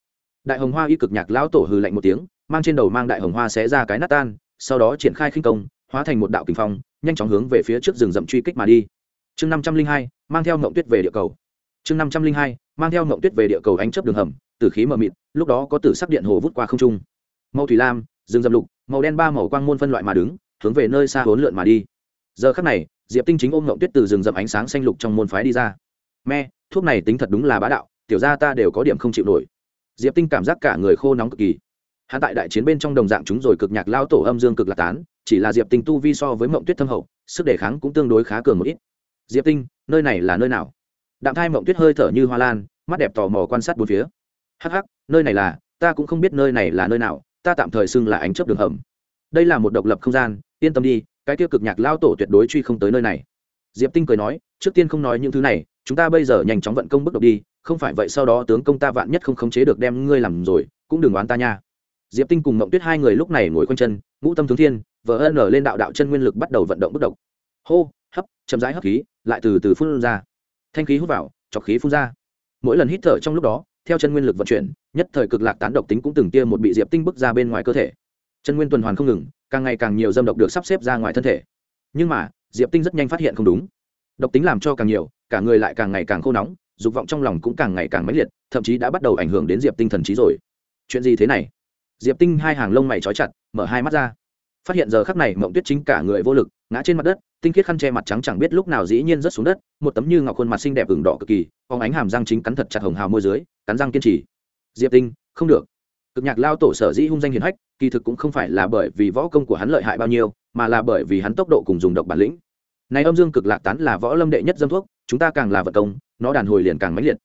Đại hồng hoa y cực nhạc lão tổ hừ lạnh một tiếng, mang trên đầu mang đại hồng hoa xé ra cái nát tan, sau đó triển khai khinh công, hóa thành một đạo kinh phong, nhanh chóng hướng về phía trước rừng rậm truy kích mà đi. Chương năm trăm linh hai mang theo mộng tuyết về địa cầu. Chương năm trăm linh hai, mang theo mộng tuyết về địa cầu ánh chớp đường hầm, tử khí mờ mịt, lúc đó có tử sắc điện hồ vút qua không trung. Màu thủy lam, rừng dầm lục, màu đen ba màu quang môn phân loại mà đứng, hướng về nơi xa hốn lượn mà đi. Giờ khắc này, diệp tinh chính ôm mộng tuyết từ rừng rậm ánh sáng xanh lục trong môn phái đi ra. Me thuốc này tính thật đúng là bá đạo, tiểu ra ta đều có điểm không chịu nổi. Diệp tinh cảm giác cả người khô nóng cực kỳ. Hắn tại đại chiến bên trong đồng dạng chúng rồi cực nhạc lao tổ âm dương cực lạc tán, chỉ là diệp tinh tu vi so với mộng tuyết thâm hậu, sức đề kháng cũng tương đối khá cường một ít diệp tinh, nơi này là nơi nào? Đạm thai mộng tuyết hơi thở như hoa lan, mắt đẹp tò mò quan sát bốn phía. Hắc hắc, nơi này là, ta cũng không biết nơi này là nơi nào, ta tạm thời xưng là ánh chớp đường hầm. Đây là một độc lập không gian, yên tâm đi, cái tiêu cực nhạc lao tổ tuyệt đối truy không tới nơi này. Diệp tinh cười nói, trước tiên không nói những thứ này, chúng ta bây giờ nhanh chóng vận công bước độc đi, không phải vậy sau đó tướng công ta vạn nhất không khống chế được đem ngươi làm rồi, cũng đừng oán ta nha. Diệp tinh cùng mộng tuyết hai người lúc này ngồi quanh chân, ngũ tâm tướng thiên vỡ ân ở lên đạo đạo chân nguyên lực bắt đầu vận động bước độc. Hô hấp, chậm rãi hấp khí, lại từ từ phun ra. Thanh khí hút vào, chọc khí phun ra. Mỗi lần hít thở trong lúc đó, theo chân nguyên lực vận chuyển, nhất thời cực lạc tán độc tính cũng từng tia một bị diệp tinh bước ra bên ngoài cơ thể. Chân nguyên tuần hoàn không ngừng, càng ngày càng nhiều dâm độc được sắp xếp ra ngoài thân thể. Nhưng mà, diệp tinh rất nhanh phát hiện không đúng. Độc tính làm cho càng nhiều, cả người lại càng ngày càng khô nóng, dục vọng trong lòng cũng càng ngày càng mãnh liệt, thậm chí đã bắt đầu ảnh hưởng đến diệp tinh thần trí rồi. Chuyện gì thế này? Diệp tinh hai hàng lông mày trói chặt, mở hai mắt ra. Phát hiện giờ khắc này mộng tuyết chính cả người vô lực ngã trên mặt đất, tinh khiết khăn che mặt trắng chẳng biết lúc nào dĩ nhiên rớt xuống đất, một tấm như ngọc khuôn mặt xinh đẹp ửng đỏ cực kỳ phóng ánh hàm răng chính cắn thật chặt hồng hào môi dưới, cắn răng kiên trì. Diệp tinh, không được. Cực nhạc lao tổ sở dĩ hung danh hiền hách, kỳ thực cũng không phải là bởi vì võ công của hắn lợi hại bao nhiêu, mà là bởi vì hắn tốc độ cùng dùng độc bản lĩnh. Này âm dương cực lạc tán là võ lâm đệ nhất dâm thuốc, chúng ta càng là vật công, nó đàn hồi liền càng mãnh liệt.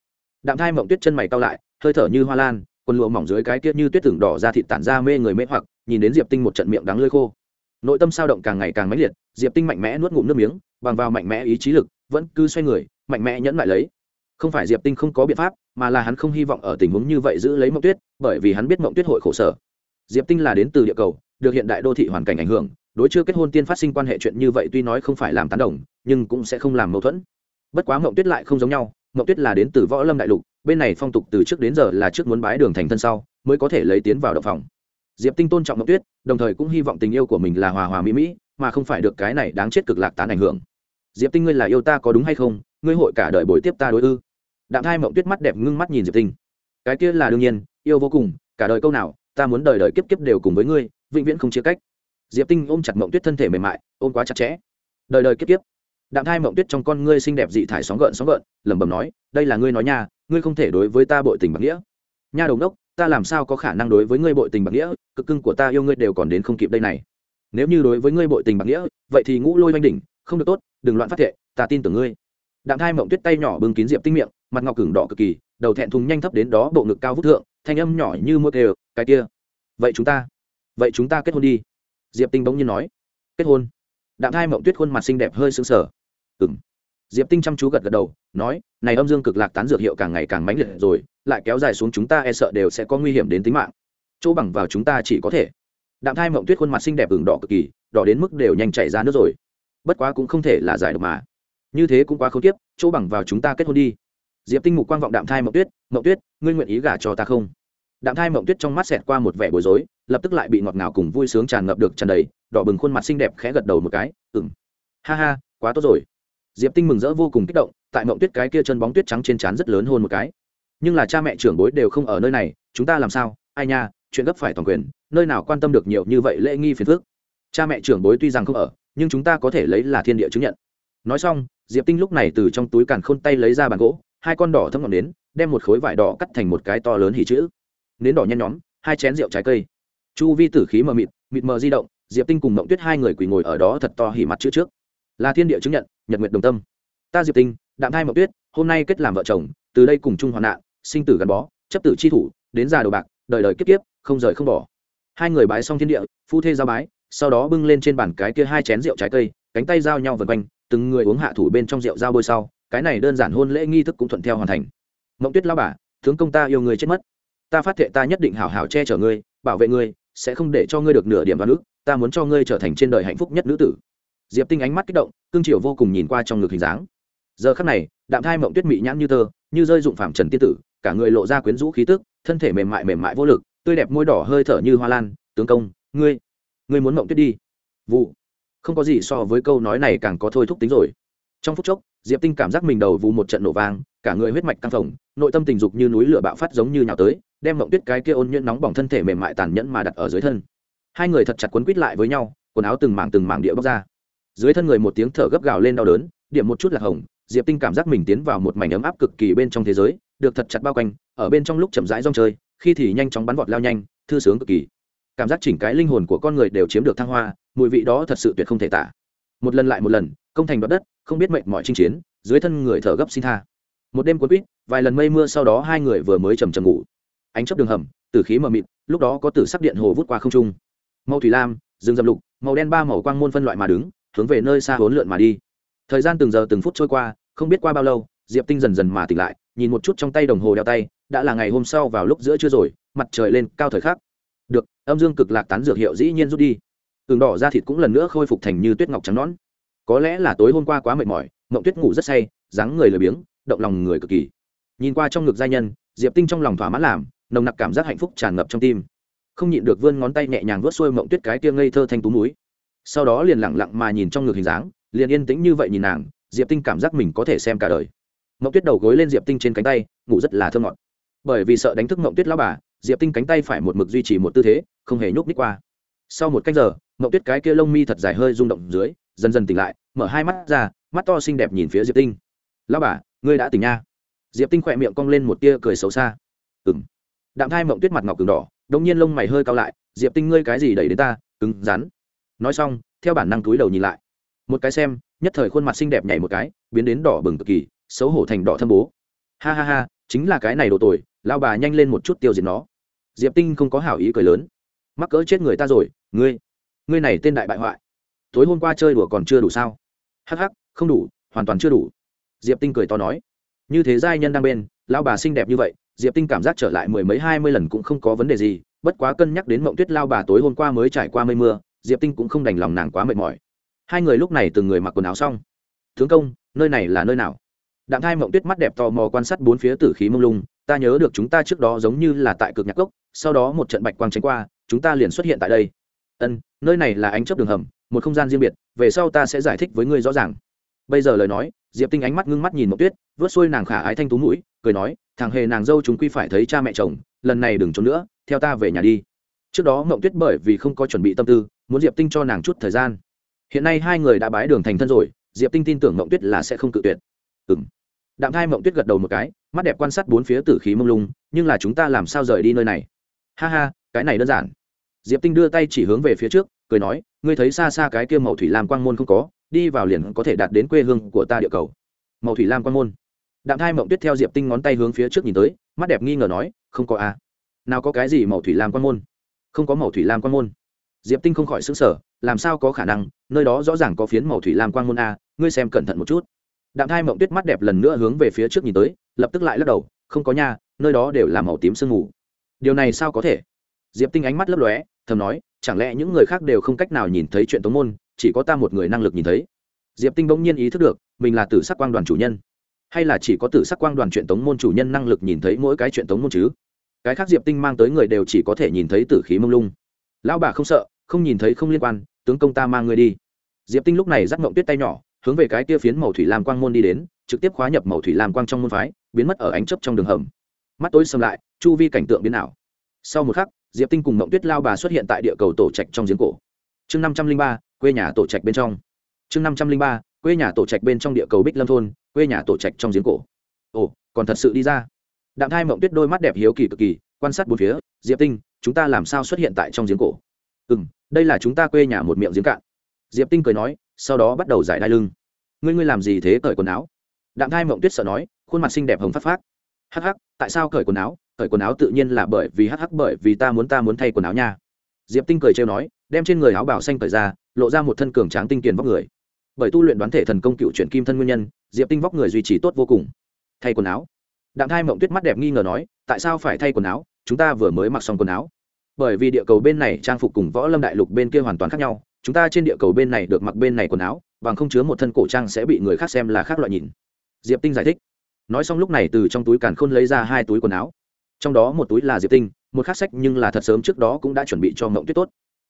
Đạm thai mộng tuyết chân mày cao lại, hơi thở như hoa lan, quần lụa mỏng dưới cái tiết như tuyết tưởng đỏ ra thịt tản ra mê người mê hoặc, nhìn đến diệp tinh một trận miệng đắng lơi khô nội tâm sao động càng ngày càng mãnh liệt, diệp tinh mạnh mẽ nuốt ngụm nước miếng, bằng vào mạnh mẽ ý chí lực, vẫn cứ xoay người, mạnh mẽ nhẫn lại lấy. Không phải diệp tinh không có biện pháp, mà là hắn không hy vọng ở tình huống như vậy giữ lấy mộng tuyết, bởi vì hắn biết mộng tuyết hội khổ sở. Diệp tinh là đến từ địa cầu, được hiện đại đô thị hoàn cảnh ảnh hưởng, đối chưa kết hôn tiên phát sinh quan hệ chuyện như vậy tuy nói không phải làm tán đồng, nhưng cũng sẽ không làm mâu thuẫn. Bất quá mộng tuyết lại không giống nhau, mộng tuyết là đến từ võ lâm đại lục, bên này phong tục từ trước đến giờ là trước muốn bái đường thành thân sau, mới có thể lấy tiến vào động phòng diệp tinh tôn trọng mộng tuyết, đồng thời cũng hy vọng tình yêu của mình là hòa hòa mỹ mỹ, mà không phải được cái này đáng chết cực lạc tán ảnh hưởng. Diệp tinh ngươi là yêu ta có đúng hay không? Ngươi hội cả đời bồi tiếp ta đối ư? Đạm thai mộng tuyết mắt đẹp ngưng mắt nhìn diệp tinh. Cái kia là đương nhiên, yêu vô cùng, cả đời câu nào, ta muốn đời đời kiếp kiếp đều cùng với ngươi, vĩnh viễn không chia cách. Diệp tinh ôm chặt mộng tuyết thân thể mềm mại, ôm quá chặt chẽ. Đời đời kiếp kiếp. Đạm thai mộng tuyết trong con ngươi xinh đẹp dị thải sóng gợn sóng gợn, lẩm bẩm nói, đây là ngươi nói nha, ngươi không thể đối với ta bội tình bạc nghĩa. Nha đồng đốc ta làm sao có khả năng đối với ngươi bội tình bạc nghĩa, cực cưng của ta yêu ngươi đều còn đến không kịp đây này. Nếu như đối với ngươi bội tình bạc nghĩa, vậy thì ngũ lôi oanh đỉnh, không được tốt, đừng loạn phát thệ, ta tin tưởng ngươi. Đạm thai mộng tuyết tay nhỏ bưng kín diệp tinh miệng, mặt ngọc cứng đỏ cực kỳ, đầu thẹn thùng nhanh thấp đến đó, bộ ngực cao vút thượng, thanh âm nhỏ như mua kêu, cái kia, vậy chúng ta, vậy chúng ta kết hôn đi. Diệp tinh bỗng nhiên nói, kết hôn? Đạm thai mộng tuyết khuôn mặt xinh đẹp hơi sững sờ. Ừng diệp tinh chăm chú gật gật đầu, nói, này âm dương cực lạc tán dược hiệu càng ngày càng mãnh liệt rồi, lại kéo dài xuống chúng ta e sợ đều sẽ có nguy hiểm đến tính mạng. Chỗ bằng vào chúng ta chỉ có thể. Đạm thai mộng tuyết khuôn mặt xinh đẹp ửng đỏ cực kỳ, đỏ đến mức đều nhanh chảy ra nước rồi. Bất quá cũng không thể là giải được mà. Như thế cũng quá khốn kiếp, chỗ bằng vào chúng ta kết hôn đi. Diệp tinh mục quang vọng đạm thai mộng tuyết mộng tuyết, ngươi nguyện ý gả cho ta không? Đạm thai mộng tuyết trong mắt xẹt qua một vẻ bối rối, lập tức lại bị ngọt ngào cùng vui sướng tràn ngập được tràn đầy, đỏ bừng khuôn mặt xinh đẹp khẽ gật đầu một cái ừng ha ha, quá tốt rồi diệp tinh mừng rỡ vô cùng kích động, tại mộng tuyết cái kia chân bóng tuyết trắng trên trán rất lớn hôn một cái. Nhưng là cha mẹ trưởng bối đều không ở nơi này, chúng ta làm sao? Ai nha, chuyện gấp phải toàn quyền, nơi nào quan tâm được nhiều như vậy lễ nghi phiền phước cha mẹ trưởng bối tuy rằng không ở, nhưng chúng ta có thể lấy là thiên địa chứng nhận. Nói xong, diệp tinh lúc này từ trong túi càn khôn tay lấy ra bàn gỗ, hai con đỏ thấm ngọn nến, đem một khối vải đỏ cắt thành một cái to lớn hỉ chữ. Nến đỏ nhen nhóm, hai chén rượu trái cây. Chu vi tử khí mờ mịt mịt mờ di động, diệp tinh cùng mộng tuyết hai người quỳ ngồi ở đó thật to hỉ mặt chữ trước. Là thiên địa chứng nhận nhật nguyệt đồng tâm. Ta diệp tinh, đạm thai mộng tuyết, hôm nay kết làm vợ chồng, từ đây cùng chung hoạn nạn, sinh tử gắn bó, chấp tử chi thủ, đến già đồ bạc, đời đời kiếp kiếp, không rời không bỏ. Hai người bái xong thiên địa, phu thê giao bái, sau đó bưng lên trên bàn cái kia hai chén rượu trái cây, cánh tay giao nhau vần quanh, từng người uống hạ thủ bên trong rượu giao bôi sau, cái này đơn giản hôn lễ nghi thức cũng thuận theo hoàn thành. Mộng tuyết lao bà, tướng công ta yêu người chết mất. Ta phát thệ ta nhất định hảo hảo che chở ngươi, bảo vệ ngươi, sẽ không để cho ngươi được nửa điểm đoán ức ta muốn cho ngươi trở thành trên đời hạnh phúc nhất nữ tử diệp tinh ánh mắt kích động, cương triều vô cùng nhìn qua trong ngực hình dáng. Giờ khắc này, đạm thai mộng tuyết mị nhãn như tơ, như rơi dụng phạm trần tiên tử, cả người lộ ra quyến rũ khí tức, thân thể mềm mại mềm mại vô lực, tươi đẹp môi đỏ hơi thở như hoa lan, tướng công, ngươi ngươi muốn mộng tuyết đi? Vụ. Không có gì so với câu nói này càng có thôi thúc tính rồi. Trong phút chốc, diệp tinh cảm giác mình đầu vụ một trận nổ vang, cả người huyết mạch căng phồng, nội tâm tình dục như núi lửa bạo phát giống như nhào tới, đem mộng tuyết cái kia ôn nhuyễn nóng bỏng thân thể mềm mại tàn nhẫn mà đặt ở dưới thân. Hai người thật chặt quấn quít lại với nhau, quần áo từng mảng từng mảng địa bóc ra dưới thân người một tiếng thở gấp gào lên đau đớn, điểm một chút là hồng, diệp tinh cảm giác mình tiến vào một mảnh ấm áp cực kỳ bên trong thế giới, được thật chặt bao quanh, ở bên trong lúc chậm rãi rong chơi, khi thì nhanh chóng bắn vọt lao nhanh, thư sướng cực kỳ. Cảm giác chỉnh cái linh hồn của con người đều chiếm được thăng hoa, mùi vị đó thật sự tuyệt không thể tả. Một lần lại một lần, công thành đoạt đất, không biết mệnh mọi chinh chiến, dưới thân người thở gấp xin tha. Một đêm cuốn quýt, vài lần mây mưa sau đó hai người vừa mới trầm trầm ngủ. Ánh chớp đường hầm, tử khí mờ mịt, lúc đó có tử sắc điện hồ vút qua không trung. Màu thủy lam, rừng rậm lục, màu đen ba màu quang môn phân loại mà đứng hướng về nơi xa hỗn lượn mà đi. Thời gian từng giờ từng phút trôi qua, không biết qua bao lâu, diệp tinh dần dần mà tỉnh lại, nhìn một chút trong tay đồng hồ đeo tay, đã là ngày hôm sau vào lúc giữa trưa rồi, mặt trời lên cao thời khắc. Được, âm dương cực lạc tán dược hiệu dĩ nhiên rút đi. Tường đỏ da thịt cũng lần nữa khôi phục thành như tuyết ngọc trắng nõn. Có lẽ là tối hôm qua quá mệt mỏi, mộng tuyết ngủ rất say, dáng người lười biếng, động lòng người cực kỳ. Nhìn qua trong ngực giai nhân, diệp tinh trong lòng thỏa mãn làm, nồng nặc cảm giác hạnh phúc tràn ngập trong tim. Không nhịn được vươn ngón tay nhẹ nhàng vớt xuôi mộng tuyết cái kia ngây thơ thanh tú mũi sau đó liền lẳng lặng mà nhìn trong ngực hình dáng, liền yên tĩnh như vậy nhìn nàng, diệp tinh cảm giác mình có thể xem cả đời. Mậu tuyết đầu gối lên diệp tinh trên cánh tay, ngủ rất là thơ ngọt. Bởi vì sợ đánh thức mậu tuyết lao bà, diệp tinh cánh tay phải một mực duy trì một tư thế, không hề nhúc ních qua. Sau một cách giờ mậu tuyết cái kia lông mi thật dài hơi rung động dưới, dần dần tỉnh lại, mở hai mắt ra, mắt to xinh đẹp nhìn phía diệp tinh. Lao bà, ngươi đã tỉnh nha. Diệp tinh khỏe miệng cong lên một tia cười xấu xa. Ừ m đạm thai mộng tuyết mặt ngọc cứng đỏ đông nhiên lông mày hơi cao lại, diệp tinh, ngươi cái gì đẩy đến ta? Cứng rắn nói xong, theo bản năng túi đầu nhìn lại. Một cái xem, nhất thời khuôn mặt xinh đẹp nhảy một cái, biến đến đỏ bừng cực kỳ, xấu hổ thành đỏ thâm bố. Ha ha ha, chính là cái này đồ tồi lao bà nhanh lên một chút tiêu diệt nó. Diệp tinh không có hảo ý cười lớn. Mắc cỡ chết người ta rồi, ngươi ngươi này tên đại bại hoại. Tối hôm qua chơi đùa còn chưa đủ sao? Hắc hắc, không đủ, hoàn toàn chưa đủ. Diệp tinh cười to nói. Như thế giai nhân đang bên lao bà xinh đẹp như vậy, diệp tinh cảm giác trở lại mười mấy hai mươi lần cũng không có vấn đề gì, bất quá cân nhắc đến mộng tuyết lao bà tối hôm qua mới trải qua mây mưa diệp tinh cũng không đành lòng nàng quá mệt mỏi. Hai người lúc này từng người mặc quần áo xong. Tướng công, nơi này là nơi nào? Đặng thai mộng tuyết mắt đẹp tò mò quan sát bốn phía tử khí mông lung. Ta nhớ được chúng ta trước đó giống như là tại cực nhạc cốc, sau đó một trận bạch quang tránh qua, chúng ta liền xuất hiện tại đây. Ân, nơi này là ánh chấp đường hầm, một không gian riêng biệt, về sau ta sẽ giải thích với ngươi rõ ràng. Bây giờ lời nói, diệp tinh ánh mắt ngưng mắt nhìn mộng tuyết, vớt xuôi nàng khả ái thanh tú mũi, cười nói, thằng hề nàng dâu chúng quy phải thấy cha mẹ chồng, lần này đừng trốn nữa, theo ta về nhà đi. Trước đó mộng tuyết bởi vì không có chuẩn bị tâm tư muốn diệp tinh cho nàng chút thời gian. Hiện nay hai người đã bái đường thành thân rồi, diệp tinh tin tưởng mộng tuyết là sẽ không cự tuyệt. Ừ m đạm thai mộng tuyết gật đầu một cái, mắt đẹp quan sát bốn phía tử khí mông lung, nhưng là chúng ta làm sao rời đi nơi này? Ha ha, cái này đơn giản. Diệp tinh đưa tay chỉ hướng về phía trước, cười nói, ngươi thấy xa xa cái kia màu thủy lam quang môn không có, đi vào liền có thể đạt đến quê hương của ta địa cầu. Màu thủy lam quang môn. Đạm thai mộng tuyết theo diệp tinh ngón tay hướng phía trước nhìn tới, mắt đẹp nghi ngờ nói, không có a à. nào có cái gì màu thủy lam quang môn? Không có màu thủy lam quang môn diệp tinh không khỏi xứng sở làm sao có khả năng, nơi đó rõ ràng có phiến màu thủy lam quang môn a, ngươi xem cẩn thận một chút. Đạm thai mộng tuyết mắt đẹp lần nữa hướng về phía trước nhìn tới, lập tức lại lắc đầu, không có nha, nơi đó đều là màu tím sương mù. Điều này sao có thể? Diệp tinh ánh mắt lấp lóe, thầm nói, chẳng lẽ những người khác đều không cách nào nhìn thấy chuyện tống môn, chỉ có ta một người năng lực nhìn thấy. Diệp tinh bỗng nhiên ý thức được, mình là tử sắc quang đoàn chủ nhân. Hay là chỉ có tử sắc quang đoàn chuyện tống môn chủ nhân năng lực nhìn thấy mỗi cái chuyện tống môn chứ? Cái khác diệp tinh mang tới người đều chỉ có thể nhìn thấy tử khí mông lung lão bà không sợ, không nhìn thấy không liên quan, tướng công ta mang người đi. Diệp tinh lúc này dắt mộng tuyết tay nhỏ, hướng về cái kia phiến màu thủy lam quang môn đi đến, trực tiếp khóa nhập màu thủy lam quang trong môn phái, biến mất ở ánh chấp trong đường hầm. Mắt tối xâm lại, chu vi cảnh tượng biến ảo. Sau một khắc, diệp tinh cùng mộng tuyết lao bà xuất hiện tại địa cầu tổ trạch trong giếng cổ. Chương năm trăm linh ba, quê nhà tổ trạch bên trong. Chương năm trăm linh ba, quê nhà tổ trạch bên trong địa cầu bích lâm thôn, quê nhà tổ trạch trong giếng cổ. Ồ, còn thật sự đi ra. Đạm thai mộng tuyết đôi mắt đẹp hiếu kỳ cực kỳ, quan sát bốn phía, diệp tinh chúng ta làm sao xuất hiện tại trong giếng cổ? Ừ m đây là chúng ta quê nhà một miệng giếng cạn. Diệp tinh cười nói, sau đó bắt đầu giải đai lưng. Ngươi ngươi làm gì thế cởi quần áo? Đạm thai mộng tuyết sợ nói, khuôn mặt xinh đẹp hồng phát phát hắc hắc, tại sao cởi quần áo? Cởi quần áo tự nhiên là bởi vì hắc hắc, bởi vì ta muốn ta muốn thay quần áo nha. Diệp tinh cười trêu nói, đem trên người áo bảo xanh cởi ra, lộ ra một thân cường tráng tinh kiền vóc người. Bởi tu luyện đoán thể thần công cựu chuyển kim thân nguyên nhân, diệp tinh vóc người duy trì tốt vô cùng. Thay quần áo. Đạm thai mộng tuyết mắt đẹp nghi ngờ nói, tại sao phải thay quần áo? Chúng ta vừa mới mặc xong quần áo. Bởi vì địa cầu bên này trang phục cùng võ lâm đại lục bên kia hoàn toàn khác nhau, chúng ta trên địa cầu bên này được mặc bên này quần áo, bằng không chứa một thân cổ trang sẽ bị người khác xem là khác loại nhìn. Diệp tinh giải thích. Nói xong lúc này từ trong túi càn khôn lấy ra hai túi quần áo. Trong đó một túi là diệp tinh, một khắc sách nhưng là thật sớm trước đó cũng đã chuẩn bị cho mộng tuyết tốt.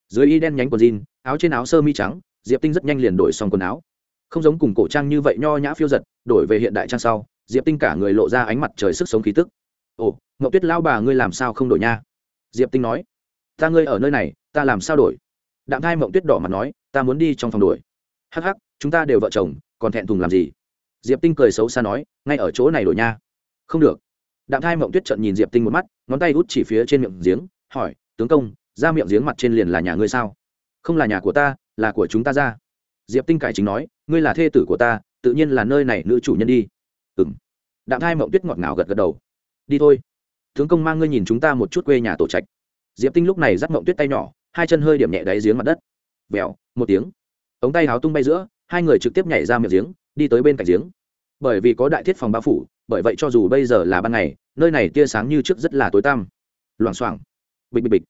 Dưới y đen nhánh quần jean, áo trên áo sơ mi trắng, diệp tinh rất nhanh liền đổi xong quần áo. Không giống cùng cổ trang như vậy nho nhã phiêu giật, đổi về hiện đại trang sau, diệp tinh cả người lộ ra ánh mặt trời sức sống khí tức ồ mậu tuyết lao bà ngươi làm sao không đổi nha? Diệp tinh nói. Ta ngươi ở nơi này, ta làm sao đổi? Đạm thai mộng tuyết đỏ mặt nói, ta muốn đi trong phòng đổi. Hắc hắc, chúng ta đều vợ chồng, còn thẹn thùng làm gì? Diệp tinh cười xấu xa nói, ngay ở chỗ này đổi nha. Không được. Đạm thai mộng tuyết trận nhìn diệp tinh một mắt, ngón tay út chỉ phía trên miệng giếng, hỏi, tướng công, ra miệng giếng mặt trên liền là nhà ngươi sao? Không là nhà của ta, là của chúng ta ra. Diệp tinh cải chính nói, ngươi là thê tử của ta, tự nhiên là nơi này nữ chủ nhân đi. Ừ m đạm thai mộng tuyết ngọt ngào gật gật đầu đi thôi. Tướng công mang ngươi nhìn chúng ta một chút quê nhà tổ trạch. Diệp tinh lúc này dắt mộng tuyết tay nhỏ, hai chân hơi điểm nhẹ đáy giếng mặt đất. Vèo, một tiếng. Ống tay háo tung bay giữa, hai người trực tiếp nhảy ra miệng giếng, đi tới bên cạnh giếng. Bởi vì có đại thiết phòng bao phủ, bởi vậy cho dù bây giờ là ban ngày, nơi này tia sáng như trước rất là tối tăm. Loảng xoảng. Bịch bịch bịch.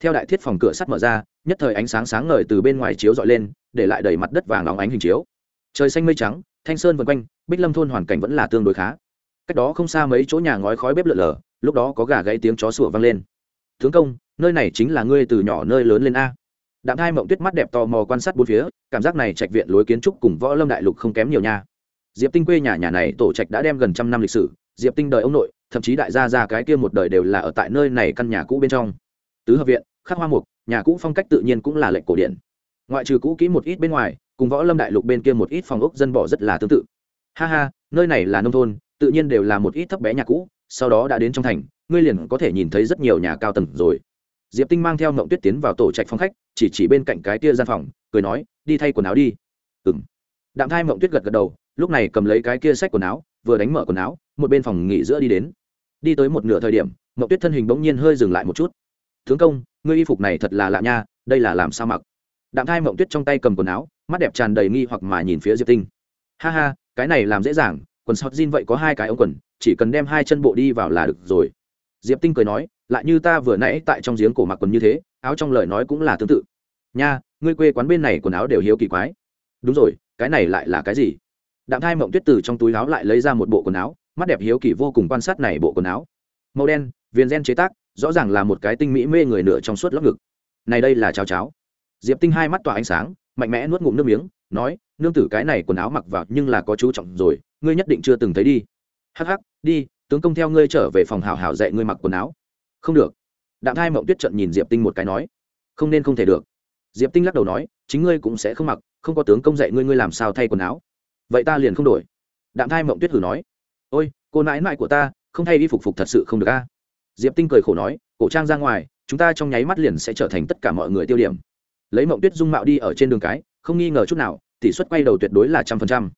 Theo đại thiết phòng cửa sắt mở ra, nhất thời ánh sáng sáng ngời từ bên ngoài chiếu dọi lên, để lại đầy mặt đất vàng óng ánh hình chiếu. Trời xanh mây trắng, thanh sơn vân quanh, bích lâm thôn hoàn cảnh vẫn là tương đối khá cách đó không xa mấy chỗ nhà ngói khói bếp lợn lờ, lúc đó có gà gãy tiếng chó sủa vang lên. Tướng công, nơi này chính là ngươi từ nhỏ nơi lớn lên a. Đạm hai mộng tuyết mắt đẹp tò mò quan sát bốn phía, cảm giác này trạch viện lối kiến trúc cùng võ lâm đại lục không kém nhiều nha. Diệp tinh quê nhà nhà này tổ trạch đã đem gần trăm năm lịch sử, diệp tinh đời ông nội, thậm chí đại gia ra cái kia một đời đều là ở tại nơi này căn nhà cũ bên trong. Tứ hợp viện, khắc hoa mục, nhà cũ phong cách tự nhiên cũng là lệnh cổ điển. Ngoại trừ cũ kỹ một ít bên ngoài, cùng võ lâm đại lục bên kia một ít phòng ốc dân bỏ rất là tương tự. Ha ha, nơi này là nông thôn tự nhiên đều là một ít thấp bé nhà cũ, sau đó đã đến trong thành, ngươi liền có thể nhìn thấy rất nhiều nhà cao tầng rồi. Diệp tinh mang theo mộng tuyết tiến vào tổ trạch phòng khách, chỉ chỉ bên cạnh cái kia gian phòng, cười nói, đi thay quần áo đi. Ừng đạm thai mộng tuyết gật gật đầu, lúc này cầm lấy cái kia sách quần áo, vừa đánh mở quần áo, một bên phòng nghỉ giữa đi đến. Đi tới một nửa thời điểm, mộng tuyết thân hình bỗng nhiên hơi dừng lại một chút. Tướng công, ngươi y phục này thật là lạ nha, đây là làm sao mặc? Đạm thai mộng tuyết trong tay cầm quần áo, mắt đẹp tràn đầy nghi hoặc mà nhìn phía diệp tinh. Ha ha, cái này làm dễ dàng quần sọt jean vậy có hai cái ống quần, chỉ cần đem hai chân bộ đi vào là được rồi. Diệp tinh cười nói, lại như ta vừa nãy tại trong giếng cổ mặc quần như thế, áo trong lời nói cũng là tương tự. Nha, ngươi quê quán bên này quần áo đều hiếu kỳ quái. Đúng rồi, cái này lại là cái gì? Đạm thai mộng tuyết từ trong túi áo lại lấy ra một bộ quần áo, mắt đẹp hiếu kỳ vô cùng quan sát này bộ quần áo. Màu đen viên gen chế tác, rõ ràng là một cái tinh mỹ mê người nửa trong suốt lóc ngực. Này đây là cháo cháo. Diệp tinh hai mắt tỏa ánh sáng, mạnh mẽ nuốt ngụm nước miếng, nói, nương tử, cái này quần áo mặc vào nhưng là có chú trọng rồi ngươi nhất định chưa từng thấy đi. Hắc hắc, đi, tướng công theo ngươi trở về phòng hào hào dạy ngươi mặc quần áo. Không được. Đạm thai mộng tuyết trận nhìn diệp tinh một cái nói. Không nên không thể được. Diệp tinh lắc đầu nói, chính ngươi cũng sẽ không mặc, không có tướng công dạy ngươi ngươi làm sao thay quần áo. Vậy ta liền không đổi. Đạm thai mộng tuyết hử nói. Ôi, cô nãi nãi của ta, không thay đi phục phục thật sự không được a. Diệp tinh cười khổ nói, cổ trang ra ngoài, chúng ta trong nháy mắt liền sẽ trở thành tất cả mọi người tiêu điểm. Lấy mộng tuyết dung mạo đi ở trên đường cái, không nghi ngờ chút nào, tỷ suất quay đầu tuyệt đối là trăm phần trăm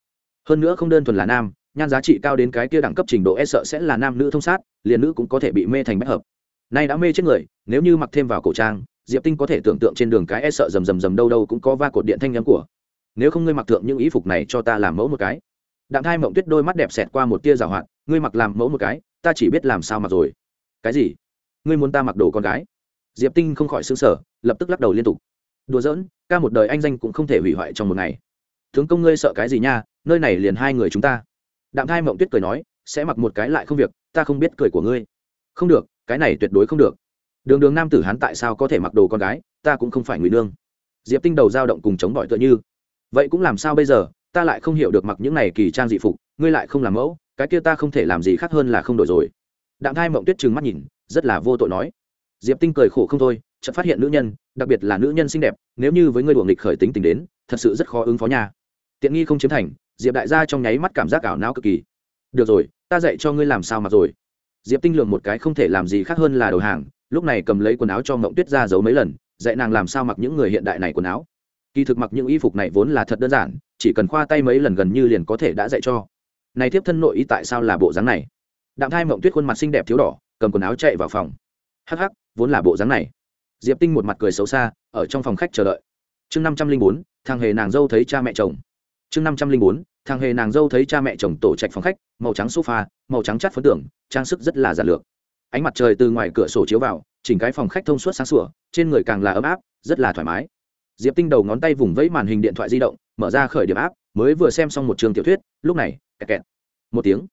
hơn nữa không đơn thuần là nam, nhan giá trị cao đến cái kia đẳng cấp trình độ e sợ sẽ là nam nữ thông sát, liền nữ cũng có thể bị mê thành bách hợp. Nay đã mê chết người, nếu như mặc thêm vào cổ trang, diệp tinh có thể tưởng tượng trên đường cái e sợ rầm rầm rầm đâu đâu cũng có va cột điện thanh nhắm của. Nếu không ngươi mặc thượng những ý phục này cho ta làm mẫu một cái. Đặng thai mộng tuyết đôi mắt đẹp xẹt qua một tia rào hoạt, ngươi mặc làm mẫu một cái, ta chỉ biết làm sao mặc rồi. Cái gì? Ngươi muốn ta mặc đồ con gái? Diệp tinh không khỏi xứng sở lập tức lắc đầu liên tục. Đùa giỡn, ca một đời anh danh cũng không thể hủy hoại trong một ngày tướng công ngươi sợ cái gì nha, nơi này liền hai người chúng ta. Đạm thai mộng tuyết cười nói, sẽ mặc một cái lại không việc, ta không biết cười của ngươi. Không được, cái này tuyệt đối không được. Đường đường nam tử hắn tại sao có thể mặc đồ con gái, ta cũng không phải ngụy nương. Diệp tinh đầu dao động cùng chống bỏi tựa như. Vậy cũng làm sao bây giờ, ta lại không hiểu được mặc những này kỳ trang dị phục, ngươi lại không làm mẫu, cái kia ta không thể làm gì khác hơn là không đổi rồi. Đạm thai mộng tuyết trừng mắt nhìn, rất là vô tội nói. Diệp tinh cười khổ không thôi, chợt phát hiện nữ nhân, đặc biệt là nữ nhân xinh đẹp, nếu như với ngươi đuổi nghịch khởi tính tình đến, thật sự rất khó ứng phó nha tiện nghi không chiếm thành, diệp đại gia trong nháy mắt cảm giác ảo não cực kỳ. Được rồi, ta dạy cho ngươi làm sao mặc rồi. Diệp tinh lường một cái không thể làm gì khác hơn là đầu hàng, lúc này cầm lấy quần áo cho mộng tuyết ra giấu mấy lần, dạy nàng làm sao mặc những người hiện đại này quần áo. Kỳ thực mặc những y phục này vốn là thật đơn giản, chỉ cần khoa tay mấy lần gần như liền có thể đã dạy cho. Này tiếp thân nội y tại sao là bộ dáng này? Đạm thai mộng tuyết khuôn mặt xinh đẹp thiếu đỏ, cầm quần áo chạy vào phòng. Hắc hắc, vốn là bộ dáng này. Diệp tinh một mặt cười xấu xa, ở trong phòng khách chờ đợi. Chương năm trăm linh bốn, thằng hề nàng dâu thấy cha mẹ chồng chương năm trăm linh bốn, thằng hề nàng dâu thấy cha mẹ chồng tổ trạch phòng khách, màu trắng sofa, màu trắng chắt phấn tưởng trang sức rất là giản lược. Ánh mặt trời từ ngoài cửa sổ chiếu vào, chỉnh cái phòng khách thông suốt sáng sủa, trên người càng là ấm áp, rất là thoải mái. Diệp tinh đầu ngón tay vùng vẫy màn hình điện thoại di động, mở ra khởi điểm áp, mới vừa xem xong một trường tiểu thuyết, lúc này, kẹt kẹt. Một tiếng.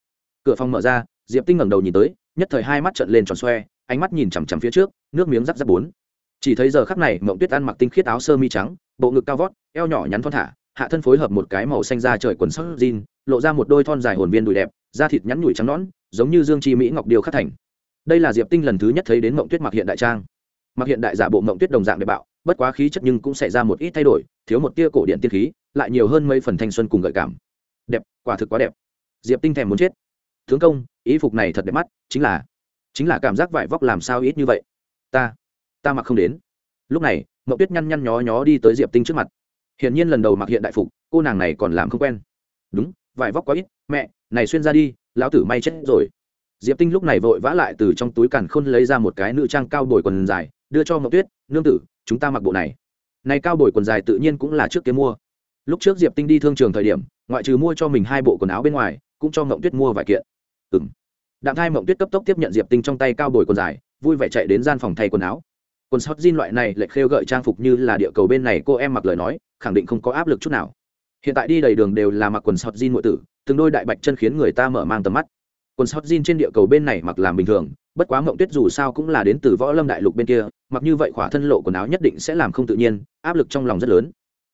Cửa phòng mở ra, diệp tinh ngẩng đầu nhìn tới, nhất thời hai mắt trận lên tròn xoe, ánh mắt nhìn chằm chằm phía trước, nước miếng rắc rắc bốn. Chỉ thấy giờ khắc này, mộng tuyết ăn mặc tinh khiết áo sơ mi trắng, bộ ngực cao vót, eo nhỏ nhắn thon thả hạ thân phối hợp một cái màu xanh da trời quần sắc jean, lộ ra một đôi thon dài hồn viên đùi đẹp, da thịt nhắn nhủi trắng nõn, giống như dương chi mỹ ngọc điều khắc thành. Đây là diệp tinh lần thứ nhất thấy đến mộng tuyết mặc hiện đại trang. Mặc hiện đại giả bộ mộng tuyết đồng dạng đẹp bạo, bất quá khí chất nhưng cũng xảy ra một ít thay đổi, thiếu một tia cổ điện tiên khí, lại nhiều hơn mấy phần thanh xuân cùng gợi cảm. Đẹp, quả thực quá đẹp. Diệp tinh thèm muốn chết. Tướng công ý phục này thật đẹp mắt, chính là chính là cảm giác vải vóc làm sao ít như vậy? Ta ta mặc không đến. Lúc này mậu tuyết nhăn nhăn nhó nhó đi tới diệp tinh trước mặt hiển nhiên lần đầu mặc hiện đại phục, cô nàng này còn làm không quen. Đúng, vải vóc quá ít, mẹ, này xuyên ra đi, lão tử may chết rồi. Diệp tinh lúc này vội vã lại từ trong túi càn khôn lấy ra một cái nữ trang cao bồi quần dài, đưa cho mậu tuyết, nương tử, chúng ta mặc bộ này. Này cao bồi quần dài tự nhiên cũng là trước kia mua. Lúc trước diệp tinh đi thương trường thời điểm, ngoại trừ mua cho mình hai bộ quần áo bên ngoài, cũng cho mậu tuyết mua vài kiện. Ừ m đạm thai mậu tuyết cấp tốc tiếp nhận diệp tinh trong tay cao bồi quần dài, vui vẻ chạy đến gian phòng thay quần áo quần sót jean loại này lệch khêu gợi trang phục như là địa cầu bên này cô em mặc lời nói, khẳng định không có áp lực chút nào. Hiện tại đi đầy đường đều là mặc quần sót jean nội tử, từng đôi đại bạch chân khiến người ta mở mang tầm mắt. Quần sót jean trên địa cầu bên này mặc làm bình thường, bất quá mộng tuyết dù sao cũng là đến từ võ lâm đại lục bên kia, mặc như vậy khỏa thân lộ quần áo nhất định sẽ làm không tự nhiên, áp lực trong lòng rất lớn.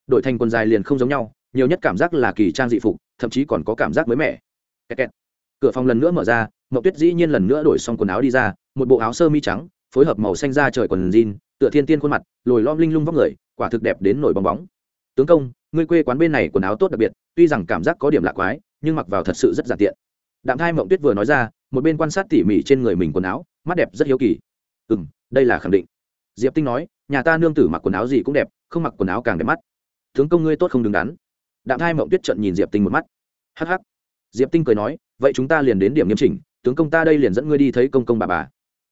Đội thành quần dài liền không giống nhau, nhiều nhất cảm giác là kỳ trang dị phục, thậm chí còn có cảm giác mới mẻ. Kẹt kẹt. cửa phòng lần nữa mở ra, mộng tuyết dĩ nhiên lần nữa đổi xong quần áo đi ra, một bộ áo sơ mi trắng phối hợp màu xanh da trời quần jean, tựa thiên tiên khuôn mặt, lồi lom linh lung vóc người, quả thực đẹp đến nổi bong bóng. Tướng công, ngươi quê quán bên này quần áo tốt đặc biệt, tuy rằng cảm giác có điểm lạ quái, nhưng mặc vào thật sự rất giản tiện. Đạm thai mộng tuyết vừa nói ra, một bên quan sát tỉ mỉ trên người mình quần áo, mắt đẹp rất hiếu kỳ. Ừ m đây là khẳng định. Diệp tinh nói, nhà ta nương tử mặc quần áo gì cũng đẹp, không mặc quần áo càng đẹp mắt. Tướng công ngươi tốt không đứng đắn. Đạm thai mộng tuyết trận nhìn diệp tinh một mắt. Hh diệp tinh cười nói, vậy chúng ta liền đến điểm nghiêm chỉnh, tướng công ta đây liền dẫn ngươi đi thấy công công bà bà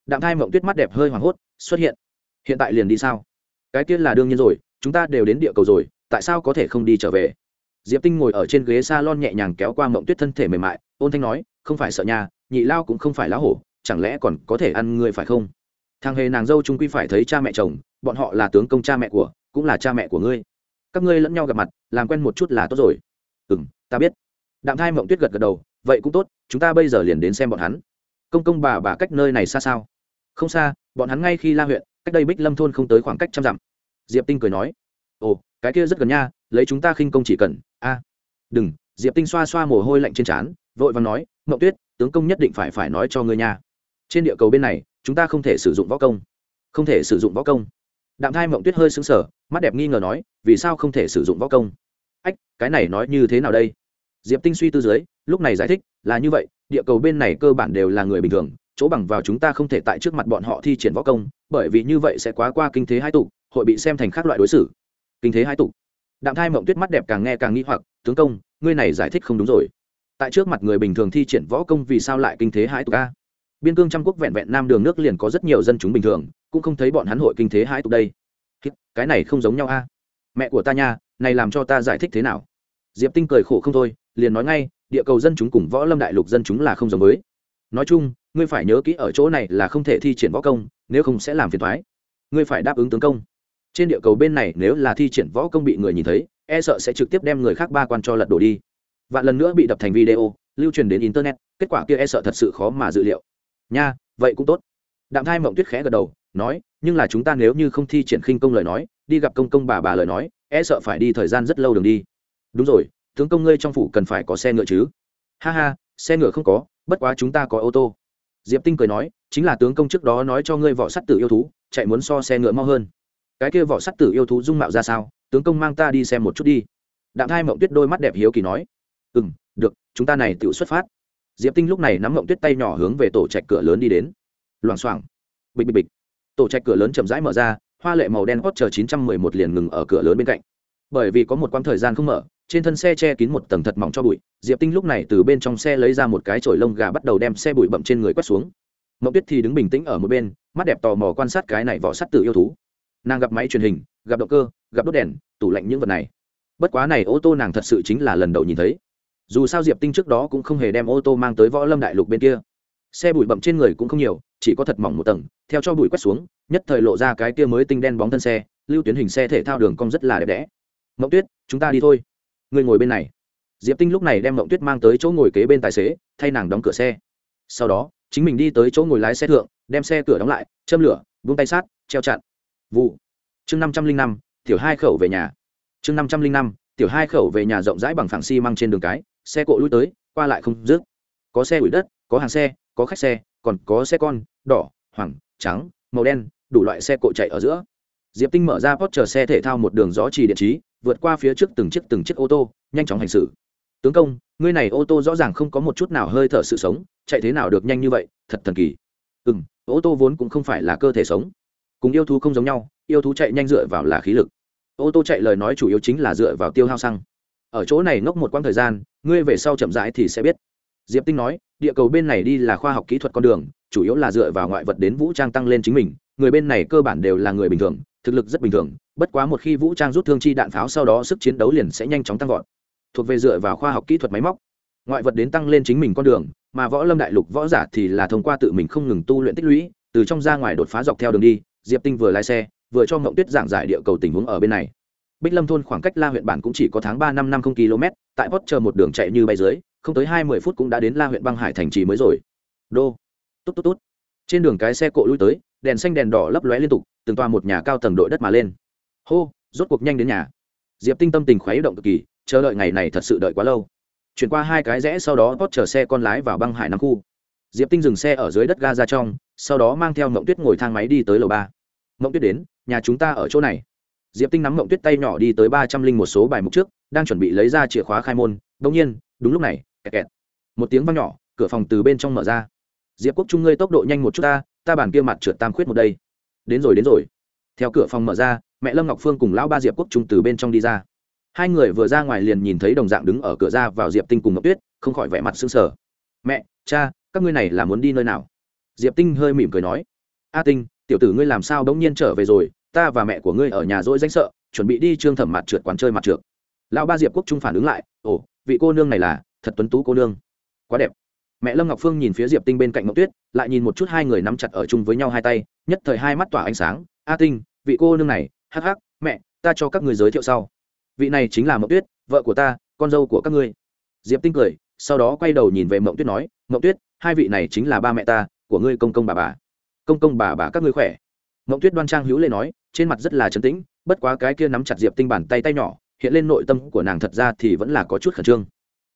đạm thai mộng tuyết mắt đẹp hơi hoảng hốt, xuất hiện. Hiện tại liền đi sao? Cái tiên là đương nhiên rồi, chúng ta đều đến địa cầu rồi, tại sao có thể không đi trở về? Diệp tinh ngồi ở trên ghế s a lon nhẹ nhàng kéo qua mộng tuyết thân thể mềm mại, ôn thanh nói, không phải sợ nhà nhị lao cũng không phải lá hổ, chẳng lẽ còn có thể ăn người phải không? Thằng hề nàng dâu trung quy phải thấy cha mẹ chồng, bọn họ là tướng công cha mẹ của, cũng là cha mẹ của ngươi. Các ngươi lẫn nhau gặp mặt, làm quen một chút là tốt rồi. Ừ m ta biết. Đạm thai mộng tuyết gật gật đầu, vậy cũng tốt, chúng ta bây giờ liền đến xem bọn hắn. Công công bà bà cách nơi này xa sao? Không xa, bọn hắn ngay khi la huyện, cách đây bích lâm thôn không tới khoảng cách trăm dặm. Diệp tinh cười nói, ồ, cái kia rất gần nha, lấy chúng ta khinh công chỉ cần, a. Đừng. Diệp tinh xoa xoa mồ hôi lạnh trên trán, vội và nói mậu tuyết, tướng công nhất định phải phải nói cho ngươi nha. Trên địa cầu bên này, chúng ta không thể sử dụng võ công. Không thể sử dụng võ công. Đạm thai mộng tuyết hơi xứng sở mắt đẹp nghi ngờ nói, vì sao không thể sử dụng võ công? Ách, cái này nói như thế nào đây? Diệp tinh suy tư dưới, lúc này giải thích, là như vậy, địa cầu bên này cơ bản đều là người bình thường chỗ bằng vào chúng ta không thể tại trước mặt bọn họ thi triển võ công, bởi vì như vậy sẽ quá qua kinh thế hai tục hội bị xem thành các loại đối xử. Kinh thế hai tục đạm thai mộng tuyết mắt đẹp càng nghe càng nghĩ hoặc, tướng công, ngươi này giải thích không đúng rồi. Tại trước mặt người bình thường thi triển võ công vì sao lại kinh thế hai tục a? Biên cương trăm quốc vẹn vẹn nam đường nước liền có rất nhiều dân chúng bình thường, cũng không thấy bọn hắn hội kinh thế hai tục đây. Cái này không giống nhau a. Mẹ của ta nha, này làm cho ta giải thích thế nào? Diệp tinh cười khổ không thôi, liền nói ngay, địa cầu dân chúng cùng võ lâm đại lục dân chúng là không giống với. Nói chung ngươi phải nhớ kỹ ở chỗ này là không thể thi triển võ công, nếu không sẽ làm phiền thoái ngươi phải đáp ứng tướng công. Trên địa cầu bên này nếu là thi triển võ công bị người nhìn thấy e sợ sẽ trực tiếp đem người khác ba quan cho lật đổ đi. Vạn lần nữa bị đập thành video, lưu truyền đến internet, kết quả kia e sợ thật sự khó mà dự liệu. Nha, vậy cũng tốt. Đạm thai mộng tuyết khẽ gật đầu, nói, nhưng là chúng ta nếu như không thi triển khinh công lời nói, đi gặp công công bà bà lời nói e sợ phải đi thời gian rất lâu đường đi. Đúng rồi, tướng công ngươi trong phủ cần phải có xe ngựa chứ? Ha ha, xe ngựa không có, bất quá chúng ta có ô tô diệp tinh cười nói, chính là tướng công trước đó nói cho ngươi võ sắt tử yêu thú, chạy muốn so xe ngựa mau hơn. Cái kia võ sắt tử yêu thú dung mạo ra sao? Tướng công mang ta đi xem một chút đi. Đạm thai mộng tuyết đôi mắt đẹp hiếu kỳ nói. Ừ m được, chúng ta này tự xuất phát. Diệp tinh lúc này nắm mộng tuyết tay nhỏ hướng về tổ trạch cửa lớn đi đến. Loảng xoảng. Bịch bịch bịch. Tổ trạch cửa lớn chậm rãi mở ra, hoa lệ màu đen hot chờ chín trăm mười một liền ngừng ở cửa lớn bên cạnh. Bởi vì có một quãng thời gian không mở trên thân xe che kín một tầng thật mỏng cho bụi, diệp tinh lúc này từ bên trong xe lấy ra một cái chổi lông gà bắt đầu đem xe bụi bậm trên người quét xuống. Mậu tuyết thì đứng bình tĩnh ở một bên, mắt đẹp tò mò quan sát cái này vỏ sắt tự yêu thú. Nàng gặp máy truyền hình, gặp động cơ, gặp đốt đèn, tủ lạnh những vật này. Bất quá này ô tô nàng thật sự chính là lần đầu nhìn thấy. Dù sao diệp tinh trước đó cũng không hề đem ô tô mang tới võ lâm đại lục bên kia. Xe bụi bậm trên người cũng không nhiều, chỉ có thật mỏng một tầng, theo cho bụi quét xuống, nhất thời lộ ra cái kia mới tinh đen bóng thân xe, lưu tuyến hình xe thể thao đường cong rất là đẹp đẽ. Mậu tuyết, chúng ta đi thôi người ngồi bên này. Diệp tinh lúc này đem mộng tuyết mang tới chỗ ngồi kế bên tài xế, thay nàng đóng cửa xe. Sau đó, chính mình đi tới chỗ ngồi lái xe thượng, đem xe cửa đóng lại, châm lửa vung tay sát, treo chặn. Vụ. Chương năm trăm linh năm, tiểu hai khẩu về nhà. Chương năm trăm linh năm, tiểu hai khẩu về nhà rộng rãi bằng phẳng xi măng trên đường cái, xe cộ lui tới, qua lại không dứt. Có xe ủi đất, có hàng xe, có khách xe, còn có xe con, đỏ, hoàng, trắng, màu đen, đủ loại xe cộ chạy ở giữa diệp tinh mở ra pot chờ xe thể thao một đường gió trì điện trí, vượt qua phía trước từng chiếc từng chiếc ô tô, nhanh chóng hành xử. Tướng công, ngươi này ô tô rõ ràng không có một chút nào hơi thở sự sống, chạy thế nào được nhanh như vậy, thật thần kỳ. Ừ m ô tô vốn cũng không phải là cơ thể sống. Cùng yêu thú không giống nhau, yêu thú chạy nhanh dựa vào là khí lực. Ô tô chạy lời nói chủ yếu chính là dựa vào tiêu hao xăng. Ở chỗ này ngốc một quãng thời gian, ngươi về sau chậm rãi thì sẽ biết. Diệp tinh nói, địa cầu bên này đi là khoa học kỹ thuật con đường, chủ yếu là dựa vào ngoại vật đến vũ trang tăng lên chính mình, người bên này cơ bản đều là người bình thường thực lực rất bình thường, bất quá một khi vũ trang rút thương chi đạn pháo sau đó sức chiến đấu liền sẽ nhanh chóng tăng vọt. Thuộc về dựa vào khoa học kỹ thuật máy móc. Ngoại vật đến tăng lên chính mình con đường, mà võ lâm đại lục võ giả thì là thông qua tự mình không ngừng tu luyện tích lũy, từ trong ra ngoài đột phá dọc theo đường đi, diệp tinh vừa lái xe, vừa cho Mộng tuyết giảng giải địa cầu tình huống ở bên này. Bích lâm thôn khoảng cách la huyện bản cũng chỉ có tháng ba năm năm không km, tại post chờ một đường chạy như bay dưới, không tới hai mươi phút cũng đã đến la huyện băng hải thành trì mới rồi. Đô. Tốt tốt tốt trên đường cái xe cộ lui tới, đèn xanh đèn đỏ lấp lóe liên tục từng toa một nhà cao tầng đội đất mà lên. Hô, rốt cuộc nhanh đến nhà. Diệp tinh tâm tình khuấy động cực kỳ, chờ đợi ngày này thật sự đợi quá lâu. Chuyển qua hai cái rẽ sau đó tốt chờ xe con lái vào băng hải năm khu. Diệp tinh dừng xe ở dưới đất ga ra trong, sau đó mang theo mộng tuyết ngồi thang máy đi tới lầu ba. Mộng tuyết đến, nhà chúng ta ở chỗ này. Diệp tinh nắm mộng tuyết tay nhỏ đi tới ba trăm linh một số bài mục trước, đang chuẩn bị lấy ra chìa khóa khai môn. Đông nhiên, đúng lúc này, kẹt kẹt. Một tiếng văng nhỏ, cửa phòng từ bên trong mở ra. Diệp quốc trung ngươi tốc độ nhanh một chút ta ta bản kia mặt trượt tam khuyết một đây đến rồi đến rồi. Theo cửa phòng mở ra, mẹ lâm ngọc phương cùng lão ba diệp quốc trung từ bên trong đi ra. Hai người vừa ra ngoài liền nhìn thấy đồng dạng đứng ở cửa ra vào diệp tinh cùng ngọc tuyết, không khỏi vẻ mặt sưng sờ. Mẹ, cha, các ngươi này là muốn đi nơi nào? Diệp tinh hơi mỉm cười nói. A tinh, tiểu tử ngươi làm sao đống nhiên trở về rồi? Ta và mẹ của ngươi ở nhà dỗi danh sợ, chuẩn bị đi trương thẩm mặt trượt quán chơi mặt trượt. Lão ba diệp quốc trung phản ứng lại. Ồ, vị cô nương này là, thật tuấn tú cô nương. Quá đẹp mẹ lâm ngọc phương nhìn phía diệp tinh bên cạnh ngọc tuyết lại nhìn một chút hai người nắm chặt ở chung với nhau hai tay nhất thời hai mắt tỏa ánh sáng a tinh vị cô nương này hắc hắc mẹ ta cho các người giới thiệu sau vị này chính là mộng tuyết vợ của ta con dâu của các ngươi diệp tinh cười sau đó quay đầu nhìn về mộng tuyết nói mộng tuyết hai vị này chính là ba mẹ ta của ngươi công công bà bà công công bà bà các ngươi khỏe mộng tuyết đoan trang hữu lê nói trên mặt rất là trấn tĩnh bất quá cái kia nắm chặt diệp tinh bàn tay tay nhỏ hiện lên nội tâm của nàng thật ra thì vẫn là có chút khẩn trương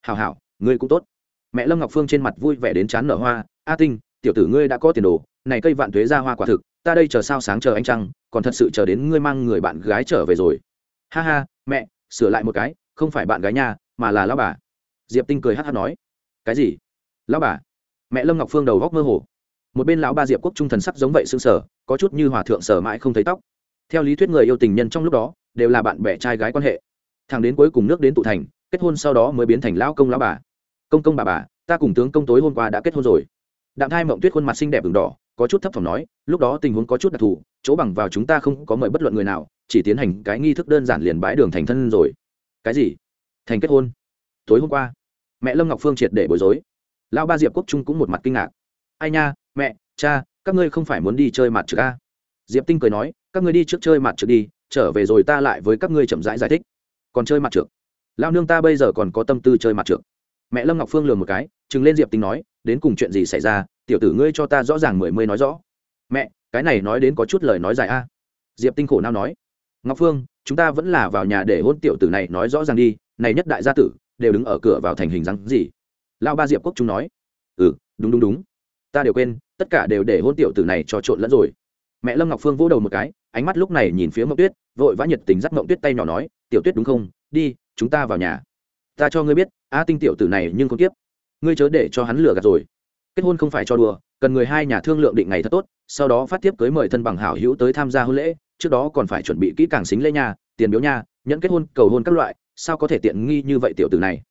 hào hào ngươi cũng tốt mẹ lâm ngọc phương trên mặt vui vẻ đến chán nở hoa a tinh tiểu tử ngươi đã có tiền đồ này cây vạn thuế ra hoa quả thực ta đây chờ sao sáng chờ anh trăng còn thật sự chờ đến ngươi mang người bạn gái trở về rồi ha ha mẹ sửa lại một cái không phải bạn gái nha mà là lão bà diệp tinh cười hát hát nói cái gì lão bà mẹ lâm ngọc phương đầu góc mơ hồ một bên lão ba diệp quốc trung thần sắc giống vậy xương sở có chút như hòa thượng sở mãi không thấy tóc theo lý thuyết người yêu tình nhân trong lúc đó đều là bạn bè trai gái quan hệ thằng đến cuối cùng nước đến tụ thành kết hôn sau đó mới biến thành lão công lão bà công công bà bà ta cùng tướng công tối hôm qua đã kết hôn rồi. Đạm thai mộng tuyết khuôn mặt xinh đẹp ửng đỏ có chút thấp thỏm nói lúc đó tình huống có chút đặc thù chỗ bằng vào chúng ta không có mời bất luận người nào chỉ tiến hành cái nghi thức đơn giản liền bái đường thành thân rồi. Cái gì? Thành kết hôn? Tối hôm qua mẹ lâm ngọc phương triệt để bối rối. Lão ba diệp quốc trung cũng một mặt kinh ngạc. Ai nha mẹ cha các ngươi không phải muốn đi chơi mặt trực a? Diệp tinh cười nói các ngươi đi trước chơi mặt trực đi trở về rồi ta lại với các ngươi chậm rãi giải, giải thích. Còn chơi mặt trực? Lao nương ta bây giờ còn có tâm tư chơi mặt trượt mẹ lâm ngọc phương lừa một cái chừng lên diệp tinh nói, đến cùng chuyện gì xảy ra? Tiểu tử ngươi cho ta rõ ràng mười mươi nói rõ. Mẹ, cái này nói đến có chút lời nói dài a. Diệp tinh khổ nào nói, ngọc phương, chúng ta vẫn là vào nhà để hôn tiểu tử này nói rõ ràng đi, này nhất đại gia tử, đều đứng ở cửa vào thành hình rắn gì? Lao ba diệp quốc chúng nói ừ đúng đúng đúng. Ta đều quên, tất cả đều để hôn tiểu tử này cho trộn lẫn rồi. Mẹ lâm ngọc phương vỗ đầu một cái, ánh mắt lúc này nhìn phía mậu tuyết, vội vã nhiệt tình dắt mậu tuyết tay nhỏ nói, tiểu tuyết đúng không? Đi, chúng ta vào nhà ta cho ngươi biết a tinh tiểu tử này nhưng không tiếp ngươi chớ để cho hắn lừa gạt rồi. Kết hôn không phải cho đùa, cần người hai nhà thương lượng định ngày thật tốt, sau đó phát tiếp cưới mời thân bằng hảo hữu tới tham gia hôn lễ, trước đó còn phải chuẩn bị kỹ càng xính lễ nhà tiền biếu nha nhận kết hôn, cầu hôn các loại, sao có thể tiện nghi như vậy tiểu tử này?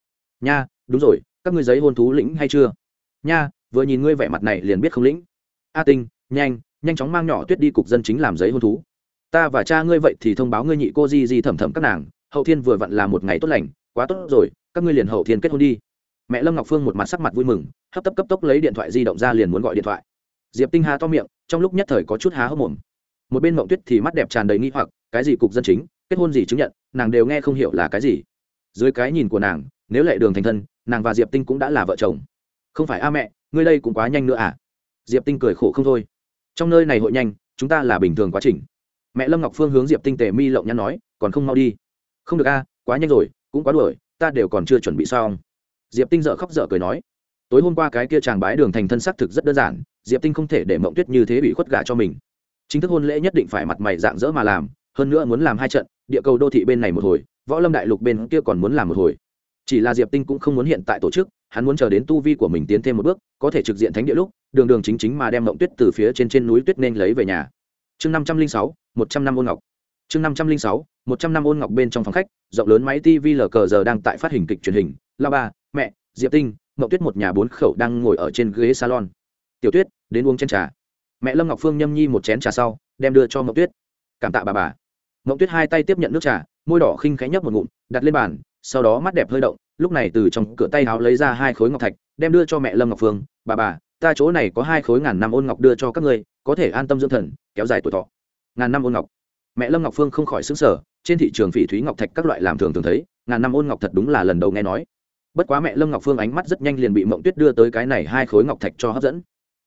Nha, đúng rồi, các ngươi giấy hôn thú lĩnh hay chưa? Nha, vừa nhìn ngươi vẻ mặt này liền biết không lĩnh. A tinh, nhanh nhanh chóng mang nhỏ tuyết đi cục dân chính làm giấy hôn thú. Ta và cha ngươi vậy thì thông báo ngươi nhị cô di di thẩm thẩm các nàng, hậu thiên vừa vặn là một ngày tốt lành quá tốt rồi, các ngươi liền hậu thiên kết hôn đi. Mẹ lâm ngọc phương một mặt sắc mặt vui mừng, hấp tấp cấp tốc lấy điện thoại di động ra liền muốn gọi điện thoại. Diệp tinh Hà to miệng, trong lúc nhất thời có chút há hốc mồm. Một bên mộng tuyết thì mắt đẹp tràn đầy nghi hoặc, cái gì cục dân chính, kết hôn gì chứng nhận, nàng đều nghe không hiểu là cái gì. Dưới cái nhìn của nàng, nếu lệ đường thành thân, nàng và diệp tinh cũng đã là vợ chồng. Không phải a mẹ, ngươi đây cũng quá nhanh nữa à? Diệp tinh cười khổ không thôi. Trong nơi này hội nhanh, chúng ta là bình thường quá trình. Mẹ lâm ngọc phương hướng diệp tinh tề mi lộng nhắn nói, còn không mau đi. Không được a, quá nhanh rồi cũng quá đuổi, ta đều còn chưa chuẩn bị xong. Diệp tinh dợ khóc dở cười nói, tối hôm qua cái kia chàng bái đường thành thân xác thực rất đơn giản, diệp tinh không thể để mộng tuyết như thế bị khuất gà cho mình. Chính thức hôn lễ nhất định phải mặt mày dạng dỡ mà làm, hơn nữa muốn làm hai trận, địa cầu đô thị bên này một hồi, võ lâm đại lục bên kia còn muốn làm một hồi. Chỉ là diệp tinh cũng không muốn hiện tại tổ chức, hắn muốn chờ đến tu vi của mình tiến thêm một bước, có thể trực diện thánh địa lúc, đường đường chính chính mà đem mộng tuyết từ phía trên trên núi tuyết nên lấy về nhà. Chương năm trăm linh sáu, một trăm năm ôn ngọc. Chương năm trăm linh sáu, một trăm năm ôn ngọc bên trong phòng khách rộng lớn máy tv lờ cờ giờ đang tại phát hình kịch truyền hình. La ba, mẹ, diệp tinh ngậu tuyết một nhà bốn khẩu đang ngồi ở trên ghế salon. Tiểu tuyết, đến uống chén trà. Mẹ lâm ngọc phương nhâm nhi một chén trà sau, đem đưa cho ngậu tuyết. Cảm tạ bà bà. Ngậu tuyết hai tay tiếp nhận nước trà, môi đỏ khinh khẽ nhấp một ngụm, đặt lên bàn, sau đó mắt đẹp hơi động, lúc này từ trong cửa tay áo lấy ra hai khối ngọc thạch, đem đưa cho mẹ lâm ngọc phương. Bà bà, ta chỗ này có hai khối ngàn năm ôn ngọc đưa cho các ngươi, có thể an tâm dưỡng thần, kéo dài tuổi thọ. Ngàn năm ôn ngọc mẹ lâm ngọc phương không khỏi xứng sở trên thị trường phỉ thúy ngọc thạch các loại làm thường thường thấy, ngàn năm ôn ngọc thật đúng là lần đầu nghe nói. Bất quá mẹ lâm ngọc phương ánh mắt rất nhanh liền bị mộng tuyết đưa tới cái này hai khối ngọc thạch cho hấp dẫn.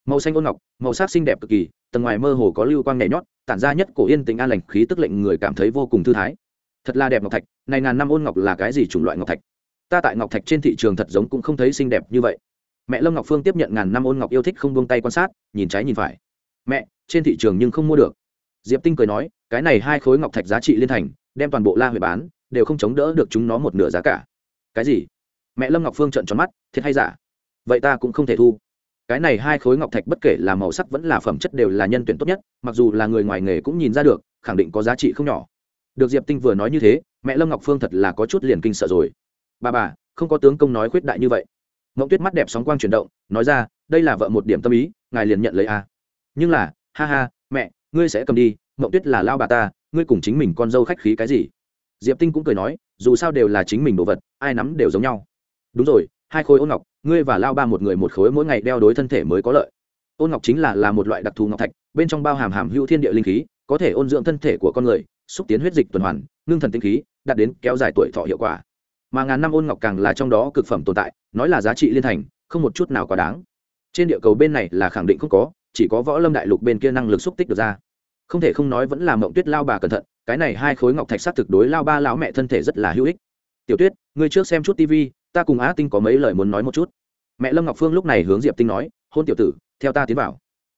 Màu xanh ôn ngọc, màu sắc xinh đẹp cực kỳ, tầng ngoài mơ hồ có lưu quang nhảy nhót, tản ra nhất cổ yên tình an lành, khí tức lệnh người cảm thấy vô cùng thư thái. Thật là đẹp ngọc thạch, này ngàn năm ôn ngọc là cái gì chủng loại ngọc thạch? Ta tại ngọc thạch trên thị trường thật giống cũng không thấy xinh đẹp như vậy. Mẹ lâm ngọc phương tiếp nhận ngàn năm ôn ngọc yêu thích không buông tay quan sát, nhìn trái nhìn phải. Mẹ, trên thị trường nhưng không mua được diệp tinh cười nói, cái này hai khối ngọc thạch giá trị liên thành, đem toàn bộ la huệ bán, đều không chống đỡ được chúng nó một nửa giá cả. Cái gì? Mẹ lâm ngọc phương trợn tròn mắt, thiệt hay giả? Vậy ta cũng không thể thu. Cái này hai khối ngọc thạch bất kể là màu sắc vẫn là phẩm chất đều là nhân tuyển tốt nhất, mặc dù là người ngoài nghề cũng nhìn ra được, khẳng định có giá trị không nhỏ. Được diệp tinh vừa nói như thế, mẹ lâm ngọc phương thật là có chút liền kinh sợ rồi. Bà bà, không có tướng công nói khuyết đại như vậy. Mộng tuyết mắt đẹp sóng quang chuyển động, nói ra, đây là vợ một điểm tâm ý, ngài liền nhận lấy a nhưng là, ha ha ngươi sẽ cầm đi, mộng tuyết là lao bà ta, ngươi cùng chính mình con dâu khách khí cái gì? Diệp tinh cũng cười nói, dù sao đều là chính mình đồ vật, ai nắm đều giống nhau. Đúng rồi, hai khối ôn ngọc, ngươi và lao ba một người một khối mỗi ngày đeo đối thân thể mới có lợi. Ôn ngọc chính là là một loại đặc thù ngọc thạch, bên trong bao hàm hàm hữu thiên địa linh khí, có thể ôn dưỡng thân thể của con người, xúc tiến huyết dịch tuần hoàn, ngưng thần tinh khí, đạt đến kéo dài tuổi thọ hiệu quả. Mà ngàn năm ôn ngọc càng là trong đó cực phẩm tồn tại, nói là giá trị liên thành, không một chút nào quá đáng. Trên địa cầu bên này là khẳng định không có chỉ có võ lâm đại lục bên kia năng lực xúc tích được ra. Không thể không nói vẫn là mộng tuyết lao bà cẩn thận, cái này hai khối ngọc thạch s á t thực đối lao ba lão mẹ thân thể rất là hữu ích. Tiểu tuyết, ngươi trước xem chút tv ta cùng á tinh có mấy lời muốn nói một chút. Mẹ lâm ngọc phương lúc này hướng diệp tinh nói, hôn tiểu tử, theo ta tiến vào.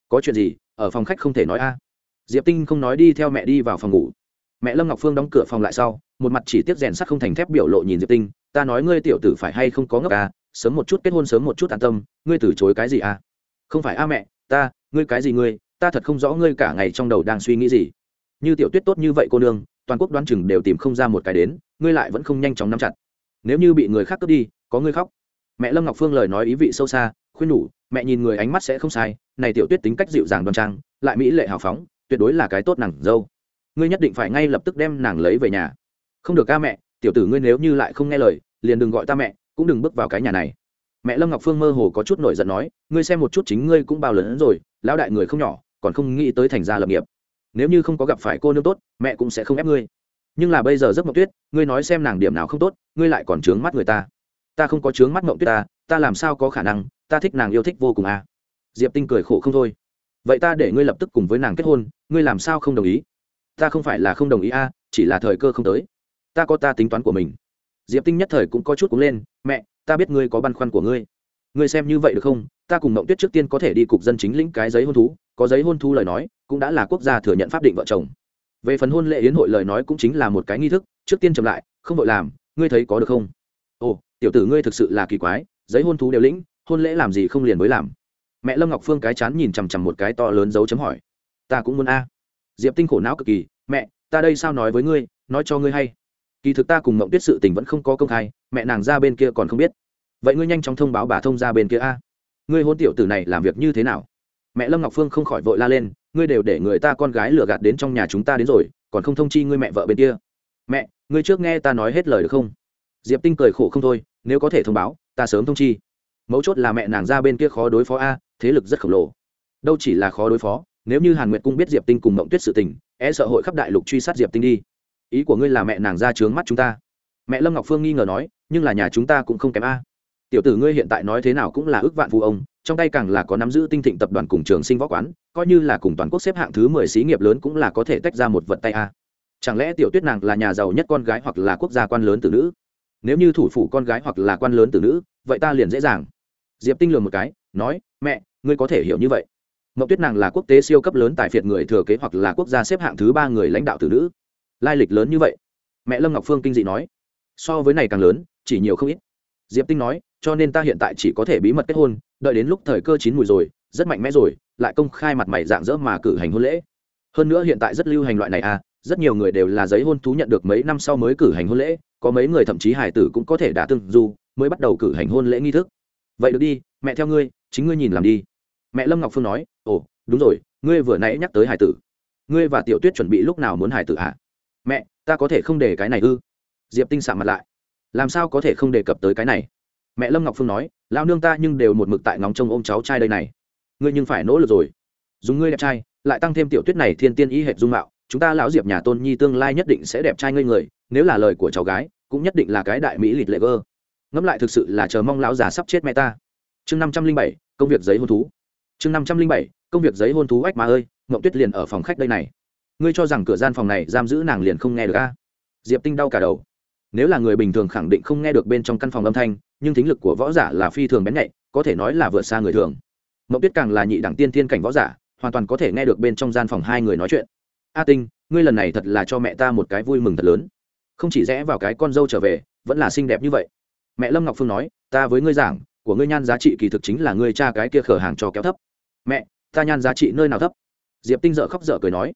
Có chuyện gì? Ở phòng khách không thể nói a. Diệp tinh không nói đi theo mẹ đi vào phòng ngủ. Mẹ lâm ngọc phương đóng cửa phòng lại sau, một mặt chỉ tiếp rèn sắt không thành thép biểu lộ nhìn diệp tinh, ta nói ngươi tiểu tử phải hay không có ngốc à? Sớm một chút kết hôn sớm một chút an tâm, ngươi từ chối cái gì à? Không phải a mẹ ta, ngươi cái gì ngươi, ta thật không rõ ngươi cả ngày trong đầu đang suy nghĩ gì. Như tiểu tuyết tốt như vậy cô nương, toàn quốc đoán chừng đều tìm không ra một cái đến, ngươi lại vẫn không nhanh chóng nắm chặt. Nếu như bị người khác cướp đi, có ngươi khóc. Mẹ lâm ngọc phương lời nói ý vị sâu xa, khuyên nhủ, mẹ nhìn người ánh mắt sẽ không sai, này tiểu tuyết tính cách dịu dàng đoan trang, lại mỹ lệ hào phóng, tuyệt đối là cái tốt nàng dâu. Ngươi nhất định phải ngay lập tức đem nàng lấy về nhà. Không được ca mẹ, tiểu tử ngươi nếu như lại không nghe lời, liền đừng gọi ta mẹ, cũng đừng bước vào cái nhà này mẹ lâm ngọc phương mơ hồ có chút nổi giận nói ngươi xem một chút chính ngươi cũng bao lớn rồi lão đại người không nhỏ còn không nghĩ tới thành gia lập nghiệp. Nếu như không có gặp phải cô nương tốt mẹ cũng sẽ không ép ngươi. Nhưng là bây giờ giấc mộng tuyết ngươi nói xem nàng điểm nào không tốt ngươi lại còn trướng mắt người ta. Ta không có trướng mắt mộng tuyết ta ta làm sao có khả năng ta thích nàng yêu thích vô cùng à? Diệp tinh cười khổ không thôi. Vậy ta để ngươi lập tức cùng với nàng kết hôn ngươi làm sao không đồng ý? Ta không phải là không đồng ý a à, chỉ là thời cơ không tới. Ta có ta tính toán của mình. Diệp tinh nhất thời cũng có chút cũng lên mẹ ta biết ngươi có băn khoăn của ngươi. Ngươi xem như vậy được không? Ta cùng mộng tuyết trước tiên có thể đi cục dân chính lĩnh cái giấy hôn thú, có giấy hôn thú lời nói, cũng đã là quốc gia thừa nhận pháp định vợ chồng. Về phần hôn lễ yến hội lời nói cũng chính là một cái nghi thức, trước tiên chậm lại, không vội làm, ngươi thấy có được không? Ồ, tiểu tử ngươi thực sự là kỳ quái, giấy hôn thú đều lĩnh, hôn lễ làm gì không liền mới làm? Mẹ lâm ngọc phương cái chán nhìn chằm chằm một cái to lớn dấu chấm hỏi. Ta cũng muốn a. Diệp tinh khổ não cực kỳ, mẹ, ta đây sao nói với ngươi? Nói cho ngươi hay kỳ thực ta cùng mộng tuyết sự tình vẫn không có công khai, mẹ nàng ra bên kia còn không biết. Vậy ngươi nhanh chóng thông báo bà thông ra bên kia a. Ngươi hôn tiểu tử này làm việc như thế nào? Mẹ lâm ngọc phương không khỏi vội la lên, ngươi đều để người ta con gái lừa gạt đến trong nhà chúng ta đến rồi, còn không thông chi ngươi mẹ vợ bên kia. Mẹ, ngươi trước nghe ta nói hết lời được không? Diệp tinh cười khổ không thôi, nếu có thể thông báo, ta sớm thông chi. Mấu chốt là mẹ nàng ra bên kia khó đối phó a, thế lực rất khổng lồ. Đâu chỉ là khó đối phó, nếu như hàn nguyệt cung biết diệp tinh cùng mộng tuyết sự tình e sợ hội khắp đại lục truy sát diệp tinh đi ý của ngươi là mẹ nàng ra trướng mắt chúng ta. Mẹ lâm ngọc phương nghi ngờ nói, nhưng là nhà chúng ta cũng không kém a. Tiểu tử ngươi hiện tại nói thế nào cũng là ước vạn phụ ông, trong tay càng là có nắm giữ tinh thịnh tập đoàn cùng trường sinh võ quán, coi như là cùng toàn quốc xếp hạng thứ mười xí nghiệp lớn cũng là có thể tách ra một vật tay a. Chẳng lẽ tiểu tuyết nàng là nhà giàu nhất con gái hoặc là quốc gia quan lớn tử nữ? Nếu như thủ phủ con gái hoặc là quan lớn tử nữ, vậy ta liền dễ dàng. Diệp tinh lường một cái, nói, mẹ, ngươi có thể hiểu như vậy. Mậu tuyết nàng là quốc tế siêu cấp lớn tài phiệt người thừa kế hoặc là quốc gia xếp hạng thứ ba người lãnh đạo tử nữ lai lịch lớn như vậy. Mẹ lâm ngọc phương kinh dị nói, so với này càng lớn, chỉ nhiều không ít. Diệp tinh nói, cho nên ta hiện tại chỉ có thể bí mật kết hôn, đợi đến lúc thời cơ chín mùi rồi, rất mạnh mẽ rồi, lại công khai mặt mày dạng dỡ mà cử hành hôn lễ. Hơn nữa hiện tại rất lưu hành loại này à rất nhiều người đều là giấy hôn thú nhận được mấy năm sau mới cử hành hôn lễ, có mấy người thậm chí hải tử cũng có thể đã từng dù mới bắt đầu cử hành hôn lễ nghi thức. Vậy được đi, mẹ theo ngươi, chính ngươi nhìn làm đi. Mẹ lâm ngọc phương nói, ồ, đúng rồi, ngươi vừa nãy nhắc tới hải tử. Ngươi và tiểu tuyết chuẩn bị lúc nào muốn hải tử à? Mẹ, ta có thể không để cái này ư? Diệp tinh sạm mặt lại. Làm sao có thể không đề cập tới cái này? Mẹ lâm ngọc phương nói lao nương ta nhưng đều một mực tại ngóng trông ôm cháu trai đây này. Ngươi nhưng phải nỗ lực rồi. Dùng ngươi đẹp trai, lại tăng thêm tiểu tuyết này thiên tiên ý hệ dung mạo, chúng ta lão diệp nhà tôn nhi tương lai nhất định sẽ đẹp trai ngây người, nếu là lời của cháu gái, cũng nhất định là cái đại mỹ lịt lệ gơ. Ngẫm lại thực sự là chờ mong lão già sắp chết mẹ ta. Chương năm trăm linh bảy, công việc giấy hôn thú. Chương năm trăm linh bảy, công việc giấy hôn thú ách mà ơi ngậu tuyết liền ở phòng khách đây này ngươi cho rằng cửa gian phòng này giam giữ nàng liền không nghe được a? Diệp tinh đau cả đầu. Nếu là người bình thường khẳng định không nghe được bên trong căn phòng âm thanh, nhưng thính lực của võ giả là phi thường bén nhạy, có thể nói là vượt xa người thường. Mậu tuyết càng là nhị đẳng tiên thiên cảnh võ giả, hoàn toàn có thể nghe được bên trong gian phòng hai người nói chuyện. A tinh, ngươi lần này thật là cho mẹ ta một cái vui mừng thật lớn. Không chỉ rẽ vào cái con dâu trở về, vẫn là xinh đẹp như vậy. Mẹ lâm ngọc phương nói, ta với ngươi giảng, của ngươi nhan giá trị kỳ thực chính là ngươi cha cái kia khở hàng cho kéo thấp. Mẹ, ta nhan giá trị nơi nào thấp? Diệp tinh dợ khóc dở cười nói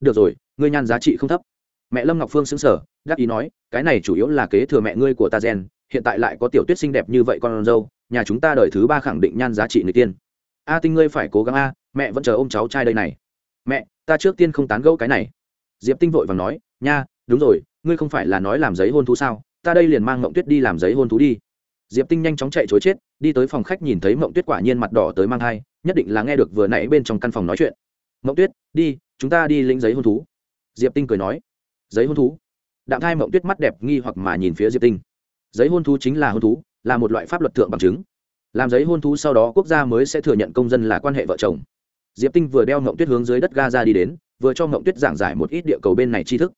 được rồi, ngươi nhan giá trị không thấp. Mẹ lâm ngọc phương xứng sở đắc ý nói, cái này chủ yếu là kế thừa mẹ ngươi của ta gen, hiện tại lại có tiểu tuyết xinh đẹp như vậy con dâu, nhà chúng ta đời thứ ba khẳng định nhan giá trị người tiên. A tinh ngươi phải cố gắng a, mẹ vẫn chờ ôm cháu trai đây này. Mẹ, ta trước tiên không tán gẫu cái này. Diệp tinh vội và nói, nha, đúng rồi, ngươi không phải là nói làm giấy hôn thú sao? Ta đây liền mang mộng tuyết đi làm giấy hôn thú đi. Diệp tinh nhanh chóng chạy chối chết, đi tới phòng khách nhìn thấy mộng tuyết quả nhiên mặt đỏ tới mang thai, nhất định là nghe được vừa nãy bên trong căn phòng nói chuyện. Mộng tuyết, đi chúng ta đi lĩnh giấy hôn thú. Diệp tinh cười nói. Giấy hôn thú? Đạm thai mộng tuyết mắt đẹp nghi hoặc mà nhìn phía diệp tinh. Giấy hôn thú chính là hôn thú, là một loại pháp luật thượng bằng chứng. Làm giấy hôn thú sau đó quốc gia mới sẽ thừa nhận công dân là quan hệ vợ chồng. Diệp tinh vừa đeo mộng tuyết hướng dưới đất ga ra đi đến, vừa cho mộng tuyết giảng giải một ít địa cầu bên này tri thức.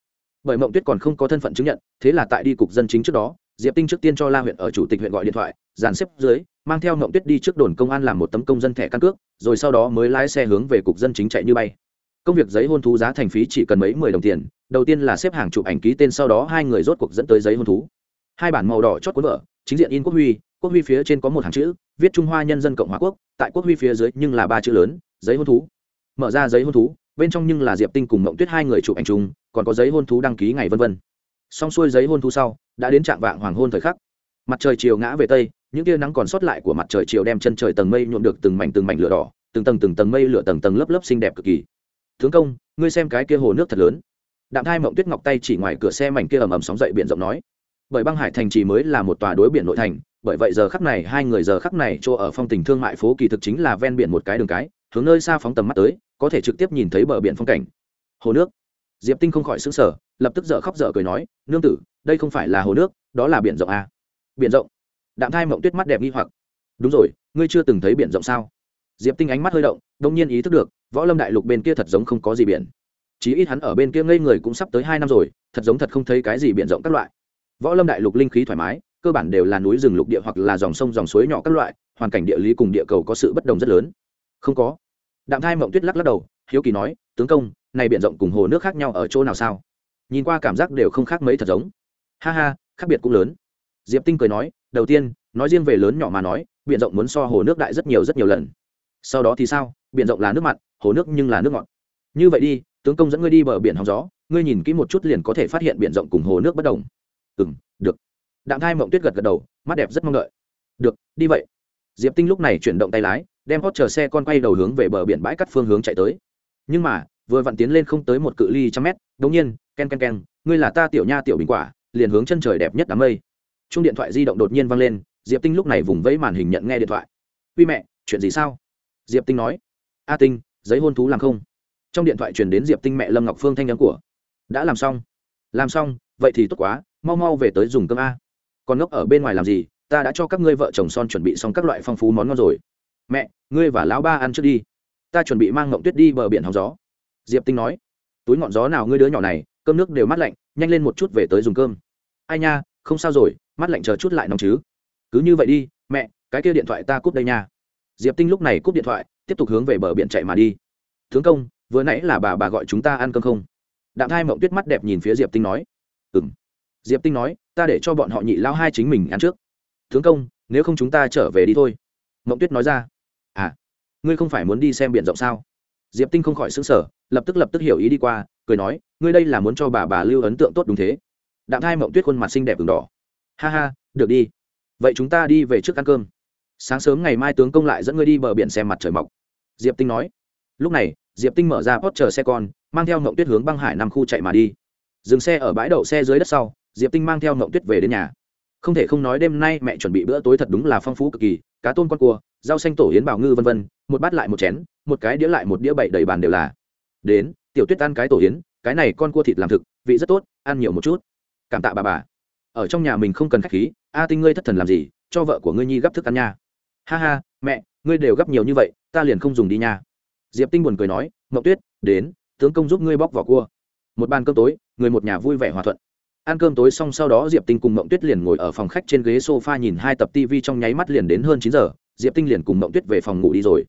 Bởi mộng tuyết còn không có thân phận chứng nhận, thế là tại đi cục dân chính trước đó, diệp tinh trước tiên cho la huyện ở chủ tịch huyện gọi điện thoại, dàn xếp dưới, mang theo mộng tuyết đi trước đồn công an làm một tấm công dân thẻ căn cước, rồi sau đó mới lái xe hướng về cục dân chính chạy như bay công việc giấy hôn thú giá thành phí chỉ cần mấy mười đồng tiền, đầu tiên là xếp hàng chụp ảnh ký tên sau đó hai người rốt cuộc dẫn tới giấy hôn thú. Hai bản màu đỏ chót cuốn vợ chính diện in quốc huy quốc huy phía trên có một hàng chữ, viết trung hoa nhân dân cộng hòa quốc, tại quốc huy phía dưới nhưng là ba chữ lớn, giấy hôn thú. Mở ra giấy hôn thú, bên trong nhưng là diệp tinh cùng mộng tuyết hai người chụp ảnh chung, còn có giấy hôn thú đăng ký ngày vân vân. Xong xuôi giấy hôn thú sau, đã đến trạng vạng hoàng hôn thời khắc. Mặt trời chiều ngã về tây, những tia nắng còn sót lại của mặt trời chiều đem chân trời tầng mây nhuộm được từng mảnh từng mảnh lửa đỏ, từng tầng từng tầng mây lửa tầng tầng lớp lớp xinh đẹp cực kỳ tướng công, ngươi xem cái kia hồ nước thật lớn. Đạm thai mộng tuyết ngọc tay chỉ ngoài cửa xe mảnh kia ầm ầm sóng dậy biển rộng nói, bởi băng hải thành chỉ mới là một tòa đối biển nội thành, bởi vậy giờ khắc này hai người giờ khắc này chỗ ở phong tình thương mại phố kỳ thực chính là ven biển một cái đường cái, hướng nơi xa phóng tầm mắt tới, có thể trực tiếp nhìn thấy bờ biển phong cảnh. Hồ nước? Diệp tinh không khỏi xứng sở lập tức dở khóc dở cười nói, nương tử, đây không phải là hồ nước, đó là biển rộng à. biển rộng? Đạm thai mộng tuyết mắt đẹp nghi hoặc, đúng rồi, ngươi chưa từng thấy biển rộng sao? Diệp tinh ánh mắt hơi động đông nhiên ý thức được, võ lâm đại lục bên kia thật giống không có gì biển. Chí ít hắn ở bên kia ngây người cũng sắp tới hai năm rồi, thật giống thật không thấy cái gì biển rộng các loại. Võ lâm đại lục linh khí thoải mái, cơ bản đều là núi rừng lục địa hoặc là dòng sông dòng suối nhỏ các loại, hoàn cảnh địa lý cùng địa cầu có sự bất đồng rất lớn. Không có. Đạm thai mộng tuyết lắc lắc đầu, hiếu kỳ nói, tướng công, này biển rộng cùng hồ nước khác nhau ở chỗ nào sao? Nhìn qua cảm giác đều không khác mấy thật giống. Ha ha, khác biệt cũng lớn. Diệp tinh cười nói, đầu tiên, nói riêng về lớn nhỏ mà nói, biển rộng muốn so hồ nước đại rất nhiều rất nhiều lần sau đó thì sao? Biển rộng là nước mặn, hồ nước nhưng là nước ngọt. Như vậy đi, tướng công dẫn ngươi đi bờ biển hóng gió, ngươi nhìn kỹ một chút liền có thể phát hiện biển rộng cùng hồ nước bất đồng. Ừ m được. Đạm thai mộng tuyết gật gật đầu, mắt đẹp rất mong đợi. Được, đi vậy. Diệp tinh lúc này chuyển động tay lái, đem hót chờ xe con quay đầu hướng về bờ biển bãi cắt phương hướng chạy tới. Nhưng mà, vừa vặn tiến lên không tới một cự ly trăm mét đ ỗ n g nhiên, ken ken ken, ngươi là ta tiểu nha tiểu bình quả, liền hướng chân trời đẹp nhất đám mây. Chung điện thoại di động đột nhiên văng lên, diệp tinh lúc này vùng vẫy màn hình nhận nghe điện thoại. Uy mẹ, chuyện gì sao? Diệp tinh nói, a tinh, giấy hôn thú làm không? Trong điện thoại truyền đến diệp tinh mẹ lâm ngọc phương thanh nhắn của, đã làm xong. Làm xong, vậy thì tốt quá, mau mau về tới dùng cơm a. Còn ngốc ở bên ngoài làm gì? Ta đã cho các ngươi vợ chồng son chuẩn bị xong các loại phong phú món ngon rồi. Mẹ, ngươi và lão ba ăn trước đi. Ta chuẩn bị mang ngộng tuyết đi bờ biển hóng gió. Diệp tinh nói, túi ngọn gió nào ngươi đứa nhỏ này, cơm nước đều mát lạnh, nhanh lên một chút về tới dùng cơm. Ai nha, không sao rồi, mát lạnh chờ chút lại nóng chứ. Cứ như vậy đi, mẹ, cái kia điện thoại ta cúp đây nha diệp tinh lúc này cúp điện thoại, tiếp tục hướng về bờ biển chạy mà đi. Tướng công, vừa nãy là bà bà gọi chúng ta ăn cơm không? Đạm thai mộng tuyết mắt đẹp nhìn phía diệp tinh nói. Ừ m diệp tinh nói, ta để cho bọn họ nhị lao hai chính mình ăn trước. Tướng công, nếu không chúng ta trở về đi thôi. Mộng tuyết nói ra. À ngươi không phải muốn đi xem biển rộng sao? Diệp tinh không khỏi xứng sở lập tức lập tức hiểu ý đi qua, cười nói, ngươi đây là muốn cho bà bà lưu ấn tượng tốt đúng thế. Đạm thai mộng tuyết khuôn mặt xinh đẹp v đỏ. Ha ha, được đi. Vậy chúng ta đi về trước ăn cơm sáng sớm ngày mai tướng công lại dẫn ngươi đi bờ biển xem mặt trời mọc. Diệp tinh nói. Lúc này, diệp tinh mở ra pot chờ xe con, mang theo Ngậu tuyết hướng băng hải năm khu chạy mà đi. Dừng xe ở bãi đậu xe dưới đất sau, diệp tinh mang theo Ngậu tuyết về đến nhà. Không thể không nói đêm nay mẹ chuẩn bị bữa tối thật đúng là phong phú cực kỳ, cá tôm con cua, rau xanh tổ yến bào ngư vân vân, một bát lại một chén, một cái đĩa lại một đĩa bậy đầy bàn đều là. Đến, tiểu tuyết ăn cái tổ yến, cái này con cua thịt làm thực, vị rất tốt, ăn nhiều một chút. Cảm tạ bà bà. Ở trong nhà mình không cần khách khí, a tinh ngươi thất thần làm gì, cho vợ của ngươi nhi gấp thức ăn nha ha ha, mẹ, ngươi đều gấp nhiều như vậy, ta liền không dùng đi nha. Diệp tinh buồn cười nói, mậu tuyết, đến, tướng công giúp ngươi bóc vỏ cua. Một bàn cơm tối, người một nhà vui vẻ hòa thuận. Ăn cơm tối xong sau đó diệp tinh cùng mộng tuyết liền ngồi ở phòng khách trên ghế s o f a nhìn hai tập tv trong nháy mắt liền đến hơn chín giờ, diệp tinh liền cùng mộng tuyết về phòng ngủ đi rồi.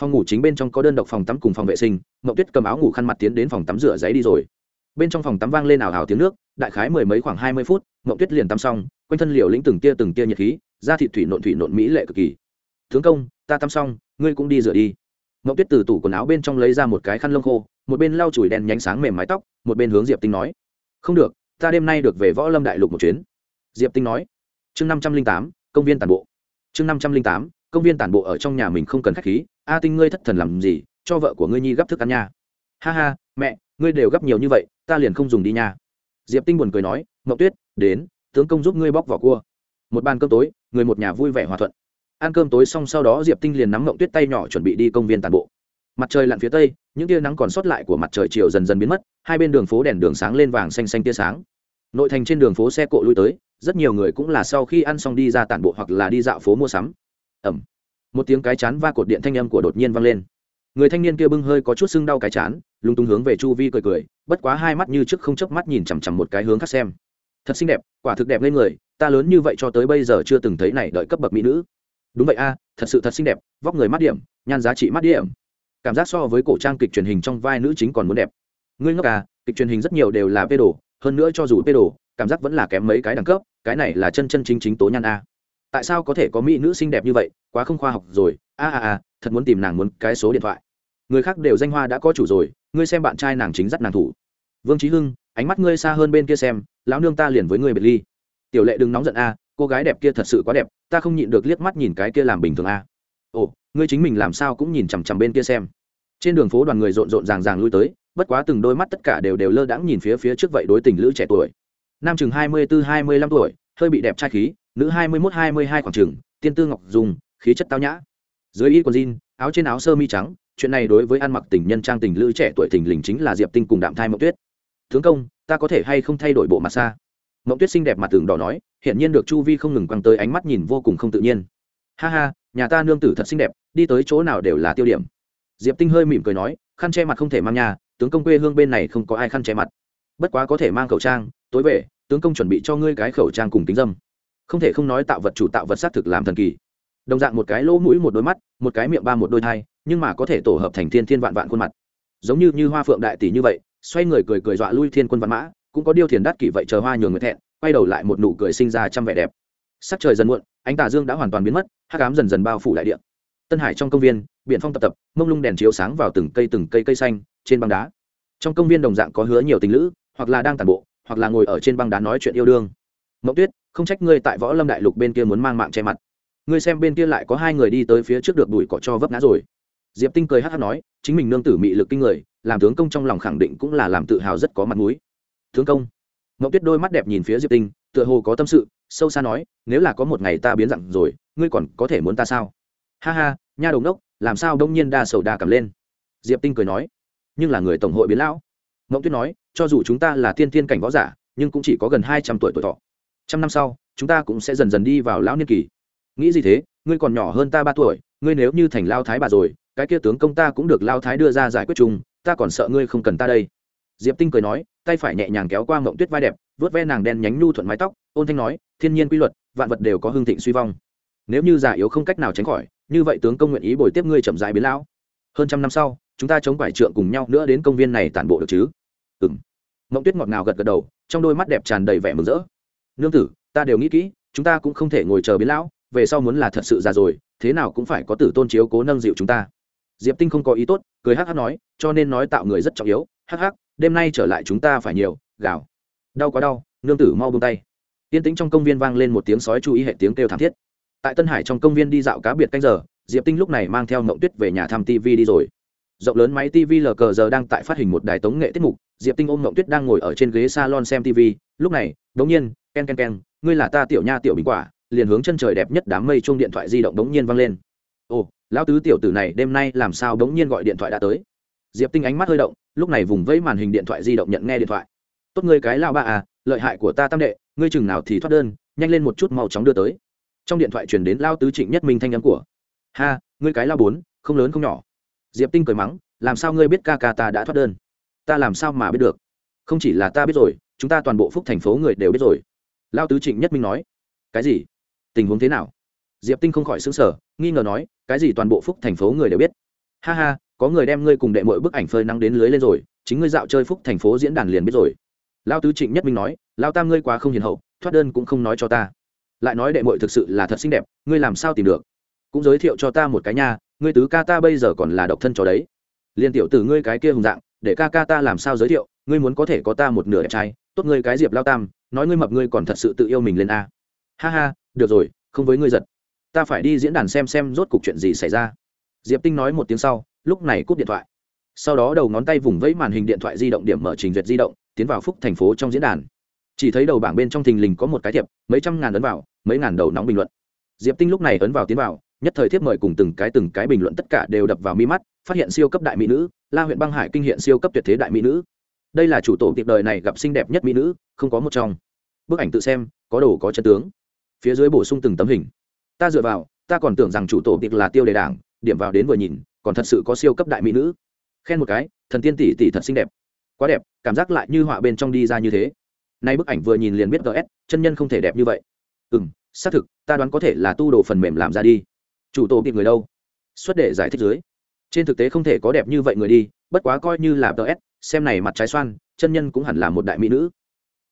Phòng ngủ chính bên trong có đơn độc phòng tắm cùng phòng vệ sinh mộng tuyết cầm áo ngủ khăn mặt tiến đến phòng tắm rửa giấy đi rồi. Bên trong phòng tắm vang lên ảo ảo tiếng nước, đại khái mười mấy khoảng hai mươi phút mộng tuyết liền tắm xong, quanh thân liều lĩnh từng tia từng tia nhiệt khí, da thịt thủy nộn thủy nộn mỹ lệ cực kỳ tướng công, ta tắm xong, ngươi cũng đi rửa đi. Ngọc tuyết từ tủ quần áo bên trong lấy ra một cái khăn lông khô, một bên lau chùi đèn nhánh sáng mềm mái tóc, một bên hướng diệp tinh nói. Không được, ta đêm nay được về võ lâm đại lục một chuyến. Diệp tinh nói. Chương năm trăm linh tám, công viên tản bộ. Chương năm trăm linh tám, công viên tản bộ ở trong nhà mình không cần k h á c h khí. A tinh ngươi thất thần làm gì, cho vợ của ngươi nhi gấp thức ăn nha. Ha ha, mẹ, ngươi đều gấp nhiều như vậy, ta liền không dùng đi nha. Diệp tinh buồn cười nói. Mậu tuyết, đến tướng công giúp ngươi bóc vỏ cua. Một bàn cơm tối, người một nhà vui vẻ hòa thuận ăn cơm tối xong sau đó diệp tinh liền nắm mộng tuyết tay nhỏ chuẩn bị đi công viên tàn bộ. Mặt trời lặn phía tây, những tia nắng còn sót lại của mặt trời chiều dần dần biến mất, hai bên đường phố đèn đường sáng lên vàng xanh xanh tia sáng. Nội thành trên đường phố xe cộ lui tới, rất nhiều người cũng là sau khi ăn xong đi ra tản bộ hoặc là đi dạo phố mua sắm. Ẩm. Một tiếng cái chán va cột điện thanh âm của đột nhiên vang lên. Người thanh niên kia bưng hơi có chút sưng đau cái chán, lúng túng hướng về chu vi cười cười, bất quá hai mắt như trước không chớp mắt nhìn chằm chằm một cái hướng khác xem. Thật xinh đẹp, quả thực đẹp lên người, ta lớn như vậy cho tới bây giờ chưa từng thấy này đợi cấp bậc mỹ nữ đúng vậy a, thật sự thật xinh đẹp, vóc người mắt điểm, nhan giá trị mắt điểm. Cảm giác so với cổ trang kịch truyền hình trong vai nữ chính còn muốn đẹp. Ngươi ngốc à kịch truyền hình rất nhiều đều là pê đồ, hơn nữa cho dù pê đồ, cảm giác vẫn là kém mấy cái đẳng cấp, cái này là chân chân chính chính tố nhan a. Tại sao có thể có mỹ nữ xinh đẹp như vậy, quá không khoa học rồi. A a a, thật muốn tìm nàng muốn cái số điện thoại. Người khác đều danh hoa đã có chủ rồi, ngươi xem bạn trai nàng chính dắt nàng thủ. Vương trí hưng, ánh mắt ngươi xa hơn bên kia xem, lão nương ta liền với ngươi biệt ly. Tiểu lệ đừng nóng giận a cô gái đẹp kia thật sự quá đẹp, ta không nhịn được liếc mắt nhìn cái kia làm bình thường a. Ồ, ngươi chính mình làm sao cũng nhìn chằm chằm bên kia xem. Trên đường phố đoàn người rộn rộn ràng ràng lui tới, bất quá từng đôi mắt tất cả đều đều lơ đãng nhìn phía phía trước vậy đối tình lữ trẻ tuổi. Nam chừng hai mươi bốn hai mươi lăm tuổi, hơi bị đẹp trai khí, nữ hai mươi mốt, hai mươi hai khoảng chừng, tiên tư ngọc dùng khí chất tao nhã. Dưới y quần jean, áo trên áo sơ mi trắng, chuyện này đối với ăn mặc tình nhân trang tình lữ trẻ tuổi tình lình chính là diệp tinh cùng đạm thai mộng tuyết. Tướng công, ta có thể hay không thay đổi bộ mặt xa? Mộng tuyết xinh đẹp mặt tường đỏ nói hiện nhiên được chu vi không ngừng quăng tới ánh mắt nhìn vô cùng không tự nhiên. Ha ha, nhà ta nương tử thật xinh đẹp, đi tới chỗ nào đều là tiêu điểm. Diệp tinh hơi mỉm cười nói, khăn che mặt không thể mang nhà, tướng công quê hương bên này không có ai khăn che mặt. Bất quá có thể mang khẩu trang, tối về, tướng công chuẩn bị cho ngươi cái khẩu trang cùng tính dâm. Không thể không nói tạo vật chủ tạo vật xác thực làm thần kỳ. Đồng dạng một cái lỗ mũi, một đôi mắt, một cái miệng ba, một đôi thai, nhưng mà có thể tổ hợp thành thiên thiên vạn vạn khuôn mặt. Giống như như hoa phượng đại tỷ như vậy, xoay người cười cười dọa lui thiên quân văn mã, cũng có điêu thiền đắt kỷ vậy chờ hoa nhường người thẹn quay đầu lại một nụ cười sinh ra trăm vẻ đẹp. Sắc trời dần muộn, ánh tà dương đã hoàn toàn biến mất hát cám dần dần bao phủ đại địa. Tân hải trong công viên, biển phong tập tập, mông lung đèn chiếu sáng vào từng cây từng cây cây xanh trên băng đá. Trong công viên đồng dạng có hứa nhiều tình lữ, hoặc là đang tàn bộ, hoặc là ngồi ở trên băng đá nói chuyện yêu đương. Mậu tuyết, không trách ngươi tại võ lâm đại lục bên kia muốn mang mạng che mặt. Ngươi xem bên kia lại có hai người đi tới phía trước được đuổi cỏ cho vấp ngã rồi. Diệp tinh cười hát hát nói, chính mình nương tử mị lực kinh người, làm tướng công trong lòng khẳng định cũng là làm tự hào rất có mặt mũi. Tướng công mộng tuyết đôi mắt đẹp nhìn phía diệp tinh, tựa hồ có tâm sự, sâu xa nói, nếu là có một ngày ta biến dặn rồi, ngươi còn có thể muốn ta sao? Ha ha, nha đồng đốc làm sao đông nhiên đa sầu đa cảm lên? Diệp tinh cười nói. Nhưng là người tổng hội biến lão. Mộng tuyết nói, cho dù chúng ta là tiên thiên cảnh võ giả, nhưng cũng chỉ có gần hai trăm tuổi tuổi thọ. Trăm năm sau, chúng ta cũng sẽ dần dần đi vào lão niên kỳ. Nghĩ gì thế? Ngươi còn nhỏ hơn ta ba tuổi, ngươi nếu như thành lao thái bà rồi, cái kia tướng công ta cũng được lao thái đưa ra giải quyết chung, ta còn sợ ngươi không cần ta đây diệp tinh cười nói, tay phải nhẹ nhàng kéo qua mộng tuyết vai đẹp vớt ve nàng đen nhánh nhu thuận mái tóc, ôn thanh nói, thiên nhiên quy luật, vạn vật đều có hương thịnh suy vong. Nếu như già yếu không cách nào tránh khỏi, như vậy tướng công nguyện ý bồi tiếp ngươi chậm rãi biến lão. Hơn trăm năm sau, chúng ta chống quải trượng cùng nhau nữa đến công viên này tản bộ được chứ? Ừng mộng tuyết ngọt ngào gật gật đầu, trong đôi mắt đẹp tràn đầy vẻ mừng rỡ. Nương tử, ta đều nghĩ kỹ, chúng ta cũng không thể ngồi chờ biến lão, về sau muốn là thật sự già rồi, thế nào cũng phải có tử tôn chiếu cố nâng dịu chúng ta. Diệp tinh không có ý tốt, cười hắc hắc nói, cho nên nói tạo người rất trọng yếu, hắc hắc đêm nay trở lại chúng ta phải nhiều, gào. Đau quá đau, nương tử mau buông tay. Yên tĩnh trong công viên vang lên một tiếng sói chú ý hệ tiếng kêu thảm thiết. Tại tân hải trong công viên đi dạo cá biệt canh giờ, diệp tinh lúc này mang theo mộng tuyết về nhà thăm tv đi rồi. Rộng lớn máy tv lờ cờ giờ đang tại phát hình một đài tống nghệ tiết mục, diệp tinh ôm mộng tuyết đang ngồi ở trên ghế salon xem tv lúc này, đống nhiên, ken ken ken, ngươi là ta tiểu nha tiểu bình quả, liền hướng chân trời đẹp nhất đám mây chung điện thoại di động đống nhiên vang lên. Ồ, lão tứ tiểu tử này đêm nay làm sao đống nhiên gọi điện thoại đã tới? Diệp tinh ánh mắt hơi động lúc này vùng vẫy màn hình điện thoại di động nhận nghe điện thoại. Tốt ngươi cái lao ba à lợi hại của ta tam đệ, ngươi chừng nào thì thoát đơn, nhanh lên một chút mau chóng đưa tới. Trong điện thoại truyền đến lao tứ trịnh nhất minh thanh nhắn của, ha, ngươi cái lao bốn, không lớn không nhỏ. Diệp tinh cười mắng, làm sao ngươi biết ca ca ta đã thoát đơn? Ta làm sao mà biết được? Không chỉ là ta biết rồi, chúng ta toàn bộ phúc thành phố người đều biết rồi. Lao tứ trịnh nhất minh nói, cái gì? Tình huống thế nào? Diệp tinh không khỏi xứng sở nghi ngờ nói, cái gì toàn bộ phúc thành phố người đều biết? Ha ha có người đem ngươi cùng đệ mọi bức ảnh phơi nắng đến lưới lên rồi, chính ngươi dạo chơi phúc thành phố diễn đàn liền biết rồi. Lao tứ trịnh nhất minh nói lao tam ngươi quá không hiền hậu, thoát đơn cũng không nói cho ta. Lại nói đệ mội thực sự là thật xinh đẹp, ngươi làm sao tìm được? Cũng giới thiệu cho ta một cái nha, ngươi tứ ca ta bây giờ còn là độc thân cho đấy. Liên tiểu từ ngươi cái kia hùng dạng, để ca ca ta làm sao giới thiệu, ngươi muốn có thể có ta một nửa đẹp trai, tốt ngươi cái diệp lao tam, nói ngươi mập ngươi còn thật sự tự yêu mình lên a. Ha ha, được rồi, không với ngươi giật. Ta phải đi diễn đàn xem xem rốt cục chuyện gì xảy ra. Diệp tinh nói một tiếng sau lúc này cúp điện thoại. Sau đó đầu ngón tay vùng vẫy màn hình điện thoại di động điểm mở trình duyệt di động, tiến vào phúc thành phố trong diễn đàn. Chỉ thấy đầu bảng bên trong thình lình có một cái thiệp, mấy trăm ngàn ấn vào, mấy ngàn đầu nóng bình luận. Diệp tinh lúc này ấn vào tiến vào, nhất thời thiếp mời cùng từng cái từng cái bình luận tất cả đều đập vào mi mắt, phát hiện siêu cấp đại mỹ nữ, la huyện băng hải kinh hiện siêu cấp tuyệt thế đại mỹ nữ. Đây là chủ tổ tiệp đời này gặp xinh đẹp nhất mỹ nữ, không có một trong. Bức ảnh tự xem, có đồ có chân tướng. Phía dưới bổ sung từng tấm hình. Ta dựa vào, ta còn tưởng rằng chủ tổ tiệc là tiêu đề đảng, điểm vào đến vừa nhìn còn thật sự có siêu cấp đại mỹ nữ. Khen một cái, thần tiên tỷ tỷ thật xinh đẹp. Quá đẹp, cảm giác lại như họa bên trong đi ra như thế. Nay bức ảnh vừa nhìn liền biết gs chân nhân không thể đẹp như vậy. Ừ m xác thực, ta đoán có thể là tu đồ phần mềm làm ra đi. Chủ tổ kịp người đâu? Xuất để giải thích dưới. Trên thực tế không thể có đẹp như vậy người đi, bất quá coi như là gs xem này mặt trái xoan, chân nhân cũng hẳn là một đại mỹ nữ.